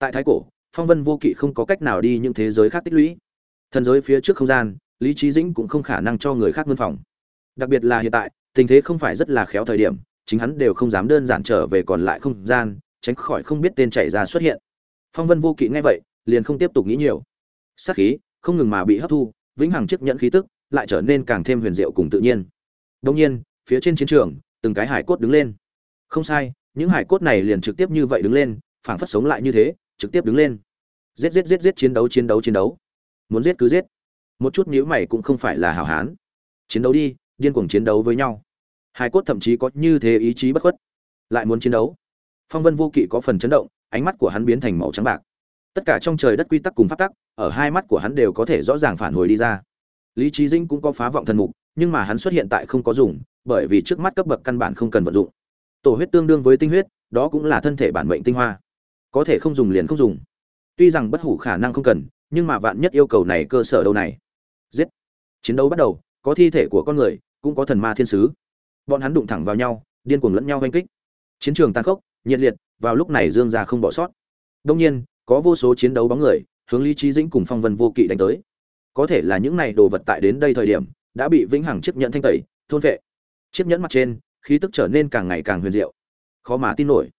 tại thái cổ, phong vân vô kỵ không có cách nào đi những thế giới khác tích lũy. Thần giới phía trước không gian, lý trí dĩnh cũng không khả năng cho người khác mân phòng đặc biệt là hiện tại, tình thế không phải rất là khéo thời điểm, chính hắn đều không dám đơn giản trở về còn lại không gian, tránh khỏi không biết tên chảy ra xuất hiện. Phong vân vô kỵ nghe vậy, liền không tiếp tục nghĩ nhiều. Sát khí, không ngừng mà bị hấp thu, vĩnh hằng chiếc nhận khí tức lại trở nên càng thêm huyền diệu cùng tự nhiên. Đông nhiên, phía trên chiến trường, từng cái hải cốt đứng lên. Không sai, những hải cốt này liền trực tiếp như vậy đứng lên, phảng phất sống lại như thế trực tiếp đứng lên. Giết giết giết giết, chiến đấu chiến đấu chiến đấu. Muốn giết cứ giết. Một chút nhíu mày cũng không phải là hảo hán. Chiến đấu đi, điên cuồng chiến đấu với nhau. Hải cốt thậm chí có như thế ý chí bất khuất. Lại muốn chiến đấu. Phong vân vô kỵ có phần chấn động, ánh mắt của hắn biến thành màu trắng bạc. Tất cả trong trời đất quy tắc cùng pháp tắc, ở hai mắt của hắn đều có thể rõ ràng phản hồi đi ra. Lý trí dinh cũng có phá vọng thần mục, nhưng mà hắn xuất hiện tại không có dùng, bởi vì trước mắt cấp bậc căn bản không cần vận dụng. Tổ huyết tương đương với tinh huyết, đó cũng là thân thể bản mệnh tinh hoa có thể không dùng liền không dùng. Tuy rằng bất hủ khả năng không cần, nhưng mà vạn nhất yêu cầu này cơ sở đâu này? Giết! Chiến đấu bắt đầu, có thi thể của con người, cũng có thần ma thiên sứ. Bọn hắn đụng thẳng vào nhau, điên cuồng lẫn nhau oanh kích. Chiến trường tàn khốc, nhiệt liệt, vào lúc này dương ra không bỏ sót. Đông nhiên, có vô số chiến đấu bóng người, hướng lý trí dĩnh cùng phong vân vô kỵ đánh tới. Có thể là những này đồ vật tại đến đây thời điểm, đã bị vĩnh hằng chiếc nhẫn thanh tẩy, thôn vệ. Chiếc nhẫn mặt trên, khí tức trở nên càng ngày càng huyền diệu. Khó mà tin nổi.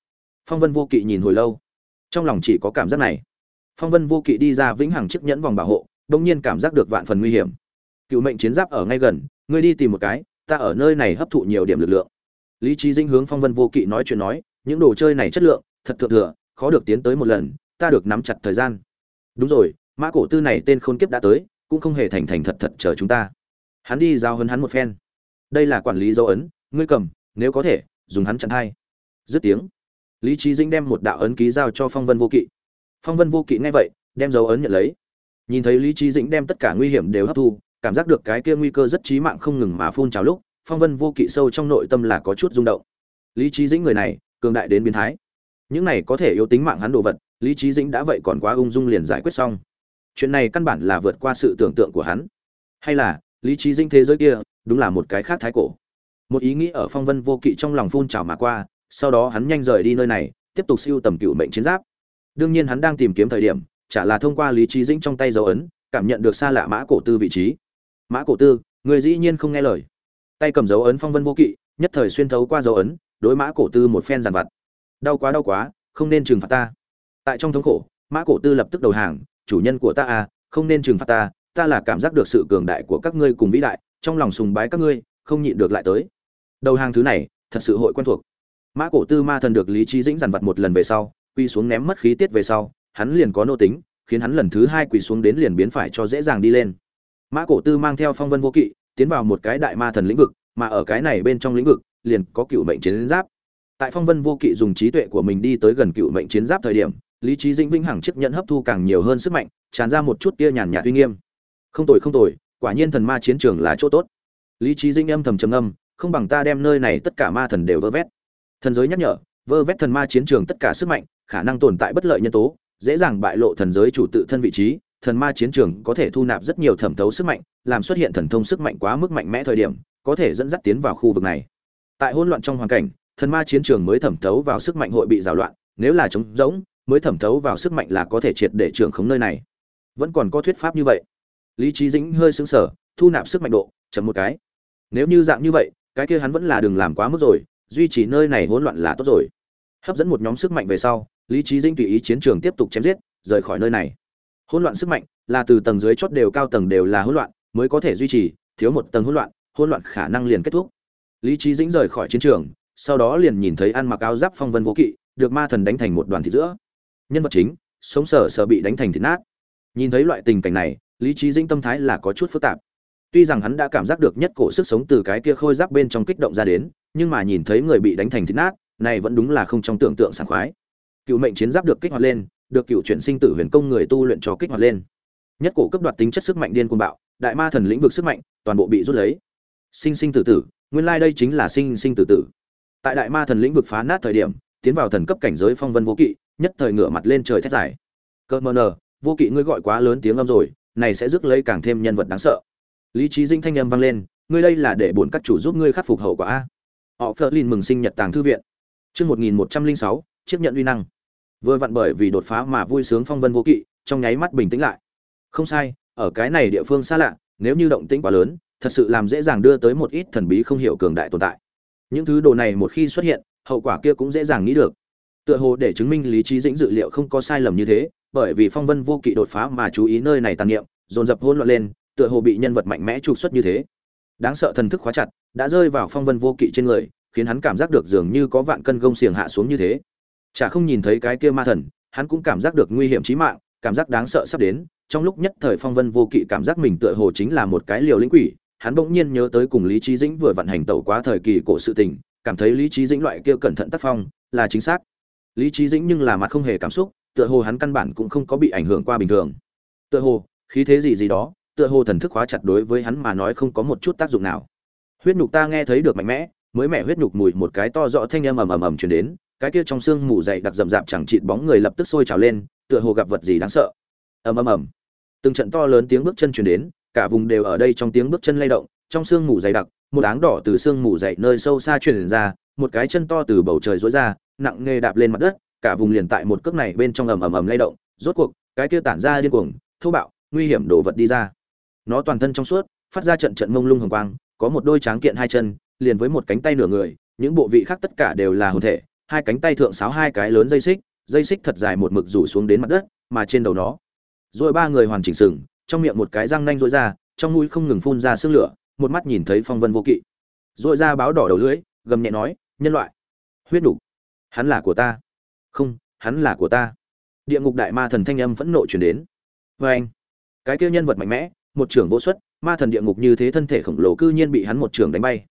Phong vân vô kỵ nhìn hồi lâu trong lòng chỉ có cảm giác này. Phong vân vô kỵ đi ra vĩnh hằng chiếc nhẫn vòng bảo hộ đông nhiên cảm giác được vạn phần nguy hiểm. Cựu mệnh chiến giáp ở ngay gần, ngươi đi tìm một cái, ta ở nơi này hấp thụ nhiều điểm lực lượng. Lý trí dinh hướng phong vân vô kỵ nói chuyện nói, những đồ chơi này chất lượng, thật thượng thừa, khó được tiến tới một lần, ta được nắm chặt thời gian. Đúng rồi, mã cổ tư này tên khôn kiếp đã tới, cũng không hề thành thành thật thật chờ chúng ta. Hắn đi giao hấn hắn một phen. Đây là quản lý dấu ấn, ngươi cầm, nếu có thể, dùng hắn chặn hai. Dứt tiếng lý trí dĩnh đem một đạo ấn ký giao cho phong vân vô kỵ. Phong vân vô kỵ nghe vậy, đem dấu ấn nhận lấy. Nhìn thấy lý trí dĩnh đem tất cả nguy hiểm đều hấp thu, cảm giác được cái kia nguy cơ rất chí mạng không ngừng mà phun trào lúc, phong vân vô kỵ sâu trong nội tâm là có chút rung động. Lý trí dĩnh người này, cường đại đến biến thái. Những này có thể yếu tính mạng hắn đồ vật, lý trí dĩnh đã vậy còn quá ung dung liền giải quyết xong. Chuyện này căn bản là vượt qua sự tưởng tượng của hắn. Hay là, lý trí dĩnh thế giới kia, đúng là một cái khác thái cổ. Một ý nghĩ ở phong vân vô kỵ trong lòng phun trào mà qua sau đó hắn nhanh rời đi nơi này, tiếp tục siêu tầm cựu mệnh chiến giáp. Đương nhiên hắn đang tìm kiếm thời điểm, chả là thông qua lý trí dĩnh trong tay dấu ấn, cảm nhận được xa lạ mã cổ tư vị trí. Mã cổ tư, người dĩ nhiên không nghe lời. Tay cầm dấu ấn phong vân vô kỵ, nhất thời xuyên thấu qua dấu ấn, đối mã cổ tư một phen giàn vặt. Đau quá đau quá, không nên trừng phạt ta. Tại trong thống khổ, mã cổ tư lập tức đầu hàng, chủ nhân của ta à không nên trừng phạt ta ta là cảm giác được sự cường đại của các ngươi cùng vĩ đại, trong lòng sùng bái các ngươi, không nhịn được lại tới. Đầu hàng thứ này, thật sự hội quen thuộc mã cổ tư ma thần được lý trí dĩnh dằn vặt một lần về sau quy xuống ném mất khí tiết về sau, hắn liền có nô tính, khiến hắn lần thứ hai quỳ xuống đến liền biến phải cho dễ dàng đi lên. Mã cổ tư mang theo phong vân vô kỵ, tiến vào một cái đại ma thần lĩnh vực, mà ở cái này bên trong lĩnh vực, liền có cựu mệnh chiến giáp. Tại phong vân vô kỵ dùng trí tuệ của mình đi tới gần cựu mệnh chiến giáp thời điểm, lý trí dĩnh vĩnh hằng chấp nhận hấp thu càng nhiều hơn sức mạnh, tràn ra một chút tia nhàn nhạt uy nghiêm. Không tồi không tồi, quả nhiên thần ma chiến trường là chỗ tốt. Lý trí dĩnh âm thầm trầm âm không bằng ta đem nơi này tất cả ma thần đều vơ vét thần giới nhắc nhở, vơ vét thần ma chiến trường tất cả sức mạnh, khả năng tồn tại bất lợi nhân tố, dễ dàng bại lộ thần giới chủ tự thân vị trí, thần ma chiến trường có thể thu nạp rất nhiều thẩm thấu sức mạnh, làm xuất hiện thần thông sức mạnh quá mức mạnh mẽ thời điểm, có thể dẫn dắt tiến vào khu vực này. Tại hỗn loạn trong hoàn cảnh, thần ma chiến trường mới thẩm thấu vào sức mạnh hội bị rào loạn, nếu là trống rỗng, mới thẩm thấu vào sức mạnh là có thể triệt để trưởng khống nơi này. Vẫn còn có thuyết pháp như vậy. Lý trí dĩnh hơi sững sờ, thu nạp sức mạnh độ, chậm một cái. Nếu như dạng như vậy, cái kia hắn vẫn là đừng làm quá mức rồi duy trì nơi này hỗn loạn là tốt rồi. Hấp dẫn một nhóm sức mạnh về sau, lý trí dĩnh tùy ý chiến trường tiếp tục chém giết, rời khỏi nơi này. Hỗn loạn sức mạnh là từ tầng dưới chót đều cao tầng đều là hỗn loạn, mới có thể duy trì, thiếu một tầng hỗn loạn hỗn loạn khả năng liền kết thúc. Lý trí dĩnh rời khỏi chiến trường, sau đó liền nhìn thấy ăn mặc áo giáp phong vân vô kỵ, được ma thần đánh thành một đoàn thịt giữa. Nhân vật chính, sống sờ sờ bị đánh thành thịt nát. Nhìn thấy loại tình cảnh này, lý trí dĩnh tâm thái là có chút phức tạp tuy rằng hắn đã cảm giác được nhất cổ sức sống từ cái kia khôi giáp bên trong kích động ra đến, nhưng mà nhìn thấy người bị đánh thành thịt nát, này vẫn đúng là không trong tưởng tượng sảng khoái. Cựu mệnh chiến giáp được kích hoạt lên, được cựu chuyển sinh tử huyền công người tu luyện cho kích hoạt lên. Nhất cổ cấp đoạt tính chất sức mạnh điên cuồng bạo, đại ma thần lĩnh vực sức mạnh, toàn bộ bị rút lấy. Sinh sinh tử tử, nguyên lai đây chính là sinh sinh tử tử. Tại đại ma thần lĩnh vực phá nát thời điểm, tiến vào thần cấp cảnh giới phong vân vô kỵ, nhất thời ngửa mặt lên trời thét dài. Cơ mờ nờ, vô kỵ ngươi gọi quá lớn tiếng âm rồi, này sẽ rước lấy càng thêm nhân vật đáng sợ lý trí dinh thanh âm vang lên, ngươi đây là để bổn các chủ giúp ngươi khắc phục hậu quả a. Họ phớt lên mừng sinh nhật tàng thư viện. Chương một nghìn một trăm linh sáu, chiếc nhận uy năng. Vừa vặn bởi vì đột phá mà vui sướng phong vân vô kỵ, trong nháy mắt bình tĩnh lại. Không sai, ở cái này địa phương xa lạ, nếu như động tĩnh quá lớn, thật sự làm dễ dàng đưa tới một ít thần bí không hiểu cường đại tồn tại. Những thứ đồ này một khi xuất hiện, hậu quả kia cũng dễ dàng nghĩ được. Tựa hồ để chứng minh lý trí dĩnh dự liệu không có sai lầm như thế, bởi vì phong vân vô kỵ đột phá mà chú ý nơi này tàn niệm, dồn dập hỗn loạn lên tựa hồ bị nhân vật mạnh mẽ trục xuất như thế. Đáng sợ thần thức khóa chặt, đã rơi vào phong vân vô kỵ trên người, khiến hắn cảm giác được dường như có vạn cân gông xiềng hạ xuống như thế. Chả không nhìn thấy cái kia ma thần, hắn cũng cảm giác được nguy hiểm chí mạng, cảm giác đáng sợ sắp đến. Trong lúc nhất thời phong vân vô kỵ cảm giác mình tựa hồ chính là một cái liều lĩnh quỷ, hắn bỗng nhiên nhớ tới cùng lý trí dĩnh vừa vận hành tẩu quá thời kỳ cổ sự tình, cảm thấy lý trí dĩnh loại kia cẩn thận tác phong là chính xác. Lý trí dĩnh nhưng là mặt không hề cảm xúc, tựa hồ hắn căn bản cũng không có bị ảnh hưởng qua bình thường. Tựa hồ, khí thế gì gì đó tựa hồ thần thức khóa chặt đối với hắn mà nói không có một chút tác dụng nào. Huyết nhục ta nghe thấy được mạnh mẽ, mới mẻ huyết nhục mùi một cái to rõ thanh âm ầm ầm ầm truyền đến, cái kia trong xương mù dày đặc rậm rạp chẳng chịt bóng người lập tức sôi trào lên, tựa hồ gặp vật gì đáng sợ. Ầm ầm ầm. Từng trận to lớn tiếng bước chân truyền đến, cả vùng đều ở đây trong tiếng bước chân lay động, trong xương mù dày đặc, một áng đỏ từ xương mù dày nơi sâu xa truyền ra, một cái chân to từ bầu trời rối ra, nặng nề đạp lên mặt đất, cả vùng liền tại một cước này bên trong ầm ầm ầm lay động, rốt cuộc, cái kia tản ra điên cuồng, thô bạo, nguy hiểm đổ vật đi ra nó toàn thân trong suốt, phát ra trận trận mông lung hồng quang, có một đôi tráng kiện hai chân, liền với một cánh tay nửa người, những bộ vị khác tất cả đều là hồn thể, hai cánh tay thượng sáo hai cái lớn dây xích dây xích thật dài một mực rủ xuống đến mặt đất, mà trên đầu nó, rồi ba người hoàn chỉnh sừng, trong miệng một cái răng nanh rối ra, trong mũi không ngừng phun ra sương lửa, một mắt nhìn thấy phong vân vô kỵ. Rồi ra báo đỏ đầu lưỡi, gầm nhẹ nói, nhân loại, huyết đủ hắn là của ta. Không, hắn là của ta. Địa ngục đại ma thần thanh âm phẫn nộ chuyển đến. Vê anh cái kia nhân vật mạnh mẽ một trưởng vô xuất, ma thần địa ngục như thế thân thể khổng lồ cư nhiên bị hắn một trưởng đánh bay.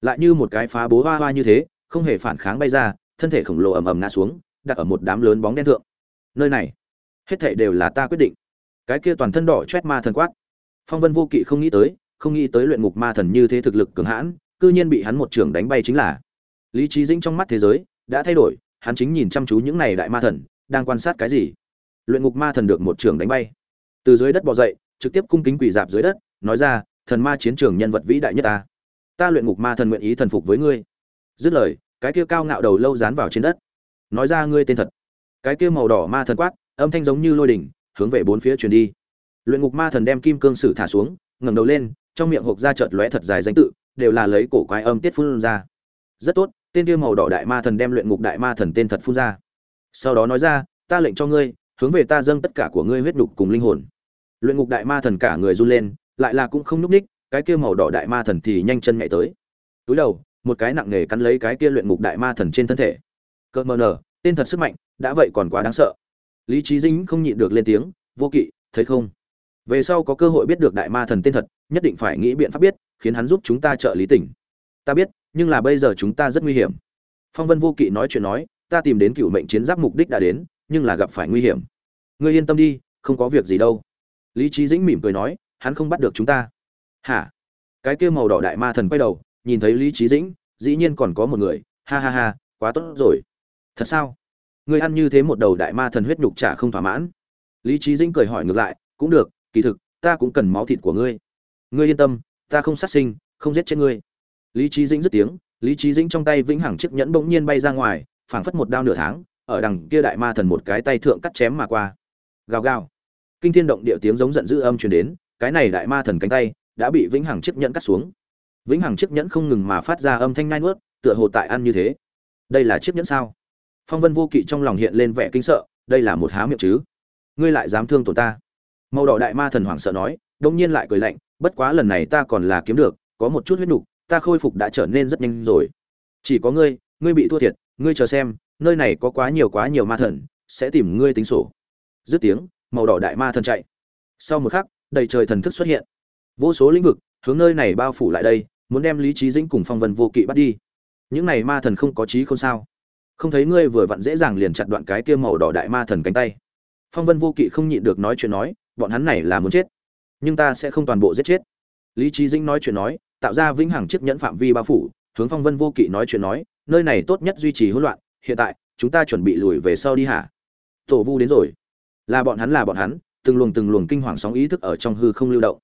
Lại như một cái phá bố hoa hoa như thế, không hề phản kháng bay ra, thân thể khổng lồ ầm ầm ngã xuống, đặt ở một đám lớn bóng đen thượng. Nơi này, hết thảy đều là ta quyết định. Cái kia toàn thân đỏ chét ma thần quát. Phong vân vô kỵ không nghĩ tới, không nghĩ tới luyện ngục ma thần như thế thực lực cường hãn, cư nhiên bị hắn một trưởng đánh bay chính là. Lý trí dĩnh trong mắt thế giới đã thay đổi, hắn chính nhìn chăm chú những này đại ma thần, đang quan sát cái gì? Luyện ngục ma thần được một trưởng đánh bay. Từ dưới đất bò dậy trực tiếp cung kính quỳ dạp dưới đất, nói ra, thần ma chiến trường nhân vật vĩ đại nhất ta. Ta luyện ngục ma thần nguyện ý thần phục với ngươi. Dứt lời, cái kia cao ngạo đầu lâu dán vào trên đất. Nói ra, ngươi tên thật. Cái kia màu đỏ ma thần quát, âm thanh giống như lôi đỉnh, hướng về bốn phía truyền đi. Luyện ngục ma thần đem kim cương sử thả xuống, ngẩng đầu lên, trong miệng hộp ra chợt lóe thật dài danh tự, đều là lấy cổ quái âm tiết phun ra. Rất tốt, tên kia màu đỏ đại ma thần đem luyện ngục đại ma thần tên thật phun ra. Sau đó nói ra, ta lệnh cho ngươi, hướng về ta dâng tất cả của ngươi huyết nhục cùng linh hồn luyện ngục đại ma thần cả người run lên, lại là cũng không núp ních cái kia màu đỏ đại ma thần thì nhanh chân nhảy tới. Túi đầu, một cái nặng nề cắn lấy cái kia luyện ngục đại ma thần trên thân thể. Cơ mờ nở, tên thật sức mạnh, đã vậy còn quá đáng sợ. Lý trí dính không nhịn được lên tiếng, vô kỵ, thấy không? Về sau có cơ hội biết được đại ma thần tên thật, nhất định phải nghĩ biện pháp biết, khiến hắn giúp chúng ta trợ lý tỉnh. Ta biết, nhưng là bây giờ chúng ta rất nguy hiểm. Phong vân vô kỵ nói chuyện nói, ta tìm đến cựu mệnh chiến giáp mục đích đã đến, nhưng là gặp phải nguy hiểm. Ngươi yên tâm đi, không có việc gì đâu lý trí dĩnh mỉm cười nói, hắn không bắt được chúng ta. Hả? Cái kia màu đỏ đại ma thần quay đầu, nhìn thấy lý trí dĩnh, dĩ nhiên còn có một người. Ha ha ha, quá tốt rồi. Thật sao? Ngươi ăn như thế một đầu đại ma thần huyết nhục chả không thỏa mãn. Lý trí dĩnh cười hỏi ngược lại, cũng được, kỳ thực, ta cũng cần máu thịt của ngươi. Ngươi yên tâm, ta không sát sinh, không giết chết ngươi. Lý trí dĩnh dứt tiếng, lý trí dĩnh trong tay vĩnh hằng chiếc nhẫn bỗng nhiên bay ra ngoài, phảng phất một đao nửa tháng, ở đằng kia đại ma thần một cái tay thượng cắt chém mà qua. Gào gào kinh thiên động địa tiếng giống giận dữ âm truyền đến, cái này đại ma thần cánh tay đã bị vĩnh hằng chiếc nhẫn cắt xuống. Vĩnh hằng chiếc nhẫn không ngừng mà phát ra âm thanh nai nuốt, tựa hồ tại ăn như thế. Đây là chiếc nhẫn sao? Phong vân vô kỵ trong lòng hiện lên vẻ kinh sợ, đây là một há miệng chứ? Ngươi lại dám thương tổn ta? Màu đỏ đại ma thần hoảng sợ nói, đông nhiên lại cười lạnh, bất quá lần này ta còn là kiếm được, có một chút huyết nục, ta khôi phục đã trở nên rất nhanh rồi. Chỉ có ngươi ngươi bị thua thiệt, ngươi chờ xem, nơi này có quá nhiều quá nhiều ma thần, sẽ tìm ngươi tính sổ. Dứt tiếng màu đỏ đại ma thần chạy. Sau một khắc, đầy trời thần thức xuất hiện. Vô số lĩnh vực, hướng nơi này bao phủ lại đây, muốn đem lý trí dĩnh cùng phong vân vô kỵ bắt đi. Những này ma thần không có trí không sao. Không thấy ngươi vừa vặn dễ dàng liền chặt đoạn cái kia màu đỏ đại ma thần cánh tay. Phong vân vô kỵ không nhịn được nói chuyện nói, bọn hắn này là muốn chết. Nhưng ta sẽ không toàn bộ giết chết. Lý trí dĩnh nói chuyện nói, tạo ra vĩnh hằng chiếc nhẫn phạm vi bao phủ, hướng phong vân vô kỵ nói chuyện nói, nơi này tốt nhất duy trì hỗn loạn, hiện tại, chúng ta chuẩn bị lùi về sau đi hả? Tổ vu đến rồi là bọn hắn, là bọn hắn, từng luồng từng luồng kinh hoàng sóng ý thức ở trong hư không lưu động.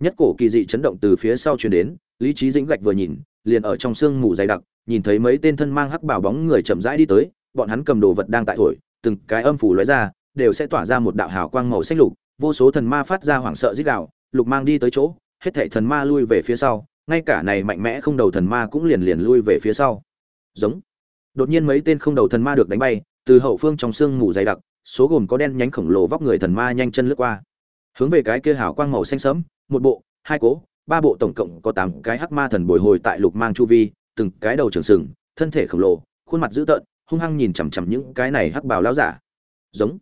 Nhất cổ kỳ dị chấn động từ phía sau truyền đến, lý trí dĩnh gạch vừa nhìn, liền ở trong sương mù dày đặc, nhìn thấy mấy tên thân mang hắc bảo bóng người chậm rãi đi tới, bọn hắn cầm đồ vật đang tại thổi, từng cái âm phủ lóe ra, đều sẽ tỏa ra một đạo hào quang màu xanh lục, vô số thần ma phát ra hoảng sợ dích đạo lục mang đi tới chỗ, hết thảy thần ma lui về phía sau, ngay cả này mạnh mẽ không đầu thần ma cũng liền liền lui về phía sau. Giống. Đột nhiên mấy tên không đầu thần ma được đánh bay, từ hậu phương trong sương mù dày đặc số gồm có đen nhánh khổng lồ vóc người thần ma nhanh chân lướt qua. Hướng về cái kia hào quang màu xanh sẫm, một bộ, hai cố ba bộ tổng cộng có tám cái hắc ma thần bồi hồi tại lục mang chu vi, từng cái đầu trường sừng, thân thể khổng lồ, khuôn mặt dữ tợn, hung hăng nhìn chằm chằm những cái này hắc bào lão giả. Giống.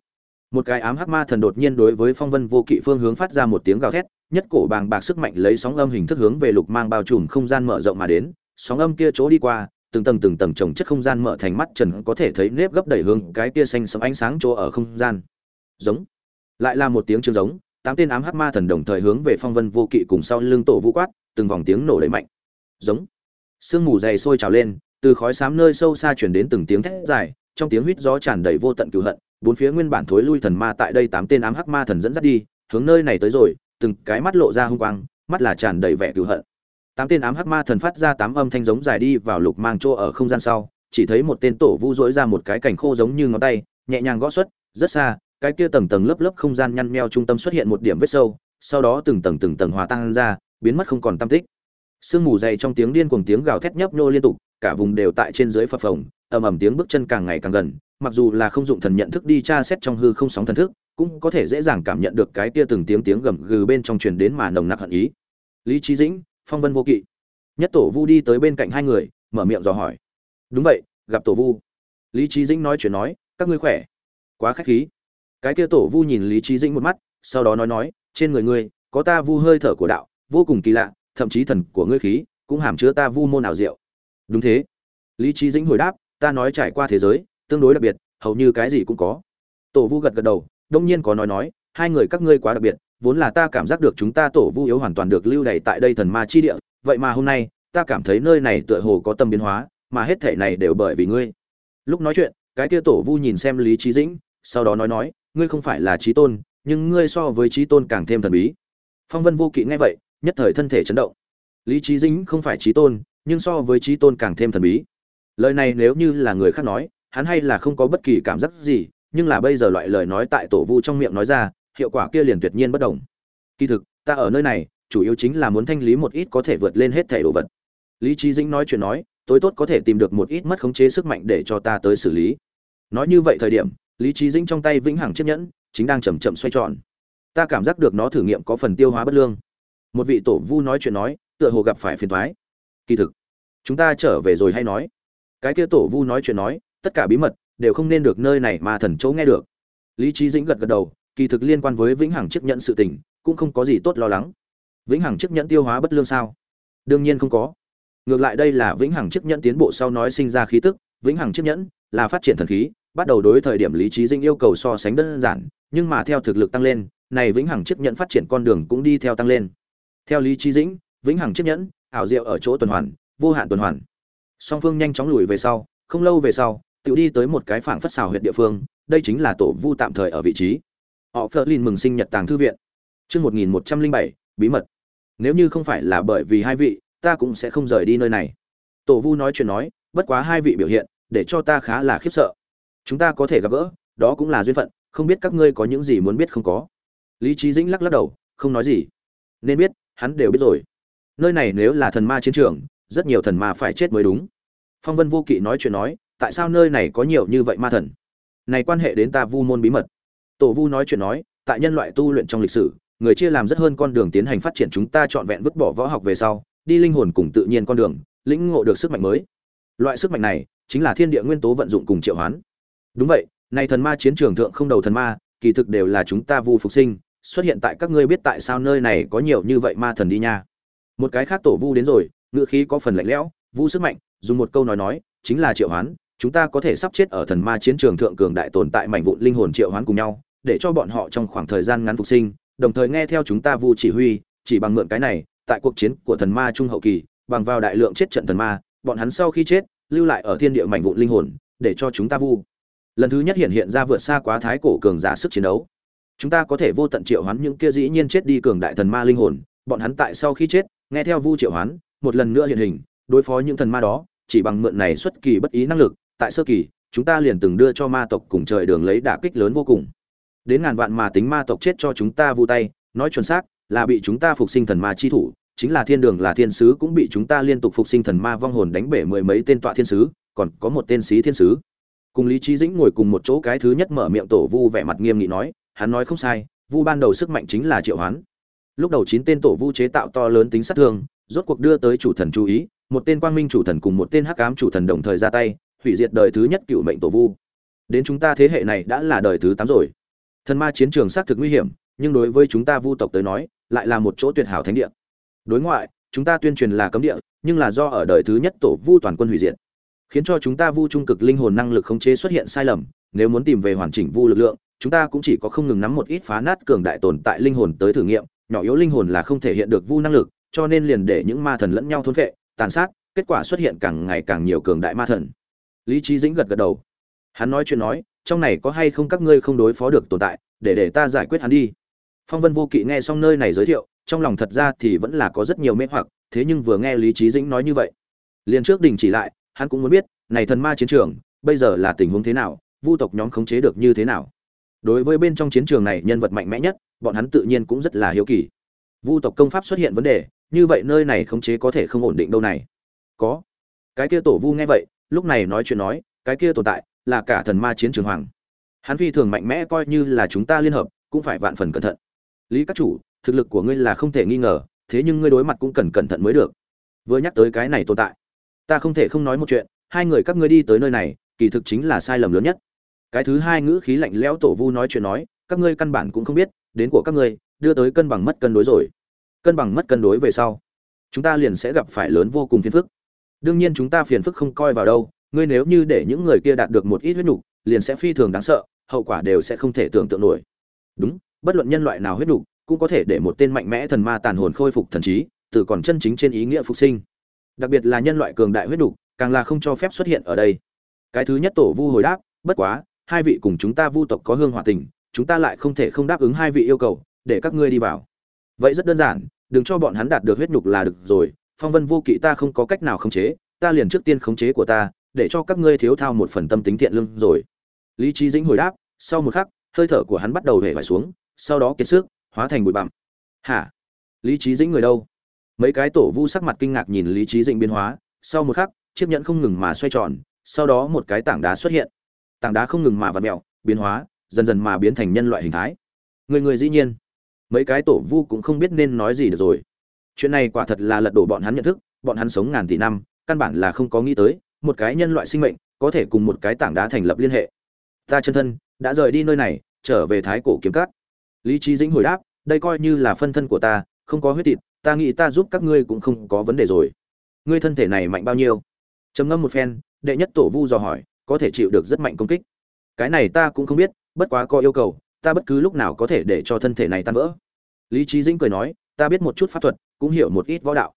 Một cái ám hắc ma thần đột nhiên đối với phong vân vô kỵ phương hướng phát ra một tiếng gào thét, nhất cổ bàng bạc sức mạnh lấy sóng âm hình thức hướng về lục mang bao trùm không gian mở rộng mà đến, sóng âm kia chỗ đi qua từng tầng từng tầng trồng chất không gian mở thành mắt trần có thể thấy nếp gấp đẩy hướng cái kia xanh sẫm ánh sáng chỗ ở không gian. Giống. Lại là một tiếng trường giống, tám tên ám hắc ma thần đồng thời hướng về phong vân vô kỵ cùng sau lưng tổ vũ quát, từng vòng tiếng nổ đầy mạnh. Giống. Sương mù dày sôi trào lên, từ khói xám nơi sâu xa chuyển đến từng tiếng thét dài, trong tiếng huýt gió tràn đầy vô tận cựu hận, bốn phía nguyên bản thối lui thần ma tại đây tám tên ám hắc ma thần dẫn dắt đi, hướng nơi này tới rồi, từng cái mắt lộ ra hung quang, mắt là tràn đầy vẻ cựu hận tám tên ám hắc ma thần phát ra tám âm thanh giống dài đi vào lục mang chỗ ở không gian sau, chỉ thấy một tên tổ vu dỗi ra một cái cảnh khô giống như ngón tay, nhẹ nhàng gõ xuất, rất xa, cái kia tầng tầng lớp lớp không gian nhăn meo trung tâm xuất hiện một điểm vết sâu, sau đó từng tầng từng tầng hòa tan ra, biến mất không còn tâm tích. Sương mù dày trong tiếng điên cuồng tiếng gào thét nhấp nhô liên tục, cả vùng đều tại trên dưới phập phồng, ầm ầm tiếng bước chân càng ngày càng gần, mặc dù là không dụng thần nhận thức đi tra xét trong hư không sóng thần thức, cũng có thể dễ dàng cảm nhận được cái kia từng tiếng tiếng gầm gừ bên trong truyền đến mà nồng nặc hận ý. Lý trí dĩnh phong vân vô kỵ. Nhất tổ vu đi tới bên cạnh hai người, mở miệng dò hỏi. Đúng vậy, gặp tổ vu. Lý trí dĩnh nói chuyện nói, các ngươi khỏe? Quá khách khí. Cái kia tổ vu nhìn lý trí dĩnh một mắt, sau đó nói nói, trên người ngươi, có ta vu hơi thở của đạo, vô cùng kỳ lạ, thậm chí thần của ngươi khí, cũng hàm chứa ta vu môn ảo diệu. Đúng thế. Lý trí dĩnh hồi đáp, ta nói trải qua thế giới, tương đối đặc biệt, hầu như cái gì cũng có. Tổ vu gật gật đầu, đông nhiên có nói nói, hai người các ngươi quá đặc biệt vốn là ta cảm giác được chúng ta tổ vu yếu hoàn toàn được lưu đày tại đây thần ma chi địa, vậy mà hôm nay, ta cảm thấy nơi này tựa hồ có tâm biến hóa, mà hết thể này đều bởi vì ngươi. Lúc nói chuyện, cái kia tổ vu nhìn xem lý trí dĩnh, sau đó nói nói, ngươi không phải là trí tôn, nhưng ngươi so với trí tôn càng thêm thần bí. Phong vân vô kỵ nghe vậy, nhất thời thân thể chấn động. Lý trí dĩnh không phải trí tôn, nhưng so với trí tôn càng thêm thần bí. Lời này nếu như là người khác nói, hắn hay là không có bất kỳ cảm giác gì, nhưng là bây giờ loại lời nói tại tổ vu trong miệng nói ra hiệu quả kia liền tuyệt nhiên bất đồng. Kỳ thực, ta ở nơi này, chủ yếu chính là muốn thanh lý một ít có thể vượt lên hết thể đồ vật. Lý trí dĩnh nói chuyện nói, tối tốt có thể tìm được một ít mất khống chế sức mạnh để cho ta tới xử lý. Nói như vậy thời điểm, lý trí dĩnh trong tay vĩnh hằng chiếc nhẫn, chính đang chầm chậm xoay tròn. Ta cảm giác được nó thử nghiệm có phần tiêu hóa bất lương. Một vị tổ vu nói chuyện nói, tựa hồ gặp phải phiền thoái kỳ thực, chúng ta trở về rồi hay nói? Cái kia tổ vu nói chuyện nói, tất cả bí mật đều không nên được nơi này mà thần chỗ nghe được. Lý trí dĩnh gật gật đầu kỳ thực liên quan với vĩnh hằng chiếc nhẫn sự tình, cũng không có gì tốt lo lắng. Vĩnh hằng chiếc nhẫn tiêu hóa bất lương sao? Đương nhiên không có. Ngược lại đây là vĩnh hằng chiếc nhẫn tiến bộ sau nói sinh ra khí tức, vĩnh hằng chiếc nhẫn là phát triển thần khí, bắt đầu đối thời điểm lý trí dinh yêu cầu so sánh đơn giản, nhưng mà theo thực lực tăng lên, này vĩnh hằng chiếc nhẫn phát triển con đường cũng đi theo tăng lên. Theo lý trí dĩnh, vĩnh hằng chiếc nhẫn, ảo diệu ở chỗ tuần hoàn, vô hạn tuần hoàn. Song phương nhanh chóng lùi về sau, không lâu về sau tự đi tới một cái phảng phất xào huyện địa phương, đây chính là tổ vu tạm thời ở vị trí họ phớt lên mừng sinh nhật tàng thư viện. Chương một nghìn một trăm linh bảy, bí mật. Nếu như không phải là bởi vì hai vị, ta cũng sẽ không rời đi nơi này. Tổ vu nói chuyện nói, bất quá hai vị biểu hiện, để cho ta khá là khiếp sợ. Chúng ta có thể gặp gỡ, đó cũng là duyên phận, không biết các ngươi có những gì muốn biết không có. Lý trí dĩnh lắc lắc đầu, không nói gì. Nên biết, hắn đều biết rồi. Nơi này nếu là thần ma chiến trường, rất nhiều thần ma phải chết mới đúng. Phong vân vô kỵ nói chuyện nói, tại sao nơi này có nhiều như vậy ma thần? Này quan hệ đến ta vu môn bí mật tổ vu nói chuyện nói, tại nhân loại tu luyện trong lịch sử, người chia làm rất hơn con đường tiến hành phát triển chúng ta trọn vẹn vứt bỏ võ học về sau, đi linh hồn cùng tự nhiên con đường, lĩnh ngộ được sức mạnh mới. Loại sức mạnh này chính là thiên địa nguyên tố vận dụng cùng triệu hoán. Đúng vậy nay thần ma chiến trường thượng không đầu thần ma, kỳ thực đều là chúng ta vu phục sinh, xuất hiện tại các ngươi biết tại sao nơi này có nhiều như vậy ma thần đi nha. Một cái khác tổ vu đến rồi ngựa khí có phần lạnh lẽo, vu sức mạnh, dùng một câu nói nói, chính là triệu hoán, chúng ta có thể sắp chết ở thần ma chiến trường thượng cường đại tồn tại mảnh vụn linh hồn triệu hoán cùng nhau để cho bọn họ trong khoảng thời gian ngắn phục sinh, đồng thời nghe theo chúng ta vu chỉ huy, chỉ bằng mượn cái này, tại cuộc chiến của thần ma trung hậu kỳ, bằng vào đại lượng chết trận thần ma, bọn hắn sau khi chết, lưu lại ở thiên địa mảnh vụn linh hồn, để cho chúng ta vu. Lần thứ nhất hiện hiện ra vượt xa quá thái cổ cường giả sức chiến đấu. Chúng ta có thể vô tận triệu hoán những kia dĩ nhiên chết đi cường đại thần ma linh hồn, bọn hắn tại sau khi chết, nghe theo vu triệu hoán, một lần nữa hiện hình, đối phó những thần ma đó, chỉ bằng mượn này xuất kỳ bất ý năng lực, tại sơ kỳ, chúng ta liền từng đưa cho ma tộc cùng trời đường lấy đả kích lớn vô cùng đến ngàn vạn mà tính ma tộc chết cho chúng ta vu tay, nói chuẩn xác, là bị chúng ta phục sinh thần ma chi thủ, chính là thiên đường là thiên sứ cũng bị chúng ta liên tục phục sinh thần ma vong hồn đánh bể mười mấy tên tọa thiên sứ, còn có một tên sĩ thiên sứ. Cùng lý trí dĩnh ngồi cùng một chỗ cái thứ nhất mở miệng tổ vu vẻ mặt nghiêm nghị nói, hắn nói không sai, vu ban đầu sức mạnh chính là triệu hoán. Lúc đầu chín tên tổ vu chế tạo to lớn tính sát thương, rốt cuộc đưa tới chủ thần chú ý, một tên quang minh chủ thần cùng một tên hắc ám chủ thần đồng thời ra tay, hủy diệt đời thứ nhất cựu mệnh tổ vu. Đến chúng ta thế hệ này đã là đời thứ tám rồi thần ma chiến trường xác thực nguy hiểm, nhưng đối với chúng ta vu tộc tới nói, lại là một chỗ tuyệt hảo thánh địa. Đối ngoại, chúng ta tuyên truyền là cấm địa, nhưng là do ở đời thứ nhất tổ vu toàn quân hủy diệt. Khiến cho chúng ta vu trung cực linh hồn năng lực khống chế xuất hiện sai lầm, nếu muốn tìm về hoàn chỉnh vu lực lượng, chúng ta cũng chỉ có không ngừng nắm một ít phá nát cường đại tồn tại linh hồn tới thử nghiệm, nhỏ yếu linh hồn là không thể hiện được vu năng lực, cho nên liền để những ma thần lẫn nhau thôn vệ tàn sát, kết quả xuất hiện càng ngày càng nhiều cường đại ma thần. Lý trí dĩnh gật gật đầu. Hắn nói chuyện nói trong này có hay không các ngươi không đối phó được tồn tại, để để ta giải quyết hắn đi. Phong vân vô kỵ nghe xong nơi này giới thiệu, trong lòng thật ra thì vẫn là có rất nhiều mê hoặc, thế nhưng vừa nghe lý trí dĩnh nói như vậy, liền trước đình chỉ lại, hắn cũng muốn biết, này thần ma chiến trường, bây giờ là tình huống thế nào, vu tộc nhóm khống chế được như thế nào. Đối với bên trong chiến trường này nhân vật mạnh mẽ nhất, bọn hắn tự nhiên cũng rất là hiếu kỳ. Vu tộc công pháp xuất hiện vấn đề, như vậy nơi này khống chế có thể không ổn định đâu này. Có. Cái kia tổ vu nghe vậy, lúc này nói chuyện nói cái kia tồn tại là cả thần ma chiến trường hoàng. Hắn phi thường mạnh mẽ coi như là chúng ta liên hợp, cũng phải vạn phần cẩn thận. Lý các chủ, thực lực của ngươi là không thể nghi ngờ, thế nhưng ngươi đối mặt cũng cần cẩn thận mới được. Vừa nhắc tới cái này tồn tại, ta không thể không nói một chuyện, hai người các ngươi đi tới nơi này, kỳ thực chính là sai lầm lớn nhất. Cái thứ hai ngữ khí lạnh lẽo tổ vu nói chuyện nói, các ngươi căn bản cũng không biết, đến của các ngươi, đưa tới cân bằng mất cân đối rồi. Cân bằng mất cân đối về sau, chúng ta liền sẽ gặp phải lớn vô cùng phiền phức. Đương nhiên chúng ta phiền phức không coi vào đâu ngươi nếu như để những người kia đạt được một ít huyết nhục, liền sẽ phi thường đáng sợ, hậu quả đều sẽ không thể tưởng tượng nổi. Đúng, bất luận nhân loại nào huyết nhục, cũng có thể để một tên mạnh mẽ thần ma tàn hồn khôi phục thần trí, từ còn chân chính trên ý nghĩa phục sinh. Đặc biệt là nhân loại cường đại huyết nhục, càng là không cho phép xuất hiện ở đây. Cái thứ nhất tổ vu hồi đáp, bất quá, hai vị cùng chúng ta vu tộc có hương hòa tình, chúng ta lại không thể không đáp ứng hai vị yêu cầu, để các ngươi đi vào. Vậy rất đơn giản, đừng cho bọn hắn đạt được huyết nhục là được rồi, phong vân vô kỵ ta không có cách nào khống chế, ta liền trước tiên khống chế của ta để cho các ngươi thiếu thao một phần tâm tính thiện lương rồi. Lý trí dĩnh hồi đáp, sau một khắc, hơi thở của hắn bắt đầu hể vải xuống, sau đó kiệt sức, hóa thành bụi bặm. Hả? Lý trí dĩnh người đâu? Mấy cái tổ vu sắc mặt kinh ngạc nhìn lý trí dĩnh biến hóa, sau một khắc, chiếc nhẫn không ngừng mà xoay tròn, sau đó một cái tảng đá xuất hiện. Tảng đá không ngừng mà vặn mẹo biến hóa, dần dần mà biến thành nhân loại hình thái. Người người dĩ nhiên. Mấy cái tổ vu cũng không biết nên nói gì được rồi. Chuyện này quả thật là lật đổ bọn hắn nhận thức, bọn hắn sống ngàn tỷ năm, căn bản là không có nghĩ tới một cái nhân loại sinh mệnh, có thể cùng một cái tảng đá thành lập liên hệ. Ta chân thân, đã rời đi nơi này, trở về thái cổ kiếm cát lý trí dĩnh hồi đáp, đây coi như là phân thân của ta, không có huyết thịt, ta nghĩ ta giúp các ngươi cũng không có vấn đề rồi. Ngươi thân thể này mạnh bao nhiêu? Trầm ngâm một phen, đệ nhất tổ vu dò hỏi, có thể chịu được rất mạnh công kích. Cái này ta cũng không biết, bất quá có yêu cầu, ta bất cứ lúc nào có thể để cho thân thể này tan vỡ. Lý trí dĩnh cười nói, ta biết một chút pháp thuật, cũng hiểu một ít võ đạo.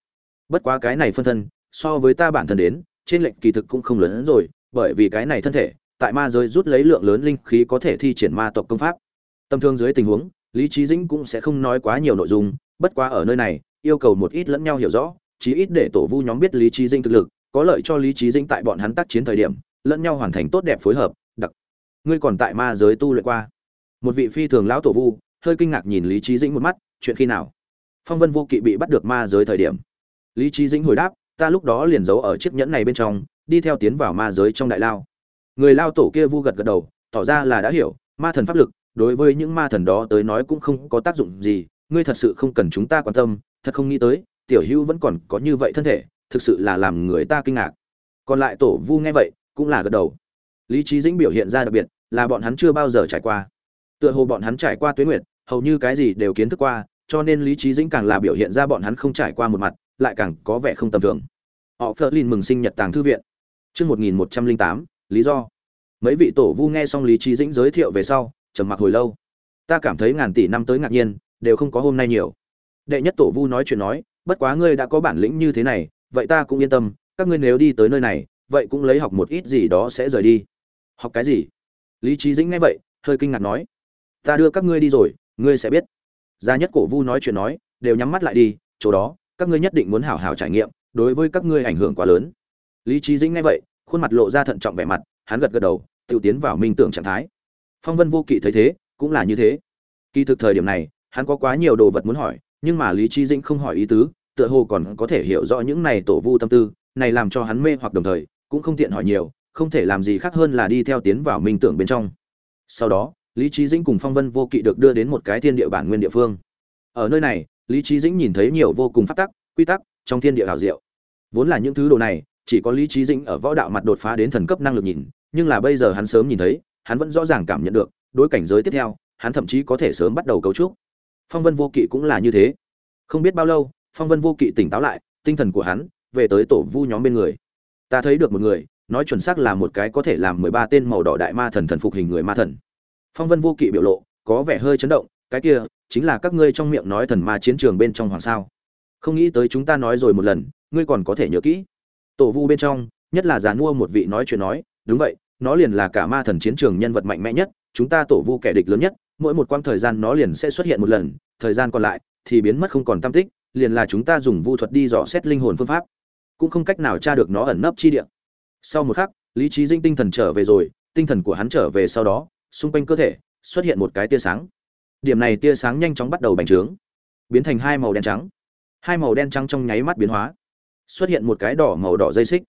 Bất quá cái này phân thân, so với ta bản thân đến trên lệnh kỳ thực cũng không lớn hơn rồi, bởi vì cái này thân thể, tại ma giới rút lấy lượng lớn linh khí có thể thi triển ma tộc công pháp. Tâm thương dưới tình huống, lý trí dĩnh cũng sẽ không nói quá nhiều nội dung, bất quá ở nơi này, yêu cầu một ít lẫn nhau hiểu rõ, chí ít để tổ vu nhóm biết lý trí dĩnh thực lực, có lợi cho lý trí dĩnh tại bọn hắn tác chiến thời điểm, lẫn nhau hoàn thành tốt đẹp phối hợp, đặc. Ngươi còn tại ma giới tu luyện qua? Một vị phi thường lão tổ vu, hơi kinh ngạc nhìn lý trí dĩnh một mắt, chuyện khi nào? Phong vân vô kỵ bị bắt được ma giới thời điểm. Lý trí dĩnh hồi đáp ta lúc đó liền giấu ở chiếc nhẫn này bên trong, đi theo tiến vào ma giới trong đại lao. Người lao tổ kia vu gật gật đầu, tỏ ra là đã hiểu, ma thần pháp lực, đối với những ma thần đó tới nói cũng không có tác dụng gì, ngươi thật sự không cần chúng ta quan tâm, thật không nghĩ tới, tiểu hữu vẫn còn có như vậy thân thể, thực sự là làm người ta kinh ngạc. Còn lại tổ vu nghe vậy, cũng là gật đầu. Lý trí dĩnh biểu hiện ra đặc biệt, là bọn hắn chưa bao giờ trải qua. Tựa hồ bọn hắn trải qua tuyết nguyệt, hầu như cái gì đều kiến thức qua, cho nên lý trí dĩnh càng là biểu hiện ra bọn hắn không trải qua một mặt lại càng có vẻ không tầm thường. Họ phớt lên mừng sinh nhật tàng thư viện. Chương một nghìn một trăm linh tám, lý do. Mấy vị tổ vu nghe xong lý trí dĩnh giới thiệu về sau, trầm mặc hồi lâu. Ta cảm thấy ngàn tỷ năm tới ngạc nhiên, đều không có hôm nay nhiều. Đệ nhất tổ vu nói chuyện nói, bất quá ngươi đã có bản lĩnh như thế này, vậy ta cũng yên tâm, các ngươi nếu đi tới nơi này, vậy cũng lấy học một ít gì đó sẽ rời đi. Học cái gì? Lý trí dĩnh nghe vậy, hơi kinh ngạc nói. Ta đưa các ngươi đi rồi, ngươi sẽ biết. Gia nhất cổ vu nói chuyện nói, đều nhắm mắt lại đi, chỗ đó các ngươi nhất định muốn hảo hảo trải nghiệm, đối với các ngươi ảnh hưởng quá lớn. Lý trí dĩnh nghe vậy, khuôn mặt lộ ra thận trọng vẻ mặt, hắn gật gật đầu tự tiến vào minh tưởng trạng thái. Phong vân vô kỵ thấy thế, cũng là như thế. Kỳ thực thời điểm này, hắn có quá nhiều đồ vật muốn hỏi, nhưng mà lý trí dĩnh không hỏi ý tứ, tựa hồ còn có thể hiểu rõ những này tổ vu tâm tư, này làm cho hắn mê hoặc đồng thời, cũng không tiện hỏi nhiều, không thể làm gì khác hơn là đi theo tiến vào minh tưởng bên trong. Sau đó, lý trí dĩnh cùng phong vân vô kỵ được đưa đến một cái thiên địa bản nguyên địa phương. Ở nơi này lý trí dĩnh nhìn thấy nhiều vô cùng phát tắc, quy tắc, trong thiên địa hảo diệu. Vốn là những thứ đồ này, chỉ có lý trí dĩnh ở võ đạo mặt đột phá đến thần cấp năng lực nhìn, nhưng là bây giờ hắn sớm nhìn thấy, hắn vẫn rõ ràng cảm nhận được, đối cảnh giới tiếp theo, hắn thậm chí có thể sớm bắt đầu cấu trúc. Phong vân vô kỵ cũng là như thế. Không biết bao lâu, phong vân vô kỵ tỉnh táo lại, tinh thần của hắn về tới tổ vu nhóm bên người. Ta thấy được một người, nói chuẩn xác là một cái có thể làm mười ba tên màu đỏ đại ma thần thần phục hình người ma thần. Phong vân vô kỵ biểu lộ có vẻ hơi chấn động cái kia, chính là các ngươi trong miệng nói thần ma chiến trường bên trong hoàng sao. Không nghĩ tới chúng ta nói rồi một lần, ngươi còn có thể nhớ kỹ. Tổ vu bên trong, nhất là giàn mua một vị nói chuyện nói, đúng vậy, nó liền là cả ma thần chiến trường nhân vật mạnh mẽ nhất, chúng ta tổ vu kẻ địch lớn nhất, mỗi một quãng thời gian nó liền sẽ xuất hiện một lần, thời gian còn lại thì biến mất không còn tam tích, liền là chúng ta dùng vu thuật đi dò xét linh hồn phương pháp. Cũng không cách nào tra được nó ẩn nấp chi địa. Sau một khắc, lý trí dinh tinh thần trở về rồi, tinh thần của hắn trở về sau đó, xung quanh cơ thể, xuất hiện một cái tia sáng điểm này tia sáng nhanh chóng bắt đầu bành trướng, biến thành hai màu đen trắng. Hai màu đen trắng trong nháy mắt biến hóa, xuất hiện một cái đỏ màu đỏ dây xích.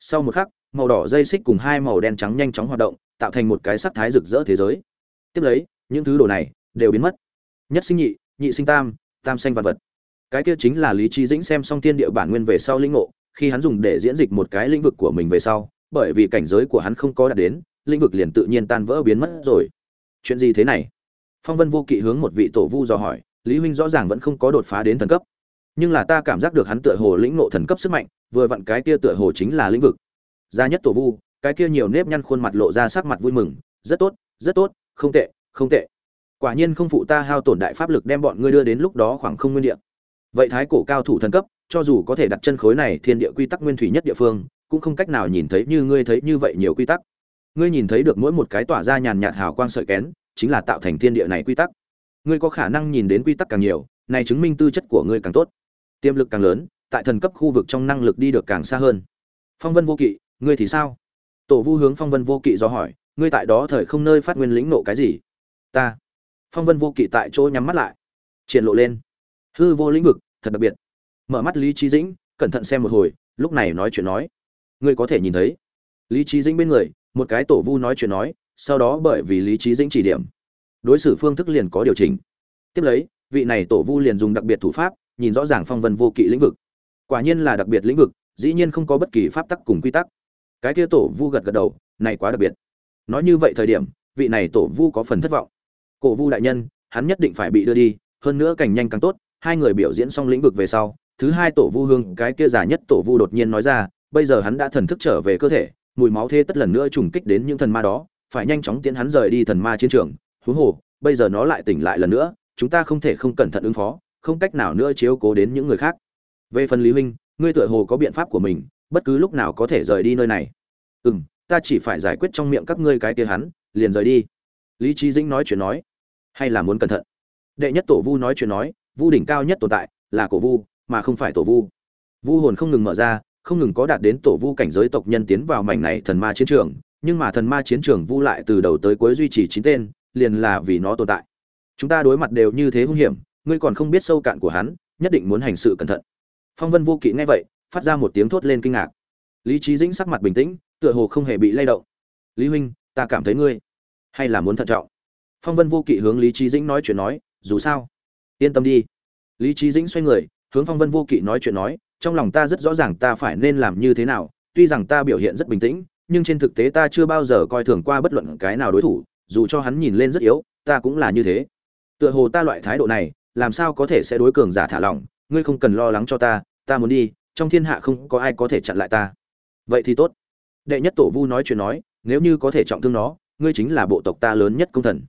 Sau một khắc, màu đỏ dây xích cùng hai màu đen trắng nhanh chóng hoạt động, tạo thành một cái sắc thái rực rỡ thế giới. Tiếp lấy, những thứ đồ này đều biến mất. Nhất sinh nhị nhị sinh tam tam sinh vật vật. Cái kia chính là lý trí dĩnh xem xong thiên địa bản nguyên về sau linh ngộ, khi hắn dùng để diễn dịch một cái lĩnh vực của mình về sau, bởi vì cảnh giới của hắn không có đạt đến, lĩnh vực liền tự nhiên tan vỡ biến mất rồi. Chuyện gì thế này? Phong vân vô kỵ hướng một vị tổ vu dò hỏi, lý huynh rõ ràng vẫn không có đột phá đến thần cấp, nhưng là ta cảm giác được hắn tựa hồ lĩnh ngộ thần cấp sức mạnh, vừa vặn cái kia tựa hồ chính là lĩnh vực. Gia nhất tổ vu, cái kia nhiều nếp nhăn khuôn mặt lộ ra sắc mặt vui mừng, rất tốt rất tốt, không tệ không tệ. Quả nhiên không phụ ta hao tổn đại pháp lực đem bọn ngươi đưa đến lúc đó khoảng không nguyên địa. Vậy thái cổ cao thủ thần cấp, cho dù có thể đặt chân khối này thiên địa quy tắc nguyên thủy nhất địa phương, cũng không cách nào nhìn thấy như ngươi thấy như vậy nhiều quy tắc. Ngươi nhìn thấy được mỗi một cái tỏa ra nhàn nhạt hào quang sợi kén chính là tạo thành thiên địa này quy tắc. Ngươi có khả năng nhìn đến quy tắc càng nhiều, này chứng minh tư chất của ngươi càng tốt. Tiềm lực càng lớn, tại thần cấp khu vực trong năng lực đi được càng xa hơn. Phong vân vô kỵ, ngươi thì sao? Tổ vu hướng phong vân vô kỵ do hỏi, ngươi tại đó thời không nơi phát nguyên lĩnh nộ cái gì? Ta. Phong vân vô kỵ tại chỗ nhắm mắt lại. Triển lộ lên. Hư vô lĩnh vực, thật đặc biệt. Mở mắt lý trí dĩnh, cẩn thận xem một hồi, lúc này nói chuyện nói. Ngươi có thể nhìn thấy. Lý trí dĩnh bên người, một cái tổ vu nói chuyện nói sau đó bởi vì lý trí dĩnh chỉ điểm, đối xử phương thức liền có điều chỉnh. Tiếp lấy, vị này tổ vu liền dùng đặc biệt thủ pháp, nhìn rõ ràng phong vân vô kỵ lĩnh vực. Quả nhiên là đặc biệt lĩnh vực, dĩ nhiên không có bất kỳ pháp tắc cùng quy tắc. Cái kia tổ vu gật gật đầu, này quá đặc biệt. Nói như vậy thời điểm, vị này tổ vu có phần thất vọng. Cổ vu đại nhân, hắn nhất định phải bị đưa đi, hơn nữa cảnh nhanh càng tốt, hai người biểu diễn xong lĩnh vực về sau, thứ hai tổ vu hương, cái kia giả nhất tổ vu đột nhiên nói ra, bây giờ hắn đã thần thức trở về cơ thể, mùi máu thế tất lần nữa trùng kích đến những thần ma đó phải nhanh chóng tiến hắn rời đi thần ma chiến trường. Huống hồ, bây giờ nó lại tỉnh lại lần nữa, chúng ta không thể không cẩn thận ứng phó, không cách nào nữa chiếu cố đến những người khác. Về phần lý huynh, ngươi tựa hồ có biện pháp của mình, bất cứ lúc nào có thể rời đi nơi này. Ừ m ta chỉ phải giải quyết trong miệng các ngươi cái kia hắn, liền rời đi. Lý trí dĩnh nói chuyện nói. Hay là muốn cẩn thận? Đệ nhất tổ vu nói chuyện nói, vu đỉnh cao nhất tồn tại là cổ vu, mà không phải tổ vu. Vu hồn không ngừng mở ra, không ngừng có đạt đến tổ vu cảnh giới tộc nhân tiến vào mảnh này thần ma chiến trường nhưng mà thần ma chiến trường vu lại từ đầu tới cuối duy trì chín tên, liền là vì nó tồn tại. Chúng ta đối mặt đều như thế hung hiểm, ngươi còn không biết sâu cạn của hắn, nhất định muốn hành sự cẩn thận. Phong vân vô kỵ nghe vậy, phát ra một tiếng thốt lên kinh ngạc. Lý trí dĩnh sắc mặt bình tĩnh, tựa hồ không hề bị lay động. Lý huynh, ta cảm thấy ngươi hay là muốn thận trọng. Phong vân vô kỵ hướng lý trí dĩnh nói chuyện nói, dù sao, yên tâm đi. Lý trí dĩnh xoay người, hướng phong vân vô kỵ nói chuyện nói, trong lòng ta rất rõ ràng ta phải nên làm như thế nào, tuy rằng ta biểu hiện rất bình tĩnh nhưng trên thực tế ta chưa bao giờ coi thường qua bất luận cái nào đối thủ, dù cho hắn nhìn lên rất yếu, ta cũng là như thế. Tựa hồ ta loại thái độ này, làm sao có thể sẽ đối cường giả thả lỏng, ngươi không cần lo lắng cho ta ta muốn đi, trong thiên hạ không có ai có thể chặn lại ta. Vậy thì tốt. Đệ nhất tổ vu nói chuyện nói, nếu như có thể trọng thương nó, ngươi chính là bộ tộc ta lớn nhất công thần.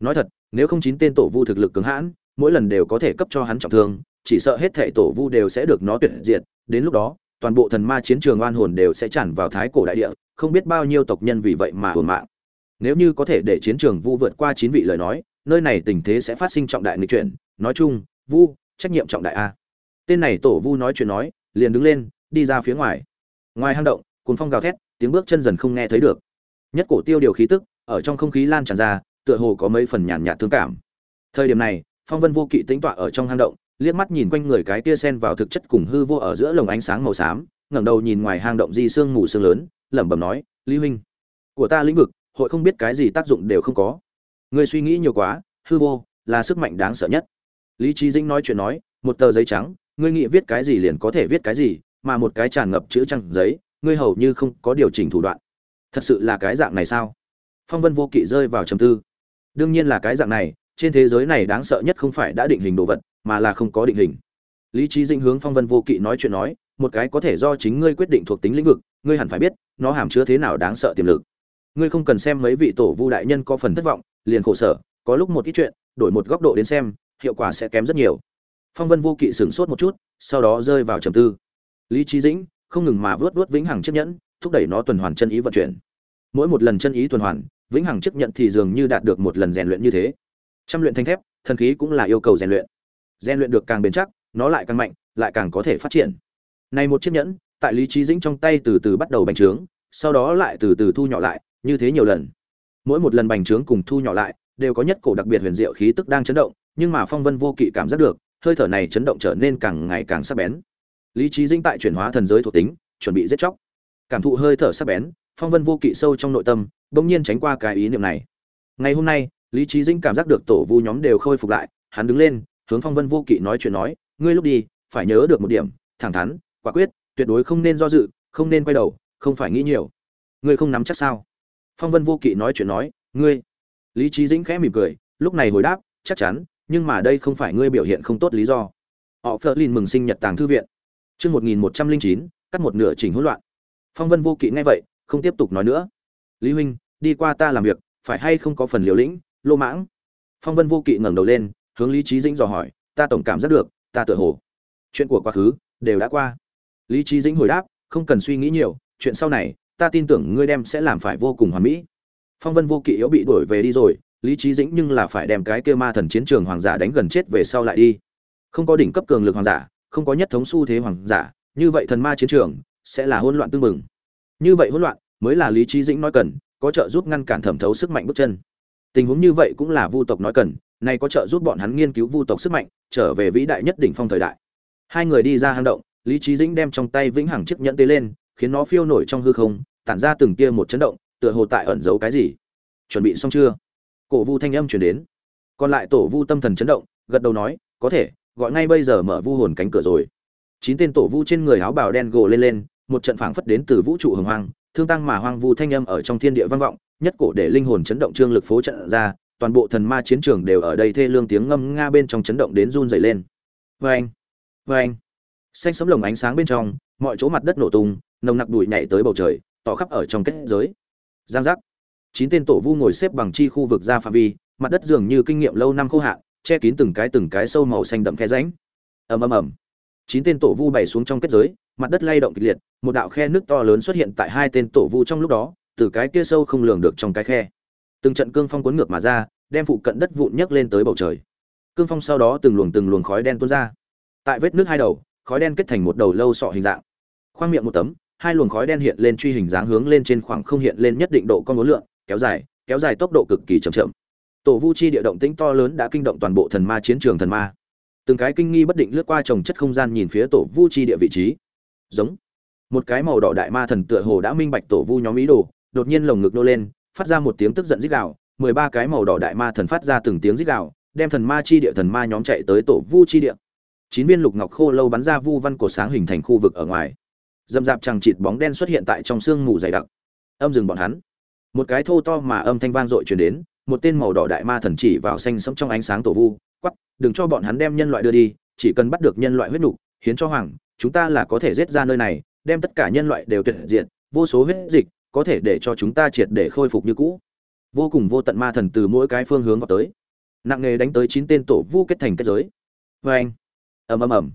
Nói thật, nếu không chín tên tổ vu thực lực cứng hãn, mỗi lần đều có thể cấp cho hắn trọng thương, chỉ sợ hết thảy tổ vu đều sẽ được nó tuyệt diệt, đến lúc đó, toàn bộ thần ma chiến trường oan hồn đều sẽ tràn vào thái cổ đại địa không biết bao nhiêu tộc nhân vì vậy mà hồn mạng. Nếu như có thể để chiến trường vu vượt qua chín vị lời nói, nơi này tình thế sẽ phát sinh trọng đại nghịch chuyển. Nói chung, vu, trách nhiệm trọng đại a. Tên này tổ vu nói chuyện nói, liền đứng lên, đi ra phía ngoài. Ngoài hang động cuốn phong gào thét, tiếng bước chân dần không nghe thấy được. Nhất cổ tiêu điều khí tức, ở trong không khí lan tràn ra, tựa hồ có mấy phần nhàn nhạt thương cảm. Thời điểm này, phong vân vô kỵ tĩnh tọa ở trong hang động, liếc mắt nhìn quanh người cái tia sen vào thực chất cùng hư vô ở giữa lồng ánh sáng màu xám, ngẩng đầu nhìn ngoài hang động di sương mù sương lớn lẩm bẩm nói, lý huynh, của ta lĩnh vực, hội không biết cái gì tác dụng đều không có. Ngươi suy nghĩ nhiều quá, hư vô, là sức mạnh đáng sợ nhất. Lý trí dĩnh nói chuyện nói, một tờ giấy trắng, ngươi nghĩ viết cái gì liền có thể viết cái gì, mà một cái tràn ngập chữ trăng giấy, ngươi hầu như không có điều chỉnh thủ đoạn. Thật sự là cái dạng này sao? Phong vân vô kỵ rơi vào trầm tư. Đương nhiên là cái dạng này, trên thế giới này đáng sợ nhất không phải đã định hình đồ vật, mà là không có định hình. Lý trí dĩnh hướng phong vân vô kỵ nói chuyện nói, một cái có thể do chính ngươi quyết định thuộc tính lĩnh vực ngươi hẳn phải biết, nó hàm chứa thế nào đáng sợ tiềm lực. Ngươi không cần xem mấy vị tổ vu đại nhân có phần thất vọng, liền khổ sở, có lúc một ít chuyện, đổi một góc độ đến xem, hiệu quả sẽ kém rất nhiều. Phong vân vô kỵ sửng sốt một chút, sau đó rơi vào trầm tư. Lý trí dĩnh, không ngừng mà vớt vớt vĩnh hằng chiếc nhẫn, thúc đẩy nó tuần hoàn chân ý vận chuyển. Mỗi một lần chân ý tuần hoàn, vĩnh hằng chiếc nhẫn thì dường như đạt được một lần rèn luyện như thế. Trăm luyện thanh thép, thần khí cũng là yêu cầu rèn luyện. Rèn luyện được càng bền chắc, nó lại càng mạnh, lại càng có thể phát triển. Này một chiếc nhẫn tại lý trí dĩnh trong tay từ từ bắt đầu bành trướng, sau đó lại từ từ thu nhỏ lại, như thế nhiều lần. Mỗi một lần bành trướng cùng thu nhỏ lại, đều có nhất cổ đặc biệt huyền diệu khí tức đang chấn động, nhưng mà phong vân vô kỵ cảm giác được, hơi thở này chấn động trở nên càng ngày càng sắc bén. Lý trí dĩnh tại chuyển hóa thần giới thuộc tính, chuẩn bị giết chóc. Cảm thụ hơi thở sắc bén, phong vân vô kỵ sâu trong nội tâm, bỗng nhiên tránh qua cái ý niệm này. Ngày hôm nay, lý trí dĩnh cảm giác được tổ vu nhóm đều khôi phục lại, hắn đứng lên, hướng phong vân vô kỵ nói chuyện nói, ngươi lúc đi, phải nhớ được một điểm, thẳng thắn, quả quyết tuyệt đối không nên do dự, không nên quay đầu, không phải nghĩ nhiều. Ngươi không nắm chắc sao? Phong vân vô kỵ nói chuyện nói, ngươi. Lý trí dĩnh khẽ mỉm cười, lúc này hồi đáp, chắc chắn, nhưng mà đây không phải ngươi biểu hiện không tốt lý do. Họ phớt lên mừng sinh nhật tàng thư viện. Chương một nghìn một trăm linh chín, cắt một nửa chỉnh hỗn loạn. Phong vân vô kỵ nghe vậy, không tiếp tục nói nữa. Lý huynh, đi qua ta làm việc, phải hay không có phần liều lĩnh, lô mãng? Phong vân vô kỵ ngẩng đầu lên, hướng lý trí dĩnh dò hỏi, ta tổng cảm giác được, ta tựa hồ. Chuyện của quá khứ, đều đã qua lý trí dĩnh hồi đáp, không cần suy nghĩ nhiều, chuyện sau này, ta tin tưởng ngươi đem sẽ làm phải vô cùng hoàn mỹ. Phong vân vô kỵ yếu bị đuổi về đi rồi, lý trí dĩnh nhưng là phải đem cái kia ma thần chiến trường hoàng giả đánh gần chết về sau lại đi. Không có đỉnh cấp cường lực hoàng giả, không có nhất thống xu thế hoàng giả, như vậy thần ma chiến trường sẽ là hỗn loạn tương mừng. Như vậy hỗn loạn mới là lý trí dĩnh nói cần, có trợ giúp ngăn cản thẩm thấu sức mạnh bước chân. Tình huống như vậy cũng là vu tộc nói cần nay có trợ giúp bọn hắn nghiên cứu vu tộc sức mạnh, trở về vĩ đại nhất đỉnh phong thời đại. Hai người đi ra hang động lý trí dĩnh đem trong tay vĩnh hằng chiếc nhẫn tế lên, khiến nó phiêu nổi trong hư không, tản ra từng tia một chấn động, tựa hồ tại ẩn giấu cái gì. Chuẩn bị xong chưa? Cổ vu thanh âm chuyển đến. Còn lại tổ vu tâm thần chấn động, gật đầu nói, có thể, gọi ngay bây giờ mở vu hồn cánh cửa rồi. Chín tên tổ vu trên người áo bào đen gồ lên lên, một trận phảng phất đến từ vũ trụ hồng hoang, thương tăng mà hoang vu thanh âm ở trong thiên địa vang vọng, nhất cổ để linh hồn chấn động trương lực phố trận ra, toàn bộ thần ma chiến trường đều ở đây thê lương tiếng ngâm nga bên trong chấn động đến run dày lên. Vê anh vê anh xanh sấm lồng ánh sáng bên trong, mọi chỗ mặt đất nổ tung, nồng nặc bụi nhảy tới bầu trời, tỏ khắp ở trong kết giới. Giang giác. Chín tên tổ vu ngồi xếp bằng chi khu vực ra phạm vi, mặt đất dường như kinh nghiệm lâu năm khô hạn, che kín từng cái từng cái sâu màu xanh đậm khe ránh ầm ầm ầm. Chín tên tổ vu bày xuống trong kết giới, mặt đất lay động kịch liệt, một đạo khe nước to lớn xuất hiện tại hai tên tổ vu trong lúc đó, từ cái kia sâu không lường được trong cái khe. Từng trận cương phong cuốn ngược mà ra, đem phụ cận đất vụn nhấc lên tới bầu trời. Cương phong sau đó từng luồng từng luồng khói đen tuôn ra. Tại vết nước hai đầu khói đen kết thành một đầu lâu sọ hình dạng. Khoang miệng một tấm, hai luồng khói đen hiện lên truy hình dáng hướng lên trên khoảng không hiện lên nhất định độ con ngốn lượng, kéo dài kéo dài tốc độ cực kỳ chậm chậm. Tổ vu chi địa động tĩnh to lớn đã kinh động toàn bộ thần ma chiến trường thần ma. Từng cái kinh nghi bất định lướt qua trồng chất không gian nhìn phía tổ vu chi địa vị trí. Giống. Một cái màu đỏ đại ma thần tựa hồ đã minh bạch tổ vu nhóm ý đồ, đột nhiên lồng ngực nô lên, phát ra một tiếng tức giận rít gào, mười ba cái màu đỏ đại ma thần phát ra từng tiếng rít gào, đem thần ma chi địa thần ma nhóm chạy tới tổ vu chi địa chín viên lục ngọc khô lâu bắn ra vu văn cổ sáng hình thành khu vực ở ngoài. Dầm dạp chẳng chịt bóng đen xuất hiện tại trong sương mù dày đặc. Âm dừng bọn hắn. Một cái thô to mà âm thanh vang dội truyền đến, một tên màu đỏ đại ma thần chỉ vào xanh sống trong ánh sáng tổ vu quắp đừng cho bọn hắn đem nhân loại đưa đi, chỉ cần bắt được nhân loại huyết nục, hiến cho hoàng, chúng ta là có thể giết ra nơi này, đem tất cả nhân loại đều tuyệt diệt, vô số huyết dịch có thể để cho chúng ta triệt để khôi phục như cũ. Vô cùng vô tận ma thần từ mỗi cái phương hướng vào tới. Nặng nề đánh tới chín tên tổ vu kết thành kết giới. Vê anh ầm ầm ầm.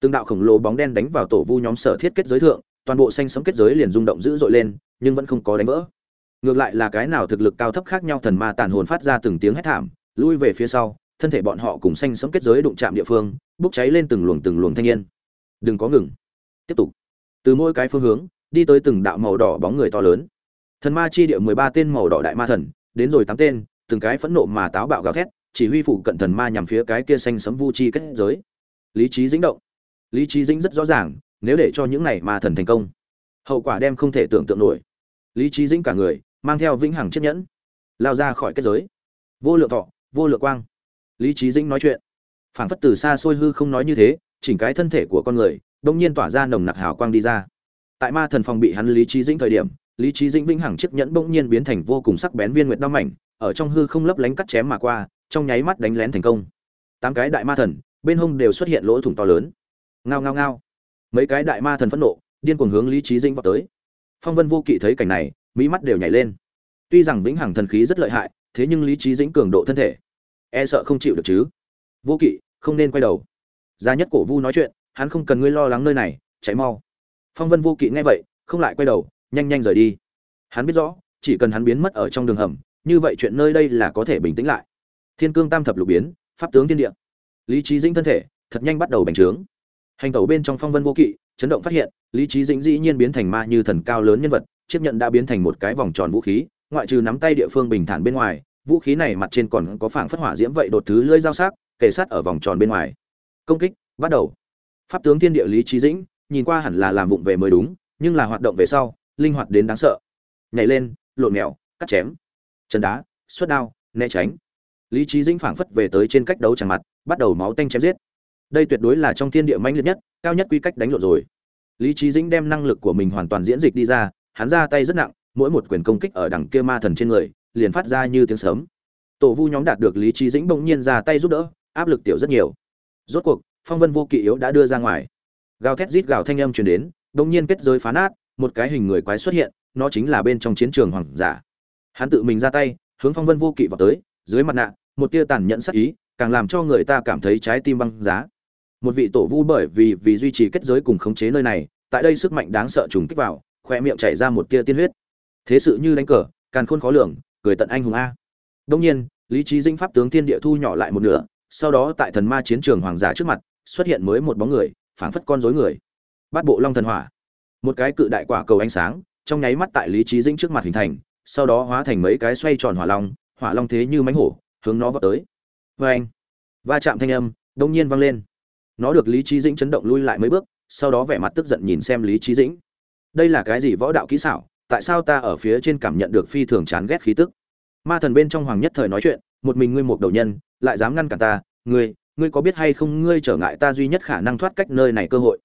Từng đạo khổng lồ bóng đen đánh vào tổ vu nhóm sở thiết kết giới thượng, toàn bộ xanh sống kết giới liền rung động dữ dội lên, nhưng vẫn không có đánh vỡ. Ngược lại là cái nào thực lực cao thấp khác nhau thần ma tàn hồn phát ra từng tiếng hét thảm, lui về phía sau, thân thể bọn họ cùng xanh sống kết giới đụng chạm địa phương, bốc cháy lên từng luồng từng luồng thanh niên. Đừng có ngừng. Tiếp tục. Từ mỗi cái phương hướng, đi tới từng đạo màu đỏ bóng người to lớn. Thần ma chi địa mười ba tên màu đỏ đại ma thần, đến rồi tám tên, từng cái phẫn nộ mà táo bạo gào thét, chỉ huy phụ cận thần ma nhằm phía cái kia xanh sấm vu chi kết giới lý trí dĩnh động. Lý trí dĩnh rất rõ ràng, nếu để cho những này ma thần thành công, hậu quả đem không thể tưởng tượng nổi. Lý trí dĩnh cả người, mang theo vĩnh hằng chiếc nhẫn, lao ra khỏi kết giới. Vô lượng thọ, vô lượng quang. Lý trí dĩnh nói chuyện. Phảng phất từ xa xôi hư không nói như thế, chỉnh cái thân thể của con người đông nhiên tỏa ra nồng nặc hào quang đi ra. Tại ma thần phòng bị hắn lý trí dĩnh thời điểm, lý trí dĩnh vĩnh hằng chiếc nhẫn bỗng nhiên biến thành vô cùng sắc bén viên nguyệt đao mảnh, ở trong hư không lấp lánh cắt chém mà qua, trong nháy mắt đánh lén thành công. Tám cái đại ma thần bên hông đều xuất hiện lỗ thủng to lớn. Ngao ngao ngao. Mấy cái đại ma thần phẫn nộ, điên cuồng hướng lý trí dĩnh vào tới. Phong vân vô kỵ thấy cảnh này, mỹ mắt đều nhảy lên. Tuy rằng vĩnh hằng thần khí rất lợi hại, thế nhưng lý trí dĩnh cường độ thân thể e sợ không chịu được chứ. Vô kỵ, không nên quay đầu. Gia nhất cổ vu nói chuyện, hắn không cần ngươi lo lắng nơi này, chạy mau. Phong vân vô kỵ nghe vậy, không lại quay đầu, nhanh nhanh rời đi. Hắn biết rõ, chỉ cần hắn biến mất ở trong đường hầm, như vậy chuyện nơi đây là có thể bình tĩnh lại. Thiên cương tam thập lục biến, pháp tướng thiên địa lý trí dĩnh thân thể thật nhanh bắt đầu bành trướng. Hành tẩu bên trong phong vân vô kỵ, chấn động phát hiện, lý trí dĩnh dĩ nhiên biến thành ma như thần cao lớn nhân vật, chiếc nhận đã biến thành một cái vòng tròn vũ khí, ngoại trừ nắm tay địa phương bình thản bên ngoài, vũ khí này mặt trên còn có phảng phất hỏa diễm vậy đột thứ lưỡi dao sắc, kề sát ở vòng tròn bên ngoài. Công kích, bắt đầu. Pháp tướng thiên địa lý trí dĩnh, nhìn qua hẳn là làm vụng về mới đúng, nhưng là hoạt động về sau, linh hoạt đến đáng sợ. Nhảy lên, lộn mèo, cắt chém. Chân đá, xuất đao, né tránh. Lý trí dĩnh phảng phất về tới trên cách đấu chẳng mặt bắt đầu máu tanh chém giết. Đây tuyệt đối là trong thiên địa mãnh liệt nhất, cao nhất quy cách đánh lộn rồi. Lý trí dĩnh đem năng lực của mình hoàn toàn diễn dịch đi ra, hắn ra tay rất nặng, mỗi một quyền công kích ở đằng kia ma thần trên người, liền phát ra như tiếng sấm. Tổ vu nhóm đạt được lý trí dĩnh bỗng nhiên ra tay giúp đỡ, áp lực tiểu rất nhiều. Rốt cuộc, phong vân vô kỵ yếu đã đưa ra ngoài. Gào thét rít gào thanh âm truyền đến, bỗng nhiên kết giới phá nát, một cái hình người quái xuất hiện, nó chính là bên trong chiến trường hoàng giả. Hắn tự mình ra tay, hướng phong vân vô kỵ vào tới, dưới mặt nạ, một tia tàn nhẫn sắc ý càng làm cho người ta cảm thấy trái tim băng giá. Một vị tổ vu bởi vì vì duy trì kết giới cùng khống chế nơi này, tại đây sức mạnh đáng sợ trùng kích vào khoe miệng chảy ra một tia tiên huyết. Thế sự như đánh cờ càng khôn khó lường, cười tận anh hùng a. Đông nhiên, lý trí dinh pháp tướng thiên địa thu nhỏ lại một nửa, sau đó tại thần ma chiến trường hoàng giả trước mặt, xuất hiện mới một bóng người, phảng phất con rối người. Bát bộ long thần hỏa. Một cái cự đại quả cầu ánh sáng, trong nháy mắt tại lý trí dĩnh trước mặt hình thành, sau đó hóa thành mấy cái xoay tròn hỏa long hỏa long thế như mánh hổ, hướng nó vào tới vê anh. Va chạm thanh âm, đông nhiên vang lên. Nó được lý trí dĩnh chấn động lui lại mấy bước, sau đó vẻ mặt tức giận nhìn xem lý trí dĩnh. Đây là cái gì võ đạo kỹ xảo? Tại sao ta ở phía trên cảm nhận được phi thường chán ghét khí tức? Ma thần bên trong hoàng nhất thời nói chuyện, một mình ngươi một đầu nhân, lại dám ngăn cản ta. Ngươi ngươi có biết hay không ngươi trở ngại ta duy nhất khả năng thoát cách nơi này cơ hội?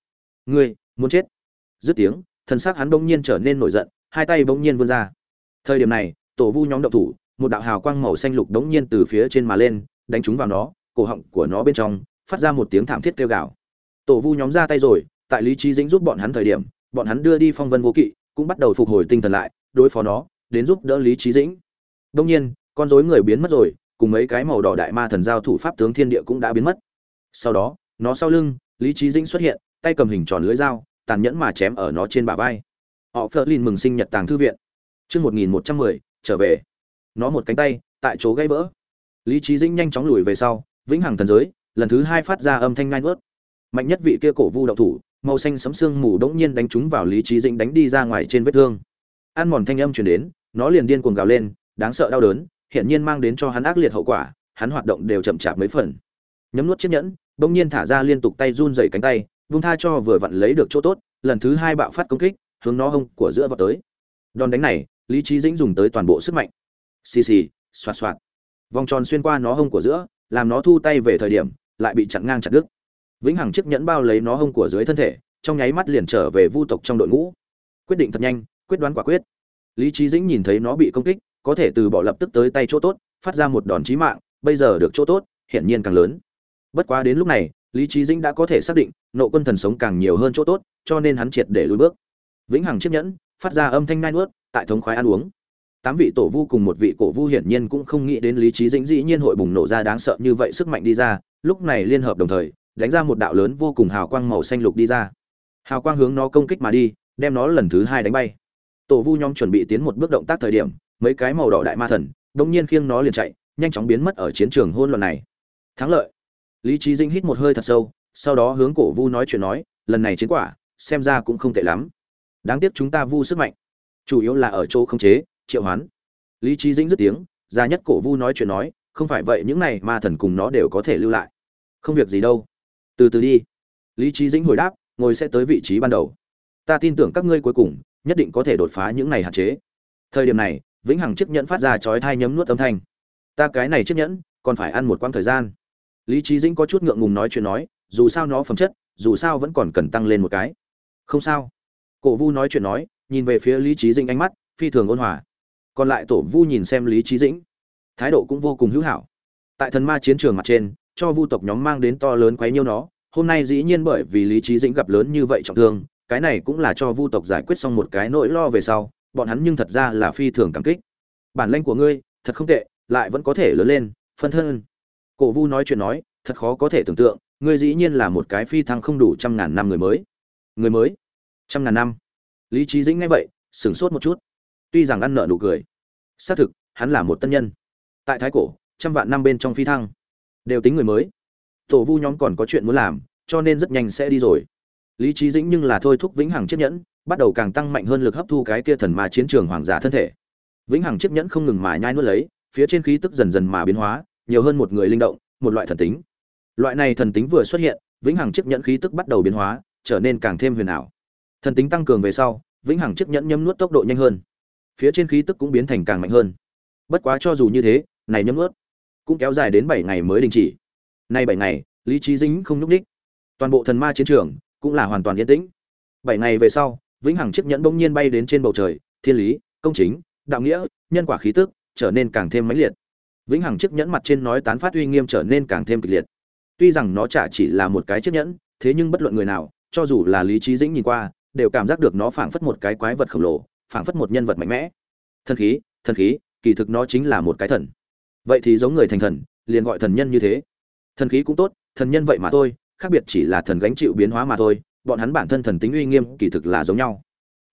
Ngươi, muốn chết? Dứt tiếng, thần sắc hắn bỗng nhiên trở nên nổi giận, hai tay bỗng nhiên vươn ra. Thời điểm này, tổ vu nhóm động thủ, một đạo hào quang màu xanh lục bỗng nhiên từ phía trên mà lên đánh trúng vào nó, cổ họng của nó bên trong phát ra một tiếng thảm thiết kêu gào. Tổ vu nhóm ra tay rồi, tại lý trí dĩnh giúp bọn hắn thời điểm, bọn hắn đưa đi phong vân vô kỵ, cũng bắt đầu phục hồi tinh thần lại, đối phó nó, đến giúp đỡ lý trí dĩnh. Đông nhiên, con rối người biến mất rồi, cùng mấy cái màu đỏ đại ma thần giao thủ pháp tướng thiên địa cũng đã biến mất. Sau đó, nó sau lưng, lý trí dĩnh xuất hiện, tay cầm hình tròn lưới dao, tàn nhẫn mà chém ở nó trên bả vai. Họ phớt lên mừng sinh nhật tàng thư viện. Chương một nghìn một trăm mười, trở về. Nó một cánh tay, tại chỗ gãy vỡ lý trí dĩnh nhanh chóng lùi về sau vĩnh hằng thần giới lần thứ hai phát ra âm thanh ngai ngớt, mạnh nhất vị kia cổ vu đậu thủ màu xanh sấm sương mù đống nhiên đánh trúng vào lý trí dĩnh đánh đi ra ngoài trên vết thương. Ăn mòn thanh âm truyền đến nó liền điên cuồng gào lên đáng sợ đau đớn hiện nhiên mang đến cho hắn ác liệt hậu quả hắn hoạt động đều chậm chạp mấy phần. Nhấm nuốt chiếc nhẫn bỗng nhiên thả ra liên tục tay run rẩy cánh tay vung tha cho vừa vặn lấy được chỗ tốt lần thứ hai bạo phát công kích hướng nó hông của giữa vào tới. Đòn đánh này lý trí dĩnh dùng tới toàn bộ sức mạnh. Xì xì xoạt xoạt vòng tròn xuyên qua nó hông của giữa, làm nó thu tay về thời điểm, lại bị chặn ngang chặt đứt. Vĩnh hằng chiếc nhẫn bao lấy nó hông của dưới thân thể, trong nháy mắt liền trở về vu tộc trong đội ngũ. Quyết định thật nhanh, quyết đoán quả quyết. Lý trí dĩnh nhìn thấy nó bị công kích, có thể từ bỏ lập tức tới tay chỗ tốt, phát ra một đòn chí mạng, bây giờ được chỗ tốt, hiển nhiên càng lớn. Bất quá đến lúc này, lý trí dĩnh đã có thể xác định, nộ quân thần sống càng nhiều hơn chỗ tốt, cho nên hắn triệt để lùi bước. Vĩnh hằng chiếc nhẫn, phát ra âm thanh nai nuốt, tại thống khoái ăn uống tám vị tổ vu cùng một vị cổ vu hiển nhiên cũng không nghĩ đến lý trí dĩnh dĩ nhiên hội bùng nổ ra đáng sợ như vậy sức mạnh đi ra, lúc này liên hợp đồng thời, đánh ra một đạo lớn vô cùng hào quang màu xanh lục đi ra. Hào quang hướng nó công kích mà đi, đem nó lần thứ hai đánh bay. Tổ vu nhóm chuẩn bị tiến một bước động tác thời điểm, mấy cái màu đỏ đại ma thần đông nhiên khiêng nó liền chạy, nhanh chóng biến mất ở chiến trường hôn luận này. Thắng lợi. Lý trí dinh hít một hơi thật sâu, sau đó hướng cổ vu nói chuyện nói, lần này chiến quả, xem ra cũng không tệ lắm. Đáng tiếc chúng ta vu sức mạnh. Chủ yếu là ở chỗ không chế triệu hoán. Lý trí dĩnh dứt tiếng gia nhất cổ vu nói chuyện nói, không phải vậy những này ma thần cùng nó đều có thể lưu lại. Không việc gì đâu. Từ từ đi. Lý trí dĩnh hồi đáp, ngồi sẽ tới vị trí ban đầu. Ta tin tưởng các ngươi cuối cùng, nhất định có thể đột phá những này hạn chế. Thời điểm này, vĩnh hằng chiếc nhẫn phát ra chói thai nhấm nuốt âm thanh. Ta cái này chiếc nhẫn, còn phải ăn một quãng thời gian. Lý trí dĩnh có chút ngượng ngùng nói chuyện nói, dù sao nó phẩm chất, dù sao vẫn còn cần tăng lên một cái. Không sao. Cổ vu nói chuyện nói, nhìn về phía lý trí dĩnh ánh mắt, phi thường ôn hòa còn lại tổ vu nhìn xem lý trí dĩnh thái độ cũng vô cùng hữu hảo tại thần ma chiến trường mặt trên cho vu tộc nhóm mang đến to lớn quấy nhiêu nó hôm nay dĩ nhiên bởi vì lý trí dĩnh gặp lớn như vậy trọng thương cái này cũng là cho vu tộc giải quyết xong một cái nỗi lo về sau bọn hắn nhưng thật ra là phi thường cảm kích bản lanh của ngươi thật không tệ lại vẫn có thể lớn lên phân thân cổ vu nói chuyện nói thật khó có thể tưởng tượng ngươi dĩ nhiên là một cái phi thăng không đủ trăm ngàn năm người mới người mới trăm ngàn năm lý trí dĩnh nghe vậy sửng sốt một chút tuy rằng ăn nợ nụ cười. Xác thực, hắn là một tân nhân. Tại thái cổ, trăm vạn năm bên trong phi thăng. Đều tính người mới. Tổ vu nhóm còn có chuyện muốn làm, cho nên rất nhanh sẽ đi rồi. Lý trí dĩnh nhưng là thôi thúc vĩnh hằng chiếc nhẫn, bắt đầu càng tăng mạnh hơn lực hấp thu cái kia thần ma chiến trường hoàng giả thân thể. Vĩnh hằng chiếc nhẫn không ngừng mà nhai nuốt lấy, phía trên khí tức dần dần mà biến hóa, nhiều hơn một người linh động, một loại thần tính. Loại này thần tính vừa xuất hiện, vĩnh hằng chiếc nhẫn khí tức bắt đầu biến hóa, trở nên càng thêm huyền ảo. Thần tính tăng cường về sau, vĩnh hằng chiếc nhẫn nhấm nuốt tốc độ nhanh hơn phía trên khí tức cũng biến thành càng mạnh hơn. Bất quá cho dù như thế, này nhấm nuốt cũng kéo dài đến bảy ngày mới đình chỉ. Nay bảy ngày, lý trí dính không nhúc ních toàn bộ thần ma chiến trường cũng là hoàn toàn yên tĩnh. Bảy ngày về sau, vĩnh hằng chiếc nhẫn bỗng nhiên bay đến trên bầu trời, thiên lý, công chính, đạo nghĩa, nhân quả khí tức trở nên càng thêm mãnh liệt. Vĩnh hằng chiếc nhẫn mặt trên nói tán phát uy nghiêm trở nên càng thêm kịch liệt. Tuy rằng nó chả chỉ là một cái chiếc nhẫn, thế nhưng bất luận người nào, cho dù là lý trí dĩnh nhìn qua, đều cảm giác được nó phảng phất một cái quái vật khổng lồ phảng phất một nhân vật mạnh mẽ. Thần khí thần khí, kỳ thực nó chính là một cái thần. Vậy thì giống người thành thần, liền gọi thần nhân như thế. Thần khí cũng tốt, thần nhân vậy mà thôi, khác biệt chỉ là thần gánh chịu biến hóa mà thôi, bọn hắn bản thân thần tính uy nghiêm kỳ thực là giống nhau.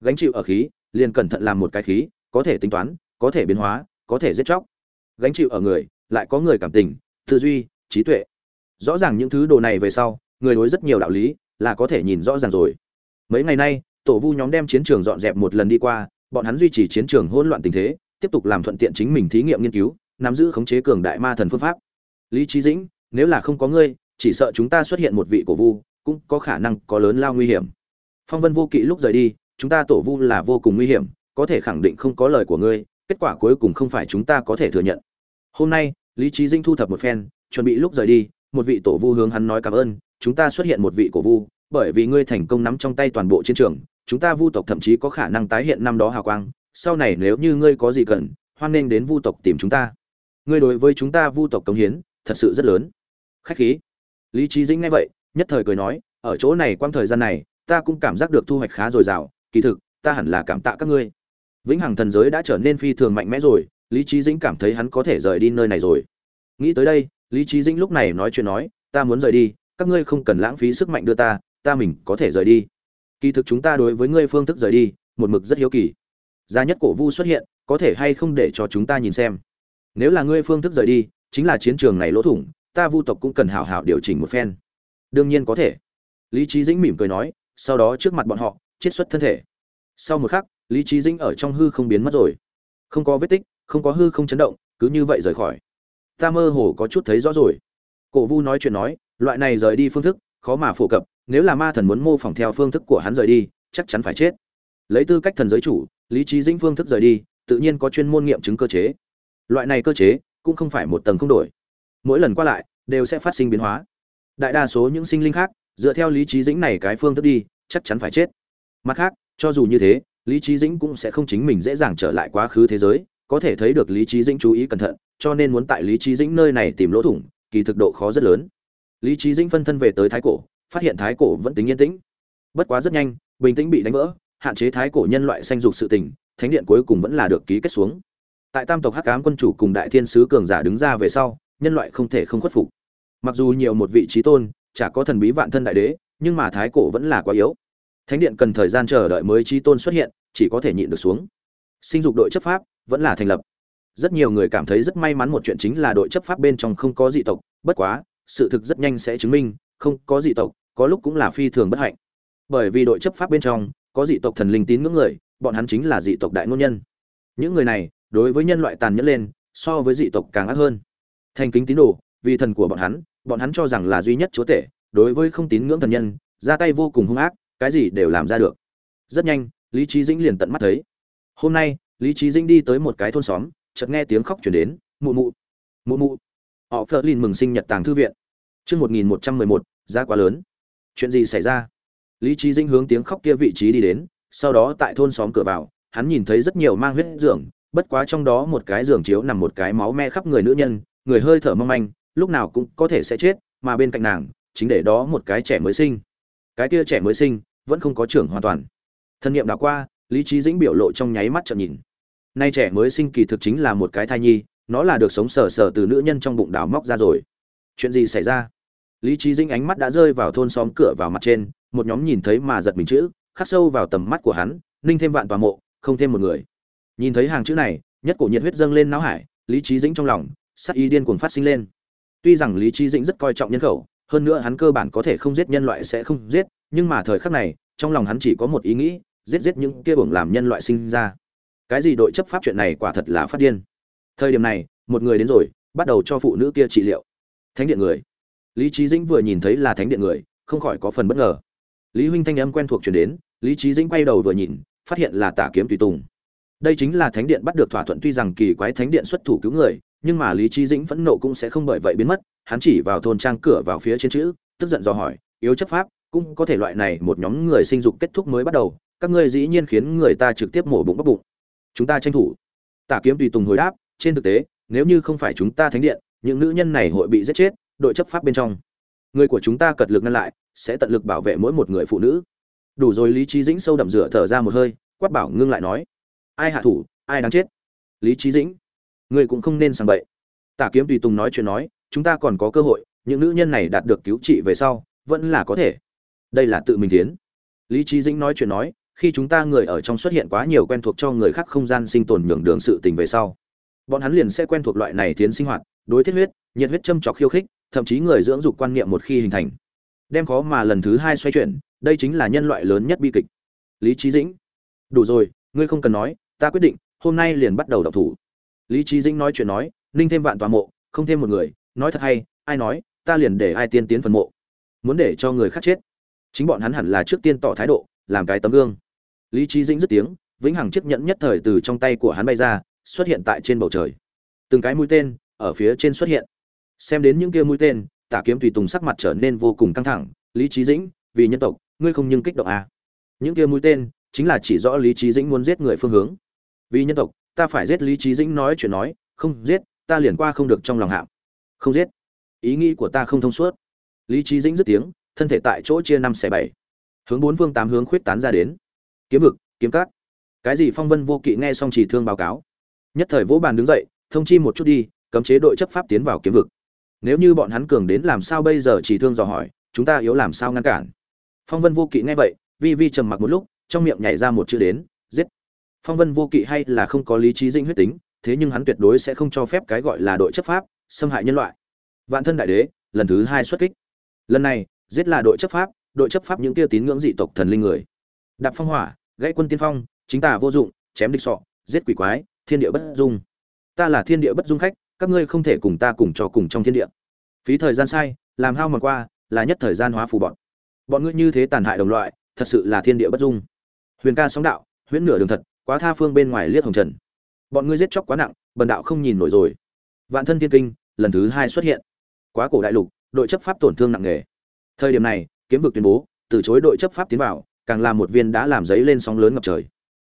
Gánh chịu ở khí, liền cẩn thận làm một cái khí, có thể tính toán, có thể biến hóa, có thể giết chóc. Gánh chịu ở người, lại có người cảm tình, tư duy, trí tuệ. Rõ ràng những thứ đồ này về sau, người đối rất nhiều đạo lý là có thể nhìn rõ ràng rồi. Mấy ngày nay tổ vu nhóm đem chiến trường dọn dẹp một lần đi qua, bọn hắn duy trì chiến trường hỗn loạn tình thế, tiếp tục làm thuận tiện chính mình thí nghiệm nghiên cứu, nắm giữ khống chế cường đại ma thần phương pháp. Lý trí dĩnh, nếu là không có ngươi, chỉ sợ chúng ta xuất hiện một vị cổ vu, cũng có khả năng có lớn lao nguy hiểm. Phong vân vô kỵ lúc rời đi, chúng ta tổ vu là vô cùng nguy hiểm, có thể khẳng định không có lời của ngươi, kết quả cuối cùng không phải chúng ta có thể thừa nhận. Hôm nay, lý trí dinh thu thập một phen, chuẩn bị lúc rời đi, một vị tổ vu hướng hắn nói cảm ơn, chúng ta xuất hiện một vị cổ vu, bởi vì ngươi thành công nắm trong tay toàn bộ chiến trường chúng ta vu tộc thậm chí có khả năng tái hiện năm đó hào quang, sau này nếu như ngươi có gì cần, hoan nghênh đến vu tộc tìm chúng ta. Ngươi đối với chúng ta vu tộc cống hiến, thật sự rất lớn. Khách khí. Lý trí dĩnh nghe vậy, nhất thời cười nói, ở chỗ này quang thời gian này, ta cũng cảm giác được thu hoạch khá dồi dào, kỳ thực, ta hẳn là cảm tạ các ngươi. Vĩnh hằng thần giới đã trở nên phi thường mạnh mẽ rồi, lý trí dĩnh cảm thấy hắn có thể rời đi nơi này rồi. Nghĩ tới đây, lý trí dĩnh lúc này nói chuyện nói, ta muốn rời đi, các ngươi không cần lãng phí sức mạnh đưa ta ta mình có thể rời đi kỳ thực chúng ta đối với ngươi phương thức rời đi, một mực rất hiếu kỳ. Gia nhất cổ vu xuất hiện, có thể hay không để cho chúng ta nhìn xem. Nếu là ngươi phương thức rời đi, chính là chiến trường này lỗ thủng, ta vu tộc cũng cần hảo hảo điều chỉnh một phen. Đương nhiên có thể. Lý trí dĩnh mỉm cười nói, sau đó trước mặt bọn họ, chiết xuất thân thể. Sau một khắc, lý trí dĩnh ở trong hư không biến mất rồi. Không có vết tích, không có hư không chấn động, cứ như vậy rời khỏi. Ta mơ hồ có chút thấy rõ rồi. Cổ vu nói chuyện nói, loại này rời đi phương thức, khó mà phổ cập nếu là ma thần muốn mô phỏng theo phương thức của hắn rời đi, chắc chắn phải chết. Lấy tư cách thần giới chủ, lý trí dĩnh phương thức rời đi, tự nhiên có chuyên môn nghiệm chứng cơ chế. Loại này cơ chế cũng không phải một tầng không đổi. Mỗi lần qua lại, đều sẽ phát sinh biến hóa. Đại đa số những sinh linh khác, dựa theo lý trí dĩnh này cái phương thức đi, chắc chắn phải chết. Mặt khác, cho dù như thế, lý trí dĩnh cũng sẽ không chính mình dễ dàng trở lại quá khứ thế giới, có thể thấy được lý trí dĩnh chú ý cẩn thận, cho nên muốn tại lý trí dĩnh nơi này tìm lỗ thủng, kỳ thực độ khó rất lớn. Lý trí dĩnh phân thân về tới thái cổ phát hiện thái cổ vẫn tính yên tĩnh. Bất quá rất nhanh, bình tĩnh bị đánh vỡ, hạn chế thái cổ nhân loại sanh dục sự tình, thánh điện cuối cùng vẫn là được ký kết xuống. Tại tam tộc hắc cám quân chủ cùng đại thiên sứ cường giả đứng ra về sau, nhân loại không thể không khuất phục. Mặc dù nhiều một vị trí tôn, chả có thần bí vạn thân đại đế, nhưng mà thái cổ vẫn là quá yếu. Thánh điện cần thời gian chờ đợi mới trí tôn xuất hiện, chỉ có thể nhịn được xuống. Sinh dục đội chấp pháp vẫn là thành lập. Rất nhiều người cảm thấy rất may mắn một chuyện chính là đội chấp pháp bên trong không có dị tộc, bất quá, sự thực rất nhanh sẽ chứng minh, không có dị tộc có lúc cũng là phi thường bất hạnh. Bởi vì đội chấp pháp bên trong, có dị tộc thần linh tín ngưỡng người, bọn hắn chính là dị tộc đại ngôn nhân. Những người này, đối với nhân loại tàn nhẫn lên, so với dị tộc càng ác hơn. Thành kính tín đồ, vì thần của bọn hắn bọn hắn cho rằng là duy nhất chúa tể, đối với không tín ngưỡng thần nhân, ra tay vô cùng hung ác, cái gì đều làm ra được. Rất nhanh, lý trí dĩnh liền tận mắt thấy. Hôm nay, lý trí dĩnh đi tới một cái thôn xóm, chợt nghe tiếng khóc chuyển đến, mụ mụ mụ mụ. Họ phớt lin mừng sinh nhật tàng thư viện. Chương một nghìn một trăm mười một, giá quá lớn chuyện gì xảy ra? Lý trí dĩnh hướng tiếng khóc kia vị trí đi đến, sau đó tại thôn xóm cửa vào, hắn nhìn thấy rất nhiều mang huyết giường, bất quá trong đó một cái giường chiếu nằm một cái máu me khắp người nữ nhân, người hơi thở mong manh, lúc nào cũng có thể sẽ chết, mà bên cạnh nàng, chính để đó một cái trẻ mới sinh. Cái kia trẻ mới sinh, vẫn không có trưởng hoàn toàn. Thân nhiệm đã qua, lý trí dĩnh biểu lộ trong nháy mắt trợn nhìn. Nay trẻ mới sinh kỳ thực chính là một cái thai nhi, nó là được sống sờ sờ từ nữ nhân trong bụng đào móc ra rồi. Chuyện gì xảy ra? Lý trí dĩnh ánh mắt đã rơi vào thôn xóm cửa vào mặt trên, một nhóm nhìn thấy mà giật mình chữ, khắc sâu vào tầm mắt của hắn, ninh thêm vạn tòa mộ, không thêm một người. Nhìn thấy hàng chữ này, nhất cổ nhiệt huyết dâng lên não hải, lý trí dĩnh trong lòng, sắc ý điên cuồng phát sinh lên. Tuy rằng lý trí dĩnh rất coi trọng nhân khẩu, hơn nữa hắn cơ bản có thể không giết nhân loại sẽ không giết, nhưng mà thời khắc này, trong lòng hắn chỉ có một ý nghĩ, giết giết những kia bổng làm nhân loại sinh ra. Cái gì đội chấp pháp chuyện này quả thật là phát điên. Thời điểm này, một người đến rồi, bắt đầu cho phụ nữ kia trị liệu. Thánh điện người lý trí dĩnh vừa nhìn thấy là thánh điện người, không khỏi có phần bất ngờ. Lý huynh thanh âm quen thuộc chuyển đến, lý trí dĩnh quay đầu vừa nhìn, phát hiện là tả kiếm tùy tùng. Đây chính là thánh điện bắt được thỏa thuận tuy rằng kỳ quái thánh điện xuất thủ cứu người, nhưng mà lý trí dĩnh phẫn nộ cũng sẽ không bởi vậy biến mất, hắn chỉ vào thôn trang cửa vào phía trên chữ, tức giận do hỏi, yếu chấp pháp, cũng có thể loại này một nhóm người sinh dục kết thúc mới bắt đầu, các ngươi dĩ nhiên khiến người ta trực tiếp mổ bụng bóc bụng. Chúng ta tranh thủ. Tả kiếm tùy tùng hồi đáp, trên thực tế, nếu như không phải chúng ta thánh điện, những nữ nhân này hội bị giết chết đội chấp pháp bên trong. Người của chúng ta cật lực ngăn lại, sẽ tận lực bảo vệ mỗi một người phụ nữ. Đủ rồi, lý trí dĩnh sâu đậm rửa thở ra một hơi, quát bảo ngưng lại nói. Ai hạ thủ, ai đáng chết? Lý trí dĩnh, người cũng không nên sang bậy. Tả kiếm tùy tùng nói chuyện nói, chúng ta còn có cơ hội, những nữ nhân này đạt được cứu trị về sau, vẫn là có thể. Đây là tự mình tiến. Lý trí dĩnh nói chuyện nói, khi chúng ta người ở trong xuất hiện quá nhiều quen thuộc cho người khác không gian sinh tồn nhường đường sự tình về sau, bọn hắn liền sẽ quen thuộc loại này tiến sinh hoạt, đối thiết huyết, nhiệt huyết châm trọc khiêu khích thậm chí người dưỡng dục quan niệm một khi hình thành. Đem khó mà lần thứ hai xoay chuyển, đây chính là nhân loại lớn nhất bi kịch. Lý trí dĩnh. Đủ rồi, ngươi không cần nói, ta quyết định, hôm nay liền bắt đầu đọc thủ. Lý trí dĩnh nói chuyện nói, ninh thêm vạn tòa mộ, không thêm một người, nói thật hay, ai nói, ta liền để ai tiên tiến phần mộ. Muốn để cho người khác chết. Chính bọn hắn hẳn là trước tiên tỏ thái độ, làm cái tấm gương. Lý trí dĩnh dứt tiếng, vĩnh hằng chiếc nhẫn nhất thời từ trong tay của hắn bay ra, xuất hiện tại trên bầu trời. Từng cái mũi tên, ở phía trên xuất hiện xem đến những kia mũi tên, tả kiếm tùy tùng sắc mặt trở nên vô cùng căng thẳng. Lý trí dĩnh, vì nhân tộc, ngươi không nhưng kích động à. những kia mũi tên, chính là chỉ rõ lý trí dĩnh muốn giết người phương hướng. Vì nhân tộc, ta phải giết lý trí dĩnh nói chuyện nói, không giết, ta liền qua không được trong lòng hạm. Không giết. Ý nghĩ của ta không thông suốt. Lý trí dĩnh dứt tiếng, thân thể tại chỗ chia năm xẻ bảy. Hướng bốn phương tám hướng khuyết tán ra đến. Kiếm vực, kiếm cát cái gì phong vân vô kỵ nghe xong chỉ thương báo cáo. Nhất thời vỗ bàn đứng dậy, thông chi một chút đi, cấm chế đội chấp pháp tiến vào kiếm vực nếu như bọn hắn cường đến làm sao bây giờ chỉ thương dò hỏi, chúng ta yếu làm sao ngăn cản? Phong vân vô kỵ nghe vậy, vi vi trầm mặc một lúc, trong miệng nhảy ra một chữ đến, giết. Phong vân vô kỵ hay là không có lý trí dinh huyết tính, thế nhưng hắn tuyệt đối sẽ không cho phép cái gọi là đội chấp pháp, xâm hại nhân loại. Vạn thân đại đế, lần thứ hai xuất kích. Lần này, giết là đội chấp pháp, đội chấp pháp những kia tín ngưỡng dị tộc thần linh người. Đạp phong hỏa, gãy quân tiên phong, chính tà vô dụng, chém địch sọ, giết quỷ quái, thiên địa bất dung. Ta là thiên địa bất dung khách các ngươi không thể cùng ta cùng cho cùng trong thiên địa. Phí thời gian sai, làm hao mòn qua, là nhất thời gian hóa phù bọn. Bọn ngươi như thế tàn hại đồng loại, thật sự là thiên địa bất dung. Huyền ca sóng đạo, huyễn nửa đường thật, quá tha phương bên ngoài liếc hồng trần. Bọn ngươi giết chóc quá nặng, bần đạo không nhìn nổi rồi. Vạn thân thiên kinh, lần thứ hai xuất hiện. Quá cổ đại lục, đội chấp pháp tổn thương nặng nề. Thời điểm này, kiếm vực tuyên bố, từ chối đội chấp pháp tiến vào, càng là một viên đã làm giấy lên sóng lớn ngập trời.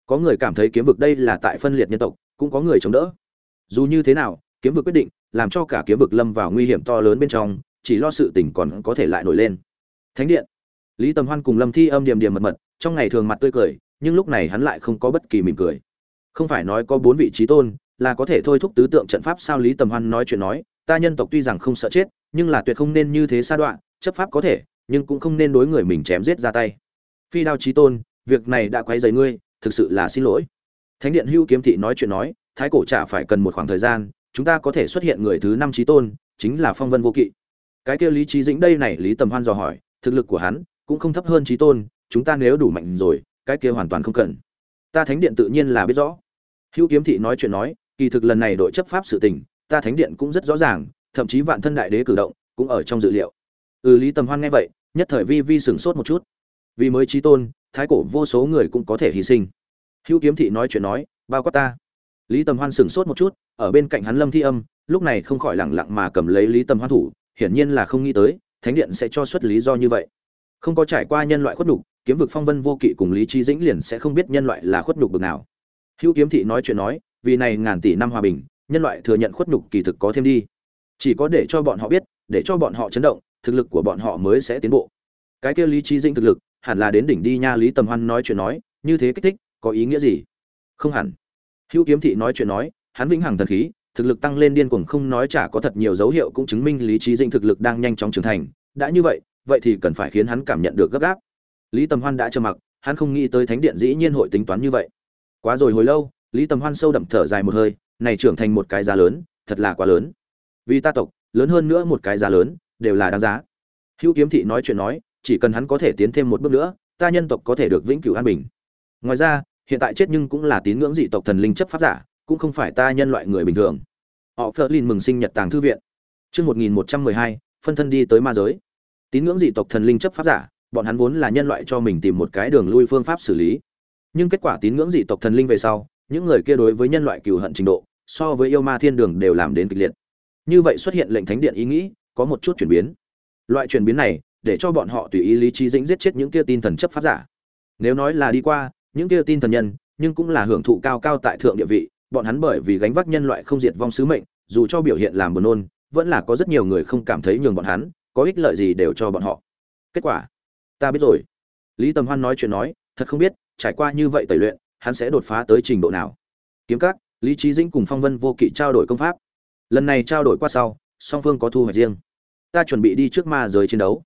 Có người cảm thấy kiếm vực đây là tại phân liệt nhân tộc, cũng có người chống đỡ. Dù như thế nào kiếm vực quyết định, làm cho cả kiếm vực lâm vào nguy hiểm to lớn bên trong, chỉ lo sự tình còn có thể lại nổi lên. Thánh điện. Lý tầm hoan cùng lâm thi âm điềm điềm mật mật, trong ngày thường mặt tươi cười, nhưng lúc này hắn lại không có bất kỳ mỉm cười. Không phải nói có bốn vị trí tôn, là có thể thôi thúc tứ tượng trận pháp sao lý tầm hoan nói chuyện nói, ta nhân tộc tuy rằng không sợ chết, nhưng là tuyệt không nên như thế sa đoạn chấp pháp có thể, nhưng cũng không nên đối người mình chém giết ra tay. Phi đao trí tôn, việc này đã quấy rầy ngươi, thực sự là xin lỗi. Thánh điện hưu kiếm thị nói chuyện nói, thái cổ trả phải cần một khoảng thời gian chúng ta có thể xuất hiện người thứ năm trí tôn, chính là phong vân vô kỵ. Cái kia lý trí dĩnh đây này, lý tầm hoan dò hỏi, thực lực của hắn cũng không thấp hơn trí tôn, chúng ta nếu đủ mạnh rồi, cái kia hoàn toàn không cần. Ta thánh điện tự nhiên là biết rõ. Hữu kiếm thị nói chuyện nói, kỳ thực lần này đội chấp pháp sự tình, ta thánh điện cũng rất rõ ràng, thậm chí vạn thân đại đế cử động cũng ở trong dự liệu. Ừ lý tầm hoan nghe vậy, nhất thời vi vi sửng sốt một chút. Vì mới trí tôn, thái cổ vô số người cũng có thể hy sinh. Hữu kiếm thị nói chuyện nói, bao quát ta lý tầm hoan sửng sốt một chút, ở bên cạnh hắn lâm thi âm, lúc này không khỏi lẳng lặng mà cầm lấy lý tầm hoan thủ, hiển nhiên là không nghĩ tới, thánh điện sẽ cho xuất lý do như vậy. Không có trải qua nhân loại khuất nhục, kiếm vực phong vân vô kỵ cùng lý trí dĩnh liền sẽ không biết nhân loại là khuất nhục bực nào. Hữu kiếm thị nói chuyện nói, vì này ngàn tỷ năm hòa bình, nhân loại thừa nhận khuất nhục kỳ thực có thêm đi. Chỉ có để cho bọn họ biết, để cho bọn họ chấn động, thực lực của bọn họ mới sẽ tiến bộ. Cái kia lý trí dĩnh thực lực, hẳn là đến đỉnh đi nha lý tầm hoan nói chuyện nói, như thế kích thích, có ý nghĩa gì? Không hẳn hữu kiếm thị nói chuyện nói, hắn vĩnh hằng thần khí, thực lực tăng lên điên cuồng không nói chả có thật nhiều dấu hiệu cũng chứng minh lý trí dinh thực lực đang nhanh chóng trưởng thành. Đã như vậy vậy thì cần phải khiến hắn cảm nhận được gấp gáp. Lý tầm hoan đã trầm mặc, hắn không nghĩ tới thánh điện dĩ nhiên hội tính toán như vậy. Quá rồi hồi lâu, lý tầm hoan sâu đậm thở dài một hơi, này trưởng thành một cái giá lớn, thật là quá lớn. Vì ta tộc, lớn hơn nữa một cái giá lớn, đều là đáng giá. Hữu kiếm thị nói chuyện nói, chỉ cần hắn có thể tiến thêm một bước nữa, ta nhân tộc có thể được vĩnh cửu an bình. Ngoài ra hiện tại chết nhưng cũng là tín ngưỡng dị tộc thần linh chấp pháp giả, cũng không phải ta nhân loại người bình thường. Họ phơ lin mừng sinh nhật tàng thư viện. Chương một nghìn một trăm mười hai, phân thân đi tới ma giới. Tín ngưỡng dị tộc thần linh chấp pháp giả, bọn hắn vốn là nhân loại cho mình tìm một cái đường lui phương pháp xử lý. Nhưng kết quả tín ngưỡng dị tộc thần linh về sau, những người kia đối với nhân loại cừu hận trình độ, so với yêu ma thiên đường đều làm đến kịch liệt. Như vậy xuất hiện lệnh thánh điện ý nghĩ, có một chút chuyển biến. Loại chuyển biến này, để cho bọn họ tùy ý lý trí dĩnh giết chết những kia tin thần chấp pháp giả. Nếu nói là đi qua những kia tin thần nhân, nhưng cũng là hưởng thụ cao cao tại thượng địa vị, bọn hắn bởi vì gánh vác nhân loại không diệt vong sứ mệnh, dù cho biểu hiện làm buồn nôn, vẫn là có rất nhiều người không cảm thấy nhường bọn hắn, có ích lợi gì đều cho bọn họ. Kết quả, ta biết rồi. Lý tầm hoan nói chuyện nói, thật không biết, trải qua như vậy tẩy luyện, hắn sẽ đột phá tới trình độ nào. Kiếm các, lý trí dĩnh cùng phong vân vô kỵ trao đổi công pháp. Lần này trao đổi qua sau, song phương có thu hoạch riêng. Ta chuẩn bị đi trước ma giới chiến đấu.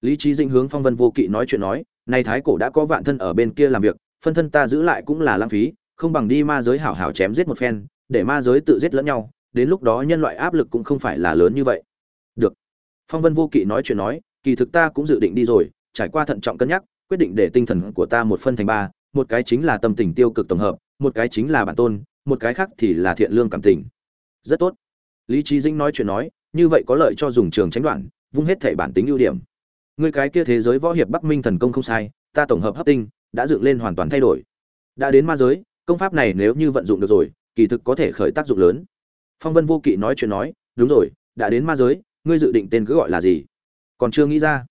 Lý trí dĩnh hướng phong vân vô kỵ nói chuyện nói nay thái cổ đã có vạn thân ở bên kia làm việc phân thân ta giữ lại cũng là lãng phí, không bằng đi ma giới hảo hảo chém giết một phen, để ma giới tự giết lẫn nhau, đến lúc đó nhân loại áp lực cũng không phải là lớn như vậy. Được. Phong vân vô kỵ nói chuyện nói, kỳ thực ta cũng dự định đi rồi, trải qua thận trọng cân nhắc, quyết định để tinh thần của ta một phân thành ba, một cái chính là tâm tình tiêu cực tổng hợp, một cái chính là bản tôn, một cái khác thì là thiện lương cảm tình. Rất tốt. Lý trí dĩnh nói chuyện nói, như vậy có lợi cho dùng trường tránh đoạn, vung hết thể bản tính ưu điểm. Người cái kia thế giới võ hiệp bắc minh thần công không sai, ta tổng hợp hấp tinh đã dựng lên hoàn toàn thay đổi. Đã đến ma giới, công pháp này nếu như vận dụng được rồi, kỳ thực có thể khởi tác dụng lớn. Phong vân vô kỵ nói chuyện nói, đúng rồi, đã đến ma giới, ngươi dự định tên cứ gọi là gì? Còn chưa nghĩ ra.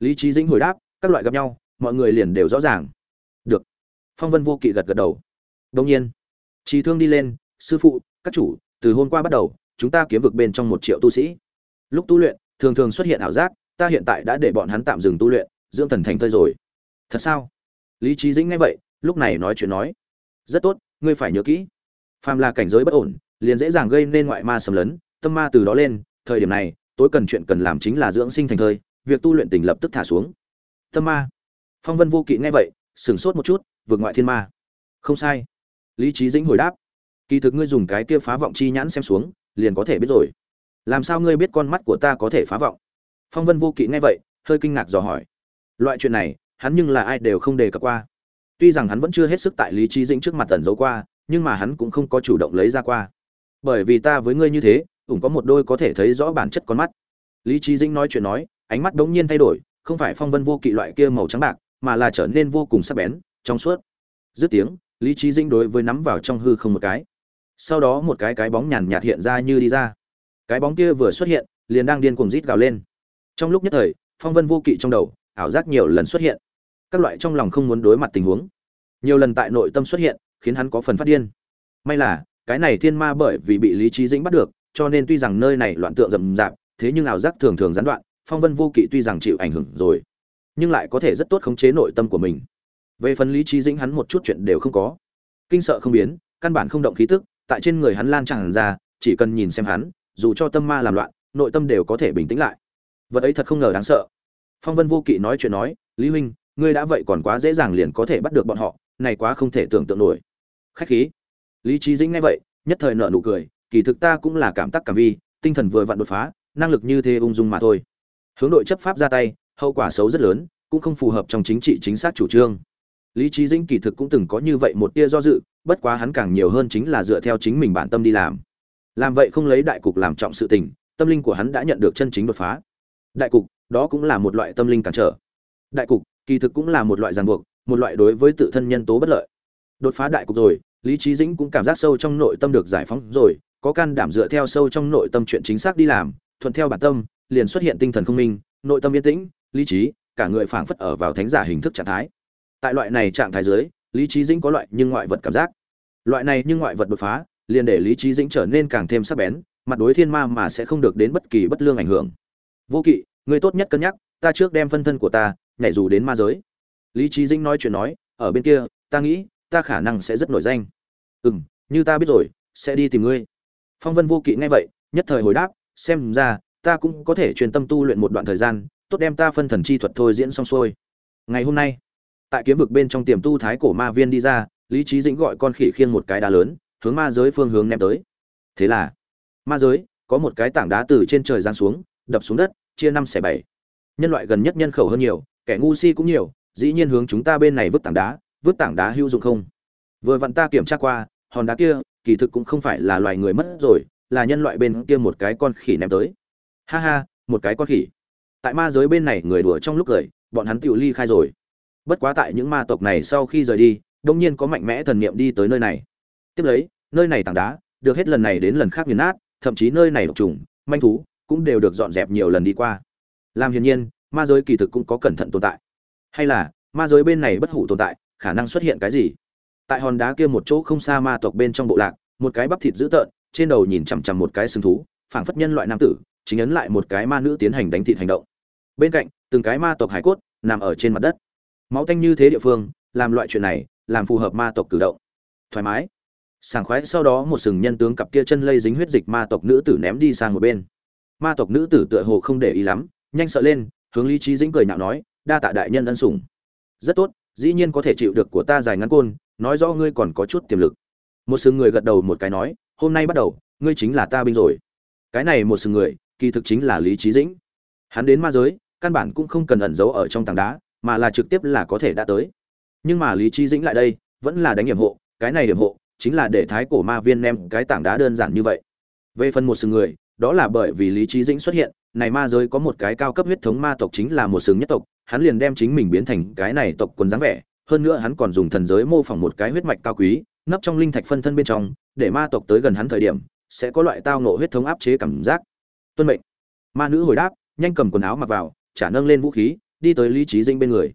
Lý trí dĩnh hồi đáp, các loại gặp nhau, mọi người liền đều rõ ràng. Được. Phong vân vô kỵ gật gật đầu. Đông nhiên. Trí thương đi lên, sư phụ, các chủ, từ hôm qua bắt đầu, chúng ta kiếm vực bên trong một triệu tu sĩ. Lúc tu luyện, thường thường xuất hiện ảo giác, ta hiện tại đã để bọn hắn tạm dừng tu luyện, dưỡng thần thành tơi rồi. Thật sao? Lý trí dĩnh nghe vậy, lúc này nói chuyện nói, rất tốt, ngươi phải nhớ kỹ. Phàm là cảnh giới bất ổn, liền dễ dàng gây nên ngoại ma sầm lấn, tâm ma từ đó lên, thời điểm này, tối cần chuyện cần làm chính là dưỡng sinh thành thơi việc tu luyện tình lập tức thả xuống. Tâm ma. Phong vân vô kỵ nghe vậy, sửng sốt một chút, vượt ngoại thiên ma. Không sai. Lý trí dĩnh hồi đáp, kỳ thực ngươi dùng cái kia phá vọng chi nhãn xem xuống, liền có thể biết rồi. Làm sao ngươi biết con mắt của ta có thể phá vọng? Phong vân vô kỵ nghe vậy, hơi kinh ngạc dò hỏi, loại chuyện này hắn nhưng là ai đều không đề cập qua. Tuy rằng hắn vẫn chưa hết sức tại lý trí dĩnh trước mặt tẩn giấu qua, nhưng mà hắn cũng không có chủ động lấy ra qua. Bởi vì ta với ngươi như thế ủng có một đôi có thể thấy rõ bản chất con mắt. Lý trí dĩnh nói chuyện nói, ánh mắt đống nhiên thay đổi, không phải phong vân vô kỵ loại kia màu trắng bạc, mà là trở nên vô cùng sắc bén, trong suốt. Dứt tiếng, lý trí dĩnh đối với nắm vào trong hư không một cái. Sau đó một cái cái bóng nhàn nhạt hiện ra như đi ra. Cái bóng kia vừa xuất hiện, liền đang điên cuồng rít gào lên. Trong lúc nhất thời, phong vân vô kỵ trong đầu, ảo giác nhiều lần xuất hiện các loại trong lòng không muốn đối mặt tình huống. Nhiều lần tại nội tâm xuất hiện, khiến hắn có phần phát điên. May là, cái này thiên ma bởi vì bị lý trí dĩnh bắt được, cho nên tuy rằng nơi này loạn tượng rầm rạp, thế nhưng ảo giác thường thường gián đoạn, phong vân vô kỵ tuy rằng chịu ảnh hưởng rồi, nhưng lại có thể rất tốt khống chế nội tâm của mình. Về phần lý trí dĩnh hắn một chút chuyện đều không có. Kinh sợ không biến, căn bản không động khí tức, tại trên người hắn lan tràn ra, chỉ cần nhìn xem hắn, dù cho tâm ma làm loạn, nội tâm đều có thể bình tĩnh lại. Vật ấy thật không ngờ đáng sợ. Phong vân vô kỵ nói chuyện nói, lý huynh ngươi đã vậy còn quá dễ dàng liền có thể bắt được bọn họ, này quá không thể tưởng tượng nổi. Khách khí. Lý trí dĩnh nghe vậy, nhất thời nợ nụ cười, kỳ thực ta cũng là cảm tác cảm vi, tinh thần vừa vặn đột phá, năng lực như thế ung dung mà thôi. Hướng đội chấp pháp ra tay, hậu quả xấu rất lớn, cũng không phù hợp trong chính trị chính xác chủ trương. Lý trí dĩnh kỳ thực cũng từng có như vậy một tia do dự, bất quá hắn càng nhiều hơn chính là dựa theo chính mình bản tâm đi làm. Làm vậy không lấy đại cục làm trọng sự tình, tâm linh của hắn đã nhận được chân chính đột phá. Đại cục, đó cũng là một loại tâm linh cản trở. Đại cục kỳ thực cũng là một loại ràng buộc, một loại đối với tự thân nhân tố bất lợi. Đột phá đại cục rồi, lý trí dĩnh cũng cảm giác sâu trong nội tâm được giải phóng rồi, có can đảm dựa theo sâu trong nội tâm chuyện chính xác đi làm, thuận theo bản tâm, liền xuất hiện tinh thần không minh, nội tâm yên tĩnh, lý trí, cả người phảng phất ở vào thánh giả hình thức trạng thái. Tại loại này trạng thái dưới, lý trí dĩnh có loại nhưng ngoại vật cảm giác. Loại này nhưng ngoại vật đột phá, liền để lý trí dĩnh trở nên càng thêm sắc bén, mặt đối thiên ma mà sẽ không được đến bất kỳ bất lương ảnh hưởng. Vô kỵ, người tốt nhất cân nhắc, ta trước đem phân thân của ta nhảy dù đến ma giới. Lý trí dĩnh nói chuyện nói, ở bên kia, ta nghĩ, ta khả năng sẽ rất nổi danh. Ừ m như ta biết rồi, sẽ đi tìm ngươi. Phong vân vô kỵ nghe vậy, nhất thời hồi đáp, xem ra, ta cũng có thể truyền tâm tu luyện một đoạn thời gian, tốt đem ta phân thần chi thuật thôi diễn xong xuôi. Ngày hôm nay, tại kiếm vực bên trong tiềm tu thái cổ ma viên đi ra, lý trí dĩnh gọi con khỉ khiêng một cái đá lớn, hướng ma giới phương hướng ném tới. Thế là, ma giới, có một cái tảng đá từ trên trời giáng xuống, đập xuống đất, chia năm xẻ bảy. Nhân loại gần nhất nhân khẩu hơn nhiều kẻ ngu si cũng nhiều, dĩ nhiên hướng chúng ta bên này vứt tảng đá, vứt tảng đá hữu dụng không? Vừa vặn ta kiểm tra qua, hòn đá kia, kỳ thực cũng không phải là loài người mất rồi, là nhân loại bên kia một cái con khỉ ném tới. Ha ha, một cái con khỉ. Tại ma giới bên này người đùa trong lúc cười, bọn hắn tự ly khai rồi. Bất quá tại những ma tộc này sau khi rời đi, đông nhiên có mạnh mẽ thần niệm đi tới nơi này. Tiếp lấy, nơi này tảng đá, được hết lần này đến lần khác nghiền nát, thậm chí nơi này độc trùng, manh thú, cũng đều được dọn dẹp nhiều lần đi qua. Làm hiển nhiên ma giới kỳ thực cũng có cẩn thận tồn tại. Hay là, ma giới bên này bất hủ tồn tại, khả năng xuất hiện cái gì? Tại hòn đá kia một chỗ không xa ma tộc bên trong bộ lạc, một cái bắp thịt dữ tợn, trên đầu nhìn chằm chằm một cái sừng thú, phảng phất nhân loại nam tử, chính ấn lại một cái ma nữ tiến hành đánh thịt hành động. Bên cạnh, từng cái ma tộc hải cốt, nằm ở trên mặt đất. Máu tanh như thế địa phương, làm loại chuyện này, làm phù hợp ma tộc cử động. Thoải mái. Sảng khoái, sau đó một sừng nhân tướng cặp kia chân lây dính huyết dịch ma tộc nữ tử ném đi sang một bên. Ma tộc nữ tử tựa hồ không để ý lắm, nhanh sợ lên hướng lý trí dĩnh cười nhạo nói, đa tạ đại nhân ân sủng. Rất tốt, dĩ nhiên có thể chịu được của ta dài ngắn côn, nói rõ ngươi còn có chút tiềm lực. Một sừng người gật đầu một cái nói, hôm nay bắt đầu, ngươi chính là ta binh rồi. Cái này một sừng người, kỳ thực chính là lý trí dĩnh. Hắn đến ma giới, căn bản cũng không cần ẩn giấu ở trong tảng đá, mà là trực tiếp là có thể đã tới. Nhưng mà lý trí dĩnh lại đây, vẫn là đánh hiểm hộ, cái này hiểm hộ, chính là để thái cổ ma viên nem cái tảng đá đơn giản như vậy. Về phần một sừng người, đó là bởi vì lý trí dĩnh xuất hiện này ma giới có một cái cao cấp huyết thống ma tộc chính là một sừng nhất tộc, hắn liền đem chính mình biến thành cái này tộc quần dáng vẻ, hơn nữa hắn còn dùng thần giới mô phỏng một cái huyết mạch cao quý, nấp trong linh thạch phân thân bên trong, để ma tộc tới gần hắn thời điểm, sẽ có loại tao ngộ huyết thống áp chế cảm giác. Tuân mệnh. Ma nữ hồi đáp, nhanh cầm quần áo mặc vào trả nâng lên vũ khí, đi tới lý trí dinh bên người.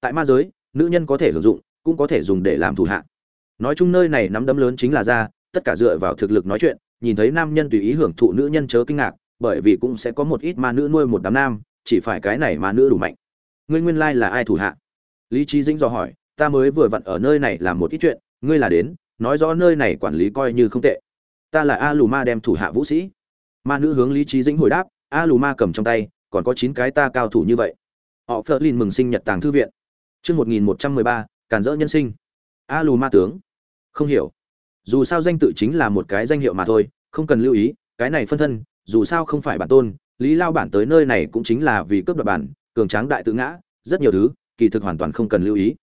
Tại ma giới, nữ nhân có thể sử dụng, cũng có thể dùng để làm thủ hạ. Nói chung nơi này nắm đấm lớn chính là ra tất cả dựa vào thực lực nói chuyện, nhìn thấy nam nhân tùy ý hưởng thụ nữ nhân chớ kinh ngạc bởi vì cũng sẽ có một ít ma nữ nuôi một đám nam, chỉ phải cái này ma nữ đủ mạnh. Ngươi nguyên lai là ai thủ hạ? Lý trí dĩnh dò hỏi, ta mới vừa vặn ở nơi này làm một ít chuyện, ngươi là đến, nói rõ nơi này quản lý coi như không tệ. Ta là a lù ma đem thủ hạ vũ sĩ. Ma nữ hướng lý trí dĩnh hồi đáp a lù ma cầm trong tay, còn có chín cái ta cao thủ như vậy. Họ phớt lên mừng sinh nhật tàng thư viện. Chương một nghìn một trăm mười ba, càn rỡ nhân sinh. A lù ma tướng. Không hiểu. Dù sao danh tự chính là một cái danh hiệu mà thôi, không cần lưu ý, cái này phân thân dù sao không phải bản tôn, lý lao bản tới nơi này cũng chính là vì cướp đoạt bản, cường tráng đại tự ngã, rất nhiều thứ, kỳ thực hoàn toàn không cần lưu ý.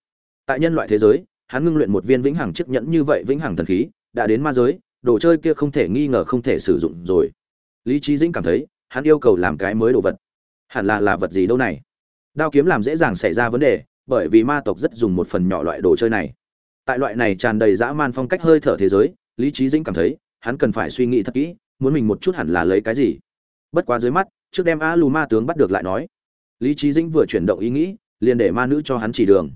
Tại nhân loại thế giới, hắn ngưng luyện một viên vĩnh hằng chiếc nhẫn như vậy vĩnh hằng thần khí, đã đến ma giới, đồ chơi kia không thể nghi ngờ không thể sử dụng rồi. Lý trí dĩnh cảm thấy, hắn yêu cầu làm cái mới đồ vật. Hẳn là là vật gì đâu này? Đao kiếm làm dễ dàng xảy ra vấn đề, bởi vì ma tộc rất dùng một phần nhỏ loại đồ chơi này. Tại loại này tràn đầy dã man phong cách hơi thở thế giới, lý trí dĩnh cảm thấy, hắn cần phải suy nghĩ thật kỹ muốn mình một chút hẳn là lấy cái gì? Bất quá dưới mắt, trước đem a lù ma tướng bắt được lại nói. Lý trí dĩnh vừa chuyển động ý nghĩ, liền để ma nữ cho hắn chỉ đường.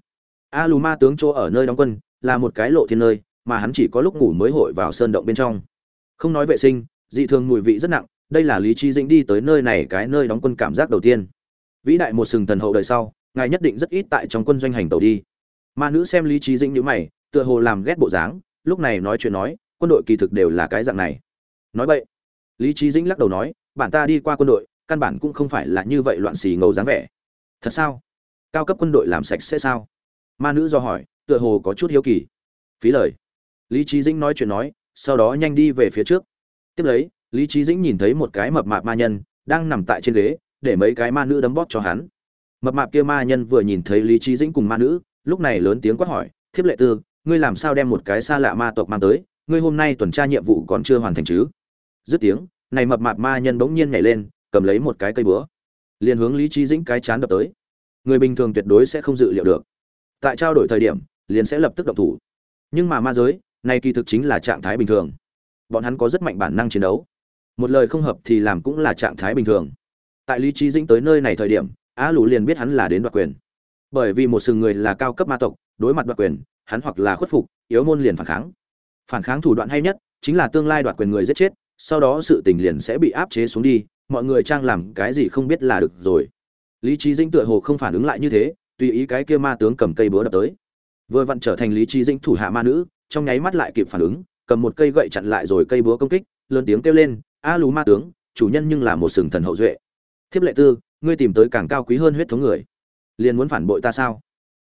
A lù ma tướng chỗ ở nơi đóng quân, là một cái lộ thiên nơi, mà hắn chỉ có lúc ngủ mới hội vào sơn động bên trong. Không nói vệ sinh, dị thường mùi vị rất nặng, đây là lý trí dĩnh đi tới nơi này cái nơi đóng quân cảm giác đầu tiên. Vĩ đại một sừng thần hậu đời sau, ngài nhất định rất ít tại trong quân doanh hành tàu đi. Ma nữ xem lý trí dĩnh nhữ mày, tựa hồ làm ghét bộ dáng, lúc này nói chuyện nói, quân đội kỳ thực đều là cái dạng này. Nói vậy lý trí dĩnh lắc đầu nói bạn ta đi qua quân đội, căn bản cũng không phải là như vậy loạn xì ngầu dáng vẻ. Thật sao? Cao cấp quân đội làm sạch sẽ sao? Ma nữ do hỏi, tựa hồ có chút hiếu kỳ. Phí lời. Lý trí dĩnh nói chuyện nói, sau đó nhanh đi về phía trước. Tiếp lấy, lý trí dĩnh nhìn thấy một cái mập mạp ma nhân đang nằm tại trên ghế, để mấy cái ma nữ đấm bóp cho hắn. Mập mạp kia ma nhân vừa nhìn thấy lý trí dĩnh cùng ma nữ, lúc này lớn tiếng quát hỏi, thiếp lệ tư, ngươi làm sao đem một cái xa lạ ma tộc mang tới? Ngươi hôm nay tuần tra nhiệm vụ còn chưa hoàn thành chứ? Dứt tiếng, này mập mạp ma nhân bỗng nhiên nhảy lên, cầm lấy một cái cây búa. Liền hướng lý trí dĩnh cái chán đập tới. Người bình thường tuyệt đối sẽ không dự liệu được. Tại trao đổi thời điểm, liền sẽ lập tức động thủ. Nhưng mà ma giới, này kỳ thực chính là trạng thái bình thường. Bọn hắn có rất mạnh bản năng chiến đấu. Một lời không hợp thì làm cũng là trạng thái bình thường. Tại lý trí dĩnh tới nơi này thời điểm, á lù liền biết hắn là đến đoạt quyền. Bởi vì một sừng người là cao cấp ma tộc, đối mặt đoạt quyền, hắn hoặc là khuất phục, yếu môn liền phản kháng. Phản kháng thủ đoạn hay nhất chính là tương lai đoạt quyền người giết chết sau đó sự tình liền sẽ bị áp chế xuống đi, mọi người trang làm cái gì không biết là được rồi. Lý trí dĩnh tựa hồ không phản ứng lại như thế, tùy ý cái kia ma tướng cầm cây búa đập tới. Vừa vặn trở thành lý trí dĩnh thủ hạ ma nữ, trong nháy mắt lại kịp phản ứng, cầm một cây gậy chặn lại rồi cây búa công kích, lớn tiếng kêu lên, a lú ma tướng, chủ nhân nhưng là một sừng thần hậu duệ. Thiếp lệ tư, ngươi tìm tới càng cao quý hơn huyết thống người. Liền muốn phản bội ta sao?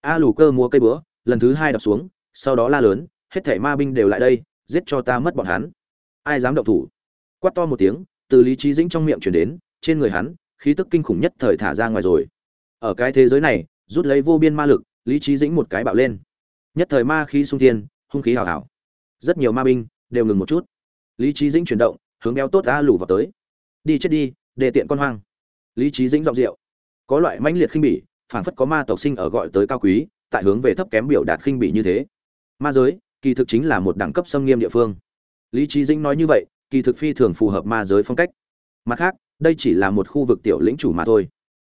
A lù cơ mua cây búa, lần thứ hai đập xuống, sau đó la lớn, hết thảy ma binh đều lại đây, giết cho ta mất bọn hắn. Ai dám động thủ? Quát to một tiếng, từ lý trí dĩnh trong miệng chuyển đến, trên người hắn, khí tức kinh khủng nhất thời thả ra ngoài rồi. Ở cái thế giới này, rút lấy vô biên ma lực, lý trí dĩnh một cái bạo lên. Nhất thời ma khí sung thiên, hung khí hào hào. Rất nhiều ma binh đều ngừng một chút. Lý trí dĩnh chuyển động, hướng béo tốt a lù vào tới. Đi chết đi, để tiện con hoang. Lý trí dĩnh giọng rượu. Có loại mãnh liệt khinh bỉ, phảng phất có ma tộc sinh ở gọi tới cao quý, tại hướng về thấp kém biểu đạt khinh bỉ như thế. Ma giới, kỳ thực chính là một đẳng cấp xâm nghiêm địa phương. Lý trí dĩnh nói như vậy kỳ thực phi thường phù hợp ma giới phong cách. Mặt khác, đây chỉ là một khu vực tiểu lĩnh chủ mà thôi.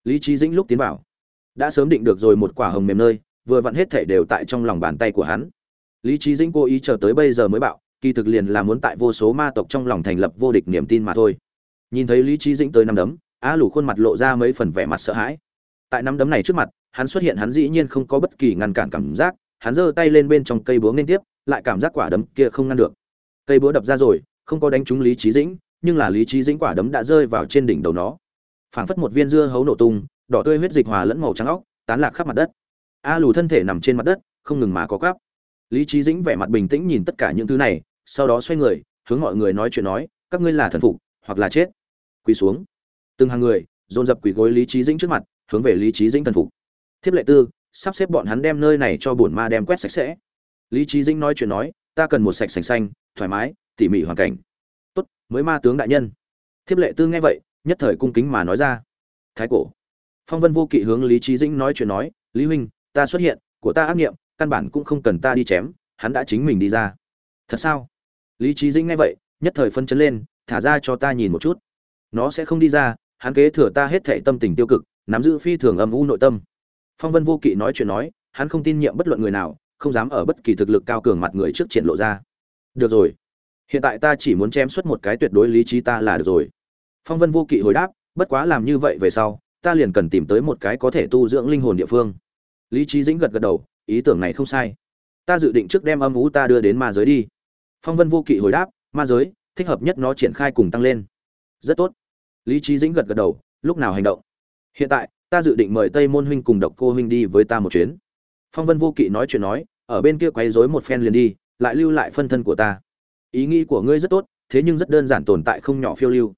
Lý trí dĩnh lúc tiến vào, đã sớm định được rồi một quả hồng mềm nơi, vừa vặn hết thể đều tại trong lòng bàn tay của hắn. Lý trí dĩnh cố ý chờ tới bây giờ mới bạo kỳ thực liền là muốn tại vô số ma tộc trong lòng thành lập vô địch niềm tin mà thôi. Nhìn thấy lý trí dĩnh tới năm đấm, á lủ khuôn mặt lộ ra mấy phần vẻ mặt sợ hãi. Tại năm đấm này trước mặt, hắn xuất hiện hắn dĩ nhiên không có bất kỳ ngăn cản cảm giác, hắn giơ tay lên bên trong cây búa liên tiếp, lại cảm giác quả đấm kia không ngăn được. Cây búa đập ra rồi không có đánh trúng lý trí dĩnh, nhưng là lý trí dĩnh quả đấm đã rơi vào trên đỉnh đầu nó. Phảng phất một viên dưa hấu nổ tung, đỏ tươi huyết dịch hòa lẫn màu trắng óc, tán lạc khắp mặt đất. A lù thân thể nằm trên mặt đất, không ngừng mà có cắp lý trí dĩnh vẻ mặt bình tĩnh nhìn tất cả những thứ này, sau đó xoay người, hướng mọi người nói chuyện nói, các ngươi là thần phục, hoặc là chết. Quỳ xuống. Từng hàng người, dồn dập quỳ gối lý trí dĩnh trước mặt, hướng về lý trí dĩnh thần phục. Thiếp lệ tư, sắp xếp bọn hắn đem nơi này cho bổn ma đem quét sạch sẽ. Lý trí dĩnh nói chuyện nói, ta cần một sạch sành xanh, thoải mái tỉ mỉ hoàn cảnh. Tốt, mới ma tướng đại nhân. Thiếp lệ tư nghe vậy, nhất thời cung kính mà nói ra. Thái cổ. Phong vân vô kỵ hướng lý trí dĩnh nói chuyện nói, lý huynh, ta xuất hiện, của ta ác nghiệm, căn bản cũng không cần ta đi chém, hắn đã chính mình đi ra. Thật sao? Lý trí dĩnh nghe vậy, nhất thời phân chấn lên, thả ra cho ta nhìn một chút. Nó sẽ không đi ra, hắn kế thừa ta hết thệ tâm tình tiêu cực, nắm giữ phi thường âm u nội tâm. Phong vân vô kỵ nói chuyện nói, hắn không tin nhiệm bất luận người nào, không dám ở bất kỳ thực lực cao cường mặt người trước triển lộ ra. Được rồi hiện tại ta chỉ muốn chém xuất một cái tuyệt đối lý trí ta là được rồi. Phong vân vô kỵ hồi đáp, bất quá làm như vậy về sau, ta liền cần tìm tới một cái có thể tu dưỡng linh hồn địa phương. Lý trí dĩnh gật gật đầu, ý tưởng này không sai. Ta dự định trước đem âm ú ta đưa đến ma giới đi. Phong vân vô kỵ hồi đáp, ma giới, thích hợp nhất nó triển khai cùng tăng lên. Rất tốt. Lý trí dĩnh gật gật đầu, lúc nào hành động? Hiện tại, ta dự định mời tây môn huynh cùng độc cô huynh đi với ta một chuyến. Phong vân vô kỵ nói chuyện nói, ở bên kia quấy rối một phen liền đi, lại lưu lại phân thân của ta ý nghĩ của ngươi rất tốt, thế nhưng rất đơn giản tồn tại không nhỏ phiêu lưu.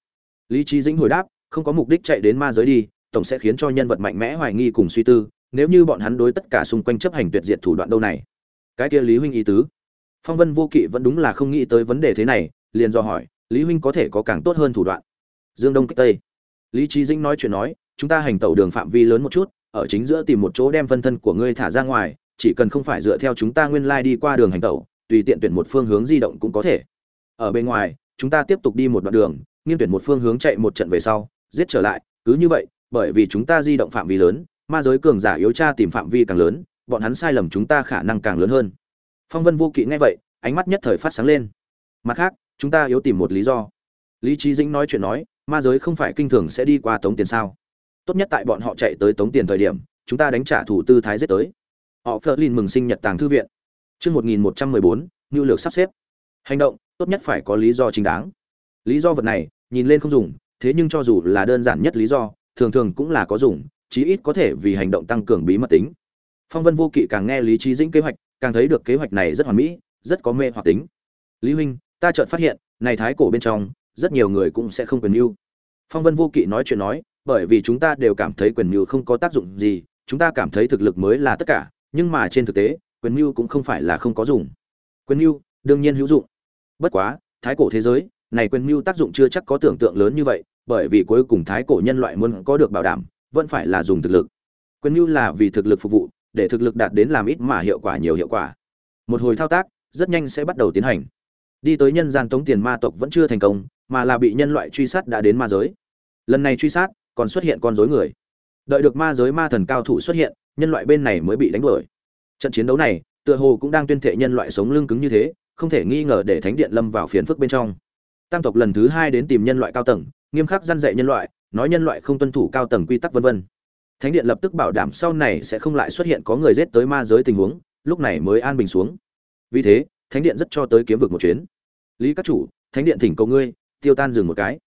Lý trí dĩnh hồi đáp, không có mục đích chạy đến ma giới đi, tổng sẽ khiến cho nhân vật mạnh mẽ hoài nghi cùng suy tư, nếu như bọn hắn đối tất cả xung quanh chấp hành tuyệt diệt thủ đoạn đâu này. Cái kia lý huynh ý tứ. Phong vân vô kỵ vẫn đúng là không nghĩ tới vấn đề thế này, liền do hỏi, lý huynh có thể có càng tốt hơn thủ đoạn? Dương đông kích tây. Lý trí dĩnh nói chuyện nói, chúng ta hành tẩu đường phạm vi lớn một chút, ở chính giữa tìm một chỗ đem phân thân của ngươi thả ra ngoài, chỉ cần không phải dựa theo chúng ta nguyên lai đi qua đường hành tẩu tùy tiện tuyển một phương hướng di động cũng có thể. Ở bên ngoài, chúng ta tiếp tục đi một đoạn đường nghiên tuyển một phương hướng chạy một trận về sau, giết trở lại. Cứ như vậy, bởi vì chúng ta di động phạm vi lớn, ma giới cường giả yếu tra tìm phạm vi càng lớn, bọn hắn sai lầm chúng ta khả năng càng lớn hơn. Phong vân vô kỵ nghe vậy, ánh mắt nhất thời phát sáng lên. Mặt khác, chúng ta yếu tìm một lý do. Lý trí dĩnh nói chuyện nói, ma giới không phải kinh thường sẽ đi qua tống tiền sao? Tốt nhất tại bọn họ chạy tới tống tiền thời điểm, chúng ta đánh trả thủ tư thái giết tới. Họ phớt lên mừng sinh nhật tàng thư viện chương một nghìn một trăm mười bốn nhu lược sắp xếp. Hành động, tốt nhất phải có lý do chính đáng. Lý do vật này, nhìn lên không dùng, thế nhưng cho dù là đơn giản nhất lý do, thường thường cũng là có dùng, chí ít có thể vì hành động tăng cường bí mật tính. Phong vân vô kỵ càng nghe lý trí dĩnh kế hoạch, càng thấy được kế hoạch này rất hoàn mỹ, rất có mê hoặc tính. Lý huynh, ta chợt phát hiện, này thái cổ bên trong, rất nhiều người cũng sẽ không quyền nhu. phong vân vô kỵ nói chuyện nói, bởi vì chúng ta đều cảm thấy quyền nhu không có tác dụng gì, chúng ta cảm thấy thực lực mới là tất cả, nhưng mà trên thực tế quyền mưu cũng không phải là không có dùng. Quyền mưu, đương nhiên hữu dụng. Bất quá, thái cổ thế giới, này quyền mưu tác dụng chưa chắc có tưởng tượng lớn như vậy, bởi vì cuối cùng thái cổ nhân loại muốn có được bảo đảm, vẫn phải là dùng thực lực. Quyền mưu là vì thực lực phục vụ, để thực lực đạt đến làm ít mà hiệu quả nhiều hiệu quả. Một hồi thao tác, rất nhanh sẽ bắt đầu tiến hành. Đi tới nhân gian tống tiền ma tộc vẫn chưa thành công, mà là bị nhân loại truy sát đã đến ma giới. Lần này truy sát, còn xuất hiện con rối người. Đợi được ma giới ma thần cao thủ xuất hiện, nhân loại bên này mới bị đánh đuổi trận chiến đấu này, tựa hồ cũng đang tuyên thệ nhân loại sống lưng cứng như thế, không thể nghi ngờ để thánh điện lâm vào phiền phức bên trong. Tam tộc lần thứ hai đến tìm nhân loại cao tầng, nghiêm khắc gian dạy nhân loại, nói nhân loại không tuân thủ cao tầng quy tắc vân vân. Thánh điện lập tức bảo đảm sau này sẽ không lại xuất hiện có người giết tới ma giới tình huống, lúc này mới an bình xuống. Vì thế, thánh điện rất cho tới kiếm vực một chuyến. Lý các chủ, thánh điện thỉnh cầu ngươi, tiêu tan dừng một cái.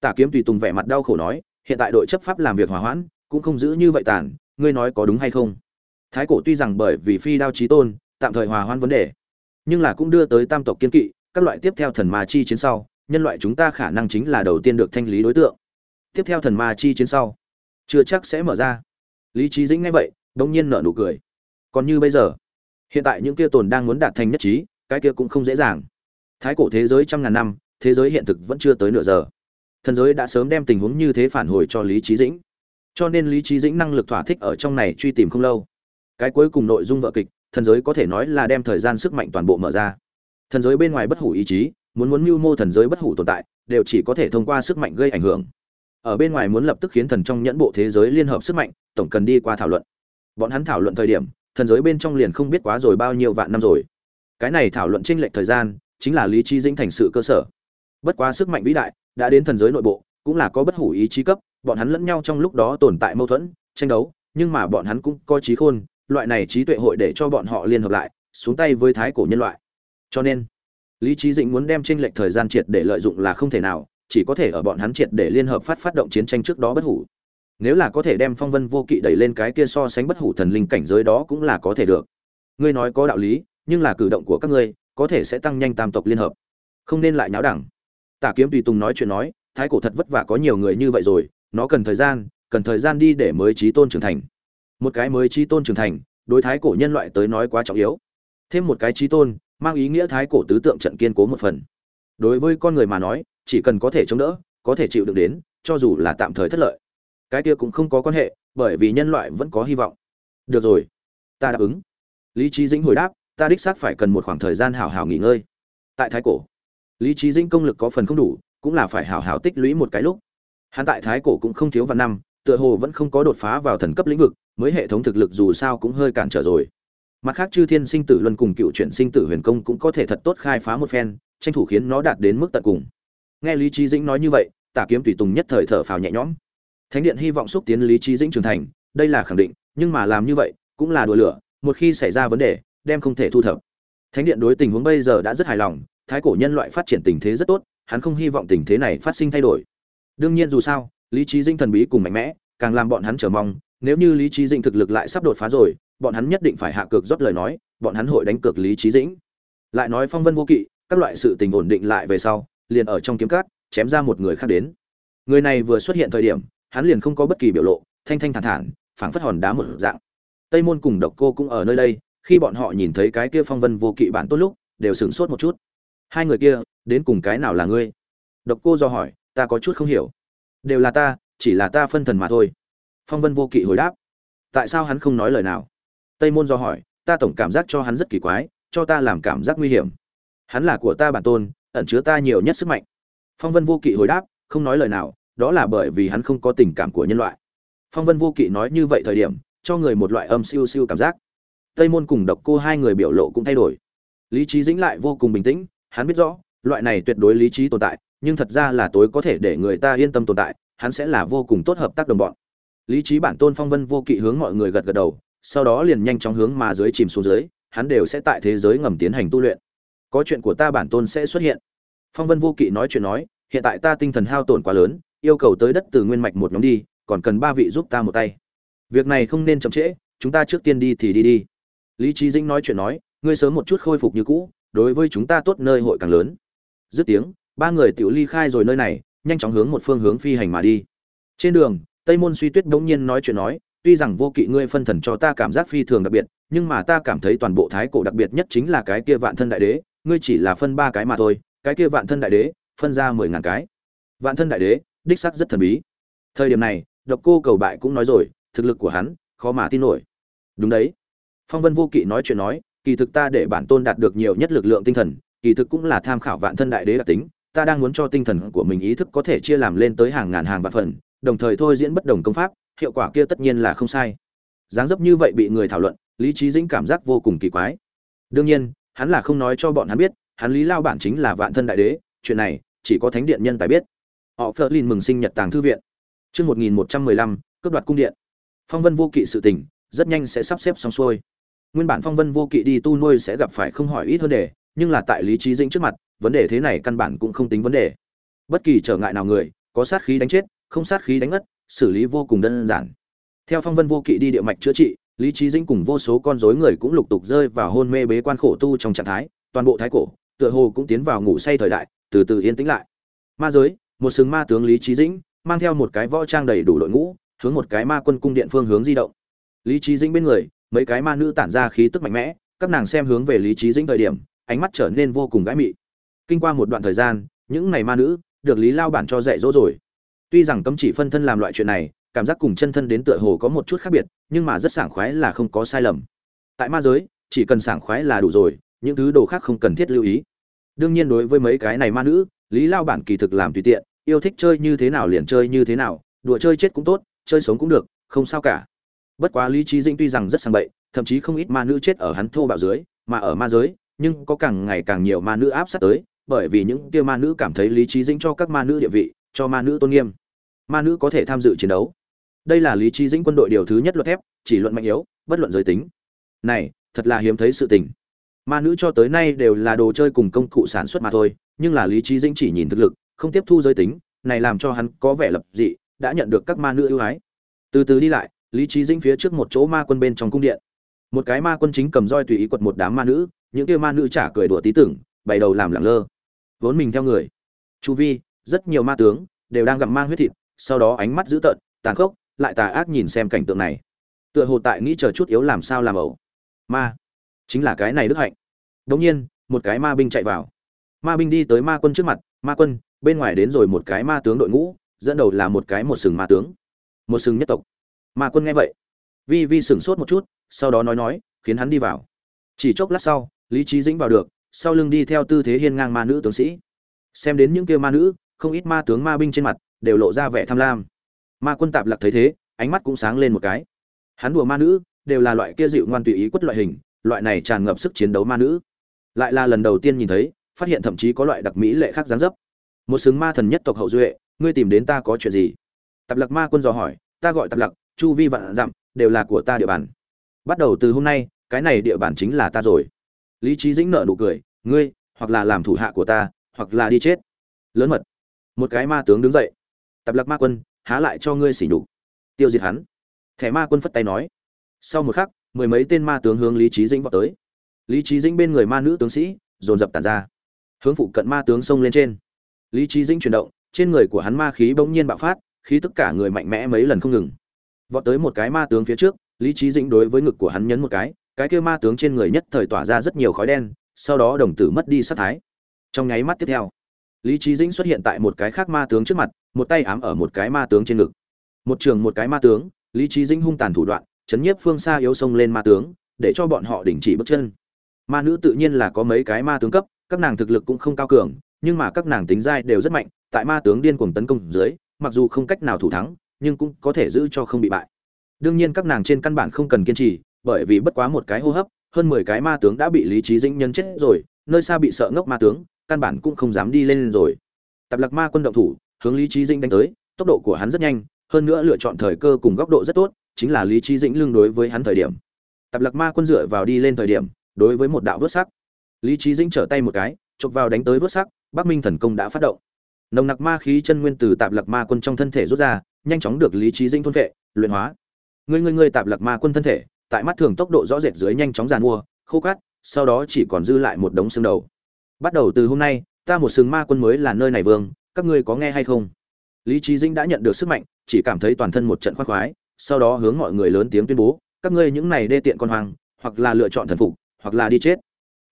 Tả kiếm tùy tùng vẻ mặt đau khổ nói, hiện tại đội chấp pháp làm việc hòa hoãn, cũng không giữ như vậy tàn, ngươi nói có đúng hay không? Thái cổ tuy rằng bởi vì phi đao trí tôn, tạm thời hòa hoãn vấn đề, nhưng là cũng đưa tới tam tộc kiên kỵ, các loại tiếp theo thần ma chi chiến sau, nhân loại chúng ta khả năng chính là đầu tiên được thanh lý đối tượng. Tiếp theo thần ma chi chiến sau, chưa chắc sẽ mở ra. Lý trí dĩnh ngay vậy đống nhiên nở nụ cười. Còn như bây giờ, hiện tại những kia tồn đang muốn đạt thành nhất trí, cái kia cũng không dễ dàng. Thái cổ thế giới trăm ngàn năm, thế giới hiện thực vẫn chưa tới nửa giờ. Thần giới đã sớm đem tình huống như thế phản hồi cho lý trí dĩnh. Cho nên lý trí dĩnh năng lực thỏa thích ở trong này truy tìm không lâu cái cuối cùng nội dung vợ kịch, thần giới có thể nói là đem thời gian sức mạnh toàn bộ mở ra. Thần giới bên ngoài bất hủ ý chí, muốn muốn mưu mô thần giới bất hủ tồn tại, đều chỉ có thể thông qua sức mạnh gây ảnh hưởng. Ở bên ngoài muốn lập tức khiến thần trong nhẫn bộ thế giới liên hợp sức mạnh, tổng cần đi qua thảo luận. Bọn hắn thảo luận thời điểm, thần giới bên trong liền không biết quá rồi bao nhiêu vạn năm rồi. Cái này thảo luận tranh lệch thời gian, chính là lý trí dĩnh thành sự cơ sở. Bất quá sức mạnh vĩ đại, đã đến thần giới nội bộ, cũng là có bất hủ ý chí cấp, bọn hắn lẫn nhau trong lúc đó tồn tại mâu thuẫn, tranh đấu, nhưng mà bọn hắn cũng có trí khôn loại này trí tuệ hội để cho bọn họ liên hợp lại, xuống tay với thái cổ nhân loại. Cho nên, lý trí dĩnh muốn đem tranh lệch thời gian triệt để lợi dụng là không thể nào, chỉ có thể ở bọn hắn triệt để liên hợp phát phát động chiến tranh trước đó bất hủ. Nếu là có thể đem phong vân vô kỵ đẩy lên cái kia so sánh bất hủ thần linh cảnh giới đó cũng là có thể được. Ngươi nói có đạo lý, nhưng là cử động của các ngươi có thể sẽ tăng nhanh tam tộc liên hợp. Không nên lại nháo đẳng. Tả kiếm tùy tùng nói chuyện nói, thái cổ thật vất vả có nhiều người như vậy rồi, nó cần thời gian, cần thời gian đi để mới trí tôn trưởng thành một cái mới trí tôn trưởng thành, đối thái cổ nhân loại tới nói quá trọng yếu. Thêm một cái trí tôn, mang ý nghĩa thái cổ tứ tượng trận kiên cố một phần. Đối với con người mà nói, chỉ cần có thể chống đỡ, có thể chịu được đến, cho dù là tạm thời thất lợi. Cái kia cũng không có quan hệ, bởi vì nhân loại vẫn có hy vọng. Được rồi, ta đáp ứng. Lý trí dĩnh hồi đáp, ta đích xác phải cần một khoảng thời gian hào hào nghỉ ngơi. Tại thái cổ, lý trí dĩnh công lực có phần không đủ, cũng là phải hào hào tích lũy một cái lúc. Hắn tại thái cổ cũng không thiếu vạn năm, tựa hồ vẫn không có đột phá vào thần cấp lĩnh vực mới hệ thống thực lực dù sao cũng hơi cản trở rồi. Mặt khác chư thiên sinh tử luân cùng cựu chuyển sinh tử huyền công cũng có thể thật tốt khai phá một phen, tranh thủ khiến nó đạt đến mức tận cùng. Nghe lý trí dĩnh nói như vậy, tả kiếm tùy tùng nhất thời thở phào nhẹ nhõm. Thánh điện hy vọng xúc tiến lý trí dĩnh trưởng thành, đây là khẳng định, nhưng mà làm như vậy, cũng là đùa lửa, một khi xảy ra vấn đề, đem không thể thu thập. Thánh điện đối tình huống bây giờ đã rất hài lòng, thái cổ nhân loại phát triển tình thế rất tốt, hắn không hy vọng tình thế này phát sinh thay đổi. Đương nhiên dù sao, lý trí dinh thần bí cùng mạnh mẽ, càng làm bọn hắn chờ mong nếu như lý trí dĩnh thực lực lại sắp đột phá rồi, bọn hắn nhất định phải hạ cược rót lời nói, bọn hắn hội đánh cược lý trí dĩnh. Lại nói phong vân vô kỵ, các loại sự tình ổn định lại về sau, liền ở trong kiếm cát, chém ra một người khác đến. Người này vừa xuất hiện thời điểm, hắn liền không có bất kỳ biểu lộ, thanh thanh thản thản, phảng phất hòn đá một dạng. Tây môn cùng độc cô cũng ở nơi đây, khi bọn họ nhìn thấy cái kia phong vân vô kỵ bản tốt lúc, đều sửng sốt một chút. Hai người kia, đến cùng cái nào là ngươi? Độc cô do hỏi, ta có chút không hiểu. Đều là ta, chỉ là ta phân thần mà thôi phong vân vô kỵ hồi đáp. Tại sao hắn không nói lời nào? Tây môn do hỏi, ta tổng cảm giác cho hắn rất kỳ quái, cho ta làm cảm giác nguy hiểm. Hắn là của ta bản tôn, ẩn chứa ta nhiều nhất sức mạnh. Phong vân vô kỵ hồi đáp, không nói lời nào, đó là bởi vì hắn không có tình cảm của nhân loại. Phong vân vô kỵ nói như vậy thời điểm, cho người một loại âm siêu siêu cảm giác. Tây môn cùng độc cô hai người biểu lộ cũng thay đổi. Lý trí dĩnh lại vô cùng bình tĩnh, hắn biết rõ, loại này tuyệt đối lý trí tồn tại, nhưng thật ra là tối có thể để người ta yên tâm tồn tại, hắn sẽ là vô cùng tốt hợp tác đồng bọn lý trí bản tôn phong vân vô kỵ hướng mọi người gật gật đầu, sau đó liền nhanh chóng hướng mà dưới chìm xuống dưới, hắn đều sẽ tại thế giới ngầm tiến hành tu luyện. Có chuyện của ta bản tôn sẽ xuất hiện. Phong vân vô kỵ nói chuyện nói, hiện tại ta tinh thần hao tổn quá lớn, yêu cầu tới đất từ nguyên mạch một nhóm đi, còn cần ba vị giúp ta một tay. Việc này không nên chậm trễ, chúng ta trước tiên đi thì đi đi. Lý trí dĩnh nói chuyện nói, ngươi sớm một chút khôi phục như cũ, đối với chúng ta tốt nơi hội càng lớn. Dứt tiếng, ba người tiểu ly khai rồi nơi này, nhanh chóng hướng một phương hướng phi hành mà đi. Trên đường tây môn suy tuyết bỗng nhiên nói chuyện nói, tuy rằng vô kỵ ngươi phân thần cho ta cảm giác phi thường đặc biệt, nhưng mà ta cảm thấy toàn bộ thái cổ đặc biệt nhất chính là cái kia vạn thân đại đế, ngươi chỉ là phân ba cái mà thôi, cái kia vạn thân đại đế, phân ra mười ngàn cái. Vạn thân đại đế, đích sắc rất thần bí. Thời điểm này, độc cô cầu bại cũng nói rồi, thực lực của hắn, khó mà tin nổi. Đúng đấy. Phong vân vô kỵ nói chuyện nói, kỳ thực ta để bản tôn đạt được nhiều nhất lực lượng tinh thần, kỳ thực cũng là tham khảo vạn thân đại đế đặc tính, ta đang muốn cho tinh thần của mình ý thức có thể chia làm lên tới hàng ngàn hàng vạn phần đồng thời thôi diễn bất đồng công pháp hiệu quả kia tất nhiên là không sai dáng dấp như vậy bị người thảo luận lý trí dĩnh cảm giác vô cùng kỳ quái đương nhiên hắn là không nói cho bọn hắn biết hắn lý lao bản chính là vạn thân đại đế chuyện này chỉ có thánh điện nhân tài biết họ phớt lên mừng sinh nhật tàng thư viện Trước 1115, cướp đoạt cung điện. Phong Vân vô kỵ sự tình, rất nhanh sẽ sắp xếp xong xuôi. Nguyên bản Phong Vân vô kỵ đi tu nuôi sẽ gặp phải không hỏi ít hơn đề, nhưng là tại lý trí dĩnh trước mặt, vấn đề thế này căn bản cũng không tính vấn đề. Bất kỳ trở ngại nào người, có sát khí đánh chết, không sát khí đánh ngất, xử lý vô cùng đơn giản. Theo Phong Vân vô kỵ đi địa mạch chữa trị, lý Chí dĩnh cùng vô số con rối người cũng lục tục rơi vào hôn mê bế quan khổ tu trong trạng thái, toàn bộ thái cổ, tựa hồ cũng tiến vào ngủ say thời đại, từ từ yên tĩnh lại. Ma giới, một sừng ma tướng lý Chí dĩnh, mang theo một cái võ trang đầy đủ đội ngũ hướng một cái ma quân cung điện phương hướng di động lý Chí dĩnh bên người mấy cái ma nữ tản ra khí tức mạnh mẽ các nàng xem hướng về lý Chí dĩnh thời điểm ánh mắt trở nên vô cùng gãi mị kinh qua một đoạn thời gian những này ma nữ được lý lao bản cho dạy dỗ rồi tuy rằng cấm chỉ phân thân làm loại chuyện này, cảm giác cùng chân thân đến tựa hồ có một chút khác biệt, nhưng mà rất sảng khoái là không có sai lầm. Tại ma giới, chỉ cần sảng khoái là đủ rồi, những thứ đồ khác không cần thiết lưu ý. Đương nhiên đối với mấy cái này ma nữ, lý lao bản kỳ thực làm tùy tiện, yêu thích chơi như thế nào liền chơi như thế nào, đùa chơi chết cũng tốt, chơi sống cũng được, không sao cả. Bất quá lý trí dĩnh tuy rằng rất sang bậy, thậm chí không ít ma nữ chết ở hắn thô bạo dưới, mà ở ma giới, nhưng có càng ngày càng nhiều ma nữ áp sát tới, bởi vì những kia ma nữ cảm thấy lý trí dĩnh cho các ma nữ địa vị, cho ma nữ tôn nghiêm ma nữ có thể tham dự chiến đấu. Đây là lý trí dĩnh quân đội điều thứ nhất luật thép, chỉ luận mạnh yếu, bất luận giới tính. Này, thật là hiếm thấy sự tình. Ma nữ cho tới nay đều là đồ chơi cùng công cụ sản xuất mà thôi, nhưng là lý trí dĩnh chỉ nhìn thực lực, không tiếp thu giới tính, này làm cho hắn có vẻ lập dị, đã nhận được các ma nữ ưu ái. Từ từ đi lại, lý trí dĩnh phía trước một chỗ ma quân bên trong cung điện. Một cái ma quân chính cầm roi tùy ý quật một đám ma nữ, những kia ma nữ chả cười đùa tí tưởng, bày đầu làm lẳng lơ. Vốn mình theo người. Chu vi, rất nhiều ma tướng đều đang gặm mang huyết thịt sau đó ánh mắt dữ tợn, tàn khốc, lại tà ác nhìn xem cảnh tượng này. Tựa hồ tại nghĩ chờ chút yếu làm sao làm ẩu. Ma, chính là cái này đức hạnh. Đống nhiên, một cái ma binh chạy vào. Ma binh đi tới ma quân trước mặt, ma quân, bên ngoài đến rồi một cái ma tướng đội ngũ, dẫn đầu là một cái một sừng ma tướng. Một sừng nhất tộc. Ma quân nghe vậy, vi vi sửng sốt một chút, sau đó nói nói, khiến hắn đi vào. Chỉ chốc lát sau, lý trí dĩnh vào được, sau lưng đi theo tư thế hiên ngang ma nữ tướng sĩ. Xem đến những kia ma nữ, không ít ma tướng ma binh trên mặt đều lộ ra vẻ tham lam. Ma quân tạp lạc thấy thế, ánh mắt cũng sáng lên một cái. Hắn đùa ma nữ, đều là loại kia dịu ngoan tùy ý quất loại hình, loại này tràn ngập sức chiến đấu ma nữ. Lại là lần đầu tiên nhìn thấy, phát hiện thậm chí có loại đặc mỹ lệ khác dáng dấp. Một xứng ma thần nhất tộc hậu duệ, ngươi tìm đến ta có chuyện gì? Tạp lạc ma quân dò hỏi, ta gọi tạp lạc, chu vi vạn dặm, đều là của ta địa bàn. Bắt đầu từ hôm nay, cái này địa bàn chính là ta rồi. Lý trí dĩnh nợ nụ cười, ngươi, hoặc là làm thủ hạ của ta, hoặc là đi chết. Lớn mật. Một cái ma tướng đứng dậy. Tập Lạc ma quân, há lại cho ngươi xỉ nhục. Tiêu diệt hắn. Thẻ ma quân phất tay nói. Sau một khắc, mười mấy tên ma tướng hướng lý trí dĩnh vào tới. Lý trí dĩnh bên người ma nữ tướng sĩ, dồn dập tàn ra. Hướng phụ cận ma tướng xông lên trên. Lý trí dĩnh chuyển động, trên người của hắn ma khí bỗng nhiên bạo phát, khí tất cả người mạnh mẽ mấy lần không ngừng. Vọt tới một cái ma tướng phía trước, lý trí dĩnh đối với ngực của hắn nhấn một cái cái kia ma tướng trên người nhất thời tỏa ra rất nhiều khói đen, sau đó đồng tử mất đi sát thái. Trong nháy mắt tiếp theo, lý trí dĩnh xuất hiện tại một cái khác ma tướng trước mặt một tay ám ở một cái ma tướng trên ngực một trường một cái ma tướng lý trí dĩnh hung tàn thủ đoạn chấn nhiếp phương xa yếu sông lên ma tướng để cho bọn họ đình chỉ bước chân ma nữ tự nhiên là có mấy cái ma tướng cấp các nàng thực lực cũng không cao cường nhưng mà các nàng tính giai đều rất mạnh, tại ma tướng điên cuồng tấn công dưới, mặc dù không cách nào thủ thắng, nhưng cũng có thể giữ cho không bị bại. Đương nhiên các nàng trên căn bản không cần kiên trì, bởi vì bất quá một cái hô hấp, hơn 10 cái ma tướng đã bị lý trí dĩnh nhân chết rồi, nơi xa bị sợ ngốc ma tướng, căn bản cũng không dám đi lên rồi. Tập Lạc Ma quân động thủ, hướng lý trí dĩnh đánh tới, tốc độ của hắn rất nhanh, hơn nữa lựa chọn thời cơ cùng góc độ rất tốt, chính là lý trí dĩnh lưng đối với hắn thời điểm. Tập Lạc Ma quân dựa vào đi lên thời điểm, đối với một đạo vớt sắc. Lý trí dĩnh trở tay một cái, chụp vào đánh tới vớt sắc, Bắc Minh thần công đã phát động. Nồng nặc ma khí chân nguyên từ Tạp Lạc Ma quân trong thân thể rút ra, nhanh chóng được lý trí dinh thôn vệ, luyện hóa. Người người người Tạp Lạc Ma quân thân thể, tại mắt thường tốc độ rõ rệt dưới nhanh chóng giàn mua, khô cát, sau đó chỉ còn dư lại một đống xương đầu. Bắt đầu từ hôm nay, ta một sừng ma quân mới là nơi này vương, các ngươi có nghe hay không? Lý Trí Dĩnh đã nhận được sức mạnh, chỉ cảm thấy toàn thân một trận khoác khoái, sau đó hướng mọi người lớn tiếng tuyên bố các ngươi những này đê tiện con hoang hoặc là lựa chọn thần phục hoặc là đi chết.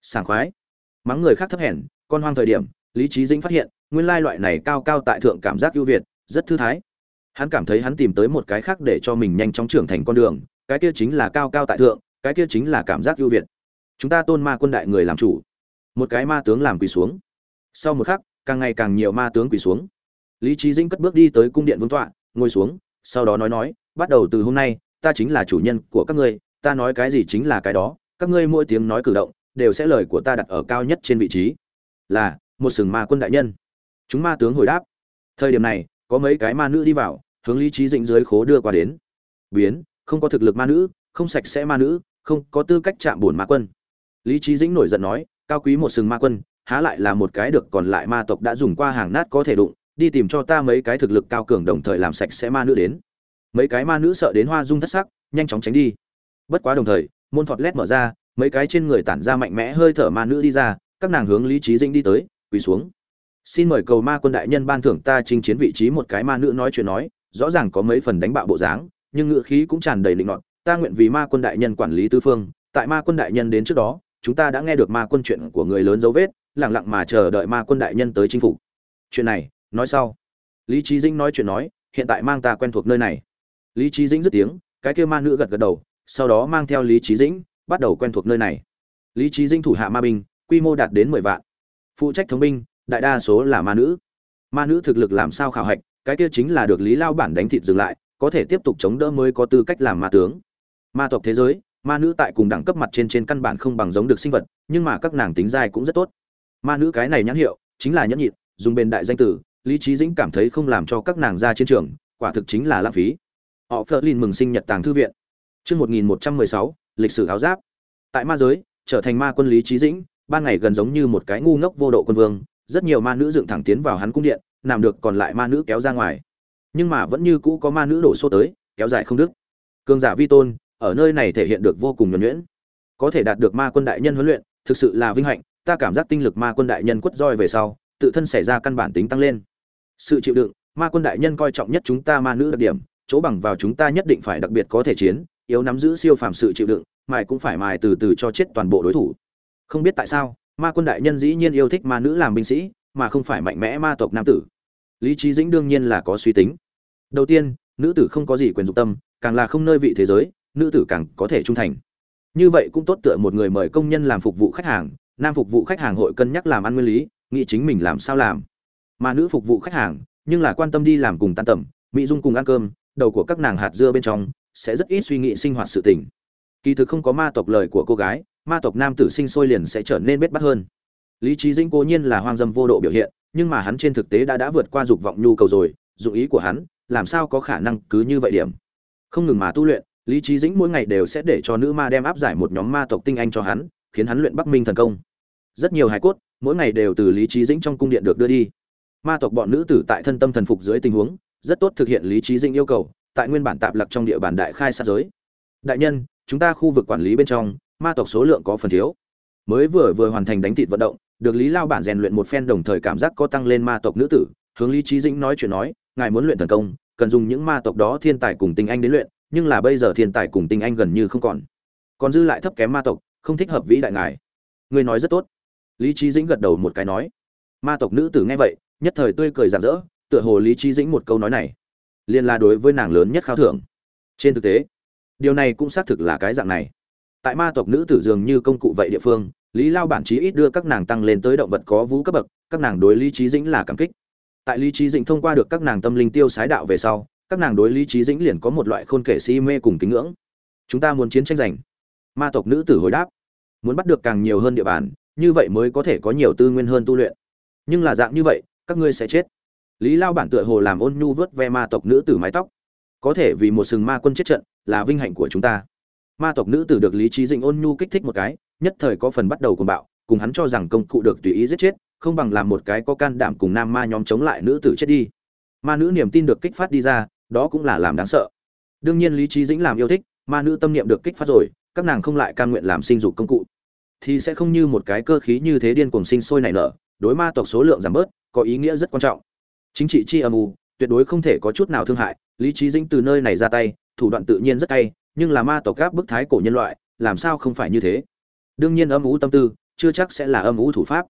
Sảng khoái. Mắng người khác thấp hèn con hoang thời điểm lý trí dĩnh phát hiện nguyên lai loại này cao cao tại thượng cảm giác ưu việt rất thư thái. Hắn cảm thấy hắn tìm tới một cái khác để cho mình nhanh chóng trưởng thành con đường cái kia chính là cao cao tại thượng cái kia chính là cảm giác ưu việt. Chúng ta tôn ma quân đại người làm chủ. Một cái ma tướng làm quỳ xuống. Sau một khắc càng ngày càng nhiều ma tướng quỳ xuống. Lý trí dĩnh cất bước đi tới cung điện vương tọa, ngồi xuống, sau đó nói nói, bắt đầu từ hôm nay, ta chính là chủ nhân của các ngươi, ta nói cái gì chính là cái đó, các ngươi mỗi tiếng nói cử động, đều sẽ lời của ta đặt ở cao nhất trên vị trí. Là, một sừng ma quân đại nhân. Chúng ma tướng hồi đáp, thời điểm này, có mấy cái ma nữ đi vào, hướng lý trí dĩnh dưới khố đưa qua đến. Biến, không có thực lực ma nữ, không sạch sẽ ma nữ, không có tư cách chạm bổn ma quân. Lý trí dĩnh nổi giận nói, cao quý một sừng ma quân há lại là một cái được còn lại ma tộc đã dùng qua hàng nát có thể đụng, đi tìm cho ta mấy cái thực lực cao cường đồng thời làm sạch sẽ ma nữ đến. Mấy cái ma nữ sợ đến hoa dung thất sắc, nhanh chóng tránh đi. Bất quá đồng thời, môn thọt lét mở ra, mấy cái trên người tản ra mạnh mẽ hơi thở ma nữ đi ra, các nàng hướng lý trí dinh đi tới, quỳ xuống. Xin mời cầu ma quân đại nhân ban thưởng ta chinh chiến vị trí, một cái ma nữ nói chuyện nói, rõ ràng có mấy phần đánh bạo bộ dáng, nhưng ngựa khí cũng tràn đầy định nọt. Ta nguyện vì ma quân đại nhân quản lý tư phương, tại ma quân đại nhân đến trước đó, chúng ta đã nghe được ma quân chuyện của người lớn dấu vết lặng lặng mà chờ đợi ma quân đại nhân tới chinh phục. Chuyện này, nói sau. Lý trí dĩnh nói chuyện nói, hiện tại mang ta quen thuộc nơi này. Lý trí dĩnh dứt tiếng, cái kia ma nữ gật gật đầu, sau đó mang theo lý trí dĩnh, bắt đầu quen thuộc nơi này. Lý trí dĩnh thủ hạ ma binh, quy mô đạt đến mười vạn. Phụ trách thống binh, đại đa số là ma nữ. Ma nữ thực lực làm sao khảo hạch, cái kia chính là được lý lao bản đánh thịt dừng lại, có thể tiếp tục chống đỡ mới có tư cách làm ma tướng. Ma tộc thế giới, ma nữ tại cùng đẳng cấp mặt trên trên căn bản không bằng giống được sinh vật, nhưng mà các nàng tính dai cũng rất tốt ma nữ cái này nhãn hiệu chính là nhẫn nhịn, dùng bền đại danh tử lý trí dĩnh cảm thấy không làm cho các nàng ra chiến trường, quả thực chính là lãng phí. Họ phớt lên mừng sinh nhật tàng thư viện. Chương một nghìn một trăm mười sáu, lịch sử áo giáp. Tại ma giới, trở thành ma quân lý trí dĩnh, ban ngày gần giống như một cái ngu ngốc vô độ quân vương, rất nhiều ma nữ dựng thẳng tiến vào hắn cung điện làm được còn lại ma nữ kéo ra ngoài. Nhưng mà vẫn như cũ có ma nữ đổ xô tới, kéo dài không đứt. Cường giả vi tôn, ở nơi này thể hiện được vô cùng nhuẩn nhuyễn. Có thể đạt được ma quân đại nhân huấn luyện, thực sự là vinh hạnh ta cảm giác tinh lực ma quân đại nhân quất roi về sau, tự thân xảy ra căn bản tính tăng lên. Sự chịu đựng, ma quân đại nhân coi trọng nhất chúng ta ma nữ đặc điểm, chỗ bằng vào chúng ta nhất định phải đặc biệt có thể chiến, yếu nắm giữ siêu phàm sự chịu đựng, mài cũng phải mài từ từ cho chết toàn bộ đối thủ. Không biết tại sao, ma quân đại nhân dĩ nhiên yêu thích ma nữ làm binh sĩ, mà không phải mạnh mẽ ma tộc nam tử. Lý trí dĩnh đương nhiên là có suy tính. Đầu tiên, nữ tử không có gì quyền dục tâm, càng là không nơi vị thế giới, nữ tử càng có thể trung thành. Như vậy cũng tốt tựa một người mời công nhân làm phục vụ khách hàng nam phục vụ khách hàng hội cân nhắc làm ăn nguyên lý, nghĩ chính mình làm sao làm. Mà nữ phục vụ khách hàng, nhưng là quan tâm đi làm cùng tan tầm, mỹ dung cùng ăn cơm, đầu của các nàng hạt dưa bên trong, sẽ rất ít suy nghĩ sinh hoạt sự tình. Kỳ thực không có ma tộc lời của cô gái, ma tộc nam tử sinh sôi liền sẽ trở nên bết bắt hơn. Lý trí dĩnh cố nhiên là hoang dâm vô độ biểu hiện, nhưng mà hắn trên thực tế đã đã vượt qua dục vọng nhu cầu rồi, dụng ý của hắn, làm sao có khả năng cứ như vậy điểm. Không ngừng mà tu luyện, lý trí dĩnh mỗi ngày đều sẽ để cho nữ ma đem áp giải một nhóm ma tộc tinh anh cho hắn, khiến hắn luyện bắc minh thần công rất nhiều hài cốt, mỗi ngày đều từ lý trí dĩnh trong cung điện được đưa đi. Ma tộc bọn nữ tử tại thân tâm thần phục dưới tình huống, rất tốt thực hiện lý trí dĩnh yêu cầu, tại nguyên bản tạp lặc trong địa bàn đại khai sát giới. Đại nhân, chúng ta khu vực quản lý bên trong, ma tộc số lượng có phần thiếu. Mới vừa vừa hoàn thành đánh thịt vận động, được lý lao bản rèn luyện một phen đồng thời cảm giác có tăng lên ma tộc nữ tử, hướng lý trí dĩnh nói chuyện nói, ngài muốn luyện thần công, cần dùng những ma tộc đó thiên tài cùng tinh anh đến luyện, nhưng là bây giờ thiên tài cùng tinh anh gần như không còn. Còn dư lại thấp kém ma tộc, không thích hợp vĩ đại ngài. Người nói rất tốt lý trí dĩnh gật đầu một cái nói. Ma tộc nữ tử nghe vậy, nhất thời tươi cười rạng rỡ, tựa hồ lý trí dĩnh một câu nói này liên là đối với nàng lớn nhất khao thưởng. Trên thực tế, điều này cũng xác thực là cái dạng này. Tại ma tộc nữ tử dường như công cụ vậy địa phương, lý lao bản chí ít đưa các nàng tăng lên tới động vật có vũ cấp bậc, các nàng đối lý trí dĩnh là cảm kích. Tại lý trí dĩnh thông qua được các nàng tâm linh tiêu sái đạo về sau, các nàng đối lý trí dĩnh liền có một loại khôn kể si mê cùng kính ngưỡng. Chúng ta muốn chiến tranh giành. Ma tộc nữ tử hồi đáp. Muốn bắt được càng nhiều hơn địa bàn như vậy mới có thể có nhiều tư nguyên hơn tu luyện. Nhưng là dạng như vậy, các ngươi sẽ chết. Lý lao bản tựa hồ làm ôn nhu vớt ve ma tộc nữ tử mái tóc. Có thể vì một sừng ma quân chết trận là vinh hạnh của chúng ta. Ma tộc nữ tử được lý trí dĩnh ôn nhu kích thích một cái, nhất thời có phần bắt đầu cuồng bạo, cùng hắn cho rằng công cụ được tùy ý giết chết, không bằng làm một cái có can đảm cùng nam ma nhóm chống lại nữ tử chết đi. Ma nữ niềm tin được kích phát đi ra, đó cũng là làm đáng sợ. Đương nhiên lý trí dĩnh làm yêu thích, ma nữ tâm niệm được kích phát rồi, các nàng không lại can nguyện làm sinh dục công cụ thì sẽ không như một cái cơ khí như thế điên cuồng sinh sôi nảy nở, đối ma tộc số lượng giảm bớt, có ý nghĩa rất quan trọng. Chính trị chi âm u, tuyệt đối không thể có chút nào thương hại, lý trí dĩnh từ nơi này ra tay, thủ đoạn tự nhiên rất hay nhưng là ma tộc gáp bức thái cổ nhân loại, làm sao không phải như thế? Đương nhiên âm u tâm tư, chưa chắc sẽ là âm u thủ pháp.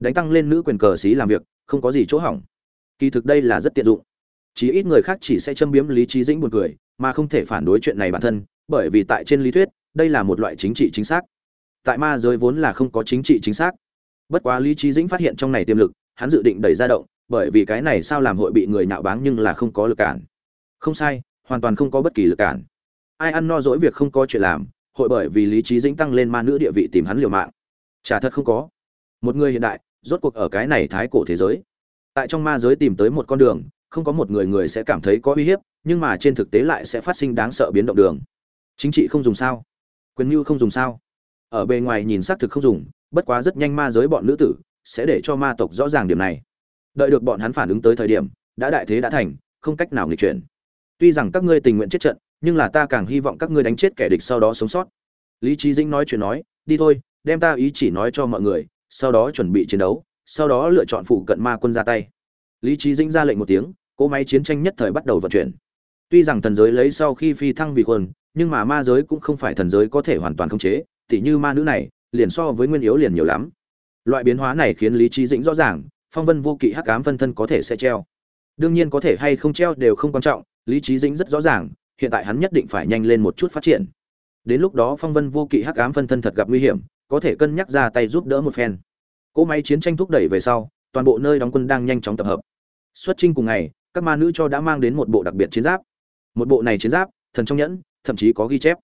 Đánh tăng lên nữ quyền cờ xí làm việc, không có gì chỗ hỏng. Kỳ thực đây là rất tiện dụng. Chí ít người khác chỉ sẽ châm biếm lý trí dĩnh buồn cười, mà không thể phản đối chuyện này bản thân, bởi vì tại trên lý thuyết, đây là một loại chính trị chính xác tại ma giới vốn là không có chính trị chính xác. Bất quá lý trí dĩnh phát hiện trong này tiềm lực, hắn dự định đẩy ra động, bởi vì cái này sao làm hội bị người nạo báng nhưng là không có lực cản. Không sai, hoàn toàn không có bất kỳ lực cản. Ai ăn no dỗi việc không có chuyện làm, hội bởi vì lý trí dĩnh tăng lên ma nữ địa vị tìm hắn liều mạng. Chả thật không có. Một người hiện đại, rốt cuộc ở cái này thái cổ thế giới. Tại trong ma giới tìm tới một con đường, không có một người người sẽ cảm thấy có uy hiếp, nhưng mà trên thực tế lại sẽ phát sinh đáng sợ biến động đường. Chính trị không dùng sao? Quyền mưu không dùng sao? Ở bề ngoài nhìn xác thực không dùng, bất quá rất nhanh ma giới bọn nữ tử sẽ để cho ma tộc rõ ràng điểm này. Đợi được bọn hắn phản ứng tới thời điểm, đã đại thế đã thành, không cách nào nghịch chuyển. Tuy rằng các ngươi tình nguyện chết trận, nhưng là ta càng hy vọng các ngươi đánh chết kẻ địch sau đó sống sót. Lý trí dĩnh nói chuyện nói, đi thôi, đem ta ý chỉ nói cho mọi người, sau đó chuẩn bị chiến đấu, sau đó lựa chọn phụ cận ma quân ra tay. Lý trí dĩnh ra lệnh một tiếng, cỗ máy chiến tranh nhất thời bắt đầu vận chuyển. Tuy rằng thần giới lấy sau khi phi thăng vì quân, nhưng mà ma giới cũng không phải thần giới có thể hoàn toàn khống chế tỉ như ma nữ này, liền so với nguyên yếu liền nhiều lắm. Loại biến hóa này khiến lý trí dĩnh rõ ràng, phong vân vô kỵ hắc ám phân thân có thể sẽ treo. Đương nhiên có thể hay không treo đều không quan trọng, lý trí dĩnh rất rõ ràng, hiện tại hắn nhất định phải nhanh lên một chút phát triển. Đến lúc đó phong vân vô kỵ hắc ám phân thân thật gặp nguy hiểm, có thể cân nhắc ra tay giúp đỡ một phen. Cỗ máy chiến tranh thúc đẩy về sau, toàn bộ nơi đóng quân đang nhanh chóng tập hợp. Xuất chinh cùng ngày, các ma nữ cho đã mang đến một bộ đặc biệt chiến giáp. Một bộ này chiến giáp, thần trong nhẫn, thậm chí có ghi chép.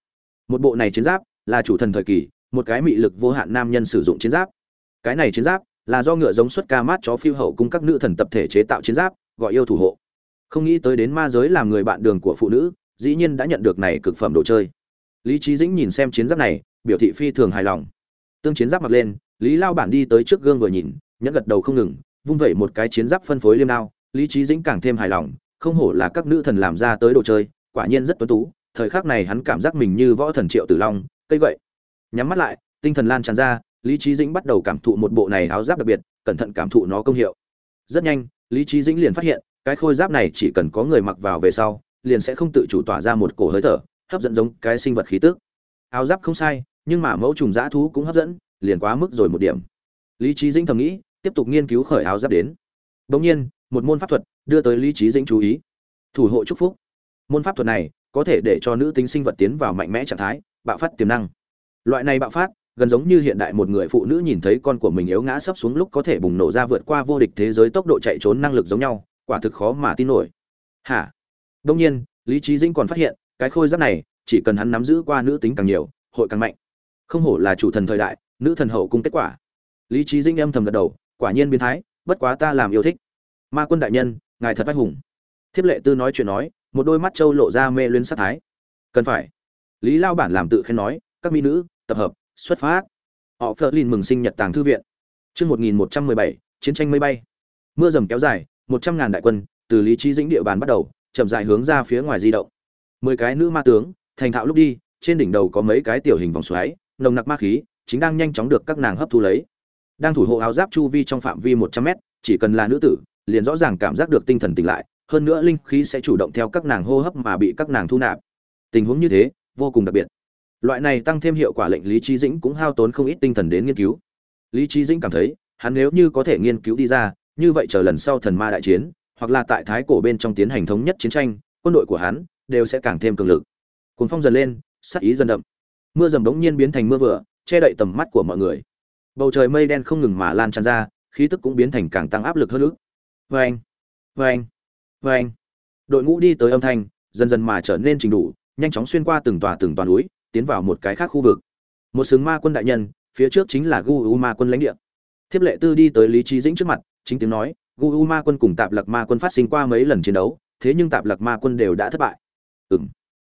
Một bộ này chiến giáp là chủ thần thời kỳ, một cái mị lực vô hạn nam nhân sử dụng chiến giáp. Cái này chiến giáp là do ngựa giống xuất ca mát chó phiêu hậu cung các nữ thần tập thể chế tạo chiến giáp, gọi yêu thủ hộ. Không nghĩ tới đến ma giới làm người bạn đường của phụ nữ, dĩ nhiên đã nhận được này cực phẩm đồ chơi. Lý trí dĩnh nhìn xem chiến giáp này, biểu thị phi thường hài lòng. Tương chiến giáp mặc lên, lý lao bản đi tới trước gương vừa nhìn, nhẫn gật đầu không ngừng, vung vẩy một cái chiến giáp phân phối liêm đao. Lý trí dĩnh càng thêm hài lòng, không hổ là các nữ thần làm ra tới đồ chơi, quả nhiên rất tuấn tú. Thời khắc này hắn cảm giác mình như võ thần triệu tử long cây vậy nhắm mắt lại, tinh thần lan tràn ra, lý trí dĩnh bắt đầu cảm thụ một bộ này áo giáp đặc biệt, cẩn thận cảm thụ nó công hiệu. Rất nhanh, lý trí dĩnh liền phát hiện, cái khôi giáp này chỉ cần có người mặc vào về sau, liền sẽ không tự chủ tỏa ra một cổ hơi thở, hấp dẫn giống cái sinh vật khí tức. Áo giáp không sai, nhưng mà mẫu trùng dã thú cũng hấp dẫn, liền quá mức rồi một điểm. Lý trí dĩnh thầm nghĩ, tiếp tục nghiên cứu khởi áo giáp đến. Đ nhiên, một môn pháp thuật đưa tới lý trí dĩnh chú ý. Thủ hộ chúc phúc. Môn pháp thuật này có thể để cho nữ tính sinh vật tiến vào mạnh mẽ trạng thái bạo phát tiềm năng. Loại này bạo phát, gần giống như hiện đại một người phụ nữ nhìn thấy con của mình yếu ngã sấp xuống lúc có thể bùng nổ ra vượt qua vô địch thế giới tốc độ chạy trốn năng lực giống nhau, quả thực khó mà tin nổi. Hả? Đông nhiên, lý trí dĩnh còn phát hiện, cái khôi giáp này, chỉ cần hắn nắm giữ qua nữ tính càng nhiều, hội càng mạnh. Không hổ là chủ thần thời đại, nữ thần hậu cung kết quả. Lý trí dĩnh âm thầm gật đầu, quả nhiên biến thái, bất quá ta làm yêu thích. Ma quân đại nhân, ngài thật anh hùng. Thiếp lệ tư nói chuyện nói, một đôi mắt trâu lộ ra mê luyến sát thái. Cần phải lý lao bản làm tự khen nói, các mỹ nữ, tập hợp, xuất phát. Họ phớt lên mừng sinh nhật tàng thư viện. Chương một nghìn một trăm mười bảy, chiến tranh mây bay. Mưa dầm kéo dài, một trăm ngàn đại quân từ lý trí dĩnh địa bàn bắt đầu, chậm dài hướng ra phía ngoài di động. Mười cái nữ ma tướng, thành thạo lúc đi, trên đỉnh đầu có mấy cái tiểu hình vòng xoáy, nồng nặc ma khí, chính đang nhanh chóng được các nàng hấp thu lấy. Đang thủ hộ áo giáp chu vi trong phạm vi một trăm mét, chỉ cần là nữ tử, liền rõ ràng cảm giác được tinh thần tỉnh lại, hơn nữa linh khí sẽ chủ động theo các nàng hô hấp mà bị các nàng thu nạp. Tình huống như thế vô cùng đặc biệt. Loại này tăng thêm hiệu quả lệnh lý trí dĩnh cũng hao tốn không ít tinh thần đến nghiên cứu. Lý trí dĩnh cảm thấy, hắn nếu như có thể nghiên cứu đi ra, như vậy chờ lần sau thần ma đại chiến, hoặc là tại thái cổ bên trong tiến hành thống nhất chiến tranh, quân đội của hắn đều sẽ càng thêm cường lực. Cuốn phong dần lên sắc ý dần đậm. Mưa dầm đống nhiên biến thành mưa vừa, che đậy tầm mắt của mọi người. Bầu trời mây đen không ngừng mà lan tràn ra, khí tức cũng biến thành càng tăng áp lực hơn nữa. Vê anh vê anh vê anh đội ngũ đi tới âm thanh, dần dần mà trở nên trình đủ nhanh chóng xuyên qua từng tòa từng toàn núi, tiến vào một cái khác khu vực. Một sừng ma quân đại nhân, phía trước chính là gu u ma quân lãnh địa. Thiếp lệ tư đi tới lý trí dĩnh trước mặt, chính tiếng nói, gu u ma quân cùng tạp lặc ma quân phát sinh qua mấy lần chiến đấu, thế nhưng tạp lặc ma quân đều đã thất bại. Ừ m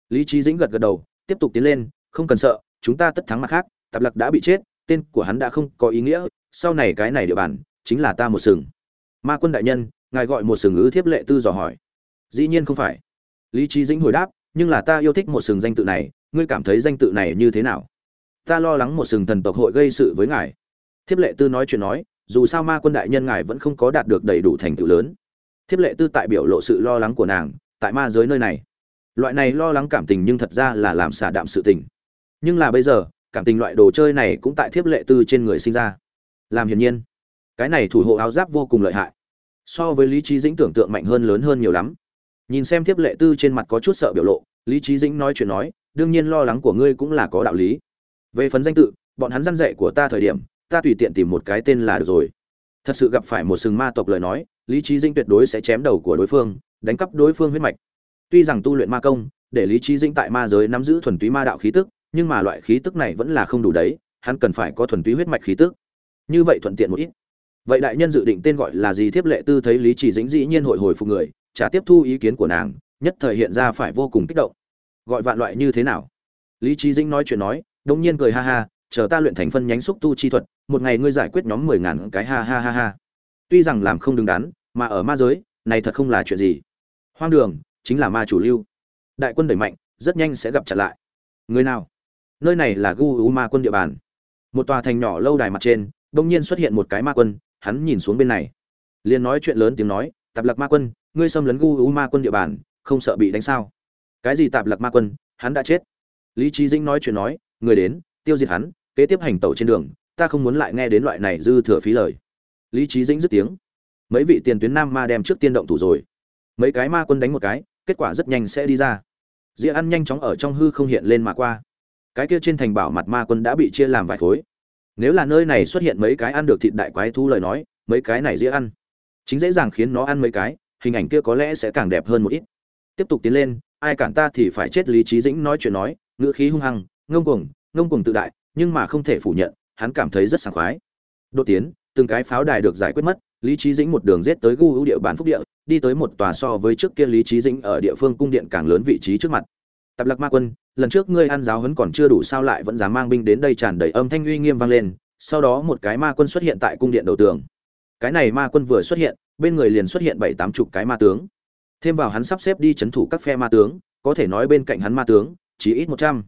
lý trí dĩnh gật gật đầu, tiếp tục tiến lên, không cần sợ, chúng ta tất thắng mặt khác, tạp lặc đã bị chết, tên của hắn đã không có ý nghĩa, sau này cái này địa bàn, chính là ta một sừng. Ma quân đại nhân, ngài gọi một sừng ứ thiếp lệ tư dò hỏi. Dĩ nhiên không phải. Lý trí dĩnh hồi đáp nhưng là ta yêu thích một sừng danh tự này, ngươi cảm thấy danh tự này như thế nào? Ta lo lắng một sừng thần tộc hội gây sự với ngài. Thiếp lệ tư nói chuyện nói, dù sao ma quân đại nhân ngài vẫn không có đạt được đầy đủ thành tựu lớn. Thiếp lệ tư tại biểu lộ sự lo lắng của nàng, tại ma giới nơi này. Loại này lo lắng cảm tình nhưng thật ra là làm xả đạm sự tình. Nhưng là bây giờ, cảm tình loại đồ chơi này cũng tại thiếp lệ tư trên người sinh ra. Làm hiển nhiên, cái này thủ hộ áo giáp vô cùng lợi hại. So với lý trí dĩnh tưởng tượng mạnh hơn lớn hơn nhiều lắm nhìn xem thiếp lệ tư trên mặt có chút sợ biểu lộ, lý trí dĩnh nói chuyện nói, đương nhiên lo lắng của ngươi cũng là có đạo lý. Về phần danh tự, bọn hắn răn dạy của ta thời điểm, ta tùy tiện tìm một cái tên là được rồi. Thật sự gặp phải một sừng ma tộc lời nói, lý trí dĩnh tuyệt đối sẽ chém đầu của đối phương, đánh cắp đối phương huyết mạch. Tuy rằng tu luyện ma công, để lý trí dĩnh tại ma giới nắm giữ thuần túy ma đạo khí tức, nhưng mà loại khí tức này vẫn là không đủ đấy, hắn cần phải có thuần túy huyết mạch khí tức. Như vậy thuận tiện một ít. Vậy đại nhân dự định tên gọi là gì? Thiếp lệ tư thấy lý trí dĩnh dĩ nhiên hội hồi phục người trả tiếp thu ý kiến của nàng, nhất thời hiện ra phải vô cùng kích động. Gọi vạn loại như thế nào? Lý trí dĩnh nói chuyện nói đông nhiên cười ha ha, chờ ta luyện thành phân nhánh xúc tu chi thuật, một ngày ngươi giải quyết nhóm mười ngàn cái ha ha ha ha. Tuy rằng làm không đứng đắn, mà ở ma giới, này thật không là chuyện gì. Hoang đường, chính là ma chủ lưu. Đại quân đẩy mạnh, rất nhanh sẽ gặp chặn lại. Người nào? Nơi này là gu u ma quân địa bàn. Một tòa thành nhỏ lâu đài mặt trên đông nhiên xuất hiện một cái ma quân, hắn nhìn xuống bên này. Liền nói chuyện lớn tiếng nói tạp lạc ma quân, ngươi xâm lấn gu u ma quân địa bàn, không sợ bị đánh sao? Cái gì tạp lạc ma quân, hắn đã chết. Lý trí dĩnh nói chuyện nói, người đến, tiêu diệt hắn, kế tiếp hành tẩu trên đường, ta không muốn lại nghe đến loại này dư thừa phí lời. Lý trí dĩnh dứt tiếng. Mấy vị tiền tuyến nam ma đem trước tiên động thủ rồi. Mấy cái ma quân đánh một cái, kết quả rất nhanh sẽ đi ra. Dĩa ăn nhanh chóng ở trong hư không hiện lên mà qua. Cái kia trên thành bảo mặt ma quân đã bị chia làm vài khối. Nếu là nơi này xuất hiện mấy cái ăn được thịt đại quái thu lời nói, mấy cái này dĩa ăn chính dễ dàng khiến nó ăn mấy cái, hình ảnh kia có lẽ sẽ càng đẹp hơn một ít. Tiếp tục tiến lên, ai cản ta thì phải chết lý trí dĩnh nói chuyện nói, ngữ khí hung hăng, ngông cuồng ngông cuồng tự đại, nhưng mà không thể phủ nhận, hắn cảm thấy rất sảng khoái. Đột tiến, từng cái pháo đài được giải quyết mất, lý trí dĩnh một đường rết tới gu hữu địa bàn phúc địa, đi tới một tòa so với trước kia lý trí dĩnh ở địa phương cung điện càng lớn vị trí trước mặt. Tập lạc ma quân, lần trước ngươi ăn giáo hấn còn chưa đủ sao lại vẫn dám mang binh đến đây tràn đầy âm thanh uy nghiêm vang lên, sau đó một cái ma quân xuất hiện tại cung điện đầu tường cái này ma quân vừa xuất hiện, bên người liền xuất hiện bảy tám chục cái ma tướng. Thêm vào hắn sắp xếp đi c h ấ n thủ các phe ma tướng, có thể nói bên cạnh hắn ma tướng, chỉ ít một trăm.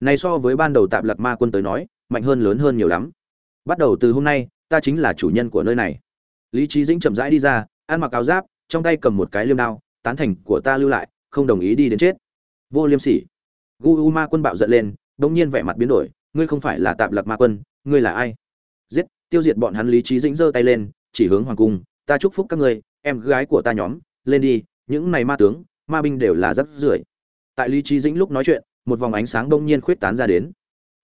Này so với ban đầu tạp lạc ma quân tới nói, mạnh hơn lớn hơn nhiều lắm. Bắt đầu từ hôm nay, ta chính là chủ nhân của nơi này. Lý trí dĩnh chậm rãi đi ra, ăn mặc áo giáp, trong tay cầm một cái liêm đao, tán thành của ta lưu lại, không đồng ý đi đến chết. Vô liêm sỉ. Gu u ma quân bạo giận lên đ ỗ n g nhiên vẻ mặt biến đổi, ngươi không phải là tạp lạc ma quân, ngươi là ai? Giết, tiêu diệt bọn hắn lý trí dĩnh giơ tay lên chỉ hướng hoàng cung, ta chúc phúc các ngươi, em gái của ta nhóm, lên đi, những này ma tướng, ma binh đều là rất rưởi. Tại lý trí dĩnh lúc nói chuyện, một vòng ánh sáng đông nhiên khuyết tán ra đến.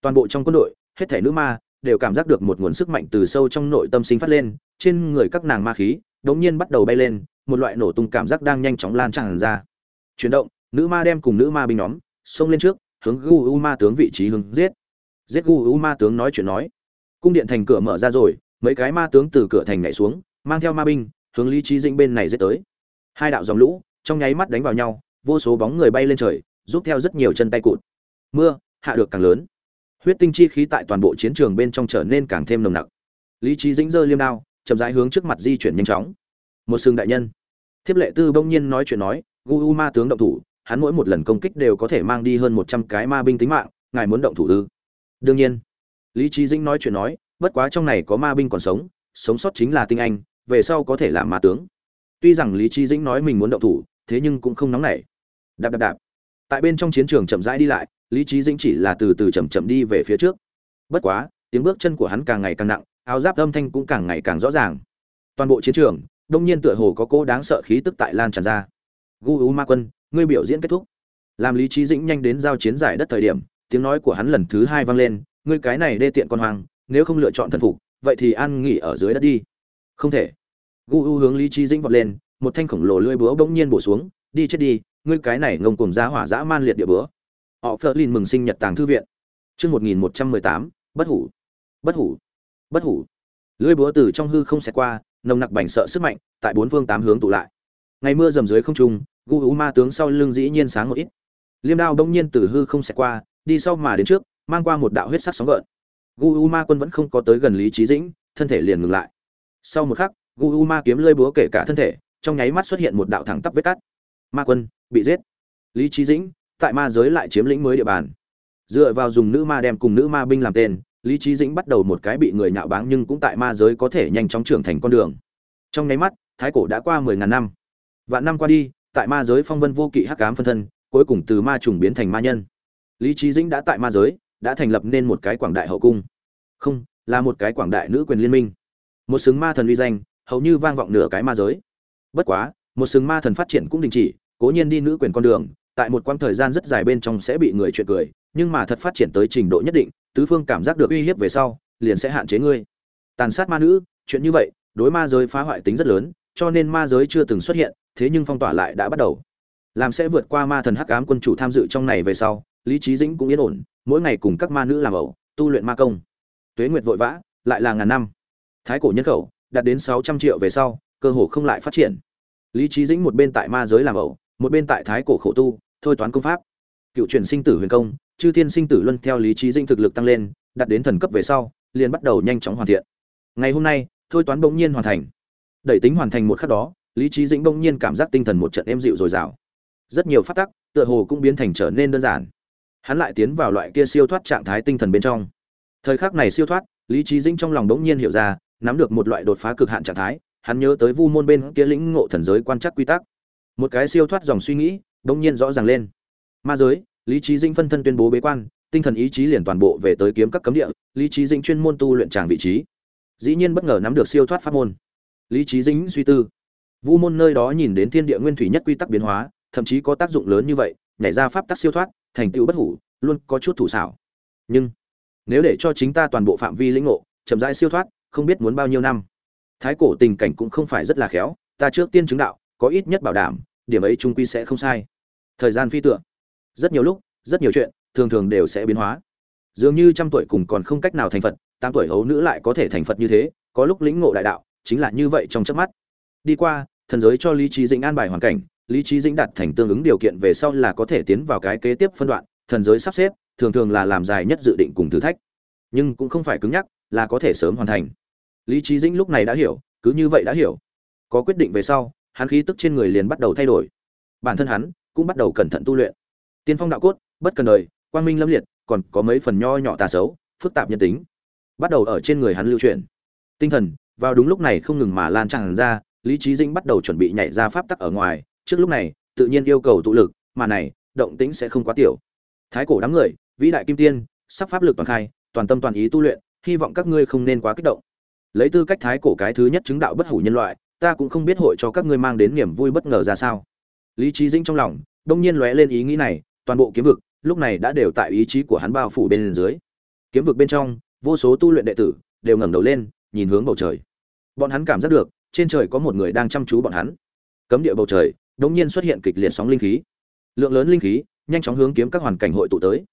Toàn bộ trong quân đội, hết thể nữ ma, đều cảm giác được một nguồn sức mạnh từ sâu trong nội tâm sinh phát lên, trên người các nàng ma khí đống nhiên bắt đầu bay lên, một loại nổ tung cảm giác đang nhanh chóng lan tràn ra. Chuyển động, nữ ma đem cùng nữ ma binh nhóm, xông lên trước, hướng gu u ma tướng vị trí hướng giết. Giết gu u ma tướng nói chuyện nói. Cung điện thành cửa mở ra rồi mấy cái ma tướng từ cửa thành nhảy xuống, mang theo ma binh, hướng lý trí dĩnh bên này giết tới. Hai đạo dòng lũ, trong nháy mắt đánh vào nhau, vô số bóng người bay lên trời giúp theo rất nhiều chân tay cụt. Mưa, hạ được càng lớn. Huyết tinh chi khí tại toàn bộ chiến trường bên trong trở nên càng thêm nồng nặc. Lý trí dĩnh dơ liêm đao, chậm rãi hướng trước mặt di chuyển nhanh chóng. Một sừng đại nhân. Thiếp lệ tư bỗng nhiên nói chuyện nói, gu u ma tướng động thủ, hắn mỗi một lần công kích đều có thể mang đi hơn một trăm cái ma binh tính mạng, ngài muốn động thủ ư? Đương nhiên. Lý trí dĩnh nói chuyện nói bất quá trong này có ma binh còn sống sống sót chính là tinh anh, về sau có thể làm ma tướng. Tuy rằng lý trí dĩnh nói mình muốn động thủ, thế nhưng cũng không nóng nảy. Đạp đạp đạp. Tại bên trong chiến trường chậm rãi đi lại, lý trí dĩnh chỉ là từ từ chậm chậm đi về phía trước. Bất quá, tiếng bước chân của hắn càng ngày càng nặng, áo giáp âm thanh cũng càng ngày càng rõ ràng. Toàn bộ chiến trường, đông nhiên tựa hồ có cô đáng sợ khí tức tại lan tràn ra. Gu u ma quân, ngươi biểu diễn kết thúc. Làm lý trí dĩnh nhanh đến giao chiến giải đất thời điểm, tiếng nói của hắn lần thứ hai vang lên, ngươi cái này đê tiện con hoang nếu không lựa chọn thần phục, vậy thì an nghỉ ở dưới đất đi. Không thể. Gu u hướng lý trí dĩnh vọt lên, một thanh khổng lồ lưỡi búa bỗng nhiên bổ xuống, đi chết đi, ngươi cái này ngông cùng giá hỏa dã man liệt địa búa. Họ phớt lên mừng sinh nhật tàng thư viện. Chương một nghìn một trăm mười tám, bất hủ. Bất hủ. Bất hủ. Lưỡi búa từ trong hư không xẹt qua, nồng nặc bảnh sợ sức mạnh, tại bốn phương tám hướng tụ lại. Ngày mưa dầm dưới không trung, gu u ma tướng sau lưng dĩ nhiên sáng một ít. Liêm đao bỗng nhiên từ hư không xẹt qua, đi sau mà đến trước, mang qua một đạo huyết sắc sóng gợn gu u ma quân vẫn không có tới gần lý trí dĩnh, thân thể liền ngừng lại. Sau một khắc gu u ma kiếm lơi búa kể cả thân thể, trong nháy mắt xuất hiện một đạo thẳng tắp vết cắt. Ma quân, bị giết. Lý trí dĩnh, tại ma giới lại chiếm lĩnh mới địa bàn. Dựa vào dùng nữ ma đem cùng nữ ma binh làm tên, lý trí dĩnh bắt đầu một cái bị người nhạo báng nhưng cũng tại ma giới có thể nhanh chóng trưởng thành con đường. Trong nháy mắt, thái cổ đã qua mười ngàn năm. Vạn năm qua đi, tại ma giới phong vân vô kỵ hắc cám phân thân, cuối cùng từ ma trùng biến thành ma nhân. Lý trí dĩnh đã tại ma giới đã thành lập nên một cái quảng đại hậu cung. Không, là một cái quảng đại nữ quyền liên minh. Một xứng ma thần uy danh, hầu như vang vọng nửa cái ma giới. Bất quá, một xứng ma thần phát triển cũng đình chỉ, cố nhiên đi nữ quyền con đường, tại một quãng thời gian rất dài bên trong sẽ bị người chuyện cười, nhưng mà thật phát triển tới trình độ nhất định, tứ phương cảm giác được uy hiếp về sau, liền sẽ hạn chế ngươi. Tàn sát ma nữ, chuyện như vậy, đối ma giới phá hoại tính rất lớn, cho nên ma giới chưa từng xuất hiện, thế nhưng phong tỏa lại đã bắt đầu. Làm sẽ vượt qua ma thần hắc ám quân chủ tham dự trong này về sau, lý trí dĩnh cũng yên ổn mỗi ngày cùng các ma nữ làm ẩu, tu luyện ma công. Tuế nguyệt vội vã, lại là ngàn năm. Thái cổ nhân khẩu, đạt đến sáu trăm triệu về sau, cơ hồ không lại phát triển. Lý trí dĩnh một bên tại ma giới làm ẩu, một bên tại thái cổ khổ tu, thôi toán công pháp. Cựu truyền sinh tử huyền công, chư thiên sinh tử luân theo lý trí dĩnh thực lực tăng lên, đạt đến thần cấp về sau, liền bắt đầu nhanh chóng hoàn thiện. Ngày hôm nay, thôi toán bỗng nhiên hoàn thành. Đẩy tính hoàn thành một khắc đó, lý trí dĩnh bỗng nhiên cảm giác tinh thần một trận êm dịu dồi dào. Rất nhiều phát tắc, tựa hồ cũng biến thành trở nên đơn giản hắn lại tiến vào loại kia siêu thoát trạng thái tinh thần bên trong. Thời khắc này siêu thoát, lý trí dĩnh trong lòng bỗng nhiên hiểu ra, nắm được một loại đột phá cực hạn trạng thái, hắn nhớ tới vu môn bên kia lĩnh ngộ thần giới quan chắc quy tắc. Một cái siêu thoát dòng suy nghĩ bỗng nhiên rõ ràng lên. Ma giới, lý trí dĩnh phân thân tuyên bố bế quan, tinh thần ý chí liền toàn bộ về tới kiếm các cấm địa, lý trí dĩnh chuyên môn tu luyện tràng vị trí. Dĩ nhiên bất ngờ nắm được siêu thoát pháp môn. Lý trí dĩnh suy tư. Vu môn nơi đó nhìn đến thiên địa nguyên thủy nhất quy tắc biến hóa, thậm chí có tác dụng lớn như vậy, nhảy ra pháp tắc siêu thoát thành tựu bất hủ, luôn có chút thủ xảo. Nhưng, nếu để cho chính ta toàn bộ phạm vi lĩnh ngộ, chậm rãi siêu thoát, không biết muốn bao nhiêu năm. Thái cổ tình cảnh cũng không phải rất là khéo, ta trước tiên chứng đạo, có ít nhất bảo đảm, điểm ấy trung quy sẽ không sai. Thời gian phi tượng rất nhiều lúc, rất nhiều chuyện, thường thường đều sẽ biến hóa. Dường như trăm tuổi cùng còn không cách nào thành phật, tám tuổi hấu nữ lại có thể thành phật như thế, có lúc lĩnh ngộ đại đạo, chính là như vậy trong chớp mắt. Đi qua, thần giới cho lý trí dĩnh an bài hoàn cảnh lý trí dĩnh đạt thành tương ứng điều kiện về sau là có thể tiến vào cái kế tiếp phân đoạn, thần giới sắp xếp, thường thường là làm dài nhất dự định cùng thử thách. Nhưng cũng không phải cứng nhắc, là có thể sớm hoàn thành. Lý trí dĩnh lúc này đã hiểu, cứ như vậy đã hiểu. Có quyết định về sau, hắn khí tức trên người liền bắt đầu thay đổi. Bản thân hắn cũng bắt đầu cẩn thận tu luyện. Tiên phong đạo cốt, bất cần đời, quang minh lâm liệt, còn có mấy phần nho nhỏ tà xấu, phức tạp nhân tính. Bắt đầu ở trên người hắn lưu truyền tinh thần, vào đúng lúc này không ngừng mà lan tràn ra, lý trí dĩnh bắt đầu chuẩn bị nhảy ra pháp tắc ở ngoài trước lúc này, tự nhiên yêu cầu tụ lực, mà này, động tĩnh sẽ không quá tiểu. Thái cổ đám người, vĩ đại kim tiên, sắp pháp lực toàn khai, toàn tâm toàn ý tu luyện, hy vọng các ngươi không nên quá kích động. Lấy tư cách thái cổ cái thứ nhất chứng đạo bất hủ nhân loại, ta cũng không biết hội cho các ngươi mang đến niềm vui bất ngờ ra sao. Lý trí dĩnh trong lòng, đông nhiên lóe lên ý nghĩ này, toàn bộ kiếm vực, lúc này đã đều tại ý chí của hắn bao phủ bên dưới. Kiếm vực bên trong, vô số tu luyện đệ tử, đều ngẩng đầu lên, nhìn hướng bầu trời. Bọn hắn cảm giác được, trên trời có một người đang chăm chú bọn hắn. Cấm địa bầu trời đột nhiên xuất hiện kịch liệt sóng linh khí. Lượng lớn linh khí nhanh chóng hướng kiếm các hoàn cảnh hội tụ tới.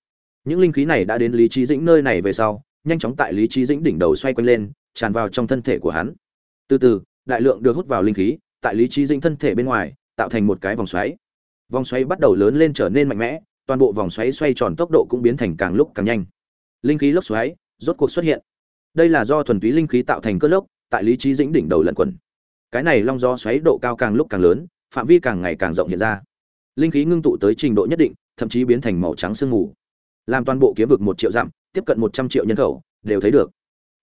Những linh khí này đã đến lý trí dĩnh nơi này về sau, nhanh chóng tại lý trí dĩnh đỉnh đầu xoay quanh lên, tràn vào trong thân thể của hắn. Từ từ, đại lượng được hút vào linh khí tại lý trí dĩnh thân thể bên ngoài, tạo thành một cái vòng xoáy. Vòng xoáy bắt đầu lớn lên trở nên mạnh mẽ, toàn bộ vòng xoáy xoay tròn tốc độ cũng biến thành càng lúc càng nhanh. Linh khí lốc xoáy rốt cuộc xuất hiện. Đây là do thuần túy linh khí tạo thành cơn lốc tại lý trí dĩnh đỉnh đầu lẩn quẩn. Cái này long do xoáy độ cao càng lúc càng lớn phạm vi càng ngày càng rộng hiện ra. Linh khí ngưng tụ tới trình độ nhất định, thậm chí biến thành màu trắng sương mù. Làm toàn bộ kiếm vực một triệu dặm, tiếp cận một trăm triệu nhân khẩu, đều thấy được.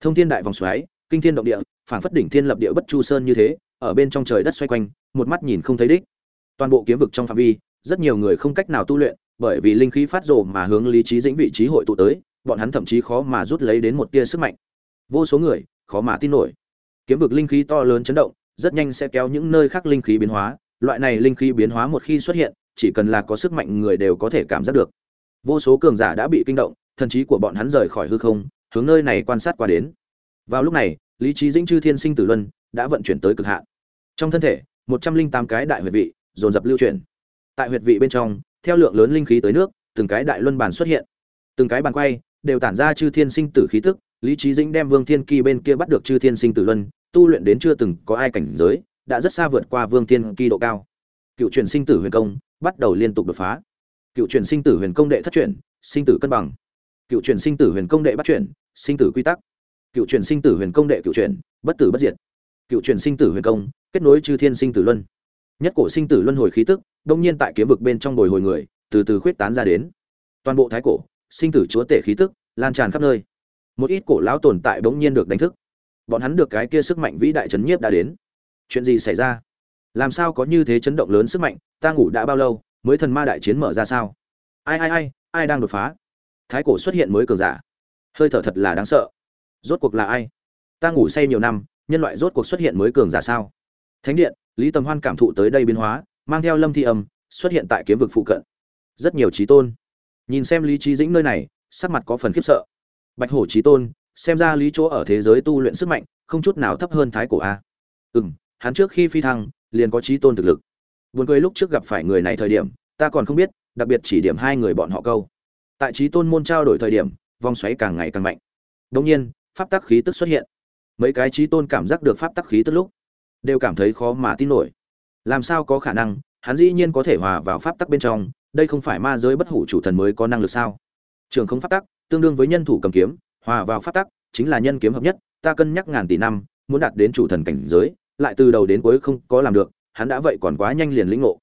Thông thiên đại vòng xoáy, kinh thiên động địa, phảng phất đỉnh thiên lập địa bất chu sơn như thế, ở bên trong trời đất xoay quanh, một mắt nhìn không thấy đích. Toàn bộ kiếm vực trong phạm vi, rất nhiều người không cách nào tu luyện, bởi vì linh khí phát rồ mà hướng lý trí dĩnh vị trí hội tụ tới, bọn hắn thậm chí khó mà rút lấy đến một tia sức mạnh. Vô số người, khó mà tin nổi. Kiếm vực linh khí to lớn chấn động, rất nhanh sẽ kéo những nơi khác linh khí biến hóa loại này linh khí biến hóa một khi xuất hiện, chỉ cần là có sức mạnh người đều có thể cảm giác được. Vô số cường giả đã bị kinh động, thần trí của bọn hắn rời khỏi hư không, hướng nơi này quan sát qua đến. Vào lúc này, lý trí dĩnh chư thiên sinh tử luân đã vận chuyển tới cực hạn. Trong thân thể, một trăm linh tám cái đại huyệt vị, dồn dập lưu chuyển. Tại huyệt vị bên trong, theo lượng lớn linh khí tới nước, từng cái đại luân bàn xuất hiện. Từng cái bàn quay, đều tản ra chư thiên sinh tử khí tức. Lý trí dĩnh đem vương thiên kỳ bên kia bắt được chư thiên sinh tử luân, tu luyện đến chưa từng có ai cảnh giới đã rất xa vượt qua vương thiên kỳ độ cao cựu truyền sinh tử huyền công bắt đầu liên tục đột phá cựu truyền sinh tử huyền công đệ thất truyền sinh tử cân bằng cựu truyền sinh tử huyền công đệ bắt truyền sinh tử quy tắc cựu truyền sinh tử huyền công đệ cựu truyền bất tử bất diệt cựu truyền sinh tử huyền công kết nối chư thiên sinh tử luân nhất cổ sinh tử luân hồi khí tức đông nhiên tại kiếm vực bên trong bồi hồi người từ từ khuyết tán ra đến toàn bộ thái cổ sinh tử chúa tể khí tức lan tràn khắp nơi một ít cổ lão tồn tại bỗng nhiên được đánh thức bọn hắn được cái kia sức mạnh vĩ đại chấn nhiếp đã đến chuyện gì xảy ra? Làm sao có như thế chấn động lớn sức mạnh, ta ngủ đã bao lâu, mới thần ma đại chiến mở ra sao? Ai ai ai ai đang đột phá? Thái cổ xuất hiện mới cường giả. Hơi thở thật là đáng sợ. Rốt cuộc là ai? Ta ngủ say nhiều năm, nhân loại rốt cuộc xuất hiện mới cường giả sao? Thánh điện, lý tầm hoan cảm thụ tới đây biến hóa, mang theo lâm thi âm, xuất hiện tại kiếm vực phụ cận. Rất nhiều trí tôn. Nhìn xem lý trí dĩnh nơi này, sắc mặt có phần khiếp sợ. Bạch hổ trí tôn, xem ra lý chỗ ở thế giới tu luyện sức mạnh, không chút nào thấp hơn thái cổ a. Ừ m hắn trước khi phi thăng, liền có trí tôn thực lực. Buồn cười lúc trước gặp phải người này thời điểm, ta còn không biết, đặc biệt chỉ điểm hai người bọn họ câu. Tại trí tôn môn trao đổi thời điểm, vòng xoáy càng ngày càng mạnh. Đông nhiên, pháp tắc khí tức xuất hiện. Mấy cái trí tôn cảm giác được pháp tắc khí tức lúc, đều cảm thấy khó mà tin nổi. Làm sao có khả năng, hắn dĩ nhiên có thể hòa vào pháp tắc bên trong, đây không phải ma giới bất hủ chủ thần mới có năng lực sao? Trường không pháp tắc, tương đương với nhân thủ cầm kiếm, hòa vào pháp tắc, chính là nhân kiếm hợp nhất, ta cân nhắc ngàn tỷ năm, muốn đạt đến chủ thần cảnh giới lại từ đầu đến cuối không có làm được, hắn đã vậy còn quá nhanh liền lĩnh ngộ.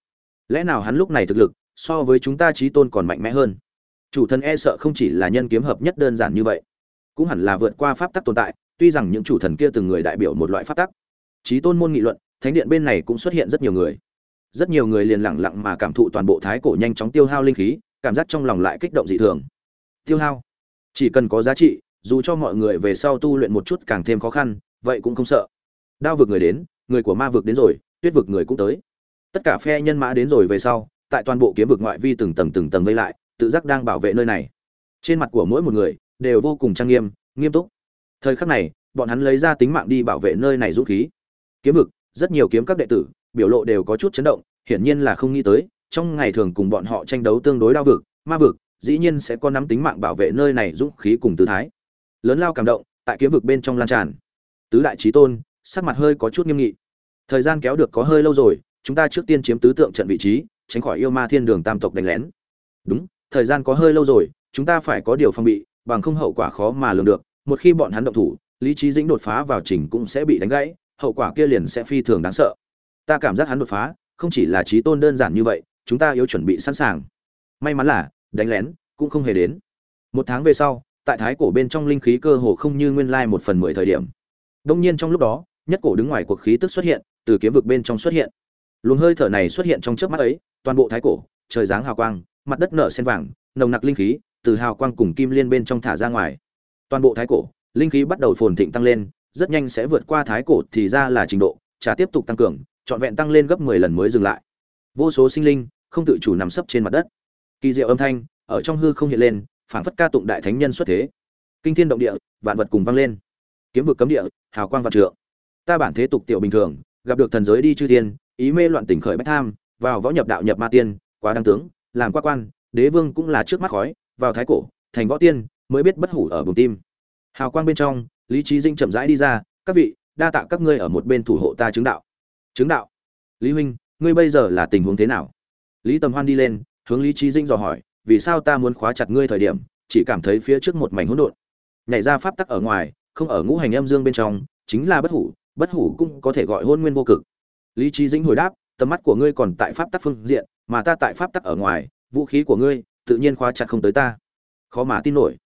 Lẽ nào hắn lúc này thực lực, so với chúng ta trí tôn còn mạnh mẽ hơn? Chủ thần e sợ không chỉ là nhân kiếm hợp nhất đơn giản như vậy, cũng hẳn là vượt qua pháp tắc tồn tại, tuy rằng những chủ thần kia từng người đại biểu một loại pháp tắc. Trí tôn môn nghị luận, thánh điện bên này cũng xuất hiện rất nhiều người. Rất nhiều người liền lặng lặng mà cảm thụ toàn bộ thái cổ nhanh chóng tiêu hao linh khí, cảm giác trong lòng lại kích động dị thường. Tiêu hao? Chỉ cần có giá trị, dù cho mọi người về sau tu luyện một chút càng thêm khó khăn, vậy cũng không sợ đao vực người đến, người của ma vực đến rồi, tuyết vực người cũng tới. Tất cả phe nhân mã đến rồi về sau, tại toàn bộ kiếm vực ngoại vi từng tầng từng tầng vây lại, tự giác đang bảo vệ nơi này. Trên mặt của mỗi một người, đều vô cùng trang nghiêm nghiêm túc. Thời khắc này, bọn hắn lấy ra tính mạng đi bảo vệ nơi này dũng khí. Kiếm vực, rất nhiều kiếm các đệ tử, biểu lộ đều có chút chấn động, hiển nhiên là không nghĩ tới, trong ngày thường cùng bọn họ tranh đấu tương đối đao vực, ma vực, dĩ nhiên sẽ có nắm tính mạng bảo vệ nơi này dũng khí cùng tư thái. Lớn lao cảm động, tại kiếm vực bên trong lan tràn. Tứ đại trí tôn sắc mặt hơi có chút nghiêm nghị. Thời gian kéo được có hơi lâu rồi, chúng ta trước tiên chiếm tứ tượng trận vị trí, tránh khỏi yêu ma thiên đường tam tộc đánh lén. Đúng, thời gian có hơi lâu rồi, chúng ta phải có điều phòng bị, bằng không hậu quả khó mà lường được. Một khi bọn hắn động thủ, lý trí dĩnh đột phá vào trình cũng sẽ bị đánh gãy, hậu quả kia liền sẽ phi thường đáng sợ. Ta cảm giác hắn đột phá, không chỉ là trí tôn đơn giản như vậy, chúng ta yếu chuẩn bị sẵn sàng. May mắn là, đánh lén cũng không hề đến. Một tháng về sau, tại thái cổ bên trong linh khí cơ hồ không như nguyên lai một phần mười thời điểm. Đông nhiên trong lúc đó nhất cổ đứng ngoài cuộc khí tức xuất hiện, từ kiếm vực bên trong xuất hiện. Luồng hơi thở này xuất hiện trong trước mắt ấy, toàn bộ thái cổ, trời dáng hào quang, mặt đất nở sen vàng, nồng nặc linh khí từ hào quang cùng kim liên bên trong thả ra ngoài. Toàn bộ thái cổ, linh khí bắt đầu phồn thịnh tăng lên, rất nhanh sẽ vượt qua thái cổ thì ra là trình độ trả tiếp tục tăng cường, trọn vẹn tăng lên gấp 10 lần mới dừng lại. Vô số sinh linh không tự chủ nằm sấp trên mặt đất. Kỳ diệu âm thanh ở trong hư không hiện lên, phảng phất ca tụng đại thánh nhân xuất thế. Kinh thiên động địa, vạn vật cùng vang lên. Kiếm vực cấm địa, hào quang vạn trượng ta bản thế tục tiểu bình thường, gặp được thần giới đi chư thiên, ý mê loạn tỉnh khởi bách tham, vào võ nhập đạo nhập ma tiên, quá đăng tướng, làm qua quan, đế vương cũng là trước mắt khói, vào thái cổ, thành võ tiên, mới biết bất hủ ở bùng tim. Hào quang bên trong, lý trí dinh chậm rãi đi ra, các vị, đa tạ các ngươi ở một bên thủ hộ ta chứng đạo. Chứng đạo? Lý huynh, ngươi bây giờ là tình huống thế nào? Lý tầm hoan đi lên, hướng lý trí dinh dò hỏi, vì sao ta muốn khóa chặt ngươi thời điểm, chỉ cảm thấy phía trước một mảnh hỗn độn? Nhảy ra pháp tắc ở ngoài, không ở ngũ hành âm dương bên trong, chính là bất hủ bất hủ cũng có thể gọi hôn nguyên vô cực. Lý trí dĩnh hồi đáp, tầm mắt của ngươi còn tại pháp tắc phương diện, mà ta tại pháp tắc ở ngoài, vũ khí của ngươi tự nhiên khóa chặt không tới ta. Khó mà tin nổi.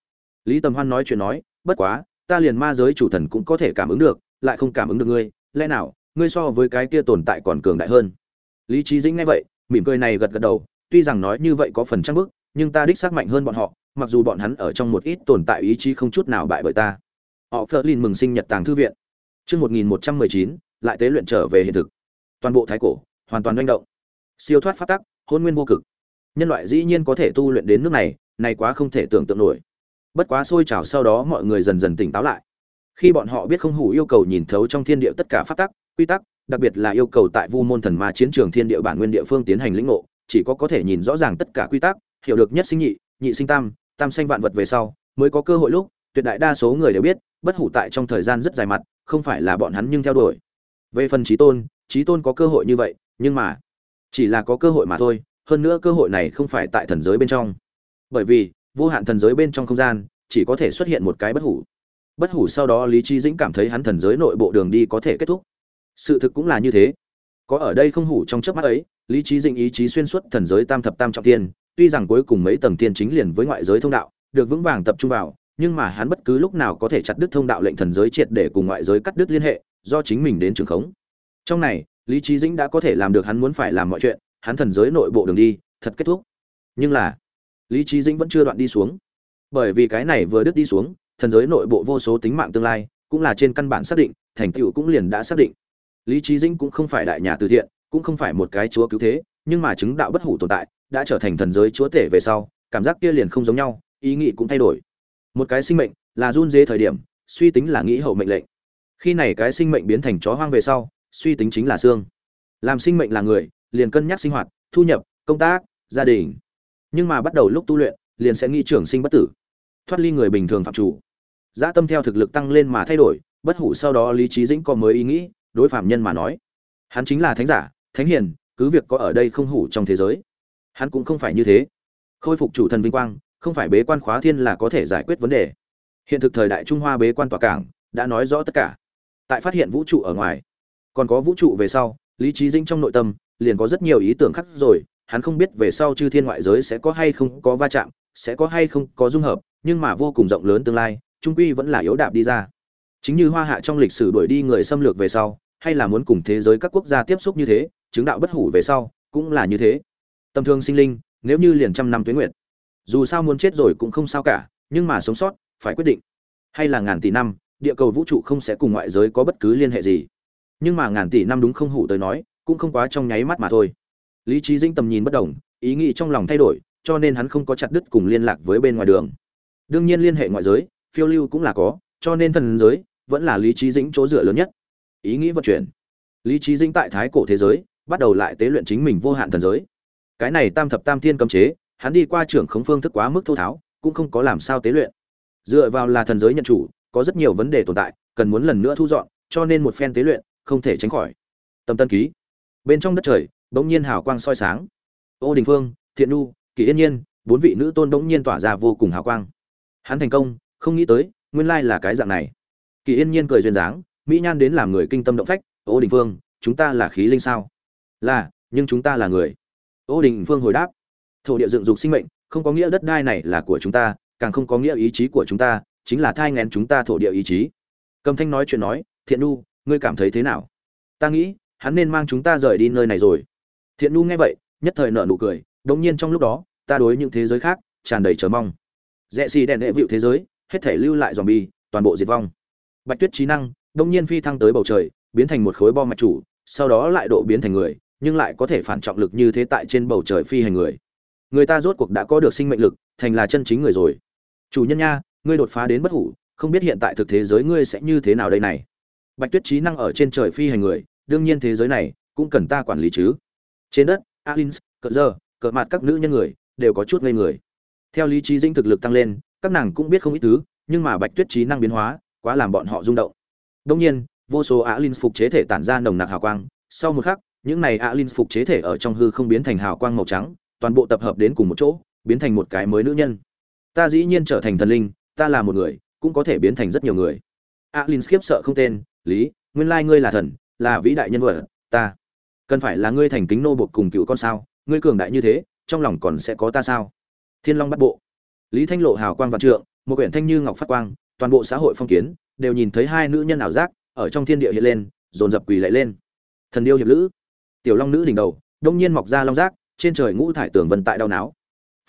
Lý tầm hoan nói chuyện nói, bất quá, ta liền ma giới chủ thần cũng có thể cảm ứng được, lại không cảm ứng được ngươi, lẽ nào, ngươi so với cái kia tồn tại còn cường đại hơn? Lý trí dĩnh nghe vậy, mỉm cười này gật gật đầu, tuy rằng nói như vậy có phần trăng bức, nhưng ta đích xác mạnh hơn bọn họ, mặc dù bọn hắn ở trong một ít tồn tại ý chí không chút nào bại bởi ta. Họ phớt lên mừng sinh nhật tàng thư viện. Chương 1119, lại tế luyện trở về hiện thực. Toàn bộ thái cổ, hoàn toàn doanh động. Siêu thoát pháp tắc, hôn nguyên vô cực. Nhân loại dĩ nhiên có thể tu luyện đến nước này, này quá không thể tưởng tượng nổi. Bất quá sôi trào sau đó mọi người dần dần tỉnh táo lại. Khi bọn họ biết không hủ yêu cầu nhìn thấu trong thiên địa tất cả pháp tắc, quy tắc, đặc biệt là yêu cầu tại Vu môn thần ma chiến trường thiên địa bản nguyên địa phương tiến hành lĩnh ngộ, chỉ có có thể nhìn rõ ràng tất cả quy tắc, hiểu được nhất sinh nhị, nhị sinh tam, tam sinh vạn vật về sau, mới có cơ hội lúc, tuyệt đại đa số người đều biết, bất hủ tại trong thời gian rất dài mặt, không phải là bọn hắn nhưng theo đuổi. Về phần trí tôn trí tôn có cơ hội như vậy, nhưng mà chỉ là có cơ hội mà thôi, hơn nữa cơ hội này không phải tại thần giới bên trong. Bởi vì, vô hạn thần giới bên trong không gian, chỉ có thể xuất hiện một cái bất hủ. Bất hủ sau đó lý trí dĩnh cảm thấy hắn thần giới nội bộ đường đi có thể kết thúc. Sự thực cũng là như thế. Có ở đây không hủ trong chớp mắt ấy, lý trí dĩnh ý chí xuyên suốt thần giới tam thập tam trọng tiên tuy rằng cuối cùng mấy tầng tiên chính liền với ngoại giới thông đạo, được vững vàng tập trung vào nhưng mà hắn bất cứ lúc nào có thể chặt đứt thông đạo lệnh thần giới triệt để cùng ngoại giới cắt đứt liên hệ, do chính mình đến trường khống. Trong này, Lý Chí Dĩnh đã có thể làm được hắn muốn phải làm mọi chuyện, hắn thần giới nội bộ đường đi, thật kết thúc. Nhưng là lý Chí dĩnh vẫn chưa đoạn đi xuống. Bởi vì cái này vừa đứt đi xuống thần giới nội bộ vô số tính mạng tương lai cũng là trên căn bản xác định thành tựu cũng liền đã xác định. Lý Chí dĩnh cũng không phải đại nhà từ thiện cũng không phải một cái chúa cứu thế nhưng mà chứng đạo bất hủ tồn tại đã trở thành thần giới chúa tể về sau cảm giác kia liền không giống nhau ý nghĩ cũng thay đổi một cái sinh mệnh là run dế thời điểm, suy tính là nghĩ hậu mệnh lệnh. Khi này cái sinh mệnh biến thành chó hoang về sau, suy tính chính là xương. Làm sinh mệnh là người, liền cân nhắc sinh hoạt, thu nhập, công tác, gia đình. Nhưng mà bắt đầu lúc tu luyện, liền sẽ nghĩ trưởng sinh bất tử. Thoát ly người bình thường phạm chủ. Dã tâm theo thực lực tăng lên mà thay đổi, bất hủ sau đó lý trí dĩnh có mới ý nghĩ, đối phạm nhân mà nói. Hắn chính là thánh giả, thánh hiền, cứ việc có ở đây không hủ trong thế giới. Hắn cũng không phải như thế. Khôi phục chủ thần vinh quang không phải bế quan khóa thiên là có thể giải quyết vấn đề. Hiện thực thời đại trung hoa bế quan tòa cảng, đã nói rõ tất cả. Tại phát hiện vũ trụ ở ngoài, còn có vũ trụ về sau, lý trí dĩnh trong nội tâm liền có rất nhiều ý tưởng khác rồi, hắn không biết về sau chư thiên ngoại giới sẽ có hay không có va chạm, sẽ có hay không có dung hợp, nhưng mà vô cùng rộng lớn tương lai, trung quy vẫn là yếu đạp đi ra. Chính như hoa hạ trong lịch sử đuổi đi người xâm lược về sau, hay là muốn cùng thế giới các quốc gia tiếp xúc như thế, chứng đạo bất hủ về sau, cũng là như thế. Tầm thường sinh linh, nếu như liền trăm năm tuế nguyện dù sao muốn chết rồi cũng không sao cả, nhưng mà sống sót, phải quyết định. Hay là ngàn tỷ năm, địa cầu vũ trụ không sẽ cùng ngoại giới có bất cứ liên hệ gì. Nhưng mà ngàn tỷ năm đúng không hủ tới nói, cũng không quá trong nháy mắt mà thôi. Lý trí dĩnh tầm nhìn bất đồng ý nghĩ trong lòng thay đổi, cho nên hắn không có chặt đứt cùng liên lạc với bên ngoài đường. Đương nhiên liên hệ ngoại giới, phiêu lưu cũng là có, cho nên thần giới vẫn là lý trí dĩnh chỗ dựa lớn nhất. Ý nghĩ vận chuyển. Lý trí dĩnh tại thái cổ thế giới, bắt đầu lại tế luyện chính mình vô hạn thần giới. Cái này tam thập tam thiên cấm chế hắn đi qua trưởng khống phương thức quá mức thô tháo, cũng không có làm sao tế luyện. Dựa vào là thần giới nhận chủ, có rất nhiều vấn đề tồn tại, cần muốn lần nữa thu dọn, cho nên một phen tế luyện, không thể tránh khỏi. Tâm tân ký. Bên trong đất trời, bỗng nhiên hào quang soi sáng. Ô đình phương, thiện nu kỳ yên nhiên, bốn vị nữ tôn bỗng nhiên tỏa ra vô cùng hào quang. Hắn thành công, không nghĩ tới, nguyên lai là cái dạng này. Kỳ yên nhiên cười duyên dáng, mỹ nhan đến làm người kinh tâm động phách. Ô đình phương, chúng ta là khí linh sao? Là, nhưng chúng ta là người. Ô đình phương hồi đáp thổ địa dựng dục sinh mệnh, không có nghĩa đất đai này là của chúng ta, càng không có nghĩa ý chí của chúng ta, chính là thai ngén chúng ta thổ địa ý chí. Cầm thanh nói chuyện nói, thiện nu ngươi cảm thấy thế nào? Ta nghĩ, hắn nên mang chúng ta rời đi nơi này rồi. Thiện nu nghe vậy, nhất thời nợ nụ cười, đống nhiên trong lúc đó, ta đối những thế giới khác tràn đầy chờ mong. Rẽ xì đèn đệ vịu thế giới, hết thể lưu lại dòm bi toàn bộ diệt vong. Bạch tuyết trí năng, đống nhiên phi thăng tới bầu trời, biến thành một khối bom mạch chủ, sau đó lại độ biến thành người, nhưng lại có thể phản trọng lực như thế tại trên bầu trời phi hành người người ta rốt cuộc đã có được sinh mệnh lực, thành là chân chính người rồi. Chủ nhân nha, ngươi đột phá đến bất hủ, không biết hiện tại thực thế giới ngươi sẽ như thế nào đây này? Bạch tuyết trí năng ở trên trời phi hành người, đương nhiên thế giới này cũng cần ta quản lý chứ. Trên đất, alins cỡ giờ cỡ mặt các nữ nhân người đều có chút ngây người. Theo lý trí dinh thực lực tăng lên, các nàng cũng biết không ít thứ, nhưng mà bạch tuyết trí năng biến hóa, quá làm bọn họ rung động. Đông nhiên, vô số alins phục chế thể tản ra nồng nặc hào quang. Sau một khắc, những này alins phục chế thể ở trong hư không biến thành hào quang màu trắng toàn bộ tập hợp đến cùng một chỗ, biến thành một cái mới nữ nhân. Ta dĩ nhiên trở thành thần linh, ta là một người, cũng có thể biến thành rất nhiều người. Alin khiếp sợ không tên, lý, nguyên lai ngươi là thần, là vĩ đại nhân vật, ta. Cần phải là ngươi thành kính nô bộc cùng cựu con sao, ngươi cường đại như thế, trong lòng còn sẽ có ta sao? Thiên long bắt bộ. Lý thanh lộ hào quang vạn trượng, một quyển thanh như ngọc phát quang, toàn bộ xã hội phong kiến, đều nhìn thấy hai nữ nhân ảo giác, ở trong thiên địa hiện lên, dồn dập quỳ lại lên. Thần điêu hiệp lữ. Tiểu long nữ đỉnh đầu, đông nhiên mọc ra long giác trên trời ngũ thải tường vân tại đau não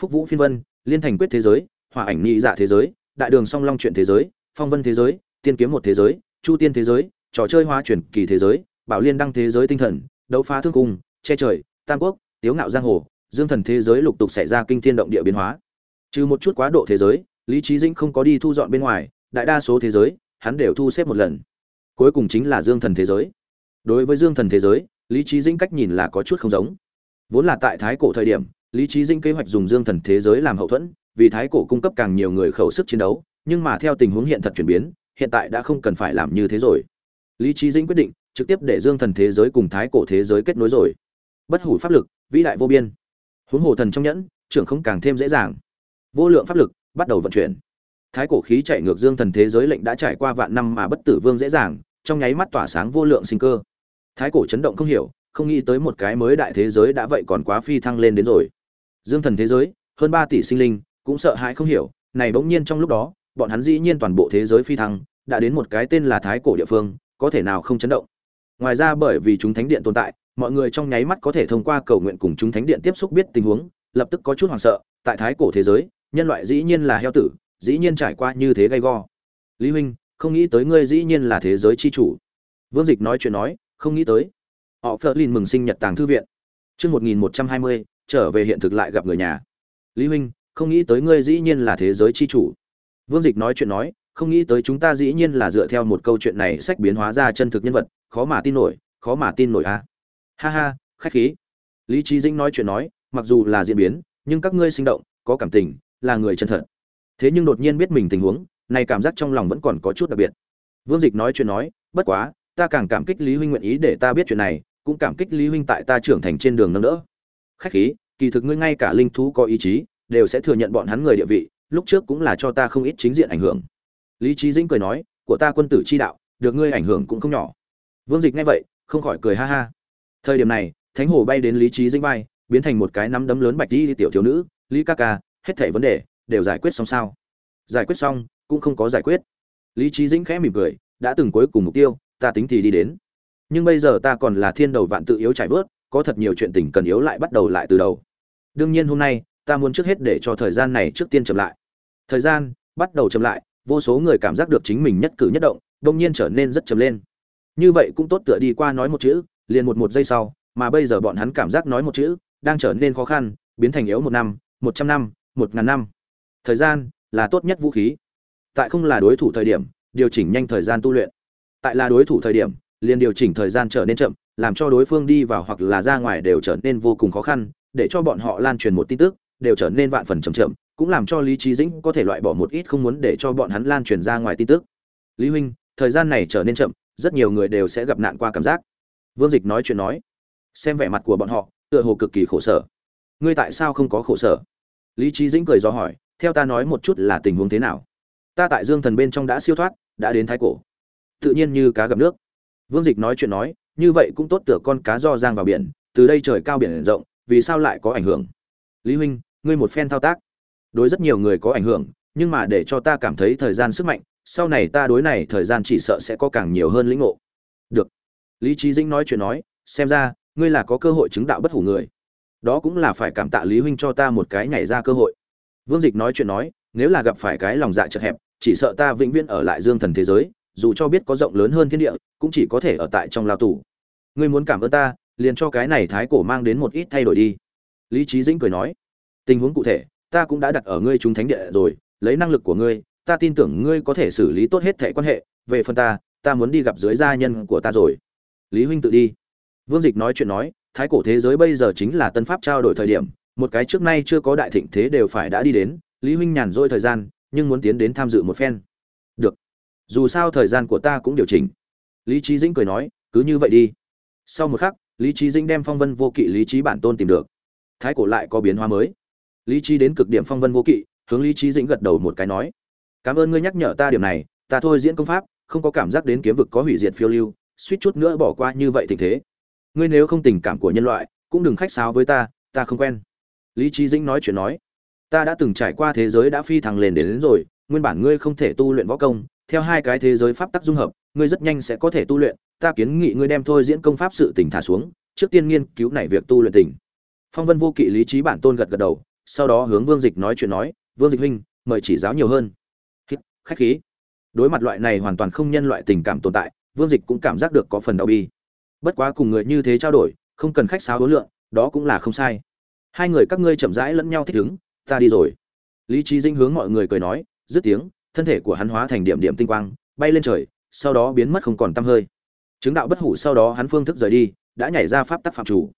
phúc vũ phiên vân, liên thành quyết thế giới hòa ảnh nhị dạ thế giới, đại đường song long chuyện thế giới, phong vân thế giới, tiên kiếm một thế giới, chu tiên thế giới, trò chơi hóa chuyển kỳ thế giới, bảo liên đăng thế giới tinh thần, đấu phá thương cung, che trời, tam quốc, tiếu ngạo giang hồ, dương thần thế giới lục tục xảy ra kinh thiên động địa biến hóa. Trừ một chút quá độ thế giới, lý trí dĩnh không có đi thu dọn bên ngoài, đại đa số thế giới, hắn đều thu xếp một lần. Cuối cùng chính là dương thần thế giới. Đối với dương thần thế giới, lý trí dĩnh cách nhìn là có chút không giống vốn là tại thái cổ thời điểm, lý trí dĩnh kế hoạch dùng dương thần thế giới làm hậu thuẫn, vì thái cổ cung cấp càng nhiều người khẩu sức chiến đấu, nhưng mà theo tình huống hiện thật chuyển biến, hiện tại đã không cần phải làm như thế rồi. Lý trí dĩnh quyết định trực tiếp để dương thần thế giới cùng thái cổ thế giới kết nối rồi. Bất hủ pháp lực, vĩ đại vô biên. Huống hồ thần trong nhẫn, trưởng không càng thêm dễ dàng. Vô lượng pháp lực, bắt đầu vận chuyển. Thái cổ khí chạy ngược dương thần thế giới lệnh đã trải qua vạn năm mà bất tử vương dễ dàng, trong nháy mắt tỏa sáng vô lượng sinh cơ. Thái cổ chấn động không hiểu không nghĩ tới một cái mới đại thế giới đã vậy còn quá phi thăng lên đến rồi. Dương thần thế giới, hơn ba tỷ sinh linh, cũng sợ hãi không hiểu, này bỗng nhiên trong lúc đó, bọn hắn dĩ nhiên toàn bộ thế giới phi thăng, đã đến một cái tên là thái cổ địa phương, có thể nào không chấn động. Ngoài ra bởi vì chúng thánh điện tồn tại, mọi người trong nháy mắt có thể thông qua cầu nguyện cùng chúng thánh điện tiếp xúc biết tình huống, lập tức có chút hoảng sợ, tại thái cổ thế giới, nhân loại dĩ nhiên là heo tử, dĩ nhiên trải qua như thế gay go. Lý huynh, không nghĩ tới ngươi dĩ nhiên là thế giới chi chủ. Vương dịch nói chuyện nói, không nghĩ tới họ phớt lên mừng sinh nhật tàng thư viện. Chương một nghìn một trăm hai mươi, trở về hiện thực lại gặp người nhà. Lý huynh, không nghĩ tới ngươi dĩ nhiên là thế giới chi chủ. Vương dịch nói chuyện nói, không nghĩ tới chúng ta dĩ nhiên là dựa theo một câu chuyện này sách biến hóa ra chân thực nhân vật, khó mà tin nổi, khó mà tin nổi a. À. ha ha, khách khí. Lý trí dĩnh nói chuyện nói, mặc dù là diễn biến, nhưng các ngươi sinh động, có cảm tình, là người chân thật. Thế nhưng đột nhiên biết mình tình huống, này cảm giác trong lòng vẫn còn có chút đặc biệt. Vương dịch nói chuyện nói, bất quá, ta càng cảm kích lý huynh nguyện ý để ta biết chuyện này cũng cảm kích lý huynh tại ta trưởng thành trên đường nâng đỡ. Khách khí, kỳ thực ngươi ngay cả linh thú có ý chí, đều sẽ thừa nhận bọn hắn người địa vị, lúc trước cũng là cho ta không ít chính diện ảnh hưởng. Lý Chí dĩnh cười nói, của ta quân tử chi đạo, được ngươi ảnh hưởng cũng không nhỏ. Vương dịch nghe vậy, không khỏi cười ha ha. Thời điểm này, thánh hồ bay đến lý Chí dĩnh vai, biến thành một cái nắm đấm lớn bạch đi tiểu thiếu nữ, lý ca ca, hết thảy vấn đề, đều giải quyết xong sao? Giải quyết xong, cũng không có giải quyết. Lý Chí dĩnh khẽ mỉm cười, đã từng cuối cùng mục tiêu, ta tính thì đi đến nhưng bây giờ ta còn là thiên đầu vạn tự yếu trải vớt, có thật nhiều chuyện tình cần yếu lại bắt đầu lại từ đầu. Đương nhiên hôm nay, ta muốn trước hết để cho thời gian này trước tiên chậm lại. Thời gian bắt đầu chậm lại, vô số người cảm giác được chính mình nhất cử nhất động đông nhiên trở nên rất chậm lên. Như vậy cũng tốt tựa đi qua nói một chữ, liền một một giây sau, mà bây giờ bọn hắn cảm giác nói một chữ, đang trở nên khó khăn, biến thành yếu một năm, một trăm năm, một ngàn năm. Thời gian là tốt nhất vũ khí. Tại không là đối thủ thời điểm, điều chỉnh nhanh thời gian tu luyện. Tại là đối thủ thời điểm liền điều chỉnh thời gian trở nên chậm, làm cho đối phương đi vào hoặc là ra ngoài đều trở nên vô cùng khó khăn, để cho bọn họ lan truyền một tin tức, đều trở nên vạn phần chậm chậm, cũng làm cho lý trí dĩnh có thể loại bỏ một ít không muốn để cho bọn hắn lan truyền ra ngoài tin tức. Lý huynh, thời gian này trở nên chậm, rất nhiều người đều sẽ gặp nạn qua cảm giác. Vương dịch nói chuyện nói, xem vẻ mặt của bọn họ, tựa hồ cực kỳ khổ sở. Ngươi tại sao không có khổ sở? Lý trí dĩnh cười do hỏi, theo ta nói một chút là tình huống thế nào? Ta tại dương thần bên trong đã siêu thoát, đã đến thái cổ. Tự nhiên như cá gặp nước vương dịch nói chuyện nói, như vậy cũng tốt tựa con cá do giang vào biển, từ đây trời cao biển rộng, vì sao lại có ảnh hưởng? Lý huynh, ngươi một phen thao tác. Đối rất nhiều người có ảnh hưởng, nhưng mà để cho ta cảm thấy thời gian sức mạnh, sau này ta đối này thời gian chỉ sợ sẽ có càng nhiều hơn lĩnh ngộ. Được. Lý Chí dĩnh nói chuyện nói, xem ra, ngươi là có cơ hội chứng đạo bất hủ người. Đó cũng là phải cảm tạ lý huynh cho ta một cái nhảy ra cơ hội. Vương dịch nói chuyện nói, nếu là gặp phải cái lòng dạ chật hẹp, chỉ sợ ta vĩnh viễn ở lại dương thần thế giới dù cho biết có rộng lớn hơn thiên địa, cũng chỉ có thể ở tại trong lao tù. Ngươi muốn cảm ơn ta, liền cho cái này thái cổ mang đến một ít thay đổi đi. Lý trí dĩnh cười nói, tình huống cụ thể, ta cũng đã đặt ở ngươi chúng thánh địa rồi, lấy năng lực của ngươi, ta tin tưởng ngươi có thể xử lý tốt hết thẻ quan hệ, về phần ta ta muốn đi gặp dưới gia nhân của ta rồi. Lý huynh tự đi. Vương dịch nói chuyện nói, thái cổ thế giới bây giờ chính là tân pháp trao đổi thời điểm, một cái trước nay chưa có đại thịnh thế đều phải đã đi đến. Lý huynh nhàn rỗi thời gian, nhưng muốn tiến đến tham dự một phen. Được dù sao thời gian của ta cũng điều chỉnh. Lý trí dĩnh cười nói cứ như vậy đi. Sau một khắc lý trí dĩnh đem phong vân vô kỵ lý trí bản tôn tìm được. Thái cổ lại có biến hóa mới. Lý trí đến cực điểm phong vân vô kỵ hướng lý trí dĩnh gật đầu một cái nói cảm ơn ngươi nhắc nhở ta điểm này ta thôi diễn công pháp không có cảm giác đến kiếm vực có hủy diệt phiêu lưu suýt chút nữa bỏ qua như vậy tình thế. Ngươi nếu không tình cảm của nhân loại cũng đừng khách sáo với ta ta không quen. Lý trí dĩnh nói chuyện nói ta đã từng trải qua thế giới đã phi thăng lên đến, đến rồi nguyên bản ngươi không thể tu luyện võ công theo hai cái thế giới pháp tắc dung hợp, ngươi rất nhanh sẽ có thể tu luyện, ta kiến nghị ngươi đem thôi diễn công pháp sự tình thả xuống, trước tiên nghiên cứu này việc tu luyện tình. Phong vân vô kỵ lý trí bản tôn gật gật đầu, sau đó hướng vương dịch nói chuyện nói, vương dịch huynh, mời chỉ giáo nhiều hơn. Khách khí. Đối mặt loại này hoàn toàn không nhân loại tình cảm tồn tại, vương dịch cũng cảm giác được có phần đau bi. Bất quá cùng người như thế trao đổi, không cần khách sáo đối lượng, đó cũng là không sai. Hai người các ngươi chậm rãi lẫn nhau thích ứng, ta đi rồi. Lý trí dinh hướng mọi người cười nói, dứt tiếng thân thể của hắn hóa thành điểm điểm tinh quang, bay lên trời, sau đó biến mất không còn tăm hơi. Chứng đạo bất hủ sau đó hắn phương thức rời đi, đã nhảy ra pháp tắc phạm chủ.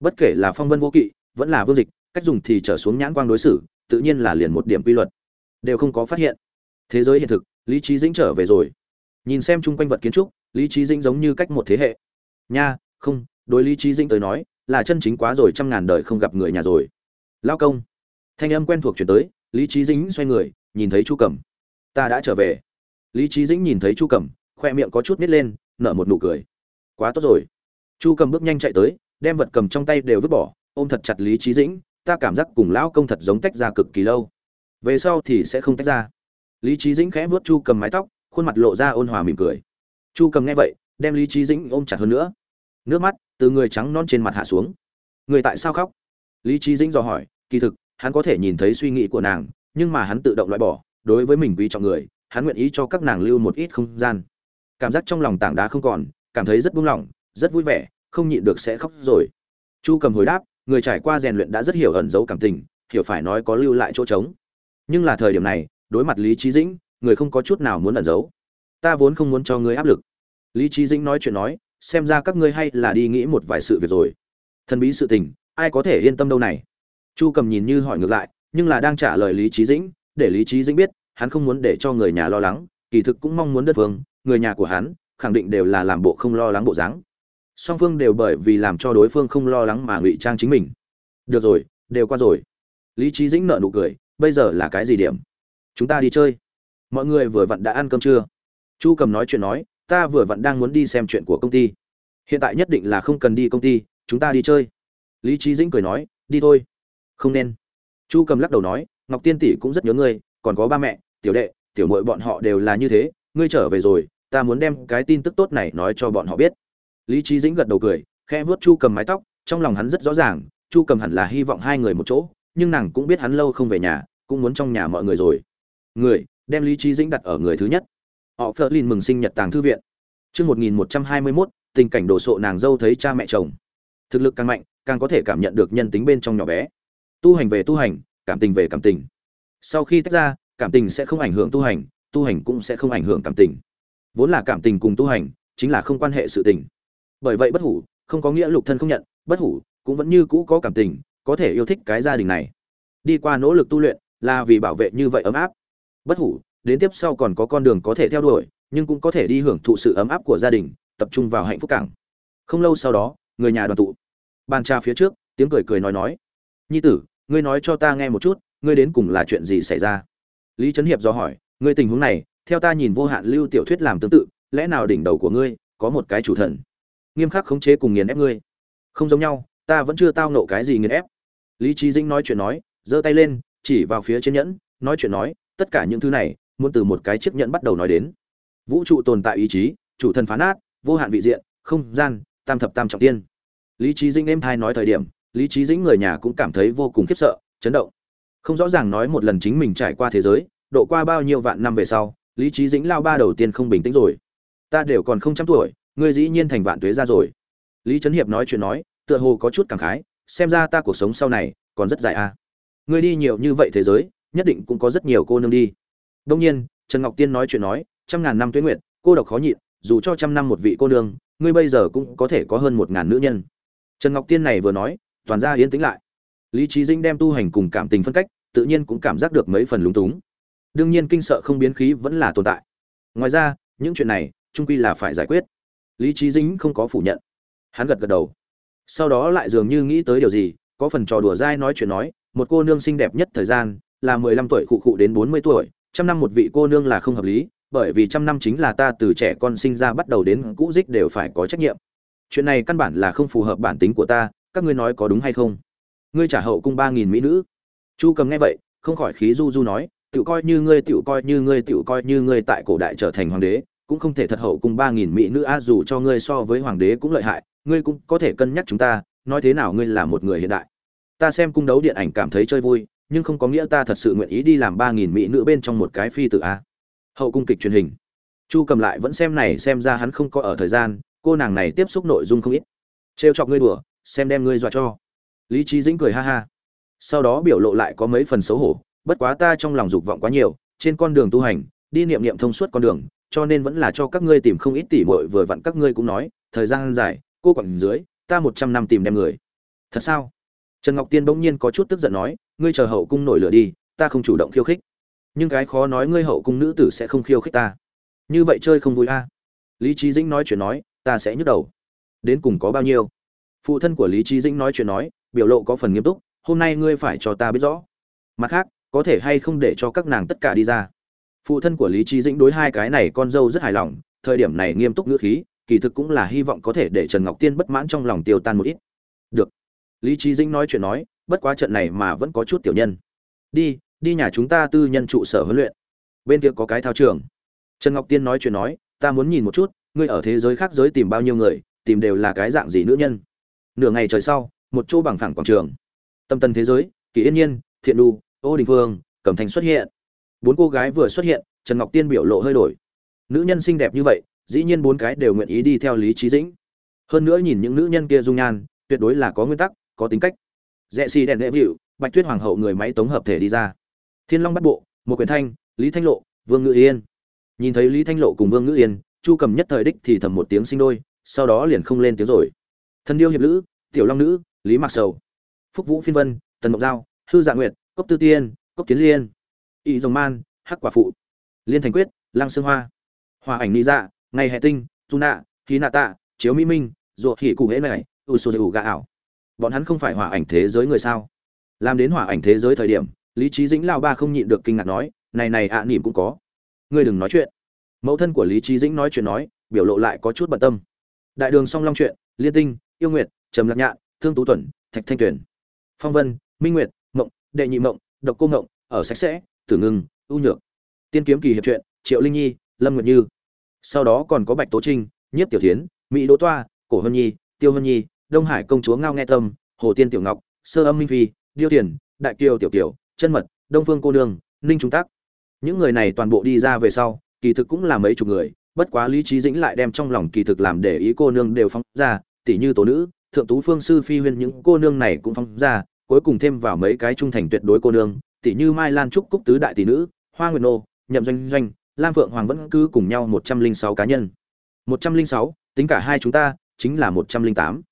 Bất kể là phong vân vô kỵ, vẫn là vương dịch, cách dùng thì trở xuống nhãn quang đối xử, tự nhiên là liền một điểm quy luật. Đều không có phát hiện. Thế giới hiện thực, lý trí dĩnh trở về rồi. Nhìn xem chung quanh vật kiến trúc, lý trí dĩnh giống như cách một thế hệ. Nha, không, đối lý trí dĩnh tới nói, là chân chính quá rồi trăm ngàn đời không gặp người nhà rồi. Lao công. Thanh âm quen thuộc chuyển tới, lý trí dĩnh xoay người, nhìn thấy chu cẩm ta đã trở về. Lý trí dĩnh nhìn thấy chu cẩm, khoe miệng có chút nít lên, nở một nụ cười. Quá tốt rồi. Chu cầm bước nhanh chạy tới, đem vật cầm trong tay đều vứt bỏ, ôm thật chặt lý trí dĩnh, ta cảm giác cùng lão công thật giống tách ra cực kỳ lâu. Về sau thì sẽ không tách ra. Lý trí dĩnh khẽ vớt chu cầm mái tóc, khuôn mặt lộ ra ôn hòa mỉm cười. Chu cầm nghe vậy, đem lý trí dĩnh ôm chặt hơn nữa. Nước mắt từ người trắng non trên mặt hạ xuống. Người tại sao khóc? Lý trí dĩnh dò hỏi, kỳ thực, hắn có thể nhìn thấy suy nghĩ của nàng, nhưng mà hắn tự động loại bỏ đối với mình quý trọng người, hắn nguyện ý cho các nàng lưu một ít không gian. Cảm giác trong lòng tảng đá không còn, cảm thấy rất buông lỏng, rất vui vẻ, không nhịn được sẽ khóc rồi. Chu cầm hồi đáp, người trải qua rèn luyện đã rất hiểu ẩn dấu cảm tình, hiểu phải nói có lưu lại chỗ trống. Nhưng là thời điểm này, đối mặt lý trí dĩnh, người không có chút nào muốn ẩn giấu. Ta vốn không muốn cho ngươi áp lực. Lý trí dĩnh nói chuyện nói, xem ra các ngươi hay là đi nghĩ một vài sự việc rồi. Thần bí sự tình, ai có thể yên tâm đâu này? Chu cầm nhìn như hỏi ngược lại, nhưng là đang trả lời lý trí dĩnh để lý trí dĩnh biết, hắn không muốn để cho người nhà lo lắng, kỳ thực cũng mong muốn đất phương người nhà của hắn, khẳng định đều là làm bộ không lo lắng bộ dáng. Song phương đều bởi vì làm cho đối phương không lo lắng mà ngụy trang chính mình. Được rồi, đều qua rồi. Lý trí dĩnh nợ nụ cười, bây giờ là cái gì điểm? Chúng ta đi chơi. Mọi người vừa vặn đã ăn cơm chưa? chu cầm nói chuyện nói, ta vừa vặn đang muốn đi xem chuyện của công ty. Hiện tại nhất định là không cần đi công ty, chúng ta đi chơi. Lý trí dĩnh cười nói, đi thôi. Không nên. Chu cầm lắc đầu nói ngọc tiên tỷ cũng rất nhớ ngươi còn có ba mẹ tiểu đệ tiểu mội bọn họ đều là như thế ngươi trở về rồi ta muốn đem cái tin tức tốt này nói cho bọn họ biết lý trí dĩnh gật đầu cười khẽ vuốt chu cầm mái tóc trong lòng hắn rất rõ ràng chu cầm hẳn là hy vọng hai người một chỗ nhưng nàng cũng biết hắn lâu không về nhà cũng muốn trong nhà mọi người rồi người đem lý trí dĩnh đặt ở người thứ nhất họ phớt lên mừng sinh nhật tàng thư viện Trước 1121, tình cảnh đồ sộ nàng dâu thấy cha mẹ chồng. Thực lực càng mạnh, càng có thể cảm nhận được nhân tính bên trong nhỏ bé. Tu hành về tu hành, cảm tình về cảm tình. Sau khi tách ra, cảm tình sẽ không ảnh hưởng tu hành, tu hành cũng sẽ không ảnh hưởng cảm tình. Vốn là cảm tình cùng tu hành, chính là không quan hệ sự tình. Bởi vậy bất hủ, không có nghĩa lục thân không nhận, bất hủ cũng vẫn như cũ có cảm tình, có thể yêu thích cái gia đình này. Đi qua nỗ lực tu luyện, là vì bảo vệ như vậy ấm áp. Bất hủ, đến tiếp sau còn có con đường có thể theo đuổi, nhưng cũng có thể đi hưởng thụ sự ấm áp của gia đình, tập trung vào hạnh phúc cảng. Không lâu sau đó, người nhà đoàn tụ. Bàn trà phía trước, tiếng cười cười nói nói: "Nhi tử, ngươi nói cho ta nghe một chút, ngươi đến cùng là chuyện gì xảy ra?" Lý Trấn Hiệp do hỏi: "Ngươi tình huống này, theo ta nhìn vô hạn lưu tiểu thuyết làm tương tự, lẽ nào đỉnh đầu của ngươi có một cái chủ thần, nghiêm khắc khống chế cùng nghiền ép ngươi?" Không giống nhau, ta vẫn chưa tao nộ cái gì nghiền ép. Lý trí Dĩnh nói chuyện nói, giơ tay lên, chỉ vào phía trên nhẫn, nói chuyện nói, tất cả những thứ này, muốn từ một cái chiếc nhẫn bắt đầu nói đến. Vũ trụ tồn tại ý chí, chủ thần phá nát, vô hạn vị diện, không gian, tam thập tam trọng tiên. Lý trí Dĩnh em thai nói thời điểm, Lý Chí Dĩnh người nhà cũng cảm thấy vô cùng khiếp sợ, chấn động. Không rõ ràng nói một lần chính mình trải qua thế giới, độ qua bao nhiêu vạn năm về sau, Lý Chí Dĩnh lao ba đầu tiên không bình tĩnh rồi. Ta đều còn không trăm tuổi, ngươi dĩ nhiên thành vạn tuế ra rồi. Lý Trấn Hiệp nói chuyện nói, tựa hồ có chút cảm khái, xem ra ta cuộc sống sau này còn rất dài. À. Ngươi đi nhiều như vậy thế giới, nhất định cũng có rất nhiều cô nương đi. Đông nhiên, Trần Ngọc Tiên nói chuyện nói, trăm ngàn năm tuế nguyệt, cô độc khó nhịn, dù cho trăm năm một vị cô nương, ngươi bây giờ cũng có thể có hơn một ngàn nữ nhân. Trần Ngọc Tiên này vừa nói, toàn ra yên tĩnh lại. Lý trí Dĩnh đem tu hành cùng cảm tình phân cách, tự nhiên cũng cảm giác được mấy phần lúng túng. Đương nhiên kinh sợ không biến khí vẫn là tồn tại. Ngoài ra, những chuyện này, trung quy là phải giải quyết. Lý trí Dĩnh không có phủ nhận. Hắn gật gật đầu. Sau đó lại dường như nghĩ tới điều gì, có phần trò đùa dai nói chuyện nói, một cô nương xinh đẹp nhất thời gian, là 15 tuổi cụ cụ đến 40 tuổi, trăm năm một vị cô nương là không hợp lý, bởi vì trăm năm chính là ta từ trẻ con sinh ra bắt đầu đến cũ dích đều phải có trách nhiệm chuyện này căn bản là không phù hợp bản tính của ta các ngươi nói có đúng hay không? Ngươi trả hậu cung ba nghìn mỹ nữ. Chu cầm nghe vậy, không khỏi khí du du nói tự coi như ngươi tự coi như ngươi tự coi như ngươi tại cổ đại trở thành hoàng đế, cũng không thể thật hậu cung ba nghìn mỹ nữ a dù cho ngươi so với hoàng đế cũng lợi hại, ngươi cũng có thể cân nhắc chúng ta, nói thế nào ngươi là một người hiện đại. Ta xem cung đấu điện ảnh cảm thấy chơi vui, nhưng không có nghĩa ta thật sự nguyện ý đi làm ba nghìn mỹ nữ bên trong một cái phi tự a hậu cung kịch truyền hình. Chu cầm lại vẫn xem này, xem ra hắn không có ở thời gian, cô nàng này tiếp xúc nội dung không ít. Trêu chọc ngươi đùa xem đem ngươi dọa cho. Lý trí dĩnh cười ha ha. Sau đó biểu lộ lại có mấy phần xấu hổ, bất quá ta trong lòng dục vọng quá nhiều, trên con đường tu hành, đi niệm niệm thông suốt con đường, cho nên vẫn là cho các ngươi tìm không ít tỉ muội vừa vặn các ngươi cũng nói, thời gian dài, cô quẳng dưới, ta một trăm năm tìm đem người. Thật sao? Trần ngọc tiên bỗng nhiên có chút tức giận nói, ngươi chờ hậu cung nổi lửa đi, ta không chủ động khiêu khích. Nhưng cái khó nói ngươi hậu cung nữ tử sẽ không khiêu khích ta. Như vậy chơi không vui a. Lý trí dĩnh nói chuyện nói, ta sẽ nhức đầu. Đến cùng có bao nhiêu? Phụ thân của lý trí dĩnh nói chuyện nói, biểu lộ có phần nghiêm túc, hôm nay ngươi phải cho ta biết rõ. Mặt khác, có thể hay không để cho các nàng tất cả đi ra? Phụ thân của lý trí dĩnh đối hai cái này con dâu rất hài lòng, thời điểm này nghiêm túc ngữ khí, kỳ thực cũng là hy vọng có thể để trần ngọc tiên bất mãn trong lòng tiêu tan một ít. Được. Lý trí dĩnh nói chuyện nói, bất quá trận này mà vẫn có chút tiểu nhân. Đi đi nhà chúng ta tư nhân trụ sở huấn luyện. Bên kia có cái thao trường. Trần ngọc tiên nói chuyện nói, ta muốn nhìn một chút, ngươi ở thế giới khác giới tìm bao nhiêu người, tìm đều là cái dạng gì nữ nhân? Nửa ngày trời sau, một chỗ bằng phẳng quảng trường. Tâm tân thế giới, kỳ yên nhiên, thiện đu ô đình phương, cẩm thành xuất hiện. Bốn cô gái vừa xuất hiện, trần ngọc tiên biểu lộ hơi đổi. Nữ nhân xinh đẹp như vậy, dĩ nhiên bốn cái đều nguyện ý đi theo lý trí dĩnh. Hơn nữa nhìn những nữ nhân kia dung nhan, tuyệt đối là có nguyên tắc, có tính cách. Rẽ xì đèn lễ vịu, bạch tuyết hoàng hậu người máy tống hợp thể đi ra. Thiên long bắt bộ, một quyền thanh, lý thanh lộ, vương ngự yên. Nhìn thấy lý thanh lộ cùng vương ngự yên, chu cầm nhất thời đích thì thầm một tiếng sinh đôi, sau đó liền không lên tiếng rồi. Thân điêu hiệp lữ tiểu long nữ lý mạc sầu phúc vũ phiên vân tần mộc giao hư dạ nguyệt cốc tư tiên cốc tiến liên y dòng man hắc quả phụ liên thành quyết Lang sương hoa hòa ảnh ni dạ ngày hệ tinh tu nạ khí nạ tạ chiếu mỹ minh ruột hỉ cụ hễ này u sô dù gà ảo. Bọn hắn không phải hòa ảnh thế giới người sao? Làm đến hòa ảnh thế giới thời điểm lý trí dĩnh lao ba không nhịn được kinh ngạc nói này này ạ à, nỉm cũng có. Ngươi đừng nói chuyện. Mẫu thân của lý trí dĩnh nói chuyện nói biểu lộ lại có chút bận tâm. Đại đường song long chuyện liên tinh yêu nguyệt trầm lạc nhạn thương tú tuần thạch thanh Tuyền, phong vân minh nguyệt mộng đệ nhị mộng độc cô mộng ở sạch sẽ tử ngưng ưu nhược tiên kiếm kỳ hiệp truyện triệu linh nhi lâm nguyệt như. Sau đó còn có bạch tố trinh nhiếp tiểu thiến mỹ đỗ toa cổ hân nhi tiêu hân nhi đông hải công chúa ngao nghe tâm hồ tiên tiểu ngọc sơ âm minh phi điêu tiền đại kiều tiểu kiều chân mật đông phương cô nương ninh trung tác những người này toàn bộ đi ra về sau kỳ thực cũng là mấy chục người bất quá lý trí dĩnh lại đem trong lòng kỳ thực làm để ý cô nương đều phóng ra tỷ như tổ nữ thượng tú phương sư phi huyên những cô nương này cũng phong ra cuối cùng thêm vào mấy cái trung thành tuyệt đối cô nương tỷ như mai lan trúc cúc tứ đại tỷ nữ hoa nguyệt nô nhậm doanh doanh lam phượng hoàng vẫn cứ cùng nhau một trăm linh sáu cá nhân. một trăm linh sáu tính cả hai chúng ta chính là một trăm linh tám.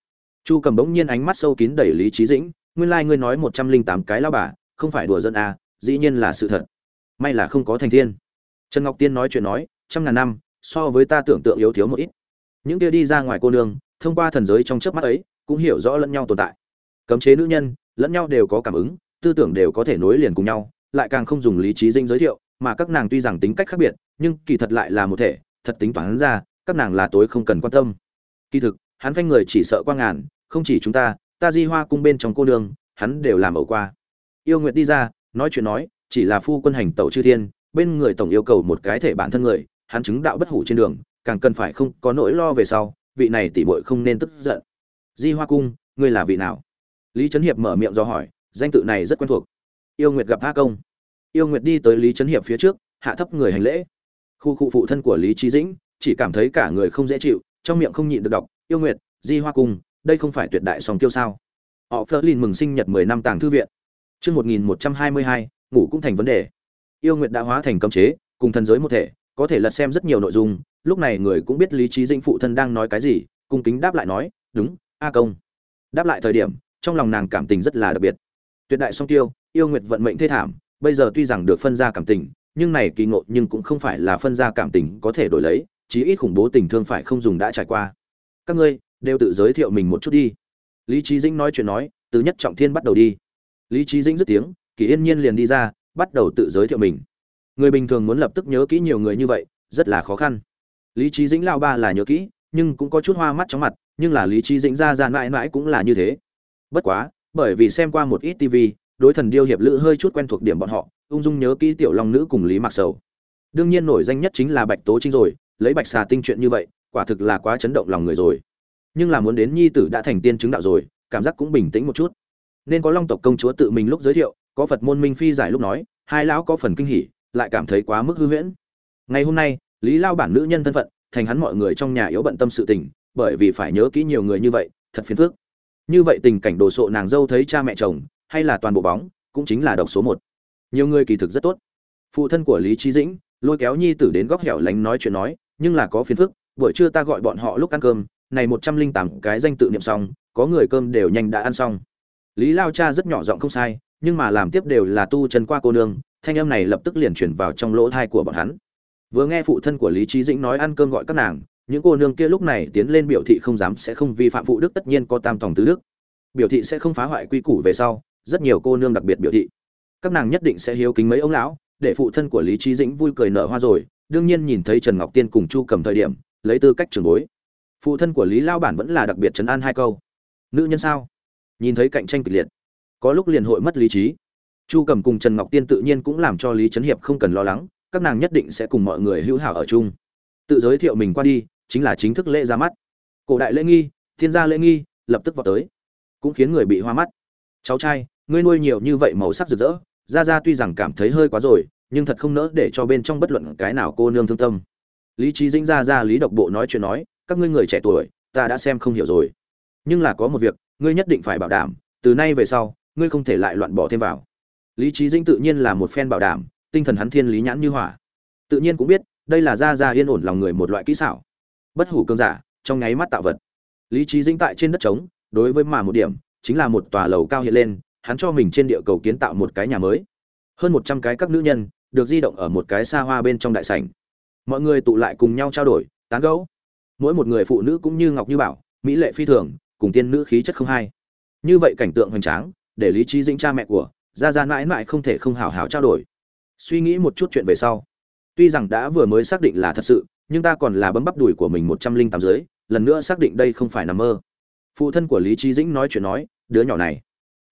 Chu cầm bỗng nhiên ánh mắt sâu kín đẩy lý trí dĩnh nguyên lai、like、ngươi nói một trăm linh tám cái lao bà không phải đùa dân à, dĩ nhiên là sự thật. May là không có thành thiên. Trần ngọc tiên nói chuyện nói trăm ngàn năm so với ta tưởng tượng yếu thiếu một ít. Những kia đi ra ngoài cô nương thông qua thần giới trong chớp mắt ấy, cũng hiểu rõ lẫn nhau tồn tại. Cấm chế nữ nhân, lẫn nhau đều có cảm ứng, tư tưởng đều có thể nối liền cùng nhau, lại càng không dùng lý trí dinh giới thiệu, mà các nàng tuy rằng tính cách khác biệt, nhưng kỳ thật lại là một thể, thật tính toán ra, các nàng là tối không cần quan tâm. Kỳ thực, hắn phanh người chỉ sợ qua ngàn, không chỉ chúng ta ta di hoa cung bên trong cô nương, hắn đều làm ẩu qua. Yêu nguyệt đi ra, nói chuyện nói, chỉ là phu quân hành tẩu chư thiên, bên người tổng yêu cầu một cái thể bản thân người, hắn chứng đạo bất hủ trên đường, càng cần phải không có nỗi lo về sau vị này tỷ muội không nên tức giận. Di hoa cung ngươi là vị nào? Lý trấn hiệp mở miệng do hỏi danh tự này rất quen thuộc. Yêu nguyệt gặp a công. Yêu nguyệt đi tới lý trấn hiệp phía trước hạ thấp người hành lễ. Khu cụ phụ thân của lý Chí dĩnh chỉ cảm thấy cả người không dễ chịu trong miệng không nhịn được đọc yêu nguyệt di hoa cung đây không phải tuyệt đại song tiêu sao? Họ Flerlin mừng sinh nhật mười năm tàng thư viện. Chương 1122, ngủ cũng thành vấn đề. Yêu Nguyệt đã hóa thành cấm chế, cùng thần giới một thể, có thể lật xem rất nhiều nội dung, lúc này người cũng biết lý trí dĩnh phụ thân đang nói cái gì, cung kính đáp lại nói, "Đúng, A công." Đáp lại thời điểm, trong lòng nàng cảm tình rất là đặc biệt. Tuyệt đại song tiêu, yêu Nguyệt vận mệnh thê thảm, bây giờ tuy rằng được phân ra cảm tình, nhưng này kỳ ngộ nhưng cũng không phải là phân ra cảm tình có thể đổi lấy, chí ít khủng bố tình thương phải không dùng đã trải qua. Các ngươi đều tự giới thiệu mình một chút đi. Lý trí Dĩnh nói chuyện nói, từ nhất trọng thiên bắt đầu đi lý trí dĩnh dứt tiếng kỳ yên nhiên liền đi ra bắt đầu tự giới thiệu mình người bình thường muốn lập tức nhớ kỹ nhiều người như vậy, rất là khó khăn. Lý trí dĩnh lao ba là nhớ kỹ, nhưng cũng có chút hoa mắt chóng mặt, nhưng là lý trí dĩnh ra ra mãi mãi cũng là như thế. Bất quá, bởi vì xem qua một ít tv đối thần điêu hiệp lữ hơi chút quen thuộc điểm bọn họ, ung dung nhớ kỹ tiểu long nữ cùng lý mạc sầu. Đương nhiên nổi danh nhất chính là bạch tố trinh rồi, lấy bạch xà tinh chuyện như vậy, quả thực là quá chấn động lòng người rồi. Nhưng là muốn đến nhi tử đã thành tiên chứng đạo rồi, cảm giác cũng bình tĩnh một chút. Nên có long tộc công chúa tự mình lúc giới thiệu, có phật môn minh phi giải lúc nói, hai lão có phần kinh hỉ lại cảm thấy quá mức hư huyễn. Ngày hôm nay, lý lao bản nữ nhân thân phận, thành hắn mọi người trong nhà yếu bận tâm sự tình, bởi vì phải nhớ kỹ nhiều người như vậy, thật phiền phức. Như vậy tình cảnh đồ sộ nàng dâu thấy cha mẹ chồng, hay là toàn bộ bóng, cũng chính là độc số một. Nhiều người kỳ thực rất tốt. Phụ thân của lý trí dĩnh, lôi kéo nhi tử đến góc hẻo lánh nói chuyện nói, nhưng là có phiền phức, buổi trưa ta gọi bọn họ lúc ăn cơm, này một trăm linh tám cái danh tự niệm xong, có người cơm đều nhanh đã ăn xong. Lý lao cha rất nhỏ giọng không sai, nhưng mà làm tiếp đều là tu chân qua cô nương thanh âm này lập tức liền chuyển vào trong lỗ thai của bọn hắn. Vừa nghe phụ thân của lý trí dĩnh nói ăn cơm gọi các nàng, những cô nương kia lúc này tiến lên biểu thị không dám sẽ không vi phạm phụ đức, tất nhiên có tam tòng tứ đức. Biểu thị sẽ không phá hoại quy củ về sau, rất nhiều cô nương đặc biệt biểu thị. Các nàng nhất định sẽ hiếu kính mấy ông lão, để phụ thân của lý trí dĩnh vui cười nở hoa rồi, đương nhiên nhìn thấy trần ngọc tiên cùng chu cầm thời điểm, lấy tư cách trường bối. Phụ thân của lý lao bản vẫn là đặc biệt trấn an hai câu. Nữ nhân sao? Nhìn thấy cạnh tranh kịch liệt. Có lúc liền hội mất lý trí chu cầm cùng trần ngọc tiên tự nhiên cũng làm cho lý trấn hiệp không cần lo lắng, các nàng nhất định sẽ cùng mọi người hữu hảo ở chung. Tự giới thiệu mình qua đi, chính là chính thức lễ ra mắt. Cổ đại lễ nghi, thiên gia lễ nghi, lập tức vào tới. Cũng khiến người bị hoa mắt. Cháu trai, ngươi nuôi nhiều như vậy màu sắc rực rỡ ra ra tuy rằng cảm thấy hơi quá rồi, nhưng thật không nỡ để cho bên trong bất luận cái nào cô nương thương tâm. Lý trí dĩnh ra ra lý độc bộ nói chuyện nói, các ngươi người trẻ tuổi, ta đã xem không hiểu rồi. Nhưng là có một việc, ngươi nhất định phải bảo đảm, từ nay về sau, ngươi không thể lại loạn bỏ thêm vào lý trí dĩnh tự nhiên là một phen bảo đảm, tinh thần hắn thiên lý nhãn như hỏa. Tự nhiên cũng biết, đây là ra ra yên ổn lòng người một loại kỹ xảo. Bất hủ cương giả, trong nháy mắt tạo vật. Lý trí dĩnh tại trên đất trống, đối với mà một điểm, chính là một tòa lầu cao hiện lên, hắn cho mình trên địa cầu kiến tạo một cái nhà mới. Hơn một trăm cái các nữ nhân, được di động ở một cái xa hoa bên trong đại sảnh. Mọi người tụ lại cùng nhau trao đổi, tán gẫu. Mỗi một người phụ nữ cũng như ngọc như bảo, mỹ lệ phi thường, cùng tiên nữ khí chất không hai. Như vậy cảnh tượng hoành tráng, để lý trí dĩnh cha mẹ của ra ra mãi mãi không thể không hào hào trao đổi. Suy nghĩ một chút chuyện về sau. Tuy rằng đã vừa mới xác định là thật sự, nhưng ta còn là bấm bắp đùi của mình một trăm linh tám dưới, lần nữa xác định đây không phải nằm mơ. Phụ thân của lý trí dĩnh nói chuyện nói, đứa nhỏ này,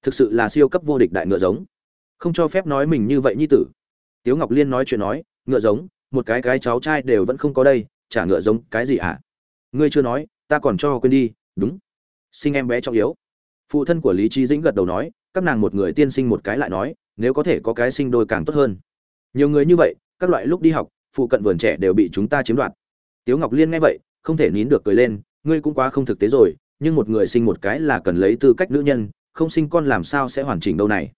thực sự là siêu cấp vô địch đại ngựa giống. Không cho phép nói mình như vậy nhi tử. Tiếu ngọc liên nói chuyện nói, ngựa giống, một cái cái cháu trai đều vẫn không có đây, chả ngựa giống cái gì ạ à? ngươi chưa nói, ta còn cho quên đi, đúng. Sinh em bé trọng yếu. Phụ thân của lý trí dĩnh gật đầu nói các nàng một người tiên sinh một cái lại nói, nếu có thể có cái sinh đôi càng tốt hơn. Nhiều người như vậy, các loại lúc đi học, phụ cận vườn trẻ đều bị chúng ta chiếm đoạt. Tiếu ngọc liên nghe vậy, không thể nín được cười lên, ngươi cũng quá không thực tế rồi, nhưng một người sinh một cái là cần lấy tư cách nữ nhân, không sinh con làm sao sẽ hoàn chỉnh đâu này.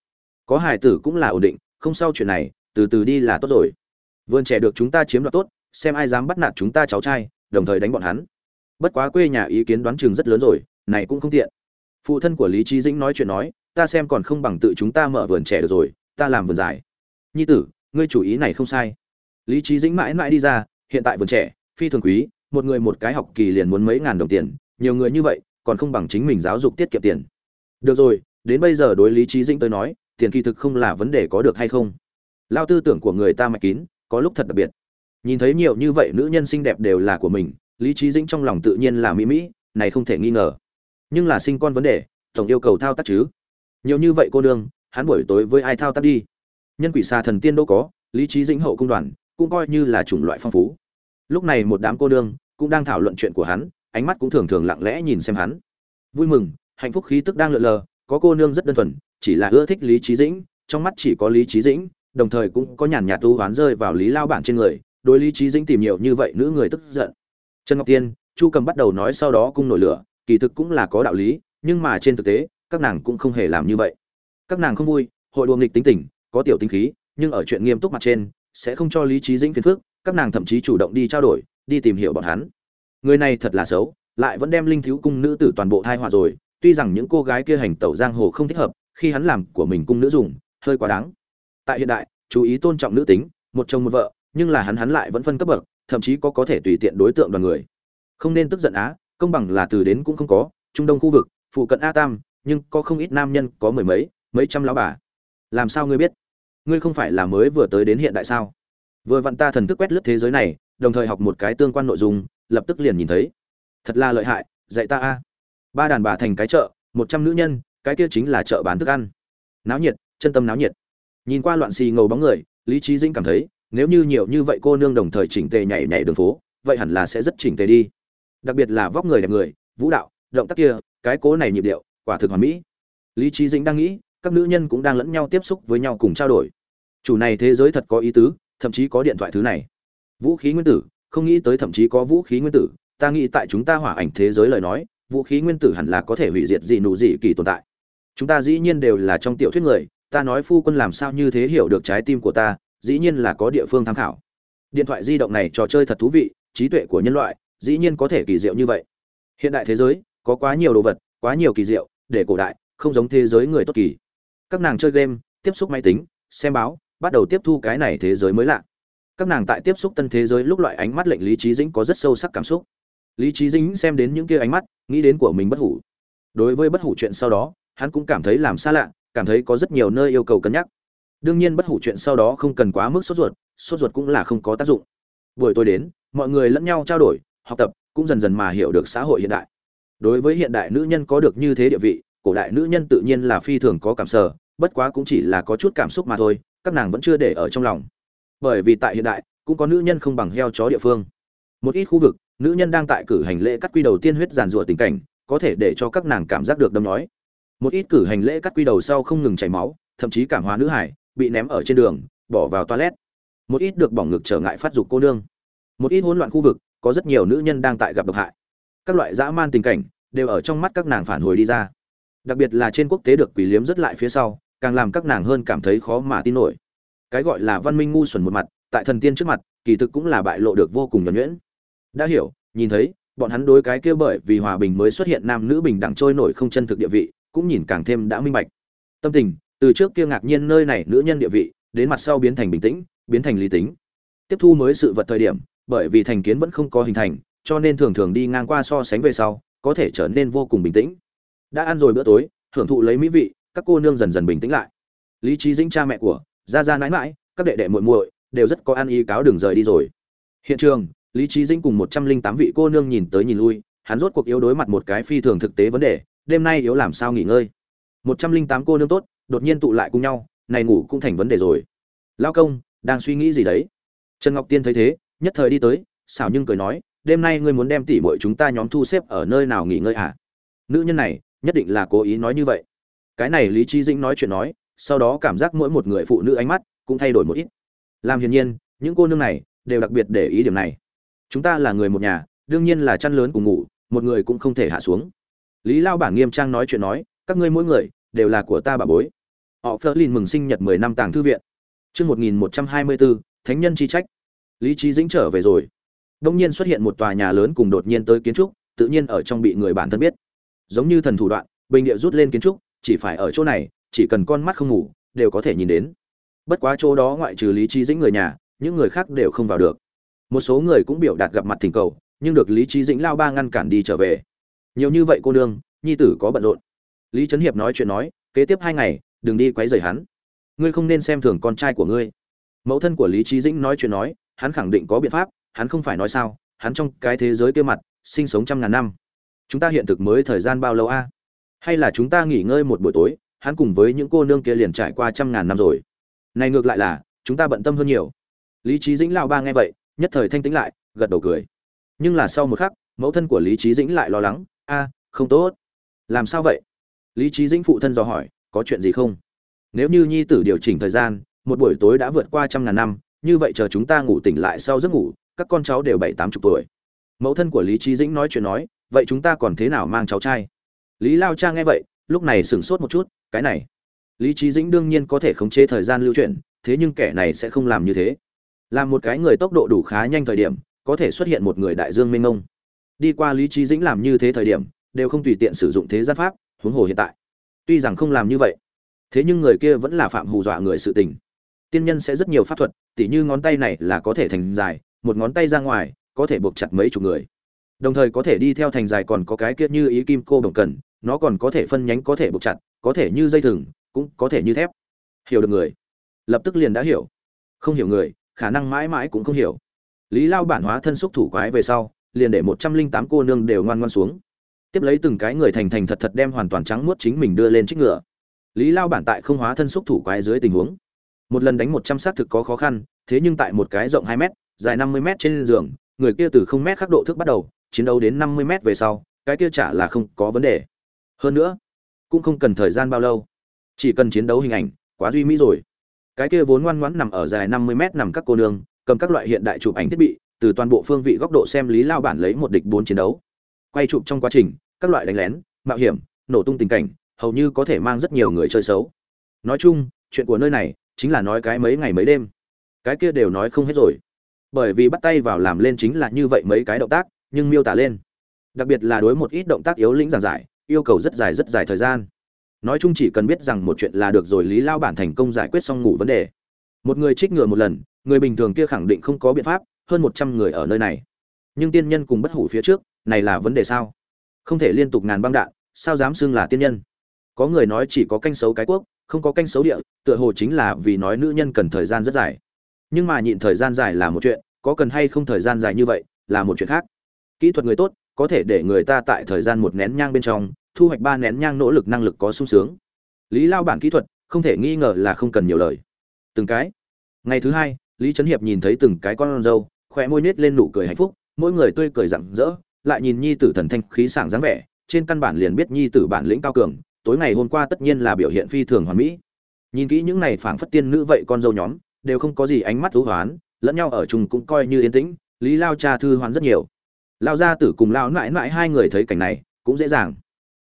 Có hài tử cũng là ổn định, không sao chuyện này, từ từ đi là tốt rồi. Vườn trẻ được chúng ta chiếm đoạt tốt, xem ai dám bắt nạt chúng ta cháu trai, đồng thời đánh bọn hắn. Bất quá quê nhà ý kiến đoán chừng rất lớn rồi, này cũng không tiện. Phụ thân của lý trí dĩnh nói chuyện nói ta xem còn không bằng tự chúng ta mở vườn trẻ được rồi, ta làm vườn dài. Nhi tử, ngươi chủ ý này không sai. Lý trí dĩnh mãi mãi đi ra, hiện tại vườn trẻ, phi thường quý, một người một cái học kỳ liền muốn mấy ngàn đồng tiền, nhiều người như vậy, còn không bằng chính mình giáo dục tiết kiệm tiền. Được rồi, đến bây giờ đối lý trí dĩnh tới nói, tiền kỳ thực không là vấn đề có được hay không. Lao tư tưởng của người ta mạch kín, có lúc thật đặc biệt. Nhìn thấy nhiều như vậy nữ nhân xinh đẹp đều là của mình, lý trí dĩnh trong lòng tự nhiên là mỹ mỹ, này không thể nghi ngờ. Nhưng là sinh con vấn đề, tổng yêu cầu thao tác chứ nhiều như vậy cô nương, hắn buổi tối với ai thao tác đi? Nhân quỷ xa thần tiên đâu có, lý trí dĩnh hậu cung đoàn, cũng coi như là chủng loại phong phú. Lúc này một đám cô nương cũng đang thảo luận chuyện của hắn, ánh mắt cũng thường thường lặng lẽ nhìn xem hắn. Vui mừng, hạnh phúc khí tức đang lượn lờ, có cô nương rất đơn thuần, chỉ là ưa thích lý trí dĩnh, trong mắt chỉ có lý trí dĩnh, đồng thời cũng có nhàn nhạt tu hoán rơi vào lý lao bản trên người, đối lý trí dĩnh tìm nhiều như vậy nữ người tức giận. Trần ngọc tiên, chu cầm bắt đầu nói sau đó cung nổi lửa, kỳ thực cũng là có đạo lý, nhưng mà trên thực tế các nàng cũng không hề làm như vậy. Các nàng không vui, hội đùa nghịch tính tình, có tiểu tinh khí, nhưng ở chuyện nghiêm túc mặt trên, sẽ không cho lý trí dĩnh phiền phức, các nàng thậm chí chủ động đi trao đổi, đi tìm hiểu bọn hắn. Người này thật là xấu, lại vẫn đem linh thiếu cung nữ tử toàn bộ thai họa rồi, tuy rằng những cô gái kia hành tẩu giang hồ không thích hợp, khi hắn làm của mình cung nữ dùng, hơi quá đáng. Tại hiện đại, chú ý tôn trọng nữ tính, một chồng một vợ, nhưng là hắn hắn lại vẫn phân cấp bậc, thậm chí có có thể tùy tiện đối tượng đoàn người. Không nên tức giận á, công bằng là từ đến cũng không có, trung đông khu vực, phụ cận a tam nhưng có không ít nam nhân có mười mấy mấy trăm lão bà. Làm sao ngươi biết? Ngươi không phải là mới vừa tới đến hiện đại sao? Vừa vặn ta thần thức quét lướt thế giới này, đồng thời học một cái tương quan nội dung, lập tức liền nhìn thấy. Thật là lợi hại, dạy ta a. Ba đàn bà thành cái chợ, một trăm nữ nhân, cái kia chính là chợ bán thức ăn. Náo nhiệt, chân tâm náo nhiệt. Nhìn qua loạn xì ngầu bóng người, lý trí dĩnh cảm thấy, nếu như nhiều như vậy cô nương đồng thời chỉnh tề nhảy nhảy đường phố, vậy hẳn là sẽ rất chỉnh tề đi. Đặc biệt là vóc người đẹp người, vũ đạo, động tác kia, cái cố này nhịp điệu quả thực hoàn mỹ. Lý trí dĩnh đang nghĩ, các nữ nhân cũng đang lẫn nhau tiếp xúc với nhau cùng trao đổi. Chủ này thế giới thật có ý tứ, thậm chí có điện thoại thứ này. Vũ khí nguyên tử, không nghĩ tới thậm chí có vũ khí nguyên tử, ta nghĩ tại chúng ta hỏa ảnh thế giới lời nói, vũ khí nguyên tử hẳn là có thể hủy diệt gì nụ gì kỳ tồn tại. Chúng ta dĩ nhiên đều là trong tiểu thuyết người, ta nói phu quân làm sao như thế hiểu được trái tim của ta, dĩ nhiên là có địa phương tham khảo. Điện thoại di động này trò chơi thật thú vị, trí tuệ của nhân loại, dĩ nhiên có thể kỳ diệu như vậy. Hiện đại thế giới, có quá nhiều đồ vật, quá nhiều kỳ diệu để cổ đại, không giống thế giới người tốt kỳ. Các nàng chơi game, tiếp xúc máy tính, xem báo, bắt đầu tiếp thu cái này thế giới mới lạ. Các nàng tại tiếp xúc tân thế giới lúc loại ánh mắt lệnh lý trí dĩnh có rất sâu sắc cảm xúc. Lý trí dĩnh xem đến những kia ánh mắt, nghĩ đến của mình bất hủ. Đối với bất hủ chuyện sau đó, hắn cũng cảm thấy làm xa lạ, cảm thấy có rất nhiều nơi yêu cầu cân nhắc. Đương nhiên bất hủ chuyện sau đó không cần quá mức sốt ruột sốt ruột cũng là không có tác dụng. Buổi tối đến, mọi người lẫn nhau trao đổi, học tập, cũng dần dần mà hiểu được xã hội hiện đại đối với hiện đại nữ nhân có được như thế địa vị, cổ đại nữ nhân tự nhiên là phi thường có cảm sở, bất quá cũng chỉ là có chút cảm xúc mà thôi, các nàng vẫn chưa để ở trong lòng. Bởi vì tại hiện đại, cũng có nữ nhân không bằng heo chó địa phương. Một ít khu vực, nữ nhân đang tại cử hành lễ cắt quy đầu tiên huyết giàn rủa tình cảnh, có thể để cho các nàng cảm giác được đâm nói. Một ít cử hành lễ cắt quy đầu sau không ngừng chảy máu, thậm chí cảm hóa nữ hải, bị ném ở trên đường, bỏ vào toilet. Một ít được bỏng ngực trở ngại phát dục cô nương. Một ít hỗn loạn khu vực, có rất nhiều nữ nhân đang tại gặp độc hại các loại dã man tình cảnh, đều ở trong mắt các nàng phản hồi đi ra. Đặc biệt là trên quốc tế được quỷ liếm rất lại phía sau, càng làm các nàng hơn cảm thấy khó mà tin nổi. Cái gọi là văn minh ngu xuẩn một mặt, tại thần tiên trước mặt, kỳ thực cũng là bại lộ được vô cùng nhuẩn nhuyễn. Đã hiểu, nhìn thấy, bọn hắn đối cái kia bởi vì hòa bình mới xuất hiện nam nữ bình đẳng trôi nổi không chân thực địa vị, cũng nhìn càng thêm đã minh bạch. Tâm tình, từ trước kia ngạc nhiên nơi này nữ nhân địa vị, đến mặt sau biến thành bình tĩnh, biến thành lý tính. Tiếp thu mới sự vật thời điểm, bởi vì thành kiến vẫn không có hình thành cho nên thường thường đi ngang qua so sánh về sau, có thể trở nên vô cùng bình tĩnh. Đã ăn rồi bữa tối, hưởng thụ lấy mỹ vị, các cô nương dần dần bình tĩnh lại. Lý trí dĩnh cha mẹ của gia gia nãi mãi các đệ đệ muội muội đều rất có ăn ý cáo đường rời đi rồi. Hiện trường, lý trí dĩnh cùng một trăm linh tám vị cô nương nhìn tới nhìn lui, hắn rốt cuộc yếu đối mặt một cái phi thường thực tế vấn đề, đêm nay yếu làm sao nghỉ ngơi? Một trăm linh tám cô nương tốt, đột nhiên tụ lại cùng nhau, này ngủ cũng thành vấn đề rồi. Lao công, đang suy nghĩ gì đấy? Trần ngọc tiên thấy thế, nhất thời đi tới, xảo nhưng cười nói đêm nay ngươi muốn đem tỷ muội chúng ta nhóm thu xếp ở nơi nào nghỉ ngơi à? Nữ nhân này, nhất định là cố ý nói như vậy. Cái này lý Chi dĩnh nói chuyện nói, sau đó cảm giác mỗi một người phụ nữ ánh mắt cũng thay đổi một ít. Làm hiển nhiên, những cô nương này đều đặc biệt để ý điểm này. Chúng ta là người một nhà, đương nhiên là chăn lớn cùng ngủ, một người cũng không thể hạ xuống. Lý lao bản nghiêm trang nói chuyện nói, các ngươi mỗi người đều là của ta bà bối. Họ Flerlin mừng sinh nhật mười năm tàng thư viện. Chương một nghìn một trăm hai mươi bốn thánh nhân chi trách. Lý Chí dĩnh trở về rồi đông nhiên xuất hiện một tòa nhà lớn cùng đột nhiên tới kiến trúc, tự nhiên ở trong bị người bản thân biết. Giống như thần thủ đoạn, bình địa rút lên kiến trúc, chỉ phải ở chỗ này, chỉ cần con mắt không ngủ, đều có thể nhìn đến. Bất quá chỗ đó ngoại trừ lý Chí dĩnh người nhà, những người khác đều không vào được. Một số người cũng biểu đạt gặp mặt thỉnh cầu, nhưng được lý Chí dĩnh lao ba ngăn cản đi trở về. Nhiều như vậy cô đương nhi tử có bận rộn. Lý trấn hiệp nói chuyện nói, kế tiếp hai ngày, đừng đi quấy rầy hắn. Ngươi không nên xem thường con trai của ngươi. Mẫu thân của lý Chí dĩnh nói chuyện nói, hắn khẳng định có biện pháp hắn không phải nói sao, hắn trong cái thế giới kia mặt, sinh sống trăm ngàn năm. Chúng ta hiện thực mới thời gian bao lâu a? Hay là chúng ta nghỉ ngơi một buổi tối, hắn cùng với những cô nương kia liền trải qua trăm ngàn năm rồi. Này ngược lại là, chúng ta bận tâm hơn nhiều. Lý trí dĩnh lao ba nghe vậy, nhất thời thanh tĩnh lại, gật đầu cười. Nhưng là sau một khắc, mẫu thân của lý trí dĩnh lại lo lắng, a, không tốt. Làm sao vậy? Lý trí dĩnh phụ thân dò hỏi, có chuyện gì không? Nếu như nhi tử điều chỉnh thời gian, một buổi tối đã vượt qua trăm ngàn năm, như vậy chờ chúng ta ngủ tỉnh lại sau giấc ngủ các con cháu đều bảy tám chục tuổi. Mẫu thân của lý trí dĩnh nói chuyện nói, vậy chúng ta còn thế nào mang cháu trai? Lý lao cha nghe vậy, lúc này sửng sốt một chút, cái này, lý trí dĩnh đương nhiên có thể khống chế thời gian lưu chuyển thế nhưng kẻ này sẽ không làm như thế. Làm một cái người tốc độ đủ khá nhanh thời điểm, có thể xuất hiện một người đại dương mênh mông. Đi qua lý trí dĩnh làm như thế thời điểm, đều không tùy tiện sử dụng thế gian pháp, huống hồ hiện tại. Tuy rằng không làm như vậy, thế nhưng người kia vẫn là phạm hù dọa người sự tình. Tiên nhân sẽ rất nhiều pháp thuật, tỉ như ngón tay này là có thể thành dài một ngón tay ra ngoài, có thể buộc chặt mấy chục người. Đồng thời có thể đi theo thành dài còn có cái kia như ý kim cô đồng cần, nó còn có thể phân nhánh có thể buộc chặt, có thể như dây thừng, cũng có thể như thép. Hiểu được người? Lập tức liền đã hiểu. Không hiểu người, khả năng mãi mãi cũng không hiểu. Lý lao bản hóa thân xúc thủ quái về sau, liền để một trăm linh tám cô nương đều ngoan ngoan xuống. Tiếp lấy từng cái người thành thành thật thật đem hoàn toàn trắng muốt chính mình đưa lên trích ngựa. Lý lao bản tại không hóa thân xúc thủ quái dưới tình huống. Một lần đánh một trăm xác thực có khó khăn, thế nhưng tại một cái rộng hai mét dài năm mươi m trên giường, người kia từ không m khắc độ thức bắt đầu, chiến đấu đến năm mươi m về sau, cái kia chả là không có vấn đề. Hơn nữa, cũng không cần thời gian bao lâu. Chỉ cần chiến đấu hình ảnh, quá duy mỹ rồi. Cái kia vốn ngoan ngoãn nằm ở dài năm mươi m nằm các cô nương, cầm các loại hiện đại chụp ảnh thiết bị, từ toàn bộ phương vị góc độ xem lý lao bản lấy một địch bốn chiến đấu. Quay chụp trong quá trình, các loại đánh lén, mạo hiểm, nổ tung tình cảnh, hầu như có thể mang rất nhiều người chơi xấu. Nói chung, chuyện của nơi này chính là nói cái mấy ngày mấy đêm. Cái kia đều nói không hết rồi bởi vì bắt tay vào làm lên chính là như vậy mấy cái động tác, nhưng miêu tả lên. Đặc biệt là đối một ít động tác yếu lĩnh giảng giải, yêu cầu rất dài rất dài thời gian. Nói chung chỉ cần biết rằng một chuyện là được rồi lý lao bản thành công giải quyết xong ngủ vấn đề. Một người trích ngừa một lần, người bình thường kia khẳng định không có biện pháp, hơn một trăm người ở nơi này. Nhưng tiên nhân cùng bất hủ phía trước, này là vấn đề sao? Không thể liên tục ngàn băng đạn, sao dám xưng là tiên nhân? Có người nói chỉ có canh xấu cái quốc, không có canh xấu địa, tựa hồ chính là vì nói nữ nhân cần thời gian rất dài nhưng mà nhịn thời gian dài là một chuyện, có cần hay không thời gian dài như vậy, là một chuyện khác. Kỹ thuật người tốt, có thể để người ta tại thời gian một nén nhang bên trong, thu hoạch ba nén nhang nỗ lực năng lực có sung sướng. Lý lao bản kỹ thuật, không thể nghi ngờ là không cần nhiều lời. Từng cái. Ngày thứ hai, lý trấn hiệp nhìn thấy từng cái con râu khỏe môi nết lên nụ cười hạnh phúc, mỗi người tươi cười rặng rỡ, lại nhìn nhi tử thần thanh khí sảng dáng vẻ, trên căn bản liền biết nhi tử bản lĩnh cao cường, tối ngày hôm qua tất nhiên là biểu hiện phi thường hoàn mỹ. Nhìn kỹ những này phảng phất tiên nữ vậy con dâu nhóm đều không có gì ánh mắt thú hoán, lẫn nhau ở chung cũng coi như yên tĩnh, lý lao cha thư hoán rất nhiều. Lao gia tử cùng lao mãi mãi hai người thấy cảnh này, cũng dễ dàng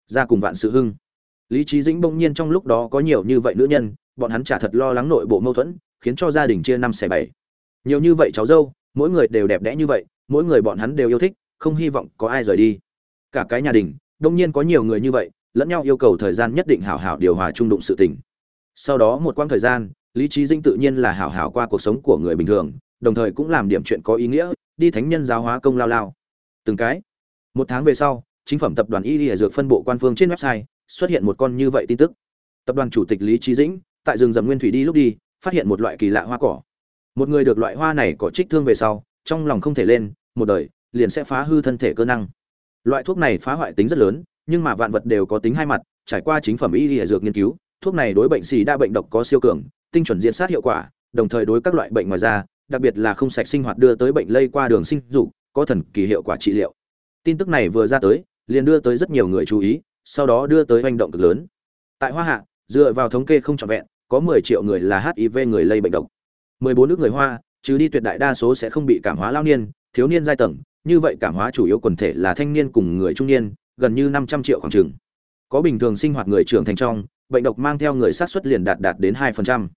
ra cùng vạn sự hưng. Lý trí dĩnh bỗng nhiên trong lúc đó có nhiều như vậy nữ nhân, bọn hắn chả thật lo lắng nội bộ mâu thuẫn, khiến cho gia đình chia năm xẻ bảy. Nhiều như vậy cháu dâu, mỗi người đều đẹp đẽ như vậy, mỗi người bọn hắn đều yêu thích, không hy vọng có ai rời đi. Cả cái nhà đình đông nhiên có nhiều người như vậy, lẫn nhau yêu cầu thời gian nhất định hảo hảo điều hòa trung đụng sự tình. Sau đó một quãng thời gian lý trí dinh tự nhiên là hảo hảo qua cuộc sống của người bình thường, đồng thời cũng làm điểm chuyện có ý nghĩa, đi thánh nhân giáo hóa công lao lao. Từng cái, một tháng về sau, chính phẩm tập đoàn y lìa dược phân bộ quan phương trên website, xuất hiện một con như vậy tin tức. Tập đoàn chủ tịch lý trí dĩnh, tại rừng rậm nguyên thủy đi lúc đi, phát hiện một loại kỳ lạ hoa cỏ. Một người được loại hoa này có trích thương về sau, trong lòng không thể lên, một đời, liền sẽ phá hư thân thể cơ năng. Loại thuốc này phá hoại tính rất lớn, nhưng mà vạn vật đều có tính hai mặt, trải qua chính phẩm y lìa dược nghiên cứu, thuốc này đối bệnh xì đa bệnh độc có siêu cường tinh chuẩn diện sát hiệu quả, đồng thời đối các loại bệnh ngoài da, đặc biệt là không sạch sinh hoạt đưa tới bệnh lây qua đường sinh dục, có thần kỳ hiệu quả trị liệu. Tin tức này vừa ra tới, liền đưa tới rất nhiều người chú ý, sau đó đưa tới hành động cực lớn. Tại hoa hạ, dựa vào thống kê không trọn vẹn, có 10 triệu người là hiv người lây bệnh độc. 14 nước người hoa, trừ đi tuyệt đại đa số sẽ không bị cảm hóa lao niên, thiếu niên giai tầng, như vậy cảm hóa chủ yếu quần thể là thanh niên cùng người trung niên, gần như 500 triệu khoảng chừng. Có bình thường sinh hoạt người trưởng thành trong, bệnh độc mang theo người sát xuất liền đạt đạt đến 2%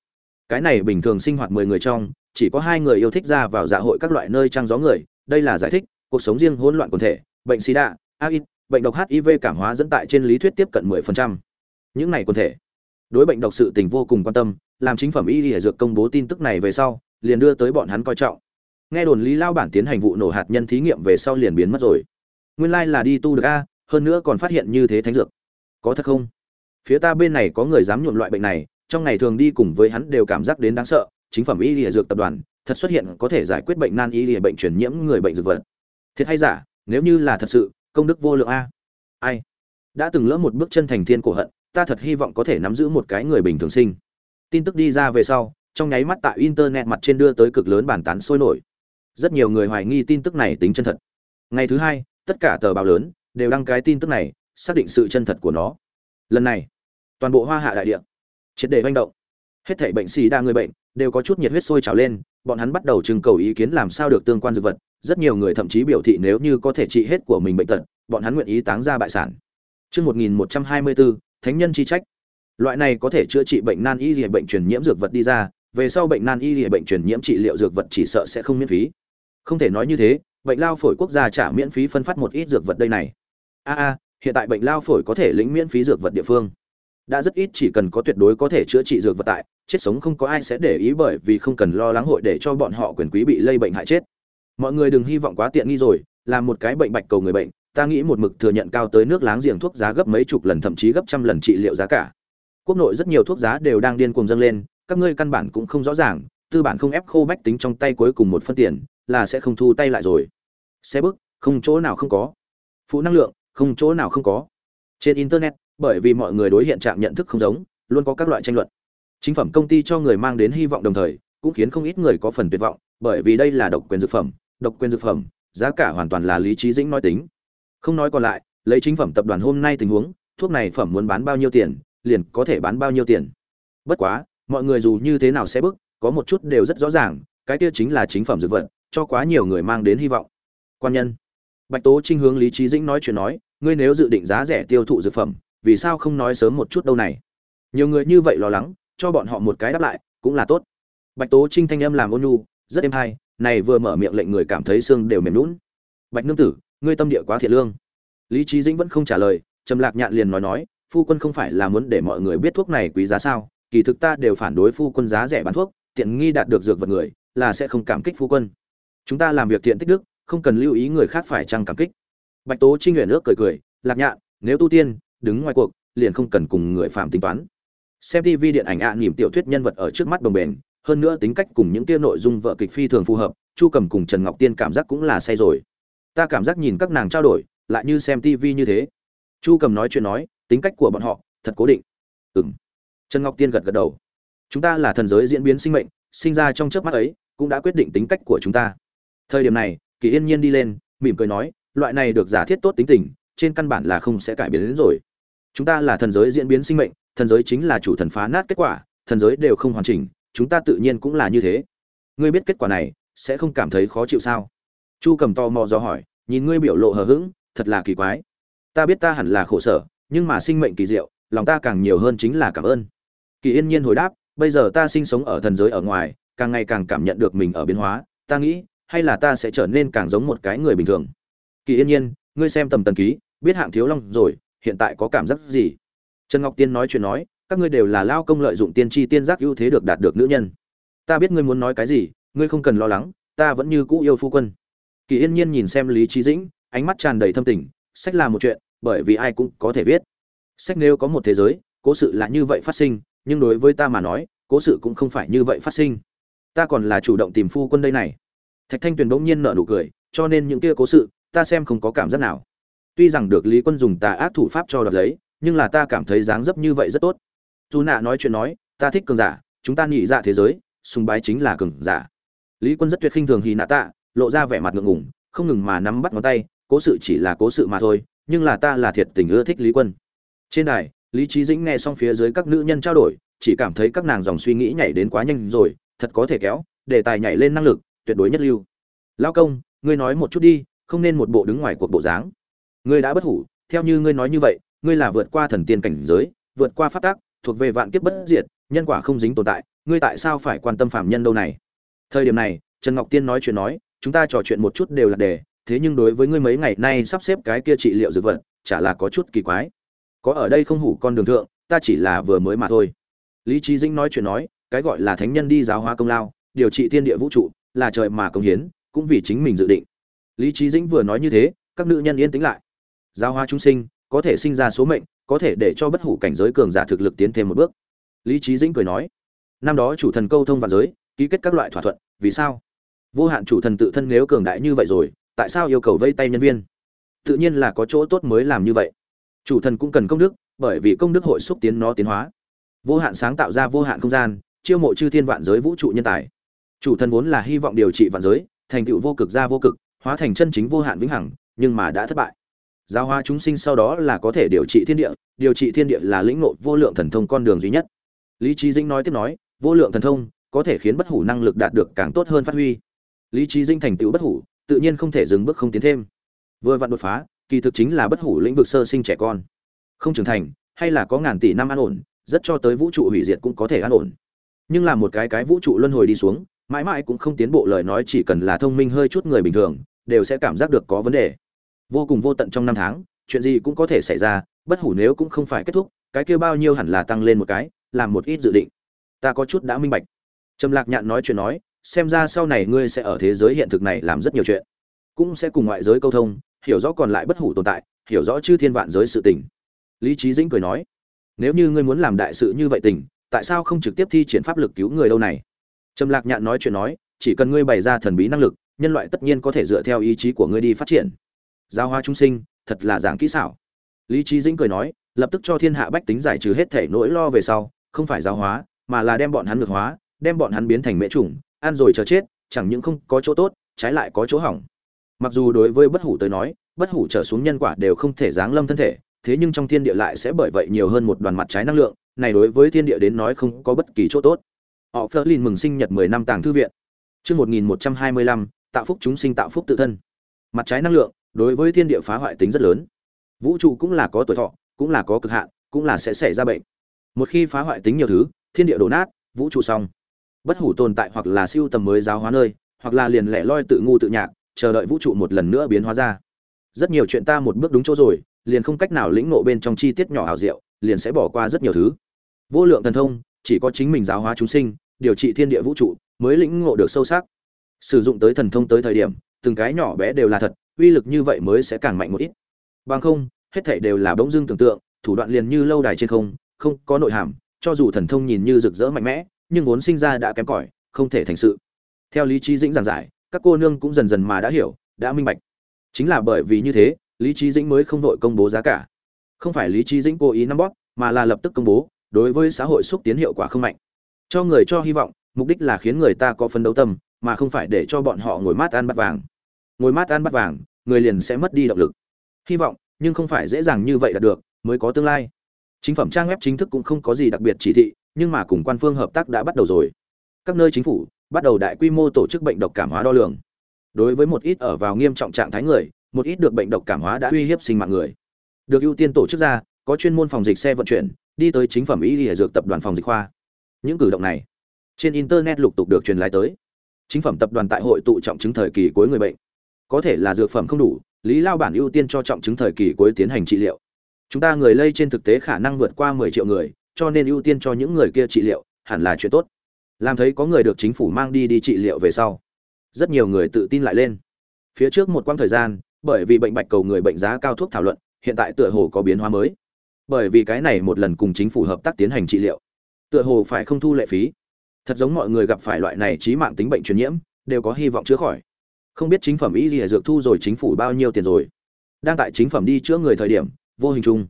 cái này bình thường sinh hoạt 10 người trong, chỉ có hai người yêu thích ra vào dạ hội các loại nơi trang gió người, đây là giải thích, cuộc sống riêng hỗn loạn quần thể, bệnh sida aids bệnh độc hiv cảm hóa dẫn tại trên lý thuyết tiếp cận 10%. những này quần thể, đối bệnh độc sự tình vô cùng quan tâm, làm chính phẩm y y dược công bố tin tức này về sau, liền đưa tới bọn hắn coi trọng. Nghe đồn lý lao bản tiến hành vụ nổ hạt nhân thí nghiệm về sau liền biến mất rồi. Nguyên lai là đi tu được a, hơn nữa còn phát hiện như thế thánh dược. Có thật không? Phía ta bên này có người dám nhuộm loại bệnh này trong ngày thường đi cùng với hắn đều cảm giác đến đáng sợ, chính phẩm y lìa dược tập đoàn thật xuất hiện có thể giải quyết bệnh nan y lìa bệnh truyền nhiễm người bệnh dược vật. Thiệt hay giả, nếu như là thật sự, công đức vô lượng a. Ai? Đã từng lỡ một bước chân thành thiên cổ hận, ta thật hy vọng có thể nắm giữ một cái người bình thường sinh. Tin tức đi ra về sau, trong nháy mắt tại internet mặt trên đưa tới cực lớn bản tán sôi nổi. Rất nhiều người hoài nghi tin tức này tính chân thật. Ngày thứ hai, tất cả tờ báo lớn đều đăng cái tin tức này, xác định sự chân thật của nó. Lần này, toàn bộ hoa hạ đại địa triệt để manh động hết thảy bệnh xì đa người bệnh đều có chút nhiệt huyết sôi trào lên bọn hắn bắt đầu trưng cầu ý kiến làm sao được tương quan dược vật rất nhiều người thậm chí biểu thị nếu như có thể trị hết của mình bệnh tật bọn hắn nguyện ý táng ra bại sản Chương 1124, Thánh nhân chi trách. Loại này có thể chữa trị bệnh nan y liệt bệnh truyền nhiễm dược vật đi ra, về sau bệnh nan y liệt bệnh truyền nhiễm trị liệu dược vật chỉ sợ sẽ không miễn phí. Không thể nói như thế, bệnh lao phổi quốc gia trả miễn phí phân phát một ít dược vật đây này. A a, hiện tại bệnh lao phổi có thể lĩnh miễn phí dược vật địa phương. Đã rất ít chỉ cần có tuyệt đối có thể chữa trị dược vật tại, chết sống không có ai sẽ để ý bởi vì không cần lo lắng hội để cho bọn họ quyền quý bị lây bệnh hại chết. Mọi người đừng hy vọng quá tiện nghi rồi, làm một cái bệnh bạch cầu người bệnh, ta nghĩ một mực thừa nhận cao tới nước láng giềng thuốc giá gấp mấy chục lần thậm chí gấp trăm lần trị liệu giá cả. Quốc nội rất nhiều thuốc giá đều đang điên cuồng dâng lên, các ngươi căn bản cũng không rõ ràng, tư bản không ép khô bách tính trong tay cuối cùng một phân tiền, là sẽ không thu tay lại rồi. Xe bức, không chỗ nào không có. Phụ năng lượng, không chỗ nào không có. Trên internet, bởi vì mọi người đối hiện trạng nhận thức không giống, luôn có các loại tranh luận. Chính phẩm công ty cho người mang đến hy vọng đồng thời, cũng khiến không ít người có phần tuyệt vọng, bởi vì đây là độc quyền dược phẩm, độc quyền dược phẩm, giá cả hoàn toàn là lý trí dĩnh nói tính, không nói còn lại lấy chính phẩm tập đoàn hôm nay tình huống thuốc này phẩm muốn bán bao nhiêu tiền liền có thể bán bao nhiêu tiền. Bất quá mọi người dù như thế nào sẽ bức có một chút đều rất rõ ràng cái kia chính là chính phẩm dược vật cho quá nhiều người mang đến hy vọng. Quan nhân. Bạch tố trinh hướng lý trí dĩnh nói chuyện nói ngươi nếu dự định giá rẻ tiêu thụ dược phẩm vì sao không nói sớm một chút đâu này? Nhiều người như vậy lo lắng, cho bọn họ một cái đáp lại, cũng là tốt. Bạch tố trinh thanh âm làm ôn nhu, rất êm hay, này vừa mở miệng lệnh người cảm thấy xương đều mềm lún bạch nương tử, ngươi tâm địa quá thiệt lương. Lý trí dĩnh vẫn không trả lời, trầm lạc nhạn liền nói nói, phu quân không phải là muốn để mọi người biết thuốc này quý giá sao? Kỳ thực ta đều phản đối phu quân giá rẻ bán thuốc, tiện nghi đạt được dược vật người, là sẽ không cảm kích phu quân. Chúng ta làm việc thiện tích đức, không cần lưu ý người khác phải chăng cảm kích. Bạch tố trinh nguyện ước cười cười, lạc nhạn, nếu tu tiên đứng ngoài cuộc liền không cần cùng người phạm tính toán. Xem tv điện ảnh ạ à, tiểu thuyết nhân vật ở trước mắt đồng bền hơn nữa tính cách cùng những tia nội dung vợ kịch phi thường phù hợp chu cầm cùng trần ngọc tiên cảm giác cũng là say rồi. Ta cảm giác nhìn các nàng trao đổi lại như xem TV như thế. Chu cầm nói chuyện nói tính cách của bọn họ thật cố định. Ừng trần ngọc tiên gật gật đầu. Chúng ta là thần giới diễn biến sinh mệnh sinh ra trong trước mắt ấy cũng đã quyết định tính cách của chúng ta. Thời điểm này kỳ yên nhiên đi lên mỉm cười nói loại này được giả thiết tốt tính tình trên căn bản là không sẽ cải biến đến rồi chúng ta là thần giới diễn biến sinh mệnh, thần giới chính là chủ thần phá nát kết quả, thần giới đều không hoàn chỉnh, chúng ta tự nhiên cũng là như thế. Ngươi biết kết quả này, sẽ không cảm thấy khó chịu sao? Chu cầm to mò do hỏi, nhìn ngươi biểu lộ hờ hững, thật là kỳ quái. Ta biết ta hẳn là khổ sở, nhưng mà sinh mệnh kỳ diệu, lòng ta càng nhiều hơn chính là cảm ơn. Kỳ yên nhiên hồi đáp, bây giờ ta sinh sống ở thần giới ở ngoài, càng ngày càng cảm nhận được mình ở biến hóa, ta nghĩ, hay là ta sẽ trở nên càng giống một cái người bình thường. Kỳ yên nhiên, ngươi xem tầm tần ký, biết hạng thiếu long rồi hiện tại có cảm giác gì? Trần ngọc tiên nói chuyện nói, các ngươi đều là lao công lợi dụng tiên tri tiên giác ưu thế được đạt được nữ nhân. Ta biết ngươi muốn nói cái gì, ngươi không cần lo lắng, ta vẫn như cũ yêu phu quân. Kỳ yên nhiên nhìn xem lý trí dĩnh, ánh mắt tràn đầy thâm tình, sách là một chuyện, bởi vì ai cũng có thể viết sách nếu có một thế giới, cố sự là như vậy phát sinh, nhưng đối với ta mà nói, cố sự cũng không phải như vậy phát sinh. Ta còn là chủ động tìm phu quân đây này. Thạch thanh tuyền bỗng nhiên nở nụ cười, cho nên những kia cố sự, ta xem không có cảm giác nào tuy rằng được lý quân dùng tà ác thủ pháp cho đợt lấy, nhưng là ta cảm thấy dáng dấp như vậy rất tốt. Dù nạ nói chuyện nói, ta thích cường giả, chúng ta nhị dạ thế giới, sùng bái chính là cường giả. Lý quân rất tuyệt khinh thường hì nạ tạ, lộ ra vẻ mặt ngượng ngùng, không ngừng mà nắm bắt ngón tay, cố sự chỉ là cố sự mà thôi, nhưng là ta là thiệt tình ưa thích lý quân. Trên đài, lý trí dĩnh nghe xong phía dưới các nữ nhân trao đổi, chỉ cảm thấy các nàng dòng suy nghĩ nhảy đến quá nhanh rồi, thật có thể kéo, đề tài nhảy lên năng lực, tuyệt đối nhất lưu. Lao công, ngươi nói một chút đi, không nên một bộ đứng ngoài cuộc bộ dáng ngươi đã bất hủ, theo như ngươi nói như vậy, ngươi là vượt qua thần tiên cảnh giới, vượt qua phát tác thuộc về vạn kiếp bất diệt, nhân quả không dính tồn tại, ngươi tại sao phải quan tâm phạm nhân đâu này? Thời điểm này, trần ngọc tiên nói chuyện nói, chúng ta trò chuyện một chút đều là đề, thế nhưng đối với ngươi mấy ngày nay sắp xếp cái kia trị liệu dược vật, chả là có chút kỳ quái. Có ở đây không hủ con đường thượng, ta chỉ là vừa mới mà thôi. Lý trí dĩnh nói chuyện nói, cái gọi là thánh nhân đi giáo hóa công lao, điều trị thiên địa vũ trụ, là trời mà công hiến, cũng vì chính mình dự định. Lý trí dĩnh vừa nói như thế, các nữ nhân yên tĩnh lại giáo hóa chúng sinh, có thể sinh ra số mệnh, có thể để cho bất hủ cảnh giới cường giả thực lực tiến thêm một bước. Lý trí dĩnh cười nói, năm đó chủ thần câu thông vạn giới, ký kết các loại thỏa thuận, vì sao? Vô hạn chủ thần tự thân nếu cường đại như vậy rồi, tại sao yêu cầu vây tay nhân viên? Tự nhiên là có chỗ tốt mới làm như vậy. Chủ thần cũng cần công đức, bởi vì công đức hội xúc tiến nó tiến hóa. Vô hạn sáng tạo ra vô hạn không gian, chiêu mộ chư thiên vạn giới vũ trụ nhân tài. Chủ thần vốn là hy vọng điều trị vạn giới, thành tựu vô cực ra vô cực, hóa thành chân chính vô hạn vĩnh hằng, nhưng mà đã thất bại giáo hóa chúng sinh sau đó là có thể điều trị thiên địa, điều trị thiên địa là lĩnh ngộ vô lượng thần thông con đường duy nhất. Lý trí dĩnh nói tiếp nói, vô lượng thần thông có thể khiến bất hủ năng lực đạt được càng tốt hơn phát huy. Lý trí dĩnh thành tựu bất hủ, tự nhiên không thể dừng bước không tiến thêm. Vừa vặn đột phá, kỳ thực chính là bất hủ lĩnh vực sơ sinh trẻ con. Không trưởng thành, hay là có ngàn tỷ năm an ổn, rất cho tới vũ trụ hủy diệt cũng có thể an ổn. Nhưng là một cái cái vũ trụ luân hồi đi xuống, mãi mãi cũng không tiến bộ lời nói chỉ cần là thông minh hơi chút người bình thường, đều sẽ cảm giác được có vấn đề vô cùng vô tận trong năm tháng, chuyện gì cũng có thể xảy ra, bất hủ nếu cũng không phải kết thúc, cái kia bao nhiêu hẳn là tăng lên một cái, làm một ít dự định. Ta có chút đã minh bạch. Trầm lạc nhạn nói chuyện nói, xem ra sau này ngươi sẽ ở thế giới hiện thực này làm rất nhiều chuyện. Cũng sẽ cùng ngoại giới câu thông, hiểu rõ còn lại bất hủ tồn tại, hiểu rõ chư thiên vạn giới sự tình. Lý trí dĩnh cười nói, nếu như ngươi muốn làm đại sự như vậy tình, tại sao không trực tiếp thi triển pháp lực cứu người đâu này? Trầm lạc nhạn nói chuyện nói, chỉ cần ngươi bày ra thần bí năng lực, nhân loại tất nhiên có thể dựa theo ý chí của ngươi đi phát triển giao hoa trung sinh, thật là giảng kỹ xảo. Lý trí dĩnh cười nói, lập tức cho thiên hạ bách tính giải trừ hết thể nỗi lo về sau, không phải giáo hóa, mà là đem bọn hắn ngược hóa, đem bọn hắn biến thành mễ chủng ăn rồi chờ chết, chẳng những không có chỗ tốt, trái lại có chỗ hỏng. Mặc dù đối với bất hủ tới nói, bất hủ trở xuống nhân quả đều không thể giáng lâm thân thể, thế nhưng trong thiên địa lại sẽ bởi vậy nhiều hơn một đoàn mặt trái năng lượng, này đối với thiên địa đến nói không có bất kỳ chỗ tốt. Họ phơ lin mừng sinh nhật mười năm tàng thư viện. Chương một nghìn một trăm hai mươi lăm, tạo phúc chúng sinh tạo phúc tự thân. Mặt trái năng lượng đối với thiên địa phá hoại tính rất lớn. Vũ trụ cũng là có tuổi thọ, cũng là có cực hạn, cũng là sẽ xảy ra bệnh. Một khi phá hoại tính nhiều thứ, thiên địa đổ nát, vũ trụ xong. Bất hủ tồn tại hoặc là siêu tầm mới giáo hóa nơi, hoặc là liền lẻ loi tự ngu tự nhạc, chờ đợi vũ trụ một lần nữa biến hóa ra. Rất nhiều chuyện ta một bước đúng chỗ rồi, liền không cách nào lĩnh ngộ bên trong chi tiết nhỏ hào diệu, liền sẽ bỏ qua rất nhiều thứ. Vô lượng thần thông, chỉ có chính mình giáo hóa chúng sinh, điều trị thiên địa vũ trụ, mới lĩnh ngộ được sâu sắc. Sử dụng tới thần thông tới thời điểm, từng cái nhỏ bé đều là thật uy lực như vậy mới sẽ càng mạnh một ít. Bằng không, hết thảy đều là bỗng dưng tưởng tượng, thủ đoạn liền như lâu đài trên không không có nội hàm, cho dù thần thông nhìn như rực rỡ mạnh mẽ, nhưng vốn sinh ra đã kém cỏi, không thể thành sự. Theo lý trí dĩnh giảng giải, các cô nương cũng dần dần mà đã hiểu, đã minh bạch. Chính là bởi vì như thế, lý trí dĩnh mới không vội công bố giá cả. Không phải lý trí dĩnh cố ý nắm bóp, mà là lập tức công bố, đối với xã hội xúc tiến hiệu quả không mạnh. Cho người cho hy vọng, mục đích là khiến người ta có phấn đấu tâm, mà không phải để cho bọn họ ngồi mát ăn bắt vàng ngồi mát ăn bắt vàng, người liền sẽ mất đi động lực. Hy vọng, nhưng không phải dễ dàng như vậy đạt được, mới có tương lai. Chính phẩm trang web chính thức cũng không có gì đặc biệt chỉ thị, nhưng mà cùng quan phương hợp tác đã bắt đầu rồi. Các nơi chính phủ, bắt đầu đại quy mô tổ chức bệnh độc cảm hóa đo lường. Đối với một ít ở vào nghiêm trọng trạng thái người, một ít được bệnh độc cảm hóa đã uy hiếp sinh mạng người. Được ưu tiên tổ chức ra, có chuyên môn phòng dịch xe vận chuyển, đi tới chính phẩm y lìa dược tập đoàn phòng dịch khoa. Những cử động này, trên internet lục tục được truyền lại tới. Chính phẩm tập đoàn tại hội tụ trọng chứng thời kỳ cuối người bệnh có thể là dược phẩm không đủ, lý lao bản ưu tiên cho trọng chứng thời kỳ cuối tiến hành trị liệu. Chúng ta người lây trên thực tế khả năng vượt qua mười triệu người, cho nên ưu tiên cho những người kia trị liệu, hẳn là chuyện tốt. Làm thấy có người được chính phủ mang đi đi trị liệu về sau, rất nhiều người tự tin lại lên. Phía trước một quãng thời gian, bởi vì bệnh bạch cầu người bệnh giá cao thuốc thảo luận, hiện tại tựa hồ có biến hóa mới. Bởi vì cái này một lần cùng chính phủ hợp tác tiến hành trị liệu, tựa hồ phải không thu lệ phí. Thật giống mọi người gặp phải loại này trí mạng tính bệnh truyền nhiễm, đều có hy vọng chữa khỏi không biết chính phẩm y gì dược thu rồi chính phủ bao nhiêu tiền rồi. Đang tại chính phẩm đi chữa người thời điểm, vô hình chung,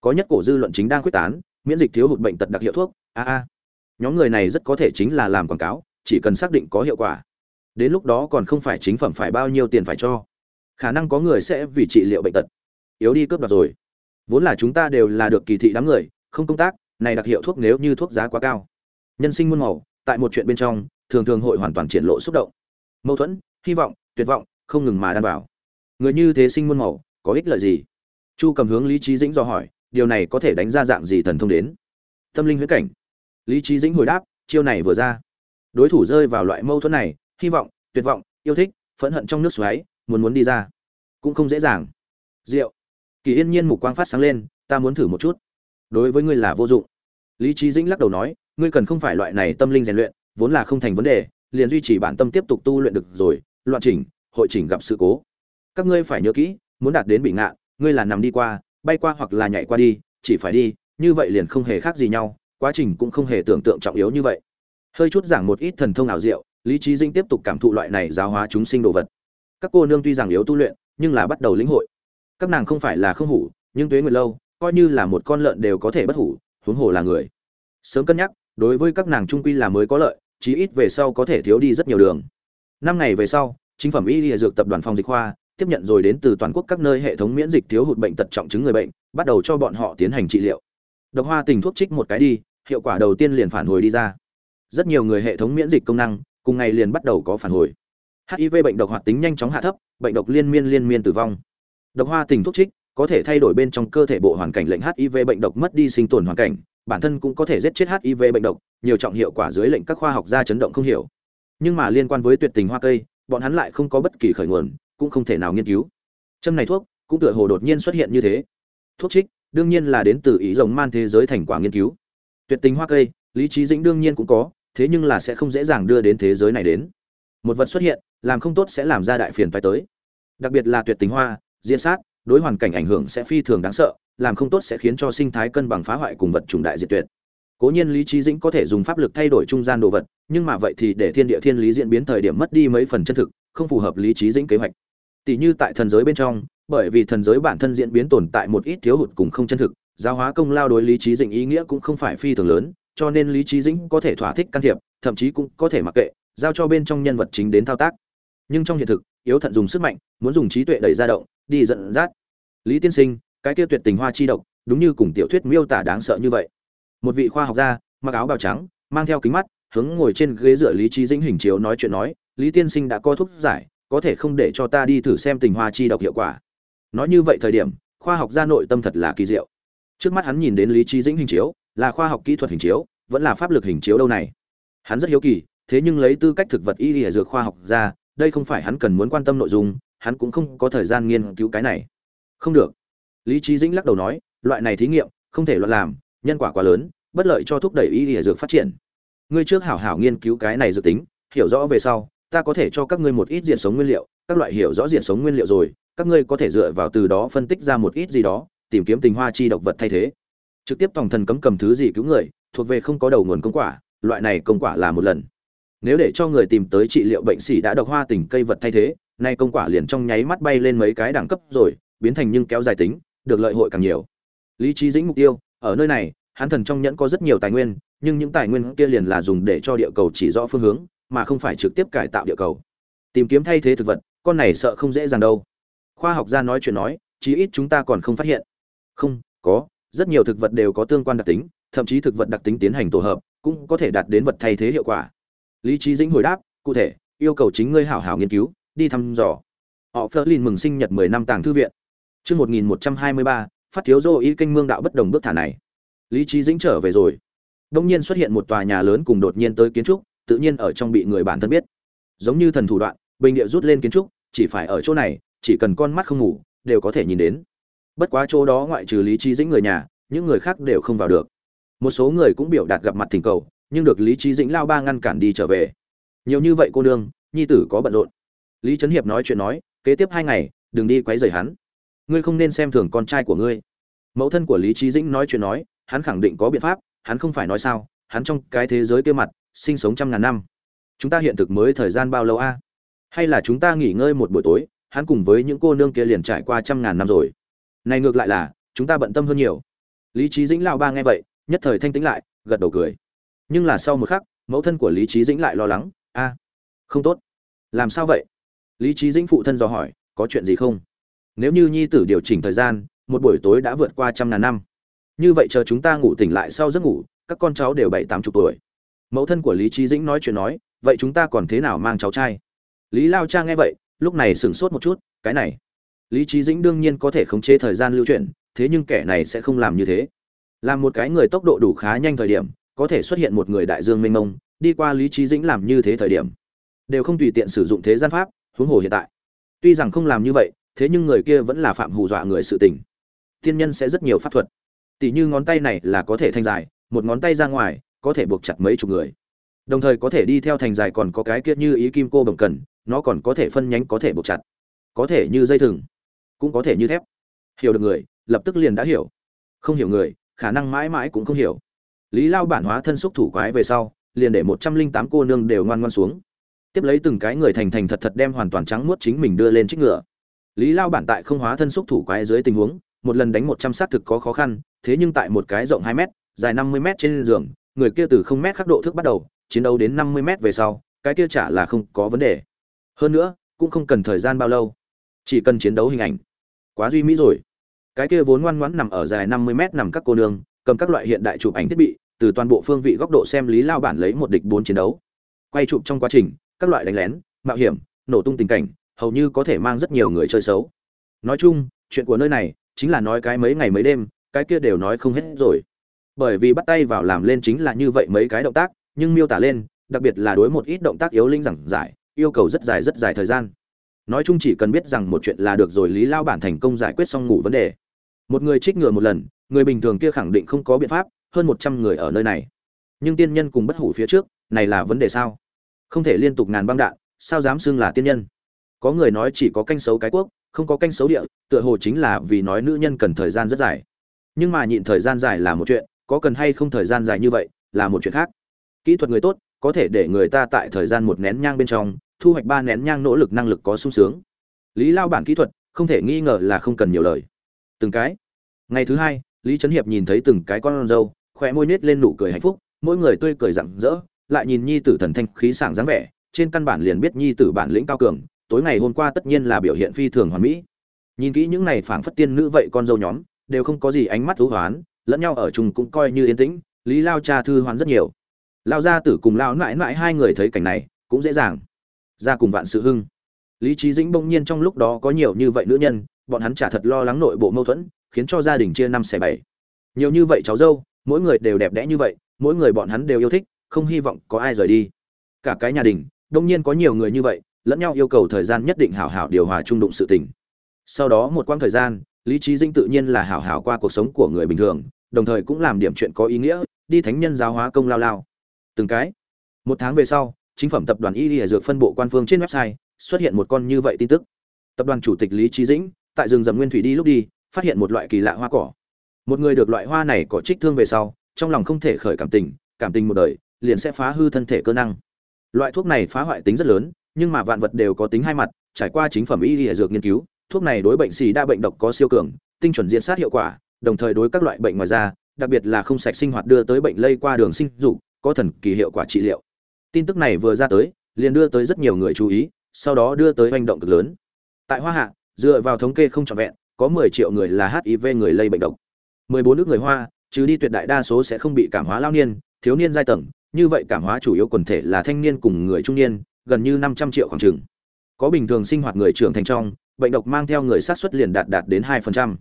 có nhất cổ dư luận chính đang quyết tán, miễn dịch thiếu hụt bệnh tật đặc hiệu thuốc, a a. Nhóm người này rất có thể chính là làm quảng cáo, chỉ cần xác định có hiệu quả. Đến lúc đó còn không phải chính phẩm phải bao nhiêu tiền phải cho. Khả năng có người sẽ vì trị liệu bệnh tật. Yếu đi cướp đoạt rồi. Vốn là chúng ta đều là được kỳ thị đám người, không công tác, này đặc hiệu thuốc nếu như thuốc giá quá cao. Nhân sinh muôn màu, tại một chuyện bên trong, thường thường hội hoàn toàn triển lộ xúc động. Mâu thuẫn, hy vọng tuyệt vọng, không ngừng mà đan vào. Người như thế sinh muôn màu, có ích lợi gì? Chu cầm hướng lý trí dĩnh do hỏi, điều này có thể đánh ra dạng gì thần thông đến? Tâm linh huyễn cảnh. Lý trí dĩnh hồi đáp, chiêu này vừa ra. Đối thủ rơi vào loại mâu thuẫn này, hy vọng, tuyệt vọng, yêu thích, phẫn hận trong nước xoáy, muốn muốn đi ra. Cũng không dễ dàng. Rượu kỳ yên nhiên mục quang phát sáng lên, ta muốn thử một chút. Đối với ngươi là vô dụng. Lý trí dĩnh lắc đầu nói, ngươi cần không phải loại này tâm linh rèn luyện, vốn là không thành vấn đề, liền duy trì bản tâm tiếp tục tu luyện được rồi loạn chỉnh, hội chỉnh gặp sự cố. Các ngươi phải nhớ kỹ, muốn đạt đến bị ngạ, ngươi là nằm đi qua, bay qua hoặc là nhảy qua đi, chỉ phải đi, như vậy liền không hề khác gì nhau, quá trình cũng không hề tưởng tượng trọng yếu như vậy. Hơi chút giảng một ít thần thông ảo diệu, lý Chí dinh tiếp tục cảm thụ loại này giáo hóa chúng sinh đồ vật. Các cô nương tuy rằng yếu tu luyện, nhưng là bắt đầu lĩnh hội. Các nàng không phải là không hủ, nhưng tuế nguyệt lâu, coi như là một con lợn đều có thể bất hủ, huống hồ là người. Sớm cân nhắc, đối với các nàng trung quy là mới có lợi, chí ít về sau có thể thiếu đi rất nhiều đường. Năm ngày về sau chính phẩm y lìa dược tập đoàn phòng dịch khoa, tiếp nhận rồi đến từ toàn quốc các nơi hệ thống miễn dịch thiếu hụt bệnh tật trọng chứng người bệnh, bắt đầu cho bọn họ tiến hành trị liệu. Độc hoa tình thuốc trích một cái đi, hiệu quả đầu tiên liền phản hồi đi ra. Rất nhiều người hệ thống miễn dịch công năng, cùng ngày liền bắt đầu có phản hồi. Hiv bệnh độc hoạt tính nhanh chóng hạ thấp, bệnh độc liên miên liên miên tử vong. Độc hoa tình thuốc trích, có thể thay đổi bên trong cơ thể bộ hoàn cảnh lệnh hiv bệnh độc mất đi sinh tồn hoàn cảnh, bản thân cũng có thể giết chết hiv bệnh độc, nhiều trọng hiệu quả dưới lệnh các khoa học gia chấn động không hiểu. Nhưng mà liên quan với tuyệt tình hoa cây bọn hắn lại không có bất kỳ khởi nguồn, cũng không thể nào nghiên cứu. Châm này thuốc, cũng tựa hồ đột nhiên xuất hiện như thế. Thuốc trích, đương nhiên là đến từ ý rồng man thế giới thành quả nghiên cứu. Tuyệt tình hoa cây, lý trí dĩnh đương nhiên cũng có, thế nhưng là sẽ không dễ dàng đưa đến thế giới này đến. Một vật xuất hiện, làm không tốt sẽ làm ra đại phiền phải tới. Đặc biệt là tuyệt tình hoa diễn sát, đối hoàn cảnh ảnh hưởng sẽ phi thường đáng sợ, làm không tốt sẽ khiến cho sinh thái cân bằng phá hoại cùng vật chủng đại diệt tuyệt cố nhiên lý trí dĩnh có thể dùng pháp lực thay đổi trung gian đồ vật, nhưng mà vậy thì để thiên địa thiên lý diễn biến thời điểm mất đi mấy phần chân thực, không phù hợp lý trí dĩnh kế hoạch. Tỷ như tại thần giới bên trong, bởi vì thần giới bản thân diễn biến tồn tại một ít thiếu hụt cùng không chân thực, giáo hóa công lao đối lý trí dĩnh ý nghĩa cũng không phải phi thường lớn, cho nên lý trí dĩnh có thể thỏa thích can thiệp, thậm chí cũng có thể mặc kệ, giao cho bên trong nhân vật chính đến thao tác. Nhưng trong hiện thực, yếu thận dùng sức mạnh, muốn dùng trí tuệ đẩy ra động, đi dẫn dắt. Lý tiên sinh, cái kia tuyệt tình hoa chi độc, đúng như cùng tiểu thuyết miêu tả đáng sợ như vậy một vị khoa học gia, mặc áo bào trắng, mang theo kính mắt, hướng ngồi trên ghế dựa lý trí dĩnh hình chiếu nói chuyện nói, lý tiên sinh đã co thuốc giải, có thể không để cho ta đi thử xem tình hoa chi độc hiệu quả. Nói như vậy thời điểm, khoa học gia nội tâm thật là kỳ diệu. Trước mắt hắn nhìn đến lý trí dĩnh hình chiếu, là khoa học kỹ thuật hình chiếu, vẫn là pháp lực hình chiếu đâu này? Hắn rất hiếu kỳ, thế nhưng lấy tư cách thực vật y lìa dược khoa học ra đây không phải hắn cần muốn quan tâm nội dung, hắn cũng không có thời gian nghiên cứu cái này. Không được. Lý trí dĩnh lắc đầu nói, loại này thí nghiệm, không thể loạn làm nhân quả quá lớn, bất lợi cho thúc đẩy y lìa dược phát triển. Ngươi trước hảo hảo nghiên cứu cái này dự tính, hiểu rõ về sau, ta có thể cho các ngươi một ít diện sống nguyên liệu, các loại hiểu rõ diện sống nguyên liệu rồi, các ngươi có thể dựa vào từ đó phân tích ra một ít gì đó, tìm kiếm tình hoa chi độc vật thay thế. Trực tiếp tòng thần cấm cầm thứ gì cứu người, thuộc về không có đầu nguồn công quả, loại này công quả là một lần. Nếu để cho người tìm tới trị liệu bệnh sĩ đã độc hoa tình cây vật thay thế, nay công quả liền trong nháy mắt bay lên mấy cái đẳng cấp rồi, biến thành nhưng kéo dài tính, được lợi hội càng nhiều. Lý trí dĩnh mục tiêu ở nơi này hắn thần trong nhẫn có rất nhiều tài nguyên nhưng những tài nguyên kia liền là dùng để cho địa cầu chỉ rõ phương hướng mà không phải trực tiếp cải tạo địa cầu. Tìm kiếm thay thế thực vật con này sợ không dễ dàng đâu. Khoa học gia nói chuyện nói chí ít chúng ta còn không phát hiện. Không có rất nhiều thực vật đều có tương quan đặc tính thậm chí thực vật đặc tính tiến hành tổ hợp cũng có thể đạt đến vật thay thế hiệu quả. Lý trí dĩnh hồi đáp cụ thể yêu cầu chính ngươi hảo hảo nghiên cứu đi thăm dò. Họ phớt lên mừng sinh nhật 10 năm tàng thư viện. Chương 1123, phát thiếu dô ý kênh mương đạo bất đồng bước thả này. Lý trí dĩnh trở về rồi. Đông nhiên xuất hiện một tòa nhà lớn cùng đột nhiên tới kiến trúc, tự nhiên ở trong bị người bản thân biết. Giống như thần thủ đoạn, bình địa rút lên kiến trúc, chỉ phải ở chỗ này, chỉ cần con mắt không ngủ, đều có thể nhìn đến. Bất quá chỗ đó ngoại trừ lý trí dĩnh người nhà, những người khác đều không vào được. Một số người cũng biểu đạt gặp mặt thỉnh cầu, nhưng được lý trí dĩnh lao ba ngăn cản đi trở về. Nhiều như vậy cô nương, nhi tử có bận rộn. Lý trấn hiệp nói chuyện nói, kế tiếp hai ngày, đừng đi quấy rầy hắn ngươi không nên xem thường con trai của ngươi. Mẫu thân của lý trí dĩnh nói chuyện nói, hắn khẳng định có biện pháp, hắn không phải nói sao, hắn trong cái thế giới kia mặt, sinh sống trăm ngàn năm. Chúng ta hiện thực mới thời gian bao lâu a? Hay là chúng ta nghỉ ngơi một buổi tối, hắn cùng với những cô nương kia liền trải qua trăm ngàn năm rồi. Này ngược lại là, chúng ta bận tâm hơn nhiều. Lý trí dĩnh lao ba nghe vậy, nhất thời thanh tĩnh lại, gật đầu cười. Nhưng là sau một khắc, mẫu thân của lý trí dĩnh lại lo lắng, a, không tốt. Làm sao vậy? Lý trí dĩnh phụ thân dò hỏi, có chuyện gì không? Nếu như nhi tử điều chỉnh thời gian, một buổi tối đã vượt qua trăm ngàn năm. Như vậy chờ chúng ta ngủ tỉnh lại sau giấc ngủ, các con cháu đều bảy tám chục tuổi. Mẫu thân của lý trí dĩnh nói chuyện nói, vậy chúng ta còn thế nào mang cháu trai? Lý lao cha nghe vậy, lúc này sửng sốt một chút, cái này, lý trí dĩnh đương nhiên có thể khống chế thời gian lưu chuyển, thế nhưng kẻ này sẽ không làm như thế. Làm một cái người tốc độ đủ khá nhanh thời điểm, có thể xuất hiện một người đại dương mênh mông, đi qua lý trí dĩnh làm như thế thời điểm, đều không tùy tiện sử dụng thế gian pháp, huống hồ hiện tại. Tuy rằng không làm như vậy thế nhưng người kia vẫn là phạm hù dọa người sự tình. Tiên nhân sẽ rất nhiều pháp thuật. Tỷ như ngón tay này là có thể thành dài, một ngón tay ra ngoài, có thể buộc chặt mấy chục người. Đồng thời có thể đi theo thành dài còn có cái kia như ý kim cô bồng cần, nó còn có thể phân nhánh có thể buộc chặt. Có thể như dây thừng, cũng có thể như thép. Hiểu được người, lập tức liền đã hiểu. Không hiểu người, khả năng mãi mãi cũng không hiểu. Lý lao bản hóa thân xúc thủ quái về sau, liền để một trăm linh tám cô nương đều ngoan ngoan xuống. Tiếp lấy từng cái người thành thành thật thật đem hoàn toàn trắng muốt chính mình đưa lên trích ngựa lý lao bản tại không hóa thân xúc thủ quái dưới tình huống, một lần đánh một trăm sát thực có khó khăn, thế nhưng tại một cái rộng hai m dài năm mươi m trên giường, người kia từ không m khắc độ thức bắt đầu, chiến đấu đến năm mươi m về sau, cái kia chả là không có vấn đề. Hơn nữa, cũng không cần thời gian bao lâu. Chỉ cần chiến đấu hình ảnh. Quá duy mỹ rồi. Cái kia vốn ngoan ngoãn nằm ở dài năm mươi m nằm các cô nương, cầm các loại hiện đại chụp ảnh thiết bị, từ toàn bộ phương vị góc độ xem lý lao bản lấy một địch bốn chiến đấu. Quay chụp trong quá trình, các loại đánh lén, mạo hiểm, nổ tung tình cảnh hầu như có thể mang rất nhiều người chơi xấu. Nói chung, chuyện của nơi này chính là nói cái mấy ngày mấy đêm, cái kia đều nói không hết rồi. Bởi vì bắt tay vào làm lên chính là như vậy mấy cái động tác, nhưng miêu tả lên, đặc biệt là đối một ít động tác yếu linh giảng giải, yêu cầu rất dài rất dài thời gian. Nói chung chỉ cần biết rằng một chuyện là được rồi, lý lao bản thành công giải quyết xong ngủ vấn đề. Một người trích ngừa một lần, người bình thường kia khẳng định không có biện pháp, hơn một trăm người ở nơi này. Nhưng tiên nhân cùng bất hủ phía trước, này là vấn đề sao? Không thể liên tục ngàn băng đạn, sao dám xưng là tiên nhân? Có người nói chỉ có canh xấu cái quốc, không có canh xấu địa, tựa hồ chính là vì nói nữ nhân cần thời gian rất dài. Nhưng mà nhịn thời gian dài là một chuyện, có cần hay không thời gian dài như vậy, là một chuyện khác. Kỹ thuật người tốt, có thể để người ta tại thời gian một nén nhang bên trong, thu hoạch ba nén nhang nỗ lực năng lực có sung sướng. Lý lao bản kỹ thuật, không thể nghi ngờ là không cần nhiều lời. Từng cái. Ngày thứ hai, lý trấn hiệp nhìn thấy từng cái con râu khỏe môi nết lên nụ cười hạnh phúc, mỗi người tươi cười rặng rỡ, lại nhìn nhi tử thần thanh khí sảng dáng vẻ, trên căn bản liền biết nhi tử bản lĩnh cao cường tối ngày hôm qua tất nhiên là biểu hiện phi thường hoàn mỹ. Nhìn kỹ những này phảng phất tiên nữ vậy con dâu nhóm, đều không có gì ánh mắt thú hoán, lẫn nhau ở chung cũng coi như yên tĩnh, lý lao cha thư hoán rất nhiều. Lao gia tử cùng lao mãi mãi hai người thấy cảnh này, cũng dễ dàng ra cùng vạn sự hưng. Lý trí dĩnh bỗng nhiên trong lúc đó có nhiều như vậy nữ nhân, bọn hắn chả thật lo lắng nội bộ mâu thuẫn, khiến cho gia đình chia năm xẻ bảy. Nhiều như vậy cháu dâu, mỗi người đều đẹp đẽ như vậy, mỗi người bọn hắn đều yêu thích, không hy vọng có ai rời đi. Cả cái nhà đình đông nhiên có nhiều người như vậy lẫn nhau yêu cầu thời gian nhất định hảo hảo điều hòa trung đụng sự tình. Sau đó một quãng thời gian, lý trí dinh tự nhiên là hảo hảo qua cuộc sống của người bình thường, đồng thời cũng làm điểm chuyện có ý nghĩa, đi thánh nhân giáo hóa công lao lao. Từng cái, một tháng về sau, chính phẩm tập đoàn y dược phân bộ quan phương trên website xuất hiện một con như vậy tin tức. Tập đoàn chủ tịch lý trí dĩnh, tại rừng rậm nguyên thủy đi lúc đi, phát hiện một loại kỳ lạ hoa cỏ. Một người được loại hoa này có trích thương về sau, trong lòng không thể khởi cảm tình cảm tình một đời, liền sẽ phá hư thân thể cơ năng. Loại thuốc này phá hoại tính rất lớn nhưng mà vạn vật đều có tính hai mặt trải qua chính phẩm y y dược nghiên cứu thuốc này đối bệnh xì đa bệnh độc có siêu cường tinh chuẩn diện sát hiệu quả đồng thời đối các loại bệnh ngoài da đặc biệt là không sạch sinh hoạt đưa tới bệnh lây qua đường sinh dục có thần kỳ hiệu quả trị liệu. Tin tức này vừa ra tới liền đưa tới rất nhiều người chú ý sau đó đưa tới hành động cực lớn. Tại hoa hạ dựa vào thống kê không trọn vẹn có 10 triệu người là hiv người lây bệnh độc. 14 nước người Hoa, trừ đi tuyệt đại đa số sẽ không bị cảm hóa lao niên, thiếu niên giai tầng, như vậy cảm hóa chủ yếu quần thể là thanh niên cùng người trung niên, gần như 500 triệu khoảng chừng. Có bình thường sinh hoạt người trưởng thành trong, bệnh độc mang theo người sát xuất liền đạt đạt đến 2%.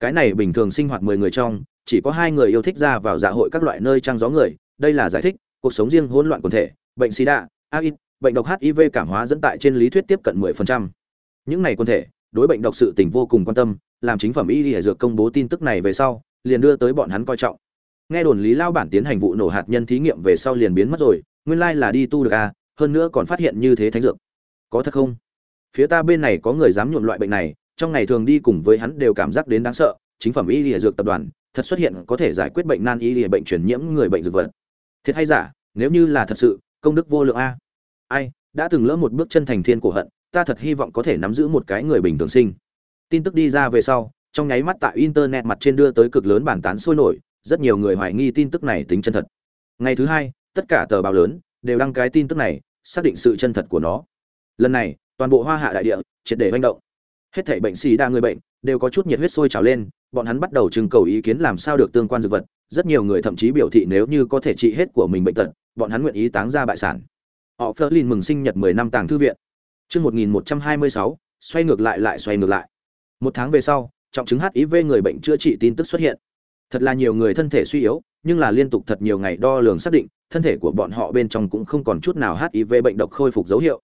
Cái này bình thường sinh hoạt 10 người trong, chỉ có hai người yêu thích ra vào dạ hội các loại nơi trang gió người, đây là giải thích cuộc sống riêng hỗn loạn quần thể, bệnh sida, AIDS, bệnh độc HIV cảm hóa dẫn tại trên lý thuyết tiếp cận 10%. Những này quần thể, đối bệnh độc sự tình vô cùng quan tâm, làm chính phẩm y y dược công bố tin tức này về sau, liền đưa tới bọn hắn coi trọng. Nghe đồn Lý Lao bản tiến hành vụ nổ hạt nhân thí nghiệm về sau liền biến mất rồi, nguyên lai là đi tu được à, hơn nữa còn phát hiện như thế thánh dược. Có thật không? Phía ta bên này có người dám nhuộm loại bệnh này, trong ngày thường đi cùng với hắn đều cảm giác đến đáng sợ, chính phẩm y y dược tập đoàn, thật xuất hiện có thể giải quyết bệnh nan y y bệnh truyền nhiễm người bệnh dược vật. Thiệt hay giả, nếu như là thật sự, công đức vô lượng a. Ai, đã từng lỡ một bước chân thành thiên của hận, ta thật hy vọng có thể nắm giữ một cái người bình thường sinh tin tức đi ra về sau trong nháy mắt tại internet mặt trên đưa tới cực lớn bản tán sôi nổi rất nhiều người hoài nghi tin tức này tính chân thật ngày thứ hai tất cả tờ báo lớn đều đăng cái tin tức này xác định sự chân thật của nó. Lần này toàn bộ hoa hạ đại địa triệt để manh động. Hết thảy bệnh sĩ đa người bệnh đều có chút nhiệt huyết sôi trào lên bọn hắn bắt đầu trưng cầu ý kiến làm sao được tương quan dược vật. Rất nhiều người thậm chí biểu thị nếu như có thể trị hết của mình bệnh tật bọn hắn nguyện ý táng ra bại sản. Họ Flerlin mừng sinh nhật 10 năm tàng thư viện. Chương 1126, xoay ngược lại lại xoay ngược lại. Một tháng về sau, trọng chứng HIV người bệnh chữa trị tin tức xuất hiện. Thật là nhiều người thân thể suy yếu, nhưng là liên tục thật nhiều ngày đo lường xác định, thân thể của bọn họ bên trong cũng không còn chút nào HIV bệnh độc khôi phục dấu hiệu.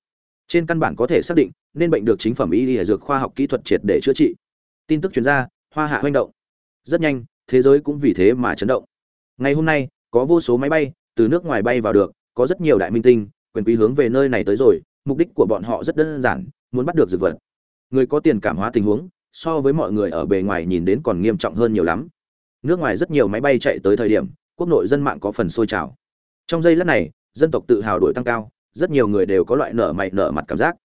Trên căn bản có thể xác định, nên bệnh được chính phẩm y y dược khoa học kỹ thuật triệt để chữa trị. Tin tức truyền ra, hoa hạ hoành động. Rất nhanh, thế giới cũng vì thế mà chấn động. Ngày hôm nay, có vô số máy bay từ nước ngoài bay vào được, có rất nhiều đại minh tinh, quyền quý hướng về nơi này tới rồi, mục đích của bọn họ rất đơn giản muốn bắt được dược vật người có tiền cảm hóa tình huống so với mọi người ở bề ngoài nhìn đến còn nghiêm trọng hơn nhiều lắm nước ngoài rất nhiều máy bay chạy tới thời điểm quốc nội dân mạng có phần sôi trào trong giây lát này, dân tộc tự hào đổi tăng cao, rất nhiều người đều có loại nở mày nở mặt cảm giác.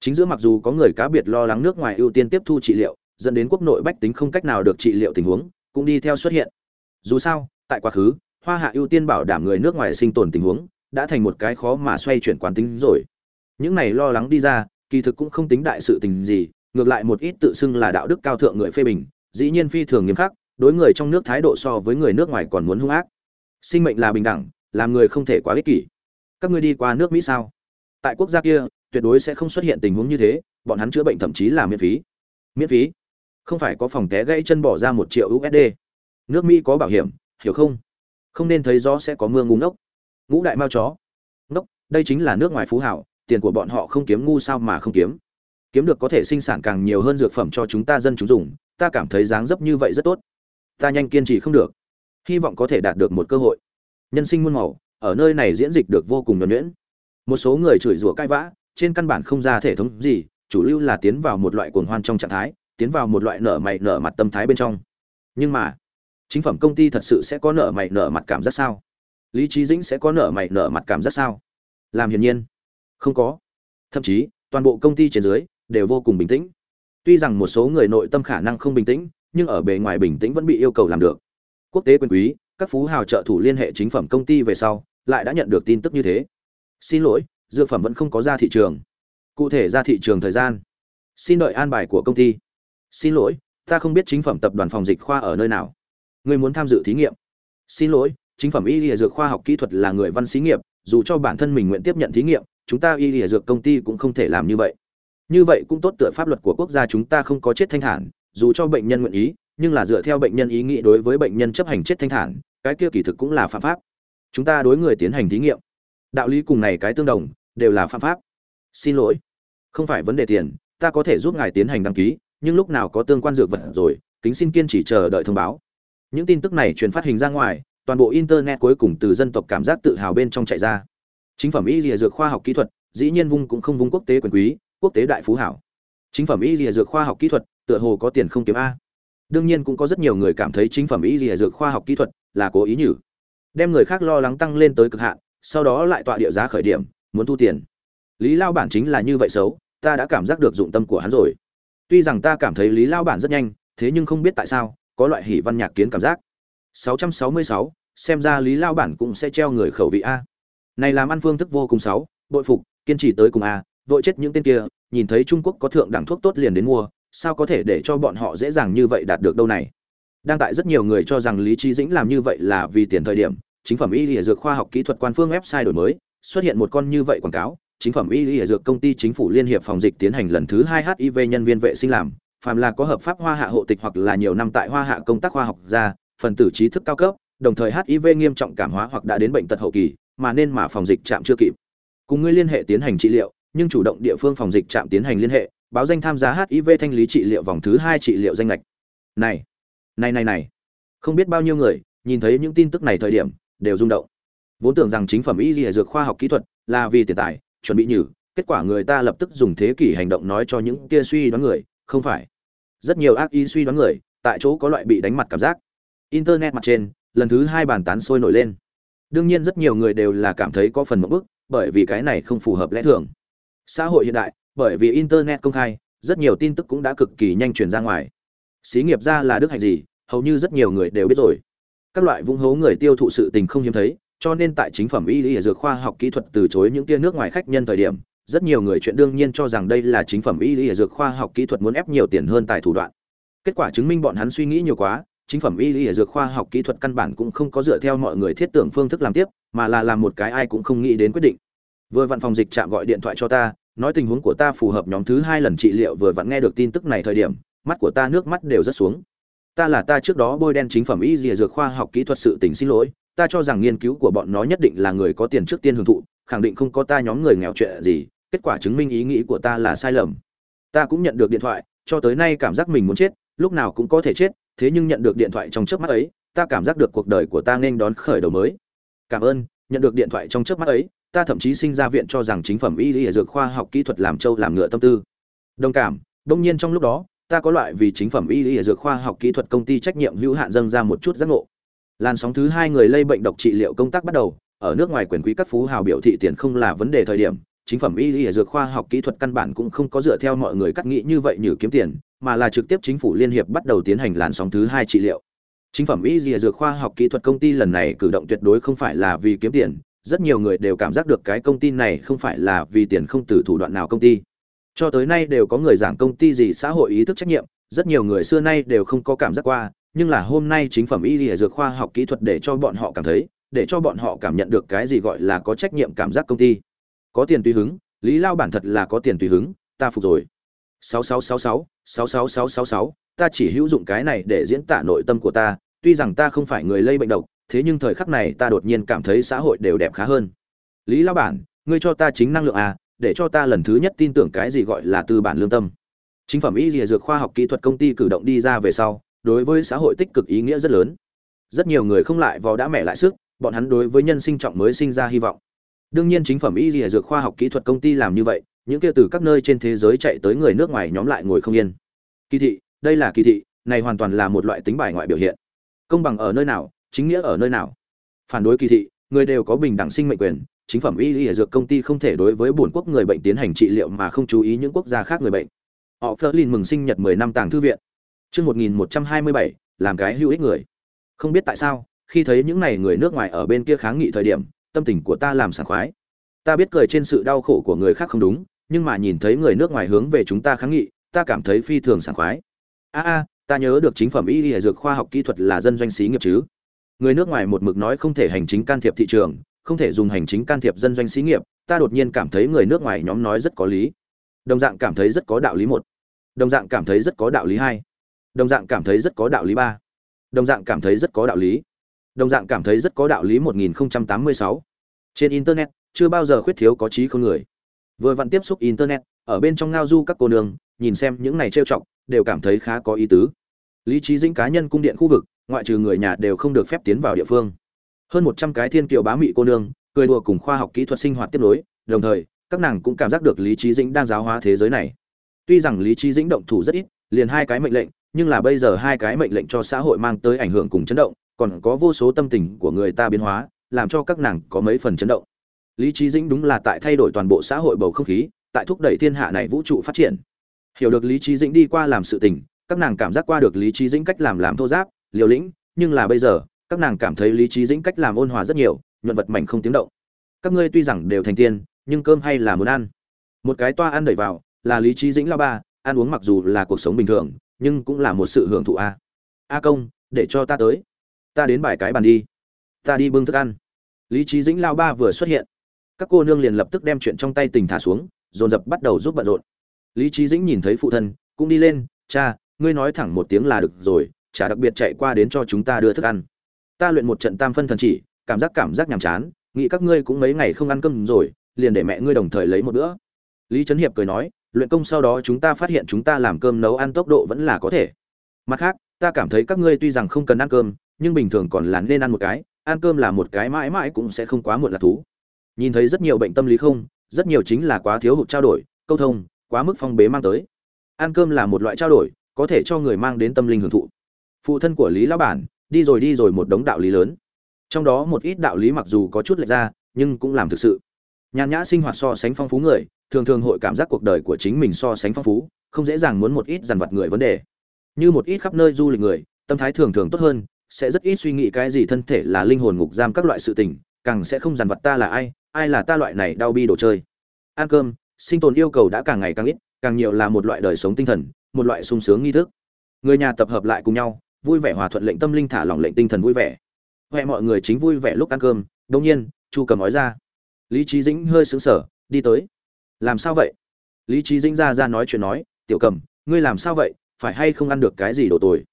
Chính giữa mặc dù có người cá biệt lo lắng nước ngoài ưu tiên tiếp thu trị liệu, dẫn đến quốc nội bách tính không cách nào được trị liệu tình huống, cũng đi theo xuất hiện. Dù sao, tại quá khứ, hoa hạ ưu tiên bảo đảm người nước ngoài sinh tồn tình huống, đã thành một cái khó mà xoay chuyển quán tính rồi. Những này lo lắng đi ra, kỳ thực cũng không tính đại sự tình gì, ngược lại một ít tự xưng là đạo đức cao thượng người phê bình, dĩ nhiên phi thường nghiêm khắc, đối người trong nước thái độ so với người nước ngoài còn muốn hung ác. Sinh mệnh là bình đẳng làm người không thể quá ích kỷ. Các ngươi đi qua nước mỹ sao? Tại quốc gia kia, tuyệt đối sẽ không xuất hiện tình huống như thế, bọn hắn chữa bệnh thậm chí là miễn phí. Miễn phí? Không phải có phòng té gãy chân bỏ ra một triệu usd nước mỹ có bảo hiểm, hiểu không? Không nên thấy gió sẽ có mưa ngúng ngốc. Ngũ đại mao chó. Ngốc, đây chính là nước ngoài phú hảo, tiền của bọn họ không kiếm ngu sao mà không kiếm. Kiếm được có thể sinh sản càng nhiều hơn dược phẩm cho chúng ta dân chúng dùng, ta cảm thấy dáng dấp như vậy rất tốt. Ta nhanh kiên trì không được. Hy vọng có thể đạt được một cơ hội nhân sinh muôn màu, ở nơi này diễn dịch được vô cùng nhuẩn nhuyễn. Một số người chửi rủa cãi vã, trên căn bản không ra thể thống gì, chủ lưu là tiến vào một loại cuồng hoan trong trạng thái, tiến vào một loại nở mày nở mặt tâm thái bên trong. Nhưng mà, chính phẩm công ty thật sự sẽ có nở mày nở mặt cảm giác sao? Lý trí dĩnh sẽ có nở mày nở mặt cảm giác sao? Làm hiển nhiên, không có. Thậm chí, toàn bộ công ty trên dưới đều vô cùng bình tĩnh. Tuy rằng một số người nội tâm khả năng không bình tĩnh, nhưng ở bề ngoài bình tĩnh vẫn bị yêu cầu làm được. Quốc tế quyền quý các phú hào trợ thủ liên hệ chính phẩm công ty về sau, lại đã nhận được tin tức như thế. Xin lỗi, dược phẩm vẫn không có ra thị trường. Cụ thể ra thị trường thời gian. Xin đợi an bài của công ty. Xin lỗi, ta không biết chính phẩm tập đoàn phòng dịch khoa ở nơi nào. Người muốn tham dự thí nghiệm. Xin lỗi, chính phẩm y lìa dược khoa học kỹ thuật là người văn xí nghiệp, dù cho bản thân mình nguyện tiếp nhận thí nghiệm, chúng ta y lìa dược công ty cũng không thể làm như vậy. Như vậy cũng tốt tựa pháp luật của quốc gia chúng ta không có chết thanh thản, dù cho bệnh nhân nguyện ý nhưng là dựa theo bệnh nhân ý nghĩ đối với bệnh nhân chấp hành chết thanh thản, cái kia kỳ thực cũng là phạm pháp. Chúng ta đối người tiến hành thí nghiệm. Đạo lý cùng này cái tương đồng, đều là phạm pháp. Xin lỗi. Không phải vấn đề tiền, ta có thể giúp ngài tiến hành đăng ký, nhưng lúc nào có tương quan dược vật rồi, kính xin kiên chỉ chờ đợi thông báo. Những tin tức này truyền phát hình ra ngoài, toàn bộ internet cuối cùng từ dân tộc cảm giác tự hào bên trong chạy ra. Chính phẩm y lìa dược khoa học kỹ thuật, dĩ nhiên vung cũng không vung quốc tế quyền quý, quốc tế đại phú hảo. Chính phẩm y lìa dược khoa học kỹ thuật, tựa hồ có tiền không kiếm a đương nhiên cũng có rất nhiều người cảm thấy chính phẩm y lìa dược khoa học kỹ thuật là cố ý nhử. Đem người khác lo lắng tăng lên tới cực hạn sau đó lại tọa địa giá khởi điểm muốn thu tiền. Lý lao bản chính là như vậy xấu ta đã cảm giác được dụng tâm của hắn rồi. Tuy rằng ta cảm thấy lý lao bản rất nhanh thế nhưng không biết tại sao có loại hỷ văn nhạc kiến cảm giác. 666, xem ra lý lao bản cũng sẽ treo người khẩu vị a. Này làm ăn phương thức vô cùng xấu bội phục kiên trì tới cùng a vội chết những tên kia nhìn thấy trung quốc có thượng đẳng thuốc tốt liền đến mua sao có thể để cho bọn họ dễ dàng như vậy đạt được đâu này? Đang tại rất nhiều người cho rằng lý trí dĩnh làm như vậy là vì tiền thời điểm, chính phẩm y lìa dược khoa học kỹ thuật quan phương website đổi mới, xuất hiện một con như vậy quảng cáo, chính phẩm y lìa dược công ty chính phủ liên hiệp phòng dịch tiến hành lần thứ hai hiv nhân viên vệ sinh làm, phàm là có hợp pháp hoa hạ hộ tịch hoặc là nhiều năm tại hoa hạ công tác khoa học gia, phần tử trí thức cao cấp, đồng thời hiv nghiêm trọng cảm hóa hoặc đã đến bệnh tật hậu kỳ, mà nên mà phòng dịch trạm chưa kịp. Cùng ngươi liên hệ tiến hành trị liệu, nhưng chủ động địa phương phòng dịch trạm tiến hành liên hệ báo danh tham gia hiv thanh lý trị liệu vòng thứ hai trị liệu danh lệch này này này này. Không biết bao nhiêu người nhìn thấy những tin tức này thời điểm đều rung động. Vốn tưởng rằng chính phẩm y lìa dược khoa học kỹ thuật là vì tiền tài, chuẩn bị nhử, kết quả người ta lập tức dùng thế kỷ hành động nói cho những kia suy đoán người, không phải. Rất nhiều ác ý suy đoán người tại chỗ có loại bị đánh mặt cảm giác. Internet mặt trên, lần thứ hai bàn tán sôi nổi lên. Đương nhiên rất nhiều người đều là cảm thấy có phần một bức, bởi vì cái này không phù hợp lẽ thường. Xã hội hiện đại bởi vì internet công khai, rất nhiều tin tức cũng đã cực kỳ nhanh truyền ra ngoài. Xí nghiệp ra là đức hạnh gì, hầu như rất nhiều người đều biết rồi. Các loại vung hố người tiêu thụ sự tình không hiếm thấy, cho nên tại chính phẩm y y dược khoa học kỹ thuật từ chối những tia nước ngoài khách nhân thời điểm, rất nhiều người chuyện đương nhiên cho rằng đây là chính phẩm y y dược khoa học kỹ thuật muốn ép nhiều tiền hơn tài thủ đoạn. Kết quả chứng minh bọn hắn suy nghĩ nhiều quá, chính phẩm y y dược khoa học kỹ thuật căn bản cũng không có dựa theo mọi người thiết tưởng phương thức làm tiếp, mà là làm một cái ai cũng không nghĩ đến quyết định. Vừa văn phòng dịch trạm gọi điện thoại cho ta nói tình huống của ta phù hợp nhóm thứ hai lần trị liệu vừa vặn nghe được tin tức này thời điểm, mắt của ta nước mắt đều rất xuống. Ta là ta trước đó bôi đen chính phẩm y dìa dược khoa học kỹ thuật sự tình xin lỗi, ta cho rằng nghiên cứu của bọn nó nhất định là người có tiền trước tiên hưởng thụ, khẳng định không có ta nhóm người nghèo chuyện gì, kết quả chứng minh ý nghĩ của ta là sai lầm. Ta cũng nhận được điện thoại, cho tới nay cảm giác mình muốn chết, lúc nào cũng có thể chết, thế nhưng nhận được điện thoại trong chớp mắt ấy, ta cảm giác được cuộc đời của ta nên đón khởi đầu mới. Cảm ơn, nhận được điện thoại trong chớp mắt ấy ta thậm chí sinh ra viện cho rằng chính phẩm y y dược khoa học kỹ thuật làm châu làm ngựa tâm tư. Đồng cảm đương nhiên trong lúc đó, ta có loại vì chính phẩm y y dược khoa học kỹ thuật công ty trách nhiệm hữu hạn dâng ra một chút giác ngộ. Làn sóng thứ hai người lây bệnh độc trị liệu công tác bắt đầu, ở nước ngoài quyền quý các phú hào biểu thị tiền không là vấn đề thời điểm, chính phẩm y y dược khoa học kỹ thuật căn bản cũng không có dựa theo mọi người cắt nghĩ như vậy như kiếm tiền, mà là trực tiếp chính phủ liên hiệp bắt đầu tiến hành làn sóng thứ hai trị liệu. Chính phẩm y y dược khoa học kỹ thuật công ty lần này cử động tuyệt đối không phải là vì kiếm tiền rất nhiều người đều cảm giác được cái công ty này không phải là vì tiền không từ thủ đoạn nào công ty. Cho tới nay đều có người giảng công ty gì xã hội ý thức trách nhiệm rất nhiều người xưa nay đều không có cảm giác qua nhưng là hôm nay chính phẩm y lìa dược khoa học kỹ thuật để cho bọn họ cảm thấy để cho bọn họ cảm nhận được cái gì gọi là có trách nhiệm cảm giác công ty. Có tiền tùy hứng lý lao bản thật là có tiền tùy hứng ta phục rồi. 6666, 66666, ta chỉ hữu dụng cái này để diễn tả nội tâm của ta tuy rằng ta không phải người lây bệnh độc thế nhưng thời khắc này ta đột nhiên cảm thấy xã hội đều đẹp khá hơn. Lý lao bản, ngươi cho ta chính năng lượng à để cho ta lần thứ nhất tin tưởng cái gì gọi là tư bản lương tâm. Chính phẩm y lìa dược khoa học kỹ thuật công ty cử động đi ra về sau, đối với xã hội tích cực ý nghĩa rất lớn. Rất nhiều người không lại vào đã mẹ lại sức, bọn hắn đối với nhân sinh trọng mới sinh ra hy vọng. Đương nhiên chính phẩm y lìa dược khoa học kỹ thuật công ty làm như vậy, những kia từ các nơi trên thế giới chạy tới người nước ngoài nhóm lại ngồi không yên. Kỳ thị, đây là kỳ thị, này hoàn toàn là một loại tính bài ngoại biểu hiện. Công bằng ở nơi nào chính nghĩa ở nơi nào phản đối kỳ thị người đều có bình đẳng sinh mệnh quyền chính phẩm y y dược công ty không thể đối với bổn quốc người bệnh tiến hành trị liệu mà không chú ý những quốc gia khác người bệnh. Họ Flerlin mừng sinh nhật 10 năm tàng thư viện. Chương 1127, làm cái hữu ích người. Không biết tại sao, khi thấy những này người nước ngoài ở bên kia kháng nghị thời điểm, tâm tình của ta làm sảng khoái. Ta biết cười trên sự đau khổ của người khác không đúng, nhưng mà nhìn thấy người nước ngoài hướng về chúng ta kháng nghị, ta cảm thấy phi thường sảng khoái. A a, ta nhớ được chính phẩm y y dược khoa học kỹ thuật là dân doanh xí nghiệp chứ. Người nước ngoài một mực nói không thể hành chính can thiệp thị trường, không thể dùng hành chính can thiệp dân doanh xí nghiệp ta đột nhiên cảm thấy người nước ngoài nhóm nói rất có lý. Đồng dạng cảm thấy rất có đạo lý một. Đồng dạng cảm thấy rất có đạo lý hai. Đồng dạng cảm thấy rất có đạo lý ba. Đồng dạng cảm thấy rất có đạo lý. Đồng dạng cảm thấy rất có đạo lý 1086. trên internet chưa bao giờ khuyết thiếu có trí không người. Vừa vặn tiếp xúc internet ở bên trong ngao du các cô nương nhìn xem những này trêu chọc đều cảm thấy khá có ý tứ. Lý trí dĩnh cá nhân cung điện khu vực ngoại trừ người nhà đều không được phép tiến vào địa phương. Hơn một trăm cái thiên kiều bá mị cô nương, cười đùa cùng khoa học kỹ thuật sinh hoạt tiếp nối, đồng thời, các nàng cũng cảm giác được lý trí dĩnh đang giáo hóa thế giới này. Tuy rằng lý trí dĩnh động thủ rất ít, liền hai cái mệnh lệnh, nhưng là bây giờ hai cái mệnh lệnh cho xã hội mang tới ảnh hưởng cùng chấn động, còn có vô số tâm tình của người ta biến hóa, làm cho các nàng có mấy phần chấn động. Lý trí dĩnh đúng là tại thay đổi toàn bộ xã hội bầu không khí, tại thúc đẩy thiên hạ này vũ trụ phát triển. Hiểu được lý trí dĩnh đi qua làm sự tình, các nàng cảm giác qua được lý trí dĩnh cách làm làm thô giáp liều lĩnh, nhưng là bây giờ, các nàng cảm thấy lý trí dĩnh cách làm ôn hòa rất nhiều, nhuận vật mảnh không tiếng động. Các ngươi tuy rằng đều thành tiên, nhưng cơm hay là muốn ăn. Một cái toa ăn đẩy vào, là lý trí dĩnh lao ba, ăn uống mặc dù là cuộc sống bình thường, nhưng cũng là một sự hưởng thụ a. À. A công, để cho ta tới. Ta đến bài cái bàn đi. Ta đi bưng thức ăn. Lý trí dĩnh lao ba vừa xuất hiện. Các cô nương liền lập tức đem chuyện trong tay tình thả xuống, dồn dập bắt đầu giúp bận rộn. Lý trí dĩnh nhìn thấy phụ thân, cũng đi lên, cha, ngươi nói thẳng một tiếng là được rồi chả đặc biệt chạy qua đến cho chúng ta đưa thức ăn. Ta luyện một trận tam phân thần chỉ, cảm giác cảm giác nhàm chán, nghĩ các ngươi cũng mấy ngày không ăn cơm rồi, liền để mẹ ngươi đồng thời lấy một bữa. Lý trấn hiệp cười nói, luyện công sau đó chúng ta phát hiện chúng ta làm cơm nấu ăn tốc độ vẫn là có thể. Mặt khác, ta cảm thấy các ngươi tuy rằng không cần ăn cơm, nhưng bình thường còn là nên ăn một cái, ăn cơm là một cái mãi mãi cũng sẽ không quá muộn là thú. Nhìn thấy rất nhiều bệnh tâm lý không, rất nhiều chính là quá thiếu hụt trao đổi, câu thông, quá mức phong bế mang tới. Ăn cơm là một loại trao đổi, có thể cho người mang đến tâm linh hưởng thụ phụ thân của lý lão bản, đi rồi đi rồi một đống đạo lý lớn. Trong đó một ít đạo lý mặc dù có chút lệch ra, nhưng cũng làm thực sự. Nhàn nhã sinh hoạt so sánh phong phú người, thường thường hội cảm giác cuộc đời của chính mình so sánh phong phú, không dễ dàng muốn một ít dằn vặt người vấn đề. Như một ít khắp nơi du lịch người, tâm thái thường thường tốt hơn, sẽ rất ít suy nghĩ cái gì thân thể là linh hồn ngục giam các loại sự tình, càng sẽ không dằn vặt ta là ai ai là ta loại này đau bi đồ chơi. Ăn cơm, sinh tồn yêu cầu đã càng ngày càng ít, càng nhiều là một loại đời sống tinh thần, một loại sung sướng nghi thức. Người nhà tập hợp lại cùng nhau vui vẻ hòa thuận lệnh tâm linh thả lỏng lệnh tinh thần vui vẻ. Huệ mọi người chính vui vẻ lúc ăn cơm đông nhiên, chu cầm nói ra, lý trí dĩnh hơi sững sờ, đi tới. Làm sao vậy? Lý trí dĩnh ra ra nói chuyện nói, tiểu cầm, ngươi làm sao vậy? Phải hay không ăn được cái gì đồ tồi?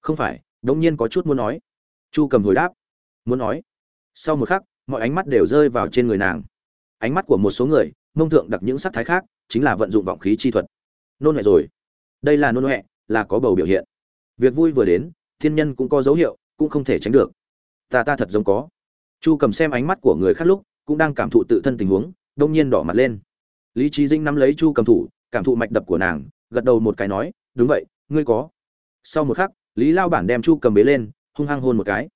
Không phải đông nhiên có chút muốn nói. Chu cầm hồi đáp, muốn nói. Sau một khắc, mọi ánh mắt đều rơi vào trên người nàng. Ánh mắt của một số người, mông thượng đặc những sắc thái khác, chính là vận dụng vọng khí chi thuật. Nôn huệ rồi. Đây là nôn huệ, là có bầu biểu hiện việc vui vừa đến, thiên nhân cũng có dấu hiệu, cũng không thể tránh được. Ta ta thật giống có. Chu cầm xem ánh mắt của người khác lúc, cũng đang cảm thụ tự thân tình huống, đông nhiên đỏ mặt lên. Lý trí dinh nắm lấy chu cầm thủ, cảm thụ mạch đập của nàng, gật đầu một cái nói, đúng vậy, ngươi có. Sau một khắc, lý lao bản đem chu cầm bế lên, hung hăng hôn một cái.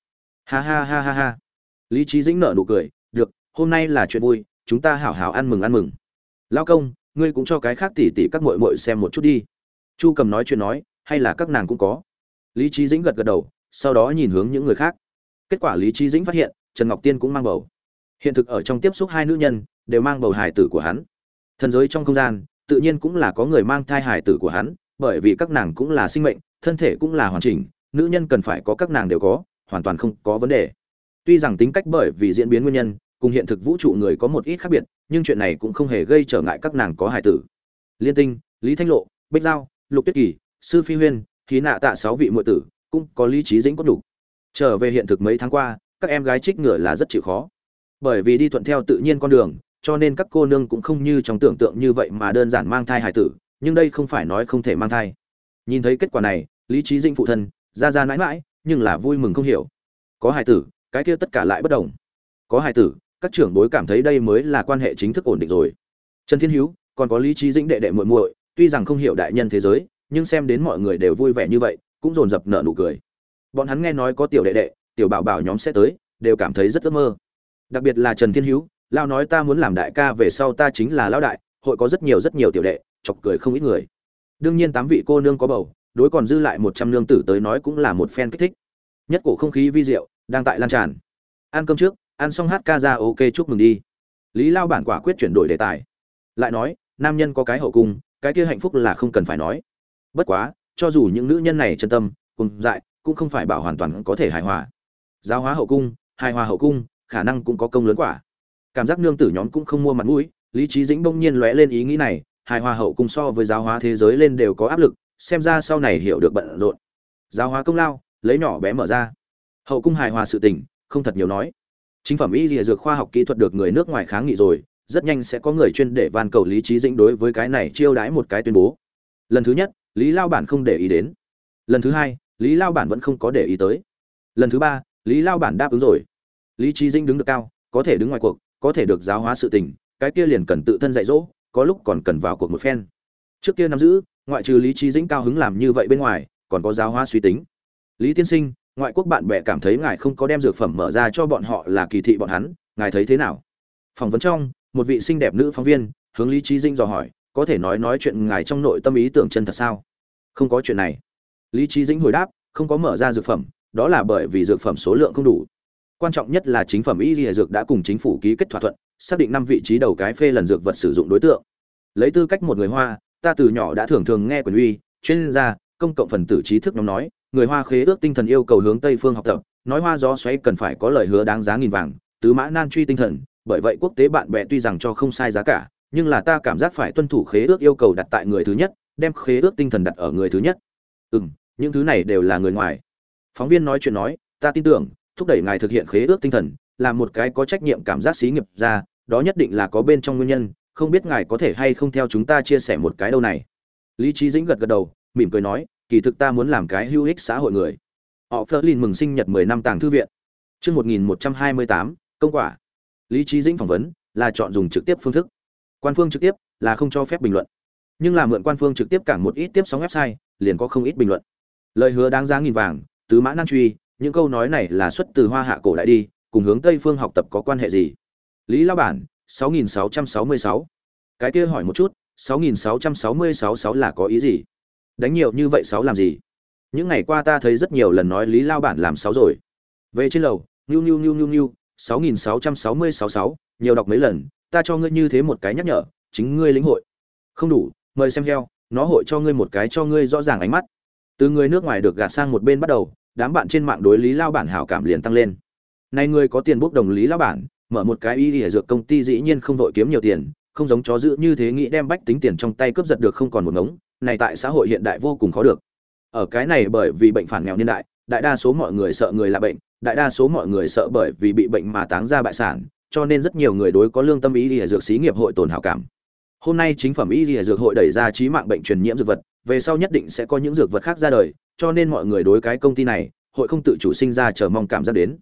Ha ha ha ha ha. Lý trí dĩnh nở nụ cười, được, hôm nay là chuyện vui, chúng ta hảo hảo ăn mừng ăn mừng. Lao công, ngươi cũng cho cái khác tỉ tỉ các mội mội xem một chút đi. Chu cầm nói chuyện nói, hay là các nàng cũng có? Lý trí dĩnh gật gật đầu, sau đó nhìn hướng những người khác. Kết quả lý trí dĩnh phát hiện, trần ngọc tiên cũng mang bầu. Hiện thực ở trong tiếp xúc hai nữ nhân, đều mang bầu hài tử của hắn. Thần giới trong không gian, tự nhiên cũng là có người mang thai hài tử của hắn, bởi vì các nàng cũng là sinh mệnh, thân thể cũng là hoàn chỉnh, nữ nhân cần phải có các nàng đều có, hoàn toàn không có vấn đề. Tuy rằng tính cách bởi vì diễn biến nguyên nhân, cùng hiện thực vũ trụ người có một ít khác biệt, nhưng chuyện này cũng không hề gây trở ngại các nàng có hài tử. Liên tinh, lý thanh lộ, bích giao, lục tuyết kỳ, sư phi huyên khí nạ tạ sáu vị muội tử cũng có lý trí dĩnh có đủ. Trở về hiện thực mấy tháng qua, các em gái trích ngựa là rất chịu khó. Bởi vì đi thuận theo tự nhiên con đường, cho nên các cô nương cũng không như trong tưởng tượng như vậy mà đơn giản mang thai hài tử, nhưng đây không phải nói không thể mang thai. Nhìn thấy kết quả này, lý trí dĩnh phụ thân, ra ra mãi mãi, nhưng là vui mừng không hiểu. Có hài tử, cái kia tất cả lại bất đồng. Có hài tử, các trưởng bối cảm thấy đây mới là quan hệ chính thức ổn định rồi. Trần thiên hữu còn có lý trí dĩnh đệ đệ muội muội, tuy rằng không hiểu đại nhân thế giới nhưng xem đến mọi người đều vui vẻ như vậy, cũng dồn dập nở nụ cười. Bọn hắn nghe nói có tiểu đệ đệ, tiểu bảo bảo nhóm sẽ tới, đều cảm thấy rất ước mơ. Đặc biệt là trần thiên hữu lao nói ta muốn làm đại ca về sau ta chính là lão đại, hội có rất nhiều rất nhiều tiểu đệ, chọc cười không ít người. Đương nhiên tám vị cô nương có bầu, đối còn dư lại một trăm nương tử tới nói cũng là một phen kích thích. Nhất cổ không khí vi diệu, đang tại lan tràn. Ăn cơm trước, ăn xong hát ca ra, ok, chúc mừng đi. Lý lao bản quả quyết chuyển đổi đề tài. Lại nói, nam nhân có cái hậu cung, cái kia hạnh phúc là không cần phải nói bất quá, cho dù những nữ nhân này chân tâm, cùng dại, cũng không phải bảo hoàn toàn có thể hài hòa. Giáo hóa hậu cung, hài hòa hậu cung, khả năng cũng có công lớn quả. Cảm giác nương tử nhóm cũng không mua mặt mũi, lý trí dĩnh bỗng nhiên lóe lên ý nghĩ này, hài hòa hậu cung so với giáo hóa thế giới lên đều có áp lực, xem ra sau này hiểu được bận rộn. Giáo hóa công lao, lấy nhỏ bé mở ra. Hậu cung hài hòa sự tình, không thật nhiều nói. Chính phẩm y dìa dược khoa học kỹ thuật được người nước ngoài kháng nghị rồi, rất nhanh sẽ có người chuyên để van cầu lý trí dĩnh đối với cái này chiêu đãi một cái tuyên bố. Lần thứ nhất lý lao bản không để ý đến. Lần thứ hai, lý lao bản vẫn không có để ý tới. Lần thứ ba, lý lao bản đáp ứng rồi. Lý trí dĩnh đứng được cao, có thể đứng ngoài cuộc, có thể được giáo hóa sự tình, cái kia liền cần tự thân dạy dỗ, có lúc còn cần vào cuộc một phen. Trước kia nắm giữ, ngoại trừ lý trí dĩnh cao hứng làm như vậy bên ngoài, còn có giáo hóa suy tính. Lý tiên sinh, ngoại quốc bạn bè cảm thấy ngài không có đem dược phẩm mở ra cho bọn họ là kỳ thị bọn hắn, ngài thấy thế nào? Phỏng vấn trong, một vị xinh đẹp nữ phóng viên, hướng lý trí dinh dò hỏi có thể nói nói chuyện ngài trong nội tâm ý tưởng chân thật sao? Không có chuyện này. Lý trí dĩnh hồi đáp, không có mở ra dược phẩm, đó là bởi vì dược phẩm số lượng không đủ. Quan trọng nhất là chính phẩm y dược đã cùng chính phủ ký kết thỏa thuận, xác định năm vị trí đầu cái phê lần dược vật sử dụng đối tượng. Lấy tư cách một người hoa, ta từ nhỏ đã thường thường nghe quyền uy, chuyên gia, công cộng phần tử trí thức nhóm nói, người hoa khế ước tinh thần yêu cầu hướng tây phương học tập, nói hoa gió xoáy cần phải có lời hứa đáng giá nghìn vàng, tứ mã nan truy tinh thần, bởi vậy quốc tế bạn bè tuy rằng cho không sai giá cả nhưng là ta cảm giác phải tuân thủ khế ước yêu cầu đặt tại người thứ nhất, đem khế ước tinh thần đặt ở người thứ nhất. Ừ m những thứ này đều là người ngoài. Phóng viên nói chuyện nói, ta tin tưởng, thúc đẩy ngài thực hiện khế ước tinh thần, là một cái có trách nhiệm cảm giác xí nghiệp ra, đó nhất định là có bên trong nguyên nhân, không biết ngài có thể hay không theo chúng ta chia sẻ một cái đâu này. Lý trí dĩnh gật gật đầu, mỉm cười nói, kỳ thực ta muốn làm cái hữu ích xã hội người. Họ phớt lên mừng sinh nhật mười năm tàng thư viện. Chương một nghìn một trăm hai mươi tám, công quả. Lý trí dĩnh phỏng vấn, là chọn dùng trực tiếp phương thức quan phương trực tiếp là không cho phép bình luận. Nhưng là mượn quan phương trực tiếp cảng một ít tiếp sóng website, liền có không ít bình luận. Lời hứa đáng giá nghìn vàng, tứ mã nan truy, những câu nói này là xuất từ hoa hạ cổ đại đi, cùng hướng tây phương học tập có quan hệ gì? Lý lao bản 6666. cái kia hỏi một chút 6666 là có ý gì? Đánh nhiều như vậy sáu làm gì? Những ngày qua ta thấy rất nhiều lần nói lý lao bản làm sáu rồi. Về trên lầu, nhu nhu nhu nhu nhu, sáu nghìn sáu trăm sáu mươi sáu sáu, nhiều đọc mấy lần ta cho ngươi như thế một cái nhắc nhở, chính ngươi lĩnh hội. Không đủ, mời xem heo, nó hội cho ngươi một cái cho ngươi rõ ràng ánh mắt. Từ người nước ngoài được gạt sang một bên bắt đầu, đám bạn trên mạng đối lý lao bản hảo cảm liền tăng lên. Nay ngươi có tiền bốc đồng lý lao bản, mở một cái y ỉa dược công ty dĩ nhiên không vội kiếm nhiều tiền, không giống chó giữ như thế nghĩ đem bách tính tiền trong tay cướp giật được không còn một ngống, này tại xã hội hiện đại vô cùng khó được. Ở cái này bởi vì bệnh phản nghèo niên đại đại đa số mọi người sợ người là bệnh, đại đa số mọi người sợ bởi vì bị bệnh mà táng ra bại sản cho nên rất nhiều người đối có lương tâm ý lìa dược sĩ nghiệp hội tồn hảo cảm. Hôm nay chính phẩm y lìa dược hội đẩy ra trí mạng bệnh truyền nhiễm dược vật, về sau nhất định sẽ có những dược vật khác ra đời, cho nên mọi người đối cái công ty này, hội không tự chủ sinh ra chờ mong cảm giác đến.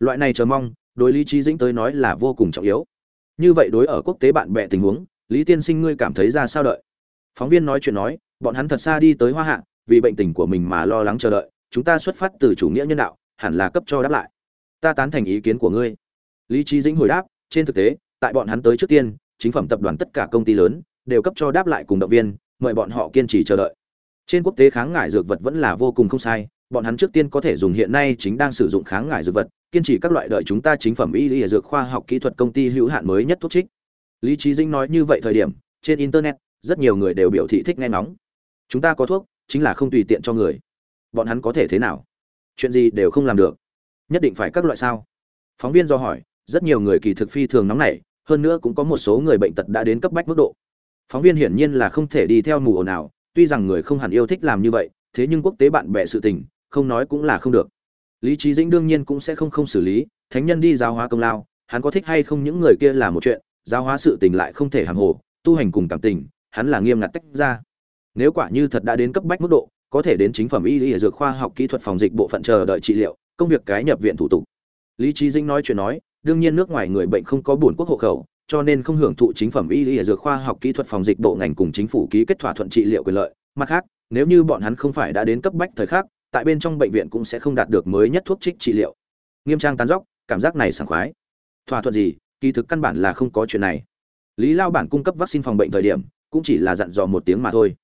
Loại này chờ mong, đối lý trí dĩnh tới nói là vô cùng trọng yếu. Như vậy đối ở quốc tế bạn bè tình huống, lý tiên sinh ngươi cảm thấy ra sao đợi? Phóng viên nói chuyện nói, bọn hắn thật xa đi tới hoa hạ, vì bệnh tình của mình mà lo lắng chờ đợi, chúng ta xuất phát từ chủ nghĩa nhân đạo, hẳn là cấp cho đáp lại. Ta tán thành ý kiến của ngươi lý trí dĩnh hồi đáp, trên thực tế, tại bọn hắn tới trước tiên, chính phẩm tập đoàn tất cả công ty lớn đều cấp cho đáp lại cùng động viên, mời bọn họ kiên trì chờ đợi. Trên quốc tế kháng ngại dược vật vẫn là vô cùng không sai, bọn hắn trước tiên có thể dùng hiện nay chính đang sử dụng kháng ngại dược vật, kiên trì các loại đợi chúng ta chính phẩm y lý dược khoa học kỹ thuật công ty hữu hạn mới nhất thuốc trích. Lý trí dĩnh nói như vậy thời điểm, trên internet, rất nhiều người đều biểu thị thích nghe nóng. chúng ta có thuốc, chính là không tùy tiện cho người. Bọn hắn có thể thế nào? Chuyện gì đều không làm được. Nhất định phải các loại sao? Phóng viên do hỏi rất nhiều người kỳ thực phi thường nóng nảy, hơn nữa cũng có một số người bệnh tật đã đến cấp bách mức độ. Phóng viên hiển nhiên là không thể đi theo mù ồn nào tuy rằng người không hẳn yêu thích làm như vậy, thế nhưng quốc tế bạn bè sự tình, không nói cũng là không được. Lý Chí dĩnh đương nhiên cũng sẽ không không xử lý, thánh nhân đi giáo hóa công lao, hắn có thích hay không những người kia là một chuyện, giáo hóa sự tình lại không thể hàng hồ, tu hành cùng cảm tình, hắn là nghiêm ngặt tách ra. Nếu quả như thật đã đến cấp bách mức độ, có thể đến chính phẩm y lý dược khoa học kỹ thuật phòng dịch bộ phận chờ đợi trị liệu, công việc cái nhập viện thủ tục. Lý Chí dĩnh nói chuyện nói đương nhiên nước ngoài người bệnh không có buồn quốc hộ khẩu, cho nên không hưởng thụ chính phẩm y y dược khoa học kỹ thuật phòng dịch bộ ngành cùng chính phủ ký kết thỏa thuận trị liệu quyền lợi. Mặt khác, nếu như bọn hắn không phải đã đến cấp bách thời khắc, tại bên trong bệnh viện cũng sẽ không đạt được mới nhất thuốc trích trị liệu. Nghiêm trang tán dóc, cảm giác này sảng khoái. Thỏa thuận gì? Kỳ thực căn bản là không có chuyện này. Lý lao bản cung cấp vaccine phòng bệnh thời điểm, cũng chỉ là dặn dò một tiếng mà thôi.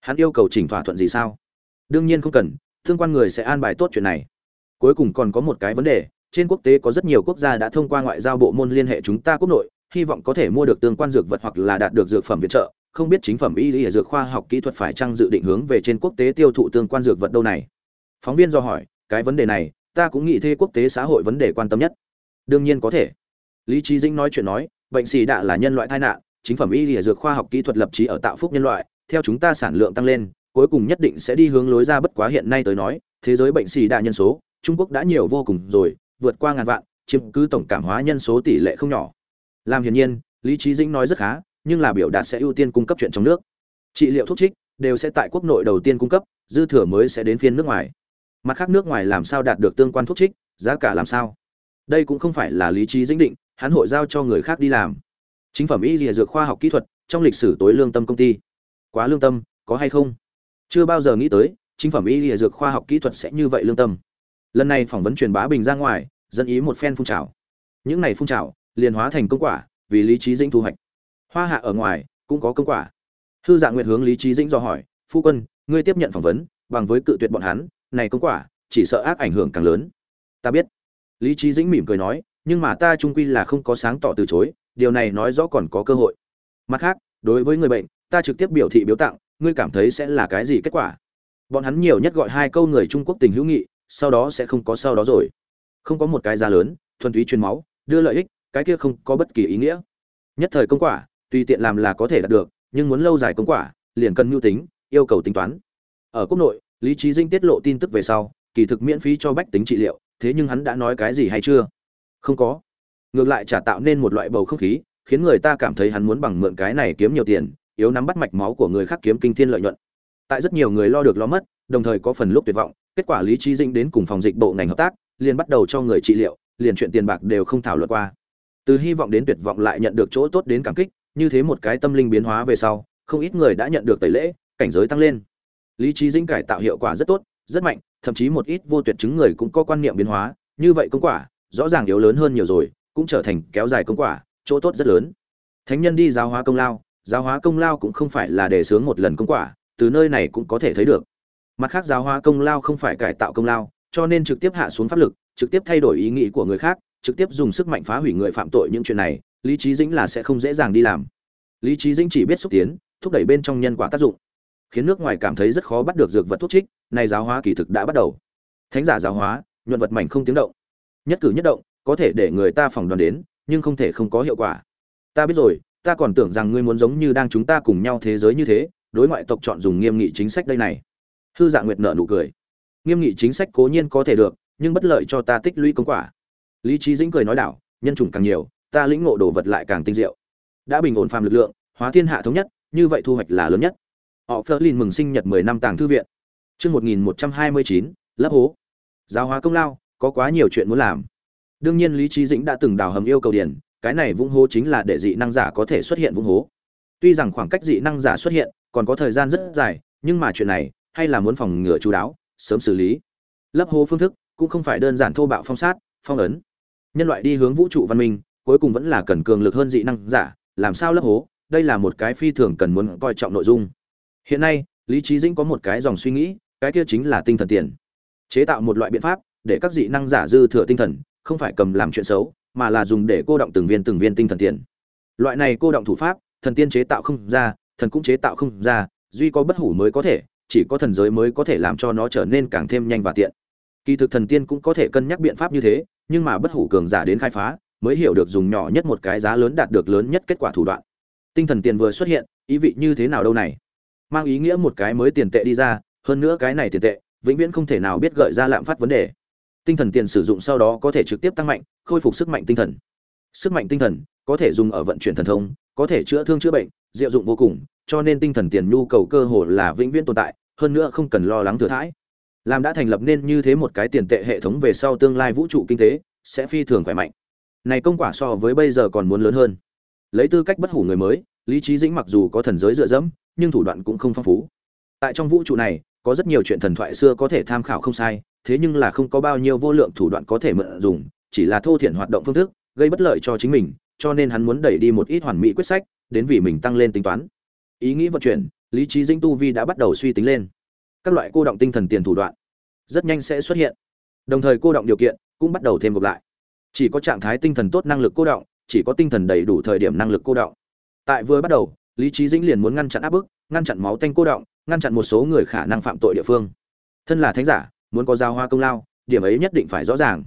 Hắn yêu cầu chỉnh thỏa thuận gì sao? Đương nhiên không cần, thương quan người sẽ an bài tốt chuyện này. Cuối cùng còn có một cái vấn đề trên quốc tế có rất nhiều quốc gia đã thông qua ngoại giao bộ môn liên hệ chúng ta quốc nội, hy vọng có thể mua được tương quan dược vật hoặc là đạt được dược phẩm viện trợ. Không biết chính phẩm y lý dược khoa học kỹ thuật phải chăng dự định hướng về trên quốc tế tiêu thụ tương quan dược vật đâu này? Phóng viên do hỏi, cái vấn đề này, ta cũng nghĩ thế quốc tế xã hội vấn đề quan tâm nhất. Đương nhiên có thể. Lý trí dĩnh nói chuyện nói, bệnh xì đạ là nhân loại tai nạn, chính phẩm y lý dược khoa học kỹ thuật lập trí ở tạo phúc nhân loại, theo chúng ta sản lượng tăng lên, cuối cùng nhất định sẽ đi hướng lối ra bất quá hiện nay tới nói, thế giới bệnh xì đạ nhân số, trung quốc đã nhiều vô cùng rồi vượt qua ngàn vạn, chiếm cứ tổng cảm hóa nhân số tỷ lệ không nhỏ. Làm hiển nhiên, lý trí dĩnh nói rất khá, nhưng là biểu đạt sẽ ưu tiên cung cấp chuyện trong nước. Trị liệu thuốc trích đều sẽ tại quốc nội đầu tiên cung cấp, dư thừa mới sẽ đến phiên nước ngoài. Mặt khác nước ngoài làm sao đạt được tương quan thuốc trích, giá cả làm sao? Đây cũng không phải là lý trí dĩnh định, hắn hội giao cho người khác đi làm. Chính phẩm y lìa dược khoa học kỹ thuật, trong lịch sử tối lương tâm công ty. Quá lương tâm, có hay không? Chưa bao giờ nghĩ tới, chính phẩm y lìa dược khoa học kỹ thuật sẽ như vậy lương tâm lần này phỏng vấn truyền bá bình ra ngoài dân ý một phen phun trào. Những này phun trào, liền hóa thành công quả, vì lý trí dĩnh thu hoạch. Hoa hạ ở ngoài, cũng có công quả. Thư dạng nguyện hướng lý trí dĩnh do hỏi, phu quân, ngươi tiếp nhận phỏng vấn, bằng với cự tuyệt bọn hắn, này công quả, chỉ sợ ác ảnh hưởng càng lớn. Ta biết. Lý trí dĩnh mỉm cười nói, nhưng mà ta trung quy là không có sáng tỏ từ chối, điều này nói rõ còn có cơ hội. Mặt khác, đối với người bệnh, ta trực tiếp biểu thị biếu tặng, ngươi cảm thấy sẽ là cái gì kết quả? Bọn hắn nhiều nhất gọi hai câu người trung quốc tình hữu nghị sau đó sẽ không có sau đó rồi. Không có một cái giá lớn, thuần túy truyền máu, đưa lợi ích, cái kia không có bất kỳ ý nghĩa. Nhất thời công quả, tùy tiện làm là có thể đạt được, nhưng muốn lâu dài công quả, liền cần mưu tính, yêu cầu tính toán. Ở quốc nội, lý trí dinh tiết lộ tin tức về sau, kỳ thực miễn phí cho bách tính trị liệu, thế nhưng hắn đã nói cái gì hay chưa? Không có. Ngược lại trả tạo nên một loại bầu không khí, khiến người ta cảm thấy hắn muốn bằng mượn cái này kiếm nhiều tiền, yếu nắm bắt mạch máu của người khác kiếm kinh thiên lợi nhuận. Tại rất nhiều người lo được lo mất, đồng thời có phần lúc tuyệt vọng kết quả lý trí dinh đến cùng phòng dịch bộ ngành hợp tác, liền bắt đầu cho người trị liệu, liền chuyện tiền bạc đều không thảo luận qua. Từ hy vọng đến tuyệt vọng lại nhận được chỗ tốt đến cảm kích, như thế một cái tâm linh biến hóa về sau, không ít người đã nhận được tẩy lễ, cảnh giới tăng lên. Lý trí dĩnh cải tạo hiệu quả rất tốt, rất mạnh, thậm chí một ít vô tuyệt chứng người cũng có quan niệm biến hóa, như vậy công quả, rõ ràng yếu lớn hơn nhiều rồi, cũng trở thành kéo dài công quả, chỗ tốt rất lớn. Thánh nhân đi giáo hóa công lao, giáo hóa công lao cũng không phải là để sướng một lần công quả, từ nơi này cũng có thể thấy được mặt khác giáo hóa công lao không phải cải tạo công lao, cho nên trực tiếp hạ xuống pháp lực, trực tiếp thay đổi ý nghĩ của người khác, trực tiếp dùng sức mạnh phá hủy người phạm tội những chuyện này, lý trí dĩnh là sẽ không dễ dàng đi làm. Lý trí dĩnh chỉ biết xúc tiến, thúc đẩy bên trong nhân quả tác dụng. Khiến nước ngoài cảm thấy rất khó bắt được dược vật thuốc trích, này giáo hóa kỳ thực đã bắt đầu. Thánh giả giáo hóa, nhuận vật mảnh không tiếng động. Nhất cử nhất động, có thể để người ta phỏng đoán đến, nhưng không thể không có hiệu quả. Ta biết rồi, ta còn tưởng rằng ngươi muốn giống như đang chúng ta cùng nhau thế giới như thế, đối ngoại tộc chọn dùng nghiêm nghị chính sách đây này hư dạ nguyệt nợ nụ cười. Nghiêm nghị chính sách cố nhiên có thể được nhưng bất lợi cho ta tích lũy công quả. Lý trí dĩnh cười nói đảo nhân chủng càng nhiều ta lĩnh ngộ đồ vật lại càng tinh diệu. Đã bình ổn phàm lực lượng hóa thiên hạ thống nhất như vậy thu hoạch là lớn nhất. Họ Flerlin mừng sinh nhật 10 năm tàng thư viện. Chương 1129, lấp hố. Giáo hóa công lao có quá nhiều chuyện muốn làm. Đương nhiên lý trí dĩnh đã từng đào hầm yêu cầu điển cái này vung hố chính là để dị năng giả có thể xuất hiện vung hố. Tuy rằng khoảng cách dị năng giả xuất hiện còn có thời gian rất dài nhưng mà chuyện này hay là muốn phòng ngừa chú đáo, sớm xử lý. Lấp hố phương thức cũng không phải đơn giản thô bạo phong sát, phong ấn. Nhân loại đi hướng vũ trụ văn minh, cuối cùng vẫn là cần cường lực hơn dị năng giả, làm sao lấp hố? Đây là một cái phi thường cần muốn coi trọng nội dung. Hiện nay, lý trí dĩnh có một cái dòng suy nghĩ, cái kia chính là tinh thần tiền. Chế tạo một loại biện pháp để các dị năng giả dư thừa tinh thần, không phải cầm làm chuyện xấu, mà là dùng để cô động từng viên từng viên tinh thần tiền. Loại này cô động thủ pháp, thần tiên chế tạo không ra, thần cũng chế tạo không ra, duy có bất hủ mới có thể chỉ có thần giới mới có thể làm cho nó trở nên càng thêm nhanh và tiện. Kỳ thực thần tiên cũng có thể cân nhắc biện pháp như thế, nhưng mà bất hủ cường giả đến khai phá, mới hiểu được dùng nhỏ nhất một cái giá lớn đạt được lớn nhất kết quả thủ đoạn. Tinh thần tiền vừa xuất hiện, ý vị như thế nào đâu này? Mang ý nghĩa một cái mới tiền tệ đi ra, hơn nữa cái này tiền tệ, vĩnh viễn không thể nào biết gợi ra lạm phát vấn đề. Tinh thần tiền sử dụng sau đó có thể trực tiếp tăng mạnh, khôi phục sức mạnh tinh thần. Sức mạnh tinh thần có thể dùng ở vận chuyển thần thông, có thể chữa thương chữa bệnh, diệu dụng vô cùng cho nên tinh thần tiền nhu cầu cơ hồ là vĩnh viễn tồn tại, hơn nữa không cần lo lắng thừa thãi. Làm đã thành lập nên như thế một cái tiền tệ hệ thống về sau tương lai vũ trụ kinh tế sẽ phi thường khỏe mạnh. Này công quả so với bây giờ còn muốn lớn hơn. Lấy tư cách bất hủ người mới, lý trí dĩnh mặc dù có thần giới dựa dẫm, nhưng thủ đoạn cũng không phong phú. Tại trong vũ trụ này, có rất nhiều chuyện thần thoại xưa có thể tham khảo không sai, thế nhưng là không có bao nhiêu vô lượng thủ đoạn có thể mượn dùng, chỉ là thô thiển hoạt động phương thức, gây bất lợi cho chính mình, cho nên hắn muốn đẩy đi một ít hoàn mỹ quyết sách, đến vì mình tăng lên tính toán ý nghĩ vận chuyển, lý trí dĩnh tu vi đã bắt đầu suy tính lên. Các loại cô động tinh thần tiền thủ đoạn, rất nhanh sẽ xuất hiện. Đồng thời cô động điều kiện cũng bắt đầu thêm gộp lại. Chỉ có trạng thái tinh thần tốt năng lực cô động, chỉ có tinh thần đầy đủ thời điểm năng lực cô động. Tại vừa bắt đầu, lý trí dĩnh liền muốn ngăn chặn áp bức, ngăn chặn máu tanh cô động, ngăn chặn một số người khả năng phạm tội địa phương. Thân là thánh giả, muốn có giao hoa công lao, điểm ấy nhất định phải rõ ràng.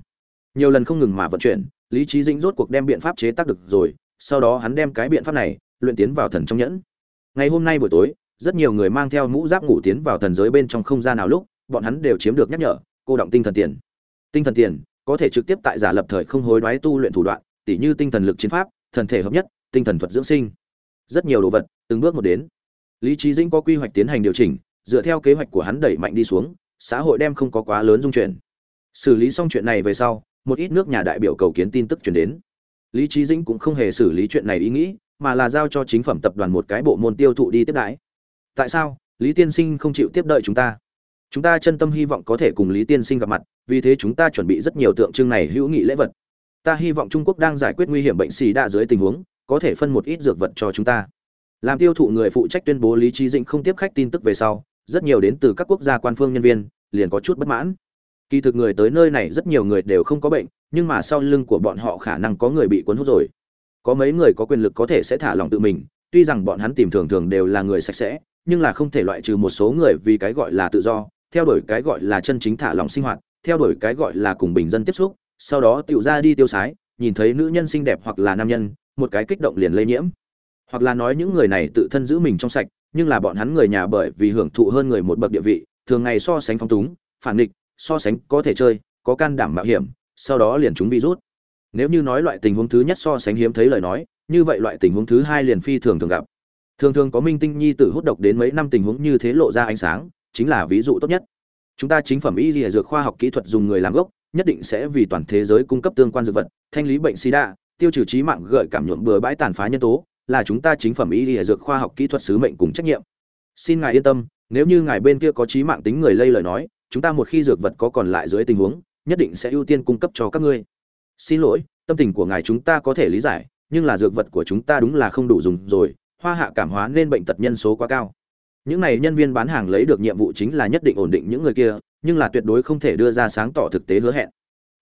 Nhiều lần không ngừng mà vận chuyển, lý trí dĩnh rốt cuộc đem biện pháp chế tác được rồi, sau đó hắn đem cái biện pháp này luyện tiến vào thần trong nhẫn ngày hôm nay buổi tối, rất nhiều người mang theo mũ giáp ngủ tiến vào thần giới bên trong không gian nào lúc, bọn hắn đều chiếm được nhắc nhở, cô động tinh thần tiền. Tinh thần tiền, có thể trực tiếp tại giả lập thời không hối đoái tu luyện thủ đoạn, tỉ như tinh thần lực chiến pháp, thần thể hợp nhất, tinh thần thuật dưỡng sinh. Rất nhiều đồ vật, từng bước một đến. Lý trí dĩnh có quy hoạch tiến hành điều chỉnh, dựa theo kế hoạch của hắn đẩy mạnh đi xuống, xã hội đem không có quá lớn dung chuyển. Xử lý xong chuyện này về sau, một ít nước nhà đại biểu cầu kiến tin tức chuyển đến. Lý trí dĩnh cũng không hề xử lý chuyện này ý nghĩ mà là giao cho chính phẩm tập đoàn một cái bộ môn tiêu thụ đi tiếp đãi. Tại sao? Lý tiên sinh không chịu tiếp đợi chúng ta. Chúng ta chân tâm hy vọng có thể cùng lý tiên sinh gặp mặt, vì thế chúng ta chuẩn bị rất nhiều tượng trưng này hữu nghị lễ vật. Ta hy vọng trung quốc đang giải quyết nguy hiểm bệnh xì đa dưới tình huống, có thể phân một ít dược vật cho chúng ta. Làm tiêu thụ người phụ trách tuyên bố lý Chí dĩnh không tiếp khách tin tức về sau, rất nhiều đến từ các quốc gia quan phương nhân viên, liền có chút bất mãn. Kỳ thực người tới nơi này rất nhiều người đều không có bệnh, nhưng mà sau lưng của bọn họ khả năng có người bị cuốn hút rồi có mấy người có quyền lực có thể sẽ thả lòng tự mình, tuy rằng bọn hắn tìm thường thường đều là người sạch sẽ, nhưng là không thể loại trừ một số người vì cái gọi là tự do, theo đuổi cái gọi là chân chính thả lòng sinh hoạt, theo đuổi cái gọi là cùng bình dân tiếp xúc, sau đó tựu ra đi tiêu sái, nhìn thấy nữ nhân xinh đẹp hoặc là nam nhân, một cái kích động liền lây nhiễm. Hoặc là nói những người này tự thân giữ mình trong sạch, nhưng là bọn hắn người nhà bởi vì hưởng thụ hơn người một bậc địa vị, thường ngày so sánh phong túng, phản địch so sánh có thể chơi, có can đảm mạo hiểm, sau đó liền chúng virus nếu như nói loại tình huống thứ nhất so sánh hiếm thấy lời nói, như vậy loại tình huống thứ hai liền phi thường thường gặp. Thường thường có minh tinh nhi tử hút độc đến mấy năm tình huống như thế lộ ra ánh sáng, chính là ví dụ tốt nhất. Chúng ta chính phẩm y dìa dược khoa học kỹ thuật dùng người làm gốc, nhất định sẽ vì toàn thế giới cung cấp tương quan dược vật, thanh lý bệnh sida, tiêu trừ trí mạng, gợi cảm nhuộm bừa bãi tàn phá nhân tố, là chúng ta chính phẩm y dìa dược khoa học kỹ thuật sứ mệnh cùng trách nhiệm. Xin ngài yên tâm, nếu như ngài bên kia có trí mạng tính người lây lời nói, chúng ta một khi dược vật có còn lại dưới tình huống, nhất định sẽ ưu tiên cung cấp cho các ngươi xin lỗi, tâm tình của ngài chúng ta có thể lý giải, nhưng là dược vật của chúng ta đúng là không đủ dùng rồi, hoa hạ cảm hóa nên bệnh tật nhân số quá cao. Những này nhân viên bán hàng lấy được nhiệm vụ chính là nhất định ổn định những người kia, nhưng là tuyệt đối không thể đưa ra sáng tỏ thực tế hứa hẹn.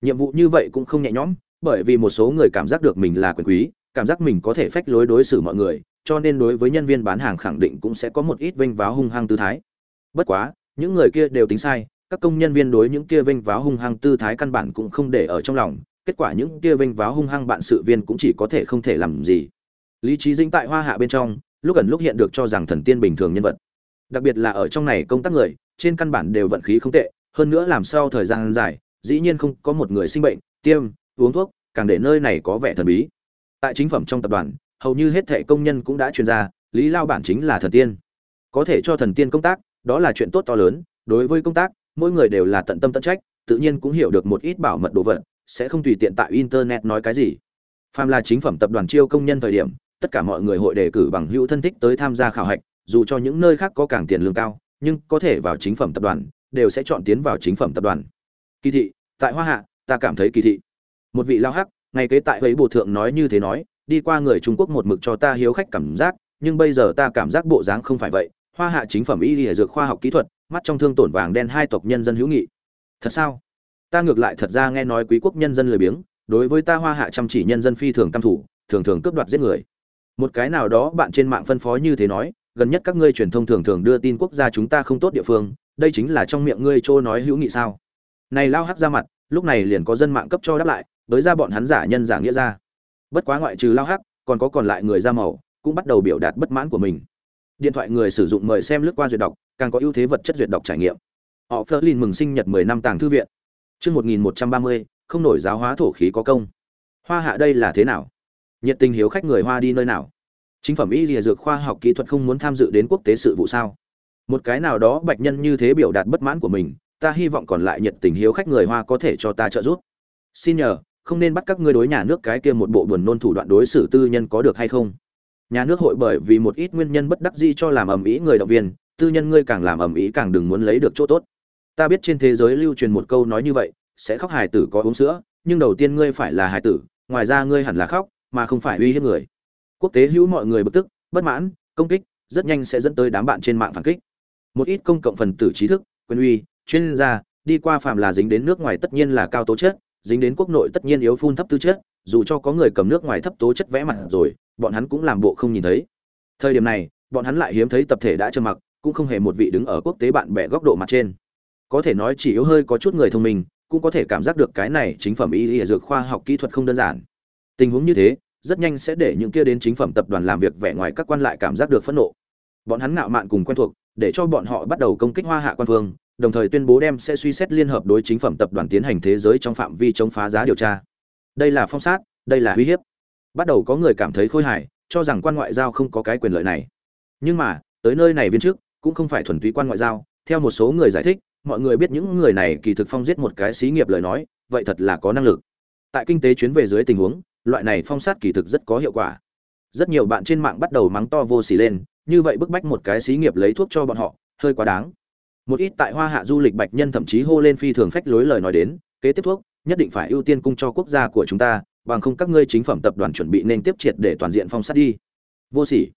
Nhiệm vụ như vậy cũng không nhẹ nhõm, bởi vì một số người cảm giác được mình là quyền quý, cảm giác mình có thể phách lối đối xử mọi người, cho nên đối với nhân viên bán hàng khẳng định cũng sẽ có một ít vênh váo hung hăng tư thái. Bất quá, những người kia đều tính sai, các công nhân viên đối những kia vênh váo hung hăng tư thái căn bản cũng không để ở trong lòng kết quả những kia vênh váo hung hăng bạn sự viên cũng chỉ có thể không thể làm gì. Lý trí dĩnh tại hoa hạ bên trong, lúc gần lúc hiện được cho rằng thần tiên bình thường nhân vật. Đặc biệt là ở trong này công tác người, trên căn bản đều vận khí không tệ, hơn nữa làm sao thời gian dài, dĩ nhiên không có một người sinh bệnh, tiêm, uống thuốc, càng để nơi này có vẻ thần bí. Tại chính phẩm trong tập đoàn, hầu như hết thệ công nhân cũng đã chuyên gia lý lao bản chính là thần tiên. Có thể cho thần tiên công tác, đó là chuyện tốt to lớn, đối với công tác, mỗi người đều là tận tâm tận trách, tự nhiên cũng hiểu được một ít bảo mật đồ vật sẽ không tùy tiện tại internet nói cái gì. Phàm là chính phẩm tập đoàn chiêu công nhân thời điểm, tất cả mọi người hội đề cử bằng hữu thân thích tới tham gia khảo hạch, dù cho những nơi khác có càng tiền lương cao, nhưng có thể vào chính phẩm tập đoàn, đều sẽ chọn tiến vào chính phẩm tập đoàn. Kỳ thị, tại hoa hạ, ta cảm thấy kỳ thị. Một vị lao hắc ngày kế tại ấy bộ thượng nói như thế nói, đi qua người trung quốc một mực cho ta hiếu khách cảm giác, nhưng bây giờ ta cảm giác bộ dáng không phải vậy. Hoa hạ chính phẩm y lìa dược khoa học kỹ thuật, mắt trong thương tổn vàng đen hai tộc nhân dân hữu nghị. Thật sao? Ta ngược lại thật ra nghe nói quý quốc nhân dân lười biếng, đối với ta hoa hạ chăm chỉ nhân dân phi thường căm thủ, thường thường cướp đoạt giết người. Một cái nào đó bạn trên mạng phân phó như thế nói, gần nhất các ngươi truyền thông thường thường đưa tin quốc gia chúng ta không tốt địa phương, đây chính là trong miệng ngươi trô nói hữu nghị sao? Này lao hắc ra mặt, lúc này liền có dân mạng cấp cho đáp lại tới ra bọn hắn giả nhân giả nghĩa ra. Bất quá ngoại trừ lao hắc, còn có còn lại người da màu, cũng bắt đầu biểu đạt bất mãn của mình. Điện thoại người sử dụng mời xem lướt qua duyệt đọc, càng có ưu thế vật chất duyệt đọc trải nghiệm. Họ phớt lên mừng sinh nhật 10 năm tàng thư viện. Chương 1130, không nổi giáo hóa thổ khí có công. Hoa hạ đây là thế nào? Nhiệt tình hiếu khách người Hoa đi nơi nào? Chính phẩm y lìa dược khoa học kỹ thuật không muốn tham dự đến quốc tế sự vụ sao? Một cái nào đó bạch nhân như thế biểu đạt bất mãn của mình, ta hy vọng còn lại nhiệt tình hiếu khách người Hoa có thể cho ta trợ giúp. Xin nhờ, không nên bắt các ngươi đối nhà nước cái kia một bộ buồn nôn thủ đoạn đối xử tư nhân có được hay không? Nhà nước hội bởi vì một ít nguyên nhân bất đắc dĩ cho làm ầm ĩ người động viên, tư nhân ngươi càng làm ầm ĩ càng đừng muốn lấy được chỗ tốt ta biết trên thế giới lưu truyền một câu nói như vậy, sẽ khóc hài tử có uống sữa, nhưng đầu tiên ngươi phải là hài tử, ngoài ra ngươi hẳn là khóc, mà không phải uy hiếp người. Quốc tế hữu mọi người bực tức, bất mãn, công kích, rất nhanh sẽ dẫn tới đám bạn trên mạng phản kích. Một ít công cộng phần tử trí thức, quyền uy, chuyên gia, đi qua phạm là dính đến nước ngoài tất nhiên là cao tố chất, dính đến quốc nội tất nhiên yếu phun thấp tư chất, dù cho có người cầm nước ngoài thấp tố chất vẽ mặt rồi, bọn hắn cũng làm bộ không nhìn thấy. Thời điểm này, bọn hắn lại hiếm thấy tập thể đã trơ mặc, cũng không hề một vị đứng ở quốc tế bạn bè góc độ mặt trên có thể nói chỉ yếu hơi có chút người thông minh, cũng có thể cảm giác được cái này chính phẩm y y dược khoa học kỹ thuật không đơn giản. Tình huống như thế, rất nhanh sẽ để những kia đến chính phẩm tập đoàn làm việc vẻ ngoài các quan lại cảm giác được phẫn nộ. Bọn hắn ngạo mạn cùng quen thuộc, để cho bọn họ bắt đầu công kích hoa hạ quan phương đồng thời tuyên bố đem sẽ suy xét liên hợp đối chính phẩm tập đoàn tiến hành thế giới trong phạm vi chống phá giá điều tra. Đây là phong sát, đây là uy hiếp. Bắt đầu có người cảm thấy khôi hài, cho rằng quan ngoại giao không có cái quyền lợi này. Nhưng mà, tới nơi này viên chức, cũng không phải thuần túy quan ngoại giao, theo một số người giải thích mọi người biết những người này kỳ thực phong giết một cái xí nghiệp lời nói, vậy thật là có năng lực. Tại kinh tế chuyến về dưới tình huống, loại này phong sát kỳ thực rất có hiệu quả. Rất nhiều bạn trên mạng bắt đầu mắng to vô xỉ lên, như vậy bức bách một cái xí nghiệp lấy thuốc cho bọn họ, hơi quá đáng. Một ít tại hoa hạ du lịch bạch nhân thậm chí hô lên phi thường phách lối lời nói đến, kế tiếp thuốc, nhất định phải ưu tiên cung cho quốc gia của chúng ta, bằng không các ngươi chính phẩm tập đoàn chuẩn bị nên tiếp triệt để toàn diện phong sát đi. Vô sỉ.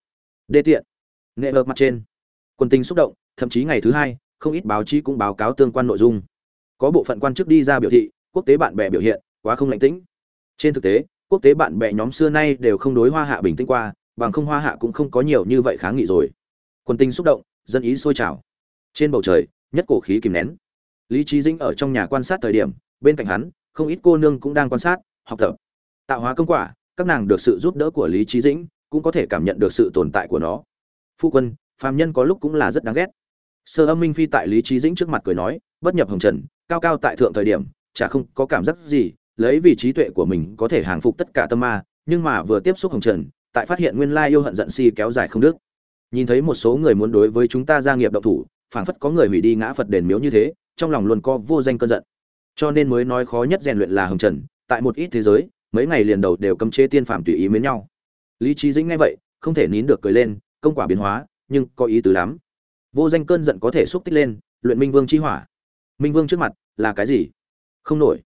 Đê tiện. Nghệ vợt mặt trên. Quân tình xúc động, thậm chí ngày thứ hai không ít báo chí cũng báo cáo tương quan nội dung. Có bộ phận quan chức đi ra biểu thị, quốc tế bạn bè biểu hiện quá không lạnh tĩnh. Trên thực tế, quốc tế bạn bè nhóm xưa nay đều không đối hoa hạ bình tĩnh qua, bằng không hoa hạ cũng không có nhiều như vậy kháng nghị rồi. Quân tình xúc động, dân ý sôi trào. Trên bầu trời, nhất cổ khí kìm nén. Lý trí dĩnh ở trong nhà quan sát thời điểm, bên cạnh hắn, không ít cô nương cũng đang quan sát, học tập. Tạo hóa công quả, các nàng được sự giúp đỡ của lý trí dĩnh cũng có thể cảm nhận được sự tồn tại của nó. Phu quân, phàm nhân có lúc cũng là rất đáng ghét sơ âm minh phi tại lý trí dĩnh trước mặt cười nói, bất nhập hồng trần, cao cao tại thượng thời điểm, chả không có cảm giác gì, lấy vì trí tuệ của mình có thể hàng phục tất cả tâm ma, nhưng mà vừa tiếp xúc hồng trần, tại phát hiện nguyên lai yêu hận giận si kéo dài không đức nhìn thấy một số người muốn đối với chúng ta gia nghiệp động thủ, phảng phất có người hủy đi ngã phật đền miếu như thế, trong lòng luôn có vô danh cơn giận. Cho nên mới nói khó nhất rèn luyện là hồng trần, tại một ít thế giới, mấy ngày liền đầu đều cấm chế tiên phạm tùy ý mến nhau. Lý trí dĩnh nghe vậy, không thể nín được cười lên, công quả biến hóa, nhưng có ý tứ lắm vô danh cơn giận có thể xúc tích lên, luyện minh vương chi hỏa. Minh vương trước mặt là cái gì? Không nổi.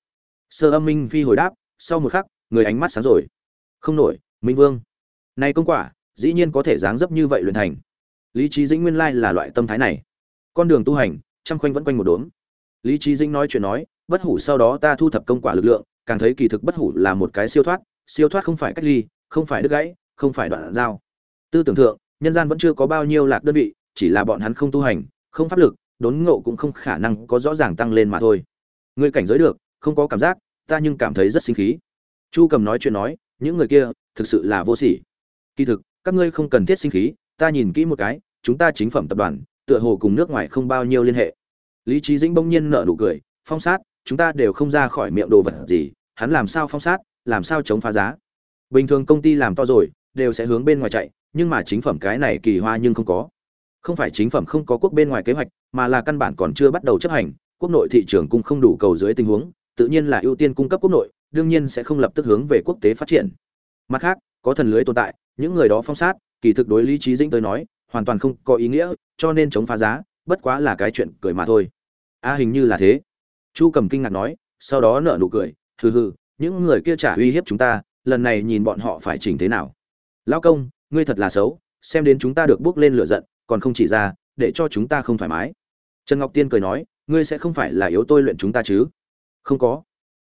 Sơ âm minh phi hồi đáp, sau một khắc, người ánh mắt sáng rồi. Không nổi, minh vương. Nay công quả, dĩ nhiên có thể dáng dấp như vậy luyện thành. Lý trí dĩnh nguyên lai là loại tâm thái này. Con đường tu hành, trăm khoanh vẫn quanh một đốm lý trí dĩnh nói chuyện nói, bất hủ sau đó ta thu thập công quả lực lượng, càng thấy kỳ thực bất hủ là một cái siêu thoát siêu thoát không phải cách ly, không phải đứt gãy, không phải đoạn giao. Tư tưởng thượng, nhân gian vẫn chưa có bao nhiêu lạc đơn vị chỉ là bọn hắn không tu hành, không pháp lực, đốn ngộ cũng không khả năng có rõ ràng tăng lên mà thôi. Ngươi cảnh giới được, không có cảm giác, ta nhưng cảm thấy rất sinh khí. Chu cầm nói chuyện nói, những người kia, thực sự là vô sỉ. Kỳ thực, các ngươi không cần thiết sinh khí, ta nhìn kỹ một cái, chúng ta chính phẩm tập đoàn, tựa hồ cùng nước ngoài không bao nhiêu liên hệ. Lý Chí dĩnh bỗng nhiên nở nụ cười, phong sát, chúng ta đều không ra khỏi miệng đồ vật gì, hắn làm sao phong sát, làm sao chống phá giá. Bình thường công ty làm to rồi, đều sẽ hướng bên ngoài chạy, nhưng mà chính phẩm cái này kỳ hoa nhưng không có không phải chính phẩm không có quốc bên ngoài kế hoạch, mà là căn bản còn chưa bắt đầu chấp hành, quốc nội thị trường cũng không đủ cầu dưới tình huống, tự nhiên là ưu tiên cung cấp quốc nội, đương nhiên sẽ không lập tức hướng về quốc tế phát triển. Mặt khác, có thần lưới tồn tại, những người đó phong sát, kỳ thực đối lý trí dĩnh tới nói, hoàn toàn không có ý nghĩa, cho nên chống phá giá, bất quá là cái chuyện cười mà thôi. A, hình như là thế. Chu cầm kinh ngạc nói, sau đó nở nụ cười, hừ hừ, những người kia trả uy hiếp chúng ta, lần này nhìn bọn họ phải chỉnh thế nào. Lão công, ngươi thật là xấu, xem đến chúng ta được bước lên lửa giận còn không chỉ ra, để cho chúng ta không thoải mái. Trần ngọc tiên cười nói, ngươi sẽ không phải là yếu tôi luyện chúng ta chứ? Không có.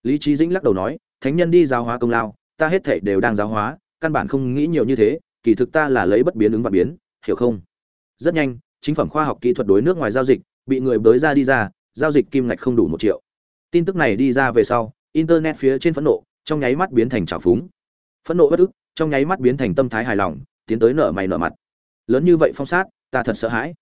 Lý trí dĩnh lắc đầu nói, thánh nhân đi giáo hóa công lao, ta hết thảy đều đang giáo hóa, căn bản không nghĩ nhiều như thế, kỳ thực ta là lấy bất biến ứng và biến, hiểu không? Rất nhanh, chính phẩm khoa học kỹ thuật đối nước ngoài giao dịch, bị người bới ra đi ra, giao dịch kim ngạch không đủ một triệu. Tin tức này đi ra về sau, internet phía trên phẫn nộ, trong nháy mắt biến thành trào phúng. Phẫn nộ bất ức, trong nháy mắt biến thành tâm thái hài lòng, tiến tới nợ mày nợ mặt. Lớn như vậy phong sát ta thật sợ hãi.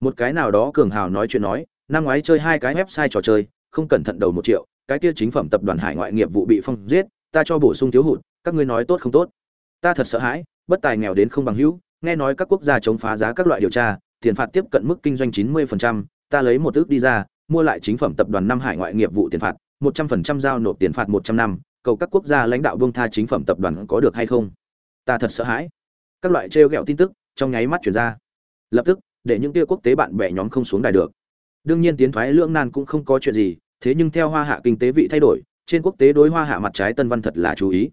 Một cái nào đó cường hào nói chuyện nói năm ngoái chơi hai cái website trò chơi không cẩn thận đầu một triệu cái kia chính phẩm tập đoàn hải ngoại nghiệp vụ bị phong giết ta cho bổ sung thiếu hụt các ngươi nói tốt không tốt? Ta thật sợ hãi bất tài nghèo đến không bằng hữu nghe nói các quốc gia chống phá giá các loại điều tra tiền phạt tiếp cận mức kinh doanh chín 90%, ta lấy một ước đi ra mua lại chính phẩm tập đoàn năm hải ngoại nghiệp vụ tiền phạt một trăm phần trăm giao nộp tiền phạt một trăm năm cầu các quốc gia lãnh đạo buông tha chính phẩm tập đoàn có được hay không? Ta thật sợ hãi. Các loại trêu ghẹo tin tức trong nháy mắt chuyển ra lập tức, để những tia quốc tế bạn bè nhóm không xuống đài được. Đương nhiên tiến thoái lưỡng nan cũng không có chuyện gì, thế nhưng theo hoa hạ kinh tế vị thay đổi, trên quốc tế đối hoa hạ mặt trái tân văn thật là chú ý.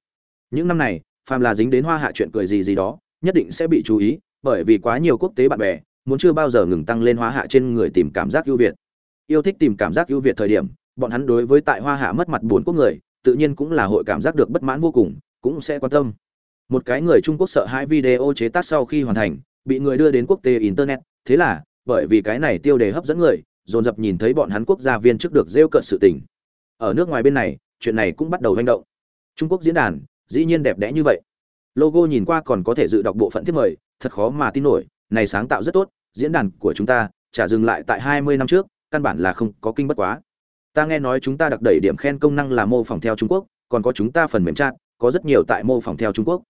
Những năm này, phàm là dính đến hoa hạ chuyện cười gì gì đó, nhất định sẽ bị chú ý, bởi vì quá nhiều quốc tế bạn bè muốn chưa bao giờ ngừng tăng lên hoa hạ trên người tìm cảm giác ưu việt. Yêu thích tìm cảm giác ưu việt thời điểm, bọn hắn đối với tại hoa hạ mất mặt bốn quốc người, tự nhiên cũng là hội cảm giác được bất mãn vô cùng, cũng sẽ quan tâm. Một cái người trung quốc sợ hai video chế tác sau khi hoàn thành bị người đưa đến quốc tế internet. Thế là, bởi vì cái này tiêu đề hấp dẫn người, dồn dập nhìn thấy bọn hắn quốc gia viên trước được rêu cợt sự tình. Ở nước ngoài bên này, chuyện này cũng bắt đầu manh động. Trung quốc diễn đàn, dĩ nhiên đẹp đẽ như vậy. Logo nhìn qua còn có thể dự đọc bộ phận thiết mời, thật khó mà tin nổi, này sáng tạo rất tốt, diễn đàn của chúng ta trả dừng lại tại 20 năm trước, căn bản là không có kinh bất quá. Ta nghe nói chúng ta đặc đẩy điểm khen công năng là mô phỏng theo trung quốc, còn có chúng ta phần mềm chat, có rất nhiều tại mô phỏng theo trung quốc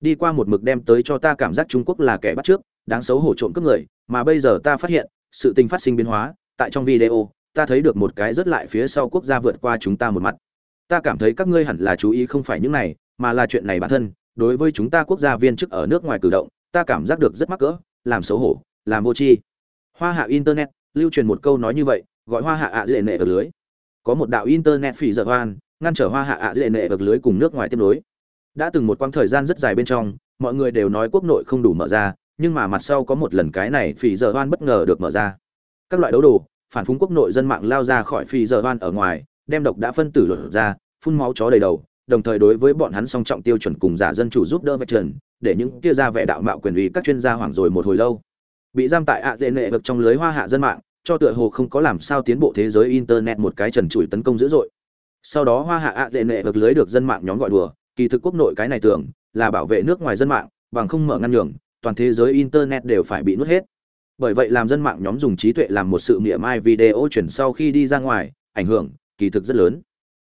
đi qua một mực đem tới cho ta cảm giác trung quốc là kẻ bắt trước, đáng xấu hổ trộm cướp người, mà bây giờ ta phát hiện, sự tình phát sinh biến hóa, tại trong video, ta thấy được một cái rất lại phía sau quốc gia vượt qua chúng ta một mặt. Ta cảm thấy các ngươi hẳn là chú ý không phải những này, mà là chuyện này bản thân, đối với chúng ta quốc gia viên chức ở nước ngoài cử động, ta cảm giác được rất mắc cỡ, làm xấu hổ, làm vô tri. Hoa hạ internet, lưu truyền một câu nói như vậy, gọi hoa hạ ạ dễ nệ ở lưới. Có một đạo internet phỉ dở hoan ngăn trở hoa hạ ạ dễ nệ ở lưới cùng nước ngoài tiếp nối đã từng một quãng thời gian rất dài bên trong, mọi người đều nói quốc nội không đủ mở ra, nhưng mà mặt sau có một lần cái này phì giờ hoan bất ngờ được mở ra. Các loại đấu đồ, phản phúng quốc nội dân mạng lao ra khỏi phì giờ hoan ở ngoài, đem độc đã phân tử lột ra, phun máu chó đầy đầu, đồng thời đối với bọn hắn song trọng tiêu chuẩn cùng giả dân chủ giúp đỡ vạch trần, để những kia ra vẻ đạo mạo quyền uy các chuyên gia hoảng rồi một hồi lâu. Bị giam tại ạ dễ nệ vực trong lưới hoa hạ dân mạng, cho tựa hồ không có làm sao tiến bộ thế giới internet một cái trần trụi tấn công dữ dội. Sau đó hoa hạ ạ dễ nệ vực lưới được dân mạng nhóm gọi đùa kỳ thực quốc nội cái này tưởng là bảo vệ nước ngoài dân mạng, bằng không mở ngăn nhường, toàn thế giới internet đều phải bị nuốt hết. Bởi vậy làm dân mạng nhóm dùng trí tuệ làm một sự miệng mai video chuyển sau khi đi ra ngoài, ảnh hưởng, kỳ thực rất lớn.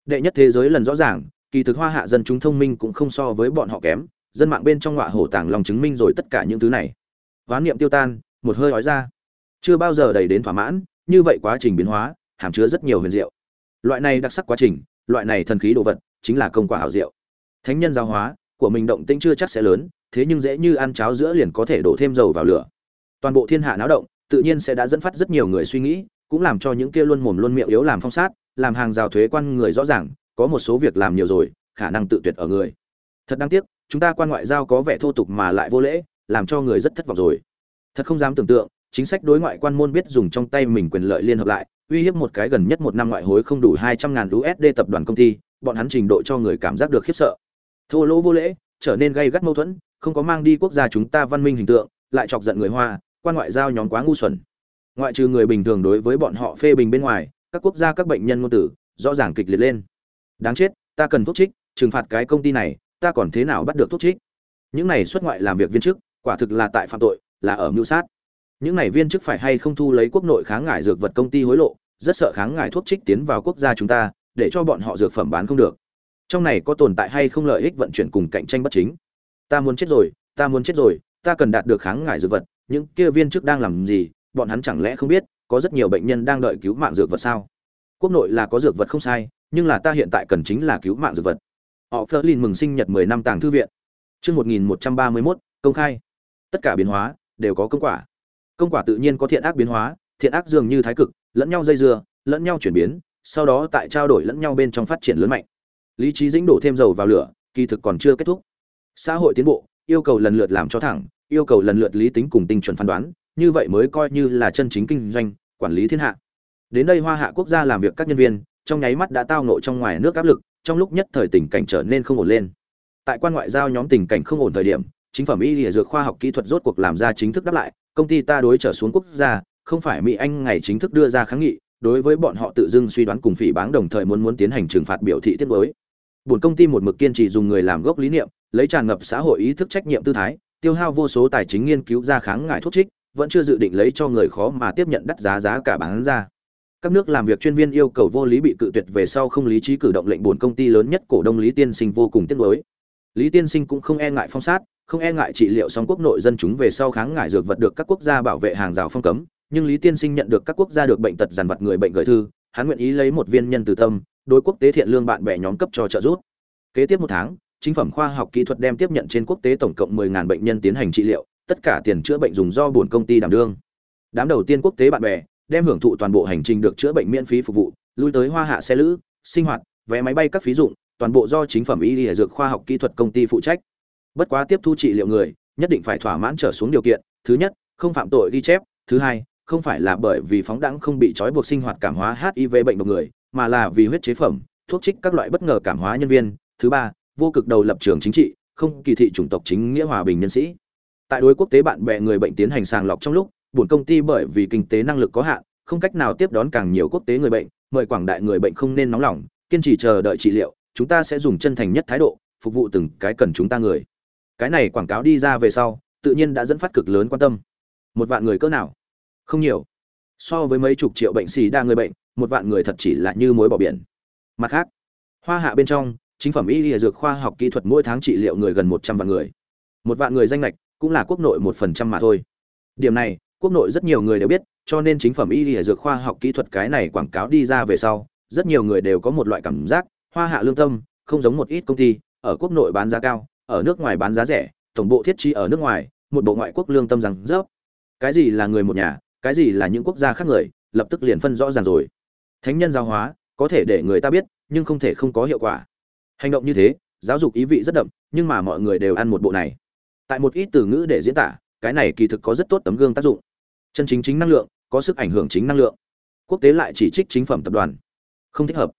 Đệ nhất thế giới lần rõ ràng, kỳ thực hoa hạ dân chúng thông minh cũng không so với bọn họ kém, dân mạng bên trong ngọa hổ tàng lòng chứng minh rồi tất cả những thứ này. Hoán niệm tiêu tan, một hơi nói ra. Chưa bao giờ đầy đến thỏa mãn, như vậy quá trình biến hóa, hàm chứa rất nhiều huyền diệu. Loại này đặc sắc quá trình, loại này thần khí đồ vật, chính là công quả hảo diệu thánh nhân giáo hóa, của mình động tĩnh chưa chắc sẽ lớn, thế nhưng dễ như ăn cháo giữa liền có thể đổ thêm dầu vào lửa. Toàn bộ thiên hạ náo động, tự nhiên sẽ đã dẫn phát rất nhiều người suy nghĩ, cũng làm cho những kia luôn mồm luôn miệng yếu làm phong sát, làm hàng rào thuế quan người rõ ràng, có một số việc làm nhiều rồi, khả năng tự tuyệt ở người. Thật đáng tiếc, chúng ta quan ngoại giao có vẻ thô tục mà lại vô lễ, làm cho người rất thất vọng rồi. Thật không dám tưởng tượng, chính sách đối ngoại quan môn biết dùng trong tay mình quyền lợi liên hợp lại, uy hiếp một cái gần nhất một năm ngoại hối không đủ hai trăm ngàn usd tập đoàn công ty, bọn hắn trình độ cho người cảm giác được khiếp sợ thô lỗ vô lễ, trở nên gây gắt mâu thuẫn, không có mang đi quốc gia chúng ta văn minh hình tượng, lại chọc giận người hoa, quan ngoại giao nhóm quá ngu xuẩn. Ngoại trừ người bình thường đối với bọn họ phê bình bên ngoài, các quốc gia các bệnh nhân ngôn tử, rõ ràng kịch liệt lên. Đáng chết, ta cần thuốc trích, trừng phạt cái công ty này, ta còn thế nào bắt được thuốc trích? Những này xuất ngoại làm việc viên chức, quả thực là tại phạm tội, là ở mưu sát. Những này viên chức phải hay không thu lấy quốc nội kháng ngại dược vật công ty hối lộ, rất sợ kháng ngại thuốc trích tiến vào quốc gia chúng ta, để cho bọn họ dược phẩm bán không được trong này có tồn tại hay không lợi ích vận chuyển cùng cạnh tranh bất chính? Ta muốn chết rồi ta muốn chết rồi ta cần đạt được kháng ngại dược vật những kia viên chức đang làm gì bọn hắn chẳng lẽ không biết có rất nhiều bệnh nhân đang đợi cứu mạng dược vật sao? Quốc nội là có dược vật không sai nhưng là ta hiện tại cần chính là cứu mạng dược vật. Họ phớt lên mừng sinh nhật 10 năm tàng thư viện. Chương 1131, công khai. Tất cả biến hóa đều có công quả. Công quả tự nhiên có thiện ác biến hóa thiện ác dường như thái cực lẫn nhau dây dưa lẫn nhau chuyển biến sau đó tại trao đổi lẫn nhau bên trong phát triển lớn mạnh lý trí dĩnh đổ thêm dầu vào lửa, kỳ thực còn chưa kết thúc. Xã hội tiến bộ, yêu cầu lần lượt làm cho thẳng, yêu cầu lần lượt lý tính cùng tinh chuẩn phán đoán, như vậy mới coi như là chân chính kinh doanh, quản lý thiên hạ. Đến đây hoa hạ quốc gia làm việc các nhân viên, trong nháy mắt đã tao nộ trong ngoài nước áp lực, trong lúc nhất thời tình cảnh trở nên không ổn lên. Tại quan ngoại giao nhóm tình cảnh không ổn thời điểm, chính phẩm y lìa dược khoa học kỹ thuật rốt cuộc làm ra chính thức đáp lại, công ty ta đối trở xuống quốc gia, không phải mỹ anh ngày chính thức đưa ra kháng nghị, đối với bọn họ tự dưng suy đoán cùng phỉ báng đồng thời muốn muốn tiến hành trừng phạt biểu thị tiết mới buồn công ty một mực kiên trì dùng người làm gốc lý niệm, lấy tràn ngập xã hội ý thức trách nhiệm tư thái, tiêu hao vô số tài chính nghiên cứu ra kháng ngại thuốc trích, vẫn chưa dự định lấy cho người khó mà tiếp nhận đắt giá giá cả bán ra. Các nước làm việc chuyên viên yêu cầu vô lý bị cự tuyệt về sau không lý trí cử động lệnh buồn công ty lớn nhất cổ đông lý tiên sinh vô cùng tiếc nuối. Lý tiên sinh cũng không e ngại phong sát, không e ngại trị liệu song quốc nội dân chúng về sau kháng ngại dược vật được các quốc gia bảo vệ hàng rào phong cấm, nhưng lý tiên sinh nhận được các quốc gia được bệnh tật dàn vật người bệnh gửi thư, hắn nguyện ý lấy một viên nhân từ tâm đối quốc tế thiện lương bạn bè nhóm cấp cho trợ giúp. Kế tiếp một tháng, chính phẩm khoa học kỹ thuật đem tiếp nhận trên quốc tế tổng cộng 10.000 bệnh nhân tiến hành trị liệu, tất cả tiền chữa bệnh dùng do buồn công ty đảm đương. Đám đầu tiên quốc tế bạn bè đem hưởng thụ toàn bộ hành trình được chữa bệnh miễn phí phục vụ, lui tới hoa hạ xe lữ, sinh hoạt, vé máy bay các phí dụng, toàn bộ do chính phẩm y y dược khoa học kỹ thuật công ty phụ trách. Bất quá tiếp thu trị liệu người, nhất định phải thỏa mãn trở xuống điều kiện, thứ nhất, không phạm tội ghi chép, thứ hai, không phải là bởi vì phóng đẳng không bị trói buộc sinh hoạt cảm hóa hiv bệnh độc người mà là vì huyết chế phẩm, thuốc trích các loại bất ngờ cảm hóa nhân viên. Thứ ba, vô cực đầu lập trường chính trị, không kỳ thị chủng tộc chính nghĩa hòa bình nhân sĩ. Tại đối quốc tế bạn bè người bệnh tiến hành sàng lọc trong lúc, buồn công ty bởi vì kinh tế năng lực có hạn, không cách nào tiếp đón càng nhiều quốc tế người bệnh, mời quảng đại người bệnh không nên nóng lòng, kiên trì chờ đợi trị liệu, chúng ta sẽ dùng chân thành nhất thái độ, phục vụ từng cái cần chúng ta người. Cái này quảng cáo đi ra về sau, tự nhiên đã dẫn phát cực lớn quan tâm. Một vạn người cỡ nào? Không nhiều so với mấy chục triệu bệnh xì đa người bệnh, một vạn người thật chỉ là như mối bỏ biển. Mặt khác, hoa hạ bên trong, chính phẩm y y dược khoa học kỹ thuật mỗi tháng trị liệu người gần một trăm vạn người. Một vạn người danh lệch cũng là quốc nội một phần trăm mà thôi. Điểm này, quốc nội rất nhiều người đều biết, cho nên chính phẩm y y dược khoa học kỹ thuật cái này quảng cáo đi ra về sau, rất nhiều người đều có một loại cảm giác, hoa hạ lương tâm, không giống một ít công ty, ở quốc nội bán giá cao, ở nước ngoài bán giá rẻ, tổng bộ thiết trí ở nước ngoài, một bộ ngoại quốc lương tâm rằng rớp. Cái gì là người một nhà cái gì là những quốc gia khác người, lập tức liền phân rõ ràng rồi. Thánh nhân giáo hóa, có thể để người ta biết, nhưng không thể không có hiệu quả. Hành động như thế, giáo dục ý vị rất đậm, nhưng mà mọi người đều ăn một bộ này. Tại một ít từ ngữ để diễn tả, cái này kỳ thực có rất tốt tấm gương tác dụng. Chân chính chính năng lượng, có sức ảnh hưởng chính năng lượng. Quốc tế lại chỉ trích chính phẩm tập đoàn. Không thích hợp.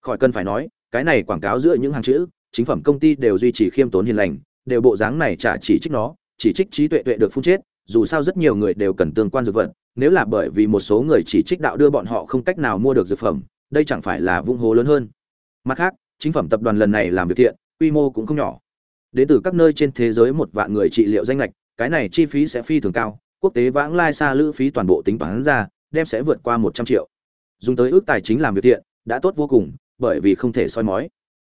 Khỏi cần phải nói, cái này quảng cáo giữa những hàng chữ, chính phẩm công ty đều duy trì khiêm tốn hiền lành, đều bộ dáng này chả chỉ trích nó, chỉ trích trí tuệ tuệ được phun chết, dù sao rất nhiều người đều cần tương quan dược vật nếu là bởi vì một số người chỉ trích đạo đưa bọn họ không cách nào mua được dược phẩm, đây chẳng phải là vung hố lớn hơn. Mặt khác, chính phẩm tập đoàn lần này làm việc thiện, quy mô cũng không nhỏ. Đến từ các nơi trên thế giới một vạn người trị liệu danh lệch, cái này chi phí sẽ phi thường cao, quốc tế vãng lai xa lữ phí toàn bộ tính toán ra, đem sẽ vượt qua một trăm triệu. Dùng tới ước tài chính làm việc thiện, đã tốt vô cùng, bởi vì không thể soi mói.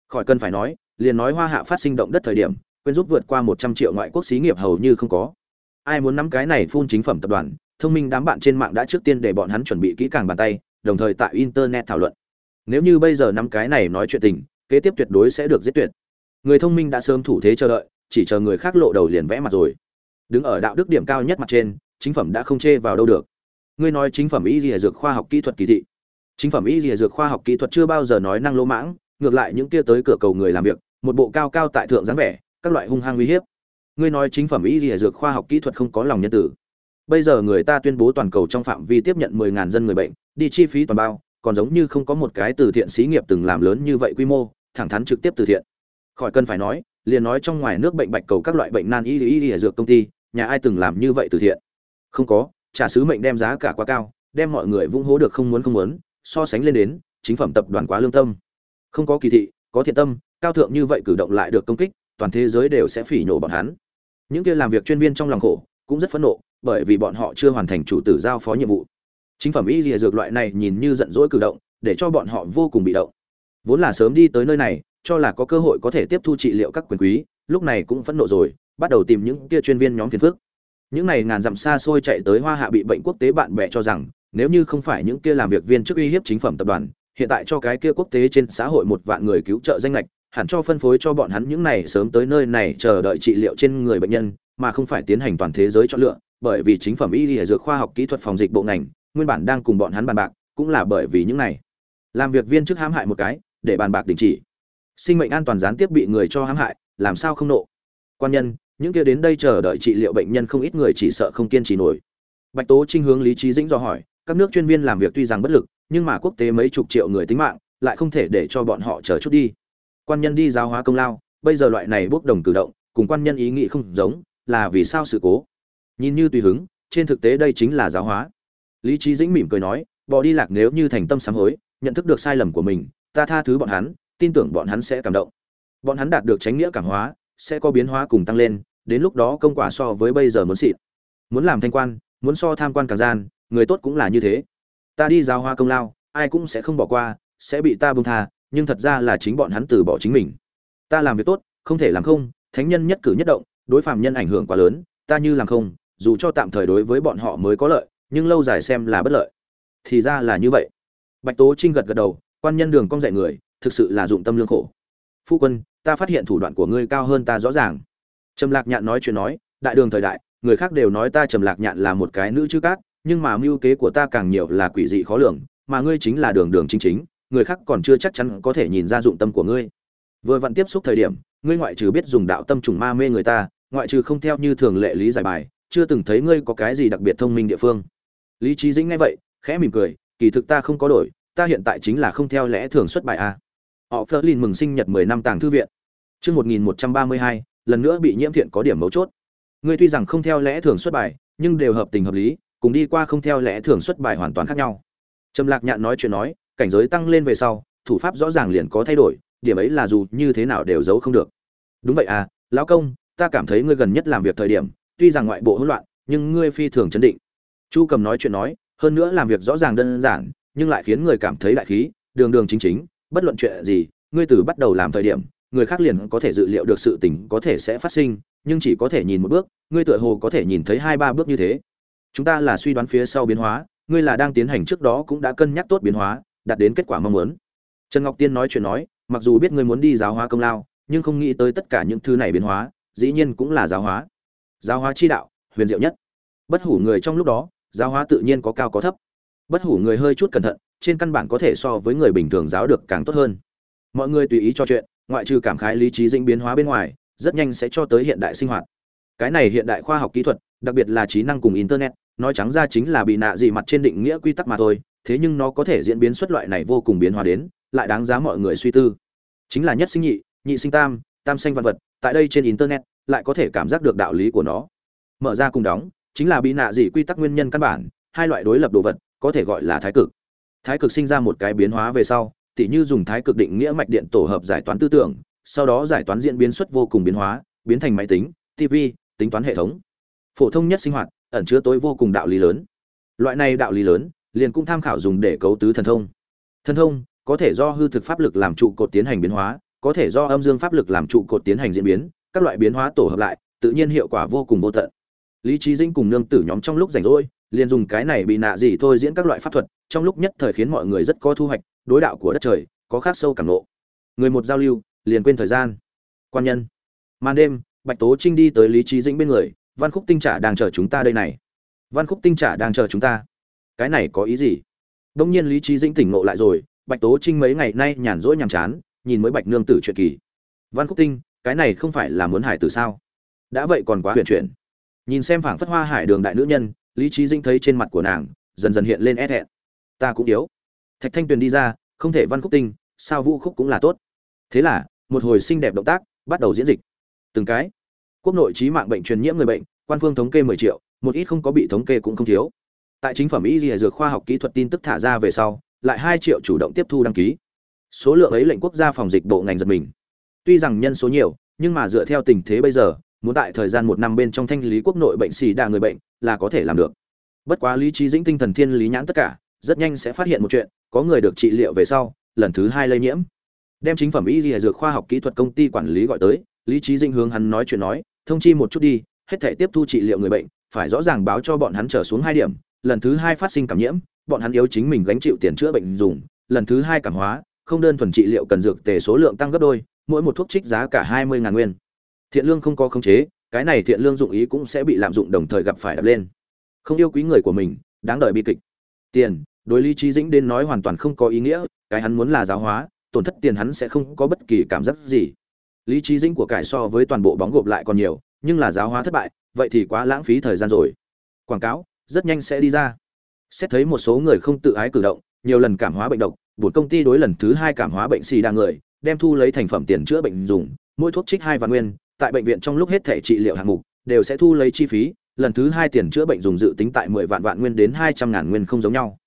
Khỏi cần phải nói, liền nói hoa hạ phát sinh động đất thời điểm, quên giúp vượt qua một trăm triệu ngoại quốc xí nghiệp hầu như không có. Ai muốn nắm cái này phun chính phẩm tập đoàn thông minh đám bạn trên mạng đã trước tiên để bọn hắn chuẩn bị kỹ càng bàn tay, đồng thời tại internet thảo luận. Nếu như bây giờ năm cái này nói chuyện tình, kế tiếp tuyệt đối sẽ được giết tuyệt. Người thông minh đã sớm thủ thế chờ đợi, chỉ chờ người khác lộ đầu liền vẽ mặt rồi. Đứng ở đạo đức điểm cao nhất mặt trên, chính phẩm đã không chê vào đâu được. Ngươi nói chính phẩm y lìa dược khoa học kỹ thuật kỳ thị. Chính phẩm y lìa dược khoa học kỹ thuật chưa bao giờ nói năng lỗ mãng, ngược lại những kia tới cửa cầu người làm việc, một bộ cao cao tại thượng dáng vẻ, các loại hung hăng uy hiếp. Ngươi nói chính phẩm y lìa dược khoa học kỹ thuật không có lòng nhân tử bây giờ người ta tuyên bố toàn cầu trong phạm vi tiếp nhận 10.000 dân người bệnh, đi chi phí toàn bao, còn giống như không có một cái từ thiện xí nghiệp từng làm lớn như vậy quy mô, thẳng thắn trực tiếp từ thiện. Khỏi cần phải nói, liền nói trong ngoài nước bệnh bạch cầu các loại bệnh nan y y y, dược công ty, nhà ai từng làm như vậy từ thiện? Không có, trả sứ mệnh đem giá cả quá cao, đem mọi người vung hố được không muốn không muốn, so sánh lên đến, chính phẩm tập đoàn quá lương tâm. Không có kỳ thị, có thiện tâm, cao thượng như vậy cử động lại được công kích, toàn thế giới đều sẽ phỉ nhổ bọn hắn. Những kia làm việc chuyên viên trong lòng khổ, cũng rất phẫn nộ bởi vì bọn họ chưa hoàn thành chủ tử giao phó nhiệm vụ. Chính phẩm y lìa dược loại này nhìn như giận dỗi cử động, để cho bọn họ vô cùng bị động. Vốn là sớm đi tới nơi này, cho là có cơ hội có thể tiếp thu trị liệu các quyền quý, lúc này cũng phẫn nộ rồi, bắt đầu tìm những kia chuyên viên nhóm phiền phức. Những này ngàn dặm xa xôi chạy tới hoa hạ bị bệnh quốc tế bạn bè cho rằng, nếu như không phải những kia làm việc viên chức uy hiếp chính phẩm tập đoàn, hiện tại cho cái kia quốc tế trên xã hội một vạn người cứu trợ danh lệch, hẳn cho phân phối cho bọn hắn những này sớm tới nơi này chờ đợi trị liệu trên người bệnh nhân, mà không phải tiến hành toàn thế giới chọn lựa bởi vì chính phẩm y y dược khoa học kỹ thuật phòng dịch bộ ngành, nguyên bản đang cùng bọn hắn bàn bạc, cũng là bởi vì những này. Làm việc viên chức hãm hại một cái, để bàn bạc đình chỉ. Sinh mệnh an toàn gián tiếp bị người cho hãm hại, làm sao không nộ? Quan nhân, những kia đến đây chờ đợi trị liệu bệnh nhân không ít người chỉ sợ không kiên trì nổi. Bạch tố trinh hướng lý trí dĩnh do hỏi, các nước chuyên viên làm việc tuy rằng bất lực, nhưng mà quốc tế mấy chục triệu người tính mạng, lại không thể để cho bọn họ chờ chút đi. Quan nhân đi giáo hóa công lao, bây giờ loại này bốc đồng cử động, cùng quan nhân ý nghĩ không giống, là vì sao sự cố? Nhìn như tùy hứng, trên thực tế đây chính là giáo hóa. Lý trí dĩnh mỉm cười nói, bỏ đi lạc nếu như thành tâm sám hối, nhận thức được sai lầm của mình, ta tha thứ bọn hắn, tin tưởng bọn hắn sẽ cảm động. Bọn hắn đạt được tránh nghĩa cảm hóa, sẽ có biến hóa cùng tăng lên, đến lúc đó công quả so với bây giờ muốn xịt muốn làm thanh quan, muốn so tham quan càng gian, người tốt cũng là như thế. Ta đi giáo hoa công lao, ai cũng sẽ không bỏ qua, sẽ bị ta bông tha, nhưng thật ra là chính bọn hắn từ bỏ chính mình. Ta làm việc tốt, không thể làm không, thánh nhân nhất cử nhất động, đối phạm nhân ảnh hưởng quá lớn, ta như làm không dù cho tạm thời đối với bọn họ mới có lợi, nhưng lâu dài xem là bất lợi. Thì ra là như vậy. Bạch tố trinh gật gật đầu, quan nhân đường cong dạy người, thực sự là dụng tâm lương khổ. Phu quân, ta phát hiện thủ đoạn của ngươi cao hơn ta rõ ràng. Trầm lạc nhạn nói chuyện nói, đại đường thời đại, người khác đều nói ta trầm lạc nhạn là một cái nữ chữ cát, nhưng mà mưu kế của ta càng nhiều là quỷ dị khó lường, mà ngươi chính là đường đường chính chính, người khác còn chưa chắc chắn có thể nhìn ra dụng tâm của ngươi. Vừa vặn tiếp xúc thời điểm, ngươi ngoại trừ biết dùng đạo tâm trùng ma mê người ta, ngoại trừ không theo như thường lệ lý giải bài chưa từng thấy ngươi có cái gì đặc biệt thông minh địa phương. Lý trí dĩnh nghe vậy, khẽ mỉm cười, kỳ thực ta không có đổi, ta hiện tại chính là không theo lẽ thường xuất bài a. Họ phớt lên mừng sinh nhật mười năm tàng thư viện. Chương một nghìn một trăm ba mươi hai, lần nữa bị nhiễm thiện có điểm mấu chốt. Ngươi tuy rằng không theo lẽ thường xuất bài, nhưng đều hợp tình hợp lý, cùng đi qua không theo lẽ thường xuất bài hoàn toàn khác nhau. Trầm lạc nhạn nói chuyện nói, cảnh giới tăng lên về sau, thủ pháp rõ ràng liền có thay đổi, điểm ấy là dù như thế nào đều giấu không được. Đúng vậy à lão công, ta cảm thấy ngươi gần nhất làm việc thời điểm tuy rằng ngoại bộ hỗn loạn, nhưng ngươi phi thường chấn định. Chu cầm nói chuyện nói, hơn nữa làm việc rõ ràng đơn giản, nhưng lại khiến người cảm thấy đại khí, đường đường chính chính, bất luận chuyện gì, ngươi từ bắt đầu làm thời điểm, người khác liền có thể dự liệu được sự tình có thể sẽ phát sinh, nhưng chỉ có thể nhìn một bước, ngươi tựa hồ có thể nhìn thấy hai ba bước như thế. Chúng ta là suy đoán phía sau biến hóa, ngươi là đang tiến hành trước đó cũng đã cân nhắc tốt biến hóa, đạt đến kết quả mong muốn. Trần ngọc tiên nói chuyện nói, mặc dù biết ngươi muốn đi giáo hóa công lao, nhưng không nghĩ tới tất cả những thứ này biến hóa, dĩ nhiên cũng là giáo hóa giáo hóa chi đạo, huyền diệu nhất. Bất hủ người trong lúc đó, giáo hóa tự nhiên có cao có thấp. Bất hủ người hơi chút cẩn thận, trên căn bản có thể so với người bình thường giáo được càng tốt hơn. Mọi người tùy ý cho chuyện, ngoại trừ cảm khái lý trí dĩnh biến hóa bên ngoài, rất nhanh sẽ cho tới hiện đại sinh hoạt. Cái này hiện đại khoa học kỹ thuật, đặc biệt là trí năng cùng internet, nói trắng ra chính là bị nạ gì mặt trên định nghĩa quy tắc mà thôi, thế nhưng nó có thể diễn biến xuất loại này vô cùng biến hóa đến, lại đáng giá mọi người suy tư. Chính là nhất sinh nhị nhị sinh tam tam sinh văn vật, tại đây trên internet, lại có thể cảm giác được đạo lý của nó. Mở ra cùng đóng, chính là bị nạ dị quy tắc nguyên nhân căn bản, hai loại đối lập đồ vật, có thể gọi là thái cực. Thái cực sinh ra một cái biến hóa về sau, tỉ như dùng thái cực định nghĩa mạch điện tổ hợp giải toán tư tưởng, sau đó giải toán diễn biến xuất vô cùng biến hóa, biến thành máy tính tv tính toán hệ thống. Phổ thông nhất sinh hoạt, ẩn chứa tối vô cùng đạo lý lớn. Loại này đạo lý lớn, liền cũng tham khảo dùng để cấu tứ thần thông. Thần thông, có thể do hư thực pháp lực làm trụ cột tiến hành biến hóa có thể do âm dương pháp lực làm trụ cột tiến hành diễn biến, các loại biến hóa tổ hợp lại, tự nhiên hiệu quả vô cùng vô tận. Lý trí dĩnh cùng nương tử nhóm trong lúc rảnh rỗi, liền dùng cái này bị nạ gì thôi diễn các loại pháp thuật, trong lúc nhất thời khiến mọi người rất có thu hoạch, đối đạo của đất trời, có khác sâu cảm nộ. Người một giao lưu, liền quên thời gian. Quan nhân. Màn đêm, bạch tố trinh đi tới lý trí dĩnh bên người, văn khúc tinh trả đang chờ chúng ta đây này. Văn khúc tinh trả đang chờ chúng ta? Cái này có ý gì? Đông nhiên lý trí dĩnh tỉnh ngộ lại rồi, bạch tố trinh mấy ngày nay nhàn rỗi nhàm chán nhìn mới bạch nương tử chuyện kỳ. Văn khúc tinh, cái này không phải là muốn hải tử sao? Đã vậy còn quá huyền chuyển. Nhìn xem phảng phất hoa hải đường đại nữ nhân, lý trí dinh thấy trên mặt của nàng, dần dần hiện lên e é hẹn ta cũng yếu. Thạch thanh tuyền đi ra, không thể văn khúc tinh, sao vũ khúc cũng là tốt. Thế là, một hồi xinh đẹp động tác, bắt đầu diễn dịch. Từng cái. Quốc nội trí mạng bệnh truyền nhiễm người bệnh, quan phương thống kê mười triệu, một ít không có bị thống kê cũng không thiếu. Tại chính phẩm y dìa dược khoa học kỹ thuật tin tức thả ra về sau, lại hai triệu chủ động tiếp thu đăng ký số lượng ấy lệnh quốc gia phòng dịch bộ ngành giật mình. Tuy rằng nhân số nhiều, nhưng mà dựa theo tình thế bây giờ, muốn tại thời gian một năm bên trong thanh lý quốc nội bệnh xì đa người bệnh là có thể làm được. Bất quá lý trí dĩnh tinh thần thiên lý nhãn tất cả, rất nhanh sẽ phát hiện một chuyện, có người được trị liệu về sau, lần thứ hai lây nhiễm. Đem chính phẩm y dìa dược khoa học kỹ thuật công ty quản lý gọi tới, lý trí dĩnh hướng hắn nói chuyện nói, thông chi một chút đi, hết thể tiếp thu trị liệu người bệnh, phải rõ ràng báo cho bọn hắn trở xuống hai điểm, lần thứ hai phát sinh cảm nhiễm, bọn hắn yếu chính mình gánh chịu tiền chữa bệnh dùng, lần thứ hai cảm hóa không đơn thuần trị liệu cần dược tề số lượng tăng gấp đôi, mỗi một thuốc trích giá cả hai mươi ngàn nguyên. Thiện lương không có khống chế, cái này thiện lương dụng ý cũng sẽ bị lạm dụng đồng thời gặp phải đập lên. Không yêu quý người của mình, đáng đợi bi kịch. Tiền, đối lý trí dĩnh đến nói hoàn toàn không có ý nghĩa, cái hắn muốn là giáo hóa, tổn thất tiền hắn sẽ không có bất kỳ cảm giác gì. Lý trí dĩnh của cải so với toàn bộ bóng gộp lại còn nhiều, nhưng là giáo hóa thất bại, vậy thì quá lãng phí thời gian rồi. Quảng cáo, rất nhanh sẽ đi ra. Xét thấy một số người không tự ái cử động, nhiều lần cảm hóa bệnh độc bổn công ty đối lần thứ hai cảm hóa bệnh xì đa người, đem thu lấy thành phẩm tiền chữa bệnh dùng, mỗi thuốc trích hai vạn nguyên, tại bệnh viện trong lúc hết thể trị liệu hạng mục, đều sẽ thu lấy chi phí, lần thứ hai tiền chữa bệnh dùng dự tính tại mười vạn vạn nguyên đến hai trăm ngàn nguyên không giống nhau.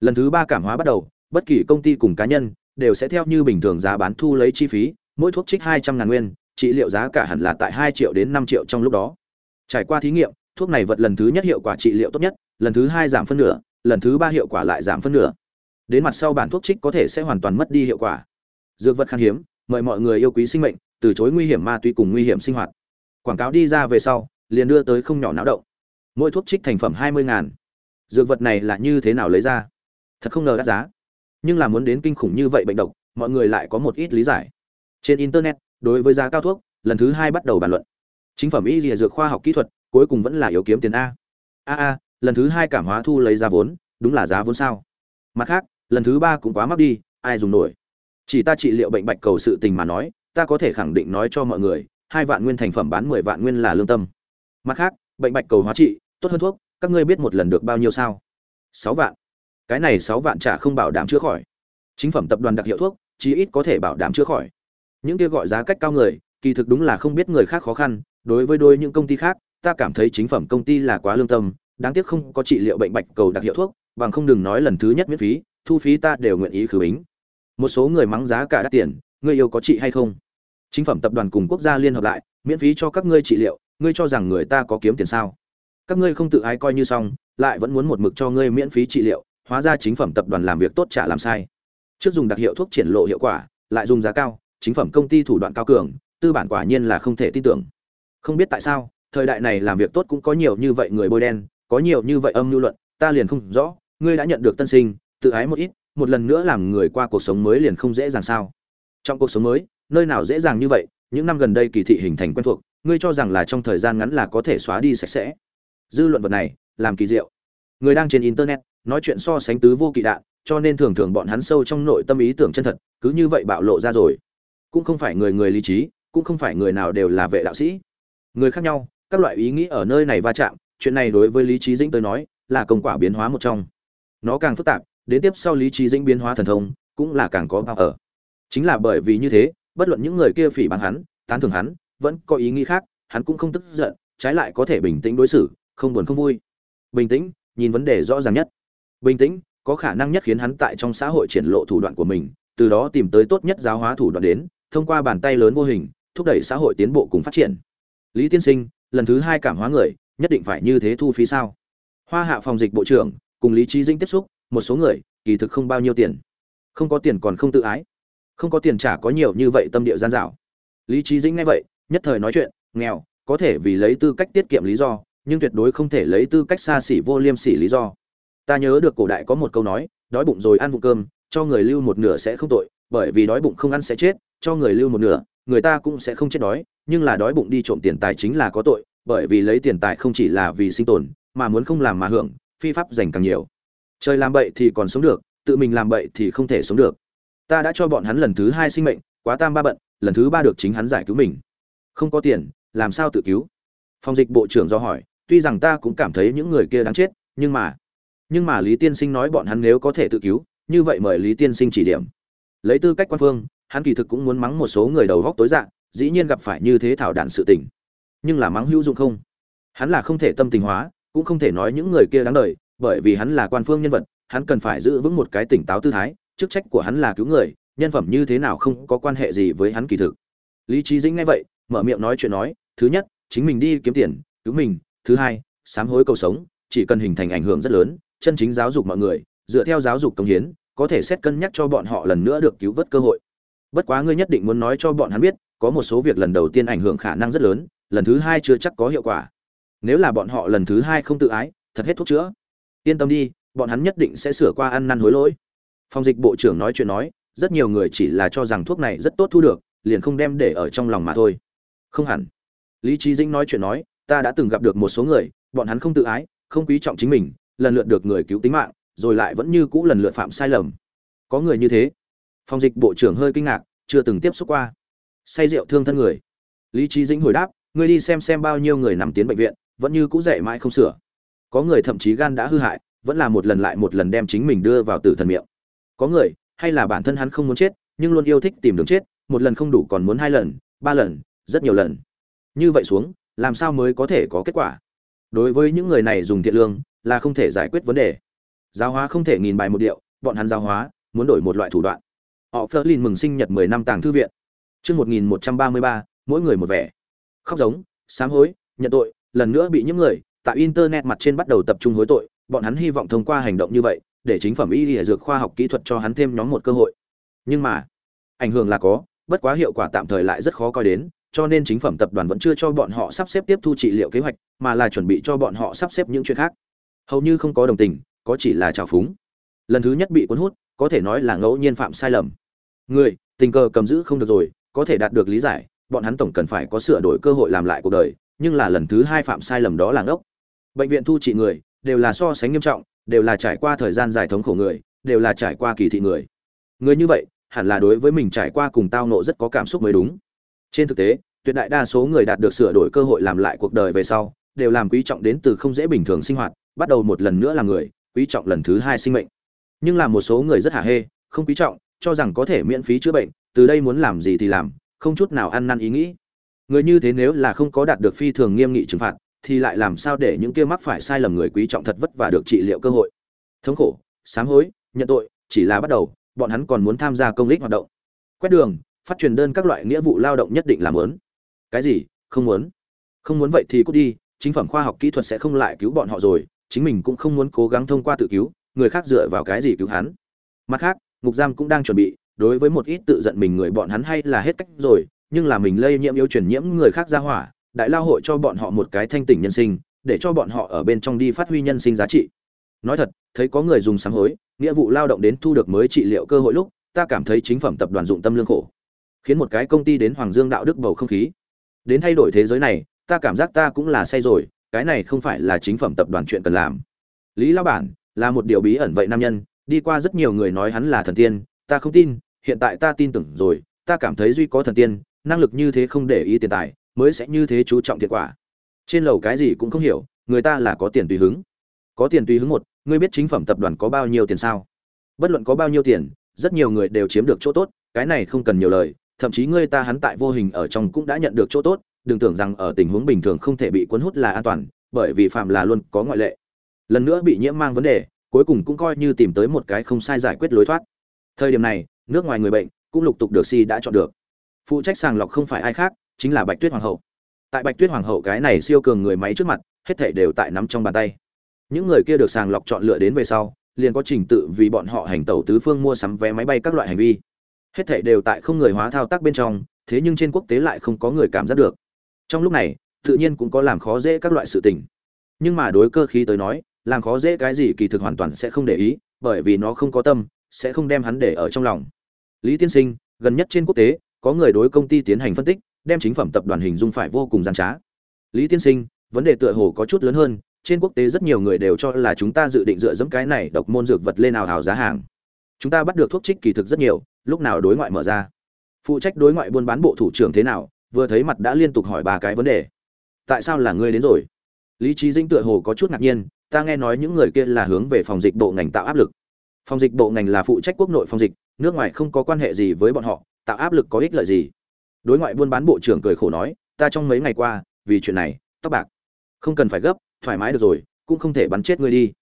Lần thứ ba cảm hóa bắt đầu, bất kỳ công ty cùng cá nhân đều sẽ theo như bình thường giá bán thu lấy chi phí, mỗi thuốc trích hai trăm ngàn nguyên, trị liệu giá cả hẳn là tại hai triệu đến năm triệu trong lúc đó. Trải qua thí nghiệm, thuốc này vật lần thứ nhất hiệu quả trị liệu tốt nhất, lần thứ hai giảm phân nửa, lần thứ ba hiệu quả lại giảm phân nửa đến mặt sau bản thuốc trích có thể sẽ hoàn toàn mất đi hiệu quả. Dược vật khan hiếm, mời mọi người yêu quý sinh mệnh, từ chối nguy hiểm ma túy cùng nguy hiểm sinh hoạt. Quảng cáo đi ra về sau, liền đưa tới không nhỏ náo động. Mỗi thuốc trích thành phẩm hai mươi ngàn. Dược vật này là như thế nào lấy ra? Thật không ngờ đắt giá. Nhưng là muốn đến kinh khủng như vậy bệnh độc, mọi người lại có một ít lý giải. Trên internet, đối với giá cao thuốc, lần thứ hai bắt đầu bàn luận. Chính phẩm y lìa dược khoa học kỹ thuật, cuối cùng vẫn là yếu kiếm tiền a. A a, lần thứ hai cảm hóa thu lấy ra vốn, đúng là giá vốn sao. Mặt khác lần thứ ba cũng quá mắc đi, ai dùng nổi? Chỉ ta trị liệu bệnh bạch cầu sự tình mà nói, ta có thể khẳng định nói cho mọi người, hai vạn nguyên thành phẩm bán mười vạn nguyên là lương tâm. Mặt khác, bệnh bạch cầu hóa trị, tốt hơn thuốc, các ngươi biết một lần được bao nhiêu sao? Sáu vạn. Cái này sáu vạn trả không bảo đảm chữa khỏi. Chính phẩm tập đoàn đặc hiệu thuốc, chí ít có thể bảo đảm chữa khỏi. Những kia gọi giá cách cao người, kỳ thực đúng là không biết người khác khó khăn, đối với đôi những công ty khác, ta cảm thấy chính phẩm công ty là quá lương tâm, đáng tiếc không có trị liệu bệnh bạch cầu đặc hiệu thuốc, bằng không đừng nói lần thứ nhất miễn phí thu phí ta đều nguyện ý khử bính. Một số người mắng giá cả đắt tiền, ngươi yêu có trị hay không? Chính phẩm tập đoàn cùng quốc gia liên hợp lại, miễn phí cho các ngươi trị liệu, ngươi cho rằng người ta có kiếm tiền sao? Các ngươi không tự ái coi như xong, lại vẫn muốn một mực cho ngươi miễn phí trị liệu, hóa ra chính phẩm tập đoàn làm việc tốt trả làm sai. Trước dùng đặc hiệu thuốc triển lộ hiệu quả, lại dùng giá cao, chính phẩm công ty thủ đoạn cao cường, tư bản quả nhiên là không thể tin tưởng. Không biết tại sao, thời đại này làm việc tốt cũng có nhiều như vậy người bôi đen, có nhiều như vậy âm lưu luận, ta liền không rõ, ngươi đã nhận được tân sinh tự ái một ít, một lần nữa làm người qua cuộc sống mới liền không dễ dàng sao? Trong cuộc sống mới, nơi nào dễ dàng như vậy, những năm gần đây kỳ thị hình thành quen thuộc, ngươi cho rằng là trong thời gian ngắn là có thể xóa đi sạch sẽ. Dư luận vật này, làm kỳ diệu. Người đang trên internet, nói chuyện so sánh tứ vô kỳ đạn, cho nên thường thường bọn hắn sâu trong nội tâm ý tưởng chân thật, cứ như vậy bạo lộ ra rồi. Cũng không phải người người lý trí, cũng không phải người nào đều là vệ đạo sĩ. Người khác nhau, các loại ý nghĩ ở nơi này va chạm, chuyện này đối với lý trí dĩnh tới nói, là công quả biến hóa một trong. Nó càng phức tạp đến tiếp sau lý trí dĩnh biến hóa thần thông, cũng là càng có bao ở. Chính là bởi vì như thế, bất luận những người kia phỉ báng hắn, tán thưởng hắn, vẫn có ý nghĩ khác, hắn cũng không tức giận, trái lại có thể bình tĩnh đối xử, không buồn không vui. Bình tĩnh, nhìn vấn đề rõ ràng nhất. Bình tĩnh, có khả năng nhất khiến hắn tại trong xã hội triển lộ thủ đoạn của mình, từ đó tìm tới tốt nhất giáo hóa thủ đoạn đến, thông qua bàn tay lớn vô hình, thúc đẩy xã hội tiến bộ cùng phát triển. Lý tiên sinh, lần thứ hai cảm hóa người, nhất định phải như thế thu phí sao? Hoa hạ phòng dịch bộ trưởng, cùng lý trí dinh tiếp xúc một số người, kỳ thực không bao nhiêu tiền. Không có tiền còn không tự ái. Không có tiền trả có nhiều như vậy tâm địa gian dảo. Lý trí dĩnh nghe vậy, nhất thời nói chuyện, nghèo, có thể vì lấy tư cách tiết kiệm lý do, nhưng tuyệt đối không thể lấy tư cách xa xỉ vô liêm sỉ lý do. Ta nhớ được cổ đại có một câu nói, đói bụng rồi ăn vụ cơm, cho người lưu một nửa sẽ không tội, bởi vì đói bụng không ăn sẽ chết, cho người lưu một nửa, người ta cũng sẽ không chết đói, nhưng là đói bụng đi trộm tiền tài chính là có tội, bởi vì lấy tiền tài không chỉ là vì sinh tồn, mà muốn không làm mà hưởng, phi pháp dành càng nhiều trời làm bậy thì còn sống được, tự mình làm bậy thì không thể sống được. Ta đã cho bọn hắn lần thứ hai sinh mệnh, quá tam ba bận, lần thứ ba được chính hắn giải cứu mình. Không có tiền, làm sao tự cứu? Phòng dịch bộ trưởng do hỏi, tuy rằng ta cũng cảm thấy những người kia đáng chết, nhưng mà nhưng mà lý tiên sinh nói bọn hắn nếu có thể tự cứu, như vậy mời lý tiên sinh chỉ điểm. Lấy tư cách quan phương, hắn kỳ thực cũng muốn mắng một số người đầu góc tối dạng dĩ nhiên gặp phải như thế thảo đạn sự tình. Nhưng là mắng hữu dụng không? Hắn là không thể tâm tình hóa, cũng không thể nói những người kia đáng đời bởi vì hắn là quan phương nhân vật, hắn cần phải giữ vững một cái tỉnh táo tư thái, chức trách của hắn là cứu người, nhân phẩm như thế nào không có quan hệ gì với hắn kỳ thực. Lý trí dĩnh nghe vậy, mở miệng nói chuyện nói, thứ nhất, chính mình đi kiếm tiền, cứu mình. Thứ hai, sám hối cầu sống, chỉ cần hình thành ảnh hưởng rất lớn, chân chính giáo dục mọi người, dựa theo giáo dục công hiến, có thể xét cân nhắc cho bọn họ lần nữa được cứu vớt cơ hội. Bất quá ngươi nhất định muốn nói cho bọn hắn biết, có một số việc lần đầu tiên ảnh hưởng khả năng rất lớn, lần thứ hai chưa chắc có hiệu quả. Nếu là bọn họ lần thứ hai không tự ái, thật hết thuốc chữa yên tâm đi, bọn hắn nhất định sẽ sửa qua ăn năn hối lỗi. Phòng dịch bộ trưởng nói chuyện nói, rất nhiều người chỉ là cho rằng thuốc này rất tốt thu được, liền không đem để ở trong lòng mà thôi. Không hẳn. Lý trí dĩnh nói chuyện nói, ta đã từng gặp được một số người, bọn hắn không tự ái, không quý trọng chính mình, lần lượt được người cứu tính mạng, rồi lại vẫn như cũ lần lượt phạm sai lầm. Có người như thế. Phòng dịch bộ trưởng hơi kinh ngạc, chưa từng tiếp xúc qua. Say rượu thương thân người. Lý trí dĩnh hồi đáp, ngươi đi xem xem bao nhiêu người nằm tiến bệnh viện, vẫn như cũ dậy mãi không sửa có người thậm chí gan đã hư hại, vẫn là một lần lại một lần đem chính mình đưa vào tử thần miệng. Có người, hay là bản thân hắn không muốn chết, nhưng luôn yêu thích tìm đường chết, một lần không đủ còn muốn hai lần, ba lần, rất nhiều lần. Như vậy xuống, làm sao mới có thể có kết quả? Đối với những người này dùng thiện lương, là không thể giải quyết vấn đề. Giáo hóa không thể nghìn bài một điệu, bọn hắn giáo hóa, muốn đổi một loại thủ đoạn. Họ phơ lin mừng sinh nhật mười năm tàng thư viện. Chương một nghìn một trăm ba mươi ba, mỗi người một vẻ. Khóc giống, sám hối, nhận tội, lần nữa bị những người tại internet mặt trên bắt đầu tập trung hối tội, bọn hắn hy vọng thông qua hành động như vậy, để chính phẩm y lìa dược khoa học kỹ thuật cho hắn thêm nhóm một cơ hội. Nhưng mà, ảnh hưởng là có, bất quá hiệu quả tạm thời lại rất khó coi đến, cho nên chính phẩm tập đoàn vẫn chưa cho bọn họ sắp xếp tiếp thu trị liệu kế hoạch, mà là chuẩn bị cho bọn họ sắp xếp những chuyện khác. Hầu như không có đồng tình, có chỉ là trào phúng. Lần thứ nhất bị cuốn hút, có thể nói là ngẫu nhiên phạm sai lầm. Người, tình cờ cầm giữ không được rồi, có thể đạt được lý giải, bọn hắn tổng cần phải có sửa đổi cơ hội làm lại cuộc đời, nhưng là lần thứ hai phạm sai lầm đó là ngốc bệnh viện thu trị người, đều là so sánh nghiêm trọng, đều là trải qua thời gian dài thống khổ người, đều là trải qua kỳ thị người. Người như vậy, hẳn là đối với mình trải qua cùng tao nộ rất có cảm xúc mới đúng. Trên thực tế, tuyệt đại đa số người đạt được sửa đổi cơ hội làm lại cuộc đời về sau, đều làm quý trọng đến từ không dễ bình thường sinh hoạt, bắt đầu một lần nữa là người, quý trọng lần thứ hai sinh mệnh. Nhưng là một số người rất hả hê, không quý trọng, cho rằng có thể miễn phí chữa bệnh, từ đây muốn làm gì thì làm, không chút nào ăn năn ý nghĩ. Người như thế nếu là không có đạt được phi thường nghiêm nghị trừng phạt thì lại làm sao để những kia mắc phải sai lầm người quý trọng thật vất và được trị liệu cơ hội. Thống khổ, sám hối, nhận tội, chỉ là bắt đầu, bọn hắn còn muốn tham gia công lý hoạt động. Quét đường, phát truyền đơn các loại nghĩa vụ lao động nhất định làm lớn cái gì? Không muốn. Không muốn vậy thì cút đi, chính phẩm khoa học kỹ thuật sẽ không lại cứu bọn họ rồi, chính mình cũng không muốn cố gắng thông qua tự cứu, người khác dựa vào cái gì cứu hắn. Mặt khác, ngục giam cũng đang chuẩn bị, đối với một ít tự giận mình người bọn hắn hay là hết cách rồi, nhưng là mình lây nhiễm yêu truyền nhiễm người khác ra hỏa đại lao hội cho bọn họ một cái thanh tỉnh nhân sinh, để cho bọn họ ở bên trong đi phát huy nhân sinh giá trị. Nói thật, thấy có người dùng sáng hối, nghĩa vụ lao động đến thu được mới trị liệu cơ hội lúc, ta cảm thấy chính phẩm tập đoàn dụng tâm lương khổ. Khiến một cái công ty đến hoàng dương đạo đức bầu không khí. Đến thay đổi thế giới này, ta cảm giác ta cũng là say rồi, cái này không phải là chính phẩm tập đoàn chuyện cần làm. Lý lao bản, là một điều bí ẩn vậy nam nhân, đi qua rất nhiều người nói hắn là thần tiên, ta không tin, hiện tại ta tin tưởng rồi, ta cảm thấy duy có thần tiên, năng lực như thế không để ý tiền tài mới sẽ như thế chú trọng thiệt quả. Trên lầu cái gì cũng không hiểu, người ta là có tiền tùy hứng. Có tiền tùy hứng một, ngươi biết chính phẩm tập đoàn có bao nhiêu tiền sao? Bất luận có bao nhiêu tiền, rất nhiều người đều chiếm được chỗ tốt, cái này không cần nhiều lời, thậm chí ngươi ta hắn tại vô hình ở trong cũng đã nhận được chỗ tốt, đừng tưởng rằng ở tình huống bình thường không thể bị cuốn hút là an toàn, bởi vì phạm là luôn có ngoại lệ. Lần nữa bị nhiễm mang vấn đề, cuối cùng cũng coi như tìm tới một cái không sai giải quyết lối thoát. Thời điểm này, nước ngoài người bệnh cũng lục tục được si đã chọn được. Phụ trách sàng lọc không phải ai khác chính là bạch tuyết hoàng hậu. Tại bạch tuyết hoàng hậu cái này siêu cường người máy trước mặt, hết thảy đều tại nắm trong bàn tay. Những người kia được sàng lọc chọn lựa đến về sau, liền có trình tự vì bọn họ hành tẩu tứ phương mua sắm vé máy bay các loại hành vi. Hết thảy đều tại không người hóa thao tác bên trong, thế nhưng trên quốc tế lại không có người cảm giác được. Trong lúc này, tự nhiên cũng có làm khó dễ các loại sự tình. Nhưng mà đối cơ khí tới nói, làm khó dễ cái gì kỳ thực hoàn toàn sẽ không để ý, bởi vì nó không có tâm, sẽ không đem hắn để ở trong lòng. Lý tiên sinh, gần nhất trên quốc tế, có người đối công ty tiến hành phân tích đem chính phẩm tập đoàn hình dung phải vô cùng gian trá. Lý tiên sinh, vấn đề tựa hồ có chút lớn hơn, trên quốc tế rất nhiều người đều cho là chúng ta dự định dựa dẫm cái này độc môn dược vật lên nào hào giá hàng. Chúng ta bắt được thuốc trích kỳ thực rất nhiều, lúc nào đối ngoại mở ra. Phụ trách đối ngoại buôn bán bộ thủ trưởng thế nào, vừa thấy mặt đã liên tục hỏi ba cái vấn đề. Tại sao là ngươi đến rồi? Lý trí dĩnh tựa hồ có chút ngạc nhiên, ta nghe nói những người kia là hướng về phòng dịch bộ ngành tạo áp lực. Phòng dịch bộ ngành là phụ trách quốc nội phòng dịch, nước ngoài không có quan hệ gì với bọn họ, tạo áp lực có ích lợi gì? Đối ngoại buôn bán bộ trưởng cười khổ nói, ta trong mấy ngày qua, vì chuyện này, tóc bạc. Không cần phải gấp, thoải mái được rồi, cũng không thể bắn chết ngươi đi.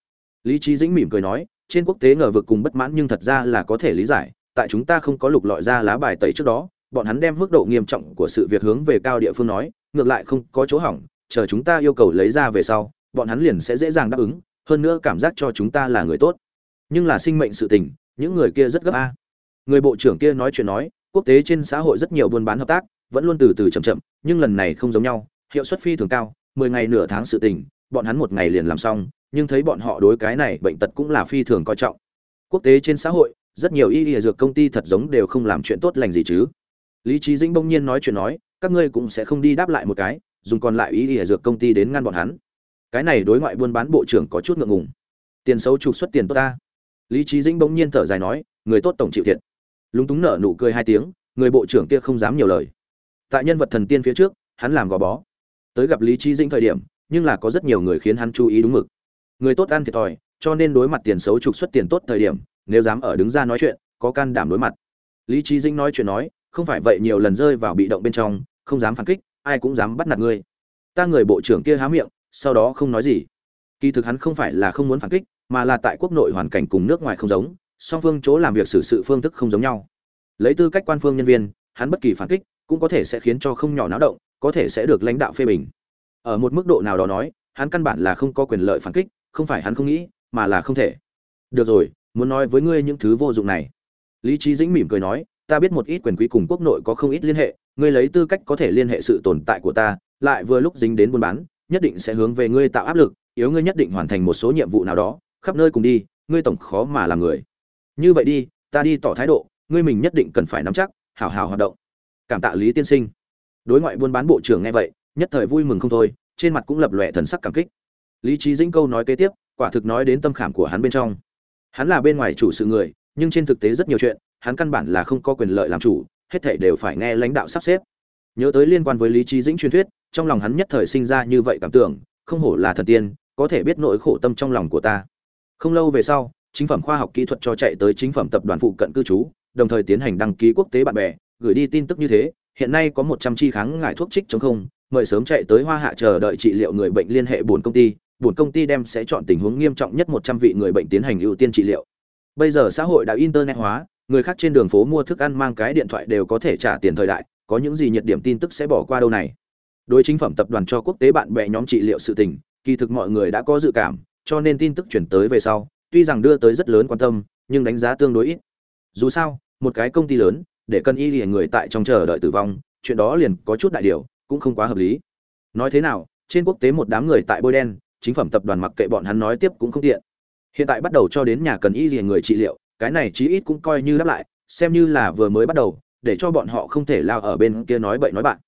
Lý trí dĩnh mỉm cười nói, trên quốc tế ngờ vực cùng bất mãn nhưng thật ra là có thể lý giải, tại chúng ta không có lục lọi ra lá bài tẩy trước đó, bọn hắn đem mức độ nghiêm trọng của sự việc hướng về cao địa phương nói, ngược lại không có chỗ hỏng, chờ chúng ta yêu cầu lấy ra về sau, bọn hắn liền sẽ dễ dàng đáp ứng, hơn nữa cảm giác cho chúng ta là người tốt. Nhưng là sinh mệnh sự tình, những người kia rất gấp a. Người bộ trưởng kia nói chuyện nói quốc tế trên xã hội rất nhiều buôn bán hợp tác, vẫn luôn từ từ chậm chậm, nhưng lần này không giống nhau, hiệu suất phi thường cao, mười ngày nửa tháng sự tình, bọn hắn một ngày liền làm xong, nhưng thấy bọn họ đối cái này bệnh tật cũng là phi thường coi trọng. Quốc tế trên xã hội, rất nhiều y y dược công ty thật giống đều không làm chuyện tốt lành gì chứ. Lý trí dĩnh bỗng nhiên nói chuyện nói, các ngươi cũng sẽ không đi đáp lại một cái, dùng còn lại y y dược công ty đến ngăn bọn hắn. Cái này đối ngoại buôn bán bộ trưởng có chút ngượng ngùng. Tiền xấu trục xuất tiền tốt ta. Lý trí dĩnh bỗng nhiên thở dài nói, người tốt tổng chịu thiệt lúng túng nở nụ cười hai tiếng, người bộ trưởng kia không dám nhiều lời. Tại nhân vật thần tiên phía trước, hắn làm gò bó. Tới gặp lý trí dĩnh thời điểm, nhưng là có rất nhiều người khiến hắn chú ý đúng mực. Người tốt ăn thiệt thòi, cho nên đối mặt tiền xấu trục xuất tiền tốt thời điểm, nếu dám ở đứng ra nói chuyện, có can đảm đối mặt. Lý trí dĩnh nói chuyện nói, không phải vậy nhiều lần rơi vào bị động bên trong, không dám phản kích, ai cũng dám bắt nạt ngươi. Ta người bộ trưởng kia há miệng, sau đó không nói gì. Kỳ thực hắn không phải là không muốn phản kích, mà là tại quốc nội hoàn cảnh cùng nước ngoài không giống song phương chỗ làm việc xử sự phương thức không giống nhau. Lấy tư cách quan phương nhân viên, hắn bất kỳ phản kích cũng có thể sẽ khiến cho không nhỏ náo động, có thể sẽ được lãnh đạo phê bình. Ở một mức độ nào đó nói, hắn căn bản là không có quyền lợi phản kích, không phải hắn không nghĩ, mà là không thể. Được rồi, muốn nói với ngươi những thứ vô dụng này. Lý trí dĩnh mỉm cười nói, ta biết một ít quyền quý cùng quốc nội có không ít liên hệ, ngươi lấy tư cách có thể liên hệ sự tồn tại của ta, lại vừa lúc dính đến buôn bán, nhất định sẽ hướng về ngươi tạo áp lực, yếu ngươi nhất định hoàn thành một số nhiệm vụ nào đó, khắp nơi cùng đi, ngươi tổng khó mà làm người như vậy đi, ta đi tỏ thái độ, ngươi mình nhất định cần phải nắm chắc hào hào hoạt động. Cảm tạ lý tiên sinh. Đối ngoại buôn bán bộ trưởng nghe vậy, nhất thời vui mừng không thôi, trên mặt cũng lập lòe thần sắc cảm kích. Lý trí dĩnh câu nói kế tiếp, quả thực nói đến tâm khảm của hắn bên trong. Hắn là bên ngoài chủ sự người, nhưng trên thực tế rất nhiều chuyện, hắn căn bản là không có quyền lợi làm chủ, hết thảy đều phải nghe lãnh đạo sắp xếp. Nhớ tới liên quan với lý trí dĩnh truyền thuyết, trong lòng hắn nhất thời sinh ra như vậy cảm tưởng, không hổ là thần tiên, có thể biết nỗi khổ tâm trong lòng của ta. Không lâu về sau chính phẩm khoa học kỹ thuật cho chạy tới chính phẩm tập đoàn phụ cận cư trú, đồng thời tiến hành đăng ký quốc tế bạn bè, gửi đi tin tức như thế, hiện nay có một trăm chi kháng ngại thuốc trích chống không, mời sớm chạy tới hoa hạ chờ đợi trị liệu người bệnh liên hệ buồn công ty, buồn công ty đem sẽ chọn tình huống nghiêm trọng nhất một trăm vị người bệnh tiến hành ưu tiên trị liệu. Bây giờ xã hội đã internet hóa, người khác trên đường phố mua thức ăn mang cái điện thoại đều có thể trả tiền thời đại, có những gì nhiệt điểm tin tức sẽ bỏ qua đâu này. Đối chính phẩm tập đoàn cho quốc tế bạn bè nhóm trị liệu sự tình, kỳ thực mọi người đã có dự cảm, cho nên tin tức chuyển tới về sau tuy rằng đưa tới rất lớn quan tâm, nhưng đánh giá tương đối ít. Dù sao, một cái công ty lớn, để cần y liền người tại trong chờ đợi tử vong, chuyện đó liền có chút đại điều, cũng không quá hợp lý. Nói thế nào, trên quốc tế một đám người tại bôi đen, chính phẩm tập đoàn mặc kệ bọn hắn nói tiếp cũng không tiện. Hiện tại bắt đầu cho đến nhà cần y liền người trị liệu, cái này chí ít cũng coi như đáp lại, xem như là vừa mới bắt đầu, để cho bọn họ không thể lao ở bên kia nói bậy nói bạn.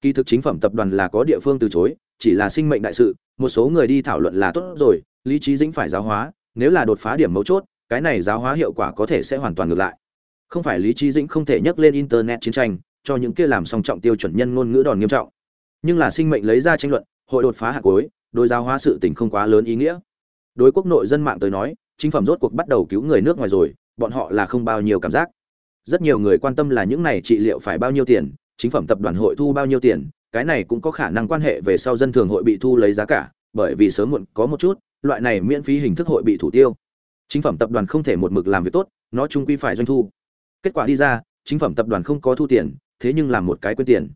Kỳ thực chính phẩm tập đoàn là có địa phương từ chối, chỉ là sinh mệnh đại sự, một số người đi thảo luận là tốt rồi, lý trí dĩnh phải giáo hóa nếu là đột phá điểm mấu chốt, cái này giáo hóa hiệu quả có thể sẽ hoàn toàn ngược lại. Không phải lý trí dĩnh không thể nhắc lên internet chiến tranh, cho những kia làm song trọng tiêu chuẩn nhân ngôn ngữ đòn nghiêm trọng. Nhưng là sinh mệnh lấy ra tranh luận, hội đột phá hạ cuối, đối giáo hóa sự tình không quá lớn ý nghĩa. Đối quốc nội dân mạng tới nói, chính phẩm rốt cuộc bắt đầu cứu người nước ngoài rồi, bọn họ là không bao nhiêu cảm giác. Rất nhiều người quan tâm là những này trị liệu phải bao nhiêu tiền, chính phẩm tập đoàn hội thu bao nhiêu tiền, cái này cũng có khả năng quan hệ về sau dân thường hội bị thu lấy giá cả, bởi vì sớm muộn có một chút loại này miễn phí hình thức hội bị thủ tiêu. Chính phẩm tập đoàn không thể một mực làm việc tốt, nó chung quy phải doanh thu. Kết quả đi ra, chính phẩm tập đoàn không có thu tiền, thế nhưng làm một cái quyên tiền.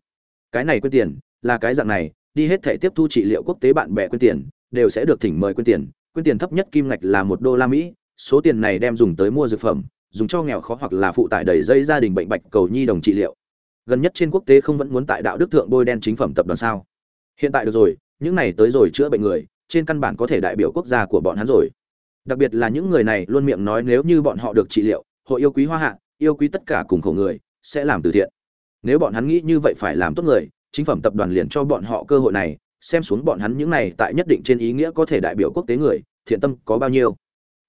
Cái này quyên tiền, là cái dạng này, đi hết thể tiếp thu trị liệu quốc tế bạn bè quyên tiền, đều sẽ được thỉnh mời quyên tiền. Quyên tiền thấp nhất kim ngạch là một đô la mỹ, số tiền này đem dùng tới mua dược phẩm, dùng cho nghèo khó hoặc là phụ tải đầy dây gia đình bệnh bạch cầu nhi đồng trị liệu. Gần nhất trên quốc tế không vẫn muốn tại đạo đức thượng bôi đen chính phẩm tập đoàn sao? Hiện tại được rồi, những này tới rồi chữa bệnh người trên căn bản có thể đại biểu quốc gia của bọn hắn rồi. Đặc biệt là những người này luôn miệng nói nếu như bọn họ được trị liệu, hội yêu quý hoa hạ, yêu quý tất cả cùng khổ người, sẽ làm từ thiện. Nếu bọn hắn nghĩ như vậy phải làm tốt người, chính phẩm tập đoàn liền cho bọn họ cơ hội này, xem xuống bọn hắn những này tại nhất định trên ý nghĩa có thể đại biểu quốc tế người, thiện tâm có bao nhiêu.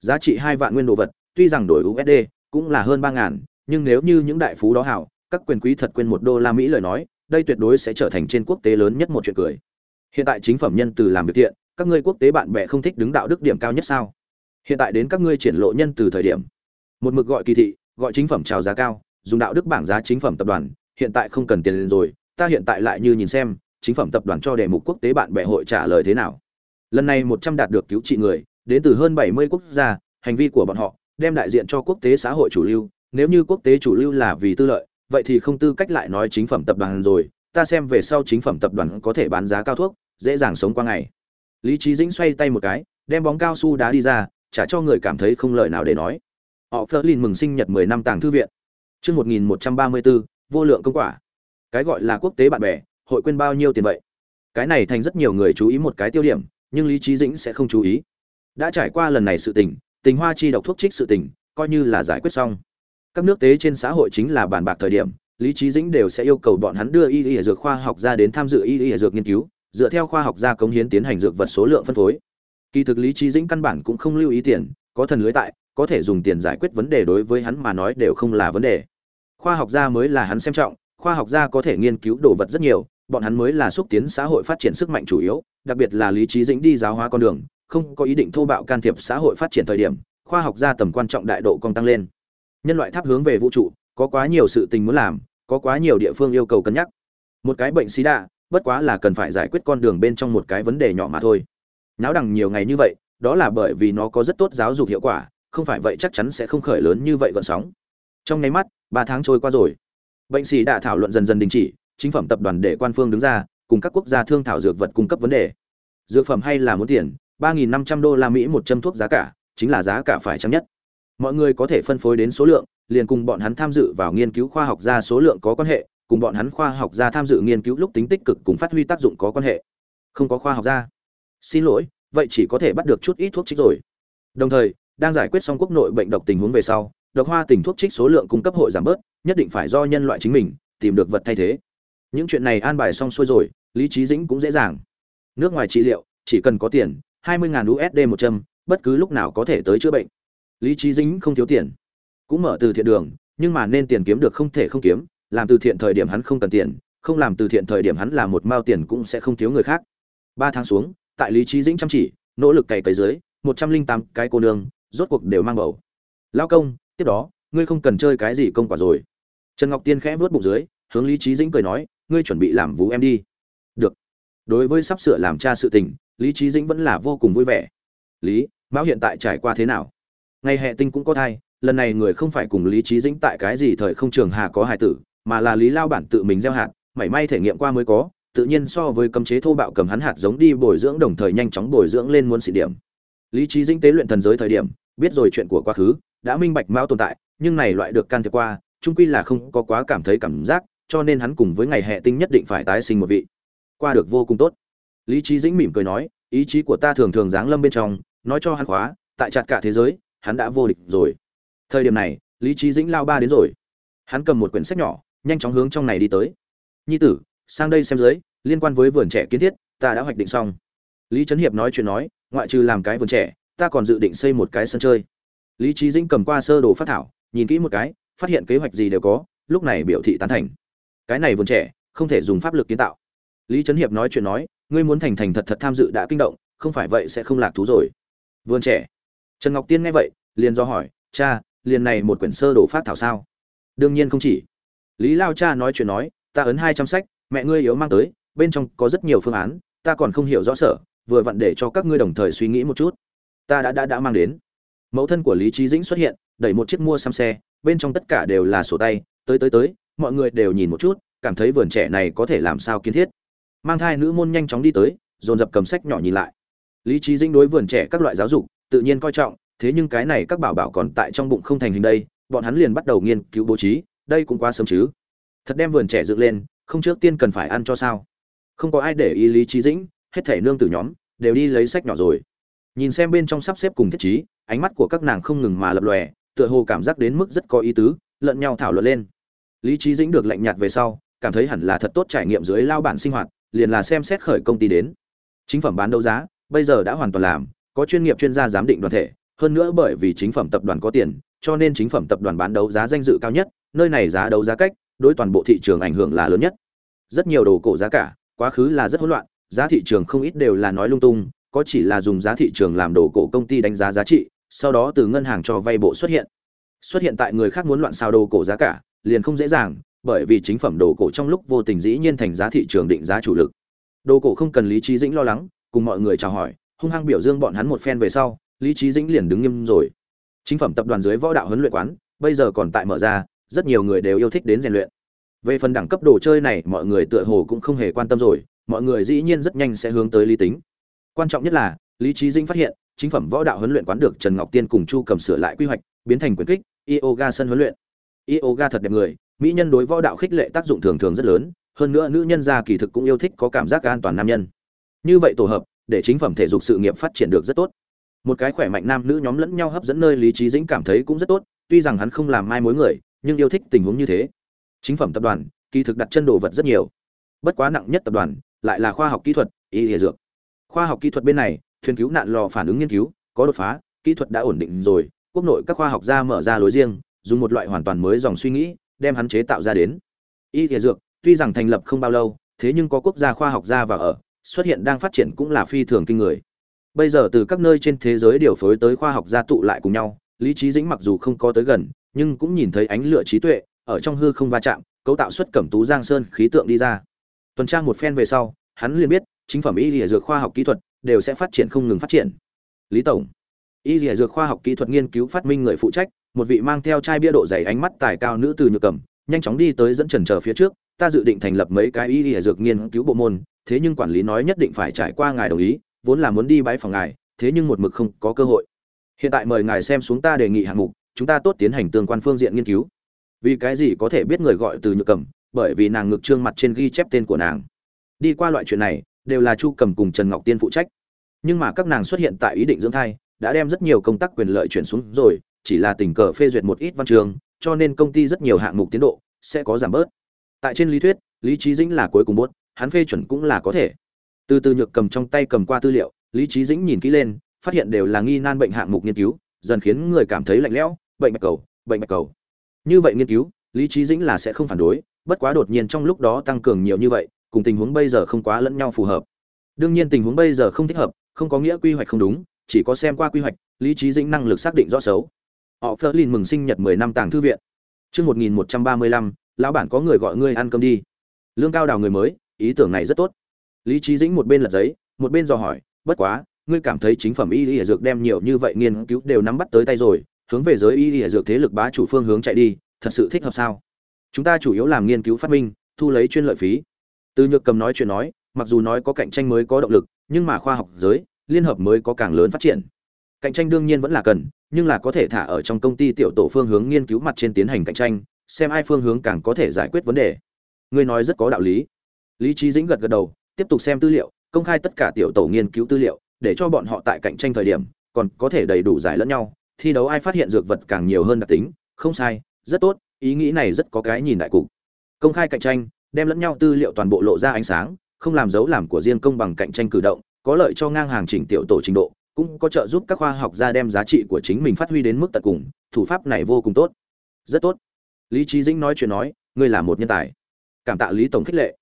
Giá trị hai vạn nguyên đồ vật, tuy rằng đổi usd cũng là hơn ba ngàn, nhưng nếu như những đại phú đó hảo, các quyền quý thật quên một đô la mỹ lời nói, đây tuyệt đối sẽ trở thành trên quốc tế lớn nhất một chuyện cười. Hiện tại chính phẩm nhân từ làm việc thiện các ngươi quốc tế bạn bè không thích đứng đạo đức điểm cao nhất sao? Hiện tại đến các ngươi triển lộ nhân từ thời điểm. Một mực gọi kỳ thị, gọi chính phẩm chào giá cao, dùng đạo đức bảng giá chính phẩm tập đoàn, hiện tại không cần tiền lên rồi, ta hiện tại lại như nhìn xem, chính phẩm tập đoàn cho đề mục quốc tế bạn bè hội trả lời thế nào. Lần này một trăm đạt được cứu trị người, đến từ hơn bảy mươi quốc gia, hành vi của bọn họ, đem đại diện cho quốc tế xã hội chủ lưu, nếu như quốc tế chủ lưu là vì tư lợi, vậy thì không tư cách lại nói chính phẩm tập đoàn rồi, ta xem về sau chính phẩm tập đoàn có thể bán giá cao thuốc, dễ dàng sống qua ngày lý trí dĩnh xoay tay một cái, đem bóng cao su đá đi ra trả cho người cảm thấy không lời nào để nói. Họ Flerlin mừng sinh nhật mười năm tàng thư viện. Chương một nghìn một trăm ba mươi bốn vô lượng công quả. Cái gọi là quốc tế bạn bè, hội quên bao nhiêu tiền vậy? Cái này thành rất nhiều người chú ý một cái tiêu điểm, nhưng lý Chí dĩnh sẽ không chú ý. Đã trải qua lần này sự tình tình hoa chi độc thuốc trích sự tình, coi như là giải quyết xong. Các nước tế trên xã hội chính là bàn bạc thời điểm, lý Chí dĩnh đều sẽ yêu cầu bọn hắn đưa y y dược khoa học ra đến tham dự y y dược nghiên cứu dựa theo khoa học gia cống hiến tiến hành dược vật số lượng phân phối. Kỳ thực lý trí dĩnh căn bản cũng không lưu ý tiền, có thần lưới tại, có thể dùng tiền giải quyết vấn đề đối với hắn mà nói đều không là vấn đề. Khoa học gia mới là hắn xem trọng, khoa học gia có thể nghiên cứu đồ vật rất nhiều, bọn hắn mới là xúc tiến xã hội phát triển sức mạnh chủ yếu, đặc biệt là lý trí dĩnh đi giáo hóa con đường, không có ý định thô bạo can thiệp xã hội phát triển thời điểm, khoa học gia tầm quan trọng đại độ còn tăng lên. Nhân loại tháp hướng về vũ trụ, có quá nhiều sự tình muốn làm, có quá nhiều địa phương yêu cầu cân nhắc. Một cái bệnh xí đạo bất quá là cần phải giải quyết con đường bên trong một cái vấn đề nhỏ mà thôi. Náo đằng nhiều ngày như vậy, đó là bởi vì nó có rất tốt giáo dục hiệu quả, không phải vậy chắc chắn sẽ không khởi lớn như vậy gọn sóng. Trong nháy mắt, ba tháng trôi qua rồi. Bệnh sĩ đã thảo luận dần dần đình chỉ, chính phẩm tập đoàn để quan phương đứng ra, cùng các quốc gia thương thảo dược vật cung cấp vấn đề. Dược phẩm hay là muốn tiền, ba nghìn năm trăm đô la mỹ một châm thuốc giá cả, chính là giá cả phải chăng nhất. Mọi người có thể phân phối đến số lượng, liền cùng bọn hắn tham dự vào nghiên cứu khoa học ra số lượng có quan hệ cùng bọn hắn khoa học gia tham dự nghiên cứu lúc tính tích cực cùng phát huy tác dụng có quan hệ. Không có khoa học gia. Xin lỗi, vậy chỉ có thể bắt được chút ít thuốc trích rồi. Đồng thời, đang giải quyết xong quốc nội bệnh độc tình huống về sau, độc hoa tình thuốc trích số lượng cung cấp hội giảm bớt, nhất định phải do nhân loại chính mình tìm được vật thay thế. Những chuyện này an bài xong xuôi rồi, lý trí dĩnh cũng dễ dàng. Nước ngoài trị liệu, chỉ cần có tiền, hai mươi usd một châm, bất cứ lúc nào có thể tới chữa bệnh. Lý trí dĩnh không thiếu tiền. Cũng mở từ thiện đường, nhưng mà nên tiền kiếm được không thể không kiếm làm từ thiện thời điểm hắn không cần tiền, không làm từ thiện thời điểm hắn làm một mao tiền cũng sẽ không thiếu người khác. Ba tháng xuống, tại lý trí dĩnh chăm chỉ, nỗ lực cày cấy dưới, một trăm linh tám cái cô nương, rốt cuộc đều mang bầu. Lao công, tiếp đó, ngươi không cần chơi cái gì công quả rồi. Trần ngọc tiên khẽ vớt bụng dưới, hướng lý trí dĩnh cười nói, ngươi chuẩn bị làm vú em đi. Được. Đối với sắp sửa làm cha sự tình, lý trí dĩnh vẫn là vô cùng vui vẻ. Lý, mão hiện tại trải qua thế nào? Ngày hệ tinh cũng có thai, lần này người không phải cùng lý trí dĩnh tại cái gì thời không trường hà có hài tử mà là lý lao bản tự mình gieo hạt, mảy may thể nghiệm qua mới có, tự nhiên so với cấm chế thô bạo cầm hắn hạt giống đi bồi dưỡng đồng thời nhanh chóng bồi dưỡng lên muốn xịn điểm. Lý trí dĩnh tế luyện thần giới thời điểm, biết rồi chuyện của quá khứ, đã minh bạch mao tồn tại, nhưng này loại được can thiệp qua trung quy là không có quá cảm thấy cảm giác, cho nên hắn cùng với ngày hệ tinh nhất định phải tái sinh một vị. Qua được vô cùng tốt. Lý trí dĩnh mỉm cười nói, ý chí của ta thường thường giáng lâm bên trong, nói cho hắn khóa, tại chặt cả thế giới, hắn đã vô địch rồi. Thời điểm này, lý trí dĩnh lao ba đến rồi. Hắn cầm một quyển sách nhỏ nhanh chóng hướng trong này đi tới. Nhi tử, sang đây xem dưới liên quan với vườn trẻ kiến thiết, ta đã hoạch định xong. Lý trấn hiệp nói chuyện nói, ngoại trừ làm cái vườn trẻ, ta còn dự định xây một cái sân chơi. Lý trí dĩnh cầm qua sơ đồ phát thảo, nhìn kỹ một cái, phát hiện kế hoạch gì đều có, lúc này biểu thị tán thành. Cái này vườn trẻ, không thể dùng pháp lực kiến tạo. Lý trấn hiệp nói chuyện nói, ngươi muốn thành thành thật thật tham dự đã kinh động, không phải vậy sẽ không lạc thú rồi. Vườn trẻ. Trần ngọc tiên nghe vậy, liền do hỏi, cha, liền này một quyển sơ đồ phát thảo sao? Đương nhiên không chỉ lý lao cha nói chuyện nói, ta ấn hai trăm sách, mẹ ngươi yếu mang tới, bên trong có rất nhiều phương án, ta còn không hiểu rõ sở, vừa vặn để cho các ngươi đồng thời suy nghĩ một chút. Ta đã đã đã mang đến. Mẫu thân của lý trí dĩnh xuất hiện, đẩy một chiếc mua xăm xe, bên trong tất cả đều là sổ tay, tới tới tới, mọi người đều nhìn một chút, cảm thấy vườn trẻ này có thể làm sao kiến thiết. Mang thai nữ môn nhanh chóng đi tới, dồn dập cầm sách nhỏ nhìn lại. Lý trí dĩnh đối vườn trẻ các loại giáo dục, tự nhiên coi trọng, thế nhưng cái này các bảo bảo còn tại trong bụng không thành hình đây, bọn hắn liền bắt đầu nghiên cứu bố trí đây cũng quá sớm chứ. Thật đem vườn trẻ dựng lên, không trước tiên cần phải ăn cho sao. Không có ai để ý lý trí dĩnh, hết thể nương tử nhóm, đều đi lấy sách nhỏ rồi. Nhìn xem bên trong sắp xếp cùng thiết trí, ánh mắt của các nàng không ngừng mà lập lòe, tựa hồ cảm giác đến mức rất có ý tứ, lẫn nhau thảo luận lên. Lý trí dĩnh được lạnh nhạt về sau, cảm thấy hẳn là thật tốt trải nghiệm dưới lao bản sinh hoạt, liền là xem xét khởi công ty đến. Chính phẩm bán đấu giá, bây giờ đã hoàn toàn làm, có chuyên nghiệp chuyên gia giám định đoàn thể, hơn nữa bởi vì chính phẩm tập đoàn có tiền, cho nên chính phẩm tập đoàn bán đấu giá danh dự cao nhất nơi này giá đấu giá cách, đối toàn bộ thị trường ảnh hưởng là lớn nhất. Rất nhiều đồ cổ giá cả, quá khứ là rất hỗn loạn, giá thị trường không ít đều là nói lung tung, có chỉ là dùng giá thị trường làm đồ cổ công ty đánh giá giá trị, sau đó từ ngân hàng cho vay bộ xuất hiện. Xuất hiện tại người khác muốn loạn xào đồ cổ giá cả, liền không dễ dàng, bởi vì chính phẩm đồ cổ trong lúc vô tình dĩ nhiên thành giá thị trường định giá chủ lực. Đồ cổ không cần lý trí dĩnh lo lắng, cùng mọi người chào hỏi, hung hăng biểu dương bọn hắn một phen về sau, lý trí dĩnh liền đứng nghiêm rồi. Chính phẩm tập đoàn dưới võ đạo huấn luyện quán, bây giờ còn tại mở ra rất nhiều người đều yêu thích đến rèn luyện. Về phần đẳng cấp đồ chơi này, mọi người tựa hồ cũng không hề quan tâm rồi, mọi người dĩ nhiên rất nhanh sẽ hướng tới lý tính. Quan trọng nhất là, lý trí dĩnh phát hiện, chính phẩm võ đạo huấn luyện quán được trần ngọc tiên cùng chu cầm sửa lại quy hoạch, biến thành quyền kích, yoga sân huấn luyện. Yoga thật đẹp người, mỹ nhân đối võ đạo khích lệ tác dụng thường thường rất lớn, hơn nữa nữ nhân gia kỳ thực cũng yêu thích có cảm giác an toàn nam nhân. Như vậy tổ hợp, để chính phẩm thể dục sự nghiệp phát triển được rất tốt. Một cái khỏe mạnh nam nữ nhóm lẫn nhau hấp dẫn nơi lý trí dĩnh cảm thấy cũng rất tốt, tuy rằng hắn không làm mai mối người nhưng yêu thích tình huống như thế. Chính phẩm tập đoàn, kỳ thực đặt chân đồ vật rất nhiều. Bất quá nặng nhất tập đoàn lại là khoa học kỹ thuật, y y dược. Khoa học kỹ thuật bên này, thuyền cứu nạn lò phản ứng nghiên cứu, có đột phá, kỹ thuật đã ổn định rồi, quốc nội các khoa học gia mở ra lối riêng, dùng một loại hoàn toàn mới dòng suy nghĩ, đem hắn chế tạo ra đến. Y y dược, tuy rằng thành lập không bao lâu, thế nhưng có quốc gia khoa học gia và ở, xuất hiện đang phát triển cũng là phi thường kinh người. Bây giờ từ các nơi trên thế giới điều phối tới khoa học gia tụ lại cùng nhau, lý trí dĩnh mặc dù không có tới gần nhưng cũng nhìn thấy ánh lửa trí tuệ ở trong hư không va chạm, cấu tạo xuất cẩm tú giang sơn khí tượng đi ra. Tuần tra một phen về sau, hắn liền biết, chính phẩm y lìa dược khoa học kỹ thuật đều sẽ phát triển không ngừng phát triển. Lý tổng, y lìa dược khoa học kỹ thuật nghiên cứu phát minh người phụ trách, một vị mang theo chai bia độ dày ánh mắt tài cao nữ từ nhược cầm, nhanh chóng đi tới dẫn trần chờ phía trước, ta dự định thành lập mấy cái y lìa dược nghiên cứu bộ môn, thế nhưng quản lý nói nhất định phải trải qua ngài đồng ý, vốn là muốn đi bãi phòng ngài, thế nhưng một mực không có cơ hội. Hiện tại mời ngài xem xuống ta đề nghị hạng mục chúng ta tốt tiến hành tương quan phương diện nghiên cứu. Vì cái gì có thể biết người gọi từ nhược cầm? Bởi vì nàng ngực trương mặt trên ghi chép tên của nàng. Đi qua loại chuyện này, đều là chu cầm cùng trần ngọc tiên phụ trách. Nhưng mà các nàng xuất hiện tại ý định dưỡng thai, đã đem rất nhiều công tác quyền lợi chuyển xuống rồi, chỉ là tình cờ phê duyệt một ít văn trường, cho nên công ty rất nhiều hạng mục tiến độ sẽ có giảm bớt. Tại trên lý thuyết, lý trí dĩnh là cuối cùng bốt hắn phê chuẩn cũng là có thể. Từ từ nhược cầm trong tay cầm qua tư liệu, lý trí dĩnh nhìn kỹ lên, phát hiện đều là nghi nan bệnh hạng mục nghiên cứu, dần khiến người cảm thấy lạnh lẽo bệnh bạch cầu, bệnh bạch cầu. Như vậy nghiên cứu, lý trí dĩnh là sẽ không phản đối, bất quá đột nhiên trong lúc đó tăng cường nhiều như vậy, cùng tình huống bây giờ không quá lẫn nhau phù hợp. Đương nhiên tình huống bây giờ không thích hợp, không có nghĩa quy hoạch không đúng, chỉ có xem qua quy hoạch, lý trí dĩnh năng lực xác định rõ xấu. Họ phớt lên mừng sinh nhật mười năm tàng thư viện. Chương một nghìn một trăm ba mươi lăm, lão bản có người gọi ngươi ăn cơm đi. Lương cao đào người mới, ý tưởng này rất tốt. Lý trí dĩnh một bên lật giấy, một bên dò hỏi, bất quá, ngươi cảm thấy chính phẩm y lý dược đem nhiều như vậy nghiên cứu đều nắm bắt tới tay rồi hướng về giới y y dược thế lực bá chủ phương hướng chạy đi, thật sự thích hợp sao? Chúng ta chủ yếu làm nghiên cứu phát minh, thu lấy chuyên lợi phí. Từ nhược cầm nói chuyện nói, mặc dù nói có cạnh tranh mới có động lực, nhưng mà khoa học giới, liên hợp mới có càng lớn phát triển. Cạnh tranh đương nhiên vẫn là cần, nhưng là có thể thả ở trong công ty tiểu tổ phương hướng nghiên cứu mặt trên tiến hành cạnh tranh, xem ai phương hướng càng có thể giải quyết vấn đề. Ngươi nói rất có đạo lý. Lý trí dĩnh gật gật đầu, tiếp tục xem tư liệu, công khai tất cả tiểu tổ nghiên cứu tư liệu, để cho bọn họ tại cạnh tranh thời điểm, còn có thể đầy đủ giải lẫn nhau thi đấu ai phát hiện dược vật càng nhiều hơn đặc tính, không sai, rất tốt, ý nghĩ này rất có cái nhìn đại cục. Công khai cạnh tranh, đem lẫn nhau tư liệu toàn bộ lộ ra ánh sáng, không làm dấu làm của riêng công bằng cạnh tranh cử động, có lợi cho ngang hàng chỉnh tiểu tổ trình độ, cũng có trợ giúp các khoa học gia đem giá trị của chính mình phát huy đến mức tận cùng, thủ pháp này vô cùng tốt. Rất tốt. Lý trí dĩnh nói chuyện nói, ngươi là một nhân tài. Cảm tạ lý tổng khích lệ.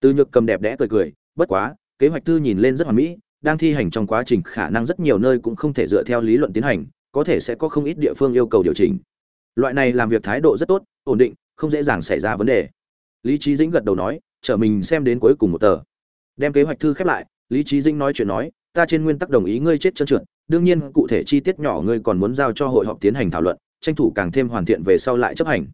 Từ nhược cầm đẹp đẽ cười cười, bất quá, kế hoạch thư nhìn lên rất hoàn mỹ, đang thi hành trong quá trình khả năng rất nhiều nơi cũng không thể dựa theo lý luận tiến hành có thể sẽ có không ít địa phương yêu cầu điều chỉnh. Loại này làm việc thái độ rất tốt, ổn định, không dễ dàng xảy ra vấn đề. Lý trí dĩnh gật đầu nói chở mình xem đến cuối cùng một tờ. Đem kế hoạch thư khép lại, lý trí dĩnh nói chuyện nói, ta trên nguyên tắc đồng ý ngươi chết trơn trượt, đương nhiên cụ thể chi tiết nhỏ ngươi còn muốn giao cho hội họp tiến hành thảo luận, tranh thủ càng thêm hoàn thiện về sau lại chấp hành.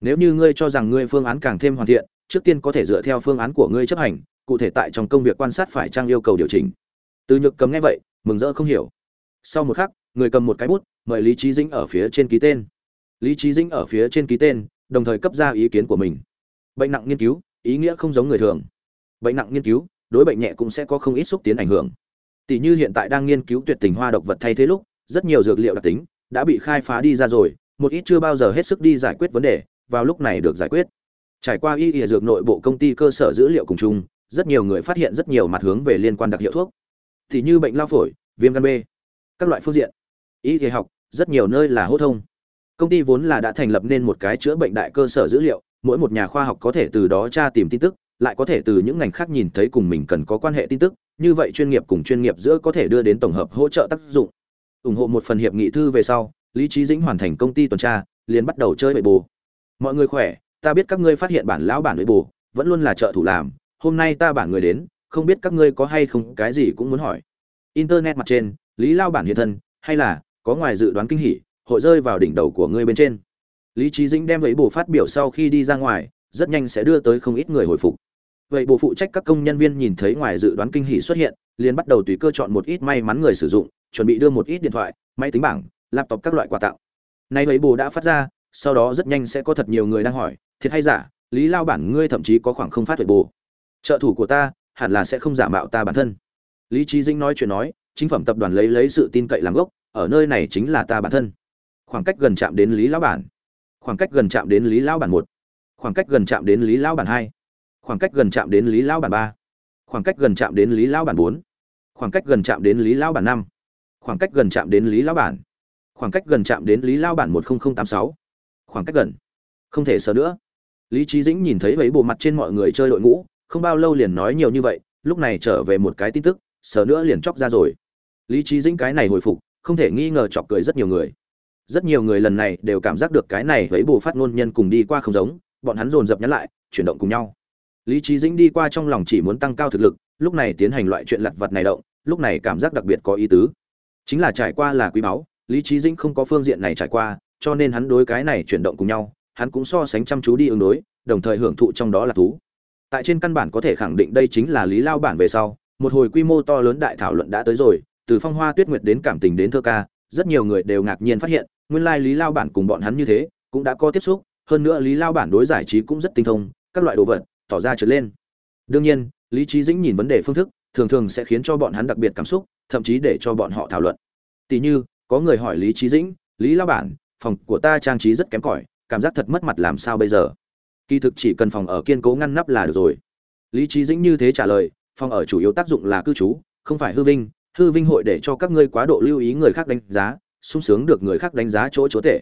Nếu như ngươi cho rằng ngươi phương án càng thêm hoàn thiện, trước tiên có thể dựa theo phương án của ngươi chấp hành, cụ thể tại trong công việc quan sát phải trang yêu cầu điều chỉnh. Từ nhược cầm nghe vậy, mừng rỡ không hiểu sau một khắc, người cầm một cái bút, mời lý trí dĩnh ở phía trên ký tên. Lý trí dĩnh ở phía trên ký tên, đồng thời cấp ra ý kiến của mình. Bệnh nặng nghiên cứu, ý nghĩa không giống người thường. Bệnh nặng nghiên cứu, đối bệnh nhẹ cũng sẽ có không ít xúc tiến ảnh hưởng. Tỷ như hiện tại đang nghiên cứu tuyệt tình hoa độc vật thay thế lúc, rất nhiều dược liệu đặc tính đã bị khai phá đi ra rồi, một ít chưa bao giờ hết sức đi giải quyết vấn đề, vào lúc này được giải quyết. Trải qua y y dược nội bộ công ty cơ sở dữ liệu cùng chung, rất nhiều người phát hiện rất nhiều mặt hướng về liên quan đặc hiệu thuốc. Thì như bệnh lao phổi, viêm gan b các loại phương diện. Y thể học, rất nhiều nơi là hô thông. Công ty vốn là đã thành lập nên một cái chữa bệnh đại cơ sở dữ liệu, mỗi một nhà khoa học có thể từ đó tra tìm tin tức, lại có thể từ những ngành khác nhìn thấy cùng mình cần có quan hệ tin tức, như vậy chuyên nghiệp cùng chuyên nghiệp giữa có thể đưa đến tổng hợp hỗ trợ tác dụng. Ủng hộ một phần hiệp nghị thư về sau, lý trí dĩnh hoàn thành công ty tuần tra, liền bắt đầu chơi bậy bồ mọi người khỏe, ta biết các ngươi phát hiện bản lão bản bậy bồ vẫn luôn là trợ thủ làm, hôm nay ta bản người đến, không biết các ngươi có hay không, cái gì cũng muốn hỏi. Internet mặt trên lý lao bản hiện thân, hay là có ngoài dự đoán kinh hỉ, hội rơi vào đỉnh đầu của ngươi bên trên. Lý trí dĩnh đem ấy bồ phát biểu sau khi đi ra ngoài, rất nhanh sẽ đưa tới không ít người hồi phục. Vậy bộ phụ trách các công nhân viên nhìn thấy ngoài dự đoán kinh hỉ xuất hiện, liền bắt đầu tùy cơ chọn một ít may mắn người sử dụng, chuẩn bị đưa một ít điện thoại, máy tính bảng, laptop các loại quà tặng. Nay ấy bồ đã phát ra, sau đó rất nhanh sẽ có thật nhiều người đang hỏi, thiệt hay giả, lý lao bản ngươi thậm chí có khoảng không phát huệ bồ trợ thủ của ta hẳn là sẽ không giả mạo ta bản thân. Lý trí dĩnh nói chuyện nói chính phẩm tập đoàn lấy lấy sự tin cậy làm gốc, ở nơi này chính là ta bản thân. Khoảng cách gần chạm đến lý lão bản. Khoảng cách gần chạm đến lý lão bản một. Khoảng cách gần chạm đến lý lão bản hai. Khoảng cách gần chạm đến lý lão bản ba. Khoảng cách gần chạm đến lý lão bản bốn. Khoảng cách gần chạm đến lý lão bản năm. Khoảng cách gần chạm đến lý lão bản. Khoảng cách gần chạm đến lý lão bản một nghìn tám sáu. Khoảng cách gần. Không thể sờ nữa. Lý trí dĩnh nhìn thấy mấy bộ mặt trên mọi người chơi đội ngũ, không bao lâu liền nói nhiều như vậy, lúc này trở về một cái tin tức, sờ nữa liền chóc ra rồi lý trí dĩnh cái này hồi phục, không thể nghi ngờ chọc cười rất nhiều người. Rất nhiều người lần này đều cảm giác được cái này với bồ phát ngôn nhân cùng đi qua không giống, bọn hắn dồn dập nhắn lại, chuyển động cùng nhau. Lý trí dĩnh đi qua trong lòng chỉ muốn tăng cao thực lực, lúc này tiến hành loại chuyện lặt vặt này động, lúc này cảm giác đặc biệt có ý tứ. Chính là trải qua là quý báu, lý trí dĩnh không có phương diện này trải qua, cho nên hắn đối cái này chuyển động cùng nhau, hắn cũng so sánh chăm chú đi ứng đối, đồng thời hưởng thụ trong đó là thú. Tại trên căn bản có thể khẳng định đây chính là lý lao bản về sau, một hồi quy mô to lớn đại thảo luận đã tới rồi từ phong hoa tuyết nguyệt đến cảm tình đến thơ ca, rất nhiều người đều ngạc nhiên phát hiện, nguyên lai lý lao bản cùng bọn hắn như thế, cũng đã có tiếp xúc, hơn nữa lý lao bản đối giải trí cũng rất tinh thông, các loại đồ vật, tỏ ra trở lên. Đương nhiên, lý trí dĩnh nhìn vấn đề phương thức, thường thường sẽ khiến cho bọn hắn đặc biệt cảm xúc, thậm chí để cho bọn họ thảo luận. Tỉ như, có người hỏi lý trí dĩnh, lý lao bản, phòng của ta trang trí rất kém cỏi, cảm giác thật mất mặt làm sao bây giờ? Kỳ thực chỉ cần phòng ở kiên cố ngăn nắp là được rồi. Lý trí dĩnh như thế trả lời, phòng ở chủ yếu tác dụng là cư trú, không phải hư vinh hư vinh hội để cho các ngươi quá độ lưu ý người khác đánh giá, sung sướng được người khác đánh giá chỗ chúa tể.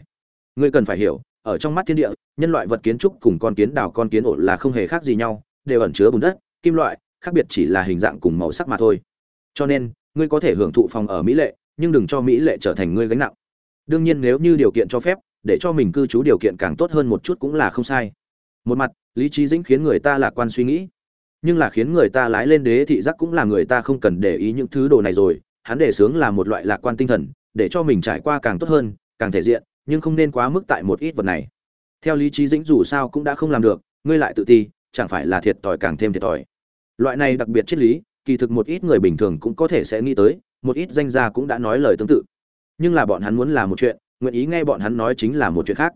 Ngươi cần phải hiểu, ở trong mắt thiên địa, nhân loại vật kiến trúc cùng con kiến đào con kiến ổ là không hề khác gì nhau, đều ẩn chứa bùn đất, kim loại, khác biệt chỉ là hình dạng cùng màu sắc mà thôi. Cho nên, ngươi có thể hưởng thụ phòng ở mỹ lệ, nhưng đừng cho mỹ lệ trở thành ngươi gánh nặng. Đương nhiên nếu như điều kiện cho phép, để cho mình cư trú điều kiện càng tốt hơn một chút cũng là không sai. Một mặt, lý trí dĩnh khiến người ta lạc quan suy nghĩ nhưng là khiến người ta lái lên đế thị giác cũng là người ta không cần để ý những thứ đồ này rồi, hắn đề sướng là một loại lạc quan tinh thần, để cho mình trải qua càng tốt hơn, càng thể diện, nhưng không nên quá mức tại một ít vật này. Theo lý trí dĩnh dù sao cũng đã không làm được, ngươi lại tự ti, chẳng phải là thiệt thòi càng thêm thiệt thòi. Loại này đặc biệt triết lý, kỳ thực một ít người bình thường cũng có thể sẽ nghĩ tới, một ít danh gia cũng đã nói lời tương tự. Nhưng là bọn hắn muốn làm một chuyện, nguyện ý nghe bọn hắn nói chính là một chuyện khác.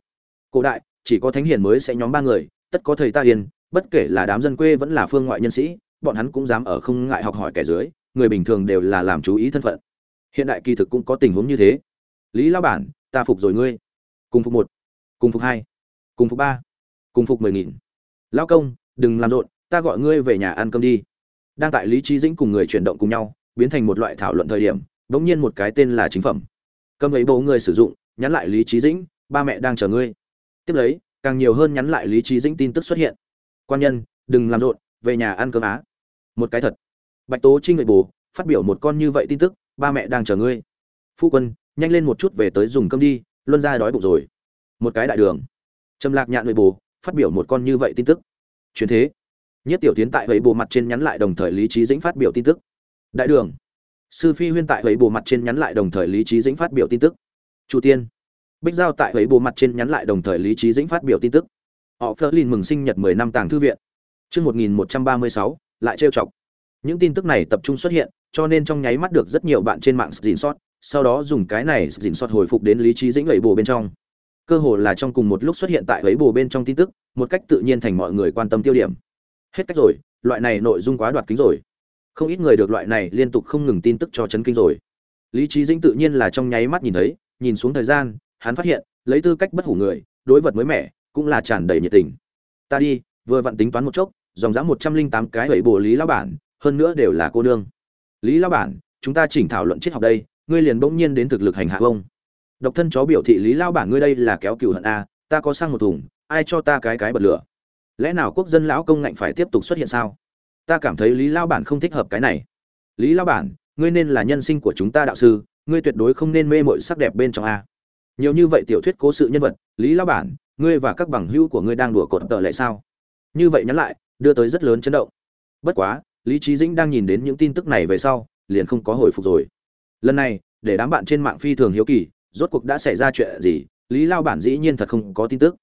Cổ đại, chỉ có thánh hiền mới sẽ nhóm ba người, tất có thầy ta hiền bất kể là đám dân quê vẫn là phương ngoại nhân sĩ, bọn hắn cũng dám ở không ngại học hỏi kẻ dưới, người bình thường đều là làm chú ý thân phận. Hiện đại kỳ thực cũng có tình huống như thế. Lý lao bản, ta phục rồi ngươi. Cùng phục một, cùng phục hai, cùng phục ba, cùng phục mười nghìn. Lao công, đừng làm rộn, ta gọi ngươi về nhà ăn cơm đi. Đang tại lý trí dĩnh cùng người chuyển động cùng nhau, biến thành một loại thảo luận thời điểm đ ỗ n g nhiên một cái tên là chính phẩm. Cầm ấy bố người sử dụng, nhắn lại lý trí dĩnh, ba mẹ đang chờ ngươi. Tiếp lấy, càng nhiều hơn nhắn lại lý trí dĩnh tin tức xuất hiện quan nhân đừng làm rộn về nhà ăn cơm á. Một cái thật. Bạch tố trinh người bù, phát biểu một con như vậy tin tức ba mẹ đang chờ ngươi. Phu quân nhanh lên một chút về tới dùng cơm đi luân ra đói bụng rồi. Một cái đại đường. Trầm lạc nhạn người bù, phát biểu một con như vậy tin tức. Truyền thế. Nhất tiểu tiến tại vậy bộ mặt trên nhắn lại đồng thời lý trí dĩnh phát biểu tin tức. Đại đường. Sư phi huyên tại ấy bộ mặt trên nhắn lại đồng thời lý trí dĩnh phát biểu tin tức. Chủ tiên. Bích giao tại ấy bộ mặt trên nhắn lại đồng thời lý trí dĩnh phát biểu tin tức họ Flerlin mừng sinh nhật 10 năm tàng thư viện Chương 1136, lại trêu chọc. Những tin tức này tập trung xuất hiện, cho nên trong nháy mắt được rất nhiều bạn trên mạng dình sót, sau đó dùng cái này dình sót hồi phục đến lý trí dĩnh ấy bồ bên trong. Cơ hồ là trong cùng một lúc xuất hiện tại ấy bồ bên trong tin tức, một cách tự nhiên thành mọi người quan tâm tiêu điểm. Hết cách rồi, loại này nội dung quá đoạt kính rồi. Không ít người được loại này liên tục không ngừng tin tức cho chấn kinh rồi. Lý trí dĩnh tự nhiên là trong nháy mắt nhìn thấy, nhìn xuống thời gian, hắn phát hiện, lấy tư cách bất hủ người, đối vật mới mẻ, cũng là tràn đầy nhiệt tình. Ta đi, vừa vặn tính toán một chốc, dòng dã một trăm linh tám cái bảy bồ lý lão bản hơn nữa đều là cô nương. Lý lão bản chúng ta chỉnh thảo luận triết học đây ngươi liền bỗng nhiên đến thực lực hành hạ ông. Độc thân chó biểu thị lý lão bản ngươi đây là kéo cừu hận a ta có sang một thùng ai cho ta cái cái bật lửa? Lẽ nào quốc dân lão công ngạnh phải tiếp tục xuất hiện sao? Ta cảm thấy lý lão bản không thích hợp cái này. Lý lão bản ngươi nên là nhân sinh của chúng ta đạo sư ngươi tuyệt đối không nên mê mội sắc đẹp bên trong a. Nhiều như vậy tiểu thuyết cố sự nhân vật lý lão bản ngươi và các bằng hữu của ngươi đang đùa cột tợ lại sao? Như vậy nhắn lại, đưa tới rất lớn chấn động. Bất quá, lý trí dĩnh đang nhìn đến những tin tức này về sau, liền không có hồi phục rồi. Lần này, để đám bạn trên mạng phi thường hiếu kỳ, rốt cuộc đã xảy ra chuyện gì, lý lao bản dĩ nhiên thật không có tin tức.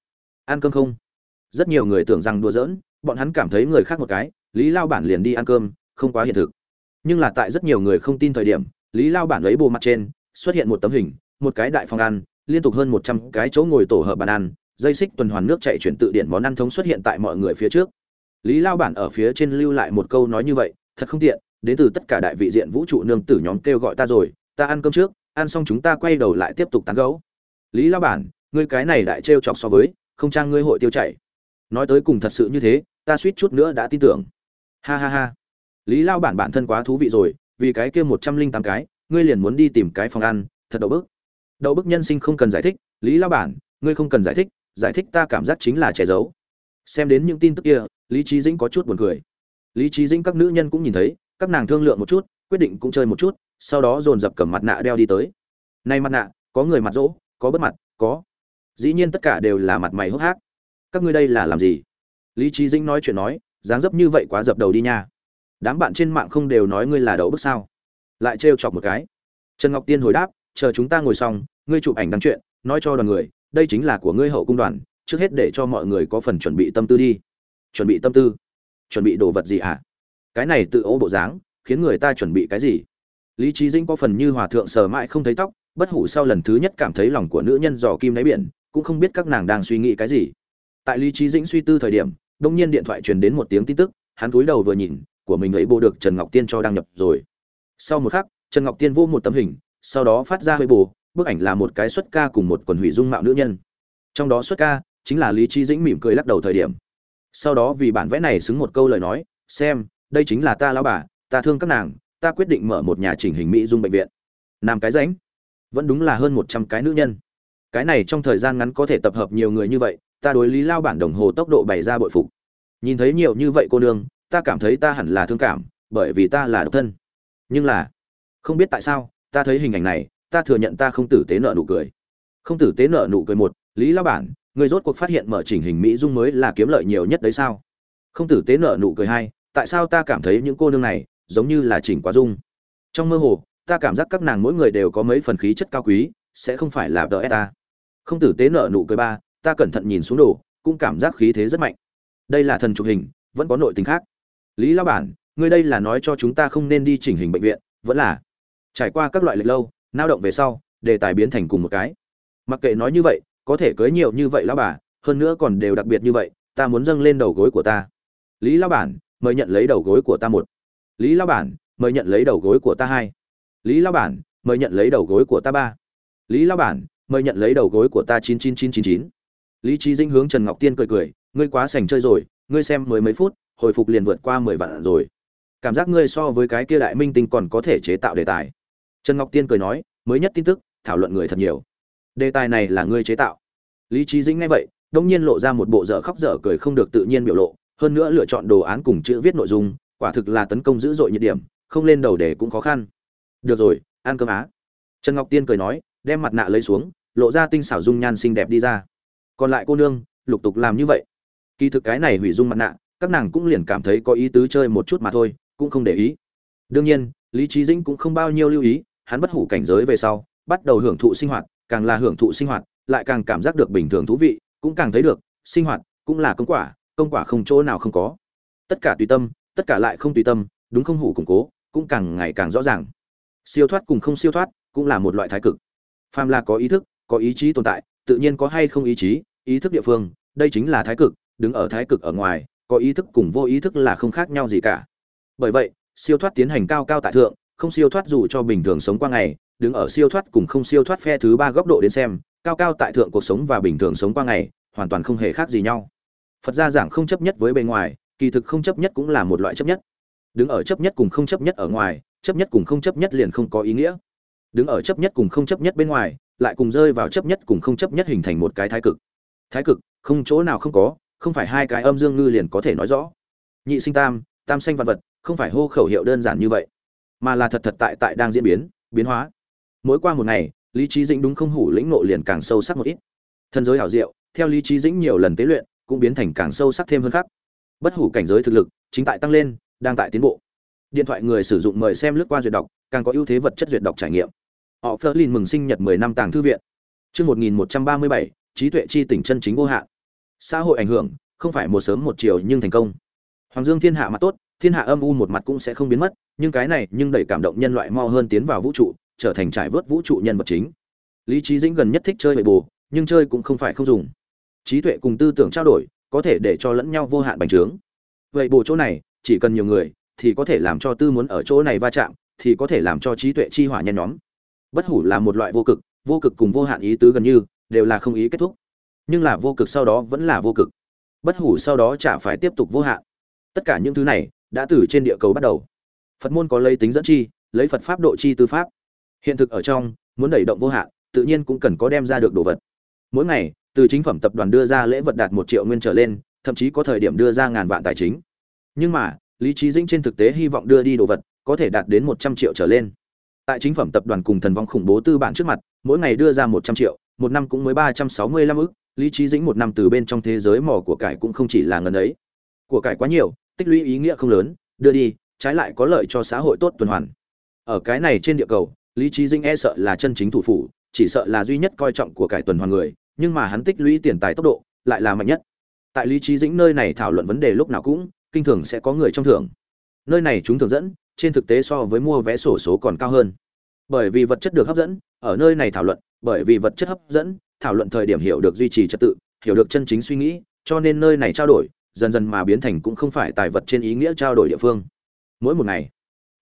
Ăn cơm không? Rất nhiều người tưởng rằng đùa giỡn, bọn hắn cảm thấy người khác một cái, lý lao bản liền đi ăn cơm, không quá hiện thực. Nhưng là tại rất nhiều người không tin thời điểm, lý lao bản lấy bộ mặt trên, xuất hiện một tấm hình, một cái đại phòng ăn, liên tục hơn một trăm cái chỗ ngồi tổ hợp bàn ăn dây xích tuần hoàn nước chạy chuyển tự điển món ăn thống xuất hiện tại mọi người phía trước. Lý lao bản ở phía trên lưu lại một câu nói như vậy, thật không tiện, đến từ tất cả đại vị diện vũ trụ nương tử nhóm kêu gọi ta rồi, ta ăn cơm trước, ăn xong chúng ta quay đầu lại tiếp tục tán gấu lý lao bản, ngươi cái này đại trêu chọc so với, không trang ngươi hội tiêu chảy. Nói tới cùng thật sự như thế, ta suýt chút nữa đã tin tưởng. Ha ha ha. Lý lao bản bản thân quá thú vị rồi, vì cái kia một trăm linh tám cái, ngươi liền muốn đi tìm cái phòng ăn, thật đậu bức. Đậu bức nhân sinh không cần giải thích, lý lao bản, ngươi không cần giải thích giải thích ta cảm giác chính là che giấu. Xem đến những tin tức kia, lý trí dĩnh có chút buồn cười. Lý trí dĩnh các nữ nhân cũng nhìn thấy, các nàng thương lượng một chút, quyết định cũng chơi một chút, sau đó dồn dập cầm mặt nạ đeo đi tới. Nay mặt nạ, có người mặt rỗ, có bất mặt, có. Dĩ nhiên tất cả đều là mặt mày hốc hác. Các ngươi đây là làm gì? Lý trí dĩnh nói chuyện nói, dáng dấp như vậy quá dập đầu đi nha. Đám bạn trên mạng không đều nói ngươi là đậu bức sao? Lại trêu chọc một cái. Trần ngọc tiên hồi đáp, chờ chúng ta ngồi xong, ngươi chụp ảnh đăng chuyện, nói cho đoàn người đây chính là của ngươi hậu cung đoàn, trước hết để cho mọi người có phần chuẩn bị tâm tư đi. Chuẩn bị tâm tư? Chuẩn bị đồ vật gì ạ? À? cái này tự ô bộ dáng, khiến người ta chuẩn bị cái gì? Lý trí dĩnh có phần như hòa thượng sờ mãi không thấy tóc, bất hủ sau lần thứ nhất cảm thấy lòng của nữ nhân dò kim đáy biển, cũng không biết các nàng đang suy nghĩ cái gì. Tại lý trí dĩnh suy tư thời điểm, đông nhiên điện thoại truyền đến một tiếng tin tức, hắn cúi đầu vừa nhìn, của mình ấy bộ được trần ngọc tiên cho đăng nhập rồi. Sau một khắc, trần ngọc tiên vô một tấm hình, sau đó phát ra hơi bù bức ảnh là một cái xuất ca cùng một quần hủy dung mạo nữ nhân. Trong đó xuất ca chính là lý trí dĩnh mỉm cười lắc đầu thời điểm. Sau đó vì bản vẽ này xứng một câu lời nói, xem, đây chính là ta lão bà, ta thương các nàng, ta quyết định mở một nhà chỉnh hình mỹ dung bệnh viện. Làm cái ránh. Vẫn đúng là hơn một trăm cái nữ nhân. Cái này trong thời gian ngắn có thể tập hợp nhiều người như vậy, ta đối lý lao bản đồng hồ tốc độ bày ra bội phục. Nhìn thấy nhiều như vậy cô nương, ta cảm thấy ta hẳn là thương cảm, bởi vì ta là độc thân. Nhưng là, không biết tại sao, ta thấy hình ảnh này ta thừa nhận ta không tử tế nợ nụ cười. Không tử tế nợ nụ cười một, lý lao bản, người rốt cuộc phát hiện mở chỉnh hình mỹ dung mới là kiếm lợi nhiều nhất đấy sao? Không tử tế nợ nụ cười hai, tại sao ta cảm thấy những cô nương này giống như là chỉnh quá dung? Trong mơ hồ, ta cảm giác các nàng mỗi người đều có mấy phần khí chất cao quý, sẽ không phải là tờ ta. Không tử tế nợ nụ cười ba, ta cẩn thận nhìn xuống đồ, cũng cảm giác khí thế rất mạnh. Đây là thần chụp hình, vẫn có nội tình khác. Lý lao bản ngươi đây là nói cho chúng ta không nên đi chỉnh hình bệnh viện, vẫn là trải qua các loại lệch lâu nao động về sau, đề tài biến thành cùng một cái. Mặc kệ nói như vậy, có thể cưới nhiều như vậy lão bà, hơn nữa còn đều đặc biệt như vậy, ta muốn dâng lên đầu gối của ta. Lý lão bản, mời nhận lấy đầu gối của ta một. Lý lão bản, mời nhận lấy đầu gối của ta hai. Lý lão bản, mời nhận lấy đầu gối của ta ba. Lý lão bản, mời nhận lấy đầu gối của ta chín chín chín chín chín. Lý trí dinh hướng trần ngọc tiên cười cười, ngươi quá sành chơi rồi, ngươi xem mười mấy phút, hồi phục liền vượt qua mười vạn rồi. Cảm giác ngươi so với cái kia đại minh tinh còn có thể chế tạo đề tài trần ngọc tiên cười nói, mới nhất tin tức, thảo luận người thật nhiều. Đề tài này là ngươi chế tạo. Lý trí dĩnh nghe vậy, đông nhiên lộ ra một bộ dở khóc dở cười không được tự nhiên biểu lộ, hơn nữa lựa chọn đồ án cùng chữ viết nội dung, quả thực là tấn công dữ dội nhiệt điểm, không lên đầu để cũng khó khăn. Được rồi, ăn cơm á. Trần ngọc tiên cười nói, đem mặt nạ lấy xuống, lộ ra tinh xảo dung nhan xinh đẹp đi ra. Còn lại cô nương, lục tục làm như vậy. Kỳ thực cái này hủy dung mặt nạ, các nàng cũng liền cảm thấy có ý tứ chơi một chút mà thôi, cũng không để ý. Đương nhiên, lý trí dĩnh cũng không bao nhiêu lưu ý hắn bất hủ cảnh giới về sau, bắt đầu hưởng thụ sinh hoạt, càng là hưởng thụ sinh hoạt, lại càng cảm giác được bình thường thú vị, cũng càng thấy được, sinh hoạt cũng là công quả công quả không chỗ nào không có. Tất cả tùy tâm, tất cả lại không tùy tâm, đúng không hủ củng cố, cũng càng ngày càng rõ ràng. Siêu thoát cùng không siêu thoát cũng là một loại thái cực. Phàm là có ý thức, có ý chí tồn tại, tự nhiên có hay không ý chí, ý thức địa phương, đây chính là thái cực, đứng ở thái cực ở ngoài, có ý thức cùng vô ý thức là không khác nhau gì cả. Bởi vậy, siêu thoát tiến hành cao cao tại thượng không siêu thoát dù cho bình thường sống qua ngày đứng ở siêu thoát cùng không siêu thoát phe thứ ba góc độ đến xem cao cao tại thượng cuộc sống và bình thường sống qua ngày hoàn toàn không hề khác gì nhau phật gia giảng không chấp nhất với bề ngoài kỳ thực không chấp nhất cũng là một loại chấp nhất đứng ở chấp nhất cùng không chấp nhất ở ngoài chấp nhất cùng không chấp nhất liền không có ý nghĩa đứng ở chấp nhất cùng không chấp nhất bên ngoài lại cùng rơi vào chấp nhất cùng không chấp nhất hình thành một cái thái cực thái cực không chỗ nào không có không phải hai cái âm dương ngư liền có thể nói rõ nhị sinh tam tam sinh vạn vật không phải hô khẩu hiệu đơn giản như vậy mà là thật thật tại tại đang diễn biến biến hóa. Mỗi qua một ngày lý trí dĩnh đúng không hủ lĩnh nộ liền càng sâu sắc một ít. Thân giới hảo diệu theo lý trí dĩnh nhiều lần tế luyện cũng biến thành càng sâu sắc thêm hơn khác bất hủ cảnh giới thực lực chính tại tăng lên đang tại tiến bộ. Điện thoại người sử dụng mời xem lướt qua duyệt đọc càng có ưu thế vật chất duyệt đọc trải nghiệm. Họ phớt lên mừng sinh nhật 10 năm tàng thư viện. Chương 1137, trí tuệ chi tỉnh chân chính vô hạn. Xã hội ảnh hưởng không phải một sớm một chiều nhưng thành công. Hoàng dương thiên hạ mặt tốt thiên hạ âm u một mặt cũng sẽ không biến mất nhưng cái này nhưng đẩy cảm động nhân loại mau hơn tiến vào vũ trụ, trở thành trải vớt vũ trụ nhân vật chính. Lý trí dĩnh gần nhất thích chơi bậy bù nhưng chơi cũng không phải không dùng. Trí tuệ cùng tư tưởng trao đổi, có thể để cho lẫn nhau vô hạn bành trướng. Vậy bù chỗ này, chỉ cần nhiều người, thì có thể làm cho tư muốn ở chỗ này va chạm, thì có thể làm cho trí tuệ chi hỏa nhen nhóm. Bất hủ là một loại vô cực vô cực cùng vô hạn ý tứ gần như, đều là không ý kết thúc. Nhưng là vô cực sau đó vẫn là vô cực. Bất hủ sau đó chả phải tiếp tục vô hạn. Tất cả những thứ này, đã từ trên địa cầu bắt đầu phật môn có lấy tính dẫn chi, lấy phật pháp độ chi tư pháp. Hiện thực ở trong, muốn đẩy động vô hạn, tự nhiên cũng cần có đem ra được đồ vật. Mỗi ngày, từ chính phẩm tập đoàn đưa ra lễ vật đạt một triệu nguyên trở lên, thậm chí có thời điểm đưa ra ngàn vạn tài chính. Nhưng mà, lý trí dĩnh trên thực tế hy vọng đưa đi đồ vật, có thể đạt đến một trăm triệu trở lên. Tại chính phẩm tập đoàn cùng thần vong khủng bố tư bản trước mặt, mỗi ngày đưa ra một trăm triệu, một năm cũng mới ba trăm sáu mươi lăm ức, lý trí dĩnh một năm từ bên trong thế giới mỏ của cải cũng không chỉ là ngần ấy. Của cải quá nhiều, tích lũy ý nghĩa không lớn, đưa đi trái lại có lợi cho xã hội tốt tuần hoàn. Ở cái này trên địa cầu, lý trí dĩnh e sợ là chân chính thủ phủ, chỉ sợ là duy nhất coi trọng của cải tuần hoàn người, nhưng mà hắn tích lũy tiền tài tốc độ lại là mạnh nhất. Tại lý trí dĩnh nơi này thảo luận vấn đề lúc nào cũng, kinh thường sẽ có người trong thưởng. Nơi này chúng thường dẫn, trên thực tế so với mua vé sổ số còn cao hơn. Bởi vì vật chất được hấp dẫn, ở nơi này thảo luận, bởi vì vật chất hấp dẫn, thảo luận thời điểm hiểu được duy trì trật tự, hiểu được chân chính suy nghĩ, cho nên nơi này trao đổi, dần dần mà biến thành cũng không phải tài vật trên ý nghĩa trao đổi địa phương mỗi một ngày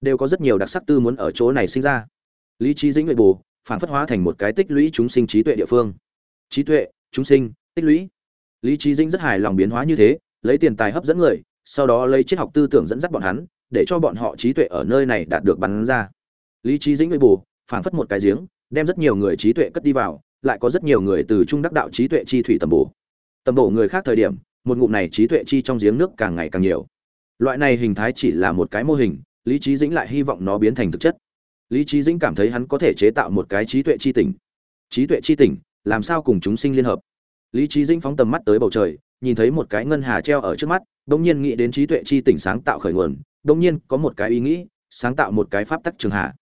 đều có rất nhiều đặc sắc tư muốn ở chỗ này sinh ra. Lý trí dĩnh nguyện bù, phản phất hóa thành một cái tích lũy chúng sinh trí tuệ địa phương. Trí tuệ, chúng sinh, tích lũy. Lý trí dĩnh rất hài lòng biến hóa như thế, lấy tiền tài hấp dẫn người, sau đó lấy triết học tư tưởng dẫn dắt bọn hắn, để cho bọn họ trí tuệ ở nơi này đạt được bắn ra. Lý trí dĩnh nguyện bù, phản phất một cái giếng, đem rất nhiều người trí tuệ cất đi vào, lại có rất nhiều người từ trung đắc đạo trí tuệ chi thủy tầm bổ. Tầm bổ người khác thời điểm, một ngụm này trí tuệ chi trong giếng nước càng ngày càng nhiều loại này hình thái chỉ là một cái mô hình, lý trí dĩnh lại hy vọng nó biến thành thực chất. Lý trí dĩnh cảm thấy hắn có thể chế tạo một cái trí tuệ chi tỉnh. Trí tuệ chi tỉnh, làm sao cùng chúng sinh liên hợp? Lý trí dĩnh phóng tầm mắt tới bầu trời, nhìn thấy một cái ngân hà treo ở trước mắt bỗng nhiên nghĩ đến trí tuệ chi tỉnh sáng tạo khởi nguồn bỗng nhiên có một cái ý nghĩ, sáng tạo một cái pháp tắc trường hạ.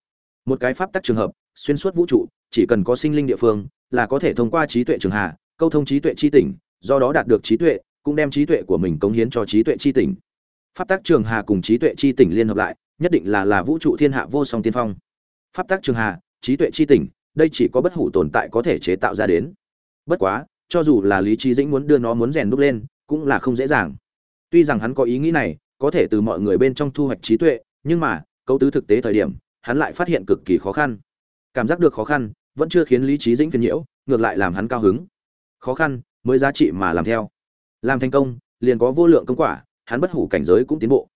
Một cái pháp tắc trường hợp, xuyên suốt vũ trụ, chỉ cần có sinh linh địa phương, là có thể thông qua trí tuệ trường hạ, câu thông trí tuệ chi tỉnh, do đó đạt được trí tuệ, cũng đem trí tuệ của mình cống hiến cho trí tuệ chi tỉnh pháp tác trường hà cùng trí tuệ chi tỉnh liên hợp lại, nhất định là là vũ trụ thiên hạ vô song tiên phong. Pháp tác trường hà, trí tuệ chi tỉnh, đây chỉ có bất hủ tồn tại có thể chế tạo ra đến. Bất quá, cho dù là lý trí dĩnh muốn đưa nó muốn rèn đúc lên, cũng là không dễ dàng. Tuy rằng hắn có ý nghĩ này, có thể từ mọi người bên trong thu hoạch trí tuệ, nhưng mà câu tứ thực tế thời điểm, hắn lại phát hiện cực kỳ khó khăn. Cảm giác được khó khăn, vẫn chưa khiến lý trí dĩnh phiền nhiễu, ngược lại làm hắn cao hứng. Khó khăn, mới giá trị mà làm theo. Làm thành công, liền có vô lượng công quả hắn bất hủ cảnh giới cũng tiến bộ.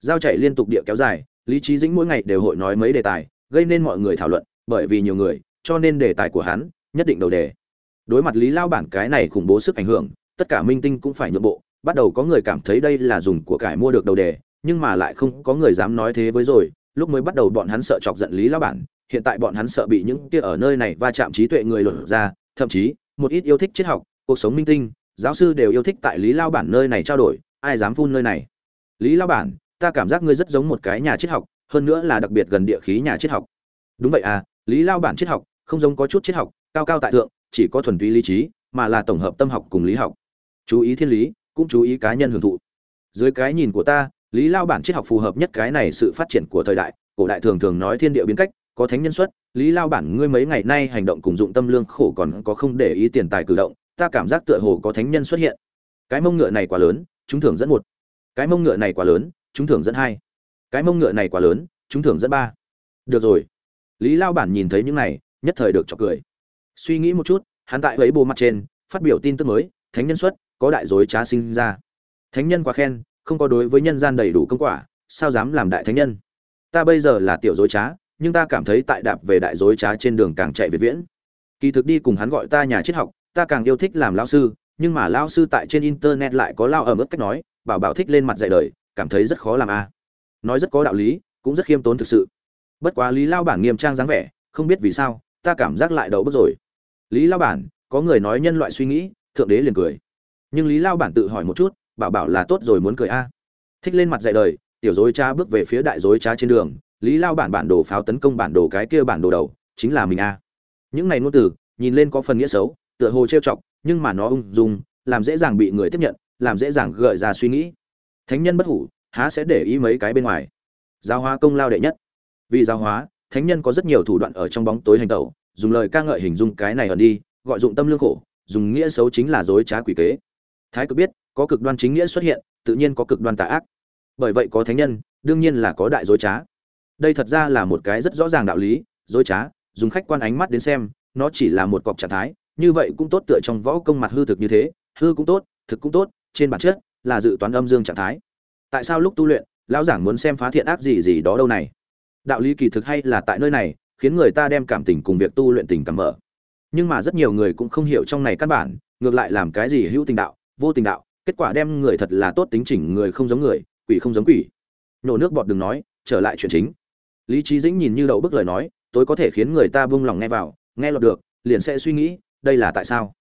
Giao chạy liên tục địa kéo dài, lý trí dĩnh mỗi ngày đều hội nói mấy đề tài, gây nên mọi người thảo luận, bởi vì nhiều người, cho nên đề tài của hắn nhất định đầu đề. Đối mặt lý lao bản cái này khủng bố sức ảnh hưởng, tất cả minh tinh cũng phải nhượng bộ, bắt đầu có người cảm thấy đây là dùng của cải mua được đầu đề, nhưng mà lại không có người dám nói thế với rồi, lúc mới bắt đầu bọn hắn sợ chọc giận lý lao bản, hiện tại bọn hắn sợ bị những kia ở nơi này va chạm trí tuệ người lột ra, thậm chí, một ít yêu thích triết học, cuộc sống minh tinh, giáo sư đều yêu thích tại lý lao bản nơi này trao đổi ai dám phun nơi này? Lý lao bản, ta cảm giác ngươi rất giống một cái nhà triết học, hơn nữa là đặc biệt gần địa khí nhà triết học. Đúng vậy à lý lao bản triết học, không giống có chút triết học, cao cao tại thượng, chỉ có thuần túy lý trí, mà là tổng hợp tâm học cùng lý học. Chú ý thiên lý, cũng chú ý cá nhân hưởng thụ. Dưới cái nhìn của ta, lý lao bản triết học phù hợp nhất cái này sự phát triển của thời đại, cổ đại thường thường nói thiên địa biến cách, có thánh nhân xuất, lý lao bản ngươi mấy ngày nay hành động cùng dụng tâm lương khổ còn có không để ý tiền tài cử động, ta cảm giác tựa hồ có thánh nhân xuất hiện. Cái mông ngựa này quá lớn chúng thưởng dẫn một. Cái mông ngựa này quá lớn, chúng thưởng dẫn hai. Cái mông ngựa này quá lớn, chúng thưởng dẫn ba. Được rồi. Lý lao bản nhìn thấy những này, nhất thời được chọc cười. Suy nghĩ một chút, hắn tại ấy bồ mặt trên, phát biểu tin tức mới, thánh nhân xuất, có đại dối trá sinh ra. Thánh nhân quá khen, không có đối với nhân gian đầy đủ công quả, sao dám làm đại thánh nhân? Ta bây giờ là tiểu dối trá, nhưng ta cảm thấy tại đạp về đại dối trá trên đường càng chạy về viễn. Kỳ thực đi cùng hắn gọi ta nhà triết học, ta càng yêu thích làm lao sư nhưng mà lao sư tại trên internet lại có lao ở mức cách nói, bảo bảo thích lên mặt dạy đời, cảm thấy rất khó làm a. Nói rất có đạo lý, cũng rất khiêm tốn thực sự. Bất quá lý lao bản nghiêm trang dáng vẻ, không biết vì sao, ta cảm giác lại đầu bức rồi. Lý lao bản, có người nói nhân loại suy nghĩ, thượng đế liền cười. Nhưng lý lao bản tự hỏi một chút, bảo bảo là tốt rồi muốn cười a. Thích lên mặt dạy đời, tiểu dối cha bước về phía đại dối cha trên đường, lý lao bản bản đồ pháo tấn công bản đồ cái kia bản đồ đầu, chính là mình a. Những này ngôn từ, nhìn lên có phần nghĩa xấu, tựa hồ trêu chọc nhưng mà nó ung dung, làm dễ dàng bị người tiếp nhận, làm dễ dàng gợi ra suy nghĩ. Thánh nhân bất hủ, há sẽ để ý mấy cái bên ngoài? Giáo hóa công lao đệ nhất. Vì giáo hóa, thánh nhân có rất nhiều thủ đoạn ở trong bóng tối hành tẩu, dùng lời ca ngợi hình dung cái này ẩn đi, gọi dụng tâm lương khổ, dùng nghĩa xấu chính là dối trá quỷ kế. Thái cực biết, có cực đoan chính nghĩa xuất hiện, tự nhiên có cực đoan tà ác. Bởi vậy có thánh nhân, đương nhiên là có đại dối trá. Đây thật ra là một cái rất rõ ràng đạo lý, dối trá, dùng khách quan ánh mắt đến xem, nó chỉ là một cọc trạng thái như vậy cũng tốt tựa trong võ công mặt hư thực như thế, hư cũng tốt, thực cũng tốt, trên bản chất là dự toán âm dương trạng thái. Tại sao lúc tu luyện, lão giảng muốn xem phá thiện ác gì gì đó đâu này? Đạo lý kỳ thực hay là tại nơi này, khiến người ta đem cảm tình cùng việc tu luyện tình cảm mở. Nhưng mà rất nhiều người cũng không hiểu trong này căn bản, ngược lại làm cái gì hữu tình đạo, vô tình đạo, kết quả đem người thật là tốt tính chỉnh người không giống người, quỷ không giống quỷ. Nhổ nước bọt đừng nói, trở lại chuyện chính. Lý trí dĩnh nhìn như đậu bức lời nói, tối có thể khiến người ta buông lòng nghe vào, nghe lọt được, liền sẽ suy nghĩ đây là tại sao?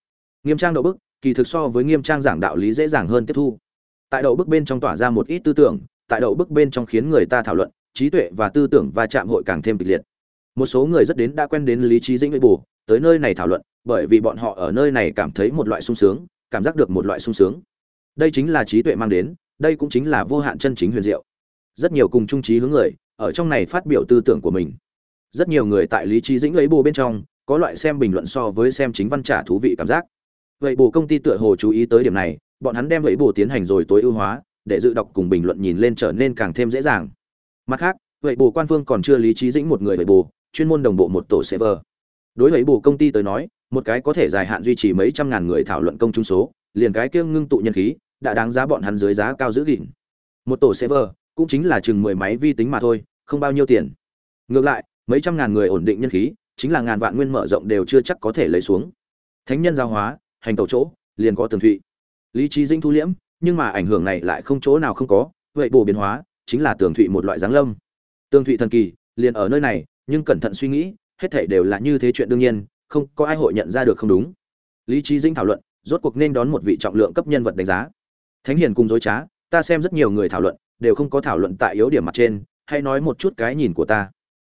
Nghiêm trang đậu bức, kỳ thực so với nghiêm trang giảng đạo lý dễ dàng hơn tiếp thu. Tại đậu bức bên trong tỏa ra một ít tư tưởng, tại đậu bức bên trong khiến người ta thảo luận, trí tuệ và tư tưởng và chạm hội càng thêm kịch liệt. Một số người rất đến đã quen đến lý trí dĩnh với bù, tới nơi này thảo luận, bởi vì bọn họ ở nơi này cảm thấy một loại sung sướng, cảm giác được một loại sung sướng. Đây chính là trí tuệ mang đến, đây cũng chính là vô hạn chân chính huyền diệu. Rất nhiều cùng trung trí hướng người, ở trong này phát biểu tư tưởng của mình. Rất nhiều người tại lý trí dĩnh lấy bù bên trong có loại xem bình luận so với xem chính văn trả thú vị cảm giác. Vậy bù công ty tựa hồ chú ý tới điểm này, bọn hắn đem vậy bù tiến hành rồi tối ưu hóa, để dự đọc cùng bình luận nhìn lên trở nên càng thêm dễ dàng. Mặt khác, vậy bù quan phương còn chưa lý trí dĩnh một người vậy bù chuyên môn đồng bộ một tổ server. Đối với bù công ty tới nói, một cái có thể dài hạn duy trì mấy trăm ngàn người thảo luận công chúng số, liền cái kia ngưng tụ nhân khí, đã đáng giá bọn hắn dưới giá cao giữ gìn. Một tổ server, cũng chính là chừng mười máy vi tính mà thôi, không bao nhiêu tiền. Ngược lại, mấy trăm ngàn người ổn định nhân khí chính là ngàn vạn nguyên mở rộng đều chưa chắc có thể lấy xuống. Thánh nhân giao hóa, hành tẩu chỗ, liền có tường thụy. Lý trí dinh thu liễm, nhưng mà ảnh hưởng này lại không chỗ nào không có, vậy bổ biến hóa, chính là tường thụy một loại giáng lâm. Tường thụy thần kỳ, liền ở nơi này, nhưng cẩn thận suy nghĩ, hết thảy đều là như thế chuyện đương nhiên, không có ai hội nhận ra được không đúng. Lý trí dinh thảo luận, rốt cuộc nên đón một vị trọng lượng cấp nhân vật đánh giá. Thánh hiền cùng dối trá, ta xem rất nhiều người thảo luận, đều không có thảo luận tại yếu điểm mặt trên hay nói một chút cái nhìn của ta.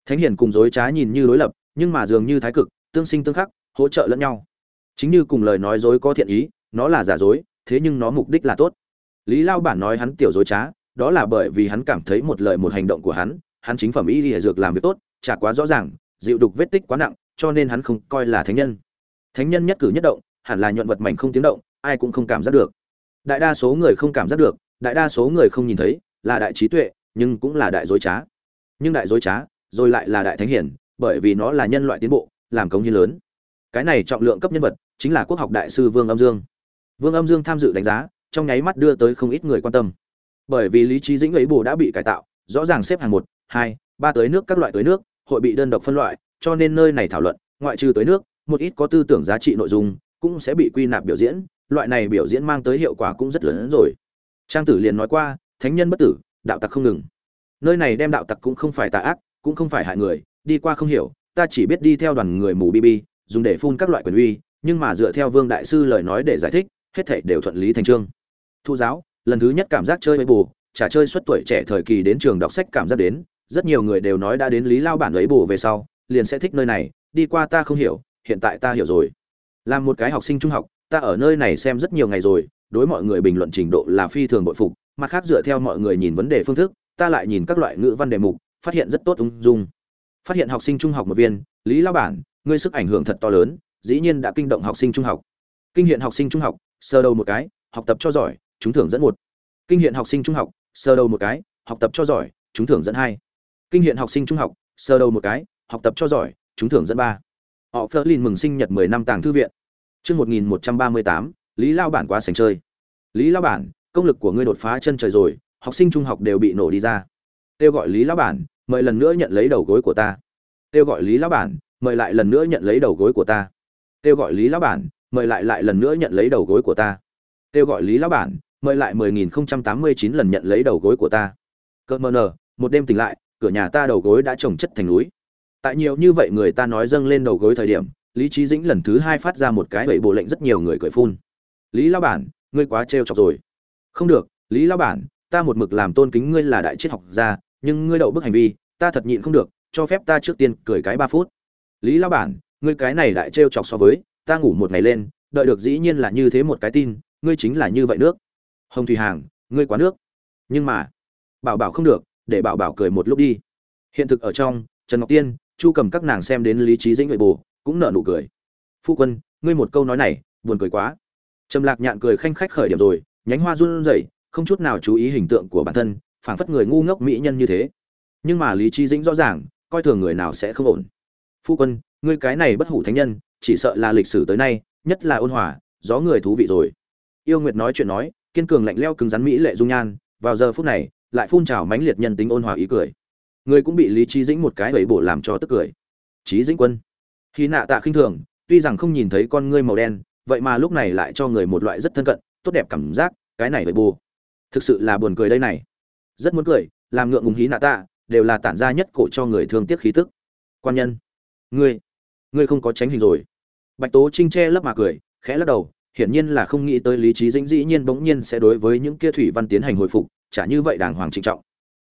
Thánh hiền cùng dối trá nhìn như đối lập nhưng mà dường như thái cực, tương sinh tương khắc, hỗ trợ lẫn nhau. Chính như cùng lời nói dối có thiện ý, nó là giả dối, thế nhưng nó mục đích là tốt. Lý lao bản nói hắn tiểu dối trá, đó là bởi vì hắn cảm thấy một lời một hành động của hắn hắn chính phẩm y lìa dược làm việc tốt, chả quá rõ ràng, dịu đục vết tích quá nặng, cho nên hắn không coi là thánh nhân. Thánh nhân nhất cử nhất động, hẳn là nhuận vật mảnh không tiếng động, ai cũng không cảm giác được. Đại đa số người không cảm giác được, đại đa số người không nhìn thấy, là đại trí tuệ, nhưng cũng là đại dối trá. Nhưng đại dối trá, rồi lại là đại thánh hiển bởi vì nó là nhân loại tiến bộ, làm công hiến lớn. Cái này trọng lượng cấp nhân vật chính là quốc học đại sư vương âm dương. Vương âm dương tham dự đánh giá, trong nháy mắt đưa tới không ít người quan tâm. Bởi vì lý trí dĩnh ấy bồ đã bị cải tạo, rõ ràng xếp hàng một, hai, ba tới nước các loại tới nước, hội bị đơn độc phân loại, cho nên nơi này thảo luận, ngoại trừ tới nước, một ít có tư tưởng giá trị nội dung cũng sẽ bị quy nạp biểu diễn, loại này biểu diễn mang tới hiệu quả cũng rất lớn hơn rồi. Trang tử liền nói qua, thánh nhân bất tử, đạo tặc không ngừng. Nơi này đem đạo tặc cũng không phải tà ác, cũng không phải hại người đi qua không hiểu, ta chỉ biết đi theo đoàn người mù bb dùng để phun các loại quyền uy, nhưng mà dựa theo vương đại sư lời nói để giải thích, hết thảy đều thuận lý thành trương thu giáo, lần thứ nhất cảm giác chơi với bù trả chơi suốt tuổi trẻ thời kỳ đến trường đọc sách cảm giác đến, rất nhiều người đều nói đã đến lý lao bản ấy bù về sau, liền sẽ thích nơi này, đi qua ta không hiểu, hiện tại ta hiểu rồi. Làm một cái học sinh trung học, ta ở nơi này xem rất nhiều ngày rồi, đối mọi người bình luận trình độ là phi thường bội phục, mặt khác dựa theo mọi người nhìn vấn đề phương thức, ta lại nhìn các loại ngữ văn đề mục, phát hiện rất tốt ung dung phát hiện học sinh trung học một viên, lý lao bản, ngươi sức ảnh hưởng thật to lớn, dĩ nhiên đã kinh động học sinh trung học. Kinh hiện học sinh trung học sơ đầu một cái, học tập cho giỏi chúng thưởng dẫn một. Kinh hiện học sinh trung học sơ đầu một cái, học tập cho giỏi chúng thưởng dẫn hai. Kinh hiện học sinh trung học sơ đầu một cái, học tập cho giỏi chúng thưởng dẫn ba. Họ phơ lin mừng sinh nhật mười năm tàng thư viện. Chương một nghìn một trăm ba mươi tám, lý lao bản quá sành chơi. Lý lao bản, công lực của ngươi đột phá chân trời rồi, học sinh trung học đều bị nổ đi ra. Kêu gọi lý lao bản mời lần nữa nhận lấy đầu gối của ta. Kêu gọi lý Lão bản, mời lại lần nữa nhận lấy đầu gối của ta. Kêu gọi lý Lão bản, mời lại lại lần nữa nhận lấy đầu gối của ta. Kêu gọi lý Lão bản, mời lại mười nghìn không trăm tám mươi chín lần nhận lấy đầu gối của ta. Cợt mờ nờ, một đêm tỉnh lại, cửa nhà ta đầu gối đã trồng chất thành núi. Tại nhiều như vậy người ta nói dâng lên đầu gối thời điểm, lý trí dĩnh lần thứ hai phát ra một cái bậy bộ lệnh rất nhiều người cười phun. Lý Lão bản, ngươi quá trêu chọc rồi. Không được, lý Lão bản, ta một mực làm tôn kính ngươi là đại triết học gia nhưng ngươi đậu bức hành vi, ta thật nhịn không được, cho phép ta trước tiên cười cái ba phút. Lý lao bản, ngươi cái này lại trêu chọc so với, ta ngủ một ngày lên, đợi được dĩ nhiên là như thế một cái tin, ngươi chính là như vậy nước. Hồng thủy hàng, ngươi quá nước. Nhưng mà, bảo bảo không được, để bảo bảo cười một lúc đi. Hiện thực ở trong, trần ngọc tiên, chu cầm các nàng xem đến lý trí dĩnh nội bồ, cũng nở nụ cười. Phu quân, ngươi một câu nói này, buồn cười quá. Trầm lạc nhạn cười khanh khách khởi điểm rồi, nhánh hoa run rẩy, không chút nào chú ý hình tượng của bản thân phảng phất người ngu ngốc mỹ nhân như thế. Nhưng mà lý trí dĩnh rõ ràng, coi thường người nào sẽ không ổn. Phu quân, ngươi cái này bất hủ thánh nhân, chỉ sợ là lịch sử tới nay, nhất là ôn hòa, gió người thú vị rồi. Yêu nguyệt nói chuyện nói, kiên cường lạnh leo cứng rắn mỹ lệ dung nhan, vào giờ phút này, lại phun trào mãnh liệt nhân tính ôn hòa ý cười. Người cũng bị lý trí dĩnh một cái bẩy bổ làm cho tức cười. Trí dĩnh quân. Khi nạ tạ khinh thường, tuy rằng không nhìn thấy con ngươi màu đen, vậy mà lúc này lại cho người một loại rất thân cận, tốt đẹp cảm giác, cái này vẩy bù thực sự là buồn cười đây này rất muốn cười, làm ngượng ngùng hí nạ tạ, đều là tản ra nhất cổ cho người thương tiếc khí tức. Quan nhân, ngươi ngươi không có tránh hình rồi. Bạch tố trinh che lấp mà cười, khẽ lắc đầu, hiển nhiên là không nghĩ tới lý trí dĩnh dĩ nhiên bỗng nhiên sẽ đối với những kia thủy văn tiến hành hồi phục, chả như vậy đàng hoàng trịnh trọng.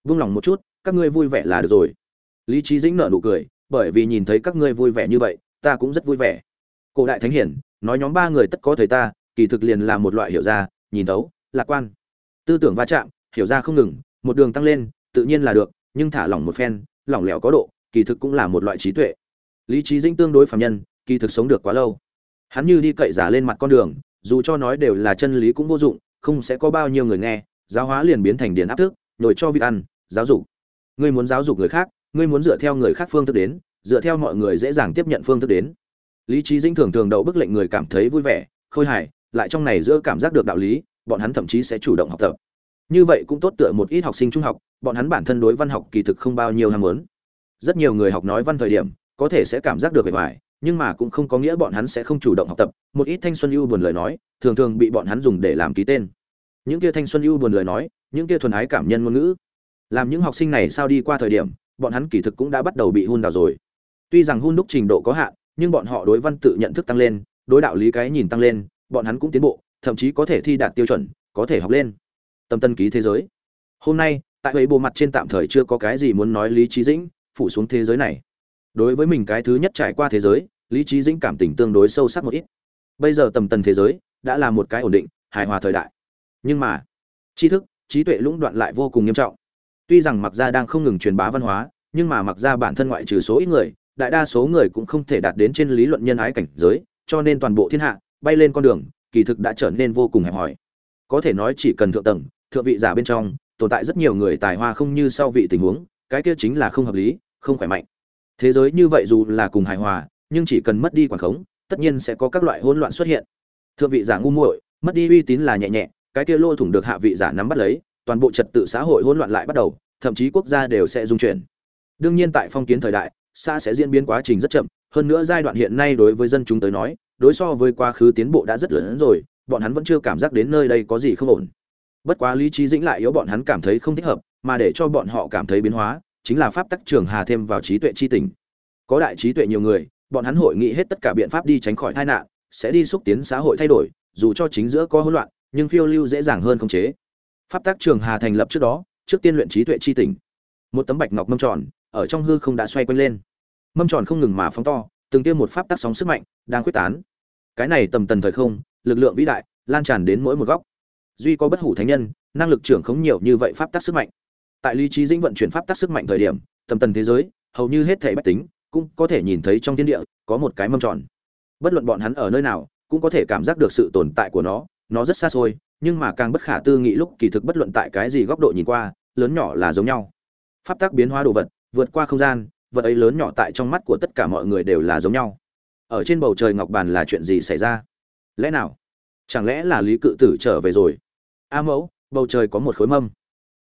Vung lòng một chút, các ngươi vui vẻ là được rồi. Lý trí dĩnh nở nụ cười, bởi vì nhìn thấy các ngươi vui vẻ như vậy, ta cũng rất vui vẻ. Cổ đại thánh hiển, nói nhóm ba người tất có thời ta, kỳ thực liền là một loại hiểu ra, nhìn thấu, lạc quan. Tư tưởng va chạm, hiểu ra không ngừng một đường tăng lên, tự nhiên là được, nhưng thả lỏng một phen, lỏng lẻo có độ, kỳ thực cũng là một loại trí tuệ. Lý trí dĩnh tương đối phạm nhân, kỳ thực sống được quá lâu. Hắn như đi cậy giả lên mặt con đường, dù cho nói đều là chân lý cũng vô dụng, không sẽ có bao nhiêu người nghe, giáo hóa liền biến thành điển áp thức, nhồi cho vịt ăn, giáo dục. Ngươi muốn giáo dục người khác, ngươi muốn dựa theo người khác phương thức đến, dựa theo mọi người dễ dàng tiếp nhận phương thức đến. Lý trí dĩnh thường thường đậu bức lệnh người cảm thấy vui vẻ, khôi hài, lại trong này giữa cảm giác được đạo lý, bọn hắn thậm chí sẽ chủ động học tập như vậy cũng tốt tựa một ít học sinh trung học, bọn hắn bản thân đối văn học kỳ thực không bao nhiêu ham muốn. Rất nhiều người học nói văn thời điểm, có thể sẽ cảm giác được vẻ vải nhưng mà cũng không có nghĩa bọn hắn sẽ không chủ động học tập. Một ít thanh xuân ưu buồn lời nói, thường thường bị bọn hắn dùng để làm ký tên. Những kia thanh xuân ưu buồn lời nói, những kia thuần ái cảm nhân ngôn ngữ. Làm những học sinh này sao đi qua thời điểm, bọn hắn kỳ thực cũng đã bắt đầu bị hun đào rồi. Tuy rằng hun đúc trình độ có hạn, nhưng bọn họ đối văn tự nhận thức tăng lên, đối đạo lý cái nhìn tăng lên, bọn hắn cũng tiến bộ, thậm chí có thể thi đạt tiêu chuẩn, có thể học lên tâm tân ký thế giới. Hôm nay, tại ấy bộ mặt trên tạm thời chưa có cái gì muốn nói lý trí dĩnh, phủ xuống thế giới này. Đối với mình cái thứ nhất trải qua thế giới, lý trí dĩnh cảm tình tương đối sâu sắc một ít. Bây giờ tầm tần thế giới, đã là một cái ổn định, hài hòa thời đại. Nhưng mà, tri thức, trí tuệ lũng đoạn lại vô cùng nghiêm trọng. Tuy rằng mặc gia đang không ngừng truyền bá văn hóa, nhưng mà mặc gia bản thân ngoại trừ số ít người, đại đa số người cũng không thể đạt đến trên lý luận nhân ái cảnh giới, cho nên toàn bộ thiên hạ bay lên con đường, kỳ thực đã trở nên vô cùng hẹp hòi có thể nói chỉ cần thượng tầng, thượng vị giả bên trong, tồn tại rất nhiều người tài hoa không như sau vị tình huống, cái kia chính là không hợp lý, không khỏe mạnh. Thế giới như vậy dù là cùng hài hòa, nhưng chỉ cần mất đi quản khống, tất nhiên sẽ có các loại hỗn loạn xuất hiện. Thượng vị giả ngu muội, mất đi uy tín là nhẹ nhẹ, cái kia lôi thủng được hạ vị giả nắm bắt lấy, toàn bộ trật tự xã hội hỗn loạn lại bắt đầu, thậm chí quốc gia đều sẽ dung chuyển. Đương nhiên tại phong kiến thời đại xã sẽ diễn biến quá trình rất chậm, hơn nữa giai đoạn hiện nay đối với dân chúng tới nói, đối so với quá khứ tiến bộ đã rất lớn rồi bọn hắn vẫn chưa cảm giác đến nơi đây có gì không ổn. Bất quá lý trí dĩnh lại yếu bọn hắn cảm thấy không thích hợp, mà để cho bọn họ cảm thấy biến hóa, chính là pháp tắc trường hà thêm vào trí tuệ chi tình. Có đại trí tuệ nhiều người, bọn hắn hội nghị hết tất cả biện pháp đi tránh khỏi tai nạn, sẽ đi xúc tiến xã hội thay đổi, dù cho chính giữa có hỗn loạn, nhưng phiêu lưu dễ dàng hơn khống chế. Pháp tắc trường hà thành lập trước đó, trước tiên luyện trí tuệ chi tình. Một tấm bạch ngọc mâm tròn, ở trong hư không đã xoay quanh lên. Mâm tròn không ngừng mà phóng to, từng tiêm một pháp tác sóng sức mạnh, đang quyết tán. Cái này tầm tần thời không lực lượng vĩ đại, lan tràn đến mỗi một góc. Duy có bất hủ thánh nhân, năng lực trưởng khống nhiều như vậy pháp tác sức mạnh. Tại lý trí dĩnh vận chuyển pháp tác sức mạnh thời điểm, tầm tần thế giới, hầu như hết thể bách tính, cũng có thể nhìn thấy trong thiên địa, có một cái mâm tròn. Bất luận bọn hắn ở nơi nào, cũng có thể cảm giác được sự tồn tại của nó. Nó rất xa xôi, nhưng mà càng bất khả tư nghị lúc kỳ thực bất luận tại cái gì góc độ nhìn qua, lớn nhỏ là giống nhau. Pháp tác biến hóa đồ vật, vượt qua không gian, vật ấy lớn nhỏ tại trong mắt của tất cả mọi người đều là giống nhau. Ở trên bầu trời ngọc bàn là chuyện gì xảy ra? Lẽ nào? Chẳng lẽ là lý cự tử trở về rồi? A mẫu, bầu trời có một khối mâm.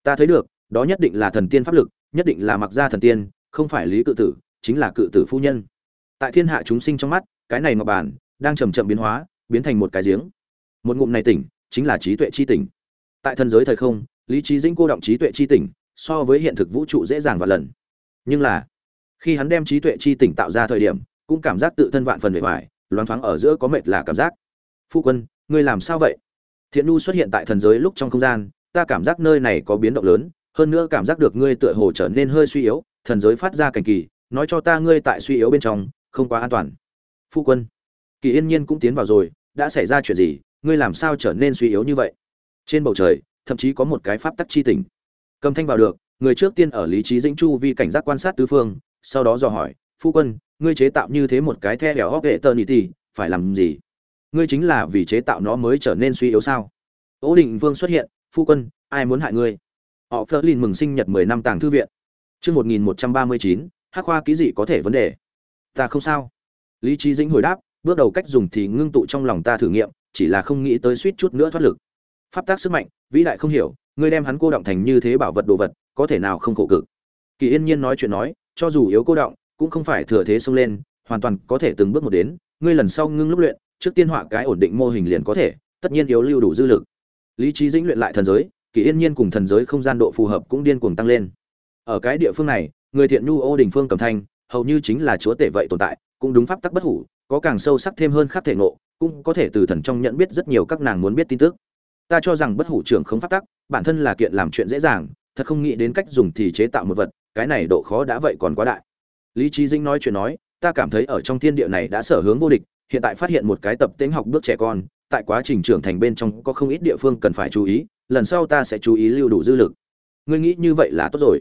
Ta thấy được, đó nhất định là thần tiên pháp lực, nhất định là mặc gia thần tiên, không phải lý cự tử, chính là cự tử phu nhân. Tại thiên hạ chúng sinh trong mắt, cái này ngọc bản đang chầm chậm biến hóa, biến thành một cái giếng. Một ngụm này tỉnh, chính là trí tuệ chi tỉnh. Tại thần giới thời không, lý trí dĩnh cô động trí tuệ chi tỉnh, so với hiện thực vũ trụ dễ dàng và lần. Nhưng là, khi hắn đem trí tuệ chi tỉnh tạo ra thời điểm, cũng cảm giác tự thân vạn phần bề ngoài, loáng thoáng ở giữa có mệt là cảm giác phu quân, ngươi làm sao vậy? Thiện nu xuất hiện tại thần giới lúc trong không gian, ta cảm giác nơi này có biến động lớn, hơn nữa cảm giác được ngươi tựa hồ trở nên hơi suy yếu, thần giới phát ra cảnh kỳ, nói cho ta ngươi tại suy yếu bên trong, không quá an toàn. Phu quân, kỳ yên nhiên cũng tiến vào rồi, đã xảy ra chuyện gì, ngươi làm sao trở nên suy yếu như vậy? Trên bầu trời, thậm chí có một cái pháp tắc chi tỉnh cầm thanh vào được, người trước tiên ở lý trí dĩnh chu vi cảnh giác quan sát tứ phương, sau đó dò hỏi, phu quân, ngươi chế tạo như thế một cái the đèo hóc hệ tơ nỉ tì, phải làm gì? Ngươi chính là vì chế tạo nó mới trở nên suy yếu sao? Ố định vương xuất hiện, phu quân, ai muốn hại ngươi? Họ phơ lin mừng sinh nhật mười năm tàng thư viện. Chương một nghìn một trăm ba mươi chín, hắc khoa ký dị có thể vấn đề. Ta không sao. Lý trí dĩnh hồi đáp, bước đầu cách dùng thì ngưng tụ trong lòng ta thử nghiệm, chỉ là không nghĩ tới suýt chút nữa thoát lực. Pháp tác sức mạnh, vĩ đại không hiểu, ngươi đem hắn cô động thành như thế bảo vật đồ vật, có thể nào không khổ cực? Kỳ yên nhiên nói chuyện nói, cho dù yếu cô động, cũng không phải thừa thế xông lên, hoàn toàn có thể từng bước một đến, ngươi lần sau ngưng lúc luyện trước tiên họa cái ổn định mô hình liền có thể, tất nhiên yếu lưu đủ dư lực. Lý trí dĩnh luyện lại thần giới, kỳ yên nhiên cùng thần giới không gian độ phù hợp cũng điên cuồng tăng lên. Ở cái địa phương này, người thiện nhu ô đình phương cầm thanh, hầu như chính là chúa tể vậy tồn tại, cũng đúng pháp tắc bất hủ, có càng sâu sắc thêm hơn khắc thể ngộ, cũng có thể từ thần trong nhận biết rất nhiều các nàng muốn biết tin tức. Ta cho rằng bất hủ trưởng không pháp tắc, bản thân là kiện làm chuyện dễ dàng, thật không nghĩ đến cách dùng thì chế tạo một vật, cái này độ khó đã vậy còn quá đại. Lý trí dĩnh nói chuyện nói, ta cảm thấy ở trong thiên địa này đã sở hướng vô địch hiện tại phát hiện một cái tập tính học bước trẻ con, tại quá trình trưởng thành bên trong có không ít địa phương cần phải chú ý, lần sau ta sẽ chú ý lưu đủ dư lực. Ngươi nghĩ như vậy là tốt rồi.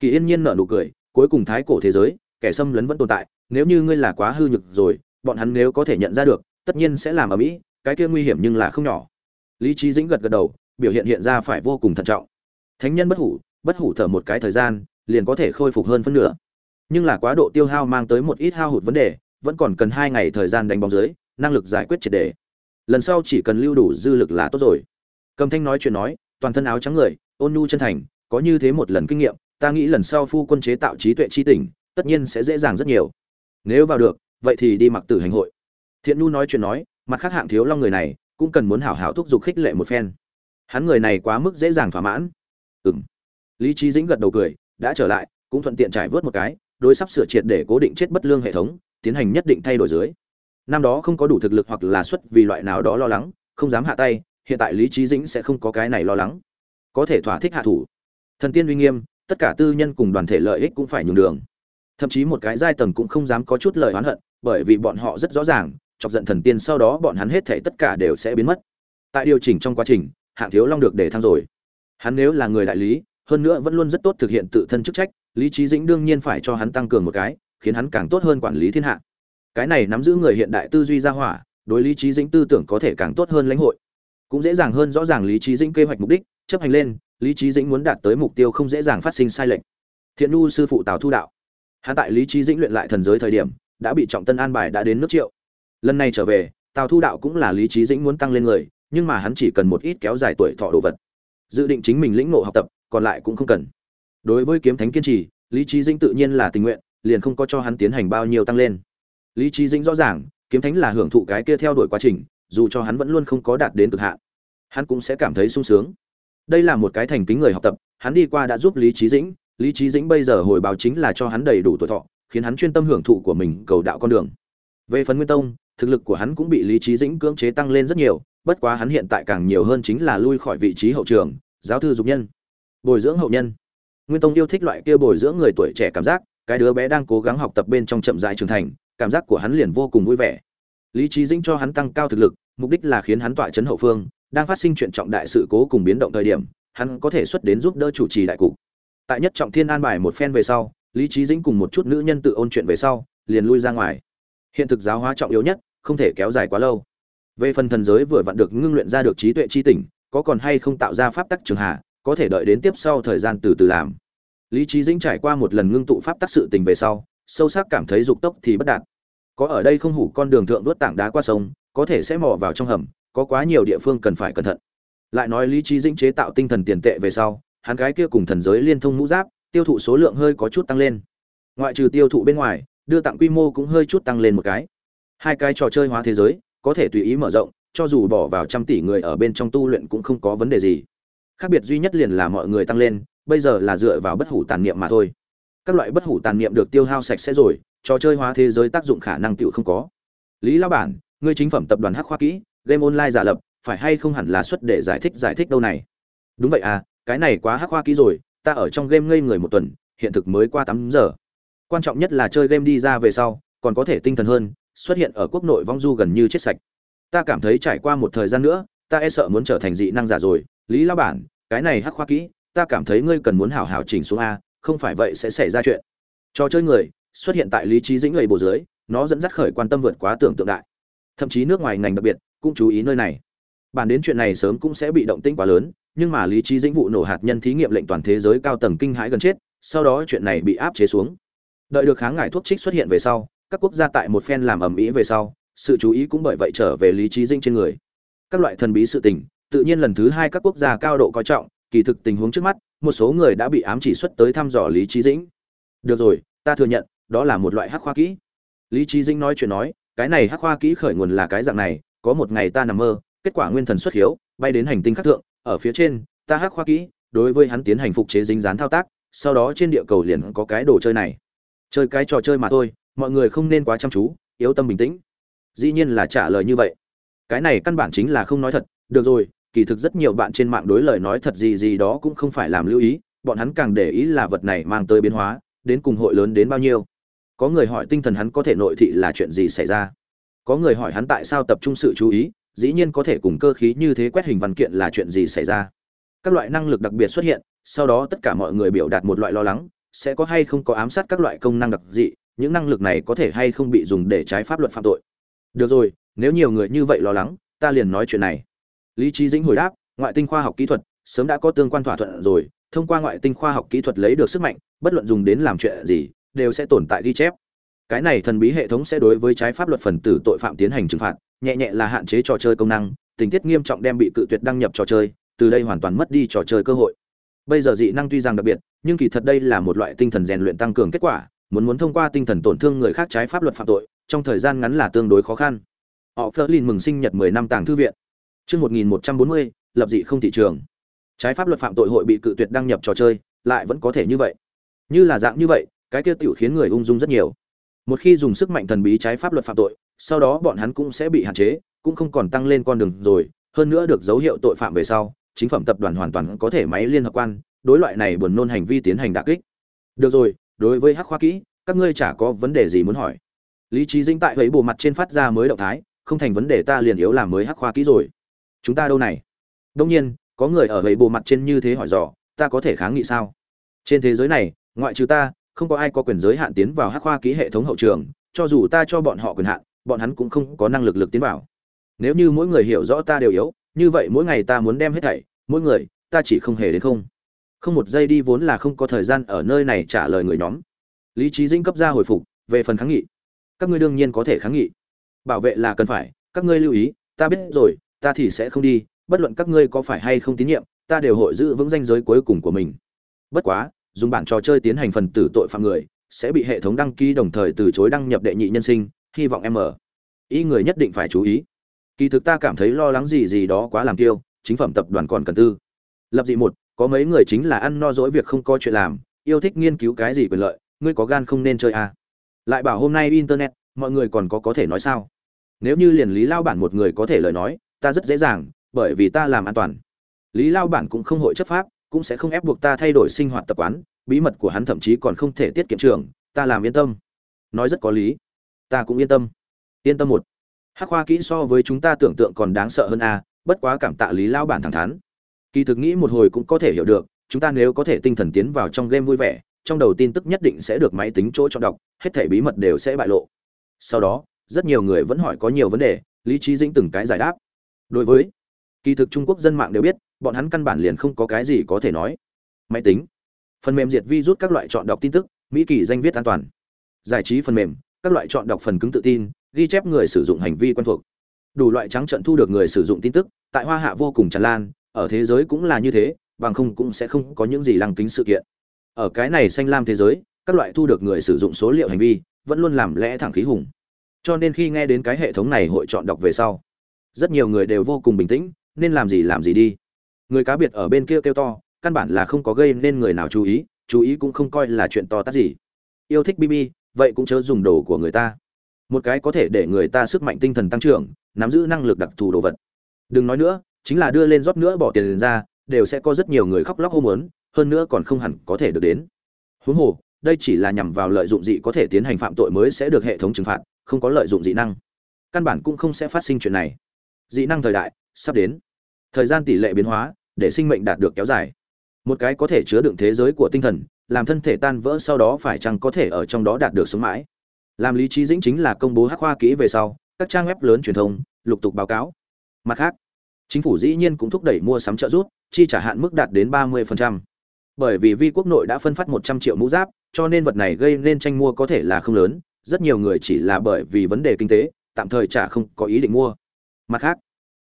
Kỳ yên nhiên nở nụ cười, cuối cùng thái cổ thế giới, kẻ xâm lấn vẫn tồn tại, nếu như ngươi là quá hư nhược rồi, bọn hắn nếu có thể nhận ra được, tất nhiên sẽ làm ở mỹ, cái kia nguy hiểm nhưng là không nhỏ. Lý trí dĩnh gật gật đầu, biểu hiện hiện ra phải vô cùng thận trọng. Thánh nhân bất hủ bất hủ thở một cái thời gian, liền có thể khôi phục hơn phân nửa. Nhưng là quá độ tiêu hao mang tới một ít hao hụt vấn đề vẫn còn cần hai ngày thời gian đánh bóng dưới, năng lực giải quyết triệt đề. Lần sau chỉ cần lưu đủ dư lực là tốt rồi. Cầm thanh nói chuyện nói, toàn thân áo trắng người, ôn nhu chân thành, có như thế một lần kinh nghiệm, ta nghĩ lần sau phu quân chế tạo trí tuệ chi tỉnh, tất nhiên sẽ dễ dàng rất nhiều. Nếu vào được, vậy thì đi mặc tử hành hội. Thiện nhu nói chuyện nói, mặt khác hạng thiếu long người này, cũng cần muốn hảo hảo thúc giục khích lệ một phen. Hắn người này quá mức dễ dàng thỏa mãn. Ừng lý trí dĩnh gật đầu cười, đã trở lại, cũng thuận tiện trải vớt một cái, đối sắp sửa triệt để cố định chết bất lương hệ thống tiến hành nhất định thay đổi dưới. Năm đó không có đủ thực lực hoặc là xuất vì loại nào đó lo lắng, không dám hạ tay, hiện tại lý trí dĩnh sẽ không có cái này lo lắng. Có thể thỏa thích hạ thủ. Thần tiên uy nghiêm, tất cả tư nhân cùng đoàn thể lợi ích cũng phải nhường đường. Thậm chí một cái giai tầng cũng không dám có chút lời oán hận, bởi vì bọn họ rất rõ ràng, chọc giận thần tiên sau đó bọn hắn hết thể tất cả đều sẽ biến mất. Tại điều chỉnh trong quá trình, hạng thiếu long được để thăng rồi. Hắn nếu là người đại lý, hơn nữa vẫn luôn rất tốt thực hiện tự thân chức trách, lý trí dĩnh đương nhiên phải cho hắn tăng cường một cái khiến hắn càng tốt hơn quản lý thiên hạ. Cái này nắm giữ người hiện đại tư duy ra hỏa, đối lý trí dĩnh tư tưởng có thể càng tốt hơn lãnh hội. Cũng dễ dàng hơn rõ ràng lý trí dĩnh kế hoạch mục đích, chấp hành lên, lý trí dĩnh muốn đạt tới mục tiêu không dễ dàng phát sinh sai lệch. Thiện nu sư phụ tào thu đạo. Hạ tại lý trí dĩnh luyện lại thần giới thời điểm, đã bị trọng tân an bài đã đến nước triệu. Lần này trở về, tào thu đạo cũng là lý trí dĩnh muốn tăng lên người, nhưng mà hắn chỉ cần một ít kéo dài tuổi thọ đồ vật. Dự định chính mình lĩnh ngộ học tập, còn lại cũng không cần. Đối với kiếm thánh kiên trì, lý trí dĩnh tự nhiên là tình nguyện liền không có cho hắn tiến hành bao nhiêu tăng lên. Lý trí dĩnh rõ ràng, kiếm thánh là hưởng thụ cái kia theo đuổi quá trình, dù cho hắn vẫn luôn không có đạt đến cực hạn, hắn cũng sẽ cảm thấy sung sướng. Đây là một cái thành kính người học tập, hắn đi qua đã giúp lý trí dĩnh, lý trí dĩnh bây giờ hồi báo chính là cho hắn đầy đủ tuổi thọ, khiến hắn chuyên tâm hưởng thụ của mình cầu đạo con đường. Về phần nguyên tông, thực lực của hắn cũng bị lý trí dĩnh cưỡng chế tăng lên rất nhiều, bất quá hắn hiện tại càng nhiều hơn chính là lui khỏi vị trí hậu trường, giáo thư dục nhân, bồi dưỡng hậu nhân. Nguyên tông yêu thích loại kia bồi dưỡng người tuổi trẻ cảm giác cái đứa bé đang cố gắng học tập bên trong chậm rãi trưởng thành, cảm giác của hắn liền vô cùng vui vẻ. Lý trí dĩnh cho hắn tăng cao thực lực, mục đích là khiến hắn tọa chấn hậu phương, đang phát sinh chuyện trọng đại sự cố cùng biến động thời điểm, hắn có thể xuất đến giúp đỡ chủ trì đại cục. Tại nhất trọng thiên an bài một phen về sau, lý trí dĩnh cùng một chút nữ nhân tự ôn chuyện về sau, liền lui ra ngoài. Hiện thực giáo hóa trọng yếu nhất, không thể kéo dài quá lâu. Về phần thần giới vừa vặn được ngưng luyện ra được trí tuệ chi tỉnh, có còn hay không tạo ra pháp tắc trường hạ, có thể đợi đến tiếp sau thời gian từ từ làm lý trí dĩnh trải qua một lần ngưng tụ pháp tác sự tình về sau, sâu sắc cảm thấy dục tốc thì bất đạt. Có ở đây không hủ con đường thượng đuốt tảng đá qua sông, có thể sẽ mò vào trong hầm, có quá nhiều địa phương cần phải cẩn thận. Lại nói lý trí dĩnh chế tạo tinh thần tiền tệ về sau, hắn cái kia cùng thần giới liên thông mũ giáp, tiêu thụ số lượng hơi có chút tăng lên. Ngoại trừ tiêu thụ bên ngoài, đưa tặng quy mô cũng hơi chút tăng lên một cái. Hai cái trò chơi hóa thế giới, có thể tùy ý mở rộng, cho dù bỏ vào trăm tỷ người ở bên trong tu luyện cũng không có vấn đề gì. Khác biệt duy nhất liền là mọi người tăng lên bây giờ là dựa vào bất hủ tàn niệm mà thôi. Các loại bất hủ tàn niệm được tiêu hao sạch sẽ rồi, trò chơi hóa thế giới tác dụng khả năng tựu không có. Lý lao bản, ngươi chính phẩm tập đoàn hắc khoa kỹ, game online giả lập, phải hay không hẳn là xuất để giải thích giải thích đâu này? Đúng vậy à cái này quá hắc khoa kỹ rồi, ta ở trong game ngây người một tuần, hiện thực mới qua tám giờ. Quan trọng nhất là chơi game đi ra về sau, còn có thể tinh thần hơn, xuất hiện ở quốc nội vong du gần như chết sạch. Ta cảm thấy trải qua một thời gian nữa, ta e sợ muốn trở thành dị năng giả rồi. Lý lao bản, cái này hắc khoa kỹ ta cảm thấy ngươi cần muốn hảo hảo chỉnh xuống a, không phải vậy sẽ xảy ra chuyện. Trò chơi người xuất hiện tại lý trí dĩnh lầy bồ dưới, nó dẫn dắt khởi quan tâm vượt quá tưởng tượng đại. Thậm chí nước ngoài ngành đặc biệt cũng chú ý nơi này. Bản đến chuyện này sớm cũng sẽ bị động tĩnh quá lớn, nhưng mà lý trí dĩnh vụ nổ hạt nhân thí nghiệm lệnh toàn thế giới cao tầng kinh hãi gần chết, sau đó chuyện này bị áp chế xuống. Đợi được kháng ngại thuốc trích xuất hiện về sau, các quốc gia tại một phen làm ầm ĩ về sau, sự chú ý cũng bởi vậy trở về lý trí dĩnh trên người. Các loại thần bí sự tình, tự nhiên lần thứ hai các quốc gia cao độ coi trọng kỳ thực tình huống trước mắt, một số người đã bị ám chỉ xuất tới thăm dò lý trí dĩnh. Được rồi, ta thừa nhận, đó là một loại hắc khoa kỹ. Lý trí dĩnh nói chuyện nói, cái này hắc khoa kỹ khởi nguồn là cái dạng này, có một ngày ta nằm mơ, kết quả nguyên thần xuất hiếu, bay đến hành tinh khắc thượng, ở phía trên, ta hắc khoa kỹ, đối với hắn tiến hành phục chế dính dán thao tác, sau đó trên địa cầu liền có cái đồ chơi này. Chơi cái trò chơi mà thôi, mọi người không nên quá chăm chú, yếu tâm bình tĩnh. Dĩ nhiên là trả lời như vậy. Cái này căn bản chính là không nói thật, được rồi kỳ thực rất nhiều bạn trên mạng đối lời nói thật gì gì đó cũng không phải làm lưu ý, bọn hắn càng để ý là vật này mang tới biến hóa, đến cùng hội lớn đến bao nhiêu. Có người hỏi tinh thần hắn có thể nội thị là chuyện gì xảy ra. Có người hỏi hắn tại sao tập trung sự chú ý, dĩ nhiên có thể cùng cơ khí như thế quét hình văn kiện là chuyện gì xảy ra. Các loại năng lực đặc biệt xuất hiện, sau đó tất cả mọi người biểu đạt một loại lo lắng, sẽ có hay không có ám sát các loại công năng đặc dị, những năng lực này có thể hay không bị dùng để trái pháp luật phạm tội. Được rồi, nếu nhiều người như vậy lo lắng, ta liền nói chuyện này lý trí dĩnh hồi đáp, ngoại tinh khoa học kỹ thuật, sớm đã có tương quan thỏa thuận rồi, thông qua ngoại tinh khoa học kỹ thuật lấy được sức mạnh, bất luận dùng đến làm chuyện gì, đều sẽ tồn tại ghi chép. Cái này thần bí hệ thống sẽ đối với trái pháp luật phần tử tội phạm tiến hành trừng phạt, nhẹ nhẹ là hạn chế trò chơi công năng, tình tiết nghiêm trọng đem bị cự tuyệt đăng nhập trò chơi, từ đây hoàn toàn mất đi trò chơi cơ hội. Bây giờ dị năng tuy rằng đặc biệt, nhưng kỳ thật đây là một loại tinh thần rèn luyện tăng cường kết quả, muốn muốn thông qua tinh thần tổn thương người khác trái pháp luật phạm tội, trong thời gian ngắn là tương đối khó khăn. Họ Flerlin mừng sinh nhật 10 năm tàng thư viện. Chương 1140, lập dị không thị trường. Trái pháp luật phạm tội hội bị cự tuyệt đăng nhập trò chơi, lại vẫn có thể như vậy. Như là dạng như vậy, cái kia tiểu khiến người ung dung rất nhiều. Một khi dùng sức mạnh thần bí trái pháp luật phạm tội, sau đó bọn hắn cũng sẽ bị hạn chế, cũng không còn tăng lên con đường rồi, hơn nữa được dấu hiệu tội phạm về sau, chính phẩm tập đoàn hoàn toàn có thể máy liên hợp quan, đối loại này buồn nôn hành vi tiến hành đả kích. Được rồi, đối với Hắc Khoa kỹ, các ngươi chả có vấn đề gì muốn hỏi. Lý trí Dĩnh tại ấy bộ mặt trên phát ra mới động thái, không thành vấn đề ta liền yếu làm mới Hắc Khoa kỹ rồi chúng ta đâu này? Đông nhiên, có người ở gầy bộ mặt trên như thế hỏi dò, ta có thể kháng nghị sao? Trên thế giới này, ngoại trừ ta, không có ai có quyền giới hạn tiến vào hắc khoa ký hệ thống hậu trường, cho dù ta cho bọn họ quyền hạn, bọn hắn cũng không có năng lực lực tiến vào. Nếu như mỗi người hiểu rõ ta đều yếu, như vậy mỗi ngày ta muốn đem hết thảy, mỗi người, ta chỉ không hề đến không. Không một giây đi vốn là không có thời gian ở nơi này trả lời người nhóm. Lý trí dinh cấp ra hồi phục, về phần kháng nghị. Các ngươi đương nhiên có thể kháng nghị. Bảo vệ là cần phải, các ngươi lưu ý, ta biết rồi ta thì sẽ không đi, bất luận các ngươi có phải hay không tín nhiệm, ta đều hội giữ vững danh giới cuối cùng của mình. Bất quá, dùng bản trò chơi tiến hành phần tử tội phạm người, sẽ bị hệ thống đăng ký đồng thời từ chối đăng nhập đệ nhị nhân sinh, hy vọng em mở ý người nhất định phải chú ý. Kỳ thực ta cảm thấy lo lắng gì gì đó quá làm tiêu chính phẩm tập đoàn còn cần tư. Lập dị một, có mấy người chính là ăn no dỗi việc không có chuyện làm, yêu thích nghiên cứu cái gì quyền lợi, ngươi có gan không nên chơi à. lại bảo hôm nay internet, mọi người còn có có thể nói sao? Nếu như liền lý lao bản một người có thể lời nói ta rất dễ dàng, bởi vì ta làm an toàn. Lý lao bản cũng không hội chấp pháp, cũng sẽ không ép buộc ta thay đổi sinh hoạt tập quán, bí mật của hắn thậm chí còn không thể tiết kiệm trường, ta làm yên tâm. Nói rất có lý. Ta cũng yên tâm. Yên tâm một. Hắc khoa kỹ so với chúng ta tưởng tượng còn đáng sợ hơn a, bất quá cảm tạ lý lao bản thẳng thắn. Kỳ thực nghĩ một hồi cũng có thể hiểu được, chúng ta nếu có thể tinh thần tiến vào trong game vui vẻ, trong đầu tin tức nhất định sẽ được máy tính chỗ cho đọc, hết thể bí mật đều sẽ bại lộ. Sau đó, rất nhiều người vẫn hỏi có nhiều vấn đề, lý trí dĩnh từng cái giải đáp đối với kỳ thực trung quốc dân mạng đều biết, bọn hắn căn bản liền không có cái gì có thể nói. Máy tính, phần mềm diệt vi rút các loại chọn đọc tin tức, mỹ kỳ danh viết an toàn. Giải trí phần mềm, các loại chọn đọc phần cứng tự tin, ghi chép người sử dụng hành vi quen thuộc. Đủ loại trắng trận thu được người sử dụng tin tức, tại hoa hạ vô cùng tràn lan, ở thế giới cũng là như thế, bằng không cũng sẽ không có những gì lăng kính sự kiện. Ở cái này xanh lam thế giới, các loại thu được người sử dụng số liệu hành vi, vẫn luôn làm lẽ thẳng khí hùng. Cho nên khi nghe đến cái hệ thống này hội chọn đọc về sau rất nhiều người đều vô cùng bình tĩnh, nên làm gì làm gì đi. Người cá biệt ở bên kia kêu to, căn bản là không có gây nên người nào chú ý chú ý cũng không coi là chuyện to tát gì. Yêu thích bb vậy cũng chớ dùng đồ của người ta. Một cái có thể để người ta sức mạnh tinh thần tăng trưởng, nắm giữ năng lực đặc thù đồ vật. Đừng nói nữa, chính là đưa lên rót nữa bỏ tiền ra, đều sẽ có rất nhiều người khóc lóc hô muốn, hơn nữa còn không hẳn có thể được đến. Huống hồ, đây chỉ là nhằm vào lợi dụng dị có thể tiến hành phạm tội mới sẽ được hệ thống trừng phạt, không có lợi dụng dị năng. Căn bản cũng không sẽ phát sinh chuyện này dị năng thời đại sắp đến. Thời gian tỷ lệ biến hóa để sinh mệnh đạt được kéo dài. Một cái có thể chứa đựng thế giới của tinh thần, làm thân thể tan vỡ sau đó phải chăng có thể ở trong đó đạt được sống mãi? Làm lý trí dĩnh chính là công bố hắc khoa kỹ về sau, các trang web lớn truyền thông, lục tục báo cáo. Mặt khác, chính phủ dĩ nhiên cũng thúc đẩy mua sắm trợ giúp, chi trả hạn mức đạt đến 30%. bởi vì vi quốc nội đã phân phát 100 triệu mũ giáp, cho nên vật này gây nên tranh mua có thể là không lớn, rất nhiều người chỉ là bởi vì vấn đề kinh tế, tạm thời trả không có ý định mua mặt khác,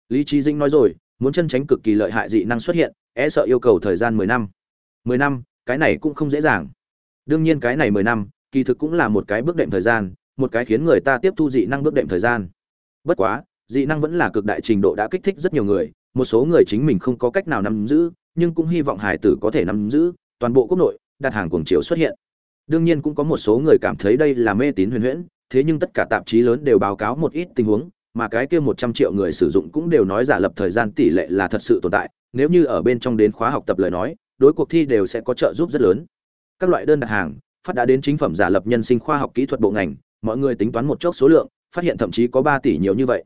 lý trí dĩnh nói rồi, muốn chân tránh cực kỳ lợi hại dị năng xuất hiện e sợ yêu cầu thời gian 10 năm. 10 năm, cái này cũng không dễ dàng. Đương nhiên cái này 10 năm, kỳ thực cũng là một cái bước đệm thời gian, một cái khiến người ta tiếp thu dị năng bước đệm thời gian. Bất quá, dị năng vẫn là cực đại trình độ đã kích thích rất nhiều người, một số người chính mình không có cách nào nắm giữ, nhưng cũng hy vọng hải tử có thể nắm giữ, toàn bộ quốc nội, đặt hàng cuồng chiều xuất hiện. Đương nhiên cũng có một số người cảm thấy đây là mê tín huyền huyễn, thế nhưng tất cả tạp chí lớn đều báo cáo một ít tình huống mà cái kia một trăm triệu người sử dụng cũng đều nói giả lập thời gian tỷ lệ là thật sự tồn tại, nếu như ở bên trong đến khóa học tập lời nói, đối cuộc thi đều sẽ có trợ giúp rất lớn. Các loại đơn đặt hàng, phát đã đến chính phẩm giả lập nhân sinh khoa học kỹ thuật bộ ngành, mọi người tính toán một chốc số lượng, phát hiện thậm chí có ba tỷ nhiều như vậy.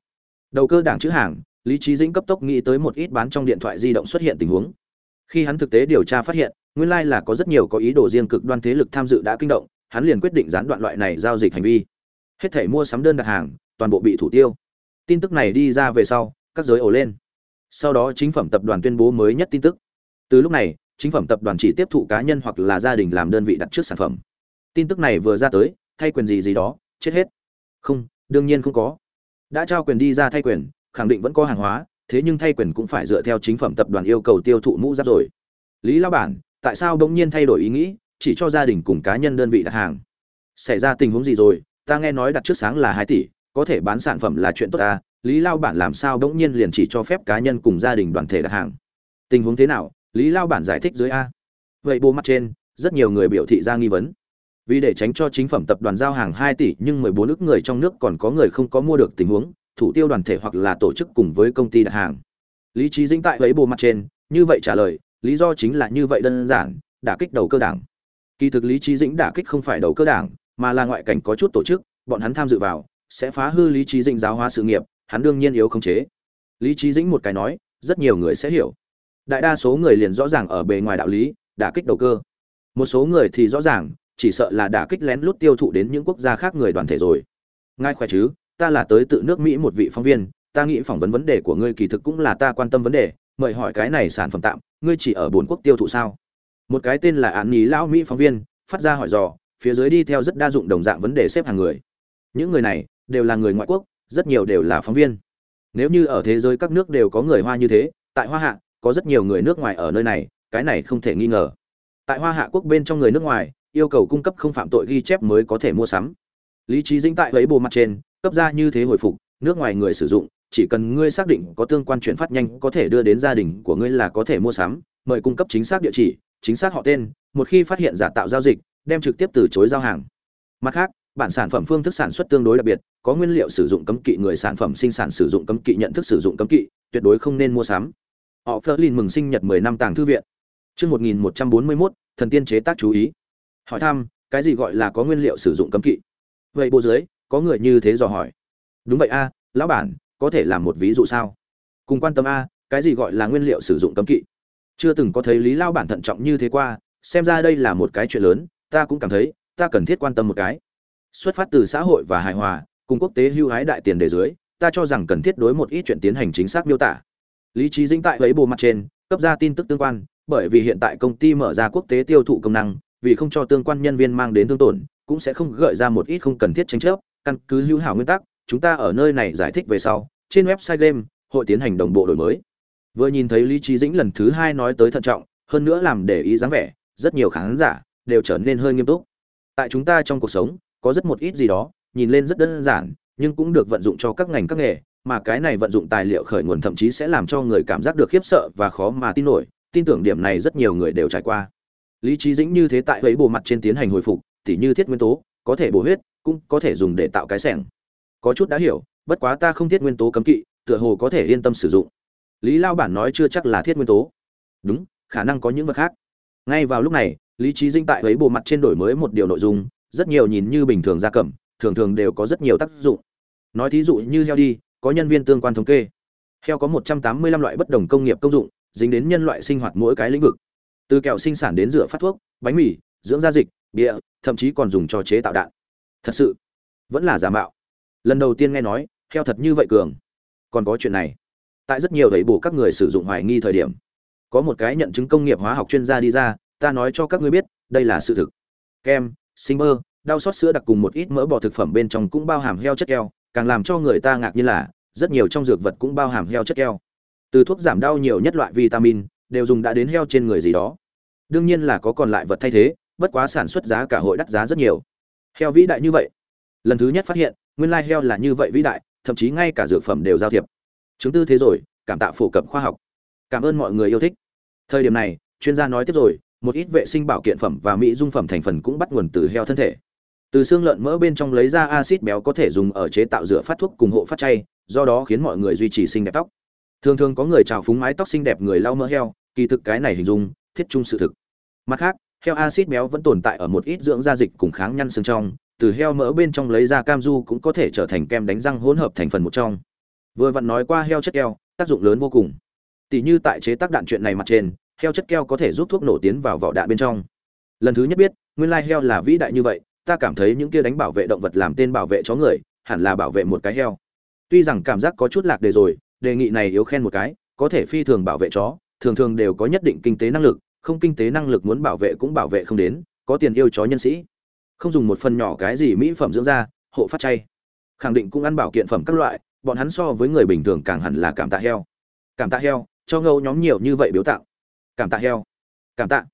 Đầu cơ đảng chữ hàng, lý trí dĩnh cấp tốc nghĩ tới một ít bán trong điện thoại di động xuất hiện tình huống. Khi hắn thực tế điều tra phát hiện, nguyên lai là có rất nhiều có ý đồ riêng cực đoan thế lực tham dự đã kinh động, hắn liền quyết định gián đoạn loại này giao dịch hành vi. Hết thể mua sắm đơn đặt hàng, toàn bộ bị thủ tiêu tin tức này đi ra về sau, các giới ổ lên. Sau đó chính phẩm tập đoàn tuyên bố mới nhất tin tức. Từ lúc này, chính phẩm tập đoàn chỉ tiếp thụ cá nhân hoặc là gia đình làm đơn vị đặt trước sản phẩm. Tin tức này vừa ra tới, thay quyền gì gì đó, chết hết. Không, đương nhiên không có. Đã trao quyền đi ra thay quyền, khẳng định vẫn có hàng hóa, thế nhưng thay quyền cũng phải dựa theo chính phẩm tập đoàn yêu cầu tiêu thụ mũ giáp rồi. Lý lao bản, tại sao bỗng nhiên thay đổi ý nghĩ, chỉ cho gia đình cùng cá nhân đơn vị đặt hàng? Xảy ra tình huống gì rồi? Ta nghe nói đặt trước sáng là hai tỷ có thể bán sản phẩm là chuyện tốt ta, lý lao bản làm sao bỗng nhiên liền chỉ cho phép cá nhân cùng gia đình đoàn thể đặt hàng? Tình huống thế nào? Lý lao bản giải thích dưới a. Vậy bộ mặt trên, rất nhiều người biểu thị ra nghi vấn. Vì để tránh cho chính phẩm tập đoàn giao hàng hai tỷ nhưng 14 nước người trong nước còn có người không có mua được tình huống, thủ tiêu đoàn thể hoặc là tổ chức cùng với công ty đặt hàng. Lý trí dĩnh tại ấy bộ mặt trên, như vậy trả lời, lý do chính là như vậy đơn giản, đả kích đầu cơ đảng. Kỳ thực lý trí dĩnh đả kích không phải đầu cơ đảng, mà là ngoại cảnh có chút tổ chức, bọn hắn tham dự vào sẽ phá hư lý trí dĩnh giáo hóa sự nghiệp, hắn đương nhiên yếu không chế. Lý trí dĩnh một cái nói, rất nhiều người sẽ hiểu. Đại đa số người liền rõ ràng ở bề ngoài đạo lý, đả kích đầu cơ. Một số người thì rõ ràng, chỉ sợ là đả kích lén lút tiêu thụ đến những quốc gia khác người đoàn thể rồi. Ngay khỏe chứ? Ta là tới tự nước mỹ một vị phóng viên, ta nghĩ phỏng vấn vấn đề của ngươi kỳ thực cũng là ta quan tâm vấn đề, mời hỏi cái này sản phẩm tạm, ngươi chỉ ở bốn quốc tiêu thụ sao? Một cái tên là án nhí lão mỹ phóng viên, phát ra hỏi dò, phía dưới đi theo rất đa dụng đồng dạng vấn đề xếp hàng người. Những người này đều là người ngoại quốc, rất nhiều đều là phóng viên. Nếu như ở thế giới các nước đều có người hoa như thế, tại hoa hạ, có rất nhiều người nước ngoài ở nơi này, cái này không thể nghi ngờ. Tại hoa hạ quốc bên trong người nước ngoài, yêu cầu cung cấp không phạm tội ghi chép mới có thể mua sắm. Lý trí dĩnh tại lấy bộ mặt trên, cấp ra như thế hồi phục, nước ngoài người sử dụng, chỉ cần ngươi xác định có tương quan chuyển phát nhanh có thể đưa đến gia đình của ngươi là có thể mua sắm, mời cung cấp chính xác địa chỉ, chính xác họ tên, một khi phát hiện giả tạo giao dịch, đem trực tiếp từ chối giao hàng. Mặt khác bản sản phẩm phương thức sản xuất tương đối đặc biệt có nguyên liệu sử dụng cấm kỵ người sản phẩm sinh sản sử dụng cấm kỵ nhận thức sử dụng cấm kỵ tuyệt đối không nên mua sắm họ Flerlin mừng sinh nhật 10 năm tàng thư viện Chương 1141, thần tiên chế tác chú ý. Hỏi thăm, cái gì gọi là có nguyên liệu sử dụng cấm kỵ? Vậy bộ dưới, có người như thế dò hỏi. Đúng vậy a, lão bản, có thể làm một ví dụ sao? Cùng quan tâm a, cái gì gọi là nguyên liệu sử dụng cấm kỵ? Chưa từng có thấy Lý lão bản thận trọng như thế qua, xem ra đây là một cái chuyện lớn, ta cũng cảm thấy, ta cần thiết quan tâm một cái. Xuất phát từ xã hội và hài hòa, cùng quốc tế hưu hái đại tiền đề dưới, ta cho rằng cần thiết đối một ít chuyện tiến hành chính xác miêu tả. Lý trí dĩnh tại ấy bộ mặt trên, cấp ra tin tức tương quan, bởi vì hiện tại công ty mở ra quốc tế tiêu thụ công năng, vì không cho tương quan nhân viên mang đến thương tổn, cũng sẽ không gợi ra một ít không cần thiết tranh chấp, căn cứ hữu hảo nguyên tắc, chúng ta ở nơi này giải thích về sau, trên website game hội tiến hành đồng bộ đổi mới. Vừa nhìn thấy Lý trí Dĩnh lần thứ hai nói tới thận trọng, hơn nữa làm để ý dáng vẻ, rất nhiều khán giả đều trở nên hơi nghiêm túc. Tại chúng ta trong cuộc sống, có rất một ít gì đó, nhìn lên rất đơn giản, nhưng cũng được vận dụng cho các ngành các nghề, mà cái này vận dụng tài liệu khởi nguồn thậm chí sẽ làm cho người cảm giác được khiếp sợ và khó mà tin nổi, tin tưởng điểm này rất nhiều người đều trải qua. Lý trí Dĩnh như thế tại ấy bộ mặt trên tiến hành hồi phục, tỉ như thiết nguyên tố, có thể bổ huyết, cũng có thể dùng để tạo cái sẻng. Có chút đã hiểu, bất quá ta không thiết nguyên tố cấm kỵ, tựa hồ có thể yên tâm sử dụng. Lý Lao bản nói chưa chắc là thiết nguyên tố. Đúng, khả năng có những vật khác. Ngay vào lúc này, Lý trí Dĩnh tại ấy bộ mặt trên đổi mới một điều nội dung, rất nhiều nhìn như bình thường gia cầm thường thường đều có rất nhiều tác dụng. Nói thí dụ như heo đi, có nhân viên tương quan thống kê. Heo có 185 loại bất đồng công nghiệp công dụng, dính đến nhân loại sinh hoạt mỗi cái lĩnh vực. Từ kẹo sinh sản đến rửa phát thuốc, bánh mì, dưỡng da dịch, bia, thậm chí còn dùng cho chế tạo đạn. Thật sự, vẫn là giả mạo. Lần đầu tiên nghe nói, heo thật như vậy cường. Còn có chuyện này. Tại rất nhiều đẩy bổ các người sử dụng hoài nghi thời điểm, có một cái nhận chứng công nghiệp hóa học chuyên gia đi ra, ta nói cho các ngươi biết, đây là sự thực. Kem, sinh mơ đau xót sữa đặc cùng một ít mỡ bò thực phẩm bên trong cũng bao hàm heo chất keo, càng làm cho người ta ngạc nhiên là rất nhiều trong dược vật cũng bao hàm heo chất keo. Từ thuốc giảm đau nhiều nhất loại vitamin đều dùng đã đến heo trên người gì đó. Đương nhiên là có còn lại vật thay thế bất quá sản xuất giá cả hội đắt giá rất nhiều. Heo vĩ đại như vậy. Lần thứ nhất phát hiện nguyên lai heo là như vậy vĩ đại thậm chí ngay cả dược phẩm đều giao thiệp. Chứng tư thế rồi cảm tạ phổ cập khoa học. Cảm ơn mọi người yêu thích. Thời điểm này chuyên gia nói tiếp rồi một ít vệ sinh bảo kiện phẩm và mỹ dung phẩm thành phần cũng bắt nguồn từ heo thân thể. Từ xương lợn mỡ bên trong lấy ra axit béo có thể dùng ở chế tạo rửa phát thuốc cùng hộ phát chay, do đó khiến mọi người duy trì xinh đẹp tóc. Thường thường có người trào phúng mái tóc xinh đẹp người lau mỡ heo, kỳ thực cái này hình dung, thiết trung sự thực. Mặt khác, heo axit béo vẫn tồn tại ở một ít dưỡng da dịch cùng kháng nhăn xương trong, từ heo mỡ bên trong lấy ra cam du cũng có thể trở thành kem đánh răng hỗn hợp thành phần một trong. Vừa vặn nói qua heo chất heo tác dụng lớn vô cùng. Tỷ như tại chế tác đạn chuyện này mặt trên heo chất keo có thể giúp thuốc nổ tiến vào vỏ đạn bên trong. Lần thứ nhất biết, nguyên lai heo là vĩ đại như vậy, ta cảm thấy những kia đánh bảo vệ động vật làm tên bảo vệ chó người, hẳn là bảo vệ một cái heo. Tuy rằng cảm giác có chút lạc đề rồi, đề nghị này yếu khen một cái, có thể phi thường bảo vệ chó, thường thường đều có nhất định kinh tế năng lực, không kinh tế năng lực muốn bảo vệ cũng bảo vệ không đến, có tiền yêu chó nhân sĩ. Không dùng một phần nhỏ cái gì mỹ phẩm dưỡng da, hộ phát chay. Khẳng định cũng ăn bảo kiện phẩm các loại, bọn hắn so với người bình thường càng hẳn là cảm tạ heo. Cảm tạ heo, cho ngâu nhóm nhiều như vậy biếu tặng cảm tạ heo. Cảm tạ.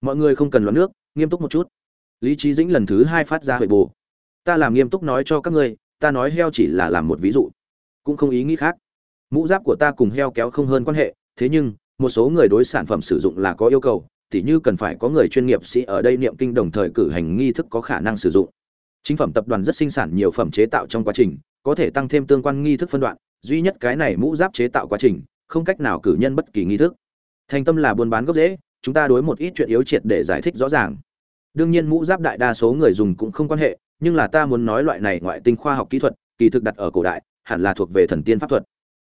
Mọi người không cần loạn nước, nghiêm túc một chút. Lý trí dĩnh lần thứ hai phát ra huệ bồ ta làm nghiêm túc nói cho các ngươi, ta nói heo chỉ là làm một ví dụ. Cũng không ý nghĩ khác. Mũ giáp của ta cùng heo kéo không hơn quan hệ, thế nhưng, một số người đối sản phẩm sử dụng là có yêu cầu, tỉ như cần phải có người chuyên nghiệp sĩ ở đây niệm kinh đồng thời cử hành nghi thức có khả năng sử dụng. Chính phẩm tập đoàn rất sinh sản nhiều phẩm chế tạo trong quá trình, có thể tăng thêm tương quan nghi thức phân đoạn, duy nhất cái này mũ giáp chế tạo quá trình, không cách nào cử nhân bất kỳ nghi thức thành tâm là buôn bán gốc dễ chúng ta đối một ít chuyện yếu triệt để giải thích rõ ràng. Đương nhiên mũ giáp đại đa số người dùng cũng không quan hệ, nhưng là ta muốn nói loại này ngoại tinh khoa học kỹ thuật, kỳ thực đặt ở cổ đại, hẳn là thuộc về thần tiên pháp thuật.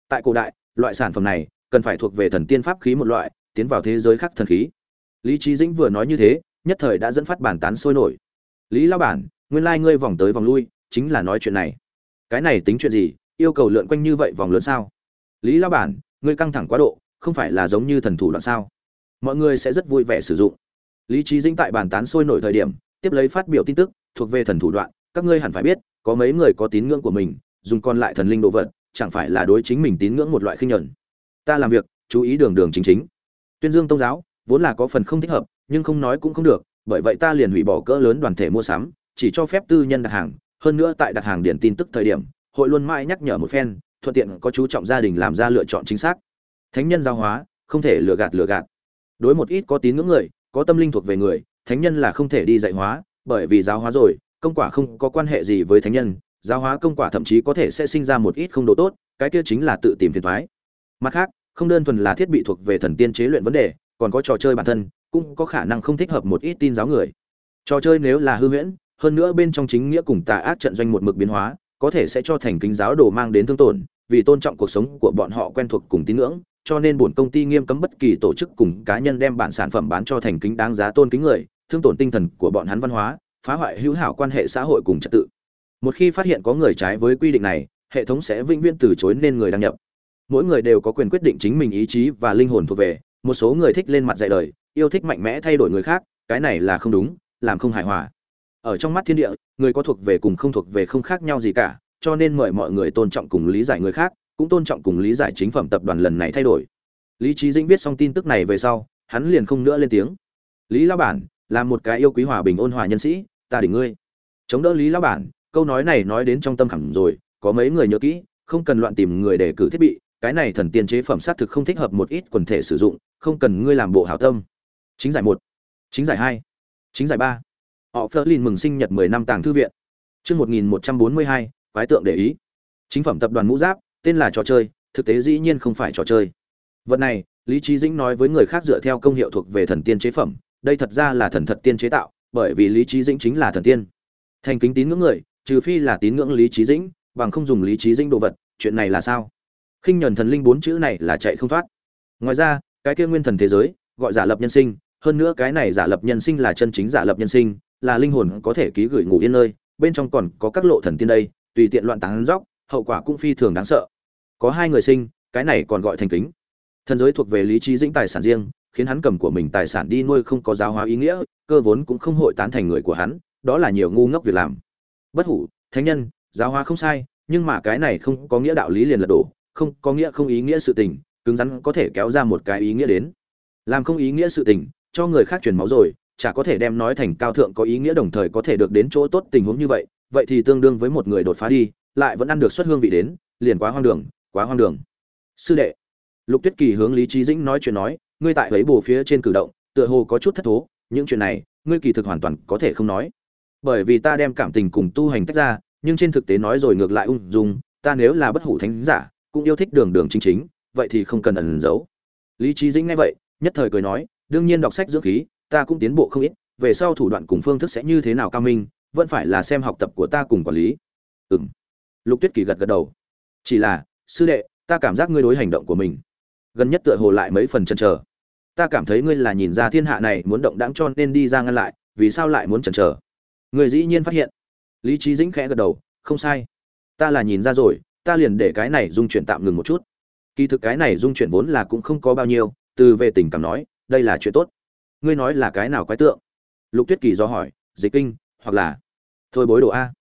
Tại cổ đại, loại sản phẩm này cần phải thuộc về thần tiên pháp khí một loại, tiến vào thế giới khác thần khí. Lý trí dĩnh vừa nói như thế, nhất thời đã dẫn phát bản tán sôi nổi. Lý lao bản, nguyên lai、like、ngươi vòng tới vòng lui, chính là nói chuyện này. Cái này tính chuyện gì, yêu cầu lượn quanh như vậy vòng lớn sao? Lý lao bản, ngươi căng thẳng quá độ không phải là giống như thần thủ đoạn sao? Mọi người sẽ rất vui vẻ sử dụng. Lý trí dĩnh tại bàn tán sôi nổi thời điểm, tiếp lấy phát biểu tin tức, thuộc về thần thủ đoạn, các ngươi hẳn phải biết, có mấy người có tín ngưỡng của mình, dùng còn lại thần linh đồ vật, chẳng phải là đối chính mình tín ngưỡng một loại khinh nhẫn ta làm việc, chú ý đường đường chính chính. Tuyên dương tôn giáo, vốn là có phần không thích hợp, nhưng không nói cũng không được, bởi vậy ta liền hủy bỏ cỡ lớn đoàn thể mua sắm, chỉ cho phép tư nhân đặt hàng. Hơn nữa tại đặt hàng điện tin tức thời điểm, hội luôn mãi nhắc nhở một phen, thuận tiện có chú trọng gia đình làm ra lựa chọn chính xác thánh nhân giao hóa, không thể lừa gạt lừa gạt. Đối một ít có tín ngưỡng người, có tâm linh thuộc về người, thánh nhân là không thể đi dạy hóa, bởi vì giáo hóa rồi, công quả không có quan hệ gì với thánh nhân, giáo hóa công quả thậm chí có thể sẽ sinh ra một ít không độ tốt, cái kia chính là tự tìm phiền thoái mặt khác, không đơn thuần là thiết bị thuộc về thần tiên chế luyện vấn đề, còn có trò chơi bản thân, cũng có khả năng không thích hợp một ít tin giáo người. Trò chơi nếu là hư huyễn, hơn nữa bên trong chính nghĩa cùng tà ác trận doanh một mực biến hóa, có thể sẽ cho thành kính giáo đồ mang đến thương tổn, vì tôn trọng cuộc sống của bọn họ quen thuộc cùng tín ngưỡng cho nên bổn công ty nghiêm cấm bất kỳ tổ chức cùng cá nhân đem bản sản phẩm bán cho thành kính đáng giá tôn kính người, thương tổn tinh thần của bọn hắn văn hóa, phá hoại hữu hảo quan hệ xã hội cùng trật tự. Một khi phát hiện có người trái với quy định này, hệ thống sẽ vĩnh viễn từ chối nên người đăng nhập. Mỗi người đều có quyền quyết định chính mình ý chí và linh hồn thuộc về, một số người thích lên mặt dạy đời, yêu thích mạnh mẽ thay đổi người khác, cái này là không đúng, làm không hài hòa. Ở trong mắt thiên địa, người có thuộc về cùng không thuộc về không khác nhau gì cả, cho nên mời mọi người tôn trọng cùng lý giải người khác cũng tôn trọng cùng lý giải chính phẩm tập đoàn lần này thay đổi. Lý trí dĩnh viết xong tin tức này về sau, hắn liền không nữa lên tiếng. Lý lao bản, là một cái yêu quý hòa bình ôn hòa nhân sĩ, ta đỉnh ngươi. Chống đỡ lý lao bản, câu nói này nói đến trong tâm khảm rồi, có mấy người nhớ kỹ, không cần loạn tìm người để cử thiết bị, cái này thần tiên chế phẩm xác thực không thích hợp một ít quần thể sử dụng, không cần ngươi làm bộ hảo tâm. Chính giải một, chính giải hai, chính giải ba. Họ phớt lên mừng sinh nhật mười năm tàng thư viện. Chương một nghìn một trăm bốn mươi hai, quái tượng để ý. Chính phẩm tập đoàn mũ giáp tên là trò chơi, thực tế dĩ nhiên không phải trò chơi. Vật này, lý trí dĩnh nói với người khác dựa theo công hiệu thuộc về thần tiên chế phẩm, đây thật ra là thần thật tiên chế tạo, bởi vì lý trí dĩnh chính là thần tiên. Thành kính tín ngưỡng người, trừ phi là tín ngưỡng lý trí dĩnh, bằng không dùng lý trí dĩnh đồ vật, chuyện này là sao? Khinh nhuần thần linh bốn chữ này là chạy không thoát. Ngoài ra, cái kia nguyên thần thế giới, gọi giả lập nhân sinh, hơn nữa cái này giả lập nhân sinh là chân chính giả lập nhân sinh, là linh hồn có thể ký gửi ngủ yên nơi, bên trong còn có các lộ thần tiên đây, tùy tiện loạn tán dóc hậu quả cũng phi thường đáng sợ. Có hai người sinh, cái này còn gọi thành kính. Thần giới thuộc về lý trí dĩnh tài sản riêng, khiến hắn cầm của mình tài sản đi nuôi không có giáo hóa ý nghĩa, cơ vốn cũng không hội tán thành người của hắn, đó là nhiều ngu ngốc việc làm. Bất hủ, thánh nhân, giáo hóa không sai, nhưng mà cái này không có nghĩa đạo lý liền lật đổ, không có nghĩa không ý nghĩa sự tình, cứng rắn có thể kéo ra một cái ý nghĩa đến. Làm không ý nghĩa sự tình, cho người khác truyền máu rồi, chả có thể đem nói thành cao thượng có ý nghĩa đồng thời có thể được đến chỗ tốt tình huống như vậy vậy thì tương đương với một người đột phá đi lại vẫn ăn được xuất hương vị đến, liền quá hoang đường, quá hoang đường. Sư đệ. Lục tuyết kỳ hướng lý trí dĩnh nói chuyện nói, ngươi tại ấy bồ phía trên cử động, tựa hồ có chút thất thố, những chuyện này, ngươi kỳ thực hoàn toàn có thể không nói. Bởi vì ta đem cảm tình cùng tu hành tách ra, nhưng trên thực tế nói rồi ngược lại ung dung, ta nếu là bất hủ thánh giả, cũng yêu thích đường đường chính chính, vậy thì không cần ẩn giấu. Lý trí dĩnh nghe vậy, nhất thời cười nói, đương nhiên đọc sách dưỡng khí, ta cũng tiến bộ không ít, về sau thủ đoạn cùng phương thức sẽ như thế nào cao minh, vẫn phải là xem học tập của ta cùng quản lý. Ừm lục tuyết kỳ gật gật đầu. Chỉ là, sư đệ, ta cảm giác ngươi đối hành động của mình, gần nhất tựa hồ lại mấy phần chần chờ. Ta cảm thấy ngươi là nhìn ra thiên hạ này muốn động đáng cho nên đi ra ngăn lại, vì sao lại muốn chần chờ? Người dĩ nhiên phát hiện. Lý trí dĩnh khẽ gật đầu, không sai. Ta là nhìn ra rồi, ta liền để cái này dung chuyển tạm ngừng một chút. Kỳ thực cái này dung chuyển vốn là cũng không có bao nhiêu, từ về tình cảm nói, đây là chuyện tốt. Ngươi nói là cái nào quái tượng? Lục tuyết kỳ do hỏi, dịch kinh, hoặc là? Thôi bối đồ a.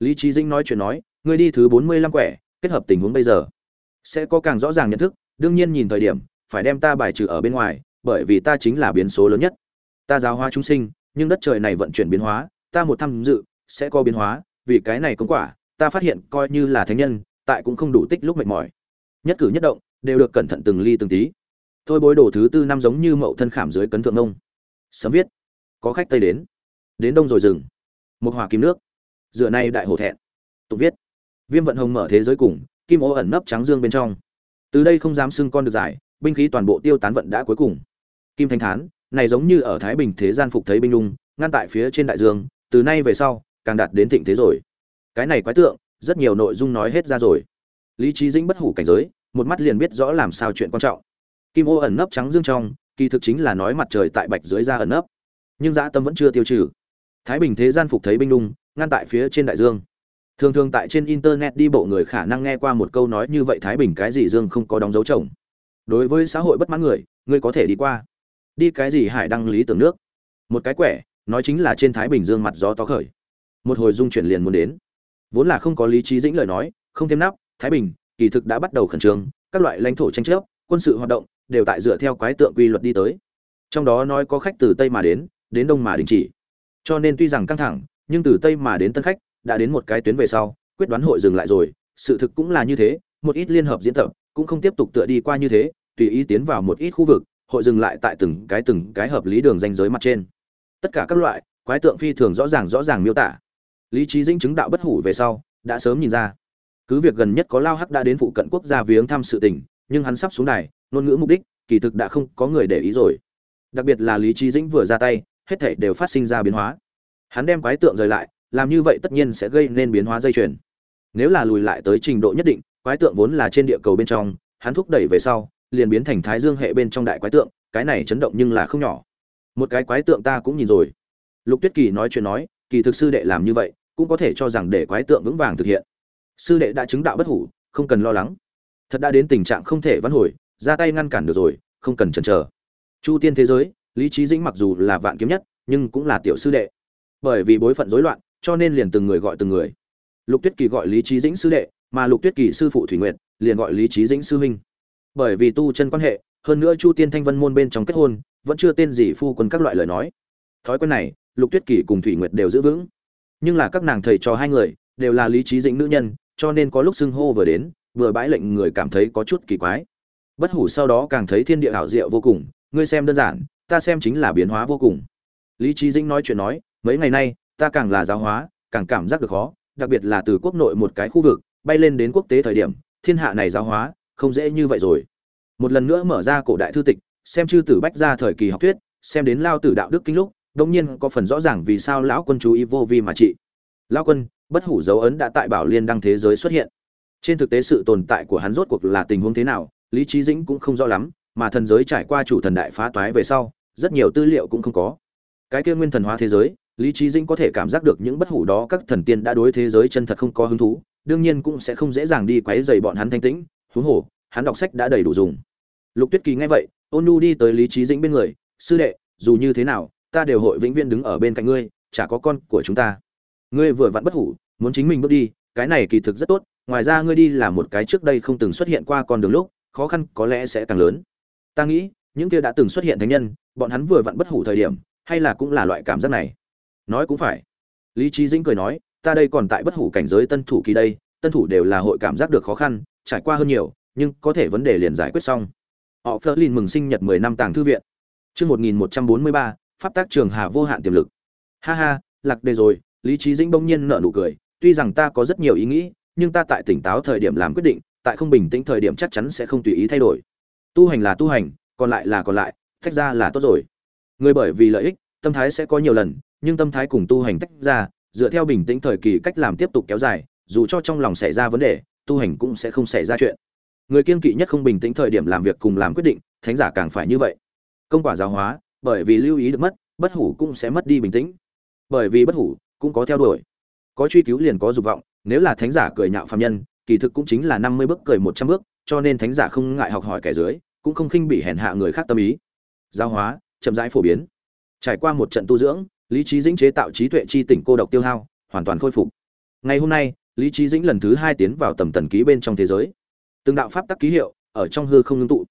Lý trí dĩnh nói chuyện nói ngươi đi thứ bốn mươi lăm quẻ, kết hợp tình huống bây giờ. Sẽ có càng rõ ràng nhận thức, đương nhiên nhìn thời điểm, phải đem ta bài trừ ở bên ngoài, bởi vì ta chính là biến số lớn nhất. Ta giáo hóa chúng sinh, nhưng đất trời này vận chuyển biến hóa, ta một tham dự, sẽ có biến hóa, vì cái này công quả, ta phát hiện coi như là thánh nhân, tại cũng không đủ tích lúc mệt mỏi. Nhất cử nhất động, đều được cẩn thận từng ly từng tí. Thôi bối đồ thứ tư năm giống như mậu thân khảm dưới cấn thượng ông. Sớm viết. Có khách tây đến. Đến đông rồi dừng. Một hòa kim nước. Dựa này đại hổ thẹn. Tục viết viêm vận hồng mở thế giới cùng, kim ô ẩn nấp trắng dương bên trong. Từ đây không dám xưng con được giải, binh khí toàn bộ tiêu tán vận đã cuối cùng. Kim thanh thán, này giống như ở thái bình thế gian phục thấy binh lung, ngăn tại phía trên đại dương, từ nay về sau, càng đạt đến thịnh thế rồi. Cái này quái tượng, rất nhiều nội dung nói hết ra rồi. Lý trí dĩnh bất hủ cảnh giới, một mắt liền biết rõ làm sao chuyện quan trọng. Kim ô ẩn nấp trắng dương trong, kỳ thực chính là nói mặt trời tại bạch dưới da ẩn nấp. Nhưng dã tâm vẫn chưa tiêu trừ. Thái bình thế gian phục thấy binh đung ngăn tại phía trên đại dương thường thường tại trên internet đi bộ người khả năng nghe qua một câu nói như vậy, thái bình cái gì dương không có đóng dấu chồng. Đối với xã hội bất mãn người, ngươi có thể đi qua. Đi cái gì hải đăng lý tưởng nước. Một cái quẻ, nói chính là trên thái bình dương mặt gió to khởi. Một hồi dung chuyển liền muốn đến. Vốn là không có lý trí dĩnh lời nói, không thêm nắp, thái bình, kỳ thực đã bắt đầu khẩn trương, các loại lãnh thổ tranh chấp, quân sự hoạt động, đều tại dựa theo quái tượng quy luật đi tới. Trong đó nói có khách từ tây mà đến đến đông mà đình chỉ. Cho nên tuy rằng căng thẳng, nhưng từ tây mà đến tân khách đã đến một cái tuyến về sau, quyết đoán hội dừng lại rồi. Sự thực cũng là như thế, một ít liên hợp diễn tập cũng không tiếp tục tựa đi qua như thế, tùy ý tiến vào một ít khu vực, hội dừng lại tại từng cái từng cái hợp lý đường danh giới mặt trên. Tất cả các loại, quái tượng phi thường rõ ràng rõ ràng miêu tả. Lý trí dĩnh chứng đạo bất hủ về sau, đã sớm nhìn ra. Cứ việc gần nhất có lao hắc đã đến phụ cận quốc gia viếng thăm sự tình, nhưng hắn sắp xuống đài, ngôn ngữ mục đích, kỳ thực đã không có người để ý rồi. Đặc biệt là lý trí dĩnh vừa ra tay, hết thảy đều phát sinh ra biến hóa. Hắn đem quái tượng rời lại làm như vậy tất nhiên sẽ gây nên biến hóa dây chuyền. Nếu là lùi lại tới trình độ nhất định, quái tượng vốn là trên địa cầu bên trong, hắn thúc đẩy về sau, liền biến thành thái dương hệ bên trong đại quái tượng, cái này chấn động nhưng là không nhỏ. Một cái quái tượng ta cũng nhìn rồi. Lục tuyết kỳ nói chuyện nói, kỳ thực sư đệ làm như vậy, cũng có thể cho rằng để quái tượng vững vàng thực hiện. Sư đệ đã chứng đạo bất hủ, không cần lo lắng. Thật đã đến tình trạng không thể vãn hồi, ra tay ngăn cản được rồi, không cần chần chờ. Chu tiên thế giới, lý trí dĩnh mặc dù là vạn kiếm nhất, nhưng cũng là tiểu sư đệ. Bởi vì bối phận rối loạn cho nên liền từng người gọi từng người. Lục tuyết kỳ gọi lý trí dĩnh sư đệ, mà lục tuyết kỳ sư phụ thủy nguyệt, liền gọi lý trí dĩnh sư huynh. Bởi vì tu chân quan hệ, hơn nữa chu tiên thanh vân môn bên trong kết hôn, vẫn chưa tên gì phu quân các loại lời nói. Thói quen này, lục tuyết kỳ cùng thủy nguyệt đều giữ vững. Nhưng là các nàng thầy trò hai người, đều là lý trí dĩnh nữ nhân, cho nên có lúc xưng hô vừa đến, vừa bãi lệnh người cảm thấy có chút kỳ quái. Bất hủ sau đó càng thấy thiên địa ảo diệu vô cùng, ngươi xem đơn giản, ta xem chính là biến hóa vô cùng. Lý trí dĩnh nói chuyện nói, mấy ngày nay ta càng là giáo hóa, càng cảm giác được khó, đặc biệt là từ quốc nội một cái khu vực, bay lên đến quốc tế thời điểm, thiên hạ này giáo hóa, không dễ như vậy rồi. Một lần nữa mở ra cổ đại thư tịch, xem chư tử bách ra thời kỳ học thuyết, xem đến lao tử đạo đức kinh lúc đông nhiên có phần rõ ràng vì sao lão quân chú ý vô vi mà trị. Lão quân, bất hủ dấu ấn đã tại bảo liên đăng thế giới xuất hiện. Trên thực tế sự tồn tại của hắn rốt cuộc là tình huống thế nào, lý trí dĩnh cũng không rõ lắm, mà thần giới trải qua chủ thần đại phá toái về sau, rất nhiều tư liệu cũng không có. Cái kia nguyên thần hóa thế giới lý trí dĩnh có thể cảm giác được những bất hủ đó các thần tiên đã đối thế giới chân thật không có hứng thú, đương nhiên cũng sẽ không dễ dàng đi quấy dày bọn hắn thanh tĩnh. Huống hồ, hắn đọc sách đã đầy đủ dùng. Lục tuyết kỳ nghe vậy, ôn nu đi tới lý trí dĩnh bên người, sư đệ, dù như thế nào, ta đều hội vĩnh viễn đứng ở bên cạnh ngươi, chả có con của chúng ta. Ngươi vừa vặn bất hủ, muốn chính mình bước đi, cái này kỳ thực rất tốt, ngoài ra ngươi đi là một cái trước đây không từng xuất hiện qua con đường lúc, khó khăn có lẽ sẽ càng lớn. Ta nghĩ, những kia đã từng xuất hiện thánh nhân, bọn hắn vừa vặn bất hủ thời điểm, hay là cũng là loại cảm giác này nói cũng phải. Lý trí dĩnh cười nói, ta đây còn tại bất hủ cảnh giới tân thủ kỳ đây, tân thủ đều là hội cảm giác được khó khăn, trải qua hơn nhiều, nhưng có thể vấn đề liền giải quyết xong. Họ phơ lin mừng sinh nhật mười năm tàng thư viện. Chương một nghìn một trăm bốn mươi ba, pháp tác trường hà vô hạn tiềm lực. Ha ha, lạc đề rồi, lý trí dĩnh bỗng nhiên nở nụ cười, tuy rằng ta có rất nhiều ý nghĩ, nhưng ta tại tỉnh táo thời điểm làm quyết định, tại không bình tĩnh thời điểm chắc chắn sẽ không tùy ý thay đổi. Tu hành là tu hành, còn lại là còn lại thách ra là tốt rồi. Người bởi vì lợi ích, tâm thái sẽ có nhiều lần nhưng tâm thái cùng tu hành tách ra, dựa theo bình tĩnh thời kỳ cách làm tiếp tục kéo dài, dù cho trong lòng xảy ra vấn đề, tu hành cũng sẽ không xảy ra chuyện. Người kiên kỵ nhất không bình tĩnh thời điểm làm việc cùng làm quyết định, thánh giả càng phải như vậy. Công quả giáo hóa, bởi vì lưu ý được mất, bất hủ cũng sẽ mất đi bình tĩnh. Bởi vì bất hủ cũng có theo đuổi. Có truy cứu liền có dục vọng, nếu là thánh giả cười nhạo phạm nhân, kỳ thực cũng chính là năm mươi bước cười một trăm bước, cho nên thánh giả không ngại học hỏi kẻ dưới, cũng không khinh bị hèn hạ người khác tâm ý. Giáo hóa, chậm rãi phổ biến. Trải qua một trận tu dưỡng lý trí dĩnh chế tạo trí tuệ chi tỉnh cô độc tiêu hao, hoàn toàn khôi phục. Ngày hôm nay, lý trí dĩnh lần thứ hai tiến vào tầm tần ký bên trong thế giới. Từng đạo pháp tắc ký hiệu ở trong hư không ngưng tụ.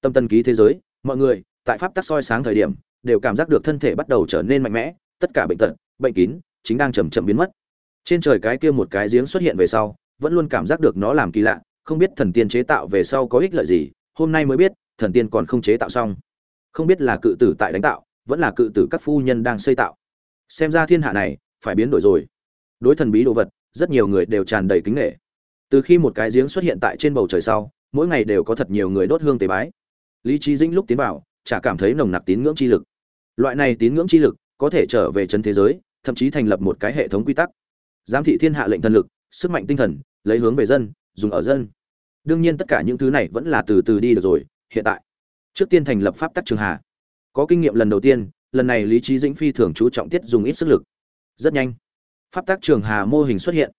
Tâm tần ký thế giới, mọi người, tại pháp tắc soi sáng thời điểm, đều cảm giác được thân thể bắt đầu trở nên mạnh mẽ, tất cả bệnh tật, bệnh kín, chính đang chầm chậm biến mất. Trên trời cái kia một cái giếng xuất hiện về sau, vẫn luôn cảm giác được nó làm kỳ lạ, không biết thần tiên chế tạo về sau có ích lợi gì, hôm nay mới biết, thần tiên còn không chế tạo xong. Không biết là cự tử tại đánh tạo, vẫn là cự tử các phu nhân đang xây tạo xem ra thiên hạ này phải biến đổi rồi. Đối thần bí đồ vật, rất nhiều người đều tràn đầy kính nghệ từ khi một cái giếng xuất hiện tại trên bầu trời sau, mỗi ngày đều có thật nhiều người đốt hương tế bái. Lý trí dĩnh lúc tiến vào, chả cảm thấy nồng nặc tín ngưỡng chi lực. Loại này tín ngưỡng chi lực có thể trở về chân thế giới, thậm chí thành lập một cái hệ thống quy tắc. Giám thị thiên hạ lệnh thần lực, sức mạnh tinh thần, lấy hướng về dân, dùng ở dân. Đương nhiên tất cả những thứ này vẫn là từ từ đi được rồi, hiện tại. Trước tiên thành lập pháp tắc trường hà. Có kinh nghiệm lần đầu tiên lần này lý trí dĩnh phi thường chú trọng tiết dùng ít sức lực. Rất nhanh, pháp tắc trường hà mô hình xuất hiện.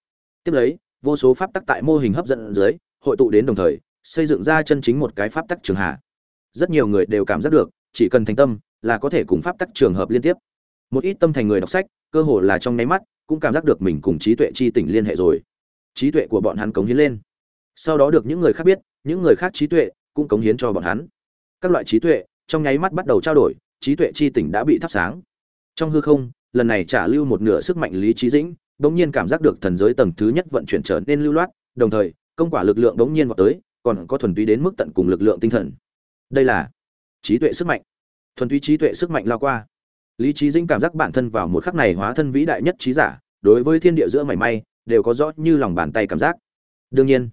Tiếp lấy, vô số pháp tắc tại mô hình hấp dẫn dưới, hội tụ đến đồng thời, xây dựng ra chân chính một cái pháp tắc trường hà. Rất nhiều người đều cảm giác được, chỉ cần thành tâm là có thể cùng pháp tắc trường hợp liên tiếp. Một ít tâm thành người đọc sách, cơ hồ là trong nháy mắt, cũng cảm giác được mình cùng trí tuệ chi tỉnh liên hệ rồi. Trí tuệ của bọn hắn cống hiến lên. Sau đó được những người khác biết, những người khác trí tuệ cũng cống hiến cho bọn hắn. Các loại trí tuệ trong nháy mắt bắt đầu trao đổi trí tuệ chi tỉnh đã bị thắp sáng. Trong hư không, lần này trả lưu một nửa sức mạnh lý trí dĩnh, bỗng nhiên cảm giác được thần giới tầng thứ nhất vận chuyển trở nên lưu loát, đồng thời, công quả lực lượng bỗng nhiên vọt tới, còn có thuần túy đến mức tận cùng lực lượng tinh thần. Đây là trí tuệ sức mạnh. Thuần túy trí tuệ sức mạnh lao qua. Lý trí dĩnh cảm giác bản thân vào một khắc này hóa thân vĩ đại nhất trí giả, đối với thiên địa giữa mảy may, đều có rõ như lòng bàn tay cảm giác. Đương nhiên,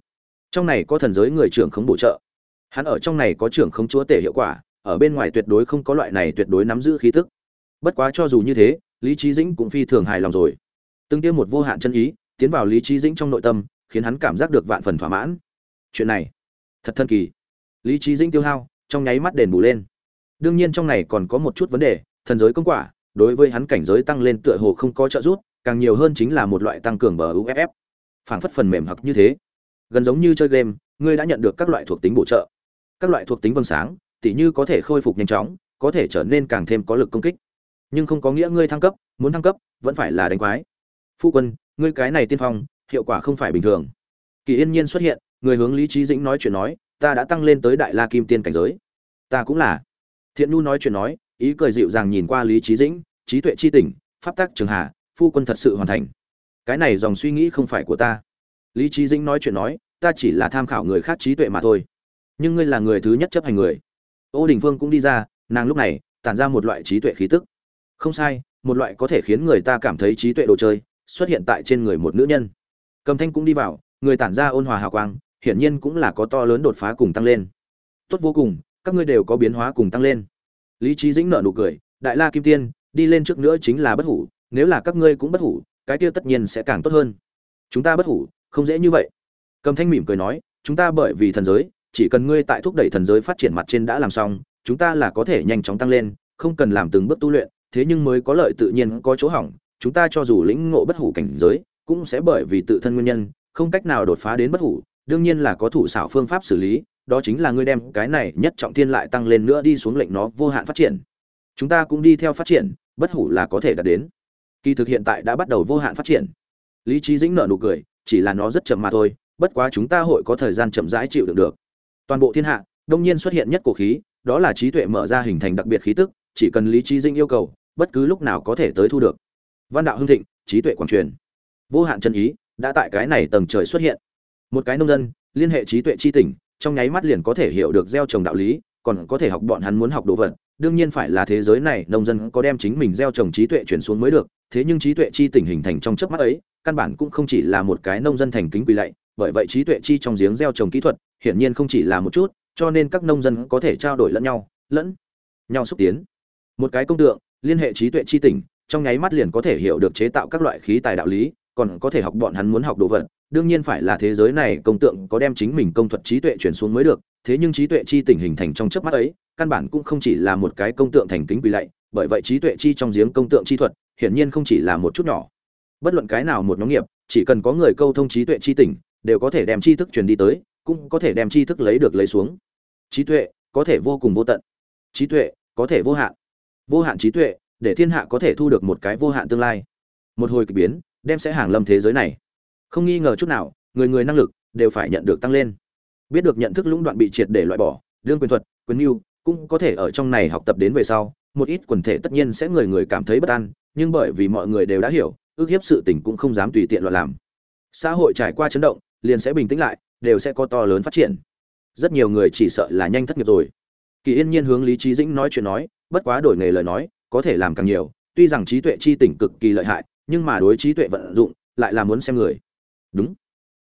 trong này có thần giới người trưởng không bổ trợ. Hắn ở trong này có trưởng không chúa tể hiệu quả ở bên ngoài tuyệt đối không có loại này tuyệt đối nắm giữ khí tức. Bất quá cho dù như thế, lý trí dĩnh cũng phi thường hài lòng rồi. Từng tiêm một vô hạn chân ý, tiến vào lý trí dĩnh trong nội tâm, khiến hắn cảm giác được vạn phần thỏa mãn. Chuyện này, thật thần kỳ. Lý trí dĩnh tiêu hao, trong nháy mắt đền bù lên. Đương nhiên trong này còn có một chút vấn đề, thần giới công quả, đối với hắn cảnh giới tăng lên tựa hồ không có trợ giúp, càng nhiều hơn chính là một loại tăng cường bờ uff phảng phất phần mềm hặc như thế. Gần giống như chơi game, ngươi đã nhận được các loại thuộc tính bổ trợ. Các loại thuộc tính vầng sáng tỉ như có thể khôi phục nhanh chóng, có thể trở nên càng thêm có lực công kích. Nhưng không có nghĩa ngươi thăng cấp, muốn thăng cấp, vẫn phải là đánh quái. Phu quân, ngươi cái này tiên phong, hiệu quả không phải bình thường. Kỳ yên nhiên xuất hiện, người hướng lý Chí dĩnh nói chuyện nói, ta đã tăng lên tới đại la kim tiên cảnh giới. Ta cũng là. Thiện nu nói chuyện nói, ý cười dịu dàng nhìn qua lý Chí dĩnh, trí tuệ chi tỉnh, pháp tắc trường hà phu quân thật sự hoàn thành. Cái này dòng suy nghĩ không phải của ta. Lý Chí dĩnh nói chuyện nói, ta chỉ là tham khảo người khác trí tuệ mà thôi. Nhưng ngươi là người thứ nhất chấp hành người ô đình phương cũng đi ra, nàng lúc này, tản ra một loại trí tuệ khí tức. Không sai, một loại có thể khiến người ta cảm thấy trí tuệ đồ chơi xuất hiện tại trên người một nữ nhân. Cầm thanh cũng đi vào, người tản ra ôn hòa hào quang, hiển nhiên cũng là có to lớn đột phá cùng tăng lên. Tốt vô cùng, các ngươi đều có biến hóa cùng tăng lên. Lý trí dĩnh nợ nụ cười, đại la kim tiên, đi lên trước nữa chính là bất hủ, nếu là các ngươi cũng bất hủ, cái kia tất nhiên sẽ càng tốt hơn. Chúng ta bất hủ? Không dễ như vậy. Cầm thanh mỉm cười nói, chúng ta bởi vì thần giới chỉ cần ngươi tại thúc đẩy thần giới phát triển mặt trên đã làm xong, chúng ta là có thể nhanh chóng tăng lên, không cần làm từng bước tu luyện, thế nhưng mới có lợi tự nhiên có chỗ hỏng, chúng ta cho dù lĩnh ngộ bất hủ cảnh giới, cũng sẽ bởi vì tự thân nguyên nhân, không cách nào đột phá đến bất hủ, đương nhiên là có thủ xảo phương pháp xử lý, đó chính là ngươi đem cái này nhất trọng thiên lại tăng lên nữa đi xuống lệnh nó vô hạn phát triển. Chúng ta cũng đi theo phát triển, bất hủ là có thể đạt đến. Kỳ thực hiện tại đã bắt đầu vô hạn phát triển. Lý trí dĩnh nợ nụ cười, chỉ là nó rất chậm mà thôi, bất quá chúng ta hội có thời gian chậm rãi chịu đựng được toàn bộ thiên hạ, đông nhiên xuất hiện nhất cổ khí, đó là trí tuệ mở ra hình thành đặc biệt khí tức, chỉ cần lý trí dinh yêu cầu, bất cứ lúc nào có thể tới thu được. Văn đạo hưng thịnh, trí tuệ quảng truyền. Vô hạn chân ý, đã tại cái này tầng trời xuất hiện. Một cái nông dân, liên hệ trí tuệ chi tỉnh, trong nháy mắt liền có thể hiểu được gieo trồng đạo lý, còn có thể học bọn hắn muốn học đồ vật. Đương nhiên phải là thế giới này, nông dân có đem chính mình gieo trồng trí tuệ chuyển xuống mới được, thế nhưng trí tuệ chi tỉnh hình thành trong chớp mắt ấy, căn bản cũng không chỉ là một cái nông dân thành kính quỳ lạy, bởi vậy trí tuệ chi trong giếng gieo trồng kỹ thuật hiển nhiên không chỉ là một chút, cho nên các nông dân có thể trao đổi lẫn nhau lẫn nhau xúc tiến. Một cái công tượng, liên hệ trí tuệ chi tỉnh, trong nháy mắt liền có thể hiểu được chế tạo các loại khí tài đạo lý, còn có thể học bọn hắn muốn học đồ vật. Đương nhiên phải là thế giới này công tượng có đem chính mình công thuật trí tuệ chuyển xuống mới được, thế nhưng trí tuệ chi tỉnh hình thành trong chớp mắt ấy, căn bản cũng không chỉ là một cái công tượng thành kính quỳ lạy, bởi vậy trí tuệ chi trong giếng công tượng chi thuật, hiển nhiên không chỉ là một chút nhỏ. Bất luận cái nào một nhóm nghiệp, chỉ cần có người câu thông trí tuệ chi tỉnh, đều có thể đem tri thức truyền đi tới cũng có thể đem tri thức lấy được lấy xuống. Trí tuệ có thể vô cùng vô tận. Trí tuệ có thể vô hạn. Vô hạn trí tuệ, để thiên hạ có thể thu được một cái vô hạn tương lai. Một hồi kỳ biến, đem sẽ hàng lâm thế giới này. Không nghi ngờ chút nào, người người năng lực đều phải nhận được tăng lên. Biết được nhận thức lũng đoạn bị triệt để loại bỏ, đương quyền thuật, quyền mưu, cũng có thể ở trong này học tập đến về sau, một ít quần thể tất nhiên sẽ người người cảm thấy bất an, nhưng bởi vì mọi người đều đã hiểu, ước hiếp sự tình cũng không dám tùy tiện loạn làm. Xã hội trải qua chấn động, liền sẽ bình tĩnh lại đều sẽ có to lớn phát triển. Rất nhiều người chỉ sợ là nhanh thất nghiệp rồi. Kỳ yên nhiên hướng lý trí dĩnh nói chuyện nói bất quá đổi nghề lời nói có thể làm càng nhiều tuy rằng trí tuệ chi tỉnh cực kỳ lợi hại nhưng mà đối trí tuệ vận dụng lại là muốn xem người. Đúng.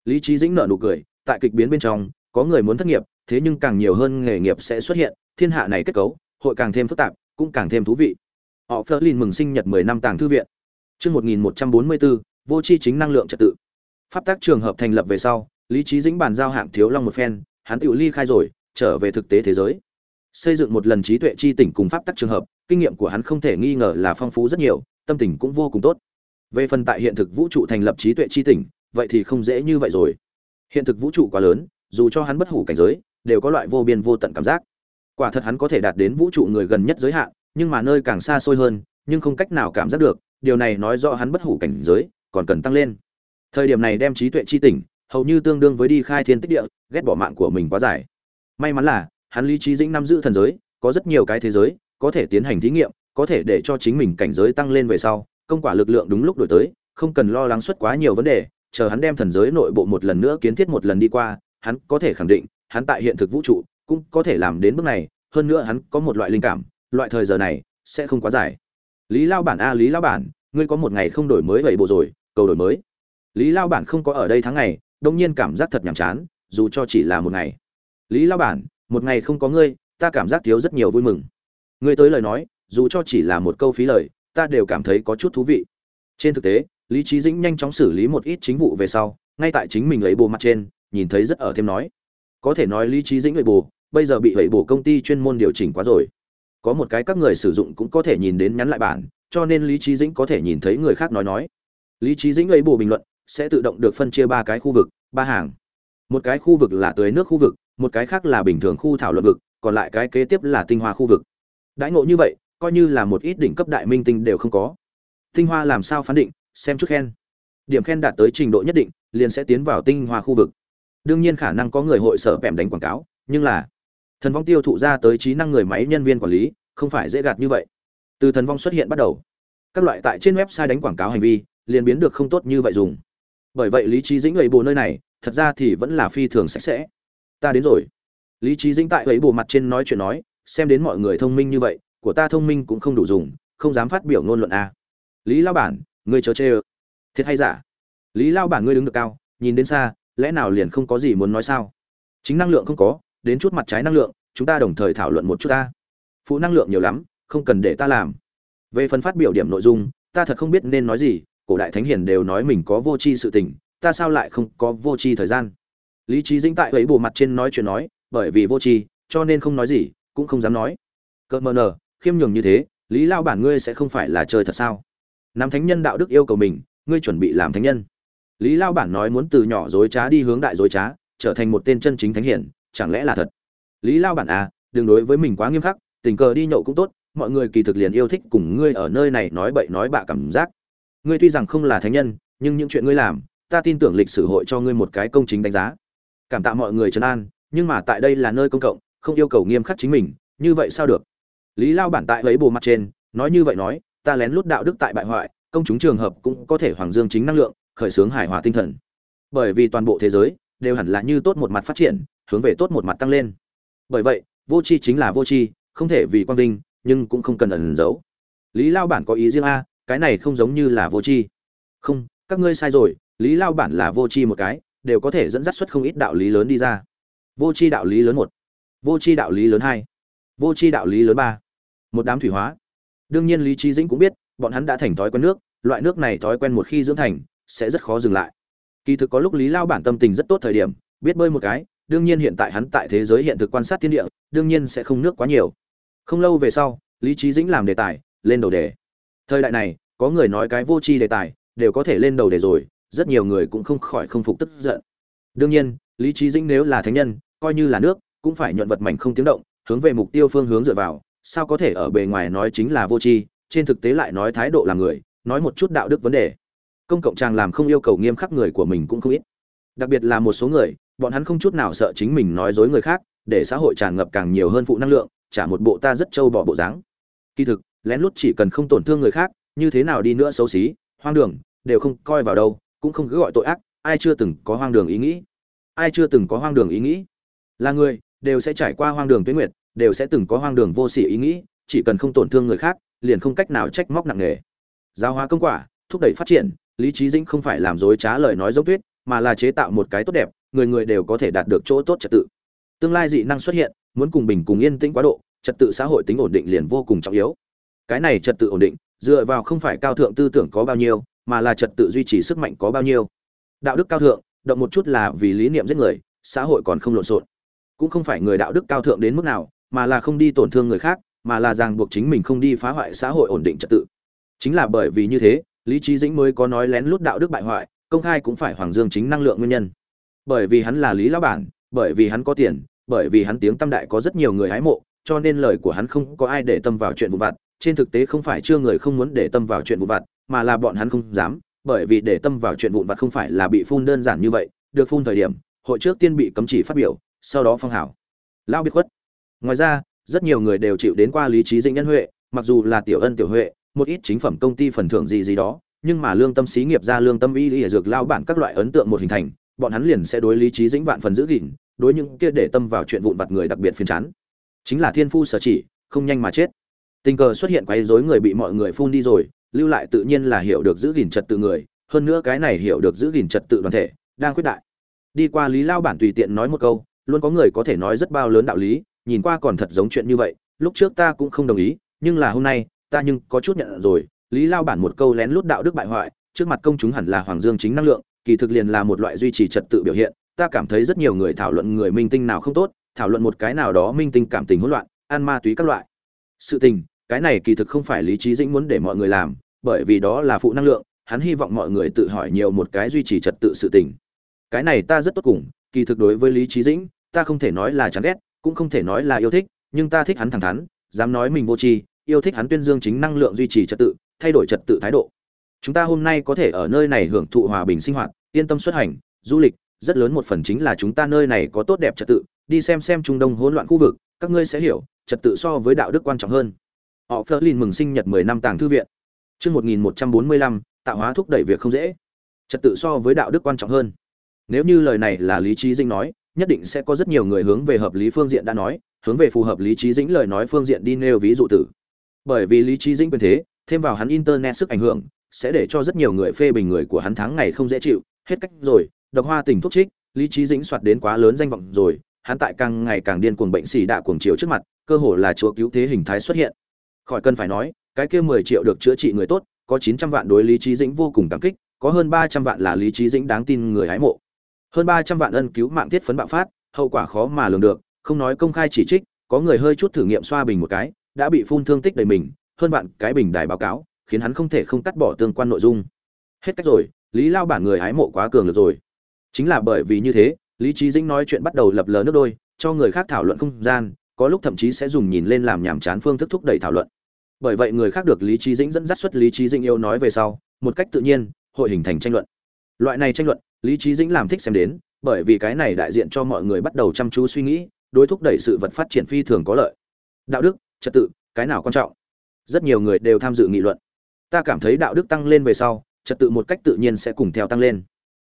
Lý trí dĩnh nợ nụ cười tại kịch biến bên trong có người muốn thất nghiệp thế nhưng càng nhiều hơn nghề nghiệp sẽ xuất hiện thiên hạ này kết cấu hội càng thêm phức tạp cũng càng thêm thú vị. Họ phớt lên mừng sinh nhật 10 năm tàng thư viện. Chương 1144, vô chi chính năng lượng trật tự. Pháp tác trường hợp thành lập về sau lý trí dĩnh bàn giao hạng thiếu long một phen, hắn tự ly khai rồi, trở về thực tế thế giới. Xây dựng một lần trí tuệ chi tỉnh cùng pháp tắc trường hợp, kinh nghiệm của hắn không thể nghi ngờ là phong phú rất nhiều, tâm tình cũng vô cùng tốt. Về phần tại hiện thực vũ trụ thành lập trí tuệ chi tỉnh, vậy thì không dễ như vậy rồi. Hiện thực vũ trụ quá lớn, dù cho hắn bất hủ cảnh giới, đều có loại vô biên vô tận cảm giác. Quả thật hắn có thể đạt đến vũ trụ người gần nhất giới hạn, nhưng mà nơi càng xa xôi hơn, nhưng không cách nào cảm giác được, điều này nói rõ hắn bất hủ cảnh giới, còn cần tăng lên. Thời điểm này đem trí tuệ chi tỉnh hầu như tương đương với đi khai thiên tích địa, ghét bỏ mạng của mình quá dài. May mắn là, hắn lý trí dĩnh nắm giữ thần giới, có rất nhiều cái thế giới, có thể tiến hành thí nghiệm, có thể để cho chính mình cảnh giới tăng lên về sau, công quả lực lượng đúng lúc đổi tới, không cần lo lắng suất quá nhiều vấn đề, chờ hắn đem thần giới nội bộ một lần nữa kiến thiết một lần đi qua, hắn có thể khẳng định, hắn tại hiện thực vũ trụ cũng có thể làm đến bước này, hơn nữa hắn có một loại linh cảm, loại thời giờ này sẽ không quá dài. Lý lao bản a, lý lao bản, ngươi có một ngày không đổi mới vậy bộ rồi, cầu đổi mới. Lý lao bản không có ở đây tháng ngày đông nhiên cảm giác thật nhàm chán, dù cho chỉ là một ngày. Lý lao bản, một ngày không có ngươi, ta cảm giác thiếu rất nhiều vui mừng. Ngươi tới lời nói, dù cho chỉ là một câu phí lời, ta đều cảm thấy có chút thú vị. Trên thực tế, lý trí dĩnh nhanh chóng xử lý một ít chính vụ về sau, ngay tại chính mình lấy bồ mặt trên, nhìn thấy rất ở thêm nói. Có thể nói lý trí dĩnh lấy bồ, bây giờ bị vậy bồ công ty chuyên môn điều chỉnh quá rồi. Có một cái các người sử dụng cũng có thể nhìn đến nhắn lại bản, cho nên lý trí dĩnh có thể nhìn thấy người khác nói nói. Lý trí dĩnh lấy bồ bình luận sẽ tự động được phân chia ba cái khu vực, ba hàng. Một cái khu vực là tưới nước khu vực, một cái khác là bình thường khu thảo luận vực, còn lại cái kế tiếp là tinh hoa khu vực. Đãi ngộ như vậy, coi như là một ít đỉnh cấp đại minh tinh đều không có. Tinh hoa làm sao phán định, xem chút khen. Điểm khen đạt tới trình độ nhất định, liền sẽ tiến vào tinh hoa khu vực. Đương nhiên khả năng có người hội sở pèm đánh quảng cáo, nhưng là thần vong tiêu thụ ra tới trí năng người máy nhân viên quản lý, không phải dễ gạt như vậy. Từ thần vong xuất hiện bắt đầu, các loại tại trên website đánh quảng cáo hành vi, liền biến được không tốt như vậy dùng bởi vậy lý trí dĩnh lầy bồ nơi này, thật ra thì vẫn là phi thường sạch sẽ. Ta đến rồi. Lý trí dĩnh tại ấy bồ mặt trên nói chuyện nói, xem đến mọi người thông minh như vậy, của ta thông minh cũng không đủ dùng, không dám phát biểu ngôn luận a lý lao bản, ngươi chớ chê ơ. Thiệt hay giả? Lý lao bản ngươi đứng được cao, nhìn đến xa, lẽ nào liền không có gì muốn nói sao? Chính năng lượng không có, đến chút mặt trái năng lượng, chúng ta đồng thời thảo luận một chút ta. Phụ năng lượng nhiều lắm, không cần để ta làm. Về phần phát biểu điểm nội dung, ta thật không biết nên nói gì cổ đại thánh hiền đều nói mình có vô tri sự tình, ta sao lại không có vô tri thời gian? Lý trí dĩnh tại ấy bộ mặt trên nói chuyện nói, bởi vì vô tri, cho nên không nói gì, cũng không dám nói. Cợt mờ nờ, khiêm nhường như thế, lý lao bản ngươi sẽ không phải là chơi thật sao? Nam thánh nhân đạo đức yêu cầu mình, ngươi chuẩn bị làm thánh nhân. Lý lao bản nói muốn từ nhỏ dối trá đi hướng đại dối trá, trở thành một tên chân chính thánh hiển chẳng lẽ là thật? Lý lao bản à đừng đối với mình quá nghiêm khắc, tình cờ đi nhậu cũng tốt, mọi người kỳ thực liền yêu thích cùng ngươi ở nơi này nói bậy nói bạ cảm giác ngươi tuy rằng không là thánh nhân, nhưng những chuyện ngươi làm, ta tin tưởng lịch sử hội cho ngươi một cái công chính đánh giá. Cảm tạ mọi người trấn an, nhưng mà tại đây là nơi công cộng, không yêu cầu nghiêm khắc chính mình, như vậy sao được? Lý lao bản tại lấy bồ mặt trên, nói như vậy nói, ta lén lút đạo đức tại bại hoại, công chúng trường hợp cũng có thể hoàng dương chính năng lượng, khởi xướng hài hòa tinh thần. Bởi vì toàn bộ thế giới đều hẳn là như tốt một mặt phát triển, hướng về tốt một mặt tăng lên. Bởi vậy, vô tri chính là vô tri, không thể vì quang vinh, nhưng cũng không cần ẩn giấu. Lý lao bản có ý riêng a cái này không giống như là vô tri. Không, các ngươi sai rồi, lý lao bản là vô tri một cái, đều có thể dẫn dắt xuất không ít đạo lý lớn đi ra. Vô tri đạo lý lớn một, vô tri đạo lý lớn hai, vô tri đạo lý lớn ba. Một đám thủy hóa. Đương nhiên lý trí dĩnh cũng biết, bọn hắn đã thành thói quen nước, loại nước này thói quen một khi dưỡng thành, sẽ rất khó dừng lại. Kỳ thực có lúc lý lao bản tâm tình rất tốt thời điểm, biết bơi một cái, đương nhiên hiện tại hắn tại thế giới hiện thực quan sát thiên địa, đương nhiên sẽ không nước quá nhiều. Không lâu về sau, lý trí dĩnh làm đề tài, lên đầu đề thời đại này, có người nói cái vô tri đề tài, đều có thể lên đầu đề rồi, rất nhiều người cũng không khỏi không phục tức giận. Đương nhiên, lý trí dĩnh nếu là thánh nhân, coi như là nước, cũng phải nhuận vật mảnh không tiếng động, hướng về mục tiêu phương hướng dựa vào, sao có thể ở bề ngoài nói chính là vô tri, trên thực tế lại nói thái độ làm người, nói một chút đạo đức vấn đề. Công cộng trang làm không yêu cầu nghiêm khắc người của mình cũng không ít. Đặc biệt là một số người, bọn hắn không chút nào sợ chính mình nói dối người khác, để xã hội tràn ngập càng nhiều hơn phụ năng lượng, trả một bộ ta rất trâu bỏ bộ dáng. Kỳ thực lén lút chỉ cần không tổn thương người khác, như thế nào đi nữa xấu xí, hoang đường, đều không coi vào đâu, cũng không cứ gọi tội ác, ai chưa từng có hoang đường ý nghĩ. Ai chưa từng có hoang đường ý nghĩ? Là người, đều sẽ trải qua hoang đường tuyết nguyệt, đều sẽ từng có hoang đường vô sỉ ý nghĩ, chỉ cần không tổn thương người khác, liền không cách nào trách móc nặng nề. Giáo hóa công quả, thúc đẩy phát triển, lý trí dĩnh không phải làm dối trá lời nói dốc tuyết, mà là chế tạo một cái tốt đẹp, người người đều có thể đạt được chỗ tốt trật tự. Tương lai dị năng xuất hiện, muốn cùng bình cùng yên tĩnh quá độ, trật tự xã hội tính ổn định liền vô cùng trọng yếu cái này trật tự ổn định, dựa vào không phải cao thượng tư tưởng có bao nhiêu, mà là trật tự duy trì sức mạnh có bao nhiêu. Đạo đức cao thượng, động một chút là vì lý niệm giết người, xã hội còn không lộn xộn. Cũng không phải người đạo đức cao thượng đến mức nào, mà là không đi tổn thương người khác, mà là ràng buộc chính mình không đi phá hoại xã hội ổn định trật tự. Chính là bởi vì như thế, lý trí dĩnh mới có nói lén lút đạo đức bại hoại, công khai cũng phải hoàng dương chính năng lượng nguyên nhân. Bởi vì hắn là lý lão bản, bởi vì hắn có tiền, bởi vì hắn tiếng tâm đại có rất nhiều người hái mộ, cho nên lời của hắn không có ai để tâm vào chuyện vụ vặt trên thực tế không phải chưa người không muốn để tâm vào chuyện vụn vặt, mà là bọn hắn không dám, bởi vì để tâm vào chuyện vụn vặt không phải là bị phun đơn giản như vậy, được phun thời điểm, hội trước tiên bị cấm chỉ phát biểu, sau đó phong hảo lao biết khuất. Ngoài ra, rất nhiều người đều chịu đến qua lý trí dĩnh nhân huệ, mặc dù là tiểu ân tiểu huệ, một ít chính phẩm công ty phần thưởng gì gì đó, nhưng mà lương tâm xí nghiệp ra lương tâm y y dược lao bản các loại ấn tượng một hình thành, bọn hắn liền sẽ đối lý trí dĩnh vạn phần giữ gìn, đối những kia để tâm vào chuyện vụn vặt người đặc biệt phiền chán. Chính là thiên phu sở chỉ, không nhanh mà chết tình cờ xuất hiện quấy rối người bị mọi người phun đi rồi, lưu lại tự nhiên là hiểu được giữ gìn trật tự người, hơn nữa cái này hiểu được giữ gìn trật tự đoàn thể, đang khuyết đại. Đi qua lý lao bản tùy tiện nói một câu, luôn có người có thể nói rất bao lớn đạo lý, nhìn qua còn thật giống chuyện như vậy, lúc trước ta cũng không đồng ý, nhưng là hôm nay, ta nhưng có chút nhận rồi, lý lao bản một câu lén lút đạo đức bại hoại, trước mặt công chúng hẳn là hoàng dương chính năng lượng, kỳ thực liền là một loại duy trì trật tự biểu hiện, ta cảm thấy rất nhiều người thảo luận người minh tinh nào không tốt, thảo luận một cái nào đó minh tinh cảm tình hỗn loạn, ăn ma túy các loại. Sự tình cái này kỳ thực không phải lý trí dĩnh muốn để mọi người làm, bởi vì đó là phụ năng lượng, hắn hy vọng mọi người tự hỏi nhiều một cái duy trì trật tự sự tình. Cái này ta rất tốt cùng, kỳ thực đối với lý trí dĩnh, ta không thể nói là chán ghét, cũng không thể nói là yêu thích, nhưng ta thích hắn thẳng thắn, dám nói mình vô tri, yêu thích hắn tuyên dương chính năng lượng duy trì trật tự, thay đổi trật tự thái độ. Chúng ta hôm nay có thể ở nơi này hưởng thụ hòa bình sinh hoạt, yên tâm xuất hành, du lịch, rất lớn một phần chính là chúng ta nơi này có tốt đẹp trật tự, đi xem xem trung đông hỗn loạn khu vực, các ngươi sẽ hiểu, trật tự so với đạo đức quan trọng hơn họ phớt lên mừng sinh nhật 10 năm tàng thư viện. Chương 1145, tạo hóa thúc đẩy việc không dễ. Trật tự so với đạo đức quan trọng hơn. Nếu như lời này là lý trí dĩnh nói nhất định sẽ có rất nhiều người hướng về hợp lý phương diện đã nói hướng về phù hợp lý trí dĩnh lời nói phương diện đi nêu ví dụ tử. Bởi vì lý trí dĩnh quyền thế thêm vào hắn internet sức ảnh hưởng sẽ để cho rất nhiều người phê bình người của hắn tháng ngày không dễ chịu. Hết cách rồi độc hoa tình thuốc trích lý trí dĩnh soạt đến quá lớn danh vọng rồi hắn tại càng ngày càng điên cuồng bệnh xì đạ cuồng chiều trước mặt cơ hồ là chúa cứu thế hình thái xuất hiện khỏi cần phải nói, cái kia mười triệu được chữa trị người tốt, có chín trăm vạn đối lý trí dĩnh vô cùng cảm kích, có hơn ba trăm vạn là lý trí dĩnh đáng tin người hái mộ. Hơn ba trăm vạn ân cứu mạng thiết phấn bạo phát, hậu quả khó mà lường được, không nói công khai chỉ trích, có người hơi chút thử nghiệm xoa bình một cái, đã bị phun thương tích đầy mình, hơn vạn cái bình đài báo cáo, khiến hắn không thể không cắt bỏ tương quan nội dung. Hết cách rồi, lý lao bản người hái mộ quá cường được rồi. Chính là bởi vì như thế, lý trí dĩnh nói chuyện bắt đầu lập lờ nước đôi, cho người khác thảo luận không gian có lúc thậm chí sẽ dùng nhìn lên làm nhảm chán phương thức thúc đẩy thảo luận. Bởi vậy người khác được lý trí dĩnh dẫn dắt xuất lý trí dĩnh yêu nói về sau, một cách tự nhiên, hội hình thành tranh luận. Loại này tranh luận, lý trí dĩnh làm thích xem đến, bởi vì cái này đại diện cho mọi người bắt đầu chăm chú suy nghĩ, đối thúc đẩy sự vật phát triển phi thường có lợi. Đạo đức, trật tự, cái nào quan trọng? Rất nhiều người đều tham dự nghị luận. Ta cảm thấy đạo đức tăng lên về sau, trật tự một cách tự nhiên sẽ cùng theo tăng lên.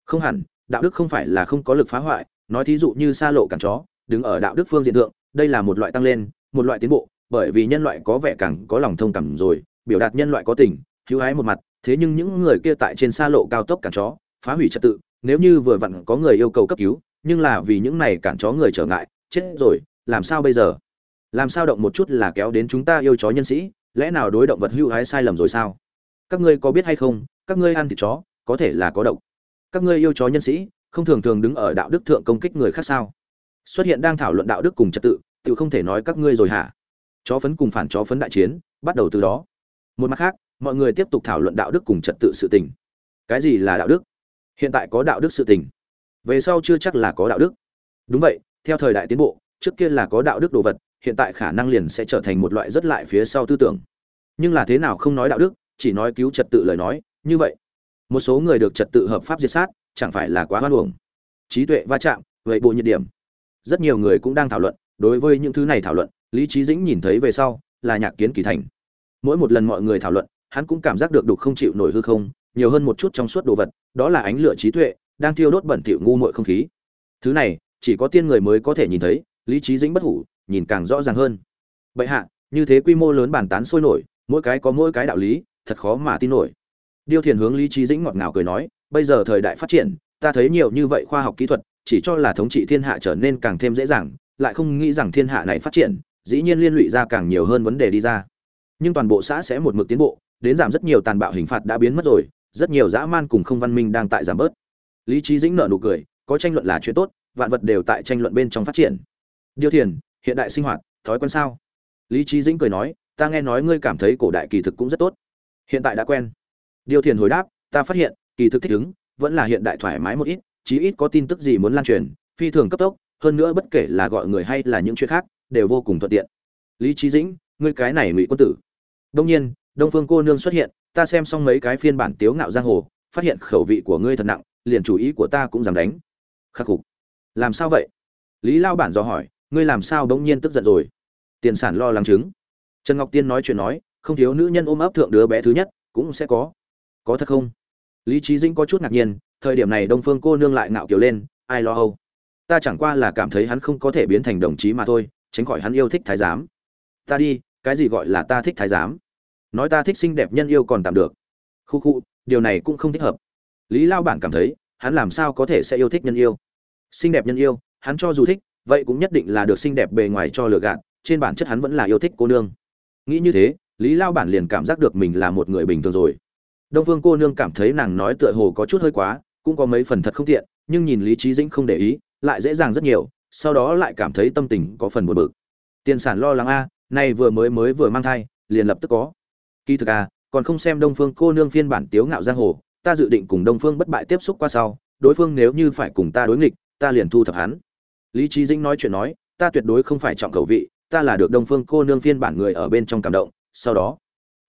Không hẳn, đạo đức không phải là không có lực phá hoại, nói thí dụ như xa lộ cản chó, đứng ở đạo đức phương diện thượng đây là một loại tăng lên, một loại tiến bộ, bởi vì nhân loại có vẻ càng có lòng thông cảm rồi, biểu đạt nhân loại có tình, hữu hái một mặt, thế nhưng những người kia tại trên xa lộ cao tốc cản chó, phá hủy trật tự, nếu như vừa vặn có người yêu cầu cấp cứu, nhưng là vì những này cản chó người trở ngại, chết rồi, làm sao bây giờ? Làm sao động một chút là kéo đến chúng ta yêu chó nhân sĩ, lẽ nào đối động vật hữu hái sai lầm rồi sao? Các ngươi có biết hay không, các ngươi ăn thịt chó, có thể là có độc. Các ngươi yêu chó nhân sĩ, không thường thường đứng ở đạo đức thượng công kích người khác sao? Xuất hiện đang thảo luận đạo đức cùng trật tự tự không thể nói các ngươi rồi hả? Chó phấn cùng phản chó phấn đại chiến, bắt đầu từ đó. Một mặt khác, mọi người tiếp tục thảo luận đạo đức cùng trật tự sự tình. Cái gì là đạo đức? Hiện tại có đạo đức sự tình. Về sau chưa chắc là có đạo đức. Đúng vậy, theo thời đại tiến bộ, trước kia là có đạo đức đồ vật, hiện tại khả năng liền sẽ trở thành một loại rất lại phía sau tư tưởng. Nhưng là thế nào không nói đạo đức, chỉ nói cứu trật tự lời nói, như vậy. Một số người được trật tự hợp pháp diệt sát, chẳng phải là quá hoan hồng trí tuệ va chạm, vậy bộ nhiệt điểm rất nhiều người cũng đang thảo luận, đối với những thứ này thảo luận, lý trí dĩnh nhìn thấy về sau, là nhạc kiến kỳ thành. Mỗi một lần mọi người thảo luận, hắn cũng cảm giác được đục không chịu nổi hư không, nhiều hơn một chút trong suốt đồ vật, đó là ánh lửa trí tuệ, đang thiêu đốt bẩn thỉu ngu muội không khí. Thứ này, chỉ có tiên người mới có thể nhìn thấy, lý trí dĩnh bất hủ, nhìn càng rõ ràng hơn. Bệ hạ, như thế quy mô lớn bàn tán sôi nổi, mỗi cái có mỗi cái đạo lý, thật khó mà tin nổi. Điêu thiền hướng lý trí dĩnh ngọt ngào cười nói, bây giờ thời đại phát triển, ta thấy nhiều như vậy khoa học kỹ thuật chỉ cho là thống trị thiên hạ trở nên càng thêm dễ dàng, lại không nghĩ rằng thiên hạ này phát triển, dĩ nhiên liên lụy ra càng nhiều hơn vấn đề đi ra. Nhưng toàn bộ xã sẽ một mực tiến bộ, đến giảm rất nhiều tàn bạo hình phạt đã biến mất rồi, rất nhiều dã man cùng không văn minh đang tại giảm bớt. Lý trí dĩnh nở nụ cười, có tranh luận là chuyện tốt, vạn vật đều tại tranh luận bên trong phát triển. Điều thiền, hiện đại sinh hoạt, thói quen sao? Lý trí dĩnh cười nói, ta nghe nói ngươi cảm thấy cổ đại kỳ thực cũng rất tốt. Hiện tại đã quen. Điều thiền hồi đáp, ta phát hiện, kỳ thực thích ứng, vẫn là hiện đại thoải mái một ít chí ít có tin tức gì muốn lan truyền, phi thường cấp tốc, hơn nữa bất kể là gọi người hay là những chuyện khác, đều vô cùng thuận tiện. Lý Chí dĩnh, ngươi cái này ngụy quân tử. Đông nhiên, đông phương cô nương xuất hiện, ta xem xong mấy cái phiên bản tiếu ngạo giang hồ, phát hiện khẩu vị của ngươi thật nặng, liền chủ ý của ta cũng dám đánh. Khắc phục. Làm sao vậy? Lý lao bản dò hỏi, ngươi làm sao bỗng nhiên tức giận rồi? Tiền sản lo lắng chứng. Trần ngọc tiên nói chuyện nói, không thiếu nữ nhân ôm ấp thượng đứa bé thứ nhất, cũng sẽ có. Có thật không? Lý trí dĩnh có chút ngạc nhiên, thời điểm này đông phương cô nương lại ngạo kiểu lên, ai lo âu? Ta chẳng qua là cảm thấy hắn không có thể biến thành đồng chí mà thôi, tránh khỏi hắn yêu thích thái giám. Ta đi, cái gì gọi là ta thích thái giám? Nói ta thích xinh đẹp nhân yêu còn tạm được. Khu khu, điều này cũng không thích hợp. Lý lao bản cảm thấy, hắn làm sao có thể sẽ yêu thích nhân yêu? Xinh đẹp nhân yêu, hắn cho dù thích, vậy cũng nhất định là được xinh đẹp bề ngoài cho lừa gạt, trên bản chất hắn vẫn là yêu thích cô nương. Nghĩ như thế, lý lao bản liền cảm giác được mình là một người bình thường rồi đông phương cô nương cảm thấy nàng nói tựa hồ có chút hơi quá, cũng có mấy phần thật không tiện, nhưng nhìn lý trí dĩnh không để ý, lại dễ dàng rất nhiều, sau đó lại cảm thấy tâm tình có phần buồn bực. Tiền sản lo lắng a, nay vừa mới mới vừa mang thai, liền lập tức có. Kỳ thực a, còn không xem đông phương cô nương phiên bản tiếu ngạo giang hồ, ta dự định cùng đông phương bất bại tiếp xúc qua sau, đối phương nếu như phải cùng ta đối nghịch, ta liền thu thập hắn. Lý trí dĩnh nói chuyện nói, ta tuyệt đối không phải trọng khẩu vị, ta là được đông phương cô nương phiên bản người ở bên trong cảm động, sau đó,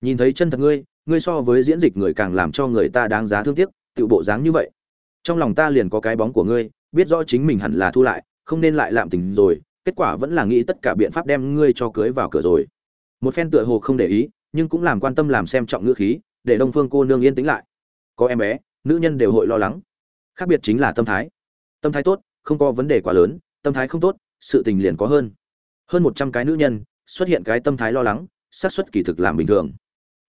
nhìn thấy chân thật ngươi ngươi so với diễn dịch người càng làm cho người ta đáng giá thương tiếc tự bộ dáng như vậy. Trong lòng ta liền có cái bóng của ngươi, biết rõ chính mình hẳn là thu lại, không nên lại làm tình rồi, kết quả vẫn là nghĩ tất cả biện pháp đem ngươi cho cưới vào cửa rồi. Một phen tựa hồ không để ý, nhưng cũng làm quan tâm làm xem trọng ngữ khí, để đông phương cô nương yên tĩnh lại. Có em bé, nữ nhân đều hội lo lắng. Khác biệt chính là tâm thái. Tâm thái tốt, không có vấn đề quá lớn, tâm thái không tốt, sự tình liền có hơn. Hơn một trăm cái nữ nhân, xuất hiện cái tâm thái lo lắng, xác suất kỳ thực làm bình thường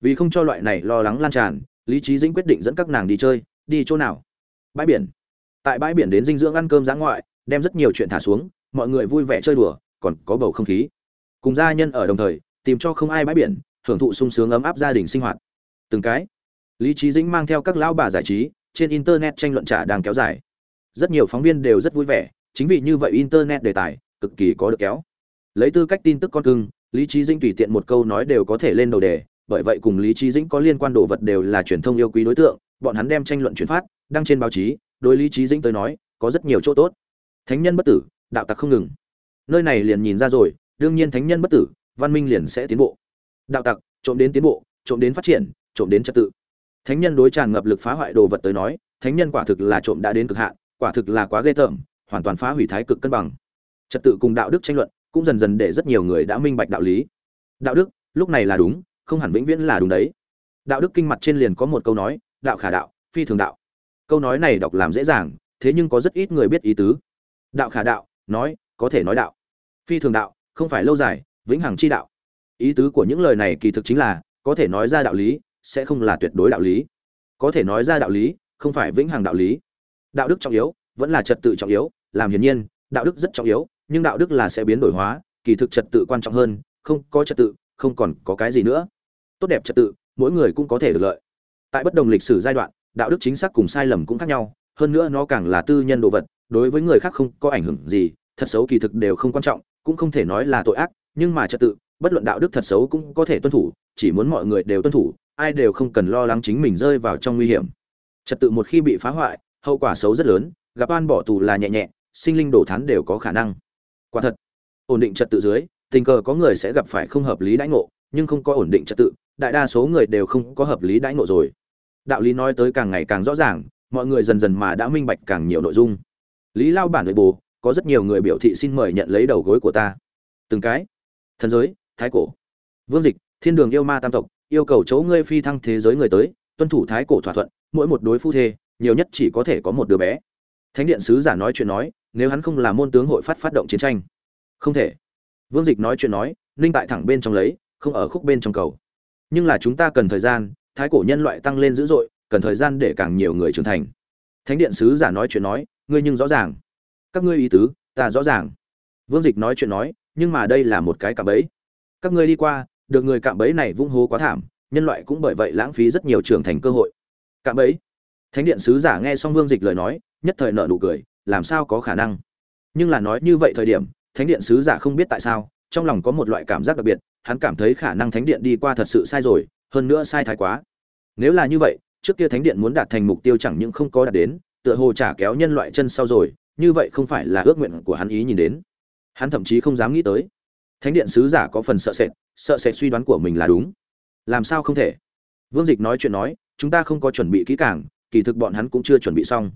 vì không cho loại này lo lắng lan tràn, lý trí dĩnh quyết định dẫn các nàng đi chơi, đi chỗ nào? Bãi biển. Tại bãi biển đến dinh dưỡng ăn cơm giã ngoại, đem rất nhiều chuyện thả xuống, mọi người vui vẻ chơi đùa, còn có bầu không khí. Cùng gia nhân ở đồng thời, tìm cho không ai bãi biển hưởng thụ sung sướng ấm áp gia đình sinh hoạt. Từng cái. Lý trí dĩnh mang theo các lão bà giải trí, trên internet tranh luận trả đang kéo dài. Rất nhiều phóng viên đều rất vui vẻ, chính vì như vậy internet đề tài, cực kỳ có được kéo. Lấy tư cách tin tức con cưng, lý trí dĩnh tùy tiện một câu nói đều có thể lên đầu đề bởi vậy cùng lý trí dĩnh có liên quan đồ vật đều là truyền thông yêu quý đối tượng, bọn hắn đem tranh luận chuyển phát, đăng trên báo chí, đối lý trí dĩnh tới nói, có rất nhiều chỗ tốt. Thánh nhân bất tử, đạo tặc không ngừng. Nơi này liền nhìn ra rồi, đương nhiên thánh nhân bất tử, văn minh liền sẽ tiến bộ. Đạo tặc, trộm đến tiến bộ, trộm đến phát triển, trộm đến trật tự. Thánh nhân đối tràn ngập lực phá hoại đồ vật tới nói, thánh nhân quả thực là trộm đã đến cực hạn, quả thực là quá ghê tởm, hoàn toàn phá hủy thái cực cân bằng. Trật tự cùng đạo đức tranh luận cũng dần dần để rất nhiều người đã minh bạch đạo lý. Đạo đức, lúc này là đúng không hẳn vĩnh viễn là đúng đấy. Đạo đức kinh mặt trên liền có một câu nói, đạo khả đạo, phi thường đạo. Câu nói này đọc làm dễ dàng, thế nhưng có rất ít người biết ý tứ. Đạo khả đạo, nói, có thể nói đạo. Phi thường đạo, không phải lâu dài, vĩnh hằng chi đạo. Ý tứ của những lời này kỳ thực chính là, có thể nói ra đạo lý, sẽ không là tuyệt đối đạo lý. Có thể nói ra đạo lý, không phải vĩnh hằng đạo lý. Đạo đức trọng yếu, vẫn là trật tự trọng yếu, làm hiển nhiên, đạo đức rất trọng yếu, nhưng đạo đức là sẽ biến đổi hóa, kỳ thực trật tự quan trọng hơn, không có trật tự, không còn có cái gì nữa tốt đẹp trật tự, mỗi người cũng có thể được lợi. Tại bất đồng lịch sử giai đoạn, đạo đức chính xác cùng sai lầm cũng khác nhau, hơn nữa nó càng là tư nhân đồ vật, đối với người khác không có ảnh hưởng gì, thật xấu kỳ thực đều không quan trọng, cũng không thể nói là tội ác, nhưng mà trật tự, bất luận đạo đức thật xấu cũng có thể tuân thủ, chỉ muốn mọi người đều tuân thủ, ai đều không cần lo lắng chính mình rơi vào trong nguy hiểm. Trật tự một khi bị phá hoại, hậu quả xấu rất lớn, gặp oan bỏ tù là nhẹ nhẹ, sinh linh đổ thán đều có khả năng. Quả thật, ổn định trật tự dưới, tình cờ có người sẽ gặp phải không hợp lý đãi ngộ, nhưng không có ổn định trật tự đại đa số người đều không có hợp lý đãi ngộ rồi. Đạo lý nói tới càng ngày càng rõ ràng mọi người dần dần mà đã minh bạch càng nhiều nội dung. Lý lao bản nội bộ, có rất nhiều người biểu thị xin mời nhận lấy đầu gối của ta. Từng cái. Thần giới thái cổ. Vương dịch thiên đường yêu ma tam tộc yêu cầu chỗ ngươi phi thăng thế giới người tới tuân thủ thái cổ thỏa thuận mỗi một đối phu thê nhiều nhất chỉ có thể có một đứa bé. Thánh điện sứ giả nói chuyện nói nếu hắn không là môn tướng hội phát phát động chiến tranh. Không thể. Vương dịch nói chuyện nói ninh tại thẳng bên trong lấy không ở khúc bên trong cầu nhưng là chúng ta cần thời gian, thái cổ nhân loại tăng lên dữ dội, cần thời gian để càng nhiều người trưởng thành. Thánh điện sứ giả nói chuyện nói, ngươi nhưng rõ ràng. Các ngươi ý tứ, ta rõ ràng. Vương dịch nói chuyện nói, nhưng mà đây là một cái cạm bẫy. Các ngươi đi qua, được người cạm bẫy này vung hố quá thảm, nhân loại cũng bởi vậy lãng phí rất nhiều trưởng thành cơ hội. Cạm bẫy. Thánh điện sứ giả nghe xong vương dịch lời nói, nhất thời nợ nụ cười, làm sao có khả năng? Nhưng là nói như vậy thời điểm, thánh điện sứ giả không biết tại sao, trong lòng có một loại cảm giác đặc biệt hắn cảm thấy khả năng thánh điện đi qua thật sự sai rồi, hơn nữa sai thái quá. Nếu là như vậy, trước kia thánh điện muốn đạt thành mục tiêu chẳng những không có đạt đến, tựa hồ trả kéo nhân loại chân sau rồi, như vậy không phải là ước nguyện của hắn ý nhìn đến. Hắn thậm chí không dám nghĩ tới. Thánh điện sứ giả có phần sợ sệt sợ sệt suy đoán của mình là đúng. Làm sao không thể? Vương dịch nói chuyện nói, chúng ta không có chuẩn bị kỹ càng, kỳ thực bọn hắn cũng chưa chuẩn bị xong.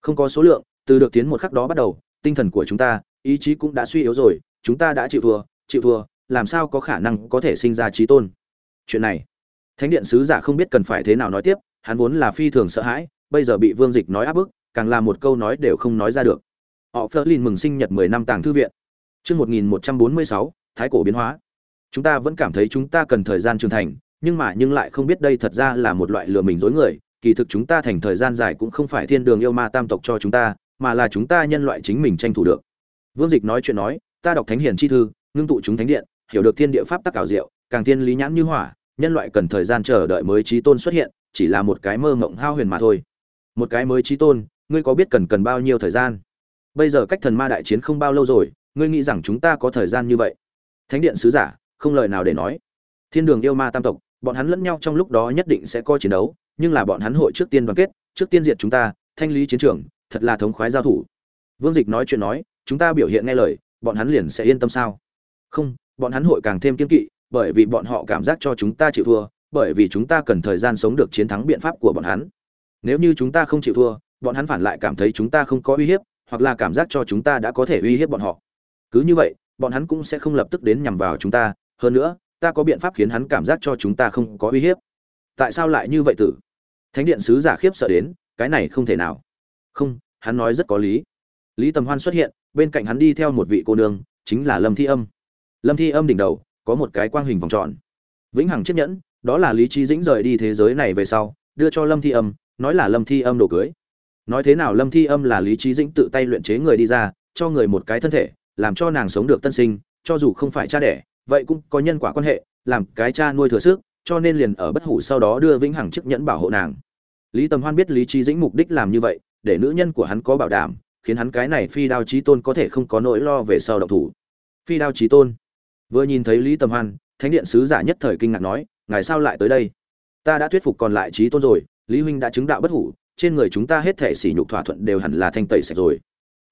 Không có số lượng, từ được tiến một khắc đó bắt đầu, tinh thần của chúng ta, ý chí cũng đã suy yếu rồi, chúng ta đã chịu thua chịu thua làm sao có khả năng có thể sinh ra trí tôn? Chuyện này, thánh điện sứ giả không biết cần phải thế nào nói tiếp, hắn vốn là phi thường sợ hãi, bây giờ bị vương dịch nói áp bức, càng là một câu nói đều không nói ra được. Họ phớt lên mừng sinh nhật mười năm tàng thư viện. Chương một nghìn một trăm bốn mươi sáu, thái cổ biến hóa. Chúng ta vẫn cảm thấy chúng ta cần thời gian trưởng thành, nhưng mà nhưng lại không biết đây thật ra là một loại lừa mình dối người. Kỳ thực chúng ta thành thời gian dài cũng không phải thiên đường yêu ma tam tộc cho chúng ta, mà là chúng ta nhân loại chính mình tranh thủ được. Vương dịch nói chuyện nói, ta đọc thánh hiền chi thư, ngưng tụ chúng thánh điện hiểu được thiên địa pháp tắc ảo diệu, càng Thiên lý nhãn như hỏa, nhân loại cần thời gian chờ đợi mới trí tôn xuất hiện, chỉ là một cái mơ mộng hao huyền mà thôi. Một cái mới trí tôn, ngươi có biết cần cần bao nhiêu thời gian? Bây giờ cách thần ma đại chiến không bao lâu rồi, ngươi nghĩ rằng chúng ta có thời gian như vậy? Thánh điện sứ giả, không lời nào để nói. Thiên đường yêu ma tam tộc, bọn hắn lẫn nhau trong lúc đó nhất định sẽ có chiến đấu, nhưng là bọn hắn hội trước tiên đoàn kết, trước tiên diệt chúng ta, thanh lý chiến trường, thật là thống khoái giao thủ. Vương dịch nói chuyện nói, chúng ta biểu hiện nghe lời, bọn hắn liền sẽ yên tâm sao? Không bọn hắn hội càng thêm kiên kỵ, bởi vì bọn họ cảm giác cho chúng ta chịu thua, bởi vì chúng ta cần thời gian sống được chiến thắng biện pháp của bọn hắn. Nếu như chúng ta không chịu thua, bọn hắn phản lại cảm thấy chúng ta không có uy hiếp, hoặc là cảm giác cho chúng ta đã có thể uy hiếp bọn họ. Cứ như vậy, bọn hắn cũng sẽ không lập tức đến nhằm vào chúng ta, hơn nữa, ta có biện pháp khiến hắn cảm giác cho chúng ta không có uy hiếp. Tại sao lại như vậy tử? Thánh điện sứ giả khiếp sợ đến, cái này không thể nào. Không, hắn nói rất có lý. Lý tầm hoan xuất hiện, bên cạnh hắn đi theo một vị cô nương, chính là lâm thi âm lâm thi âm đỉnh đầu, có một cái quang hình vòng tròn. Vĩnh hằng chiếc nhẫn, đó là lý trí dĩnh rời đi thế giới này về sau, đưa cho lâm thi âm, nói là lâm thi âm đồ cưới. Nói thế nào lâm thi âm là lý trí dĩnh tự tay luyện chế người đi ra, cho người một cái thân thể, làm cho nàng sống được tân sinh, cho dù không phải cha đẻ, vậy cũng có nhân quả quan hệ, làm cái cha nuôi thừa sức, cho nên liền ở bất hủ sau đó đưa vĩnh hằng chiếc nhẫn bảo hộ nàng. Lý tầm hoan biết lý trí dĩnh mục đích làm như vậy, để nữ nhân của hắn có bảo đảm, khiến hắn cái này phi đao trí tôn có thể không có nỗi lo về sau động thủ. Phi đao trí tôn vừa nhìn thấy lý tầm hoan, thánh điện sứ giả nhất thời kinh ngạc nói, ngài sao lại tới đây? Ta đã thuyết phục còn lại trí tôn rồi, lý huynh đã chứng đạo bất hủ, trên người chúng ta hết thể sỉ nhục thỏa thuận đều hẳn là thanh tẩy sạch rồi.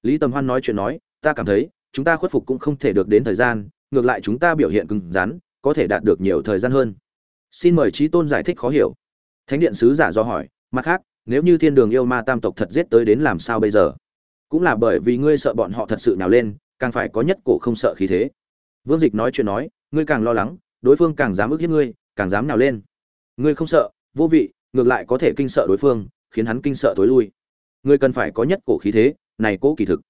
Lý tầm hoan nói chuyện nói, ta cảm thấy, chúng ta khuất phục cũng không thể được đến thời gian, ngược lại chúng ta biểu hiện cứng rắn, có thể đạt được nhiều thời gian hơn. Xin mời trí tôn giải thích khó hiểu. Thánh điện sứ giả do hỏi, mặt khác, nếu như thiên đường yêu ma tam tộc thật giết tới đến làm sao bây giờ? Cũng là bởi vì ngươi sợ bọn họ thật sự nào lên, càng phải có nhất cổ không sợ khí thế vương dịch nói chuyện nói, ngươi càng lo lắng, đối phương càng dám ức hiếp ngươi, càng dám nào lên. Ngươi không sợ, vô vị, ngược lại có thể kinh sợ đối phương, khiến hắn kinh sợ tối lui. Ngươi cần phải có nhất cổ khí thế, này cố kỳ thực.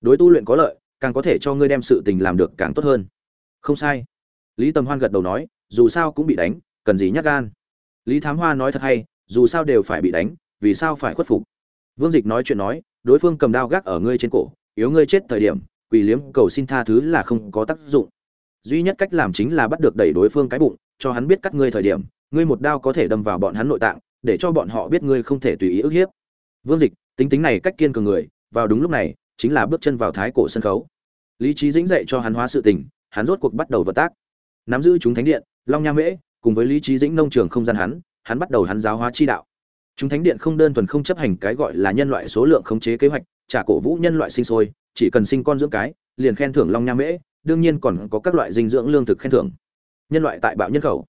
Đối tu luyện có lợi, càng có thể cho ngươi đem sự tình làm được càng tốt hơn. Không sai. Lý tầm hoan gật đầu nói, dù sao cũng bị đánh, cần gì nhát gan. Lý thám hoa nói thật hay, dù sao đều phải bị đánh, vì sao phải khuất phục? Vương dịch nói chuyện nói, đối phương cầm đao gác ở ngươi trên cổ, yếu ngươi chết thời điểm, quỳ liếm cầu xin tha thứ là không có tác dụng duy nhất cách làm chính là bắt được đẩy đối phương cái bụng, cho hắn biết cắt ngươi thời điểm, ngươi một đao có thể đâm vào bọn hắn nội tạng, để cho bọn họ biết ngươi không thể tùy ý ức hiếp. Vương dịch, tính tính này cách kiên cường người, vào đúng lúc này, chính là bước chân vào thái cổ sân khấu. Lý trí dĩnh dạy cho hắn hóa sự tình, hắn rốt cuộc bắt đầu vận tác. Nắm giữ chúng thánh điện, long nha mễ, cùng với lý trí dĩnh nông trường không gian hắn hắn bắt đầu hắn giáo hóa chi đạo. Chúng thánh điện không đơn thuần không chấp hành cái gọi là nhân loại số lượng khống chế kế hoạch trả cổ vũ nhân loại sinh sôi, chỉ cần sinh con dưỡng cái, liền khen thưởng long nha mễ đương nhiên còn có các loại dinh dưỡng lương thực khen thưởng. Nhân loại tại bạo nhân khẩu.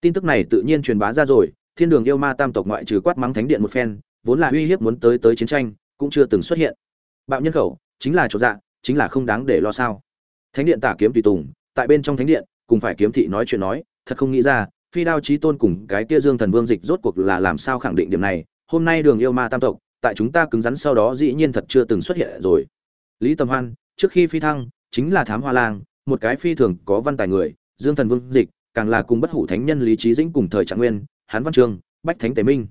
Tin tức này tự nhiên truyền bá ra rồi, thiên đường yêu ma tam tộc ngoại trừ quát mắng thánh điện một phen, vốn là uy hiếp muốn tới tới chiến tranh, cũng chưa từng xuất hiện. Bạo nhân khẩu, chính là chỗ dạ chính là không đáng để lo sao. Thánh điện tả kiếm tùy tùng, tại bên trong thánh điện, cùng phải kiếm thị nói chuyện nói, thật không nghĩ ra, phi đao chí tôn cùng cái kia dương thần vương dịch rốt cuộc là làm sao khẳng định điểm này, hôm nay đường yêu ma tam tộc, tại chúng ta cứng rắn sau đó dĩ nhiên thật chưa từng xuất hiện rồi. Lý tầm hoan, trước khi phi thăng chính là thám hoa lang, một cái phi thường có văn tài người, dương thần vương dịch, càng là cùng bất hủ thánh nhân lý trí dĩnh cùng thời trạng nguyên, hán văn trương bách thánh tế minh.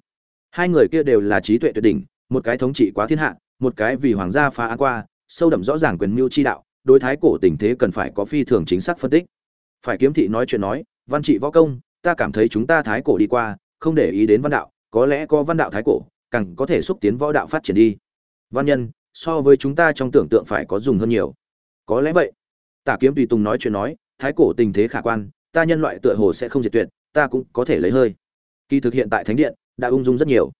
Hai người kia đều là trí tuệ tuyệt đỉnh, một cái thống trị quá thiên hạ, một cái vì hoàng gia phá án qua, sâu đậm rõ ràng quyền mưu chi đạo, đối thái cổ tình thế cần phải có phi thường chính xác phân tích. Phải kiếm thị nói chuyện nói, văn trị võ công, ta cảm thấy chúng ta thái cổ đi qua, không để ý đến văn đạo, có lẽ có văn đạo thái cổ, càng có thể xúc tiến võ đạo phát triển đi. Văn nhân, so với chúng ta trong tưởng tượng phải có dùng hơn nhiều có lẽ vậy. Tả kiếm tùy tùng nói chuyện nói, thái cổ tình thế khả quan, ta nhân loại tựa hồ sẽ không diệt tuyệt, ta cũng có thể lấy hơi. Kỳ thực hiện tại thánh điện, đã ung dung rất nhiều.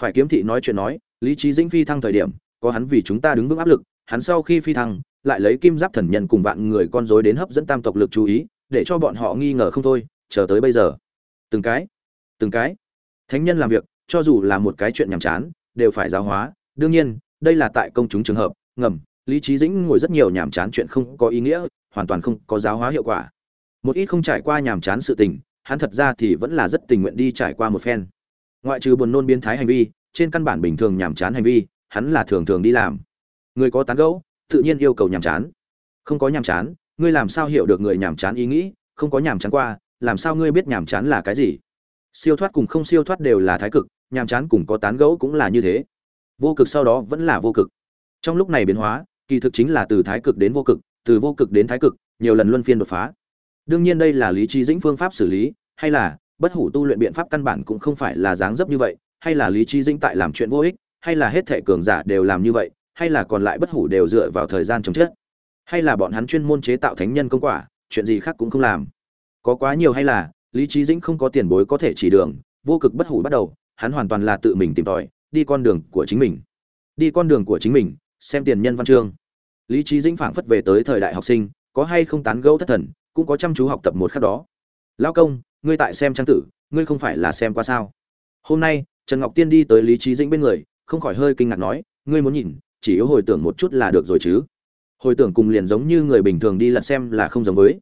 Phải kiếm thị nói chuyện nói, lý trí dĩnh phi thăng thời điểm, có hắn vì chúng ta đứng vững áp lực, hắn sau khi phi thăng, lại lấy kim giáp thần nhân cùng vạn người con rối đến hấp dẫn tam tộc lực chú ý, để cho bọn họ nghi ngờ không thôi, chờ tới bây giờ. Từng cái từng cái. Thánh nhân làm việc, cho dù là một cái chuyện nhàm chán, đều phải giáo hóa. Đương nhiên, đây là tại công chúng trường hợp, ngầm lý trí dĩnh ngồi rất nhiều nhàm chán chuyện không có ý nghĩa, hoàn toàn không có giáo hóa hiệu quả. Một ít không trải qua nhàm chán sự tình, hắn thật ra thì vẫn là rất tình nguyện đi trải qua một phen. Ngoại trừ buồn nôn biến thái hành vi, trên căn bản bình thường nhàm chán hành vi, hắn là thường thường đi làm. Người có tán gẫu, tự nhiên yêu cầu nhàm chán. Không có nhàm chán, ngươi làm sao hiểu được người nhàm chán ý nghĩ, không có nhàm chán qua, làm sao ngươi biết nhàm chán là cái gì? Siêu thoát cùng không siêu thoát đều là thái cực, nhàm chán cùng có tán gẫu cũng là như thế. Vô cực sau đó vẫn là vô cực. Trong lúc này biến hóa kỳ thực chính là từ thái cực đến vô cực, từ vô cực đến thái cực, nhiều lần luân phiên đột phá. Đương nhiên đây là lý trí dĩnh phương pháp xử lý, hay là bất hủ tu luyện biện pháp căn bản cũng không phải là dáng dấp như vậy, hay là lý trí dĩnh tại làm chuyện vô ích, hay là hết thể cường giả đều làm như vậy, hay là còn lại bất hủ đều dựa vào thời gian chống chết hay là bọn hắn chuyên môn chế tạo thánh nhân công quả, chuyện gì khác cũng không làm. Có quá nhiều hay là, lý trí dĩnh không có tiền bối có thể chỉ đường, vô cực bất hủ bắt đầu, hắn hoàn toàn là tự mình tìm tòi, đi con đường của chính mình. Đi con đường của chính mình xem tiền nhân văn chương. Lý trí dĩnh phảng phất về tới thời đại học sinh, có hay không tán gẫu thất thần, cũng có chăm chú học tập một khắc đó. Lao công, ngươi tại xem trang tử, ngươi không phải là xem qua sao? Hôm nay, trần ngọc tiên đi tới lý trí dĩnh bên người, không khỏi hơi kinh ngạc nói, ngươi muốn nhìn, chỉ yếu hồi tưởng một chút là được rồi chứ. Hồi tưởng cùng liền giống như người bình thường đi lật xem là không giống với.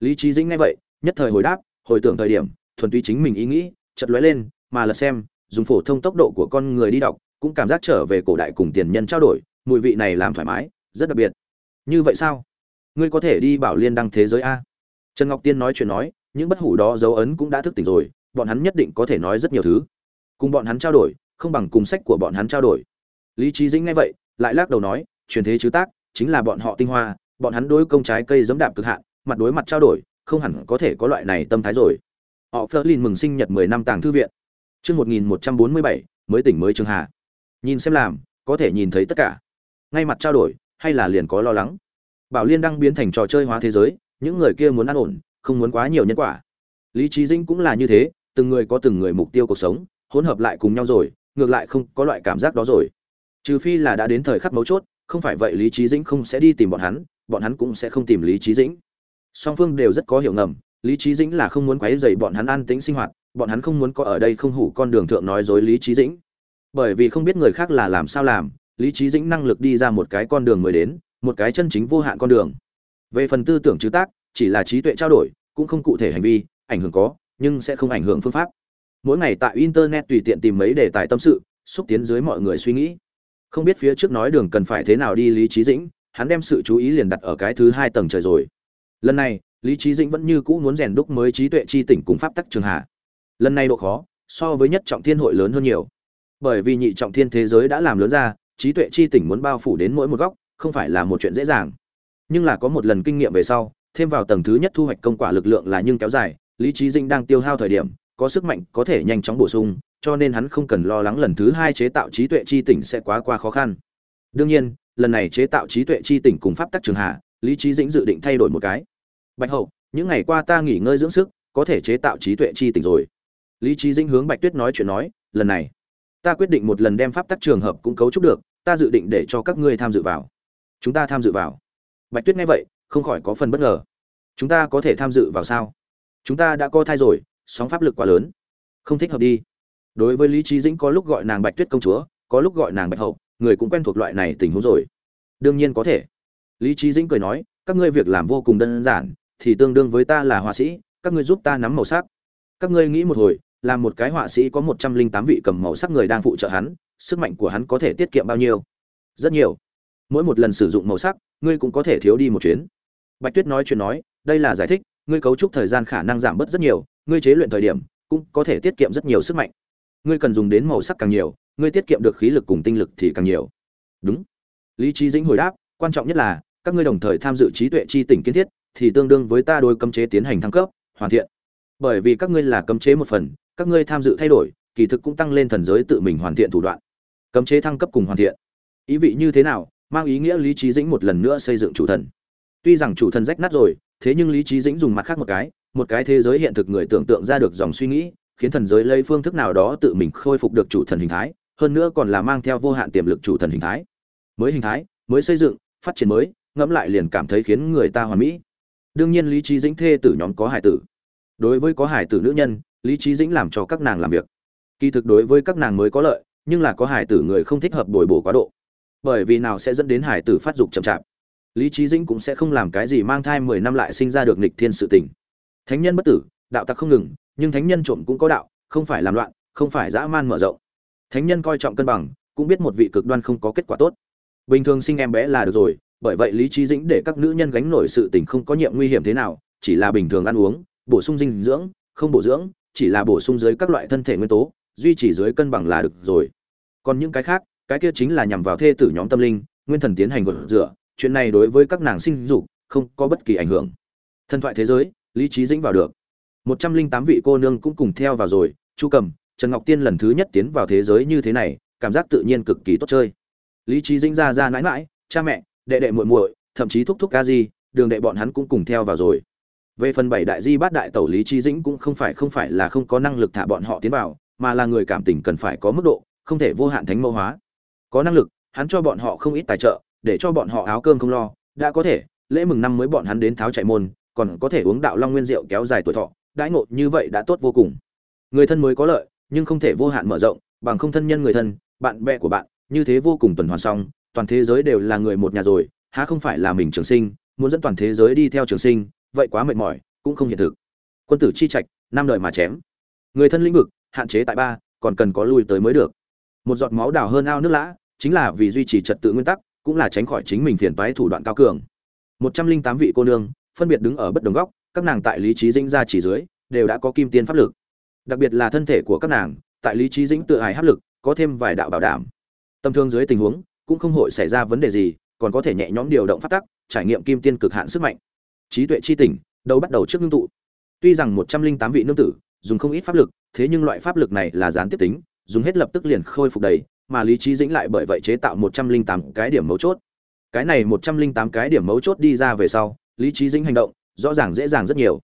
Lý trí dĩnh nghe vậy, nhất thời hồi đáp, hồi tưởng thời điểm, thuần túy chính mình ý nghĩ chật lóe lên, mà lật xem, dùng phổ thông tốc độ của con người đi đọc, cũng cảm giác trở về cổ đại cùng tiền nhân trao đổi mùi vị này làm thoải mái, rất đặc biệt. Như vậy sao? Ngươi có thể đi bảo liên đăng thế giới a? Trần ngọc tiên nói chuyện nói, những bất hủ đó dấu ấn cũng đã thức tỉnh rồi, bọn hắn nhất định có thể nói rất nhiều thứ. Cùng bọn hắn trao đổi, không bằng cùng sách của bọn hắn trao đổi. Lý trí dĩnh nghe vậy, lại lắc đầu nói, truyền thế chứ tác, chính là bọn họ tinh hoa, bọn hắn đối công trái cây giẫm đạp cực hạn, mặt đối mặt trao đổi, không hẳn có thể có loại này tâm thái rồi. Họ Flerlin mừng sinh nhật 10 năm tàng thư viện. Chương 1147 mới tỉnh mới trường hạ. Nhìn xem làm, có thể nhìn thấy tất cả ngay mặt trao đổi, hay là liền có lo lắng. Bảo liên đang biến thành trò chơi hóa thế giới, những người kia muốn an ổn, không muốn quá nhiều nhân quả. Lý trí dĩnh cũng là như thế, từng người có từng người mục tiêu cuộc sống, hỗn hợp lại cùng nhau rồi, ngược lại không có loại cảm giác đó rồi. Trừ phi là đã đến thời khắc mấu chốt, không phải vậy lý trí dĩnh không sẽ đi tìm bọn hắn bọn hắn cũng sẽ không tìm lý trí dĩnh. Song phương đều rất có hiểu ngầm, lý trí dĩnh là không muốn quấy dày bọn hắn an tính sinh hoạt, bọn hắn không muốn có ở đây không hủ con đường thượng nói dối lý trí dĩnh. Bởi vì không biết người khác là làm sao làm lý trí dĩnh năng lực đi ra một cái con đường mới đến, một cái chân chính vô hạn con đường. Về phần tư tưởng chứ tác, chỉ là trí tuệ trao đổi, cũng không cụ thể hành vi, ảnh hưởng có, nhưng sẽ không ảnh hưởng phương pháp. Mỗi ngày tại internet tùy tiện tìm mấy đề tài tâm sự, xúc tiến dưới mọi người suy nghĩ. Không biết phía trước nói đường cần phải thế nào đi lý trí dĩnh, hắn đem sự chú ý liền đặt ở cái thứ hai tầng trời rồi. Lần này, lý trí dĩnh vẫn như cũ muốn rèn đúc mới trí tuệ chi tỉnh cùng pháp tắc trường hạ. Lần này độ khó, so với nhất trọng thiên hội lớn hơn nhiều. Bởi vì nhị trọng thiên thế giới đã làm lớn ra trí tuệ chi tỉnh muốn bao phủ đến mỗi một góc, không phải là một chuyện dễ dàng. Nhưng là có một lần kinh nghiệm về sau, thêm vào tầng thứ nhất thu hoạch công quả lực lượng là nhưng kéo dài, lý trí dĩnh đang tiêu hao thời điểm, có sức mạnh có thể nhanh chóng bổ sung, cho nên hắn không cần lo lắng lần thứ hai chế tạo trí tuệ chi tỉnh sẽ quá qua khó khăn. Đương nhiên, lần này chế tạo trí tuệ chi tỉnh cùng pháp tắc trường hạ, lý trí dĩnh dự định thay đổi một cái. Bạch hậu, những ngày qua ta nghỉ ngơi dưỡng sức, có thể chế tạo trí tuệ chi tỉnh rồi. Lý trí dĩnh hướng bạch tuyết nói chuyện nói, lần này ta quyết định một lần đem pháp tắc trường hợp cũng cấu trúc được, ta dự định để cho các ngươi tham dự vào. Chúng ta tham dự vào. Bạch tuyết nghe vậy, không khỏi có phần bất ngờ. Chúng ta có thể tham dự vào sao? Chúng ta đã có thai rồi, sóng pháp lực quá lớn. Không thích hợp đi. Đối với lý trí dĩnh có lúc gọi nàng bạch tuyết công chúa, có lúc gọi nàng bạch hậu, người cũng quen thuộc loại này tình huống rồi. Đương nhiên có thể. Lý trí dĩnh cười nói, các ngươi việc làm vô cùng đơn giản, thì tương đương với ta là họa sĩ, các ngươi giúp ta nắm màu sắc. Các ngươi nghĩ một hồi là một cái họa sĩ có một trăm linh tám vị cầm màu sắc người đang phụ trợ hắn, sức mạnh của hắn có thể tiết kiệm bao nhiêu? Rất nhiều. Mỗi một lần sử dụng màu sắc, ngươi cũng có thể thiếu đi một chuyến. Bạch tuyết nói chuyện nói, đây là giải thích, ngươi cấu trúc thời gian khả năng giảm bớt rất nhiều, ngươi chế luyện thời điểm cũng có thể tiết kiệm rất nhiều sức mạnh. Ngươi cần dùng đến màu sắc càng nhiều, ngươi tiết kiệm được khí lực cùng tinh lực thì càng nhiều. Đúng. Lý trí dĩnh hồi đáp, quan trọng nhất là, các ngươi đồng thời tham dự trí tuệ chi tỉnh kiến thiết, thì tương đương với ta đôi cấm chế tiến hành thăng cấp, hoàn thiện. Bởi vì các ngươi là cấm chế một phần các ngươi tham dự thay đổi, kỳ thực cũng tăng lên thần giới tự mình hoàn thiện thủ đoạn. Cấm chế thăng cấp cùng hoàn thiện. Ý vị như thế nào, mang ý nghĩa lý trí dĩnh một lần nữa xây dựng chủ thần. Tuy rằng chủ thần rách nát rồi, thế nhưng lý trí dĩnh dùng mặt khác một cái một cái thế giới hiện thực người tưởng tượng ra được dòng suy nghĩ, khiến thần giới lấy phương thức nào đó tự mình khôi phục được chủ thần hình thái, hơn nữa còn là mang theo vô hạn tiềm lực chủ thần hình thái. Mới hình thái, mới xây dựng, phát triển mới, ngẫm lại liền cảm thấy khiến người ta hoàn mỹ. Đương nhiên lý trí dĩnh thê tử nhóm có hải tử đối với có hải tử nữ nhân, lý trí dĩnh làm cho các nàng làm việc. Kỳ thực đối với các nàng mới có lợi, nhưng là có hải tử người không thích hợp bồi bổ quá độ. Bởi vì nào sẽ dẫn đến hải tử phát dục chậm chạp. Lý trí dĩnh cũng sẽ không làm cái gì mang thai mười năm lại sinh ra được nịch thiên sự tình. Thánh nhân bất tử, đạo tặc không ngừng, nhưng thánh nhân trộm cũng có đạo, không phải làm loạn, không phải dã man mở rộng. Thánh nhân coi trọng cân bằng, cũng biết một vị cực đoan không có kết quả tốt. Bình thường sinh em bé là được rồi, bởi vậy lý trí dĩnh để các nữ nhân gánh nổi sự tình không có nhiệm nguy hiểm thế nào, chỉ là bình thường ăn uống bổ sung dinh dưỡng, không bổ dưỡng, chỉ là bổ sung dưới các loại thân thể nguyên tố, duy trì dưới cân bằng là được rồi. Còn những cái khác, cái kia chính là nhằm vào thê tử nhóm tâm linh, nguyên thần tiến hành gột rửa, chuyện này đối với các nàng sinh dục không có bất kỳ ảnh hưởng. Thần thoại thế giới, lý trí dĩnh vào được. Một trăm linh tám vị cô nương cũng cùng theo vào rồi, chu cầm, trần ngọc tiên lần thứ nhất tiến vào thế giới như thế này, cảm giác tự nhiên cực kỳ tốt chơi. Lý trí dĩnh ra ra mãi mãi, cha mẹ, đệ đệ muội muội, thậm chí thúc thúc ca di, đường đệ bọn hắn cũng cùng theo vào rồi về phần bảy đại di bát đại tẩu lý trí dĩnh cũng không phải không phải là không có năng lực thả bọn họ tiến vào, mà là người cảm tình cần phải có mức độ, không thể vô hạn thánh mẫu hóa. Có năng lực, hắn cho bọn họ không ít tài trợ, để cho bọn họ áo cơm không lo, đã có thể, lễ mừng năm mới bọn hắn đến tháo chạy môn, còn có thể uống đạo long nguyên rượu kéo dài tuổi thọ, đãi ngộ như vậy đã tốt vô cùng. Người thân mới có lợi, nhưng không thể vô hạn mở rộng, bằng không thân nhân người thân, bạn bè của bạn, như thế vô cùng tuần hoàn xong, toàn thế giới đều là người một nhà rồi, há không phải là mình trường sinh, muốn dẫn toàn thế giới đi theo trường sinh vậy quá mệt mỏi, cũng không hiện thực. Quân tử chi trạch, năm đời mà chém. Người thân lĩnh vực, hạn chế tại ba, còn cần có lui tới mới được. Một giọt máu đào hơn ao nước lã, chính là vì duy trì trật tự nguyên tắc, cũng là tránh khỏi chính mình phiền toái thủ đoạn cao cường. Một trăm linh tám vị cô nương, phân biệt đứng ở bất đồng góc, các nàng tại lý trí dĩnh ra chỉ dưới, đều đã có kim tiên pháp lực. Đặc biệt là thân thể của các nàng, tại lý trí dĩnh tự hài hấp lực, có thêm vài đạo bảo đảm. Tâm thương dưới tình huống, cũng không hội xảy ra vấn đề gì, còn có thể nhẹ nhõm điều động phát tắc, trải nghiệm kim tiên cực hạn sức mạnh trí tuệ chi tỉnh, đâu bắt đầu trước ngưng tụ. Tuy rằng một trăm linh tám vị nương tử dùng không ít pháp lực, thế nhưng loại pháp lực này là gián tiếp tính, dùng hết lập tức liền khôi phục đầy, mà lý trí dĩnh lại bởi vậy chế tạo một trăm linh tám cái điểm mấu chốt. Cái này một trăm linh tám cái điểm mấu chốt đi ra về sau, lý trí dĩnh hành động, rõ ràng dễ dàng rất nhiều.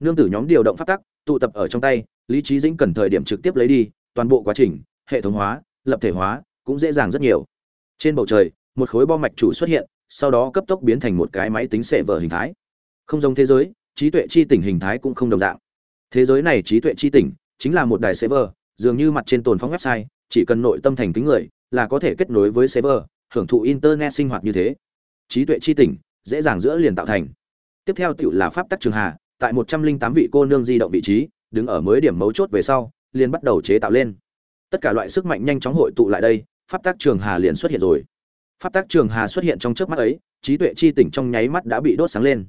Nương tử nhóm điều động phát tắc, tụ tập ở trong tay, lý trí dĩnh cần thời điểm trực tiếp lấy đi, toàn bộ quá trình, hệ thống hóa, lập thể hóa, cũng dễ dàng rất nhiều. Trên bầu trời, một khối bom mạch chủ xuất hiện, sau đó cấp tốc biến thành một cái máy tính sệ vở hình thái không giống thế giới, trí tuệ chi tỉnh hình thái cũng không đồng dạng. Thế giới này trí tuệ chi tỉnh chính là một đài server, dường như mặt trên tồn phóng website, chỉ cần nội tâm thành kính người là có thể kết nối với server, hưởng thụ internet sinh hoạt như thế. Trí tuệ chi tỉnh dễ dàng giữa liền tạo thành. Tiếp theo tựu là pháp tắc trường hà, tại một trăm linh tám vị cô nương di động vị trí, đứng ở mới điểm mấu chốt về sau, liền bắt đầu chế tạo lên. Tất cả loại sức mạnh nhanh chóng hội tụ lại đây, pháp tác trường hà liền xuất hiện rồi. Pháp tác trường hà xuất hiện trong trước mắt ấy, trí tuệ chi tỉnh trong nháy mắt đã bị đốt sáng lên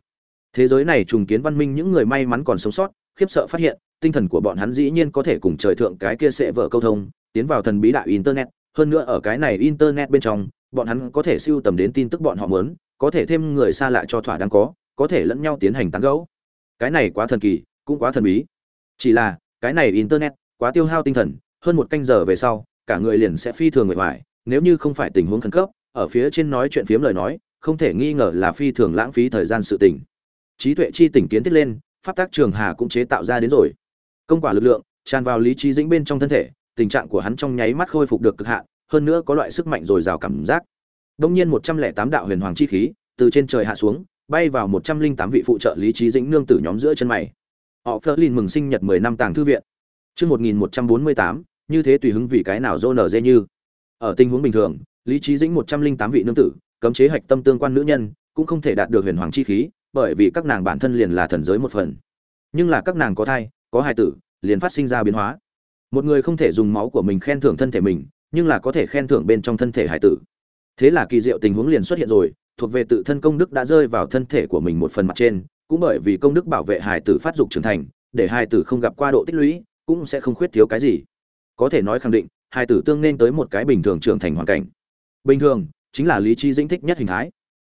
thế giới này trùng kiến văn minh những người may mắn còn sống sót, khiếp sợ phát hiện, tinh thần của bọn hắn dĩ nhiên có thể cùng trời thượng cái kia sẽ vợ câu thông, tiến vào thần bí đại internet. Hơn nữa ở cái này internet bên trong, bọn hắn có thể siêu tầm đến tin tức bọn họ muốn, có thể thêm người xa lạ cho thỏa đáng có có thể lẫn nhau tiến hành tán gẫu. Cái này quá thần kỳ, cũng quá thần bí. Chỉ là, cái này internet, quá tiêu hao tinh thần, hơn một canh giờ về sau, cả người liền sẽ phi thường người ngoài nếu như không phải tình huống khẩn cấp, ở phía trên nói chuyện phiếm lời nói, không thể nghi ngờ là phi thường lãng phí thời gian sự tình trí tuệ chi tỉnh kiến thiết lên, pháp tác trường hà cũng chế tạo ra đến rồi. Công quả lực lượng, tràn vào lý trí dĩnh bên trong thân thể, tình trạng của hắn trong nháy mắt khôi phục được cực hạn, hơn nữa có loại sức mạnh dồi dào cảm giác. Đông nhiên một trăm lẻ tám đạo huyền hoàng chi khí, từ trên trời hạ xuống, bay vào một trăm linh tám vị phụ trợ lý trí dĩnh nương tử nhóm giữa chân mày. Họ phớt lên mừng sinh nhật mười năm tàng thư viện. Chương một nghìn một trăm bốn mươi tám, như thế tùy hứng vì cái nào dô nở dê như. Ở tình huống bình thường, lý trí dĩnh một trăm linh tám vị nương tử, cấm chế hạch tâm tương quan nữ nhân, cũng không thể đạt được huyền hoàng chi khí bởi vì các nàng bản thân liền là thần giới một phần. Nhưng là các nàng có thai, có hài tử, liền phát sinh ra biến hóa. Một người không thể dùng máu của mình khen thưởng thân thể mình, nhưng là có thể khen thưởng bên trong thân thể hài tử. Thế là kỳ diệu tình huống liền xuất hiện rồi, thuộc về tự thân công đức đã rơi vào thân thể của mình một phần mặt trên, cũng bởi vì công đức bảo vệ hài tử phát dục trưởng thành, để hài tử không gặp qua độ tích lũy, cũng sẽ không khuyết thiếu cái gì. Có thể nói khẳng định, hài tử tương nên tới một cái bình thường trưởng thành hoàn cảnh. Bình thường, chính là lý trí dĩnh thích nhất hình thái.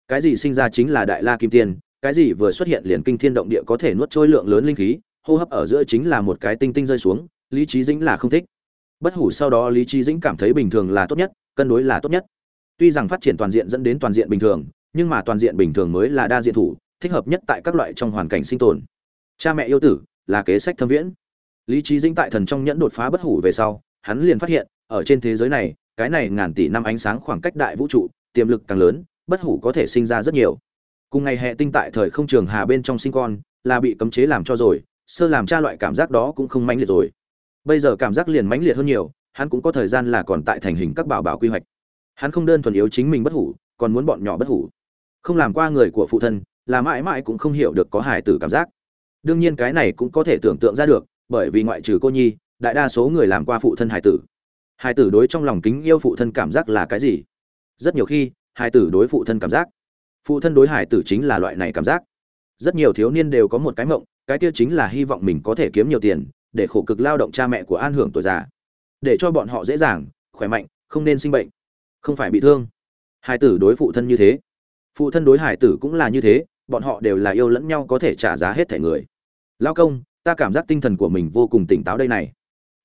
Cái gì sinh ra chính là đại la kim tiên cái gì vừa xuất hiện liền kinh thiên động địa có thể nuốt trôi lượng lớn linh khí, hô hấp ở giữa chính là một cái tinh tinh rơi xuống, lý trí dĩnh là không thích. Bất hủ sau đó lý trí dĩnh cảm thấy bình thường là tốt nhất, cân đối là tốt nhất. Tuy rằng phát triển toàn diện dẫn đến toàn diện bình thường, nhưng mà toàn diện bình thường mới là đa diện thủ, thích hợp nhất tại các loại trong hoàn cảnh sinh tồn. Cha mẹ yêu tử, là kế sách thâm viễn. Lý trí dĩnh tại thần trong nhẫn đột phá bất hủ về sau, hắn liền phát hiện, ở trên thế giới này, cái này ngàn tỷ năm ánh sáng khoảng cách đại vũ trụ, tiềm lực càng lớn, bất hủ có thể sinh ra rất nhiều cùng ngày hệ tinh tại thời không trường hà bên trong sinh con, là bị cấm chế làm cho rồi, sơ làm cha loại cảm giác đó cũng không mãnh liệt rồi. Bây giờ cảm giác liền mãnh liệt hơn nhiều, hắn cũng có thời gian là còn tại thành hình các bảo bảo quy hoạch. Hắn không đơn thuần yếu chính mình bất hủ, còn muốn bọn nhỏ bất hủ. Không làm qua người của phụ thân, là mãi mãi cũng không hiểu được có hải tử cảm giác. Đương nhiên cái này cũng có thể tưởng tượng ra được, bởi vì ngoại trừ cô nhi, đại đa số người làm qua phụ thân hải tử. Hải tử đối trong lòng kính yêu phụ thân cảm giác là cái gì? Rất nhiều khi hải tử đối phụ thân cảm giác phụ thân đối hải tử chính là loại này cảm giác. Rất nhiều thiếu niên đều có một cái mộng, cái kia chính là hy vọng mình có thể kiếm nhiều tiền, để khổ cực lao động cha mẹ của an hưởng tuổi già. Để cho bọn họ dễ dàng, khỏe mạnh, không nên sinh bệnh, không phải bị thương. Hai tử đối phụ thân như thế. Phụ thân đối hải tử cũng là như thế, bọn họ đều là yêu lẫn nhau có thể trả giá hết thẻ người. Lao công, ta cảm giác tinh thần của mình vô cùng tỉnh táo đây này.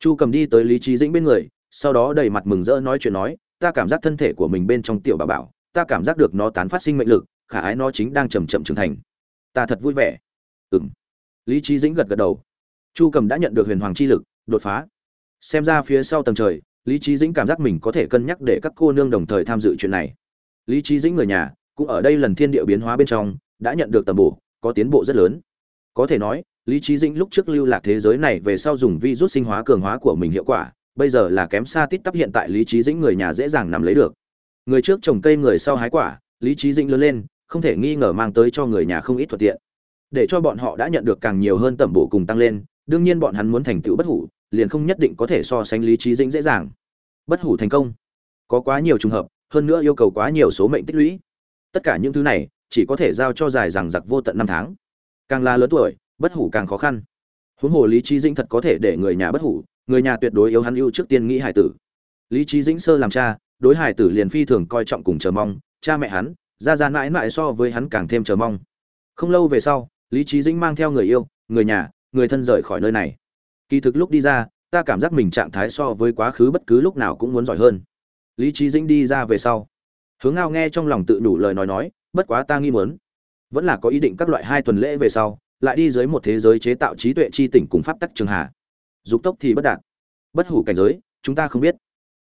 Chu cầm đi tới lý trí dĩnh bên người, sau đó đầy mặt mừng rỡ nói chuyện nói, ta cảm giác thân thể của mình bên trong tiểu bà bảo ta cảm giác được nó tán phát sinh mệnh lực, khả ái nó chính đang chầm chậm trưởng thành. Ta thật vui vẻ. Ừng lý trí dĩnh gật gật đầu. Chu cầm đã nhận được huyền hoàng chi lực, đột phá. Xem ra phía sau tầng trời, lý trí dĩnh cảm giác mình có thể cân nhắc để các cô nương đồng thời tham dự chuyện này. Lý trí dĩnh người nhà, cũng ở đây lần thiên địa biến hóa bên trong, đã nhận được tầm bổ, có tiến bộ rất lớn. Có thể nói, lý trí dĩnh lúc trước lưu lạc thế giới này về sau dùng vi rút sinh hóa cường hóa của mình hiệu quả, bây giờ là kém xa tít tắp hiện tại lý trí dĩnh người nhà dễ dàng nằm lấy được người trước trồng cây người sau hái quả, lý trí dĩnh lớn lên, không thể nghi ngờ mang tới cho người nhà không ít thuận tiện. Để cho bọn họ đã nhận được càng nhiều hơn tẩm bổ cùng tăng lên, đương nhiên bọn hắn muốn thành tựu bất hủ, liền không nhất định có thể so sánh lý trí dĩnh dễ dàng. Bất hủ thành công. Có quá nhiều trùng hợp, hơn nữa yêu cầu quá nhiều số mệnh tích lũy. Tất cả những thứ này, chỉ có thể giao cho dài rằng giặc vô tận năm tháng. Càng là lớn tuổi, bất hủ càng khó khăn. Huống hồ lý trí dĩnh thật có thể để người nhà bất hủ, người nhà tuyệt đối yếu hắn ưu trước tiên nghĩ hải tử. Lý trí dĩnh sơ làm cha đối hải tử liền phi thường coi trọng cùng chờ mong, cha mẹ hắn, ra ra mãi mãi so với hắn càng thêm chờ mong. Không lâu về sau, lý trí dĩnh mang theo người yêu, người nhà, người thân rời khỏi nơi này. Kỳ thực lúc đi ra, ta cảm giác mình trạng thái so với quá khứ bất cứ lúc nào cũng muốn giỏi hơn. Lý trí dĩnh đi ra về sau, hướng ngao nghe trong lòng tự đủ lời nói nói, bất quá ta nghi muốn. Vẫn là có ý định các loại hai tuần lễ về sau, lại đi dưới một thế giới chế tạo trí tuệ chi tỉnh cùng pháp tắc trường hạ. Dục tốc thì bất đạt. Bất hủ cảnh giới, chúng ta không biết.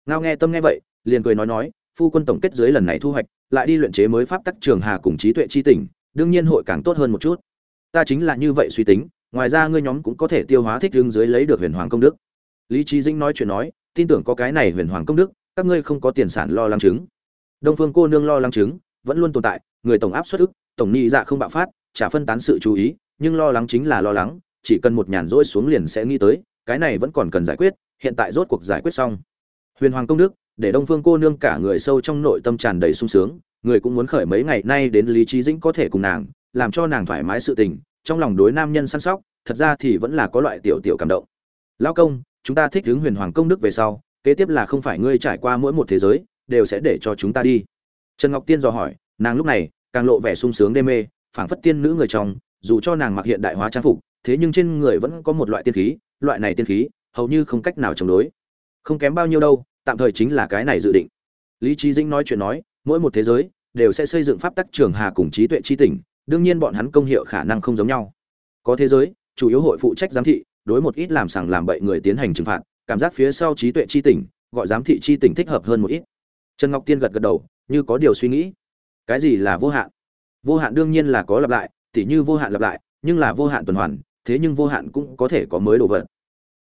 Ngao nghe tâm nghe vậy liền cười nói nói, phu quân tổng kết dưới lần này thu hoạch, lại đi luyện chế mới pháp tắc trường hà cùng trí tuệ chi tỉnh đương nhiên hội càng tốt hơn một chút. Ta chính là như vậy suy tính, ngoài ra ngươi nhóm cũng có thể tiêu hóa thích hương dưới lấy được huyền hoàng công đức. Lý trí dĩnh nói chuyện nói, tin tưởng có cái này huyền hoàng công đức, các ngươi không có tiền sản lo lắng chứng. Đông phương cô nương lo lắng chứng, vẫn luôn tồn tại, người tổng áp suất ức, tổng nhị dạ không bạo phát trả phân tán sự chú ý, nhưng lo lắng chính là lo lắng, chỉ cần một nhàn rỗi xuống liền sẽ nghĩ tới, cái này vẫn còn cần giải quyết, hiện tại rốt cuộc giải quyết xong. Huyền hoàng công đức để đông phương cô nương cả người sâu trong nội tâm tràn đầy sung sướng, người cũng muốn khởi mấy ngày nay đến lý trí dĩnh có thể cùng nàng, làm cho nàng thoải mái sự tình, trong lòng đối nam nhân săn sóc, thật ra thì vẫn là có loại tiểu tiểu cảm động. Lão công, chúng ta thích hướng huyền hoàng công đức về sau, kế tiếp là không phải ngươi trải qua mỗi một thế giới, đều sẽ để cho chúng ta đi. Trần ngọc tiên dò hỏi, nàng lúc này, càng lộ vẻ sung sướng đê mê, phảng phất tiên nữ người chồng dù cho nàng mặc hiện đại hóa trang phục, thế nhưng trên người vẫn có một loại tiên khí, loại này tiên khí, hầu như không cách nào chống đối. Không kém bao nhiêu đâu tạm thời chính là cái này dự định. Lý trí dĩnh nói chuyện nói, mỗi một thế giới đều sẽ xây dựng pháp tắc trường hà cùng trí tuệ chi tỉnh đương nhiên bọn hắn công hiệu khả năng không giống nhau. Có thế giới, chủ yếu hội phụ trách giám thị, đối một ít làm sàng làm bậy người tiến hành trừng phạt, cảm giác phía sau trí tuệ chi tỉnh gọi giám thị chi tỉnh thích hợp hơn một ít. Trần ngọc tiên gật gật đầu, như có điều suy nghĩ. Cái gì là vô hạn? Vô hạn đương nhiên là có lặp lại, tỉ như vô hạn lặp lại, nhưng là vô hạn tuần hoàn, thế nhưng vô hạn cũng có thể có mới đồ vật.